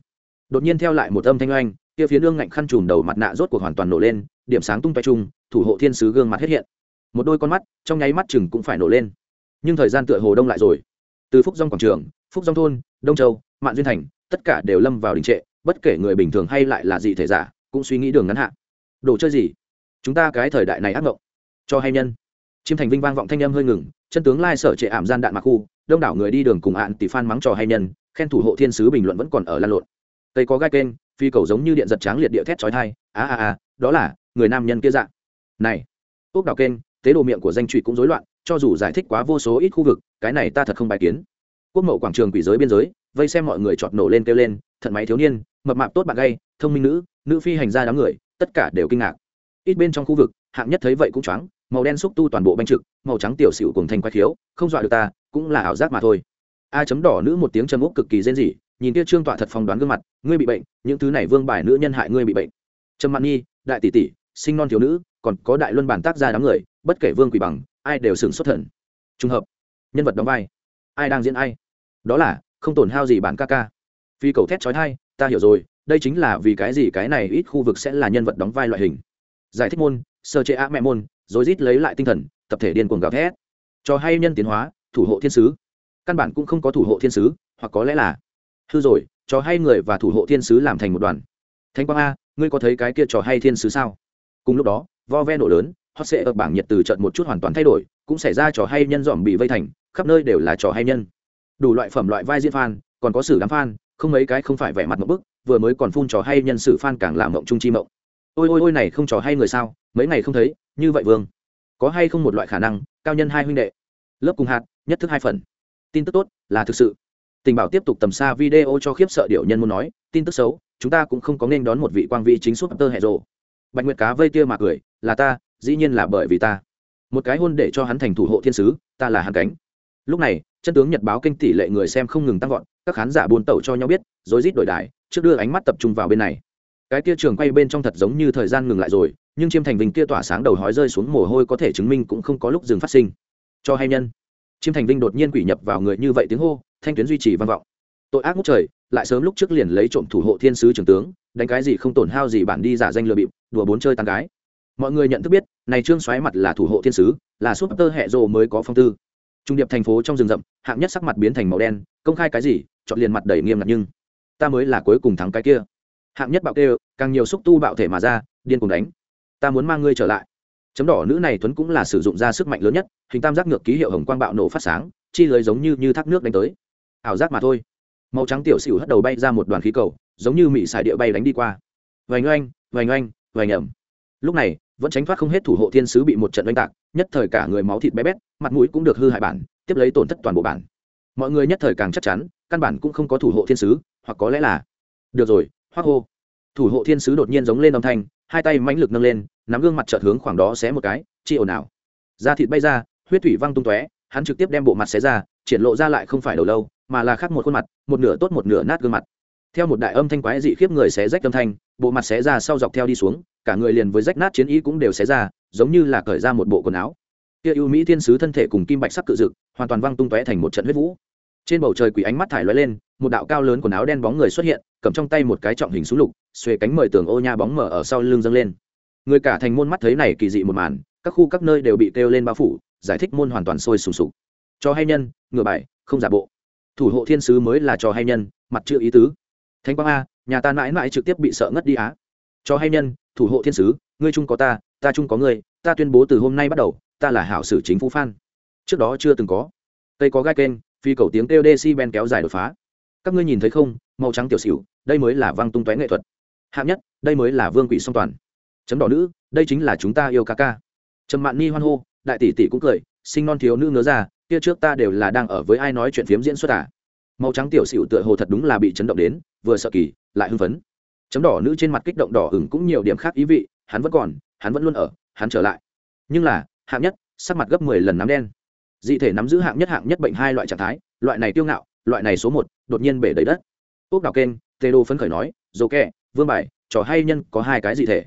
Speaker 1: Đột nhiên theo lại một âm thanh oanh, kia phía nương ngạnh khăn trùm đầu mặt nạ rốt cuộc hoàn toàn nổ lên, điểm sáng tung tay chung, thủ hộ thiên sứ gương mặt hết hiện một đôi con mắt trong nháy mắt chừng cũng phải nổ lên nhưng thời gian tựa hồ đông lại rồi từ phúc dòng quảng trường phúc dòng thôn đông châu mạn duyên thành tất cả đều lâm vào đình trệ bất kể người bình thường hay lại là gì thể giả cũng suy nghĩ đường ngắn hạn đồ chơi gì chúng ta cái thời đại này ác mộng cho hay nhân chiêm thành vinh vang vọng thanh âm hơi ngừng chân tướng lai sở trệ ảm gian đạn mặc khu đông đảo người đi đường cùng ạn tỷ phan mắng trò hay nhân khen thủ hộ thiên sứ bình luận vẫn còn ở lan lộn tây có gai kênh phi cầu giống như điện giật tráng liệt địa thét chói thai a a a, đó là người nam nhân kia dạng này ốc đảo kênh tế đồ miệng của danh trụy cũng rối loạn, cho dù giải thích quá vô số ít khu vực, cái này ta thật không bài kiến. Quốc mậu quảng trường quỷ giới biên giới, vây xem mọi người chọt nổ lên kêu lên, thận máy thiếu niên, mập mạp tốt bạn gay, thông minh nữ nữ phi hành gia đám người, tất cả đều kinh ngạc. Ít bên trong khu vực, hạng nhất thấy vậy cũng choáng, màu đen xúc tu toàn bộ banh trực, màu trắng tiểu xỉu cùng thành quay khiếu, không dọa được ta, cũng là ảo giác mà thôi. A chấm đỏ nữ một tiếng châm úc cực kỳ rên rỉ, nhìn kia trương tọa thật phỏng đoán gương mặt, ngươi bị bệnh, những thứ này vương bài nữ nhân hại ngươi bị bệnh. Trâm mạn nhi, đại tỷ tỷ, sinh non thiếu nữ, còn có đại luân bản tác gia đám người bất kể vương quỷ bằng, ai đều sừng xuất thần trùng hợp, nhân vật đóng vai, ai đang diễn ai? Đó là, không tổn hao gì bản ca ca. Phi cầu thét trói thai ta hiểu rồi, đây chính là vì cái gì cái này ít khu vực sẽ là nhân vật đóng vai loại hình. Giải thích môn, sơ chế á mẹ môn, rồi rít lấy lại tinh thần, tập thể điên cuồng gào thét. Cho hay nhân tiến hóa, thủ hộ thiên sứ. Căn bản cũng không có thủ hộ thiên sứ, hoặc có lẽ là. Hư rồi, cho hay người và thủ hộ thiên sứ làm thành một đoàn. Thanh quang a, ngươi có thấy cái kia trò hay thiên sứ sao? Cùng lúc đó, vo ve nổ lớn hot sẽ ở bảng nhiệt từ trận một chút hoàn toàn thay đổi, cũng xảy ra trò hay nhân dòm bị vây thành, khắp nơi đều là trò hay nhân. Đủ loại phẩm loại vai diễn phan còn có sử đám fan, không mấy cái không phải vẻ mặt một bức, vừa mới còn phun trò hay nhân sự fan càng làm mộng trung chi mộng. Ôi ôi ôi này không trò hay người sao, mấy ngày không thấy, như vậy vương. Có hay không một loại khả năng, cao nhân hai huynh đệ. Lớp cùng hạt, nhất thức hai phần. Tin tức tốt, là thực sự. Tình bảo tiếp tục tầm xa video cho khiếp sợ điệu nhân muốn nói, tin tức xấu, chúng ta cũng không có nên đón một vị quang vị chính suốt tơ hệ rộ bạch nguyệt cá vây tia mà cười, là ta dĩ nhiên là bởi vì ta. Một cái hôn để cho hắn thành thủ hộ thiên sứ, ta là hắn cánh. Lúc này, chân tướng nhật báo kinh tỷ lệ người xem không ngừng tăng vọt, các khán giả buôn tẩu cho nhau biết, rồi rít đổi đài, trước đưa ánh mắt tập trung vào bên này. Cái kia trường quay bên trong thật giống như thời gian ngừng lại rồi, nhưng chiêm thành vinh kia tỏa sáng đầu hói rơi xuống mồ hôi có thể chứng minh cũng không có lúc dừng phát sinh. Cho hay nhân. Chiêm thành vinh đột nhiên quỷ nhập vào người như vậy tiếng hô, thanh tuyến duy trì văn vọng. Tội ác ngút trời, lại sớm lúc trước liền lấy trộm thủ hộ thiên sứ trưởng tướng, đánh cái gì không tổn hao gì bản đi giả danh lừa bịp, đùa bốn chơi tàn gái mọi người nhận thức biết, này trương xoáy mặt là thủ hộ thiên sứ, là súp tơ hệ rồ mới có phong tư. Trung điệp thành phố trong rừng rậm, hạng nhất sắc mặt biến thành màu đen, công khai cái gì, chọn liền mặt đầy nghiêm ngặt nhưng, ta mới là cuối cùng thắng cái kia. Hạng nhất bạo kêu, càng nhiều xúc tu bạo thể mà ra, điên cùng đánh. Ta muốn mang ngươi trở lại. Chấm đỏ nữ này tuấn cũng là sử dụng ra sức mạnh lớn nhất, hình tam giác ngược ký hiệu hồng quang bạo nổ phát sáng, chi lưới giống như như thác nước đánh tới. Ảo giác mà thôi. Màu trắng tiểu xỉu hất đầu bay ra một đoàn khí cầu, giống như mị xài địa bay đánh đi qua. Vành oanh vành oanh, vành ẩm lúc này, vẫn tránh thoát không hết thủ hộ thiên sứ bị một trận oanh tạc, nhất thời cả người máu thịt bé bét, mặt mũi cũng được hư hại bản, tiếp lấy tổn thất toàn bộ bản. Mọi người nhất thời càng chắc chắn, căn bản cũng không có thủ hộ thiên sứ, hoặc có lẽ là, được rồi hoác hô. Thủ hộ thiên sứ đột nhiên giống lên âm thanh, hai tay mãnh lực nâng lên, nắm gương mặt trợt hướng khoảng đó xé một cái, chi ồn ào. Da thịt bay ra, huyết thủy văng tung tóe, hắn trực tiếp đem bộ mặt xé ra, triển lộ ra lại không phải đầu lâu, mà là khác một khuôn mặt, một nửa tốt một nửa nát gương mặt theo một đại âm thanh quái dị khiếp người xé rách âm thanh, bộ mặt xé ra sau dọc theo đi xuống, cả người liền với rách nát chiến ý cũng đều xé ra, giống như là cởi ra một bộ quần áo. Kia ưu mỹ thiên sứ thân thể cùng kim bạch sắc cự dực, hoàn toàn văng tung tóe thành một trận huyết vũ. Trên bầu trời quỷ ánh mắt thải lóe lên, một đạo cao lớn quần áo đen bóng người xuất hiện, cầm trong tay một cái trọng hình súng lục, xuề cánh mời tường ô nha bóng mở ở sau lưng dâng lên. Người cả thành môn mắt thấy này kỳ dị một màn, các khu các nơi đều bị kêu lên bao phủ, giải thích môn hoàn toàn sôi sùng sục. Cho hay nhân, ngựa bài, không giả bộ. Thủ hộ thiên sứ mới là cho hay nhân, mặt chưa ý tứ thanh quang a, nhà ta mãi mãi trực tiếp bị sợ ngất đi á. Cho hay nhân, thủ hộ thiên sứ, ngươi chung có ta ta chung có ngươi, ta tuyên bố từ hôm nay bắt đầu, ta là hảo sử chính phủ phan. Trước đó chưa từng có. Cây có gai kênh, phi cầu tiếng kêu dc ben kéo dài đột phá. Các ngươi nhìn thấy không, màu trắng tiểu xỉu, đây mới là văng tung tóe nghệ thuật. Hạng nhất, đây mới là vương quỷ song toàn. Chấm đỏ nữ, đây chính là chúng ta yêu ca ca. Trầm mạn ni hoan hô, đại tỷ tỷ cũng cười, sinh non thiếu nữ ngớ ra, kia trước ta đều là đang ở với ai nói chuyện phiếm diễn xuất à? Màu trắng tiểu xỉu tựa hồ thật đúng là bị chấn động đến vừa sợ kỳ, lại hưng phấn. Chấm đỏ nữ trên mặt kích động đỏ ửng cũng nhiều điểm khác ý vị, hắn vẫn còn, hắn vẫn luôn ở, hắn trở lại. Nhưng là, hạng nhất, sắc mặt gấp mười lần nắm đen. Dị thể nắm giữ hạng nhất hạng nhất bệnh hai loại trạng thái, loại này tiêu ngạo, loại này số một, đột nhiên bể đầy đất. Ốc đào kênh, tê đô phấn khởi nói dồ kẹ, vương bài, trò hay nhân có hai cái dị thể.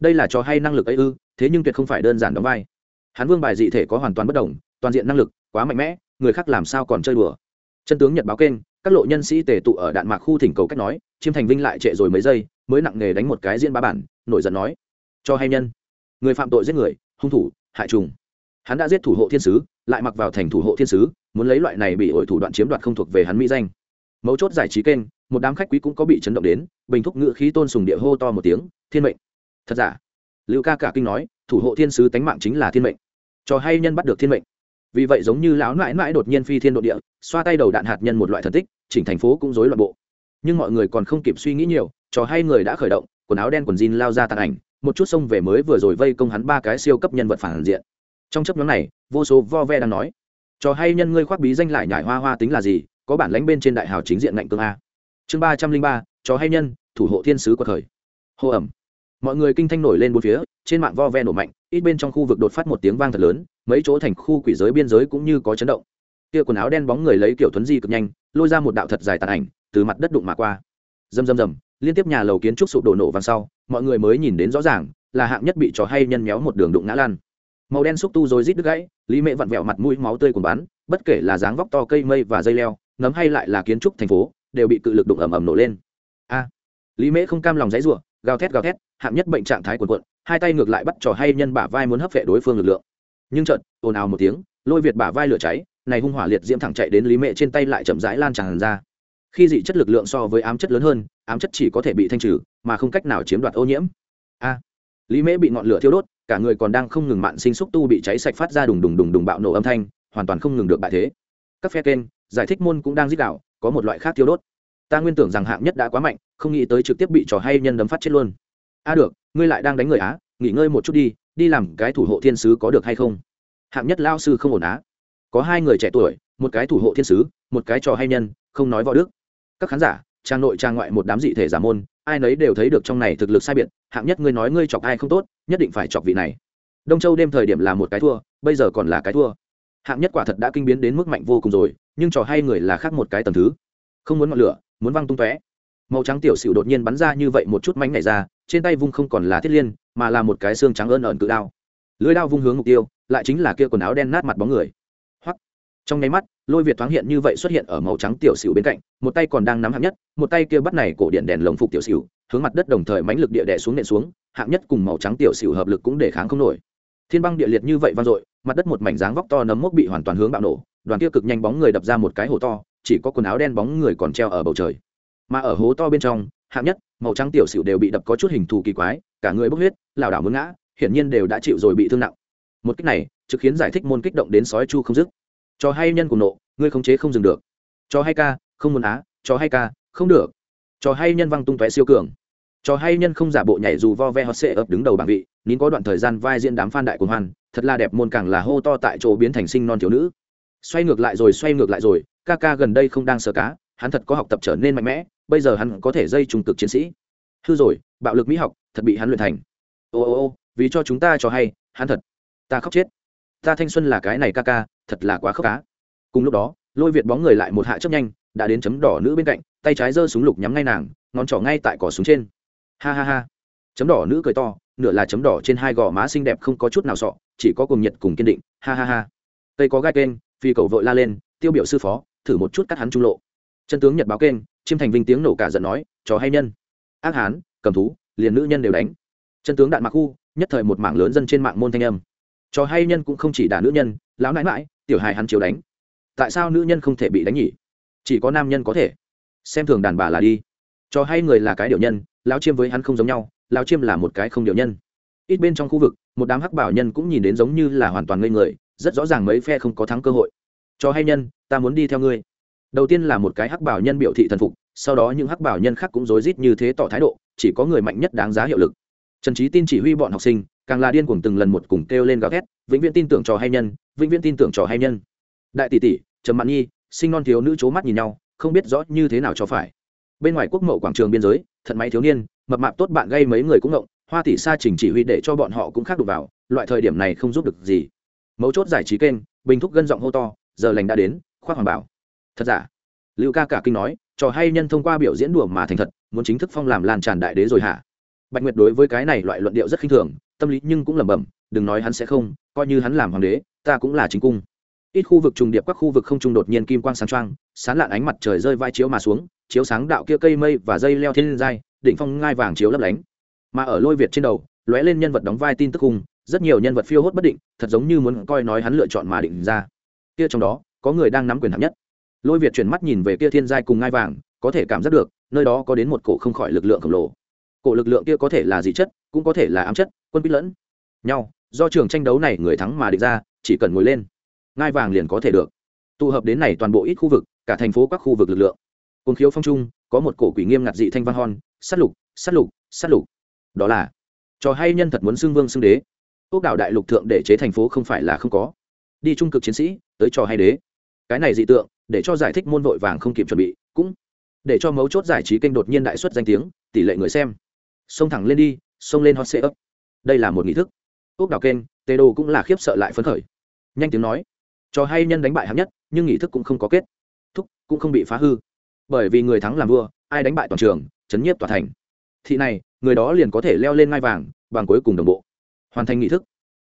Speaker 1: Đây là trò hay năng lực ấy ư, thế nhưng tuyệt không phải đơn giản đóng vai. Hắn vương bài dị thể có hoàn toàn bất đồng, toàn diện năng lực quá mạnh mẽ, người khác làm sao còn chơi đùa. Chân tướng nhật báo kênh các lộ nhân sĩ tề tụ ở đạn mạc khu thỉnh cầu cách nói, chiêm thành vinh lại trệ rồi mấy giây, mới nặng nghề đánh một cái diễn bá bản, nổi giận nói, cho hay nhân, người phạm tội giết người, hung thủ, hại trùng. Hắn đã giết thủ hộ thiên sứ, lại mặc vào thành thủ hộ thiên sứ, muốn lấy loại này bị ổi thủ đoạn chiếm đoạt không thuộc về hắn mỹ danh. Mấu chốt giải trí kênh, một đám khách quý cũng có bị chấn động đến, bình thúc ngự khí tôn sùng địa hô to một tiếng, thiên mệnh. Thật giả? Lưu ca cả kinh nói, thủ hộ thiên sứ tánh mạng chính là thiên mệnh. Cho hay nhân bắt được thiên mệnh vì vậy giống như lão mãi mãi đột nhiên phi thiên độ địa, xoa tay đầu đạn hạt nhân một loại thần tích, chỉnh thành phố cũng rối loạn bộ. Nhưng mọi người còn không kịp suy nghĩ nhiều, trò hay người đã khởi động, quần áo đen quần jean lao ra tàn ảnh, một chút xông về mới vừa rồi vây công hắn ba cái siêu cấp nhân vật phản diện. Trong chấp nhóm này, vô số vo ve đang nói, trò hay nhân ngươi khoác bí danh lại nhải hoa hoa tính là gì, có bản lánh bên trên đại hào chính diện ngạnh cương a. Chương ba trăm linh ba, trò hay nhân, thủ hộ thiên sứ của thời. Hô ẩm mọi người kinh thanh nổi lên bốn phía, trên mạng vo ve nổ mạnh, ít bên trong khu vực đột phát một tiếng vang thật lớn, mấy chỗ thành khu quỷ giới biên giới cũng như có chấn động. Kia quần áo đen bóng người lấy kiểu thuấn di cực nhanh, lôi ra một đạo thật dài tàn ảnh, từ mặt đất đụng mà qua. Rầm rầm rầm, liên tiếp nhà lầu kiến trúc sụp đổ nổ vàng sau, mọi người mới nhìn đến rõ ràng, là hạng nhất bị trò hay nhân méo một đường đụng ngã lan màu đen xúc tu rồi rít đứt gãy, lý mẹ vặn vẹo mặt mũi máu tươi cùng bắn, bất kể là dáng vóc to cây mây và dây leo nấm hay lại là kiến trúc thành phố, đều bị cự lực đụng ầm ầm nổ lên. A, lý mễ không cam lòng dãy rủa gào thét gào thét, hạng nhất bệnh trạng thái cuồn cuộn, hai tay ngược lại bắt trò hay nhân bả vai muốn hấp vệ đối phương lực lượng. Nhưng chợt, ồn ào một tiếng, lôi việt bả vai lửa cháy, này hung hỏa liệt diễm thẳng chạy đến lý mẹ trên tay lại chậm rãi lan tràn ra. Khi dị chất lực lượng so với ám chất lớn hơn, ám chất chỉ có thể bị thanh trừ, mà không cách nào chiếm đoạt ô nhiễm. A! Lý mễ bị ngọn lửa thiêu đốt, cả người còn đang không ngừng mạn sinh xúc tu bị cháy sạch phát ra đùng đùng đùng đùng bạo nổ âm thanh, hoàn toàn không ngừng được bại thế. Các phe kênh, giải thích môn cũng đang dít đạo có một loại khác thiêu đốt ta nguyên tưởng rằng hạng nhất đã quá mạnh, không nghĩ tới trực tiếp bị trò hay nhân đấm phát chết luôn. A được, ngươi lại đang đánh người á, nghỉ ngơi một chút đi đi làm cái thủ hộ thiên sứ có được hay không? Hạng nhất lao sư không ổn á. Có hai người trẻ tuổi, một cái thủ hộ thiên sứ, một cái trò hay nhân, không nói võ đức. Các khán giả, trang nội trang ngoại một đám dị thể giả môn, ai nấy đều thấy được trong này thực lực sai biệt. Hạng nhất ngươi nói ngươi chọc ai không tốt, nhất định phải chọc vị này. Đông châu đêm thời điểm là một cái thua, bây giờ còn là cái thua. Hạng nhất quả thật đã kinh biến đến mức mạnh vô cùng rồi, nhưng trò hay người là khác một cái tầm thứ. Không muốn ngọn lửa muốn văng tung tóe. Màu trắng tiểu xỉu đột nhiên bắn ra như vậy một chút mánh này ra, trên tay vung không còn là thiết liên, mà là một cái xương trắng ơn ẩn cự đao. Lưới đao vung hướng mục tiêu, lại chính là kia quần áo đen nát mặt bóng người. Hoặc trong nháy mắt, lôi việt thoáng hiện như vậy xuất hiện ở màu trắng tiểu xỉu bên cạnh, một tay còn đang nắm hạng nhất, một tay kia bắt này cổ điện đèn lồng phục tiểu xỉu, hướng mặt đất đồng thời mánh lực địa đè xuống nện xuống, hạng nhất cùng màu trắng tiểu xỉu hợp lực cũng để kháng không nổi. Thiên băng địa liệt như vậy vang dội, mặt đất một mảnh dáng vóc to nấm mốc bị hoàn toàn hướng bạo nổ, đoàn kia cực nhanh bóng người đập ra một cái hố to chỉ có quần áo đen bóng người còn treo ở bầu trời. Mà ở hố to bên trong, hạng nhất, màu trắng tiểu xỉu đều bị đập có chút hình thù kỳ quái, cả người bốc huyết, lảo đảo muốn ngã, hiển nhiên đều đã chịu rồi bị thương nặng. Một cách này, trực khiến giải thích môn kích động đến sói chu không dứt. Cho hay nhân cùng nộ, ngươi khống chế không dừng được. Cho hay ca, không muốn á, cho hay ca, không được. Cho hay nhân văng tung tóe siêu cường. Cho hay nhân không giả bộ nhảy dù vo ve hot sệ ấp đứng đầu bảng vị, nín có đoạn thời gian vai diễn đám phan đại của hoan, thật là đẹp môn càng là hô to tại chỗ biến thành sinh non thiếu nữ xoay ngược lại rồi, xoay ngược lại rồi. Ca ca gần đây không đang sờ cá, hắn thật có học tập trở nên mạnh mẽ, bây giờ hắn có thể dây trùng cực chiến sĩ. Hư rồi, bạo lực mỹ học, thật bị hắn luyện thành. Ô ô ô, vì cho chúng ta cho hay, hắn thật. Ta khóc chết. Ta thanh xuân là cái này ca ca, thật là quá khóc cá. Cùng lúc đó, lôi việt bóng người lại một hạ chấp nhanh, đã đến chấm đỏ nữ bên cạnh, tay trái giơ súng lục nhắm ngay nàng, ngón trỏ ngay tại cỏ súng trên. Ha ha ha. Chấm đỏ nữ cười to, nửa là chấm đỏ trên hai gò má xinh đẹp không có chút nào sọ, chỉ có cùng nhiệt cùng kiên định. Ha ha ha. Cây có gai kênh phi cầu vội la lên, tiêu biểu sư phó, thử một chút cắt hắn trung lộ. Chân tướng nhật báo kênh chiêm thành vinh tiếng nổ cả giận nói, trò hay nhân. Ác hán, cầm thú, liền nữ nhân đều đánh. Chân tướng đạn mặc khu, nhất thời một mảng lớn dân trên mạng môn thanh âm. Trò hay nhân cũng không chỉ đả nữ nhân, lão nãi mãi tiểu hài hắn chiếu đánh. Tại sao nữ nhân không thể bị đánh nhỉ? Chỉ có nam nhân có thể. Xem thường đàn bà là đi. Trò hay người là cái điều nhân, lão chiêm với hắn không giống nhau, lão chiêm là một cái không điều nhân. Ít bên trong khu vực, một đám hắc bảo nhân cũng nhìn đến giống như là hoàn toàn ngây người rất rõ ràng mấy phe không có thắng cơ hội. Cho hay nhân, ta muốn đi theo ngươi. Đầu tiên là một cái hắc bảo nhân biểu thị thần phục, sau đó những hắc bảo nhân khác cũng rối rít như thế tỏ thái độ, chỉ có người mạnh nhất đáng giá hiệu lực. Trần trí tin chỉ huy bọn học sinh, càng là điên cuồng từng lần một cùng kêu lên gào thét, vĩnh viễn tin tưởng trò hay nhân, vĩnh viễn tin tưởng trò hay nhân. Đại tỷ tỷ, trầm mạn nhi, sinh non thiếu nữ c mắt nhìn nhau, không biết rõ như thế nào cho phải. Bên ngoài quốc mậu quảng trường biên giới, thận máy thiếu niên, mập mạp tốt bạn gây mấy người cũng ngộng, hoa tỷ sa chỉnh chỉ huy để cho bọn họ cũng khác đục vào, loại thời điểm này không giúp được gì mấu chốt giải trí kênh, bình thúc gân giọng hô to, giờ lành đã đến, khoác hoàng bảo. Thật giả? Lưu ca cả kinh nói, trò hay nhân thông qua biểu diễn đùa mà thành thật, muốn chính thức phong làm lan tràn đại đế rồi hả? Bạch nguyệt đối với cái này loại luận điệu rất khinh thường, tâm lý nhưng cũng lẩm bẩm, đừng nói hắn sẽ không, coi như hắn làm hoàng đế, ta cũng là chính cung. Ít khu vực trùng điệp các khu vực không trung đột nhiên kim quang sáng trăng sán lạn ánh mặt trời rơi vai chiếu mà xuống, chiếu sáng đạo kia cây mây và dây leo thiên giai định phong ngai vàng chiếu lấp lánh. Mà ở lôi việt trên đầu, lóe lên nhân vật đóng vai tin tức khung rất nhiều nhân vật phiêu hốt bất định, thật giống như muốn coi nói hắn lựa chọn mà định ra. Kia trong đó, có người đang nắm quyền hạng nhất. Lôi việt chuyển mắt nhìn về kia thiên giai cùng ngai vàng, có thể cảm giác được, nơi đó có đến một cổ không khỏi lực lượng khổng lồ. Cổ lực lượng kia có thể là dị chất, cũng có thể là ám chất, quân bít lẫn nhau. Do trường tranh đấu này người thắng mà định ra, chỉ cần ngồi lên, ngai vàng liền có thể được. Tụ hợp đến này toàn bộ ít khu vực, cả thành phố các khu vực lực lượng. Cồn khiếu phong trung, có một cổ quỷ nghiêm ngặt dị thanh văn hon, sát lục sát lục sát lục. Đó là trò hay nhân thật muốn xưng vương xưng đế ốc đảo đại lục thượng để chế thành phố không phải là không có. Đi trung cực chiến sĩ, tới trò hay đế. Cái này dị tượng, để cho giải thích môn vội vàng không kịp chuẩn bị, cũng để cho mấu chốt giải trí kênh đột nhiên đại xuất danh tiếng, tỷ lệ người xem. Xông thẳng lên đi, xông lên hot ấp đây là một nghị thức. Ốc đảo kênh, tê đô cũng là khiếp sợ lại phấn khởi. Nhanh tiếng nói. Trò hay nhân đánh bại hạng nhất, nhưng nghị thức cũng không có kết. Thúc, cũng không bị phá hư. Bởi vì người thắng làm vua, ai đánh bại toàn trường, chấn nhiếp tòa thành. Thị này, người đó liền có thể leo lên ngai vàng bằng cuối cùng đồng bộ hoàn thành nghị thức.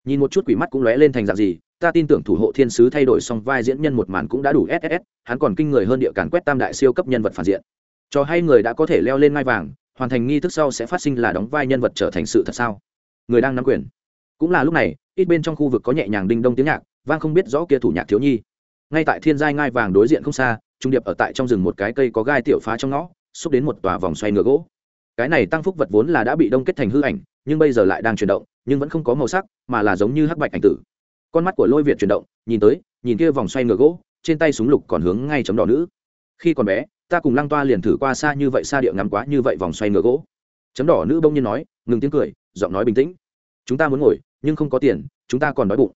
Speaker 1: Nhìn một chút quỷ mắt cũng lóe lên thành dạng gì, ta tin tưởng thủ hộ thiên sứ thay đổi xong vai diễn nhân một màn cũng đã đủ ss hắn còn kinh người hơn địa càn quét tam đại siêu cấp nhân vật phản diện. Cho hay người đã có thể leo lên ngai vàng, hoàn thành nghi thức sau sẽ phát sinh là đóng vai nhân vật trở thành sự thật sao? Người đang nắm quyền. Cũng là lúc này, ít bên trong khu vực có nhẹ nhàng đinh đông tiếng nhạc, vang không biết rõ kia thủ nhạc thiếu nhi. Ngay tại thiên giai ngai vàng đối diện không xa, trung điệp ở tại trong rừng một cái cây có gai tiểu phá trong ngõ, xúc đến một tòa vòng xoay ngựa gỗ. Cái này tăng phúc vật vốn là đã bị đông kết thành hư ảnh nhưng bây giờ lại đang chuyển động, nhưng vẫn không có màu sắc, mà là giống như hắc bạch ảnh tử. Con mắt của lôi việt chuyển động, nhìn tới, nhìn kia vòng xoay ngựa gỗ, trên tay súng lục còn hướng ngay chấm đỏ nữ. Khi còn bé, ta cùng lăng toa liền thử qua xa như vậy, xa địa ngắm quá như vậy vòng xoay ngựa gỗ. Chấm đỏ nữ bông nhiên nói, ngừng tiếng cười, giọng nói bình tĩnh. Chúng ta muốn ngồi, nhưng không có tiền, chúng ta còn đói bụng.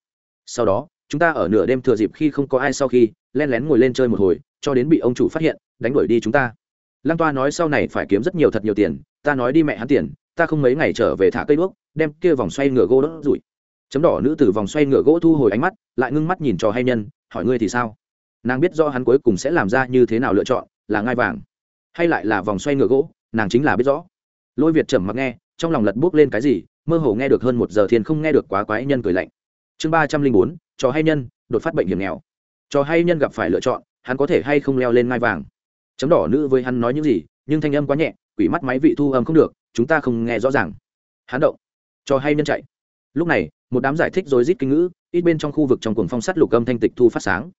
Speaker 1: Sau đó, chúng ta ở nửa đêm thừa dịp khi không có ai sau khi len lén ngồi lên chơi một hồi, cho đến bị ông chủ phát hiện, đánh đuổi đi chúng ta. Lăng toa nói sau này phải kiếm rất nhiều thật nhiều tiền, ta nói đi mẹ hắn tiền ta không mấy ngày trở về thả cây đuốc, đem kia vòng xoay ngựa gỗ đốt rủi chấm đỏ nữ tử vòng xoay ngựa gỗ thu hồi ánh mắt, lại ngưng mắt nhìn trò hay nhân, hỏi ngươi thì sao? Nàng biết do hắn cuối cùng sẽ làm ra như thế nào lựa chọn, là ngai vàng, hay lại là vòng xoay ngựa gỗ, nàng chính là biết rõ. Lôi việt trầm mặc nghe, trong lòng lật buốc lên cái gì, mơ hồ nghe được hơn một giờ thiên không nghe được quá quái nhân cười lạnh. Chương ba trăm linh bốn, trò hay nhân, đột phát bệnh hiểm nghèo. Trò hay nhân gặp phải lựa chọn, hắn có thể hay không leo lên ngai vàng? Chấm đỏ nữ với hắn nói những gì, nhưng thanh âm quá nhẹ, quỷ mắt máy vị thu âm không được chúng ta không nghe rõ ràng. Hán động. Trò hay nhân chạy. Lúc này, một đám giải thích rối rít kinh ngữ, ít bên trong khu vực trong cuồng phong sắt lục âm thanh tịch thu phát sáng.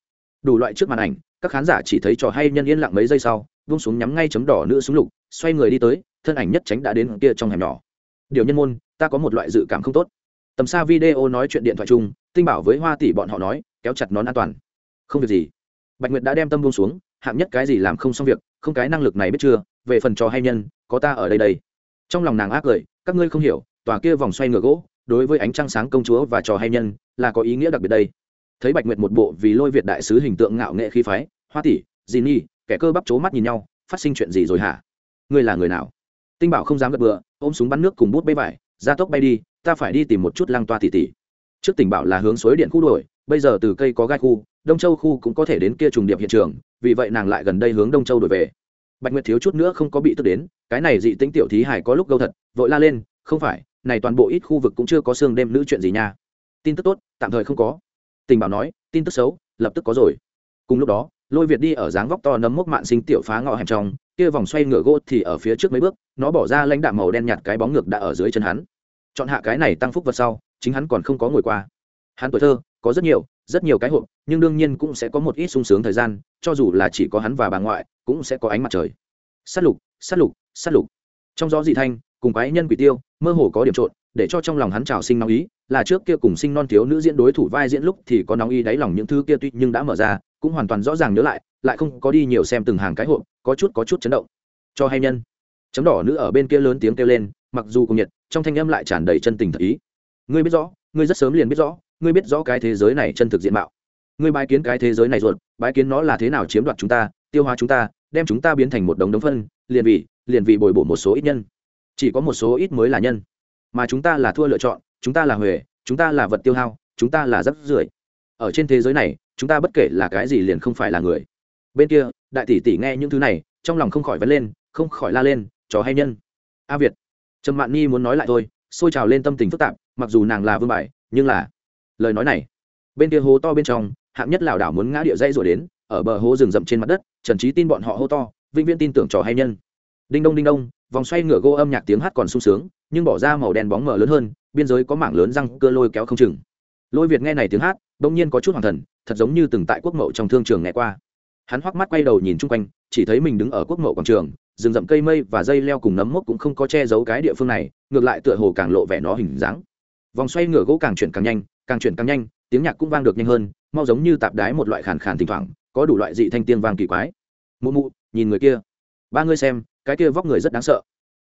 Speaker 1: Đủ loại trước màn ảnh, các khán giả chỉ thấy trò hay nhân yên lặng mấy giây sau vung xuống nhắm ngay chấm đỏ nữ súng lục, xoay người đi tới, thân ảnh nhất tránh đã đến kia trong hẻm nhỏ. Điều nhân môn, ta có một loại dự cảm không tốt. Tầm xa video nói chuyện điện thoại chung, tinh bảo với hoa tỷ bọn họ nói, kéo chặt nón an toàn. Không việc gì. Bạch nguyệt đã đem tâm buông xuống, hạng nhất cái gì làm không xong việc, không cái năng lực này biết chưa, về phần trò hay nhân, có ta ở đây đây trong lòng nàng ác cười, các ngươi không hiểu, tòa kia vòng xoay ngựa gỗ, đối với ánh trăng sáng công chúa và trò hay nhân, là có ý nghĩa đặc biệt đây. Thấy bạch nguyệt một bộ vì lôi việt đại sứ hình tượng ngạo nghệ khí phái, hoa tỷ, dì nhi, kẻ cơ bắp c mắt nhìn nhau, phát sinh chuyện gì rồi hả? Ngươi là người nào? Tinh bảo không dám gật bựa ôm súng bắn nước cùng bút bê vải, ra tốc bay đi, ta phải đi tìm một chút lăng toa tỉ tỉ trước tình bảo là hướng suối điện khu đuổi, bây giờ từ cây có gai khu, đông châu khu cũng có thể đến kia trùng điệp hiện trường, vì vậy nàng lại gần đây hướng đông châu đổi về bạch nguyệt thiếu chút nữa không có bị tức đến, cái này dị tính tiểu thí hải có lúc gâu thật, vội la lên, không phải, này toàn bộ ít khu vực cũng chưa có xương đêm nữ chuyện gì nha. Tin tức tốt, tạm thời không có. Tình bảo nói, tin tức xấu, lập tức có rồi. Cùng lúc đó, lôi việt đi ở dáng vóc to nấm mốc mạn sinh tiểu phá ngọ hẻm trong, kia vòng xoay ngựa gỗ thì ở phía trước mấy bước, nó bỏ ra lãnh đạm màu đen nhạt cái bóng ngược đã ở dưới chân hắn. Chọn hạ cái này tăng phúc vật sau, chính hắn còn không có ngồi qua. Hắn tuổi thơ, có rất nhiều rất nhiều cái hộp, nhưng đương nhiên cũng sẽ có một ít sung sướng thời gian, cho dù là chỉ có hắn và bà ngoại, cũng sẽ có ánh mặt trời. S á t lục s á t lục s á t lục. Trong gió dị thanh, cùng quái nhân quỷ tiêu, mơ hồ có điểm trộn, để cho trong lòng hắn trào sinh nóng ý, là trước kia cùng sinh non thiếu nữ diễn đối thủ vai diễn lúc thì có nóng ý đáy lòng những thứ kia tuy nhưng đã mở ra, cũng hoàn toàn rõ ràng nhớ lại lại không có đi nhiều xem từng hàng cái hộp, có chút có chút chấn động. Cho hay nhân. Chấm đỏ nữ ở bên kia lớn tiếng kêu lên, mặc dù cùng nhiệt, trong thanh âm lại tràn đầy chân tình thật ý. Ngươi biết rõ, ngươi rất sớm liền biết rõ ngươi biết rõ cái thế giới này chân thực diện mạo. Ngươi bái kiến cái thế giới này ruột, bái kiến nó là thế nào chiếm đoạt chúng ta, tiêu hóa chúng ta, đem chúng ta biến thành một đống đống phân, liền vì liền vì bồi bổ một số ít nhân. Chỉ có một số ít mới là nhân. Mà chúng ta là thua lựa chọn, chúng ta là huề, chúng ta là vật tiêu hao, chúng ta là rắp rưởi. Ở trên thế giới này, chúng ta bất kể là cái gì liền không phải là người. Bên kia, đại tỷ tỷ nghe những thứ này, trong lòng không khỏi vấn lên, không khỏi la lên, chó hay nhân? A việt. Trầm mạn Nhi muốn nói lại thôi, xôi trào lên tâm tình phức tạp, mặc dù nàng là vương bài, nhưng là lời nói này. Bên kia hố to bên trong, hạng nhất lảo đảo muốn ngã địa dây rồi đến, ở bờ hố rừng rậm trên mặt đất, trần trí tin bọn họ hô to, vĩnh viễn tin tưởng trò hay nhân. Đinh đông đinh đông, vòng xoay ngửa gỗ âm nhạc tiếng hát còn sung sướng, nhưng bỏ ra màu đen bóng mờ lớn hơn, biên giới có mảng lớn răng cơ lôi kéo không chừng. Lôi việt nghe này tiếng hát, bỗng nhiên có chút hoàng thần, thật giống như từng tại quốc mậu trong thương trường nghe qua. Hắn hoắc mắt quay đầu nhìn chung quanh, chỉ thấy mình đứng ở quốc mậu quảng trường, rừng rậm cây mây và dây leo cùng nấm mốc cũng không có che giấu cái địa phương này, ngược lại tựa hồ càng lộ vẻ nó hình dáng. Vòng xoay ngửa gỗ càng chuyển càng nhanh càng chuyển càng nhanh, tiếng nhạc cũng vang được nhanh hơn, mau giống như tạp đái một loại khàn khàn thỉnh thoảng, có đủ loại dị thanh tiên vang kỳ quái. Mụ mụ, nhìn người kia. Ba ngươi xem, cái kia vóc người rất đáng sợ.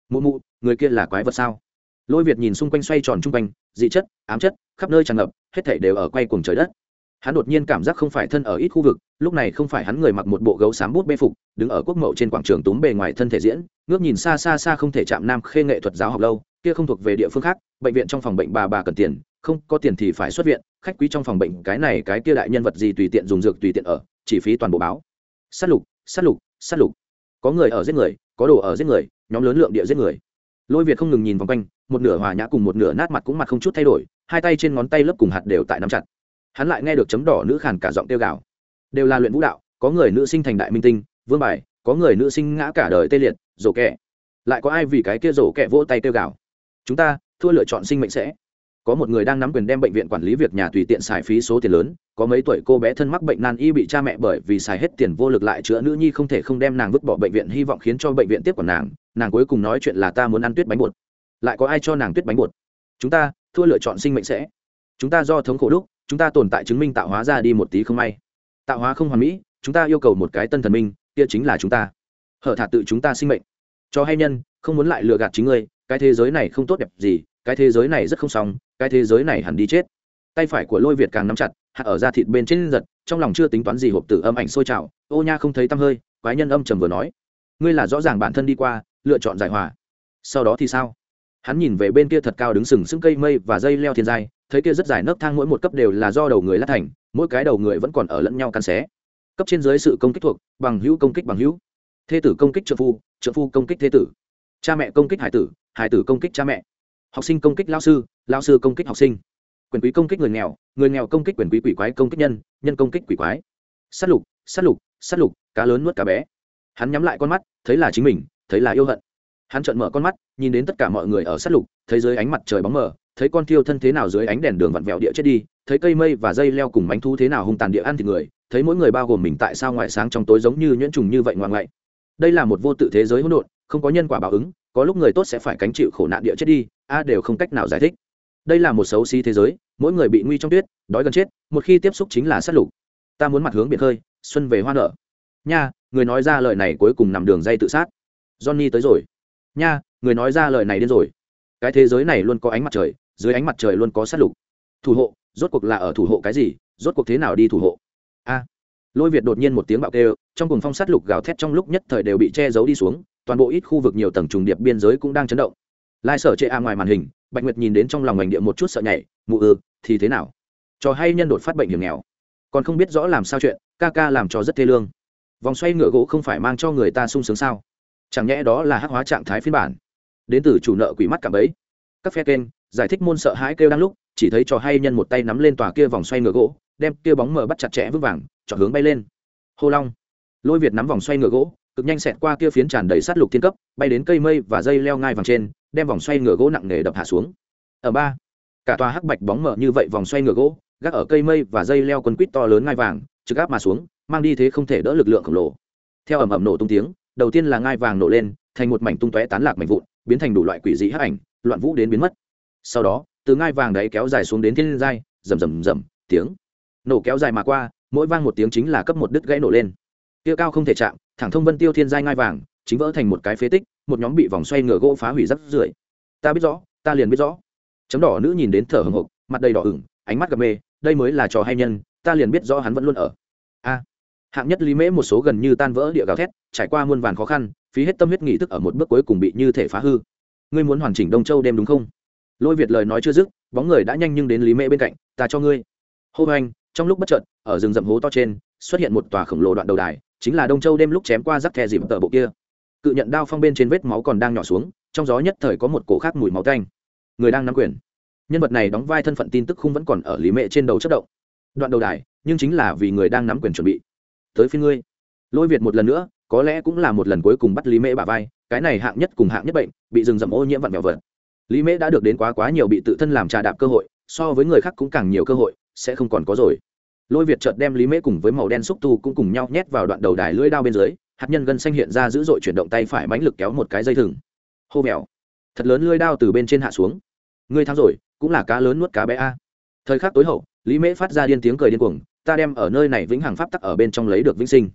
Speaker 1: Mụ mụ, người kia là quái vật sao? Lôi việt nhìn xung quanh xoay tròn chung quanh, dị chất, ám chất, khắp nơi tràn ngập, hết thảy đều ở quay cuồng trời đất. Hắn đột nhiên cảm giác không phải thân ở ít khu vực, lúc này không phải hắn người mặc một bộ gấu xám bút bê phục, đứng ở quốc mậu trên quảng trường túm bề ngoài thân thể diễn, ngước nhìn xa xa xa không thể chạm nam khê nghệ thuật giáo học lâu kia không thuộc về địa phương khác, bệnh viện trong phòng bệnh bà bà cần tiền, không có tiền thì phải xuất viện, khách quý trong phòng bệnh, cái này, cái kia đại nhân vật gì tùy tiện dùng dược tùy tiện ở, chỉ phí toàn bộ báo. Sát lục sát lục sát lục. Có người ở giết người, có đồ ở giết người, nhóm lớn lượng địa giết người. Lôi việt không ngừng nhìn vòng quanh, một nửa hòa nhã cùng một nửa nát mặt cũng mặt không chút thay đổi, hai tay trên ngón tay lớp cùng hạt đều tại nắm chặt. Hắn lại nghe được chấm đỏ nữ khàn cả giọng tiêu gạo đều là luyện vũ đạo, có người nữ sinh thành đại minh tinh, vương bài, có người nữ sinh ngã cả đời tê liệt, rổ kẹ. Lại có ai vì cái kia rổ kẹ vỗ tay tiêu gạo chúng ta, thua lựa chọn sinh mệnh sẽ. Có một người đang nắm quyền đem bệnh viện quản lý việc nhà tùy tiện xài phí số tiền lớn, có mấy tuổi cô bé thân mắc bệnh nan y bị cha mẹ bởi vì xài hết tiền vô lực lại chữa nữ nhi không thể không đem nàng vứt bỏ bệnh viện hy vọng khiến cho bệnh viện tiếp quản nàng nàng cuối cùng nói chuyện là ta muốn ăn tuyết bánh bột. Lại có ai cho nàng tuyết bánh bột? Chúng ta, thua lựa chọn sinh mệnh sẽ. Chúng ta do thống khổ đúc chúng ta tồn tại chứng minh tạo hóa ra đi một tí không may. Tạo hóa không hoàn mỹ, chúng ta yêu cầu một cái tân thần minh, kia chính là chúng ta. Hở thả tự chúng ta sinh mệnh. Cho hay nhân, không muốn lại lừa gạt chính ngươi cái thế giới này không tốt đẹp gì, cái thế giới này rất không xong, cái thế giới này hẳn đi chết. Tay phải của lôi việt càng nắm chặt, hạ ở da thịt bên trên giật, trong lòng chưa tính toán gì hộp tử âm ảnh sôi trào, ô nha không thấy tăm hơi, quái nhân âm trầm vừa nói. Ngươi là rõ ràng bản thân đi qua, lựa chọn giải hòa. Sau đó thì sao? Hắn nhìn về bên kia thật cao đứng sừng sững cây mây và dây leo thiên giai, thấy kia rất dài nấc thang mỗi một cấp đều là do đầu người lát thành, mỗi cái đầu người vẫn còn ở lẫn nhau căn xé. Cấp trên dưới sự công kích thuộc, bằng hữu công kích bằng hữu. Thê tử công kích trợ phu trợ phu công kích thế tử. Cha mẹ công kích hải tử hải tử công kích cha mẹ. Học sinh công kích lao sư lao sư công kích học sinh. Quyền quý công kích người nghèo người nghèo công kích quyền quý quỷ quái công kích nhân nhân công kích quỷ quái. S á t lục s á t lục s á t lục, cá lớn nuốt cá bé. Hắn nhắm lại con mắt, thấy là chính mình, thấy là yêu hận. Hắn trợn mở con mắt, nhìn đến tất cả mọi người ở s á t lục, thấy dưới ánh mặt trời bóng mờ, thấy con thiêu thân thế nào dưới ánh đèn đường vặn vẹo địa chết đi, thấy cây mây và dây leo cùng bánh thu thế nào hung tàn địa ăn thịt người, thấy mỗi người bao gồm mình tại sao ngoại sáng trong tối giống như nhuyễn trùng như vậy ngoạn ngoại. Đây là một vô tự thế giới hỗn độn, không có nhân quả báo ứng có lúc người tốt sẽ phải cánh chịu khổ nạn địa chết đi, a, đều không cách nào giải thích. Đây là một xấu xí thế giới, mỗi người bị nguy trong tuyết, đói gần chết, một khi tiếp xúc chính là sát lục. Ta muốn mặt hướng biển khơi, xuân về hoa nở. Nha, người nói ra lời này cuối cùng nằm đường dây tự sát. Johnny tới rồi. Nha, người nói ra lời này đến rồi. Cái thế giới này luôn có ánh mặt trời, dưới ánh mặt trời luôn có sát lục. Thủ hộ, rốt cuộc là ở thủ hộ cái gì, rốt cuộc thế nào đi thủ hộ? A. Lôi việt đột nhiên một tiếng bạo kêu, trong cùng phong sát lục gào thét trong lúc nhất thời đều bị che giấu đi xuống toàn bộ ít khu vực nhiều tầng trùng điệp biên giới cũng đang chấn động. Lai sở chệ a ngoài màn hình, bạch nguyệt nhìn đến trong lòng ngành địa một chút sợ nhảy, mụ ư, thì thế nào? Cho hay nhân đột phát bệnh hiểm nghèo? Còn không biết rõ làm sao chuyện, ca ca làm cho rất thê lương. Vòng xoay ngựa gỗ không phải mang cho người ta sung sướng sao? Chẳng nhẽ đó là hắc hóa trạng thái phiên bản? Đến từ chủ nợ quỷ mắt cảm ấy. Các phe kênh, giải thích môn sợ hãi kêu đang lúc, chỉ thấy trò hay nhân một tay nắm lên tòa kia vòng xoay ngựa gỗ, đem kia bóng mờ bắt chặt chẽ vững vàng, chọn hướng bay lên. Hô long. Lôi việt nắm vòng xoay ngựa gỗ cực nhanh xẹt qua kia phiến tràn đầy sát lục thiên cấp, bay đến cây mây và dây leo ngai vàng trên, đem vòng xoay ngựa gỗ nặng nề đập hạ xuống. Ở ba, cả tòa hắc bạch bóng mờ như vậy vòng xoay ngựa gỗ, gác ở cây mây và dây leo quần quít to lớn ngai vàng, trực áp mà xuống, mang đi thế không thể đỡ lực lượng khổng lồ. Theo ầm ầm nổ tung tiếng, đầu tiên là ngai vàng nổ lên, thành một mảnh tung tóe tán lạc mảnh vụn, biến thành đủ loại quỷ dị hắc ảnh, loạn vũ đến biến mất. Sau đó, từ ngai vàng đấy kéo dài xuống đến thiên giai, rầm rầm rầm, tiếng nổ kéo dài mà qua, mỗi vang một tiếng chính là cấp một đứt gãy nổ lên. Tiêu cao không thể chạm thẳng thông vân tiêu thiên giai ngai vàng, chính vỡ thành một cái phế tích, một nhóm bị vòng xoay ngựa gỗ phá hủy rắc rưởi. Ta biết rõ, ta liền biết rõ. Chấm đỏ nữ nhìn đến thở hồng hộc, mặt đầy đỏ ửng, ánh mắt gặp mê, đây mới là trò hay nhân, ta liền biết rõ hắn vẫn luôn ở. A. Hạng nhất lý mễ một số gần như tan vỡ địa gào thét, trải qua muôn vàn khó khăn, phí hết tâm huyết nghị thức ở một bước cuối cùng bị như thể phá hư. Ngươi muốn hoàn chỉnh đông châu đêm đúng không? Lôi việt lời nói chưa dứt, bóng người đã nhanh nhưng đến lý mễ bên cạnh, ta cho ngươi. Hô anh trong lúc bất chợt, ở rừng rậm hố to trên, xuất hiện một tòa khổng lồ đoạn đầu đài chính là đông châu đêm lúc chém qua rắc the dịp tờ bộ kia. Cự nhận đao phong bên trên vết máu còn đang nhỏ xuống, trong gió nhất thời có một cổ khác mùi máu tanh. Người đang nắm quyền. Nhân vật này đóng vai thân phận tin tức không vẫn còn ở lý mệ trên đầu chất động. Đoạn đầu đài, nhưng chính là vì người đang nắm quyền chuẩn bị. Tới phía ngươi. Lôi việt một lần nữa, có lẽ cũng là một lần cuối cùng bắt lý mễ bà vai, cái này hạng nhất cùng hạng nhất bệnh, bị rừng rậm ô nhiễm vặn vẹo vợt. Lý mễ đã được đến quá quá nhiều bị tự thân làm trà đạp cơ hội, so với người khác cũng càng nhiều cơ hội, sẽ không còn có rồi lôi việt chợt đem lý mễ cùng với màu đen xúc tu cũng cùng nhau nhét vào đoạn đầu đài lưỡi đao bên dưới, hạt nhân gân xanh hiện ra dữ dội chuyển động tay phải mãnh lực kéo một cái dây thừng. Hô mèo thật lớn lưỡi đao từ bên trên hạ xuống. Ngươi thắng rồi, cũng là cá lớn nuốt cá bé a. Thời khắc tối hậu, lý mễ phát ra điên tiếng cười điên cuồng, ta đem ở nơi này vĩnh hằng pháp tắc ở bên trong lấy được vĩnh sinh.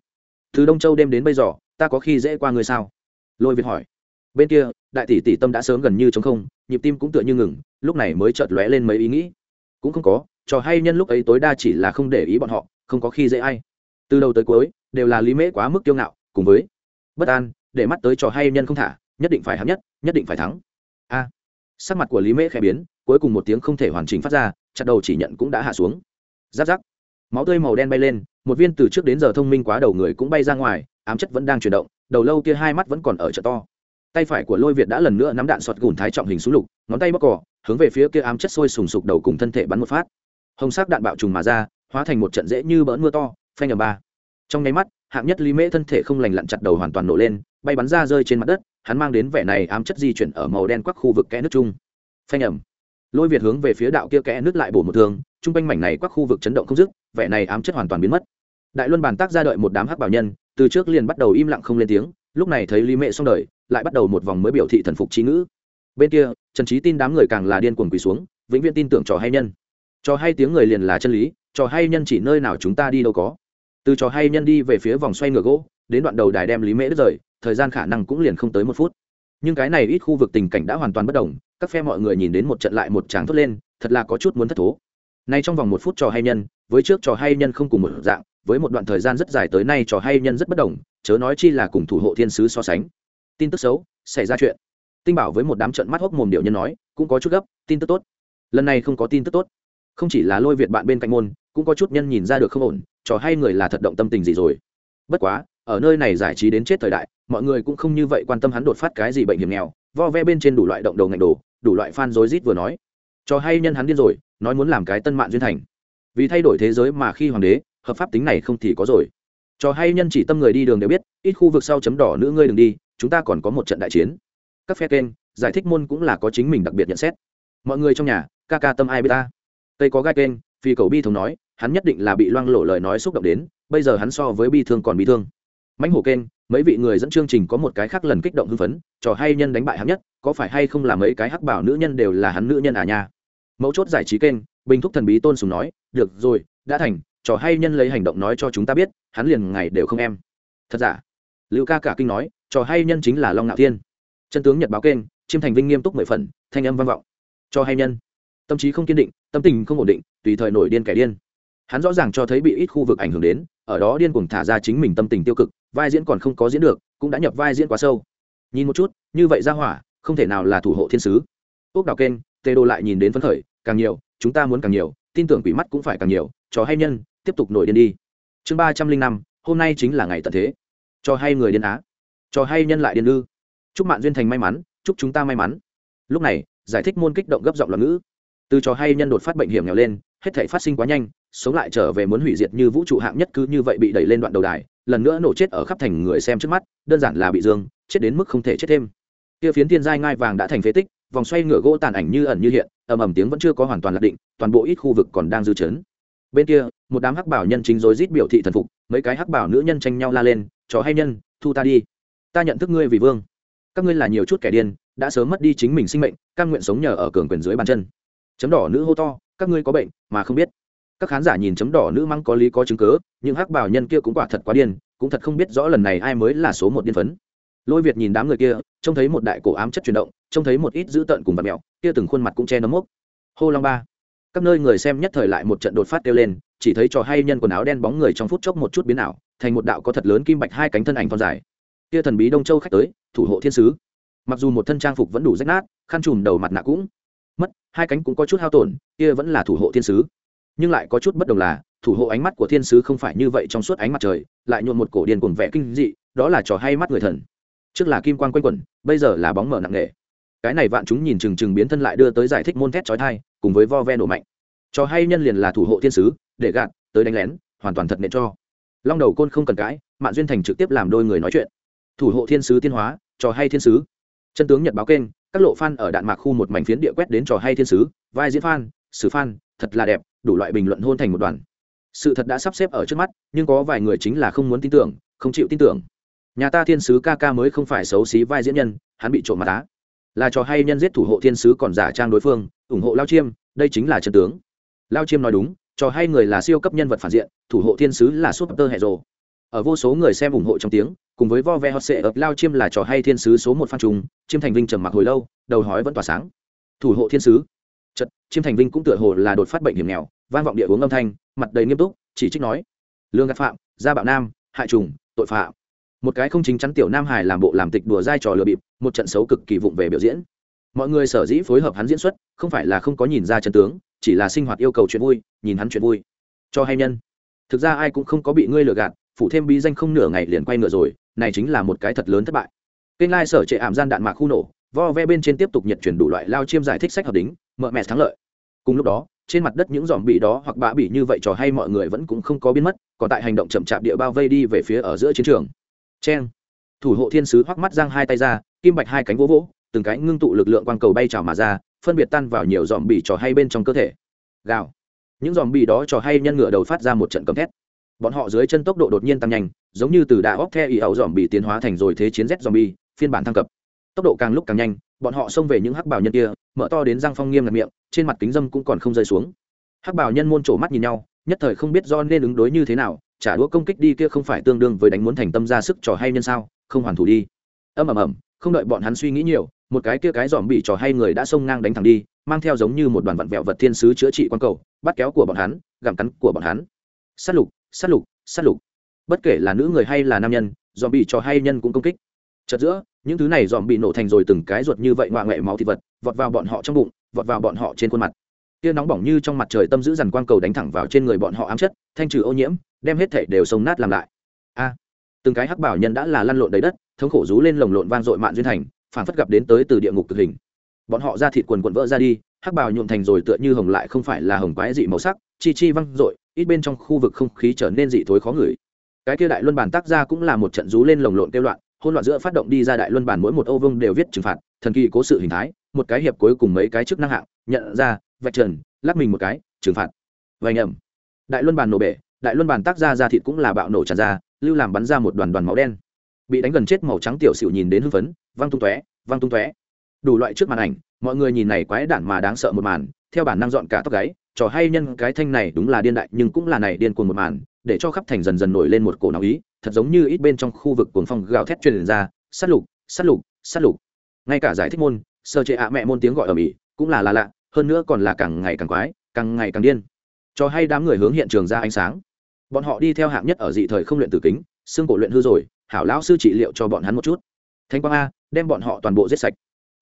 Speaker 1: Từ đông châu đêm đến bây giờ, ta có khi dễ qua ngươi sao? Lôi việt hỏi. Bên kia, đại tỷ tỷ tâm đã sớm gần như chống không, nhịp tim cũng tựa như ngừng, lúc này mới chợt lóe lên mấy ý nghĩ. Cũng không có trò hay nhân lúc ấy tối đa chỉ là không để ý bọn họ, không có khi dễ ai. Từ đầu tới cuối, đều là lý mễ quá mức kiêu ngạo, cùng với bất an, để mắt tới trò hay nhân không thả, nhất định phải hấp nhất nhất định phải thắng. A. Sắc mặt của lý mễ khẽ biến, cuối cùng một tiếng không thể hoàn chỉnh phát ra, chặt đầu chỉ nhận cũng đã hạ xuống. Giáp giáp. Máu tươi màu đen bay lên, một viên từ trước đến giờ thông minh quá đầu người cũng bay ra ngoài, ám chất vẫn đang chuyển động, đầu lâu kia hai mắt vẫn còn ở chợ to. Tay phải của lôi việt đã lần nữa nắm đạn sọt gùn thái trọng hình xuống lục, ngón tay bóc cỏ hướng về phía kia ám chất sôi sùng sục đầu cùng thân thể bắn một phát hồng sắc đạn bạo trùng mà ra, hóa thành một trận dễ như bỡn mưa to, phanh ầm ba. Trong nháy mắt, hạng nhất lý mễ thân thể không lành lặn chặt đầu hoàn toàn nổ lên, bay bắn ra rơi trên mặt đất, hắn mang đến vẻ này ám chất di chuyển ở màu đen quắc khu vực kẽ nước chung. Phanh ầm. lôi việt hướng về phía đạo kia kẽ nước lại bổ một thương chung quanh mảnh này quắc khu vực chấn động không dứt, vẻ này ám chất hoàn toàn biến mất. Đại luân bàn tác ra đợi một đám hắc bảo nhân, từ trước liền bắt đầu im lặng không lên tiếng, lúc này thấy lý mễ xong đời, lại bắt đầu một vòng mới biểu thị thần phục trí ngữ. Bên kia, trần trí tin đám người càng là điên cuồng quỳ xuống, vĩnh viễn tin tưởng trò hay nhân trò hay tiếng người liền là chân lý trò hay nhân chỉ nơi nào chúng ta đi đâu có. Từ trò hay nhân đi về phía vòng xoay ngựa gỗ, đến đoạn đầu đài đem lý mễ đứt rời, thời gian khả năng cũng liền không tới một phút. Nhưng cái này ít khu vực tình cảnh đã hoàn toàn bất đồng, các phe mọi người nhìn đến một trận lại một tràng thốt lên, thật là có chút muốn thất thố. Nay trong vòng một phút trò hay nhân, với trước trò hay nhân không cùng một dạng, với một đoạn thời gian rất dài tới nay trò hay nhân rất bất đồng, chớ nói chi là cùng thủ hộ thiên sứ so sánh. Tin tức xấu, xảy ra chuyện. Tinh bảo với một đám trận mắt hốc mồm điệu nhân nói, cũng có chút gấp, tin tức tốt. Lần này không có tin tức tốt không chỉ là lôi việt bạn bên cạnh môn, cũng có chút nhân nhìn ra được không ổn, trò hay người là thật động tâm tình gì rồi. Bất quá, ở nơi này giải trí đến chết thời đại, mọi người cũng không như vậy quan tâm hắn đột phát cái gì bệnh hiểm nghèo, vo ve bên trên đủ loại động đầu ngành đồ, đủ loại fan rối rít vừa nói. Trò hay nhân hắn điên rồi, nói muốn làm cái tân mạng duyên thành. Vì thay đổi thế giới mà khi hoàng đế, hợp pháp tính này không thì có rồi. Trò hay nhân chỉ tâm người đi đường đều biết, ít khu vực sau chấm đỏ nữ ngươi đừng đi, chúng ta còn có một trận đại chiến. Các phe kênh, giải thích môn cũng là có chính mình đặc biệt nhận xét. Mọi người trong nhà, ca ca tâm ai biết ta? Tây có gai kênh vì cầu bi thống nói, hắn nhất định là bị loang lộ lời nói xúc động đến, bây giờ hắn so với bi thương còn bi thương. Mãnh hổ kênh, mấy vị người dẫn chương trình có một cái khác lần kích động hưng phấn, trò hay nhân đánh bại hắn nhất, có phải hay không là mấy cái hắc bảo nữ nhân đều là hắn nữ nhân à nha? Mẫu chốt giải trí kênh, bình thúc thần bí tôn sùng nói, được rồi, đã thành, trò hay nhân lấy hành động nói cho chúng ta biết, hắn liền ngày đều không em. Thật giả? Lưu ca cả kinh nói, trò hay nhân chính là long ngạo thiên. Chân tướng nhật báo kênh, chiêm thành vinh nghiêm túc mười phần, thanh âm vang vọng. Cho hay nhân tâm trí không kiên định, tâm tình không ổn định, tùy thời nổi điên kẻ điên. Hắn rõ ràng cho thấy bị ít khu vực ảnh hưởng đến, ở đó điên cuồng thả ra chính mình tâm tình tiêu cực, vai diễn còn không có diễn được, cũng đã nhập vai diễn quá sâu. Nhìn một chút, như vậy ra hỏa, không thể nào là thủ hộ thiên sứ. Ốc đào kênh, tê đô lại nhìn đến phấn khởi, càng nhiều, chúng ta muốn càng nhiều, tin tưởng quỷ mắt cũng phải càng nhiều trò hay nhân, tiếp tục nổi điên đi. Chương ba trăm linh năm, hôm nay chính là ngày tận thế. Cho hay người điên á. Cho hay nhân lại điên ư. Chúc mạng duyên thành may mắn, chúc chúng ta may mắn. Lúc này, giải thích môn kích động gấp giọng loạn ngữ từ trò hay nhân đột phát bệnh hiểm nghèo lên, hết thể phát sinh quá nhanh, sống lại trở về muốn hủy diệt như vũ trụ hạng nhất cứ như vậy bị đẩy lên đoạn đầu đài, lần nữa nổ chết ở khắp thành người xem trước mắt, đơn giản là bị dương, chết đến mức không thể chết thêm. Kia phiến thiên giai ngai vàng đã thành phế tích, vòng xoay ngựa gỗ tàn ảnh như ẩn như hiện, ầm ầm tiếng vẫn chưa có hoàn toàn lạc định, toàn bộ ít khu vực còn đang dư chấn. Bên kia, một đám hắc bảo nhân chính rối rít biểu thị thần phục, mấy cái hắc bảo nữ nhân tranh nhau la lên, trò hay nhân, thu ta đi. Ta nhận thức ngươi vì vương. Các ngươi là nhiều chút kẻ điên, đã sớm mất đi chính mình sinh mệnh căn nguyện sống nhờ ở cường quyền dưới bàn chân chấm đỏ nữ hô to, các ngươi có bệnh mà không biết. Các khán giả nhìn chấm đỏ nữ măng có lý có chứng cớ nhưng hắc bảo nhân kia cũng quả thật quá điên, cũng thật không biết rõ lần này ai mới là số một điên phấn. Lôi việt nhìn đám người kia, trông thấy một đại cổ ám chất chuyển động, trông thấy một ít dữ tợn cùng vật mẹo, kia từng khuôn mặt cũng che nấm mốc. Hô long ba, các nơi người xem nhất thời lại một trận đột phát kêu lên, chỉ thấy trò hay nhân quần áo đen bóng người trong phút chốc một chút biến ảo, thành một đạo có thật lớn kim bạch hai cánh thân ảnh con dài. Kia thần bí đông châu khách tới, thủ hộ thiên sứ. Mặc dù một thân trang phục vẫn đủ rách nát, khăn trùm đầu mặt nạ cũng mất, hai cánh cũng có chút hao tổn, kia vẫn là thủ hộ thiên sứ. Nhưng lại có chút bất đồng là, thủ hộ ánh mắt của thiên sứ không phải như vậy trong suốt ánh mặt trời, lại nhuộm một cổ điên cuồng vẽ kinh dị, đó là trò hay mắt người thần. Trước là kim quan quanh quẩn, bây giờ là bóng mở nặng nề. Cái này vạn chúng nhìn chừng chừng biến thân lại đưa tới giải thích môn thét trói thai cùng với vo ve nổ mạnh. Trò hay nhân liền là thủ hộ thiên sứ, để gạt, tới đánh lén, hoàn toàn thật nện cho. Long đầu côn không cần cãi mạng duyên thành trực tiếp làm đôi người nói chuyện. Thủ hộ thiên sứ tiên hóa, trò hay thiên sứ. Chân tướng nhật báo kênh các lộ fan ở đạn mạc khu một mảnh phiến địa quét đến trò hay thiên sứ, vai diễn fan sử fan thật là đẹp, đủ loại bình luận hôn thành một đoàn. Sự thật đã sắp xếp ở trước mắt, nhưng có vài người chính là không muốn tin tưởng, không chịu tin tưởng. Nhà ta thiên sứ ca ca mới không phải xấu xí vai diễn nhân, hắn bị trộm mặt á là trò hay nhân giết thủ hộ thiên sứ còn giả trang đối phương, ủng hộ lao chiêm, đây chính là chân tướng. Lao chiêm nói đúng, trò hay người là siêu cấp nhân vật phản diện, thủ hộ thiên sứ là súp tơ hệ rồ ở vô số người xem ủng hộ trong tiếng, cùng với vo ve hot sệ ập lao chiêm là trò hay thiên sứ số một phan trùng, chiêm thành vinh trầm mặc hồi lâu, đầu hói vẫn tỏa sáng. Thủ hộ thiên sứ. Chật, chiêm thành vinh cũng tựa hồ là đột phát bệnh hiểm nghèo, vang vọng địa uống âm thanh, mặt đầy nghiêm túc, chỉ trích nói. Lương gạt phạm, gia bạo nam, hại trùng, tội phạm. Một cái không chính chắn tiểu nam hải làm bộ làm tịch đùa dai trò lừa bịp, một trận xấu cực kỳ vụng về biểu diễn. Mọi người sở dĩ phối hợp hắn diễn xuất, không phải là không có nhìn ra chân tướng, chỉ là sinh hoạt yêu cầu chuyện vui, nhìn hắn chuyện vui. Cho hay nhân. Thực ra ai cũng không có bị ngươi lừa gạt phụ thêm bí danh không nửa ngày liền quay ngựa rồi, này chính là một cái thật lớn thất bại. Kênh lai sở trệ ảm gian đạn mạc khu nổ, vo ve bên trên tiếp tục nhiệt chuyển đủ loại lao chiêm giải thích sách hợp đính mợ mẹ thắng lợi. Cùng lúc đó, trên mặt đất những dòm bị đó hoặc bã bị như vậy trò hay mọi người vẫn cũng không có biến mất, còn tại hành động chậm chạp địa bao vây đi về phía ở giữa chiến trường. Cheng. Thủ hộ thiên sứ hoắc mắt giang hai tay ra, kim bạch hai cánh vỗ vỗ, từng cái ngưng tụ lực lượng quang cầu bay trào mà ra, phân biệt tan vào nhiều dòm bị trò hay bên trong cơ thể. Gào. Những dòm bị đó trò hay nhân ngựa đầu phát ra một trận cầm thét bọn họ dưới chân tốc độ đột nhiên tăng nhanh, giống như từ đà óc the ý ẩu dòm bị tiến hóa thành rồi thế chiến z dòm bi phiên bản thăng cấp. Tốc độ càng lúc càng nhanh, bọn họ xông về những hắc bảo nhân kia, mở to đến răng phong nghiêm ngặt miệng, trên mặt kính dâm cũng còn không rơi xuống. Hắc bảo nhân môn trổ mắt nhìn nhau, nhất thời không biết do nên ứng đối như thế nào, trả đũa công kích đi kia không phải tương đương với đánh muốn thành tâm ra sức trò hay nhân sao, không hoàn thủ đi. Ầm ầm ầm, không đợi bọn hắn suy nghĩ nhiều, một cái kia cái dòm bị trò hay người đã xông ngang đánh thẳng đi, mang theo giống như một đoàn vặn vẹo vật thiên sứ chữa trị quan cầu, bắt kéo của bọn hắn, gặm cắn của bọn hắn. Sát lục sát lục sát lục. Bất kể là nữ người hay là nam nhân dòm bị trò hay nhân cũng công kích. Chật giữa, những thứ này dòm bị nổ thành rồi từng cái ruột như vậy ngoạ ngoại máu thịt vật, vọt vào bọn họ trong bụng, vọt vào bọn họ trên khuôn mặt. Kia nóng bỏng như trong mặt trời tâm giữ dằn quang cầu đánh thẳng vào trên người bọn họ ám chất, thanh trừ ô nhiễm, đem hết thể đều sông nát làm lại. A! Từng cái hắc bảo nhân đã là lăn lộn đầy đất, thống khổ rú lên lồng lộn vang dội mạn duyên thành phản phất gặp đến tới từ địa ngục cực hình. Bọn họ ra thịt quần quần vỡ ra đi hắc bào nhuộm thành rồi tựa như hồng lại không phải là hồng quái dị màu sắc, chi chi văng dội, ít bên trong khu vực không khí trở nên dị thối khó ngửi. Cái kia đại luân bản tác ra cũng là một trận rú lên lồng lộn kêu loạn hôn loạn giữa phát động đi ra đại luân bản mỗi một ô vương đều viết trừng phạt, thần kỳ cố sự hình thái, một cái hiệp cuối cùng mấy cái chức năng hạng, nhận ra, vạch trần, lắc mình một cái, trừng phạt. Vài nhầm đại luân bản nổ bể, đại luân bản tác ra ra thịt cũng là bạo nổ tràn ra, lưu làm bắn ra một đoàn đoàn máu đen. Bị đánh gần chết màu trắng tiểu xỉu nhìn đến hưng phấn, văng tung tóe, văng tung tóe. Đủ loại trước màn ảnh mọi người nhìn này quái đản mà đáng sợ một màn, theo bản năng dọn cả tóc gáy, trò hay nhân cái thanh này đúng là điên đại, nhưng cũng là này điên cuồng một màn, để cho khắp thành dần dần nổi lên một cổ nào ý, thật giống như ít bên trong khu vực cuồng phong gào thét truyền ra, sát lục sát lục sát lục. Ngay cả giải thích môn, sơ chế ạ mẹ môn tiếng gọi ở mỹ cũng là là lạ, hơn nữa còn là càng ngày càng quái, càng ngày càng điên. Cho hay đám người hướng hiện trường ra ánh sáng. Bọn họ đi theo hạng nhất ở dị thời không luyện tử kính, xương cổ luyện hư rồi, hảo lão sư trị liệu cho bọn hắn một chút. Thanh quang a, đem bọn họ toàn bộ giết sạch.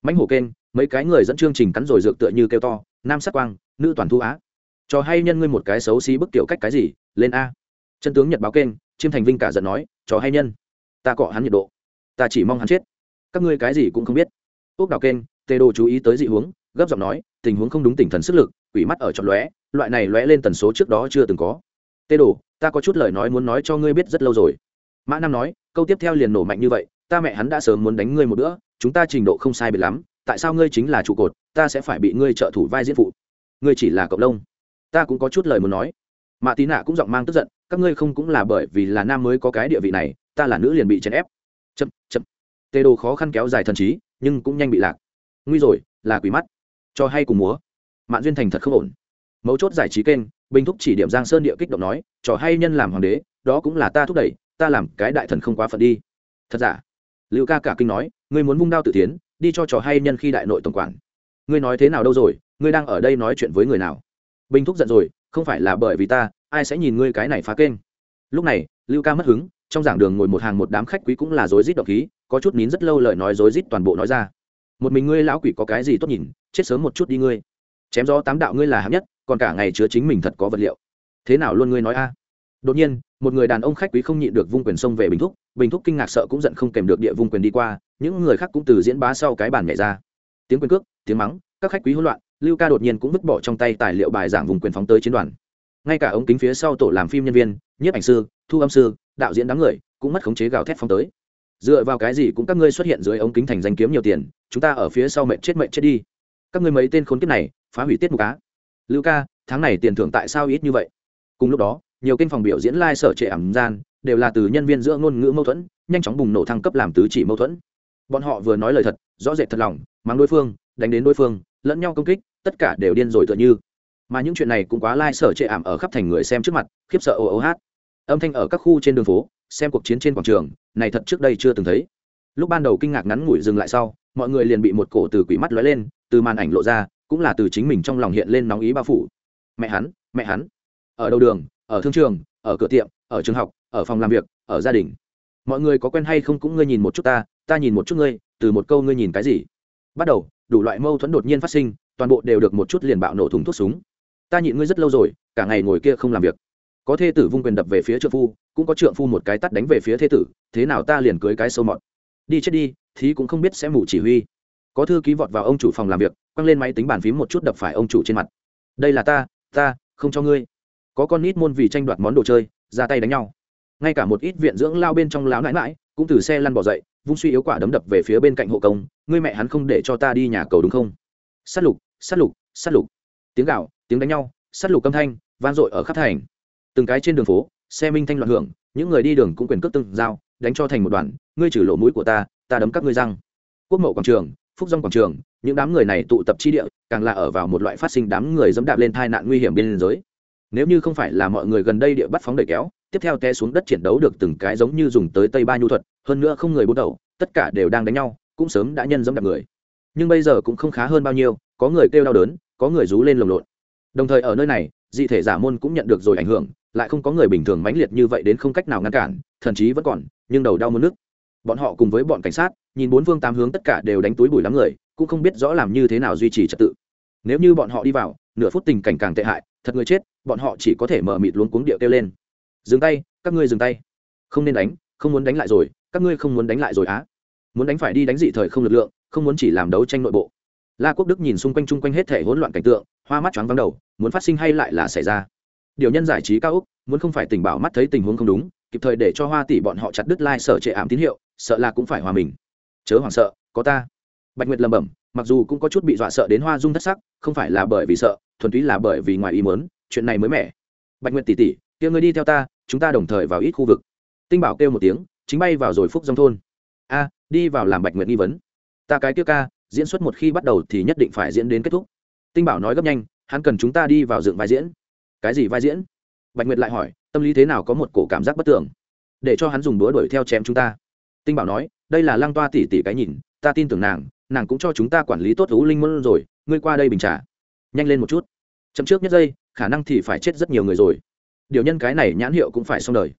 Speaker 1: Mãnh hổ kênh mấy cái người dẫn chương trình cắn rồi dược tựa như kêu to, nam sắc quang, nữ toàn thu á. Cho hay nhân ngươi một cái xấu xí bức tiểu cách cái gì, lên a. Chân tướng nhật báo kênh, chiêm thành vinh cả giận nói, cho hay nhân. Ta cọ hắn nhiệt độ. Ta chỉ mong hắn chết. Các ngươi cái gì cũng không biết. Ốc đào kênh, tê đồ chú ý tới dị huống gấp giọng nói, tình huống không đúng tỉnh thần sức lực, quỷ mắt ở trọn lóe, loại này lóe lên tần số trước đó chưa từng có. Tê đồ, ta có chút lời nói muốn nói cho ngươi biết rất lâu rồi. Mã nam nói, câu tiếp theo liền nổ mạnh như vậy, ta mẹ hắn đã sớm muốn đánh ngươi một bữa, chúng ta trình độ không sai biệt lắm tại sao ngươi chính là trụ cột, ta sẽ phải bị ngươi trợ thủ vai diễn phụ. Ngươi chỉ là cộng đồng ta cũng có chút lời muốn nói. Mạ tí nạ cũng giọng mang tức giận, các ngươi không cũng là bởi vì là nam mới có cái địa vị này, ta là nữ liền bị chèn ép. Chậm chậm. Tê đồ khó khăn kéo dài thần trí, nhưng cũng nhanh bị lạc. Nguy rồi, là quỷ mắt. Cho hay cùng múa. Mạn duyên thành thật không ổn. Mấu chốt giải trí kênh, bình thúc chỉ điểm giang sơn địa kích động nói trò hay nhân làm hoàng đế, đó cũng là ta thúc đẩy, ta làm cái đại thần không quá phận đi. Thật giả? Lưu ca cả kinh nói, ngươi muốn vung đao tự tiến đi cho trò hay nhân khi đại nội tổng quản. Ngươi nói thế nào đâu rồi? Ngươi đang ở đây nói chuyện với người nào? Bình thúc giận rồi, không phải là bởi vì ta, ai sẽ nhìn ngươi cái này phá kênh? Lúc này, lưu ca mất hứng, trong giảng đường ngồi một hàng một đám khách quý cũng là rối rít độc khí, có chút nín rất lâu lời nói rối rít toàn bộ nói ra. Một mình ngươi lão quỷ có cái gì tốt nhìn, chết sớm một chút đi ngươi. Chém gió tám đạo ngươi là hạng nhất, còn cả ngày chứa chính mình thật có vật liệu. Thế nào luôn ngươi nói a? Đột nhiên, một người đàn ông khách quý không nhịn được vung quyền sông về bình thúc bình thúc kinh ngạc sợ cũng giận không kèm được địa vung quyền đi qua những người khác cũng từ diễn bá sau cái bàn nhảy ra. Tiếng quyền cước, tiếng mắng, các khách quý hỗn loạn, lưu ca đột nhiên cũng vứt bỏ trong tay tài liệu bài giảng vùng quyền phóng tới chiến đoàn. Ngay cả ống kính phía sau tổ làm phim nhân viên, nhiếp ảnh sư, thu âm sư, đạo diễn đám người cũng mất khống chế gào thét phóng tới. Dựa vào cái gì cũng các ngươi xuất hiện dưới ống kính thành danh kiếm nhiều tiền, chúng ta ở phía sau mệnh chết mệnh chết đi. Các ngươi mấy tên khốn kiếp này, phá hủy tiết mục cá lưu ca, tháng này tiền thưởng tại sao ít như vậy? Cùng lúc đó, nhiều kênh phòng biểu diễn lai、like、sở trệ ẩm gian, đều là từ nhân viên giữa ngôn ngữ mâu thuẫn, nhanh chóng bùng nổ thăng cấp làm tứ chỉ mâu thuẫn bọn họ vừa nói lời thật, rõ rệt thật lòng mang đối phương, đánh đến đối phương, lẫn nhau công kích, tất cả đều điên rồi tựa như. Mà những chuyện này cũng quá lai、like、sở trệ ảm ở khắp thành người xem trước mặt, khiếp sợ ồ ồ hát. Âm thanh ở các khu trên đường phố, xem cuộc chiến trên quảng trường, này thật trước đây chưa từng thấy. Lúc ban đầu kinh ngạc ngắn ngủi dừng lại sau, mọi người liền bị một cổ từ quỷ mắt lóe lên, từ màn ảnh lộ ra, cũng là từ chính mình trong lòng hiện lên nóng ý bao phủ. Mẹ hắn mẹ hắn. Ở đầu đường, ở thương trường, ở cửa tiệm, ở trường học, ở phòng làm việc, ở gia đình mọi người có quen hay không cũng ngươi nhìn một chút ta ta nhìn một chút ngươi, từ một câu ngươi nhìn cái gì? Bắt đầu, đủ loại mâu thuẫn đột nhiên phát sinh, toàn bộ đều được một chút liền bạo nổ thùng thuốc súng. Ta nhịn ngươi rất lâu rồi, cả ngày ngồi kia không làm việc. Có thê tử vung quyền đập về phía trượng phu, cũng có trượng phu một cái tắt đánh về phía thê tử, thế nào ta liền cưới cái sâu mọt. Đi chết đi thì cũng không biết sẽ mù chỉ huy. Có thư ký vọt vào ông chủ phòng làm việc, quăng lên máy tính bàn phím một chút đập phải ông chủ trên mặt. Đây là ta ta, không cho ngươi. Có con nít môn vì tranh đoạt món đồ chơi, ra tay đánh nhau ngay cả một ít viện dưỡng lao bên trong láo nãi mãi cũng từ xe lăn bỏ dậy, vung suy yếu quả đấm đập về phía bên cạnh hộ công, ngươi mẹ hắn không để cho ta đi nhà cầu đúng không? S á t lục s á t lục s á t lục. Tiếng gạo tiếng đánh nhau s á t lục âm thanh vang dội ở khắp thành. Từng cái trên đường phố, xe minh thanh loạn hưởng, những người đi đường cũng quyền cước từng dao đánh cho thành một đoàn, ngươi trừ lỗ mũi của ta ta đấm các ngươi răng. Quốc mậu quảng trường, phúc dông quảng trường, những đám người này tụ tập chi địa, càng là ở vào một loại phát sinh đám người dẫm đạp lên tai nạn nguy hiểm biên giới. Nếu như không phải là mọi người gần đây địa bắt phóng đẩy kéo tiếp theo té xuống đất chiến đấu được từng cái giống như dùng tới tây ba nhu thuật, hơn nữa không người bút đầu, tất cả đều đang đánh nhau, cũng sớm đã nhân dẫm đạp người. Nhưng bây giờ cũng không khá hơn bao nhiêu, có người kêu đau đớn, có người rú lên lồng lộn. Đồng thời ở nơi này, dị thể giả môn cũng nhận được rồi ảnh hưởng, lại không có người bình thường mãnh liệt như vậy đến không cách nào ngăn cản, thậm chí vẫn còn, nhưng đầu đau muốn nước. Bọn họ cùng với bọn cảnh sát, nhìn bốn phương tám hướng tất cả đều đánh túi bùi lắm người, cũng không biết rõ làm như thế nào duy trì trật tự. Nếu như bọn họ đi vào, nửa phút tình cảnh càng tệ hại, thật người chết, bọn họ chỉ có thể mở mịt luống cuống điệu kêu lên dừng tay, các ngươi dừng tay. Không nên đánh, không muốn đánh lại rồi, các ngươi không muốn đánh lại rồi á. Muốn đánh phải đi đánh dị thời không lực lượng, không muốn chỉ làm đấu tranh nội bộ. La quốc đức nhìn xung quanh chung quanh hết thể hỗn loạn cảnh tượng, hoa mắt choáng vắng đầu, muốn phát sinh hay lại là xảy ra? Điều nhân giải trí cao úc, muốn không phải tình bảo mắt thấy tình huống không đúng, kịp thời để cho hoa tỷ bọn họ chặt đứt lai、like、sở trệ ảm tín hiệu, sợ là cũng phải hòa mình. Chớ hoảng sợ, có ta. Bạch nguyệt lầm bẩm, mặc dù cũng có chút bị dọa sợ đến hoa dung thất sắc, không phải là bởi vì sợ, thuần túy là bởi vì ngoài ý mớn chuyện này mới mẻ. Bạch nguyệt tỉ tỉ, kia người đi theo ta chúng ta đồng thời vào ít khu vực. Tinh bảo kêu một tiếng, chính bay vào rồi phúc dòng thôn. A, đi vào làm bạch nguyệt nghi vấn. Ta cái kia ca, diễn xuất một khi bắt đầu thì nhất định phải diễn đến kết thúc. Tinh bảo nói gấp nhanh, hắn cần chúng ta đi vào dựng vai diễn. Cái gì vai diễn? Bạch nguyệt lại hỏi, tâm lý thế nào có một cổ cảm giác bất tưởng? Để cho hắn dùng búa đuổi theo chém chúng ta. Tinh bảo nói, đây là lăng toa tỉ tỉ cái nhìn, ta tin tưởng nàng nàng cũng cho chúng ta quản lý tốt thú linh môn rồi, ngươi qua đây bình trả nhanh lên một chút. Chậm trước nhất giây, khả năng thì phải chết rất nhiều người rồi điều nhân cái này nhãn hiệu cũng phải xong đời.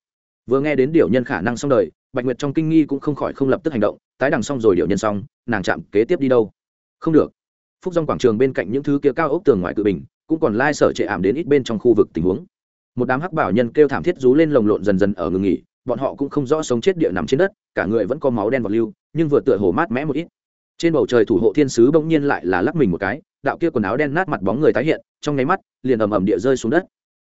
Speaker 1: Vừa nghe đến điều nhân khả năng xong đời, bạch nguyệt trong kinh nghi cũng không khỏi không lập tức hành động, tái đằng xong rồi điều nhân xong, nàng chạm kế tiếp đi đâu? Không được. Phúc dòng quảng trường bên cạnh những thứ kia cao ốc tường ngoài cự bình, cũng còn lai sở trệ ảm đến ít bên trong khu vực tình huống. Một đám hắc bảo nhân kêu thảm thiết rú lên lồng lộn dần dần ở ngừng nghỉ, bọn họ cũng không rõ sống chết địa nằm trên đất, cả người vẫn có máu đen vọt lưu, nhưng vừa tựa hồ mát mẽ một ít. Trên bầu trời thủ hộ thiên sứ bỗng nhiên lại là lắc mình một cái, đạo kia quần áo đen nát mặt bóng người tái hiện, trong nháy mắt, liền ầm ầm địa rơi xuống đất.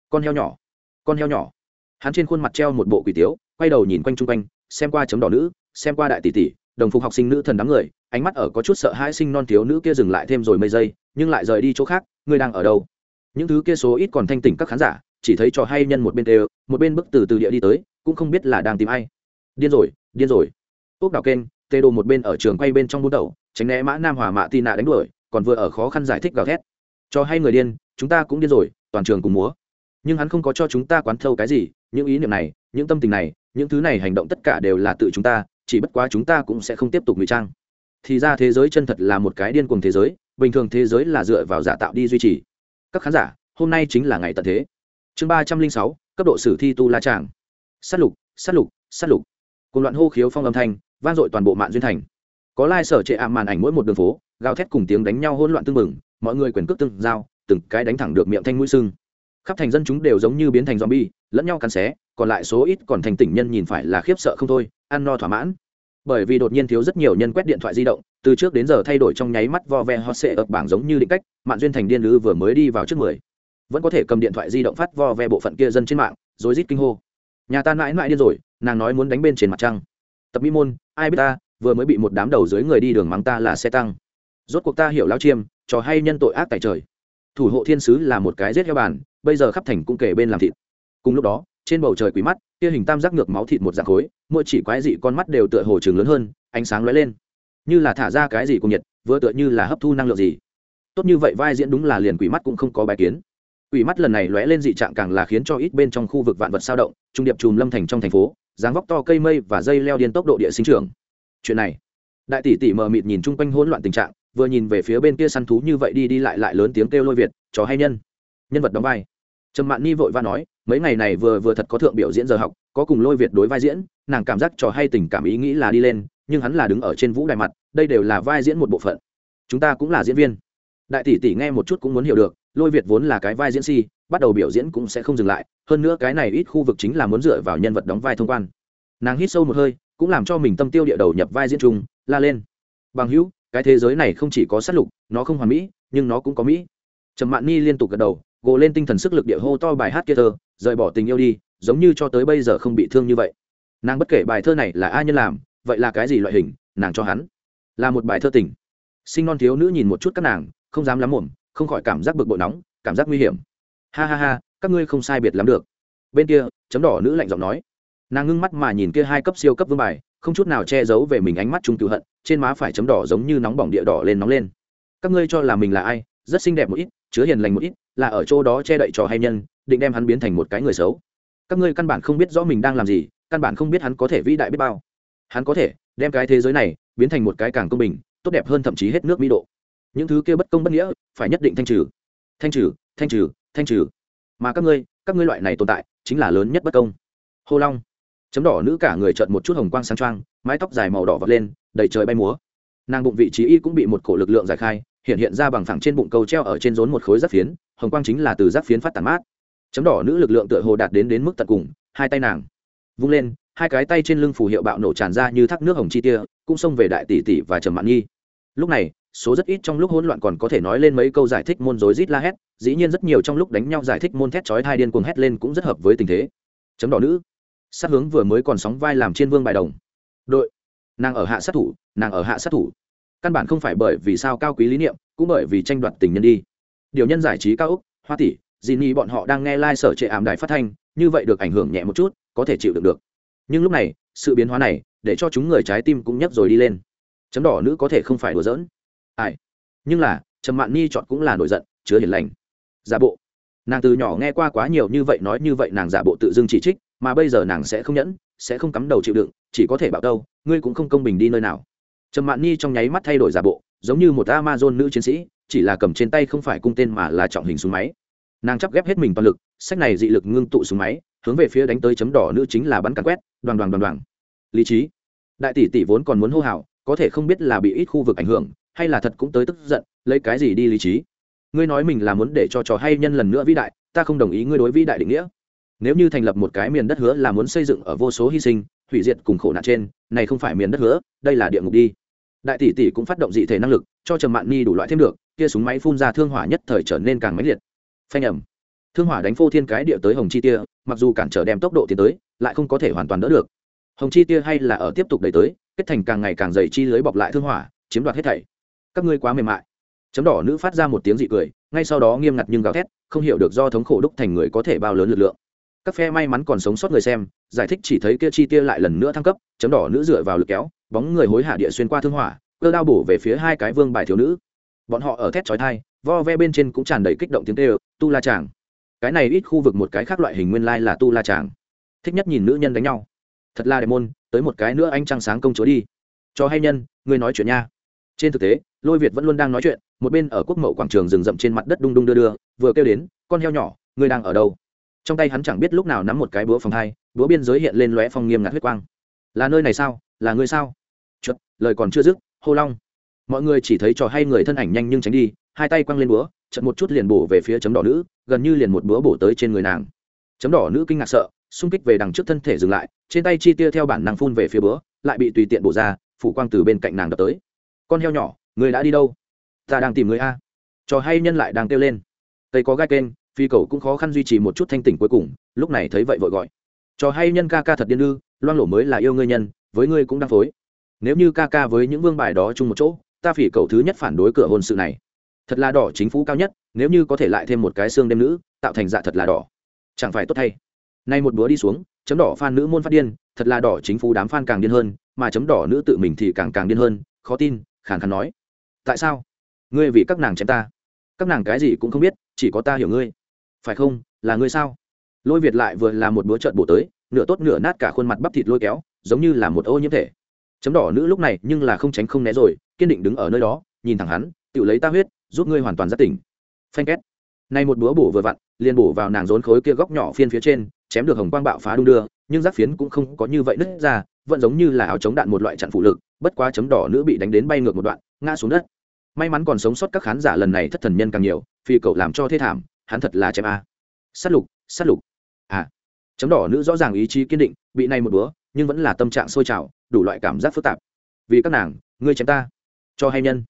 Speaker 1: Con heo nhỏ con heo nhỏ. Hắn trên khuôn mặt treo một bộ quỷ tiếu, quay đầu nhìn quanh chung quanh, xem qua chấm đỏ nữ, xem qua đại tỷ tỷ, đồng phục học sinh nữ thần đám người, ánh mắt ở có chút sợ hãi sinh non thiếu nữ kia dừng lại thêm rồi mấy giây, nhưng lại rời đi chỗ khác ngươi đang ở đâu? Những thứ kia số ít còn thanh tỉnh các khán giả, chỉ thấy trò hay nhân một bên đều, một bên bức từ từ địa đi tới, cũng không biết là đang tìm ai. Điên rồi điên rồi. Ốc đào kênh, tê đồ một bên ở trường quay bên trong bút đầu, tránh né mã nam hòa mạ tì nạ đánh đuổi, còn vừa ở khó khăn giải thích gào thét. Cho hay người điên, chúng ta cũng điên rồi, toàn trường cùng múa nhưng hắn không có cho chúng ta quán thâu cái gì, những ý niệm này, những tâm tình này, những thứ này hành động tất cả đều là tự chúng ta, chỉ bất quá chúng ta cũng sẽ không tiếp tục ngụy trang. Thì ra thế giới chân thật là một cái điên cuồng thế giới, bình thường thế giới là dựa vào giả tạo đi duy trì. Các khán giả, hôm nay chính là ngày tận thế. Chương ba trăm linh sáu, cấp độ sử thi tu la tràng s á t lục s á t lục s á t lục. Cùng loạn hô khiếu phong âm thanh, vang dội toàn bộ mạng duyên thành. Có lai、like、sở trệ ảm màn ảnh mỗi một đường phố, gào thét cùng tiếng đánh nhau hỗn loạn tưng bừng, mọi người quyền cước tương giao, từng cái đánh thẳng được miệng thanh mũi sưng khắp thành dân chúng đều giống như biến thành zombie, lẫn nhau cắn xé, còn lại số ít còn thành tỉnh nhân nhìn phải là khiếp sợ không thôi, ăn no thỏa mãn. Bởi vì đột nhiên thiếu rất nhiều nhân quét điện thoại di động, từ trước đến giờ thay đổi trong nháy mắt vo ve hot sệ ập bảng giống như định cách mạng duyên thành điên lư vừa mới đi vào trước mười. Vẫn có thể cầm điện thoại di động phát vo ve bộ phận kia dân trên mạng, rồi rít kinh hô. Nhà ta mãi mãi điên rồi, nàng nói muốn đánh bên trên mặt trăng. Tập mỹ môn, ai biết ta, vừa mới bị một đám đầu dưới người đi đường mắng ta là xe tăng. Rốt cuộc ta hiểu lão chiêm, trò hay nhân tội ác tại trời. Thủ hộ thiên sứ là một cái giết heo bàn bây giờ khắp thành cũng kể bên làm thịt. Cùng lúc đó, trên bầu trời quý mắt, kia hình tam giác ngược máu thịt một dạng khối, mỗi chỉ quái dị con mắt đều tựa hồ trường lớn hơn, ánh sáng lóe lên. Như là thả ra cái gì cùng nhiệt, vừa tựa như là hấp thu năng lượng gì. Tốt như vậy vai diễn đúng là liền quỷ mắt cũng không có bài kiến. Quỷ mắt lần này lóe lên dị trạng càng là khiến cho ít bên trong khu vực vạn vật sao động, trung điệp chùm lâm thành trong thành phố, dáng vóc to cây mây và dây leo điên tốc độ địa sinh trưởng. Chuyện này, đại tỷ tỷ mờ mịt nhìn chung quanh hỗn loạn tình trạng, vừa nhìn về phía bên kia săn thú như vậy đi đi lại lại lớn tiếng kêu lôi việt, chó hay nhân? Nhân vật đóng vai. Trầm mạn ni vội va nói, mấy ngày này vừa vừa thật có thượng biểu diễn giờ học, có cùng lôi việt đối vai diễn, nàng cảm giác trò hay tình cảm ý nghĩ là đi lên, nhưng hắn là đứng ở trên vũ đài mặt, đây đều là vai diễn một bộ phận. Chúng ta cũng là diễn viên. Đại tỷ tỷ nghe một chút cũng muốn hiểu được, lôi việt vốn là cái vai diễn si, bắt đầu biểu diễn cũng sẽ không dừng lại, hơn nữa cái này ít khu vực chính là muốn dựa vào nhân vật đóng vai thông quan. Nàng hít sâu một hơi, cũng làm cho mình tâm tiêu địa đầu nhập vai diễn chung, la lên. Bằng hữu, cái thế giới này không chỉ có sát lục, nó không hoàn mỹ, nhưng nó cũng có mỹ. Trầm mạn ni liên tục gật đầu gồ lên tinh thần sức lực địa hô to bài hát kia thơ, rời bỏ tình yêu đi, giống như cho tới bây giờ không bị thương như vậy. Nàng bất kể bài thơ này là ai nhân làm, vậy là cái gì loại hình, nàng cho hắn là một bài thơ tình. Sinh non thiếu nữ nhìn một chút các nàng, không dám lắm mồm không khỏi cảm giác bực bội nóng, cảm giác nguy hiểm. Ha ha ha, các ngươi không sai biệt lắm được. Bên kia, chấm đỏ nữ lạnh giọng nói. Nàng ngưng mắt mà nhìn kia hai cấp siêu cấp vương bài, không chút nào che giấu về mình ánh mắt trung cựu hận, trên má phải chấm đỏ giống như nóng bỏng địa đỏ lên nóng lên. Các ngươi cho là mình là ai rất xinh đẹp một ít, chứa hiền lành một ít, là ở chỗ đó che đậy trò hay nhân, định đem hắn biến thành một cái người xấu. Các ngươi căn bản không biết rõ mình đang làm gì, căn bản không biết hắn có thể vĩ đại biết bao. Hắn có thể đem cái thế giới này biến thành một cái càng công bình, tốt đẹp hơn thậm chí hết nước mỹ độ. Những thứ kia bất công bất nghĩa, phải nhất định thanh trừ. Thanh trừ thanh trừ thanh trừ. Mà các ngươi các ngươi loại này tồn tại, chính là lớn nhất bất công. Hô long. Chấm đỏ nữ cả người trợn một chút hồng quang sáng trang mái tóc dài màu đỏ vọt lên, đầy trời bay múa. Nàng bụng vị trí y cũng bị một cổ lực lượng giải khai hiện hiện ra bằng thẳng trên bụng cầu treo ở trên rốn một khối giáp phiến, hồng quang chính là từ giáp phiến phát tán mát. Chấm đỏ nữ lực lượng tựa hồ đạt đến đến mức tận cùng, hai tay nàng vung lên, hai cái tay trên lưng phù hiệu bạo nổ tràn ra như thác nước hồng chi tia, cũng xông về đại tỷ tỷ và trầm mạn nhi. Lúc này, số rất ít trong lúc hỗn loạn còn có thể nói lên mấy câu giải thích môn rối rít la hét, dĩ nhiên rất nhiều trong lúc đánh nhau giải thích môn thét chói hai điên cuồng hét lên cũng rất hợp với tình thế. Chấm đỏ nữ, sát hướng vừa mới còn sóng vai làm trên vương bài đồng. Đội, nàng ở hạ sát thủ, nàng ở hạ sát thủ căn bản không phải bởi vì sao cao quý lý niệm, cũng bởi vì tranh đoạt tình nhân đi. Điều nhân giải trí cao úc, hoa tỷ dì nhi bọn họ đang nghe lai、like、sở trệ ảm đài phát thanh, như vậy được ảnh hưởng nhẹ một chút, có thể chịu được được. Nhưng lúc này, sự biến hóa này, để cho chúng người trái tim cũng nhấp rồi đi lên. Chấm đỏ nữ có thể không phải đùa giỡn. Ai? Nhưng là, trầm mạn ni chọn cũng là nổi giận, chứa hiền lành. Giả bộ. Nàng từ nhỏ nghe qua quá nhiều như vậy nói như vậy nàng giả bộ tự dưng chỉ trích, mà bây giờ nàng sẽ không nhẫn, sẽ không cắm đầu chịu đựng, chỉ có thể bảo đâu ngươi cũng không công bình đi nơi nào trầm mạn ni trong nháy mắt thay đổi giả bộ, giống như một amazon nữ chiến sĩ, chỉ là cầm trên tay không phải cung tên mà là trọng hình súng máy. Nàng chắp ghép hết mình toàn lực, sách này dị lực ngưng tụ súng máy, hướng về phía đánh tới chấm đỏ nữ chính là bắn càn quét, đoàn đoàn đoàn đoàn. Lý trí. Đại tỷ tỷ vốn còn muốn hô hào, có thể không biết là bị ít khu vực ảnh hưởng, hay là thật cũng tới tức giận, lấy cái gì đi lý trí? Ngươi nói mình là muốn để cho trò hay nhân lần nữa vĩ đại, ta không đồng ý ngươi đối vĩ đại định nghĩa. Nếu như thành lập một cái miền đất hứa là muốn xây dựng ở vô số hy sinh hủy diệt cùng khổ nạn trên, này không phải miền đất hứa, đây là địa ngục đi. Đại tỷ tỷ cũng phát động dị thể năng lực, cho trầm mạn ni đủ loại thêm được, kia súng máy phun ra thương hỏa nhất thời trở nên càng mãnh liệt. Phanh ẩm thương hỏa đánh phô thiên cái địa tới hồng chi tia, mặc dù cản trở đem tốc độ tiến tới, lại không có thể hoàn toàn đỡ được. Hồng chi tia hay là ở tiếp tục đẩy tới, kết thành càng ngày càng dày chi lưới bọc lại thương hỏa, chiếm đoạt hết thảy. Các ngươi quá mềm mại. Chấm đỏ nữ phát ra một tiếng dị cười, ngay sau đó nghiêm ngặt nhưng gào thét, không hiểu được do thống khổ đúc thành người có thể bao lớn lực lượng các phe may mắn còn sống sót người xem, giải thích chỉ thấy kia chi tia lại lần nữa thăng cấp, chấm đỏ nữ dựa vào lực kéo, bóng người hối hạ địa xuyên qua thương hỏa, cơ đao bổ về phía hai cái vương bài thiếu nữ. Bọn họ ở thét chói thai vo ve bên trên cũng tràn đầy kích động tiếng tê tu la chàng. Cái này ít khu vực một cái khác loại hình nguyên lai là tu la chàng. Thích nhất nhìn nữ nhân đánh nhau. Thật là đẹp môn, tới một cái nữa anh trăng sáng công chúa đi. Cho hay nhân, ngươi nói chuyện nha. Trên thực tế, lôi việt vẫn luôn đang nói chuyện, một bên ở quốc mậu quảng trường rừng rậm trên mặt đất đung đung đưa đưa, vừa kêu đến, con heo nhỏ, ngươi đang ở đâu? Trong tay hắn chẳng biết lúc nào nắm một cái búa phòng hai, búa biên giới hiện lên lóe phong nghiêm ngặt huyết quang. Là nơi này sao? Là ngươi sao? Chật lời còn chưa dứt, hô long. Mọi người chỉ thấy trò hay người thân ảnh nhanh nhưng tránh đi, hai tay quăng lên búa chật một chút liền bổ về phía chấm đỏ nữ, gần như liền một búa bổ tới trên người nàng. Chấm đỏ nữ kinh ngạc sợ, xung kích về đằng trước thân thể dừng lại, trên tay chi tia theo bản năng phun về phía búa, lại bị tùy tiện bổ ra, phủ quang từ bên cạnh nàng đập tới. Con heo nhỏ, người đã đi đâu? Ta đang tìm người a. Trò hay nhân lại đang kêu lên. Tây có gai kênh phi cầu cũng khó khăn duy trì một chút thanh tỉnh cuối cùng, lúc này thấy vậy vội gọi. Trò hay nhân ca ca thật điên ư loan lổ mới là yêu ngươi nhân, với ngươi cũng đang phối. Nếu như ca ca với những vương bài đó chung một chỗ, ta phỉ cầu thứ nhất phản đối cửa hôn sự này. Thật là đỏ chính phủ cao nhất, nếu như có thể lại thêm một cái xương đêm nữ, tạo thành dạ thật là đỏ. Chẳng phải tốt thay. Nay một bữa đi xuống, chấm đỏ phan nữ môn phát điên, thật là đỏ chính phủ đám phan càng điên hơn, mà chấm đỏ nữ tự mình thì càng càng điên hơn, khó tin, khàn khàn nói. Tại sao? Ngươi vì các nàng chém ta. Các nàng cái gì cũng không biết, chỉ có ta hiểu ngươi phải không? Là ngươi sao? Lôi việt lại vừa là một búa trợn bổ tới, nửa tốt nửa nát cả khuôn mặt bắp thịt lôi kéo, giống như là một ô nhiễm thể. Chấm đỏ nữ lúc này nhưng là không tránh không né rồi, kiên định đứng ở nơi đó, nhìn thẳng hắn, tự lấy ta huyết, giúp ngươi hoàn toàn giác tỉnh. Phanh két. Nay một búa bổ vừa vặn, liền bổ vào nàng rốn khối kia góc nhỏ phiên phía trên, chém được hồng quang bạo phá đung đưa, nhưng giáp phiến cũng không có như vậy nứt ra, vẫn giống như là áo chống đạn một loại chặn phụ lực, bất quá chấm đỏ nữ bị đánh đến bay ngược một đoạn, ngã xuống đất. May mắn còn sống sót các khán giả lần này thất thần nhân càng nhiều phi cậu làm cho thê thảm hắn thật là chém a. Sát lục sát lục. À. Chấm đỏ nữ rõ ràng ý chí kiên định, bị này một búa nhưng vẫn là tâm trạng sôi trào, đủ loại cảm giác phức tạp. Vì các nàng, ngươi chém ta. Cho hay nhân.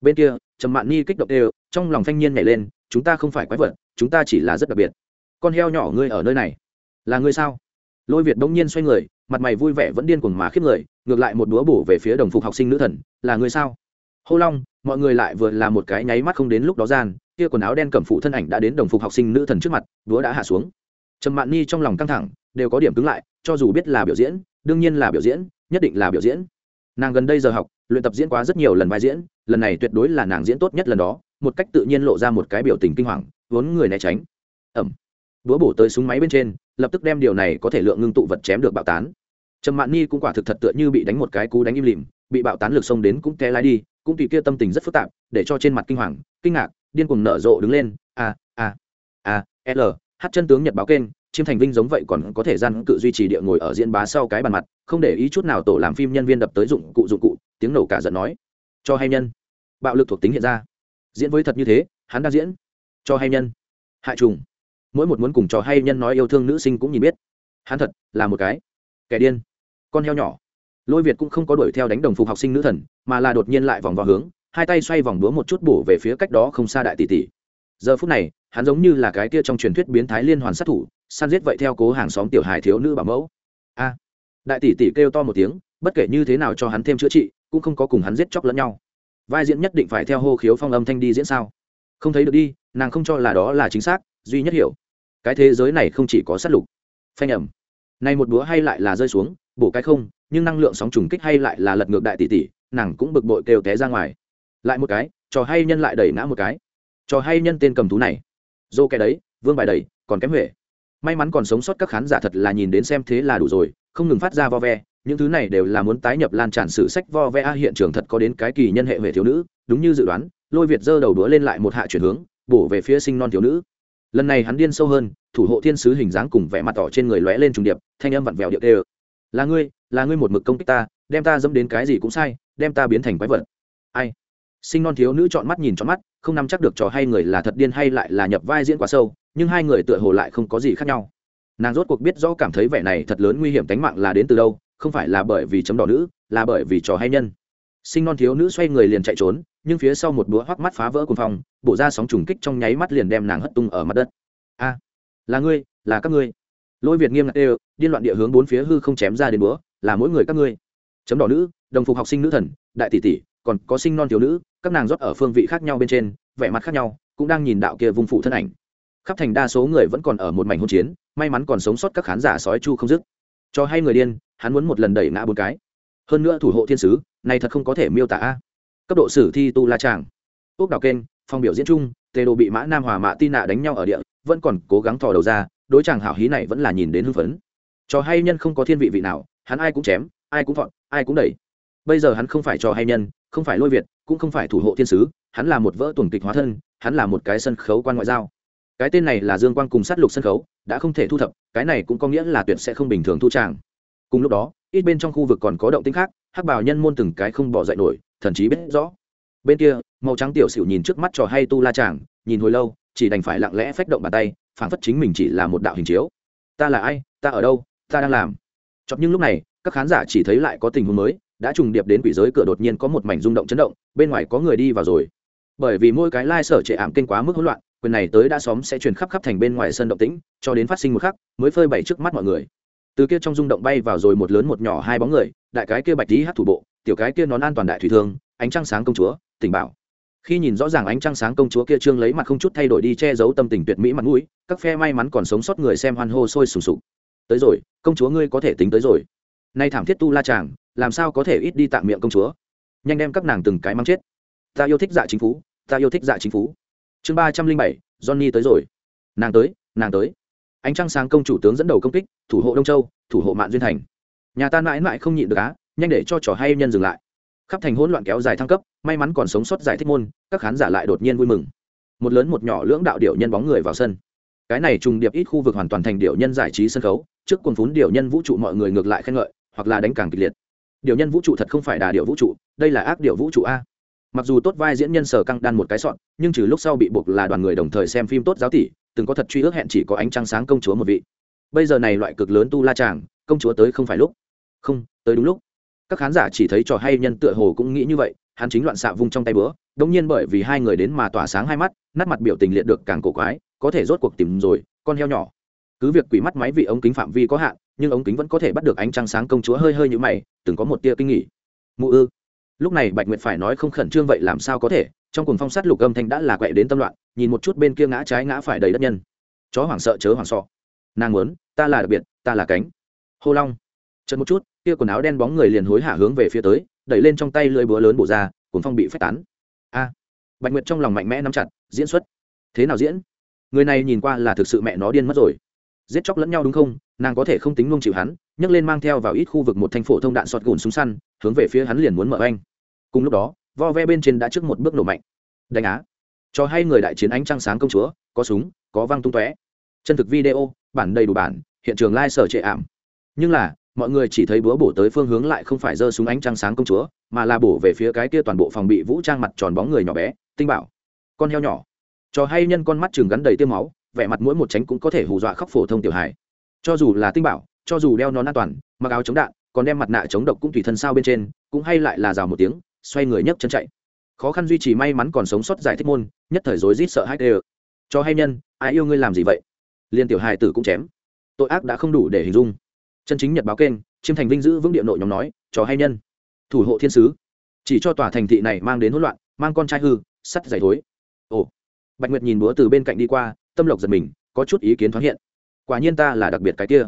Speaker 1: Bên kia, trầm mạn ni kích động đều, trong lòng thanh niên nhảy lên, chúng ta không phải quái vật, chúng ta chỉ là rất đặc biệt. Con heo nhỏ ngươi ở nơi này. Là ngươi sao? Lôi việt bỗng nhiên xoay người, mặt mày vui vẻ vẫn điên cuồng mà khiếp người, ngược lại một búa bổ về phía đồng phục học sinh nữ thần, là ngươi sao? Hô long, mọi người lại vừa là một cái nháy mắt không đến lúc đó gian kia quần áo đen cẩm phụ thân ảnh đã đến đồng phục học sinh nữ thần trước mặt đúa đã hạ xuống. Trầm mạn ni trong lòng căng thẳng, đều có điểm cứng lại, cho dù biết là biểu diễn, đương nhiên là biểu diễn, nhất định là biểu diễn. Nàng gần đây giờ học, luyện tập diễn quá rất nhiều lần vai diễn, lần này tuyệt đối là nàng diễn tốt nhất lần đó, một cách tự nhiên lộ ra một cái biểu tình kinh hoàng, vốn người né tránh. Ẩm. Búa bổ tới súng máy bên trên, lập tức đem điều này có thể lượng ngưng tụ vật chém được bạo tán. Trầm mạn ni cũng quả thực thật tựa như bị đánh một cái cú đánh im lìm, bị bạo tán lực xông đến cũng té lái đi, cũng tùy kia tâm tình rất phức tạp, để cho trên mặt kinh hoàng, kinh ngạc điên cuồng nở rộ đứng lên, a a a, l, hát chân tướng nhật báo kênh, chiêm thành vinh giống vậy còn có thể gian cự duy trì địa ngồi ở diễn bá sau cái bàn mặt, không để ý chút nào tổ làm phim nhân viên đập tới dụng cụ dụng cụ, tiếng nổ cả giận nói, cho hay nhân. Bạo lực thuộc tính hiện ra. Diễn với thật như thế, hắn đang diễn. Cho hay nhân. Hại trùng. Mỗi một muốn cùng trò hay nhân nói yêu thương nữ sinh cũng nhìn biết. Hắn thật là một cái kẻ điên. Con heo nhỏ. Lôi việt cũng không có đuổi theo đánh đồng phục học sinh nữ thần, mà là đột nhiên lại vòng vào hướng hai tay xoay vòng đúa một chút bổ về phía cách đó không xa đại tỷ tỷ. Giờ phút này, hắn giống như là cái kia trong truyền thuyết biến thái liên hoàn sát thủ, săn giết vậy theo cố hàng xóm tiểu hài thiếu nữ bảo mẫu. A! Đại tỷ tỷ kêu to một tiếng, bất kể như thế nào cho hắn thêm chữa trị, cũng không có cùng hắn giết chóc lẫn nhau. Vai diễn nhất định phải theo hô khiếu phong âm thanh đi diễn sao? Không thấy được đi, nàng không cho là đó là chính xác, duy nhất hiểu. Cái thế giới này không chỉ có sát lục. Phanh ẩm. Nay một búa hay lại là rơi xuống, bổ cái không, nhưng năng lượng sóng trùng kích hay lại là lật ngược đại tỷ tỷ, nàng cũng bực bội kêu té ra ngoài lại một cái, trò hay nhân lại đẩy ngã một cái. Trò hay nhân tên cầm thú này. Dô cái đấy, vương bài đầy còn kém huệ. May mắn còn sống sót các khán giả thật là nhìn đến xem thế là đủ rồi, không ngừng phát ra vo ve. Những thứ này đều là muốn tái nhập lan tràn sử sách vo ve. A, hiện trường thật có đến cái kỳ nhân hệ huệ thiếu nữ, đúng như dự đoán, lôi việt giơ đầu đũa lên lại một hạ chuyển hướng, bổ về phía sinh non thiếu nữ. Lần này hắn điên sâu hơn, thủ hộ thiên sứ hình dáng cùng vẻ mặt tỏ trên người lóe lên trùng điệp, thanh âm vặn vẹo điệu ơ là ngươi là ngươi một mực công kích ta, đem ta dẫm đến cái gì cũng sai, đem ta biến thành quái vật. Ai? Sinh non thiếu nữ chọn mắt nhìn chọn mắt, không nắm chắc được trò hay người là thật điên hay lại là nhập vai diễn quá sâu, nhưng hai người tựa hồ lại không có gì khác nhau. Nàng rốt cuộc biết rõ cảm thấy vẻ này thật lớn nguy hiểm tính mạng là đến từ đâu, không phải là bởi vì chấm đỏ nữ, là bởi vì trò hay nhân. Sinh non thiếu nữ xoay người liền chạy trốn, nhưng phía sau một búa hoắc mắt phá vỡ cuồng phòng bổ ra sóng trùng kích trong nháy mắt liền đem nàng hất tung ở mặt đất. A, là ngươi, là các ngươi. Lôi việt nghiêm ngặt đều điên loạn địa hướng bốn phía hư không chém ra đến búa, là mỗi người các ngươi. Chấm đỏ nữ, đồng phục học sinh nữ thần, đại tỷ tỷ còn có sinh non thiếu nữ, các nàng rót ở phương vị khác nhau bên trên, vẻ mặt khác nhau, cũng đang nhìn đạo kia vung phụ thân ảnh. Khắp thành đa số người vẫn còn ở một mảnh hôn chiến, may mắn còn sống sót các khán giả sói chu không dứt. Cho hay người điên, hắn muốn một lần đẩy ngã bốn cái. Hơn nữa thủ hộ thiên sứ, này thật không có thể miêu tả cấp độ sử thi tu la tràng ốc đào kênh phong biểu diễn chung, tề đồ bị mã nam hòa mã tin nạ đánh nhau ở địa, vẫn còn cố gắng thò đầu ra, đối chàng hảo hí này vẫn là nhìn đến hưng phấn. Cho hay nhân không có thiên vị vị nào, hắn ai cũng chém, ai cũng thọn ai cũng đẩy. Bây giờ hắn không phải cho hay nhân không phải lôi việt, cũng không phải thủ hộ thiên sứ, hắn là một vỡ tuần kịch hóa thân, hắn là một cái sân khấu quan ngoại giao. Cái tên này là dương quang cùng sát lục sân khấu, đã không thể thu thập, cái này cũng có nghĩa là tuyệt sẽ không bình thường thu tràng. Cùng lúc đó, ít bên trong khu vực còn có động tĩnh khác, hắc bảo nhân môn từng cái không bỏ dậy nổi, thần chí biết rõ. Bên kia, màu trắng tiểu xỉu nhìn trước mắt trò hay tu la chàng, nhìn hồi lâu, chỉ đành phải lặng lẽ phách động bàn tay phản phất chính mình chỉ là một đạo hình chiếu. Ta là ai? Ta ở đâu? Ta đang làm? Chọc nhưng lúc này, các khán giả chỉ thấy lại có tình huống mới đã trùng điệp đến quỷ giới cửa đột nhiên có một mảnh rung động chấn động, bên ngoài có người đi vào rồi. Bởi vì mỗi cái lai、like、sở trệ ảm kênh quá mức hỗn loạn, quyền này tới đã xóm sẽ truyền khắp khắp thành bên ngoài sân động tĩnh, cho đến phát sinh một khắc, mới phơi bày trước mắt mọi người. Từ kia trong rung động bay vào rồi một lớn một nhỏ hai bóng người, đại cái kia bạch tí hát thủ bộ, tiểu cái kia nón an toàn đại thủy thương, ánh trăng sáng công chúa, tỉnh bảo. Khi nhìn rõ ràng ánh trăng sáng công chúa kia trương lấy mặt không chút thay đổi đi che giấu tâm tình tuyệt mỹ mặt mũi, các phe may mắn còn sống sót người xem hoan hô sôi sùng sục. Tới rồi, công chúa ngươi có thể tính tới rồi. Nay thảm thiết tu la chàng làm sao có thể ít đi tạm miệng công chúa? Nhanh đem các nàng từng cái mang chết. Ta yêu thích dạ chính phú, ta yêu thích dạ chính phú. Chương ba trăm linh bảy, johnny tới rồi. Nàng tới nàng tới. Ánh trăng sáng công chủ tướng dẫn đầu công kích, thủ hộ đông châu, thủ hộ mạng duyên thành. Nhà ta mãi mãi không nhịn được á, nhanh để cho trò hay nhân dừng lại. Khắp thành hỗn loạn kéo dài thăng cấp, may mắn còn sống sót giải thích môn, các khán giả lại đột nhiên vui mừng. Một lớn một nhỏ lưỡng đạo điệu nhân bóng người vào sân. Cái này trùng điệp ít khu vực hoàn toàn thành điệu nhân giải trí sân khấu, trước quần phún điệu nhân vũ trụ mọi người ngược lại khen ngợi, hoặc là đánh càng kịch liệt điều nhân vũ trụ thật không phải đà điệu vũ trụ, đây là ác điệu vũ trụ a. Mặc dù tốt vai diễn nhân sở căng đan một cái sọn nhưng trừ lúc sau bị buộc là đoàn người đồng thời xem phim tốt giáo tỷ, từng có thật truy ước hẹn chỉ có ánh trăng sáng công chúa một vị. Bây giờ này loại cực lớn tu la tràng công chúa tới không phải lúc. Không, tới đúng lúc. Các khán giả chỉ thấy trò hay nhân tựa hồ cũng nghĩ như vậy, hắn chính loạn xạ vung trong tay bữa đống nhiên bởi vì hai người đến mà tỏa sáng hai mắt, nát mặt biểu tình liệt được càng cổ quái, có thể rốt cuộc tìm rồi, con heo nhỏ. Cứ việc quỷ mắt máy vị ống kính phạm vi có hạn nhưng ống kính vẫn có thể bắt được ánh trăng sáng công chúa hơi hơi như mày, từng có một tia kinh nghỉ mụ ư? Lúc này bạch nguyệt phải nói không khẩn trương vậy làm sao có thể? Trong cùng phong sát lục âm thanh đã là quậy đến tâm loạn, nhìn một chút bên kia ngã trái ngã phải đầy đất nhân. Chó hoảng sợ chớ hoảng sọ. Nàng muốn, ta là đặc biệt, ta là cánh. Hô long. Chật một chút, kia quần áo đen bóng người liền hối hả hướng về phía tới, đẩy lên trong tay lưỡi búa lớn bổ ra cuốn phong bị phách tán. A! Bạch nguyệt trong lòng mạnh mẽ nắm chặt, diễn xuất. Thế nào diễn? Người này nhìn qua là thực sự mẹ nó điên mất rồi. Giết chóc lẫn nhau đúng không? Nàng có thể không tính nung chịu hắn, nhấc lên mang theo vào ít khu vực một thanh phổ thông đạn sọt gùn súng săn, hướng về phía hắn liền muốn mở anh cùng lúc đó, vo ve bên trên đã trước một bước nổ mạnh. Đánh á. Cho hay người đại chiến ánh trăng sáng công chúa, có súng, có văng tung tóe. Chân thực video, bản đầy đủ bản, hiện trường lai、like、sở trệ ảm. Nhưng là, mọi người chỉ thấy búa bổ tới phương hướng lại không phải giơ súng ánh trăng sáng công chúa, mà là bổ về phía cái kia toàn bộ phòng bị vũ trang mặt tròn bóng người nhỏ bé, tinh bảo. Con heo nhỏ. Cho hay nhân con mắt chừng gắn đầy tiêu máu, vẻ mặt mỗi một tránh cũng có thể hù dọa khóc phổ thông tiểu hài cho dù là tinh bảo, cho dù đeo nón an toàn, mặc áo chống đạn, còn đem mặt nạ chống độc cũng tùy thân sao bên trên, cũng hay lại là rào một tiếng, xoay người nhấc chân chạy. Khó khăn duy trì may mắn còn sống sót giải thích môn, nhất thời rối rít sợ hãi tê cho hay nhân, ai yêu ngươi làm gì vậy? Liên tiểu hài tử cũng chém. Tội ác đã không đủ để hình dung. Chân chính nhật báo kênh, chiêm thành vinh giữ vững địa nội nhóm nói, cho hay nhân. Thủ hộ thiên sứ. Chỉ cho tòa thành thị này mang đến hỗn loạn, mang con trai hư, sắt giải thối. Ồ. Bạch nguyệt nhìn búa từ bên cạnh đi qua, tâm lộc giật mình, có chút ý kiến thoáng hiện quả nhiên ta là đặc biệt cái kia.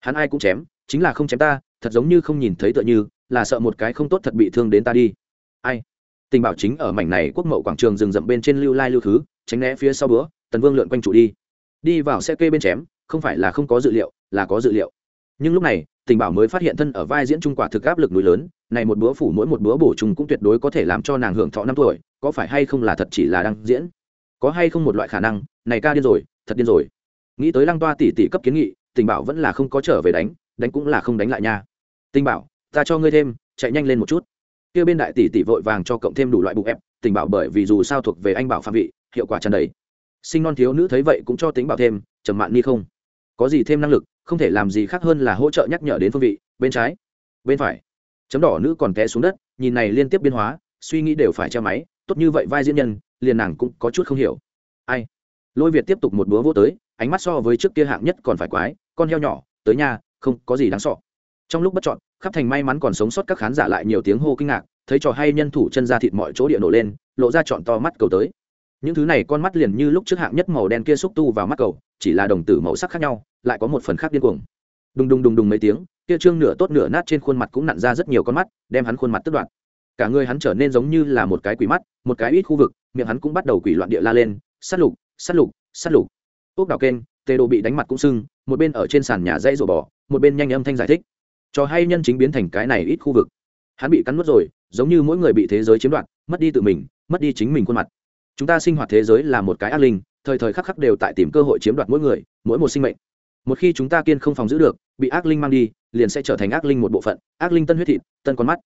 Speaker 1: Hắn ai cũng chém, chính là không chém ta, thật giống như không nhìn thấy tựa như, là sợ một cái không tốt thật bị thương đến ta đi. Ai? Tình bảo chính ở mảnh này quốc mậu quảng trường rừng rậm bên trên lưu lai lưu thứ, tránh né phía sau bữa, tần vương lượn quanh trụ đi. Đi vào xe kê bên chém, không phải là không có dự liệu, là có dự liệu. Nhưng lúc này, tình bảo mới phát hiện thân ở vai diễn trung quả thực áp lực núi lớn, này một bữa phủ mỗi một bữa bổ trùng cũng tuyệt đối có thể làm cho nàng hưởng thọ năm tuổi, có phải hay không là thật chỉ là đang diễn? Có hay không một loại khả năng, này ca điên rồi, thật điên rồi nghĩ tới lăng toa tỷ tỷ cấp kiến nghị, tình bảo vẫn là không có trở về đánh đánh cũng là không đánh lại nha. Tình bảo, ta cho ngươi thêm, chạy nhanh lên một chút. Kia bên đại tỷ tỷ vội vàng cho cộng thêm đủ loại bụng ép, tình bảo bởi vì dù sao thuộc về anh bảo phạm vị, hiệu quả tràn đầy. Sinh non thiếu nữ thấy vậy cũng cho tính bảo thêm, trầm mạn ni không. Có gì thêm năng lực, không thể làm gì khác hơn là hỗ trợ nhắc nhở đến phương vị, bên trái, bên phải. Chấm đỏ nữ còn té xuống đất, nhìn này liên tiếp biến hóa, suy nghĩ đều phải che máy, tốt như vậy vai diễn nhân, liền nàng cũng có chút không hiểu. Ai? Lôi việt tiếp tục một búa vô tới ánh mắt so với trước kia hạng nhất còn phải quái, con heo nhỏ, tới nhà, không có gì đáng sọ trong lúc bất chọn khắp thành may mắn còn sống sót các khán giả lại nhiều tiếng hô kinh ngạc, thấy trò hay nhân thủ chân ra thịt mọi chỗ địa nổ lên, lộ ra trọn to mắt cầu tới. Những thứ này con mắt liền như lúc trước hạng nhất màu đen kia xúc tu vào mắt cầu, chỉ là đồng tử màu sắc khác nhau, lại có một phần khác điên cuồng. Đùng đùng đùng đùng mấy tiếng, kia trương nửa tốt nửa nát trên khuôn mặt cũng nặn ra rất nhiều con mắt, đem hắn khuôn mặt tức đoạn cả người hắn trở nên giống như là một cái quỷ mắt, một cái ít khu vực, miệng hắn cũng bắt đầu quỷ loạn địa la lên, sát lục sát lục sát lục ốc đào kênh, tê đồ bị đánh mặt cũng sưng, một bên ở trên sàn nhà dãy rổ bỏ một bên nhanh âm thanh giải thích. Cho hay nhân chính biến thành cái này ít khu vực. Hắn bị cắn nuốt rồi, giống như mỗi người bị thế giới chiếm đoạt, mất đi tự mình, mất đi chính mình khuôn mặt. Chúng ta sinh hoạt thế giới là một cái ác linh, thời thời khắc khắc đều tại tìm cơ hội chiếm đoạt mỗi người, mỗi một sinh mệnh. Một khi chúng ta kiên không phòng giữ được, bị ác linh mang đi, liền sẽ trở thành ác linh một bộ phận, ác linh tân huyết thịt, tân con mắt.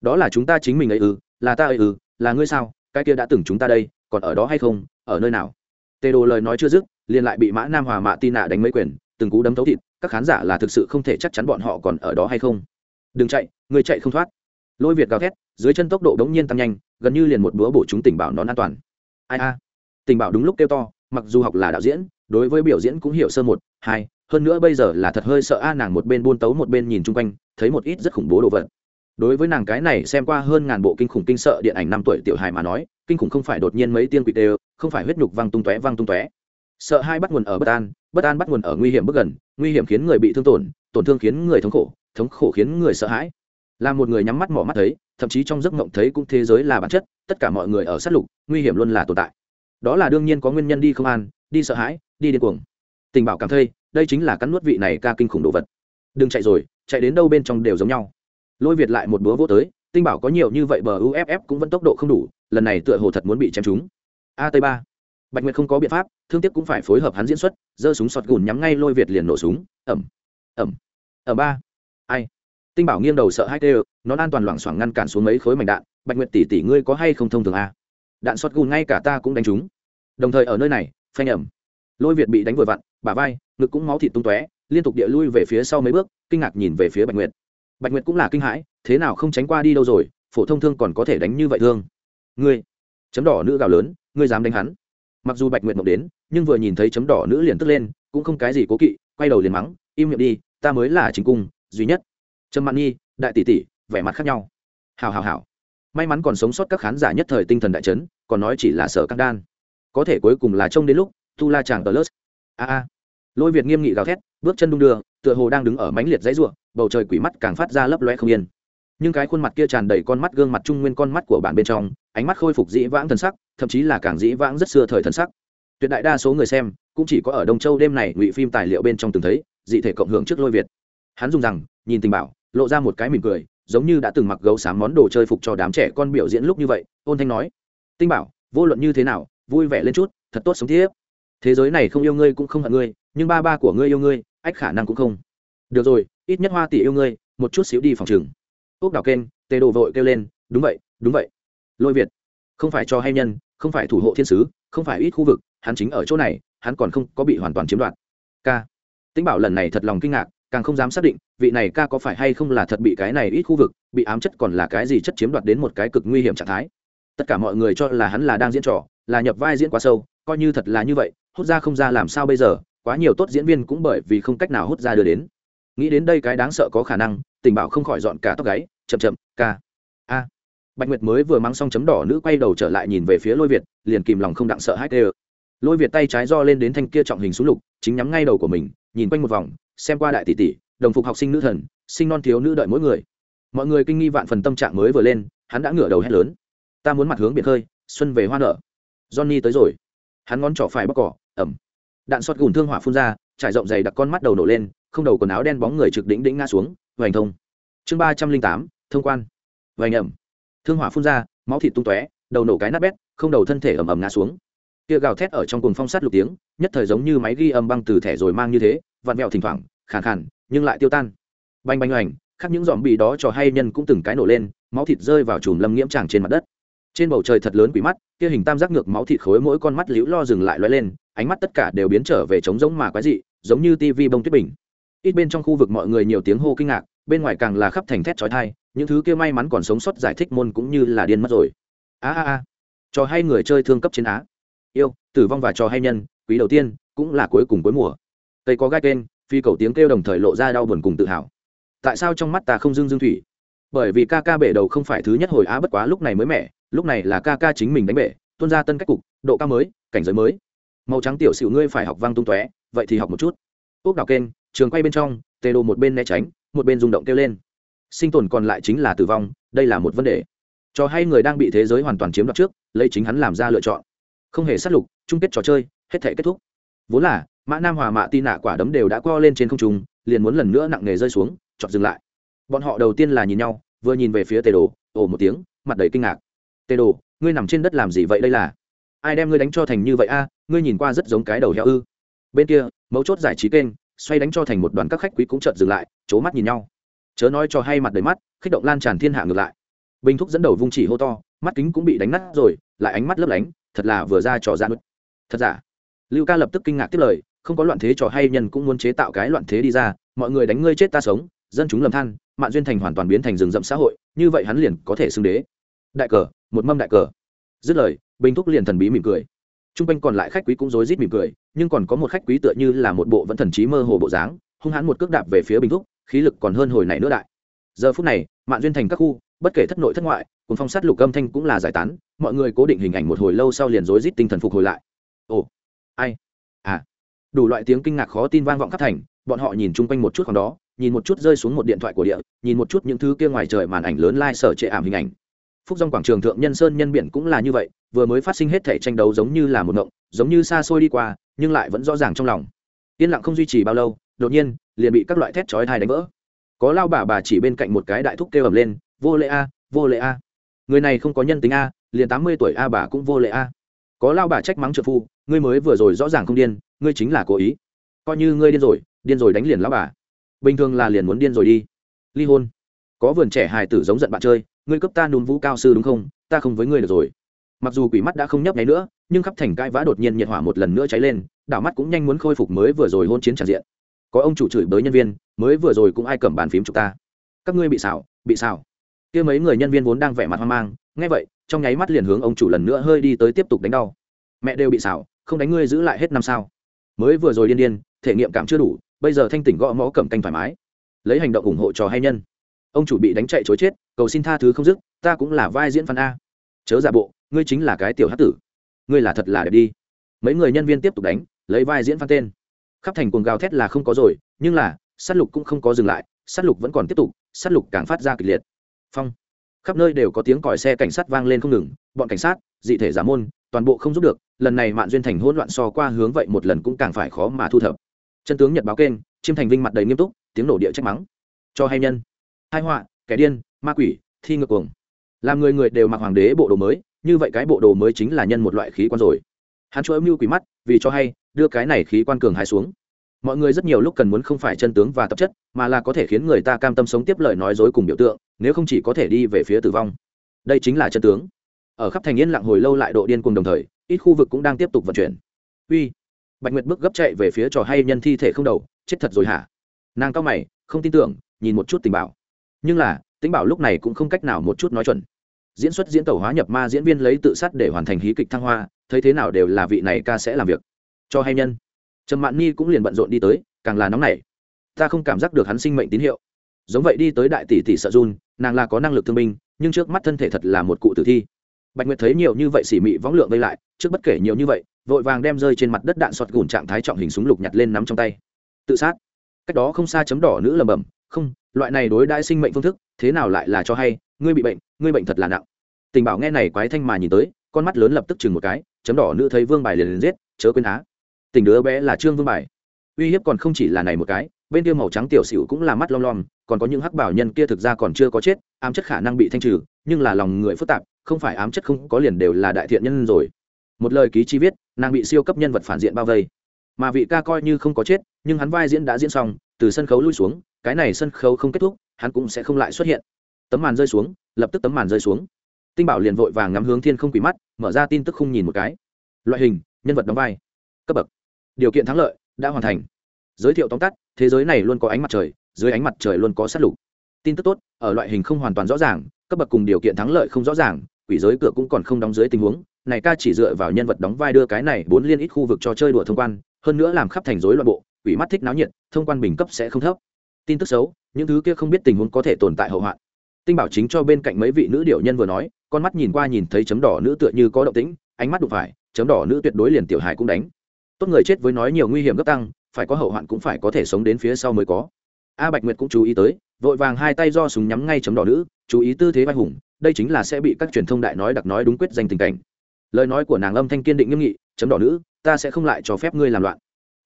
Speaker 1: Đó là chúng ta chính mình ấy ư, là ta ấy ư, là ngươi sao, cái kia đã từng chúng ta đây, còn ở đó hay không, ở nơi nào? Tê đồ lời nói chưa dứt liền lại bị mã nam hòa mạ tin nạ đánh mấy quyền, từng cú đấm thấu thịt, các khán giả là thực sự không thể chắc chắn bọn họ còn ở đó hay không. Đừng chạy, người chạy không thoát. Lôi việt gào thét, dưới chân tốc độ đống nhiên tăng nhanh, gần như liền một búa bổ chúng tình bảo nón an toàn. Ai a? Tình bảo đúng lúc kêu to, mặc dù học là đạo diễn, đối với biểu diễn cũng hiểu sơ một, hai, hơn nữa bây giờ là thật hơi sợ a, nàng một bên buôn tấu một bên nhìn chung quanh, thấy một ít rất khủng bố đồ vật. Đối với nàng cái này xem qua hơn ngàn bộ kinh khủng kinh sợ điện ảnh năm tuổi tiểu hài mà nói, kinh khủng không phải đột nhiên mấy tiên quỷ đều, không phải huyết nhục văng tung tóe văng tung tóe sợ hai bắt nguồn ở bất an bất an bắt nguồn ở nguy hiểm bước gần, nguy hiểm khiến người bị thương tổn tổn thương khiến người thống khổ thống khổ khiến người sợ hãi. Là một người nhắm mắt mỏ mắt thấy, thậm chí trong giấc mộng thấy cũng thế giới là bản chất, tất cả mọi người ở sát lục, nguy hiểm luôn là tồn tại. Đó là đương nhiên có nguyên nhân đi không an, đi sợ hãi, đi điên cuồng. Tình bảo cảm thấy, đây chính là cắn nuốt vị này ca kinh khủng đồ vật. Đừng chạy rồi, chạy đến đâu bên trong đều giống nhau. Lôi việt lại một búa vô tới, tinh bảo có nhiều như vậy bờ uff cũng vẫn tốc độ không đủ, lần này tựa hồ thật muốn bị chém chúng at ba bạch nguyệt không có biện pháp, thương tiếc cũng phải phối hợp hắn diễn xuất, giơ súng sọt gùn nhắm ngay lôi việt liền nổ súng ẩm ẩm ở ba. Ai? Tinh bảo nghiêng đầu sợ hai tê nó an toàn loảng xoảng ngăn cản xuống mấy khối mảnh đạn, bạch nguyệt tỷ tỷ ngươi có hay không thông thường a đạn sọt gùn ngay cả ta cũng đánh trúng. Đồng thời ở nơi này, phanh ẩm lôi việt bị đánh vội vặn, bả vai, ngực cũng máu thịt tung tóe, liên tục địa lui về phía sau mấy bước, kinh ngạc nhìn về phía bạch nguyệt. Bạch nguyệt cũng là kinh hãi, thế nào không tránh qua đi đâu rồi, phổ thông thương còn có thể đánh như vậy thương. Ngươi? Chấm đỏ nữ gào lớn, ngươi dám đánh hắn? Mặc dù bạch nguyệt mộng đến, nhưng vừa nhìn thấy chấm đỏ nữ liền tức lên, cũng không cái gì cố kỵ, quay đầu liền mắng, im miệng đi, ta mới là chính cung, duy nhất. Trâm mạn nhi, đại tỷ tỷ, vẻ mặt khác nhau. Hào hào hào may mắn còn sống sót các khán giả nhất thời tinh thần đại chấn, còn nói chỉ là sở các đan. Có thể cuối cùng là trông đến lúc tu la chàng tờ lớt. A a. Lôi việt nghiêm nghị gào thét, bước chân đung đưa, tựa hồ đang đứng ở mánh liệt dãy ruộng, bầu trời quỷ mắt càng phát ra lấp loe không yên. Nhưng cái khuôn mặt kia tràn đầy con mắt gương mặt trung nguyên con mắt của bạn bên trong ánh mắt khôi phục dĩ vãng thần sắc, thậm chí là càng dĩ vãng rất xưa thời thần sắc. Tuyệt đại đa số người xem cũng chỉ có ở đông châu đêm này ngụy phim tài liệu bên trong từng thấy, dị thể cộng hưởng trước lôi việt. Hắn dùng rằng, nhìn tình bảo, lộ ra một cái mỉm cười, giống như đã từng mặc gấu sáng món đồ chơi phục cho đám trẻ con biểu diễn lúc như vậy, ôn thanh nói, tinh bảo, vô luận như thế nào, vui vẻ lên chút, thật tốt sống tiếp. Thế giới này không yêu ngươi cũng không hận ngươi, nhưng ba ba của ngươi yêu ngươi, ách khả năng cũng không. Được rồi, ít nhất hoa tỷ yêu ngươi, một chút xíu đi phòng trường. Ốc đào kênh, tê đồ vội kêu lên, đúng vậy đúng vậy lôi việt. Không phải cho hay nhân, không phải thủ hộ thiên sứ, không phải ít khu vực, hắn chính ở chỗ này, hắn còn không có bị hoàn toàn chiếm đoạt. K. Tĩnh bảo lần này thật lòng kinh ngạc, càng không dám xác định, vị này ca có phải hay không là thật bị cái này ít khu vực, bị ám chất còn là cái gì chất chiếm đoạt đến một cái cực nguy hiểm trạng thái. Tất cả mọi người cho là hắn là đang diễn trò, là nhập vai diễn quá sâu, coi như thật là như vậy, hút ra không ra làm sao bây giờ, quá nhiều tốt diễn viên cũng bởi vì không cách nào hút ra đưa đến. Nghĩ đến đây cái đáng sợ có khả năng tình bảo không khỏi dọn cả tóc gáy, chậm chậm, ca. A bạch nguyệt mới vừa mang xong chấm đỏ nữ quay đầu trở lại nhìn về phía lôi việt, liền kìm lòng không đặng sợ hãi tê lôi việt tay trái do lên đến thanh kia trọng hình xuống lục, chính nhắm ngay đầu của mình, nhìn quanh một vòng, xem qua đại tỷ tỷ, đồng phục học sinh nữ thần, sinh non thiếu nữ đợi mỗi người. Mọi người kinh nghi vạn phần tâm trạng mới vừa lên, hắn đã ngửa đầu hét lớn. Ta muốn mặt hướng biển khơi, xuân về hoa nở. Johnny tới rồi. Hắn ngón trỏ phải bóc cỏ, ẩm. Đạn xót gùn thương hỏa phun ra, trải rộng dày đặc con mắt đầu nổ lên, không đầu quần áo đen bóng người trực đỉnh đỉnh ngã xuống hoành thông. Chương ba trăm linh tám, thông quan. Hoành ẩm thương hỏa phun ra, máu thịt tung tóe, đầu nổ cái nát bét, không đầu thân thể ầm ầm ngã xuống. Kia gào thét ở trong cùng phong sát lục tiếng, nhất thời giống như máy ghi âm băng từ thẻ rồi mang như thế, vặn vẹo thỉnh thoảng, khàn khàn, nhưng lại tiêu tan. Banh banh oành, khác những dòm bị đó cho hay nhân cũng từng cái nổ lên, máu thịt rơi vào chùm lâm nghiễm tràng trên mặt đất. Trên bầu trời thật lớn quỷ mắt, kia hình tam giác ngược máu thịt khối mỗi con mắt liễu lo dừng lại loay lên, ánh mắt tất cả đều biến trở về trống giống mà quái dị, giống như tivi bông tuyết bình. Ít bên trong khu vực mọi người nhiều tiếng hô kinh ngạc bên ngoài càng là khắp thành thét trói thai, những thứ kia may mắn còn sống sót giải thích môn cũng như là điên mất rồi. A a a, trò hay người chơi thương cấp trên á. Yêu, tử vong và trò hay nhân, quý đầu tiên, cũng là cuối cùng cuối mùa. Tây có gai kênh, phi cầu tiếng kêu đồng thời lộ ra đau buồn cùng tự hào. Tại sao trong mắt ta không dưng dương thủy? Bởi vì ca ca bể đầu không phải thứ nhất hồi á bất quá lúc này mới mẻ, lúc này là ca ca chính mình đánh bể, tuôn ra tân cách cục, độ cao mới, cảnh giới mới. Màu trắng tiểu xịu ngươi phải học vang tung tóe, vậy thì học một chút. Ốc đào kênh, trường quay bên trong, tê đồ một bên né tránh một bên rung động kêu lên. Sinh tồn còn lại chính là tử vong, đây là một vấn đề. Cho hay người đang bị thế giới hoàn toàn chiếm đoạt trước, lấy chính hắn làm ra lựa chọn. Không hề sát lục, chung kết trò chơi, hết thể kết thúc. Vốn là, mã nam hòa mạ tin nạ quả đấm đều đã co lên trên không trung, liền muốn lần nữa nặng nề rơi xuống chọn dừng lại. Bọn họ đầu tiên là nhìn nhau, vừa nhìn về phía tề đồ, ồ một tiếng, mặt đầy kinh ngạc. Tề đồ, ngươi nằm trên đất làm gì vậy đây là? Ai đem ngươi đánh cho thành như vậy a? Ngươi nhìn qua rất giống cái đầu heo ư. Bên kia, mấu chốt giải trí kênh xoay đánh cho thành một đoàn các khách quý cũng chợt dừng lại, c mắt nhìn nhau. Chớ nói cho hay mặt đầy mắt, khích động lan tràn thiên hạ ngược lại. Bình thúc dẫn đầu vung chỉ hô to, mắt kính cũng bị đánh nát rồi, lại ánh mắt lấp lánh, thật là vừa ra trò ra nút thật giả? Lưu ca lập tức kinh ngạc tiếp lời, không có loạn thế trò hay nhân cũng muốn chế tạo cái loạn thế đi ra, mọi người đánh ngươi chết ta sống, dân chúng lầm than mạng duyên thành hoàn toàn biến thành rừng rậm xã hội, như vậy hắn liền có thể xưng đế. Đại cờ, một mâm đại cờ. Dứt lời, bình thúc liền thần bí mỉm cười t r u n g quanh còn lại khách quý cũng rối rít mỉm cười, nhưng còn có một khách quý tựa như là một bộ vẫn thần trí mơ hồ bộ dáng, hung hãn một cước đạp về phía bình thúc, khí lực còn hơn hồi này nữa đại. Giờ phút này, mạn duyên thành các khu, bất kể thất nội thất ngoại cùng phong sát lục âm thanh cũng là giải tán, mọi người cố định hình ảnh một hồi lâu sau liền rối rít tinh thần phục hồi lại. Ồ, ai? À. Đủ loại tiếng kinh ngạc khó tin vang vọng khắp thành, bọn họ nhìn chung quanh một chút khoảng đó, nhìn một chút rơi xuống một điện thoại của địa, nhìn một chút những thứ kia ngoài trời màn ảnh lớn lai、like、sở trệ ảm hình ảnh phúc dòng quảng trường thượng nhân sơn nhân biển cũng là như vậy, vừa mới phát sinh hết thể tranh đấu giống như là một ngộng, giống như xa xôi đi qua, nhưng lại vẫn rõ ràng trong lòng. Yên lặng không duy trì bao lâu, đột nhiên, liền bị các loại thét chói thai đánh vỡ. Có lao bà bà chỉ bên cạnh một cái đại thúc kêu ầm lên, vô lệ a, vô lệ a. Người này không có nhân tính a, liền tám mươi tuổi a bà cũng vô lệ a. Có lao bà trách mắng trợ phu, ngươi mới vừa rồi rõ ràng không điên, ngươi chính là cố ý. Coi như ngươi điên rồi điên rồi đánh liền lao bà. Bình thường là liền muốn điên rồi đi. Ly hôn. Có vườn trẻ hài tử giống giận bạn chơi ngươi cấp ta núm vũ cao sư đúng không? Ta không với ngươi được rồi. Mặc dù quỷ mắt đã không nhấp nháy nữa, nhưng khắp thành cãi vã đột nhiên nhiệt hỏa một lần nữa cháy lên, đảo mắt cũng nhanh muốn khôi phục mới vừa rồi hôn chiến tràn diện. Có ông chủ chửi bới nhân viên, mới vừa rồi cũng ai cầm bàn phím chúng ta. Các ngươi bị xảo bị xảo. Kia mấy người nhân viên vốn đang vẻ mặt hoang mang, nghe vậy, trong nháy mắt liền hướng ông chủ lần nữa hơi đi tới tiếp tục đánh đau. Mẹ đều bị xảo, không đánh ngươi giữ lại hết năm sao? Mới vừa rồi điên điên, thể nghiệm cảm chưa đủ, bây giờ thanh tỉnh gõ mõ cầm canh thoải mái. Lấy hành động ủng hộ trò hay nhân. Ông chủ bị đánh chạy chối chết cầu xin tha thứ không dứt, ta cũng là vai diễn phan a. Chớ giả bộ, ngươi chính là cái tiểu hát tử. Ngươi là thật là đẹp đi. Mấy người nhân viên tiếp tục đánh, lấy vai diễn phan tên. Khắp thành cuồng gào thét là không có rồi, nhưng là s á t lục cũng không có dừng lại s á t lục vẫn còn tiếp tục s á t lục càng phát ra kịch liệt. Phong. Khắp nơi đều có tiếng còi xe cảnh sát vang lên không ngừng, bọn cảnh sát, dị thể giả môn, toàn bộ không giúp được, lần này mạn duyên thành hỗn loạn so qua hướng vậy một lần cũng càng phải khó mà thu thập. Chân tướng nhật báo kênh, chiêm thành vinh mặt đầy nghiêm túc, tiếng nổ địa trách mắng. Cho hay nhân. Hai họa kẻ điên, ma quỷ, thi ngược cuồng. Làm người người đều mặc hoàng đế bộ đồ mới, như vậy cái bộ đồ mới chính là nhân một loại khí quan rồi. Hắn chỗ âm mưu quỷ mắt, vì cho hay, đưa cái này khí quan cường hai xuống. Mọi người rất nhiều lúc cần muốn không phải chân tướng và tập chất, mà là có thể khiến người ta cam tâm sống tiếp lời nói dối cùng biểu tượng, nếu không chỉ có thể đi về phía tử vong. Đây chính là chân tướng. Ở khắp thành yên lặng hồi lâu lại độ điên cùng đồng thời, ít khu vực cũng đang tiếp tục vận chuyển. Uy, bạch nguyệt bước gấp chạy về phía trò hay nhân thi thể không đầu, chết thật rồi hả? Nàng cao mày, không tin tưởng, nhìn một chút tình bảo nhưng là, tĩnh bảo lúc này cũng không cách nào một chút nói chuẩn. Diễn xuất diễn tẩu hóa nhập ma diễn viên lấy tự sát để hoàn thành hí kịch thăng hoa, thấy thế nào đều là vị này ca sẽ làm việc. Cho hay nhân. Trầm mạn ni cũng liền bận rộn đi tới, càng là nóng nảy. Ta không cảm giác được hắn sinh mệnh tín hiệu. Giống vậy đi tới đại tỷ tỷ sợ run, nàng là có năng lực thương binh, nhưng trước mắt thân thể thật là một cụ tử thi. Bạch nguyệt thấy nhiều như vậy xỉ mị võng lượng vây lại, trước bất kể nhiều như vậy, vội vàng đem rơi trên mặt đất đạn sọt gùn trạng thái trọng hình súng lục nhặt lên nắm trong tay. Tự sát. Cách đó không xa chấm đỏ nữ lầm bầm không, loại này đối đãi sinh mệnh phương thức, thế nào lại là cho hay? Ngươi bị bệnh, ngươi bệnh thật là nặng. Tình bảo nghe này quái thanh mà nhìn tới, con mắt lớn lập tức chừng một cái, chấm đỏ nữ thấy vương bài liền liền giết, chớ quên á. Tình đứa bé là trương vương bài. Uy hiếp còn không chỉ là này một cái, bên kia màu trắng tiểu xỉu cũng là mắt lom lom, còn có những hắc bảo nhân kia thực ra còn chưa có chết, ám chất khả năng bị thanh trừ, nhưng là lòng người phức tạp, không phải ám chất không có liền đều là đại thiện nhân rồi. Một lời ký chi viết, nàng bị siêu cấp nhân vật phản diện bao vây. Mà vị ca coi như không có chết, nhưng hắn vai diễn đã diễn xong, từ sân khấu lui xuống cái này sân khấu không kết thúc, hắn cũng sẽ không lại xuất hiện. Tấm màn rơi xuống, lập tức tấm màn rơi xuống. Tinh bảo liền vội vàng ngắm hướng thiên không quỷ mắt, mở ra tin tức không nhìn một cái. Loại hình, nhân vật đóng vai. Cấp bậc. Điều kiện thắng lợi, đã hoàn thành. Giới thiệu tóm tắt, thế giới này luôn có ánh mặt trời, dưới ánh mặt trời luôn có sát lục. Tin tức tốt, ở loại hình không hoàn toàn rõ ràng, cấp bậc cùng điều kiện thắng lợi không rõ ràng, quỷ giới cửa cũng còn không đóng dưới tình huống. Này ca chỉ dựa vào nhân vật đóng vai đưa cái này bốn liên ít khu vực cho chơi đùa thông quan, hơn nữa làm khắp thành rối loạn bộ, quỷ mắt thích náo nhiệt, thông quan bình cấp sẽ không thấp tin tức xấu, những thứ kia không biết tình huống có thể tồn tại hậu hoạn. Tinh bảo chính cho bên cạnh mấy vị nữ điệu nhân vừa nói, con mắt nhìn qua nhìn thấy chấm đỏ nữ tựa như có động tĩnh, ánh mắt đụng phải, chấm đỏ nữ tuyệt đối liền tiểu hải cũng đánh. Tốt người chết với nói nhiều nguy hiểm gấp tăng, phải có hậu hoạn cũng phải có thể sống đến phía sau mới có. A bạch nguyệt cũng chú ý tới, vội vàng hai tay do súng nhắm ngay chấm đỏ nữ, chú ý tư thế vai hùng, đây chính là sẽ bị các truyền thông đại nói đặc nói đúng quyết danh tình cảnh. Lời nói của nàng âm thanh kiên định nghiêm nghị, chấm đỏ nữ, ta sẽ không lại cho phép ngươi làm loạn.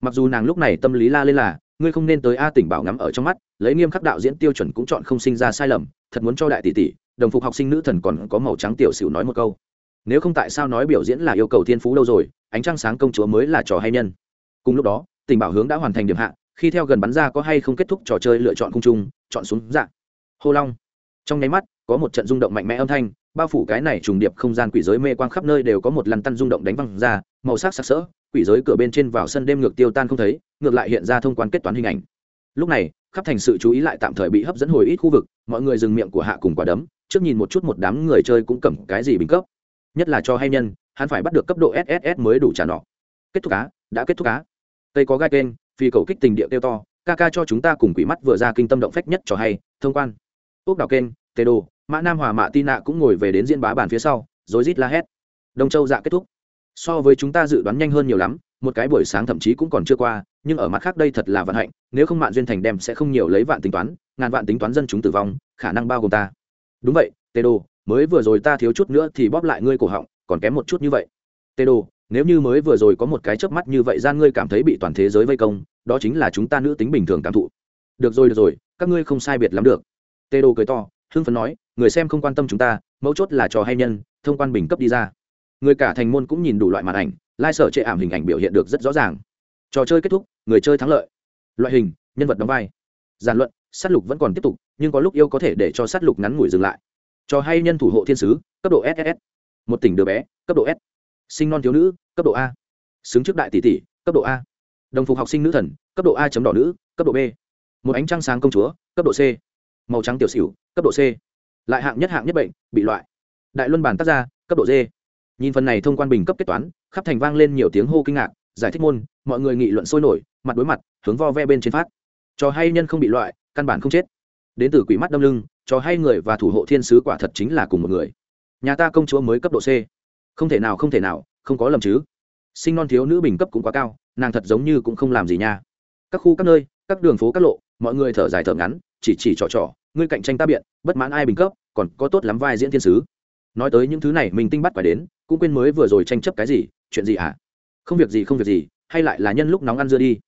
Speaker 1: Mặc dù nàng lúc này tâm lý la lên là ngươi không nên tới a tỉnh bảo ngắm ở trong mắt, lấy nghiêm khắc đạo diễn tiêu chuẩn cũng chọn không sinh ra sai lầm, thật muốn cho đại tỷ tỷ, đồng phục học sinh nữ thần còn có màu trắng tiểu xỉu nói một câu. Nếu không tại sao nói biểu diễn là yêu cầu thiên phú đâu rồi, ánh trăng sáng công chúa mới là trò hay nhân. Cùng lúc đó tình bảo hướng đã hoàn thành điểm hạ, khi theo gần bắn ra có hay không kết thúc trò chơi lựa chọn cung trung, chọn xuống dạng hô long. Trong nháy mắt, có một trận rung động mạnh mẽ âm thanh, bao phủ cái này trùng điệp không gian quỷ giới mê quang khắp nơi đều có một lần tăn rung động đánh văng ra, màu sắc sắc sỡ quỷ giới cửa bên trên vào sân đêm ngược tiêu tan không thấy, ngược lại hiện ra thông quan kết toán hình ảnh. Lúc này, khắp thành sự chú ý lại tạm thời bị hấp dẫn hồi ít khu vực, mọi người dừng miệng của hạ cùng quả đấm, trước nhìn một chút một đám người chơi cũng cầm cái gì bình cấp. Nhất là cho hay nhân, hắn phải bắt được cấp độ sss mới đủ trả nọ. Kết thúc cá đã kết thúc cá Tây có gai kênh, phi cầu kích tình địa tiêu to, ca ca cho chúng ta cùng quỷ mắt vừa ra kinh tâm động phách nhất cho hay, thông quan. Ốc đào kênh, tê đồ, mã nam hòa mạ tin nạ cũng ngồi về đến diễn bá bàn phía sau rồi rít la hét. Đông châu dạ kết thúc so với chúng ta dự đoán nhanh hơn nhiều lắm, một cái buổi sáng thậm chí cũng còn chưa qua, nhưng ở mặt khác đây thật là vận hạnh, nếu không mạng duyên thành đem sẽ không nhiều lấy vạn tính toán, ngàn vạn tính toán dân chúng tử vong, khả năng bao gồm ta. Đúng vậy, tê đồ, mới vừa rồi ta thiếu chút nữa thì bóp lại ngươi cổ họng, còn kém một chút như vậy. Tê đồ, nếu như mới vừa rồi có một cái chớp mắt như vậy gian ngươi cảm thấy bị toàn thế giới vây công, đó chính là chúng ta nữ tính bình thường cảm thụ. Được rồi được rồi, các ngươi không sai biệt lắm được. Tê đồ cười to, hưng phấn nói, người xem không quan tâm chúng ta, mấu chốt là trò hay nhân, thông quan bình cấp đi ra người cả thành môn cũng nhìn đủ loại màn ảnh, lai sở chệ ảm hình ảnh biểu hiện được rất rõ ràng. Trò chơi kết thúc, người chơi thắng lợi. Loại hình, nhân vật đóng vai. Giàn luận s á t lục vẫn còn tiếp tục, nhưng có lúc yêu có thể để cho s á t lục ngắn ngủi dừng lại. Trò hay nhân thủ hộ thiên sứ, cấp độ ss một tỉnh đứa bé, cấp độ s. Sinh non thiếu nữ, cấp độ a. Xứng trước đại tỷ tỷ, cấp độ a. Đồng phục học sinh nữ thần, cấp độ a chấm đỏ nữ, cấp độ b. Một ánh trăng sáng công chúa, cấp độ c. Màu trắng tiểu xỉu, cấp độ c. Lại hạng nhất hạng nhất bệnh, bị loại. Đại luân bản tác gia, cấp độ d nhìn phần này thông quan bình cấp kết toán, khắp thành vang lên nhiều tiếng hô kinh ngạc, giải thích môn, mọi người nghị luận sôi nổi, mặt đối mặt, hướng vo ve bên trên phát. Cho hay nhân không bị loại, căn bản không chết. Đến từ quỷ mắt đâm lưng cho hay người và thủ hộ thiên sứ quả thật chính là cùng một người. Nhà ta công chúa mới cấp độ c. Không thể nào, không thể nào, không có lầm chứ. Sinh non thiếu nữ bình cấp cũng quá cao, nàng thật giống như cũng không làm gì nha. Các khu, các nơi, các đường phố, các lộ, mọi người thở dài thở ngắn, chỉ chỉ trò trò, ngươi cạnh tranh ta biện, bất mãn ai bình cấp, còn có tốt lắm vai diễn thiên sứ. Nói tới những thứ này mình tinh bắt phải đến cũng quên mới vừa rồi tranh chấp cái gì, chuyện gì ạ à? không việc gì, không việc gì, hay lại là nhân lúc nóng ăn dưa đi.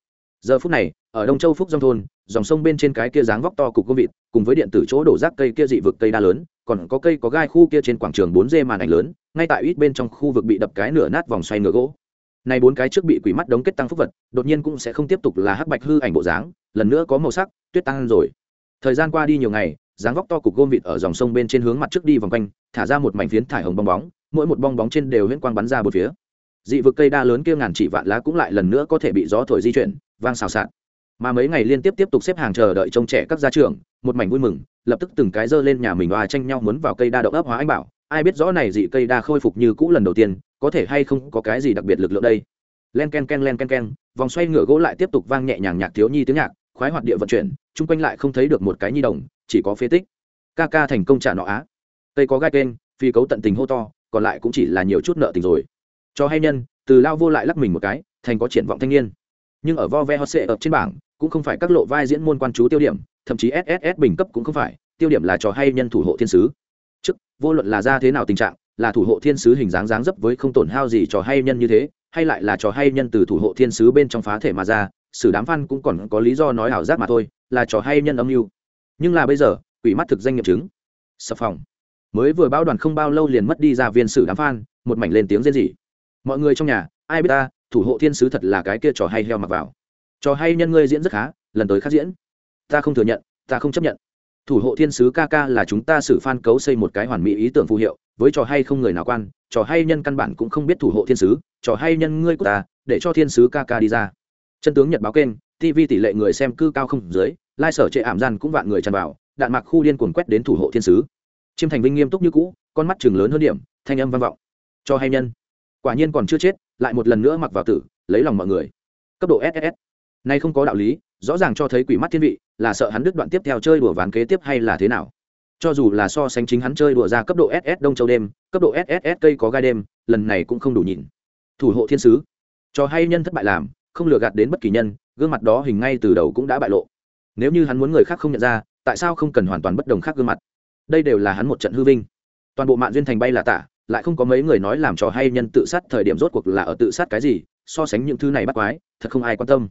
Speaker 1: Giờ phút này, ở đông châu phúc dông thôn, dòng sông bên trên cái kia dáng vóc to cục công vịt, cùng với điện tử chỗ đổ rác cây kia dị vực cây đa lớn, còn có cây có gai khu kia trên quảng trường bốn d màn ảnh lớn, ngay tại ít bên trong khu vực bị đập cái nửa nát vòng xoay ngựa gỗ. Này bốn cái trước bị quỷ mắt đống kết tăng phúc vật, đột nhiên cũng sẽ không tiếp tục là hắc bạch hư ảnh bộ dáng, lần nữa có màu sắc, tuyết tăng rồi. Thời gian qua đi nhiều ngày, dáng vóc to cục gôm vịt ở dòng sông bên trên hướng mặt trước đi vòng quanh, thả ra một mảnh phiến thải hồng bong bóng mỗi một bong bóng trên đều huyễn quang bắn ra một phía. Dị vực cây đa lớn kia ngàn chỉ vạn lá cũng lại lần nữa có thể bị gió thổi di chuyển, vang xào xạc. Mà mấy ngày liên tiếp tiếp tục xếp hàng chờ đợi trông trẻ các gia trưởng, một mảnh vui mừng, lập tức từng cái dơ lên nhà mình và tranh nhau muốn vào cây đa động ấp hóa anh bảo. Ai biết rõ này dị cây đa khôi phục như cũ lần đầu tiên, có thể hay không có cái gì đặc biệt lực lượng đây? Len ken ken len ken ken, vòng xoay ngựa gỗ lại tiếp tục vang nhẹ nhàng nhạc thiếu nhi tiếng nhạc, khoái hoạt địa vận chuyển, chung quanh lại không thấy được một cái nhi đồng, chỉ có phế tích. Ca ca thành công trả nọ á. Cây có gai kênh, phi cấu tận tình hô to còn lại cũng chỉ là nhiều chút nợ tình rồi. Cho hay nhân, từ lao vô lại lắc mình một cái, thành có triển vọng thanh niên. Nhưng ở vo ve hot sệ ập trên bảng, cũng không phải các lộ vai diễn môn quan chú tiêu điểm, thậm chí sss bình cấp cũng không phải, tiêu điểm là trò hay nhân thủ hộ thiên sứ. Chức vô luận là ra thế nào tình trạng, là thủ hộ thiên sứ hình dáng dáng dấp với không tổn hao gì trò hay nhân như thế, hay lại là trò hay nhân từ thủ hộ thiên sứ bên trong phá thể mà ra, xử đám văn cũng còn có lý do nói ảo giác mà thôi, là trò hay nhân âm mưu. Nhưng là bây giờ, quỷ mắt thực danh nghiệm chứng. Sập phòng mới vừa bao đoàn không bao lâu liền mất đi ra viên sử đám phan một mảnh lên tiếng rên rỉ. Mọi người trong nhà, ai biết ta, thủ hộ thiên sứ thật là cái kia trò hay heo mặc vào. Trò hay nhân ngươi diễn rất khá, lần tới khác diễn. Ta không thừa nhận, ta không chấp nhận. Thủ hộ thiên sứ ca ca là chúng ta xử phan cấu xây một cái hoàn mỹ ý tưởng phù hiệu, với trò hay không người nào quan, trò hay nhân căn bản cũng không biết thủ hộ thiên sứ, trò hay nhân ngươi của ta, để cho thiên sứ ca ca đi ra. Chân tướng nhật báo kênh tv tỷ lệ người xem cư cao không dưới lai sở trệ ảm gian cũng vạn người tràn vào, đạn mạc khu điên cuồng quét đến thủ hộ thiên sứ chiêm thành vinh nghiêm túc như cũ, con mắt chừng lớn hơn điểm, thanh âm vang vọng. Cho hay nhân. Quả nhiên còn chưa chết, lại một lần nữa mặc vào tử, lấy lòng mọi người. Cấp độ ss nay không có đạo lý, rõ ràng cho thấy quỷ mắt thiên vị, là sợ hắn đứt đoạn tiếp theo chơi đùa ván kế tiếp hay là thế nào. Cho dù là so sánh chính hắn chơi đùa ra cấp độ ss đông châu đêm, cấp độ ss cây có gai đêm, lần này cũng không đủ nhìn. Thủ hộ thiên sứ. Cho hay nhân thất bại làm, không lừa gạt đến bất kỳ nhân, gương mặt đó hình ngay từ đầu cũng đã bại lộ. Nếu như hắn muốn người khác không nhận ra, tại sao không cần hoàn toàn bất đồng khác gương mặt? Đây đều là hắn một trận hư vinh. Toàn bộ mạng duyên thành bay là tả, lại không có mấy người nói làm trò hay nhân tự sát, thời điểm rốt cuộc là ở tự sát cái gì, so sánh những thứ này bắt quái, thật không ai quan tâm.